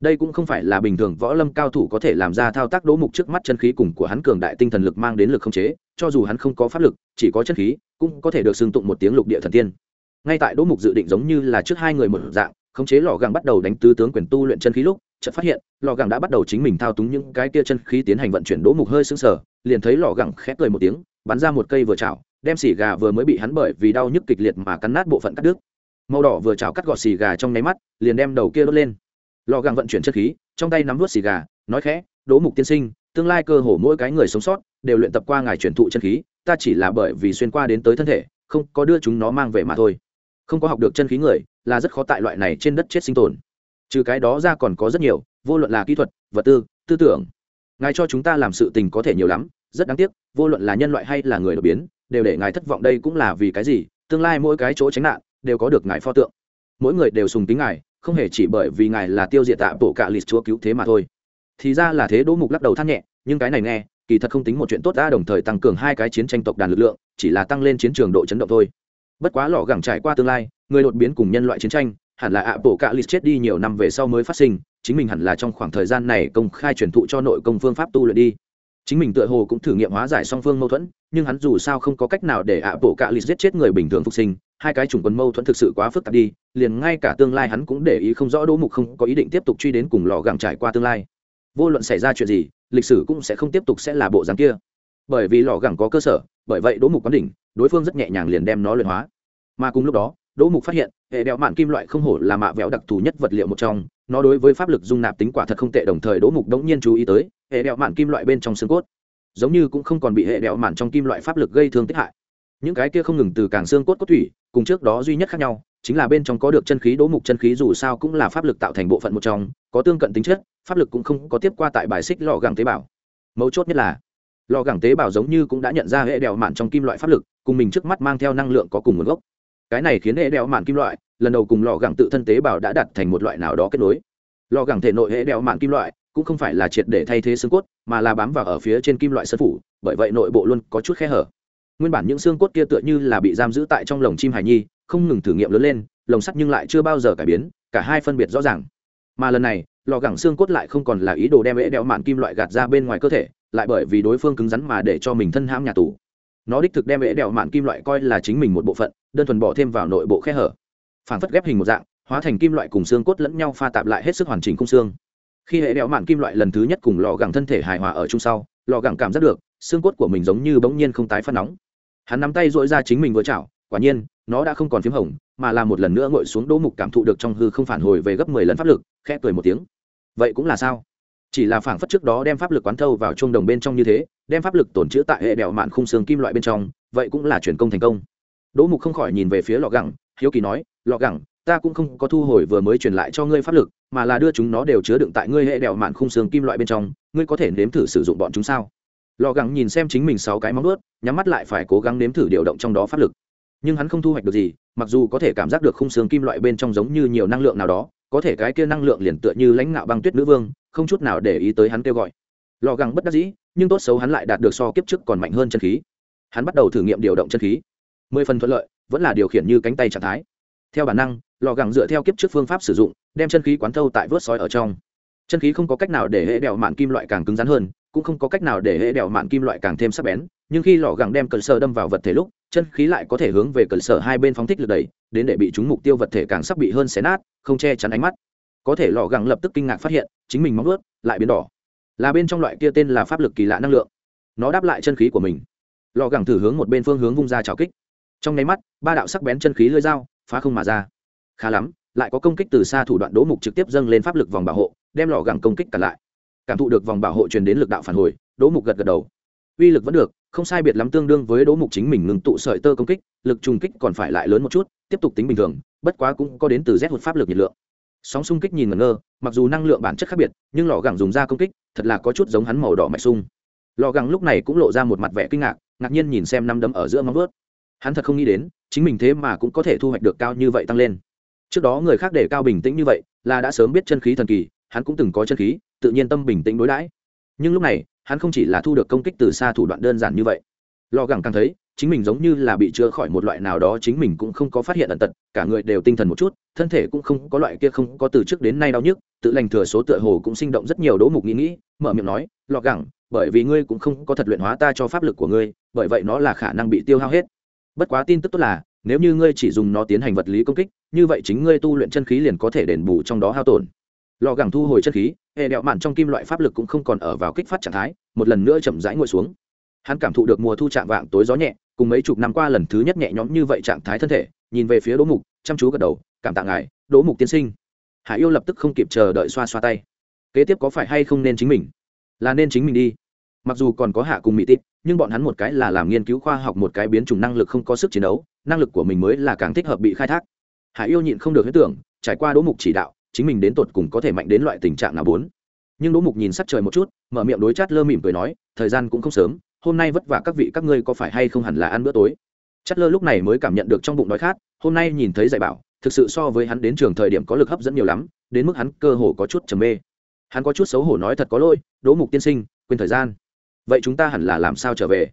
Đây cũng không phải là bình thường võ lâm cao thủ có thể làm ra thao tác đỗ mục trước mắt chân khí cùng của hắn cường đại tinh thần lực mang đến lực khống chế, cho dù hắn không có pháp lực, chỉ có chân khí, cũng có thể được xưng tụng một tiếng lục địa thần tiên. Ngay tại đỗ mục dự định giống như là trước hai người một dạng, khống chế lò gẳng bắt đầu đánh tứ tướng quyền tu luyện chân khí lúc, chợt phát hiện, lò gẳng đã bắt đầu chính mình thao túng những cái kia chân khí tiến hành vận chuyển đỗ mục hơi sững sờ, liền thấy lò gẳng khép cười một tiếng, bắn ra một cây vừa chảo, đem xỉ gà vừa mới bị hắn bởi vì đau nhức kịch liệt mà cắn nát bộ phận cắt đứt màu đỏ vừa chảo cắt gọt xì gà trong nháy mắt, liền đem đầu kia đốt lên. Lò gàng vận chuyển chất khí, trong tay nắm vút xì gà, nói khẽ, đỗ mục tiên sinh, tương lai cơ hồ mỗi cái người sống sót đều luyện tập qua ngài truyền thụ chân khí, ta chỉ là bởi vì xuyên qua đến tới thân thể, không có đưa chúng nó mang về mà thôi. Không có học được chân khí người là rất khó tại loại này trên đất chết sinh tồn. Trừ cái đó ra còn có rất nhiều, vô luận là kỹ thuật, vật tư tư tưởng. Ngài cho chúng ta làm sự tình có thể nhiều lắm, rất đáng tiếc, vô luận là nhân loại hay là người đột biến, đều để ngài thất vọng đây cũng là vì cái gì, tương lai mỗi cái chỗ tránh nạn đều có được ngài pho tượng. Mỗi người đều sùng kính ngài, không hề chỉ bởi vì ngài là tiêu diệt tạ bộ cạ lịch chúa cứu thế mà thôi. Thì ra là thế, đỗ mục lắc đầu than nhẹ, nhưng cái này nghe, kỳ thật không tính một chuyện tốt đã đồng thời tăng cường hai cái chiến tranh tộc đàn lực lượng, chỉ là tăng lên chiến trường độ chấn động thôi. Bất quá lò gẳng trải qua tương lai, người đột biến cùng nhân loại chiến tranh, hẳn là ạ bộ cạ lịch chết đi nhiều năm về sau mới phát sinh, chính mình hẳn là trong khoảng thời gian này công khai truyền thụ cho nội công phương pháp tu luyện đi. Chính mình tựa hồ cũng thử nghiệm hóa giải song phương mâu thuẫn, nhưng hắn dù sao không có cách nào để ạ bộ cạ lịch giết chết người bình thường phục sinh hai cái chủng quân mâu thuẫn thực sự quá phức tạp đi, liền ngay cả tương lai hắn cũng để ý không rõ đỗ mục không có ý định tiếp tục truy đến cùng lò gẳng trải qua tương lai. Vô luận xảy ra chuyện gì, lịch sử cũng sẽ không tiếp tục sẽ là bộ dáng kia. Bởi vì lò gẳng có cơ sở, bởi vậy đỗ mục quán đỉnh, đối phương rất nhẹ nhàng liền đem nó luyện hóa. Mà cùng lúc đó, đỗ mục phát hiện, hệ đeo mạn kim loại không hổ là mạ vẹo đặc thù nhất vật liệu một trong, nó đối với pháp lực dung nạp tính quả thật không tệ, đồng thời đỗ mục đống nhiên chú ý tới, hệ đeo mạn kim loại bên trong xương cốt. Giống như cũng không còn bị hệ đeo mạn trong kim loại pháp lực gây thương tích hại những cái kia không ngừng từ càng xương cốt cốt thủy cùng trước đó duy nhất khác nhau, chính là bên trong có được chân khí, đỗ mục chân khí dù sao cũng là pháp lực tạo thành bộ phận một trong, có tương cận tính chất, pháp lực cũng không có tiếp qua tại bài xích lò gẳng tế bào. Mấu chốt nhất là, lò gẳng tế bào giống như cũng đã nhận ra hệ đèo mạn trong kim loại pháp lực, cùng mình trước mắt mang theo năng lượng có cùng nguồn gốc. Cái này khiến hệ đèo mạn kim loại, lần đầu cùng lò gẳng tự thân tế bào đã đặt thành một loại nào đó kết nối. Lò gẳng thể nội hệ đèo mạn kim loại cũng không phải là triệt để thay thế xương cốt, mà là bám vào ở phía trên kim loại sân phủ, bởi vậy nội bộ luôn có chút khe hở nguyên bản những xương cốt kia tựa như là bị giam giữ tại trong lồng chim hải nhi, không ngừng thử nghiệm lớn lên, lồng sắt nhưng lại chưa bao giờ cải biến, cả hai phân biệt rõ ràng. Mà lần này, lò gẳng xương cốt lại không còn là ý đồ đem ế đeo mạn kim loại gạt ra bên ngoài cơ thể, lại bởi vì đối phương cứng rắn mà để cho mình thân hãm nhà tù. Nó đích thực đem ế đeo mạn kim loại coi là chính mình một bộ phận, đơn thuần bỏ thêm vào nội bộ khe hở. Phản phất ghép hình một dạng, hóa thành kim loại cùng xương cốt lẫn nhau pha tạp lại hết sức hoàn chỉnh khung xương. Khi hệ đeo mạn kim loại lần thứ nhất cùng lò gẳng thân thể hài hòa ở chung sau, lò gẳng cảm giác được, xương cốt của mình giống như bỗng nhiên không tái phát nóng hắn nắm tay dội ra chính mình vừa chảo, quả nhiên, nó đã không còn p h í m hồng, mà là một lần nữa ngồi xuống đỗ mục cảm thụ được trong hư không phản hồi về gấp mười lần pháp lực, khẽ cười một tiếng. Vậy cũng là sao? Chỉ là phảng phất trước đó đem pháp lực quán thâu vào trung đồng bên trong như thế, đem pháp lực tổn chữ tại hệ đèo mạn khung xương kim loại bên trong, vậy cũng là chuyển công thành công. Đỗ mục không khỏi nhìn về phía lọ gẳng, hiếu kỳ nói, lọ gẳng, ta cũng không có thu hồi vừa mới truyền lại cho ngươi pháp lực, mà là đưa chúng nó đều chứa đựng tại ngươi hệ đèo mạn khung xương kim loại bên trong, ngươi có thể nếm thử sử dụng bọn chúng sao? Lò gắng nhìn xem chính mình sáu cái móng ướt nhắm mắt lại phải cố gắng nếm thử điều động trong đó pháp lực. Nhưng hắn không thu hoạch được gì, mặc dù có thể cảm giác được khung xương kim loại bên trong giống như nhiều năng lượng nào đó, có thể cái kia năng lượng liền tựa như lãnh ngạo băng tuyết nữ vương, không chút nào để ý tới hắn kêu gọi. Lò gắng bất đắc dĩ, nhưng tốt xấu hắn lại đạt được so kiếp trước còn mạnh hơn chân khí. Hắn bắt đầu thử nghiệm điều động chân khí. Mười phần thuận lợi, vẫn là điều khiển như cánh tay trạng thái. Theo bản năng, lò gẳng dựa theo kiếp trước phương pháp sử dụng, đem chân khí quán thâu tại vớt sói ở trong. Chân khí không có cách nào để hệ đèo mạn kim loại càng cứng rắn hơn cũng không có cách nào để hệ đèo mạn kim loại càng thêm sắc bén, nhưng khi lò gẳng đem cờ sơ đâm vào vật thể lúc, chân khí lại có thể hướng về cờ sơ hai bên phóng thích lực đẩy, đến để bị chúng mục tiêu vật thể càng sắp bị hơn xé nát, không che chắn ánh mắt. Có thể lò gẳng lập tức kinh ngạc phát hiện, chính mình móng ướt lại biến đỏ. Là bên trong loại kia tên là pháp lực kỳ lạ năng lượng. Nó đáp lại chân khí của mình. Lò gẳng thử hướng một bên phương hướng vung ra trào kích. Trong nháy mắt, ba đạo sắc bén chân khí lưỡi dao phá không mà ra. Khá lắm, lại có công kích từ xa thủ đoạn đỗ mục trực tiếp dâng lên pháp lực vòng bảo hộ, đem lò gẳng công kích cả lại cảm thụ được vòng bảo hộ truyền đến lực đạo phản hồi, đỗ mục gật gật đầu. Uy lực vẫn được, không sai biệt lắm tương đương với đỗ mục chính mình ngừng tụ sợi tơ công kích, lực trùng kích còn phải lại lớn một chút, tiếp tục tính bình thường, bất quá cũng có đến từ rét hụt pháp lực nhiệt lượng. Sóng xung kích nhìn ngẩn ngơ, mặc dù năng lượng bản chất khác biệt, nhưng lò gẳng dùng ra công kích, thật là có chút giống hắn màu đỏ mạch sung lò gẳng lúc này cũng lộ ra một mặt vẻ kinh ngạc ngạc nhiên nhìn xem năm đấm ở giữa móng vớt hắn thật không nghĩ đến, chính mình thế mà cũng có thể thu hoạch được cao như vậy tăng lên. Trước đó người khác để cao bình tĩnh như vậy, là đã sớm biết chân khí thần kỳ hắn cũng từng có chân khí, tự nhiên tâm bình tĩnh đối đãi. Nhưng lúc này, hắn không chỉ là thu được công kích từ xa thủ đoạn đơn giản như vậy. Lò gẳng càng thấy, chính mình giống như là bị chữa khỏi một loại nào đó chính mình cũng không có phát hiện ẩn tật, cả người đều tinh thần một chút, thân thể cũng không có loại kia không có từ trước đến nay đau nhức, tự lành thừa số tựa hồ cũng sinh động rất nhiều đố mục nghĩ nghĩ, mở miệng nói lò gẳng, bởi vì ngươi cũng không có thật luyện hóa ta cho pháp lực của ngươi, bởi vậy nó là khả năng bị tiêu hao hết. Bất quá tin tức tốt là, nếu như ngươi chỉ dùng nó tiến hành vật lý công kích, như vậy chính ngươi tu luyện chân khí liền có thể đền bù trong đó hao tổn lò gẳng thu hồi chân khí, hệ đẹo mạn trong kim loại pháp lực cũng không còn ở vào kích phát trạng thái, một lần nữa chậm rãi ngồi xuống. Hắn cảm thụ được mùa thu chạm vạng tối gió nhẹ, cùng mấy chục năm qua lần thứ nhất nhẹ nhõm như vậy trạng thái thân thể, nhìn về phía đỗ mục, chăm chú gật đầu, cảm tạ ngài, đỗ mục tiên sinh. Hải yêu lập tức không kịp chờ đợi xoa xoa tay. Kế tiếp có phải hay không nên chính mình? Là nên chính mình đi. Mặc dù còn có hạ cùng mỹ tít nhưng bọn hắn một cái là làm nghiên cứu khoa học, một cái biến chủng năng lực không có sức chiến đấu, năng lực của mình mới là càng thích hợp bị khai thác. Hải yêu nhịn không được huyết tưởng, trải qua đỗ mục chỉ đạo chính mình đến tột cùng có thể mạnh đến loại tình trạng nào bốn. Nhưng đỗ mục nhìn sắc trời một chút, mở miệng đối chát lơ mỉm cười nói, thời gian cũng không sớm, hôm nay vất vả các vị các ngươi có phải hay không hẳn là ăn bữa tối? Chát lơ lúc này mới cảm nhận được trong bụng đói khát, hôm nay nhìn thấy dạy bảo, thực sự so với hắn đến trường thời điểm có lực hấp dẫn nhiều lắm, đến mức hắn cơ hồ có chút trầm mê. Hắn có chút xấu hổ nói thật có lỗi, đỗ mục tiên sinh, quên thời gian. Vậy chúng ta hẳn là làm sao trở về?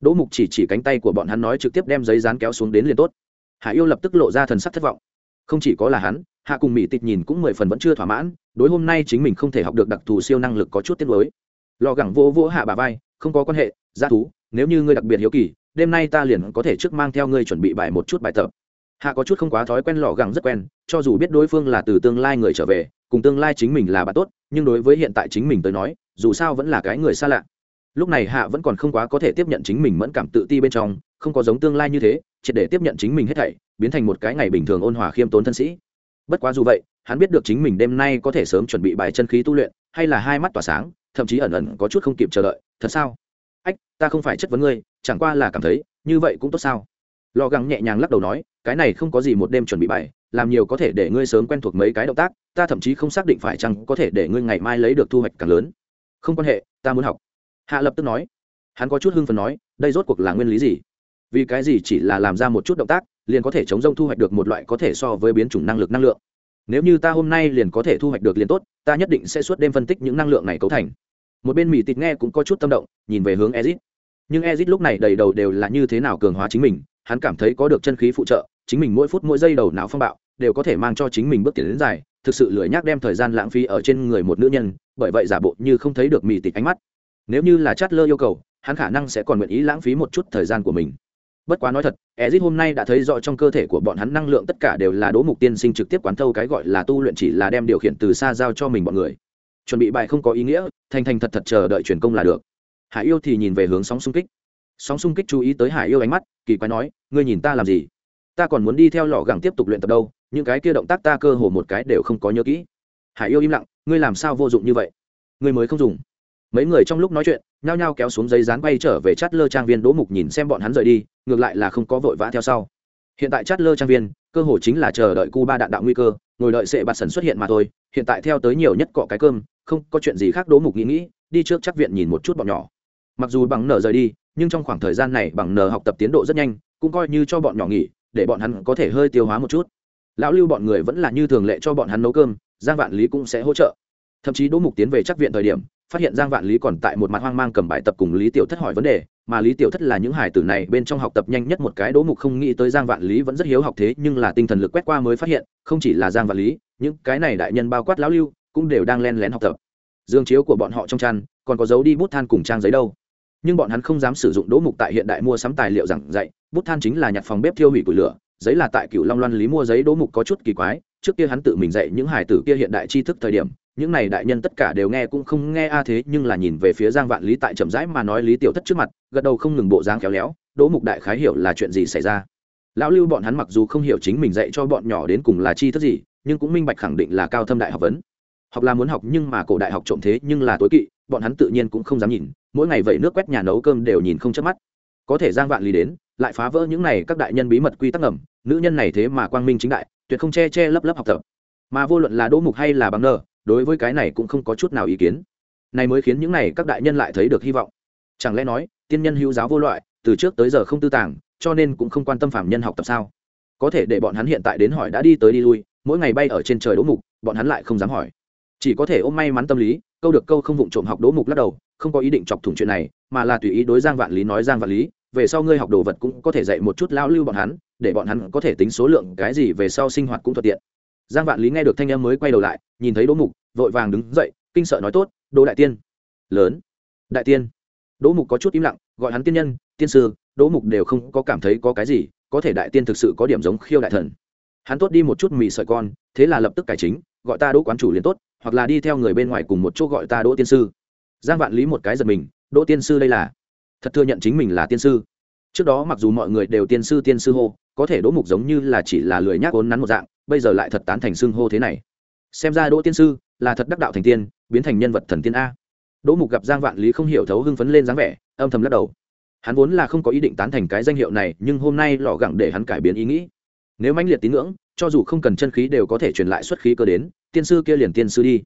Đỗ mục chỉ chỉ cánh tay của bọn hắn nói trực tiếp đem giấy dán kéo xuống đến liền tốt. Hải yêu lập tức lộ ra thần sắc thất vọng. Không chỉ có là hắn hạ cùng mỹ tịch nhìn cũng mười phần vẫn chưa thỏa mãn, đối hôm nay chính mình không thể học được đặc thù siêu năng lực có chút tiết lối lò gẳng vô vỗ hạ bà vai, không có quan hệ ra thú, nếu như ngươi đặc biệt hiếu kỳ, đêm nay ta liền có thể trước mang theo ngươi chuẩn bị bài một chút bài tập. Hạ có chút không quá thói quen lò gẳng rất quen, cho dù biết đối phương là từ tương lai người trở về, cùng tương lai chính mình là bạn tốt, nhưng đối với hiện tại chính mình tới nói, dù sao vẫn là cái người xa lạ. Lúc này hạ vẫn còn không quá có thể tiếp nhận chính mình mẫn cảm tự ti bên trong, không có giống tương lai như thế, triệt để tiếp nhận chính mình hết thảy, biến thành một cái ngày bình thường ôn hòa khiêm tốn thân sĩ bất quá dù vậy, hắn biết được chính mình đêm nay có thể sớm chuẩn bị bài chân khí tu luyện, hay là hai mắt tỏa sáng, thậm chí ẩn ẩn có chút không kịp chờ đợi, thật sao? Ách, ta không phải chất vấn ngươi, chẳng qua là cảm thấy, như vậy cũng tốt sao? Lò gắng nhẹ nhàng lắc đầu nói, cái này không có gì một đêm chuẩn bị bài, làm nhiều có thể để ngươi sớm quen thuộc mấy cái động tác, ta thậm chí không xác định phải chăng có thể để ngươi ngày mai lấy được thu hoạch càng lớn. Không quan hệ, ta muốn học. Hạ lập tức nói. Hắn có chút hưng phần nói, đây rốt cuộc là nguyên lý gì? Vì cái gì chỉ là làm ra một chút động tác liền có thể chống rông thu hoạch được một loại có thể so với biến chủng năng lực năng lượng. Nếu như ta hôm nay liền có thể thu hoạch được liền tốt, ta nhất định sẽ suốt đêm phân tích những năng lượng này cấu thành. Một bên mỹ tịt nghe cũng có chút tâm động, nhìn về hướng ezit. Nhưng ezit lúc này đầy đầu đều là như thế nào cường hóa chính mình, hắn cảm thấy có được chân khí phụ trợ, chính mình mỗi phút mỗi giây đầu não phong bạo, đều có thể mang cho chính mình bước tiến đến dài, thực sự lười nhác đem thời gian lãng phí ở trên người một nữ nhân, bởi vậy giả bộ như không thấy được mỹ tịt ánh mắt. Nếu như là chát lơ yêu cầu, hắn khả năng sẽ còn nguyện ý lãng phí một chút thời gian của mình bất quá nói thật, ezit hôm nay đã thấy rõ trong cơ thể của bọn hắn năng lượng tất cả đều là đố mục tiên sinh trực tiếp quán thâu cái gọi là tu luyện chỉ là đem điều khiển từ xa giao cho mình bọn người. Chuẩn bị bài không có ý nghĩa, thành thành thật thật chờ đợi truyền công là được. Hải yêu thì nhìn về hướng sóng xung kích. Sóng xung kích chú ý tới hải yêu ánh mắt, kỳ quái nói, ngươi nhìn ta làm gì? Ta còn muốn đi theo lò gẳng tiếp tục luyện tập đâu, những cái kia động tác ta cơ hồ một cái đều không có nhớ kỹ. Hải yêu im lặng, ngươi làm sao vô dụng như vậy? Ngươi mới không dùng mấy người trong lúc nói chuyện, nhao nhao kéo xuống giấy dán bay trở về chát lơ trang viên đỗ mục nhìn xem bọn hắn rời đi, ngược lại là không có vội vã theo sau. Hiện tại chát lơ trang viên, cơ hồ chính là chờ đợi cu ba đạn đạo nguy cơ, ngồi đợi sệ bạt sần xuất hiện mà thôi, hiện tại theo tới nhiều nhất cọ cái cơm, không có chuyện gì khác đỗ mục nghĩ nghĩ, đi trước chắc viện nhìn một chút bọn nhỏ. Mặc dù bằng nở rời đi, nhưng trong khoảng thời gian này bằng nở học tập tiến độ rất nhanh, cũng coi như cho bọn nhỏ nghỉ, để bọn hắn có thể hơi tiêu hóa một chút. Lão lưu bọn người vẫn là như thường lệ cho bọn hắn nấu cơm, giang vạn lý cũng sẽ hỗ trợ. Thậm chí đỗ mục tiến về chắc viện thời điểm phát hiện giang vạn lý còn tại một mặt hoang mang cầm bài tập cùng lý tiểu thất hỏi vấn đề, mà lý tiểu thất là những hải tử này bên trong học tập nhanh nhất một cái đố mục không nghĩ tới giang vạn lý vẫn rất hiếu học thế nhưng là tinh thần lực quét qua mới phát hiện, không chỉ là giang vạn lý, những cái này đại nhân bao quát lão lưu cũng đều đang len lén học tập. Dương chiếu của bọn họ trong chăn, còn có dấu đi bút than cùng trang giấy đâu. Nhưng bọn hắn không dám sử dụng đố mục tại hiện đại mua sắm tài liệu giảng dạy, bút than chính là nhặt phòng bếp thiêu hủy củi lửa, giấy là tại cựu long loan lý mua giấy đố mục có chút kỳ quái, trước kia hắn tự mình dạy những hải tử kia hiện đại tri thức thời điểm những này đại nhân tất cả đều nghe cũng không nghe a à thế, nhưng là nhìn về phía giang vạn lý tại chậm rãi mà nói lý tiểu thất trước mặt, gật đầu không ngừng bộ giang khéo léo, đỗ mục đại khái hiểu là chuyện gì xảy ra. Lão lưu bọn hắn mặc dù không hiểu chính mình dạy cho bọn nhỏ đến cùng là chi thức gì, nhưng cũng minh bạch khẳng định là cao thâm đại học vấn. Học là muốn học nhưng mà cổ đại học trộm thế, nhưng là tối kỵ, bọn hắn tự nhiên cũng không dám nhìn, mỗi ngày vậy nước quét nhà nấu cơm đều nhìn không chớp mắt. Có thể giang vạn lý đến, lại phá vỡ những này các đại nhân bí mật quy tắc ngầm, nữ nhân này thế mà quang minh chính đại, tuyệt không che che lấp lấp học tập. Mà vô luận là đỗ mục hay là bằng nơ đối với cái này cũng không có chút nào ý kiến. Này mới khiến những này các đại nhân lại thấy được hy vọng. Chẳng lẽ nói, tiên nhân hữu giáo vô loại, từ trước tới giờ không tư tàng, cho nên cũng không quan tâm phạm nhân học tập sao? Có thể để bọn hắn hiện tại đến hỏi đã đi tới đi lui, mỗi ngày bay ở trên trời đỗ mục, bọn hắn lại không dám hỏi. Chỉ có thể ôm may mắn tâm lý, câu được câu không vụng trộm học đỗ mục lắc đầu, không có ý định chọc thủng chuyện này, mà là tùy ý đối giang vạn lý nói giang vạn lý, về sau ngươi học đồ vật cũng có thể dạy một chút lao lưu bọn hắn, để bọn hắn có thể tính số lượng cái gì về sau sinh hoạt cũng thuận tiện. Giang vạn lý nghe được thanh em mới quay đầu lại nhìn thấy đỗ mục, vội vàng đứng dậy, kinh sợ nói tốt, đỗ đại tiên. Lớn. Đại tiên. Đỗ mục có chút im lặng, gọi hắn tiên nhân, tiên sư. Đỗ mục đều không có cảm thấy có cái gì, có thể đại tiên thực sự có điểm giống khiêu đại thần. Hắn tốt đi một chút mì sợi con, thế là lập tức cải chính, gọi ta đỗ quán chủ liền tốt, hoặc là đi theo người bên ngoài cùng một chỗ gọi ta đỗ tiên sư. Giang vạn lý một cái giật mình, đỗ tiên sư đây là? Thật thừa nhận chính mình là tiên sư. Trước đó mặc dù mọi người đều tiên sư tiên sư hô, có thể đỗ mục giống như là chỉ là lười nhác ốn nắn một dạng, bây giờ lại thật tán thành xưng hô thế này xem ra đỗ tiên sư là thật đắc đạo thành tiên, biến thành nhân vật thần tiên a. Đỗ mục gặp giang vạn lý không hiểu thấu hưng phấn lên dáng vẻ, âm thầm lắc đầu. Hắn vốn là không có ý định tán thành cái danh hiệu này, nhưng hôm nay lò gẳng để hắn cải biến ý nghĩ. Nếu mãnh liệt tín ngưỡng, cho dù không cần chân khí đều có thể truyền lại xuất khí cơ đến, tiên sư kia liền tiên sư đi.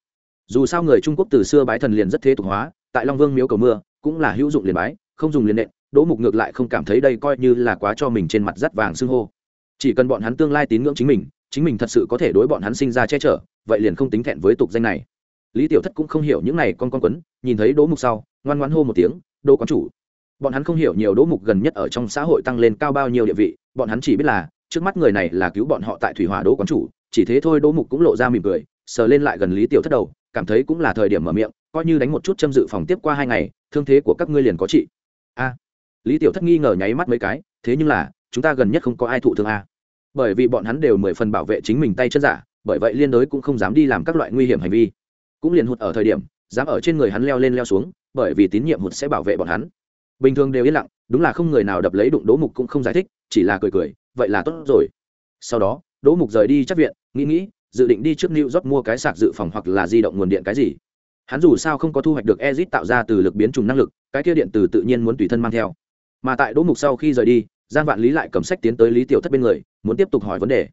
Dù sao người trung quốc từ xưa bái thần liền rất thế tục hóa, tại long vương miếu cầu mưa, cũng là hữu dụng liền bái, không dùng liền nện, đỗ mục ngược lại không cảm thấy đây coi như là quá cho mình trên mặt rắt vàng xưng hô. Chỉ cần bọn hắn tương lai tín ngưỡng chính mình chính mình thật sự có thể đối bọn hắn sinh ra che chở, vậy liền không tính thẹn với tục danh này. Lý tiểu thất cũng không hiểu những này con con quấn, nhìn thấy đỗ mục sau, ngoan ngoan hô một tiếng, đỗ quán chủ. Bọn hắn không hiểu nhiều đỗ mục gần nhất ở trong xã hội tăng lên cao bao nhiêu địa vị, bọn hắn chỉ biết là, trước mắt người này là cứu bọn họ tại thủy hỏa đỗ quán chủ, chỉ thế thôi đỗ mục cũng lộ ra mỉm cười, sờ lên lại gần lý tiểu thất đầu, cảm thấy cũng là thời điểm mở miệng, coi như đánh một chút châm dự phòng tiếp qua hai ngày, thương thế của các ngươi liền có trị. A. Lý tiểu thất nghi ngờ nháy mắt mấy cái, thế nhưng là, chúng ta gần nhất không có ai thụ thương a bởi vì bọn hắn đều mười phần bảo vệ chính mình tay chân giả, bởi vậy liên đối cũng không dám đi làm các loại nguy hiểm hành vi. Cũng liền hụt ở thời điểm, dám ở trên người hắn leo lên leo xuống, bởi vì tín nhiệm hụt sẽ bảo vệ bọn hắn. Bình thường đều yên lặng, đúng là không người nào đập lấy đụng đố mục cũng không giải thích, chỉ là cười cười, vậy là tốt rồi. Sau đó, đỗ mục rời đi chắc viện, nghĩ nghĩ, dự định đi trước new york mua cái sạc dự phòng hoặc là di động nguồn điện cái gì. Hắn dù sao không có thu hoạch được ezit tạo ra từ lực biến trùng năng lực, cái kia điện từ tự nhiên muốn tùy thân mang theo. Mà tại đỗ mục sau khi rời đi giang vạn lý lại cầm sách tiến tới lý tiểu thất bên người, muốn tiếp tục hỏi vấn đề.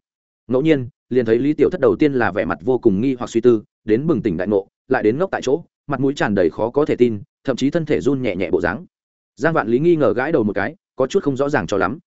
Ngẫu nhiên, liền thấy lý tiểu thất đầu tiên là vẻ mặt vô cùng nghi hoặc suy tư, đến bừng tỉnh đại ngộ, lại đến ngốc tại chỗ, mặt mũi tràn đầy khó có thể tin, thậm chí thân thể run nhẹ nhẹ bộ dáng. Giang vạn lý nghi ngờ gãi đầu một cái, có chút không rõ ràng cho lắm.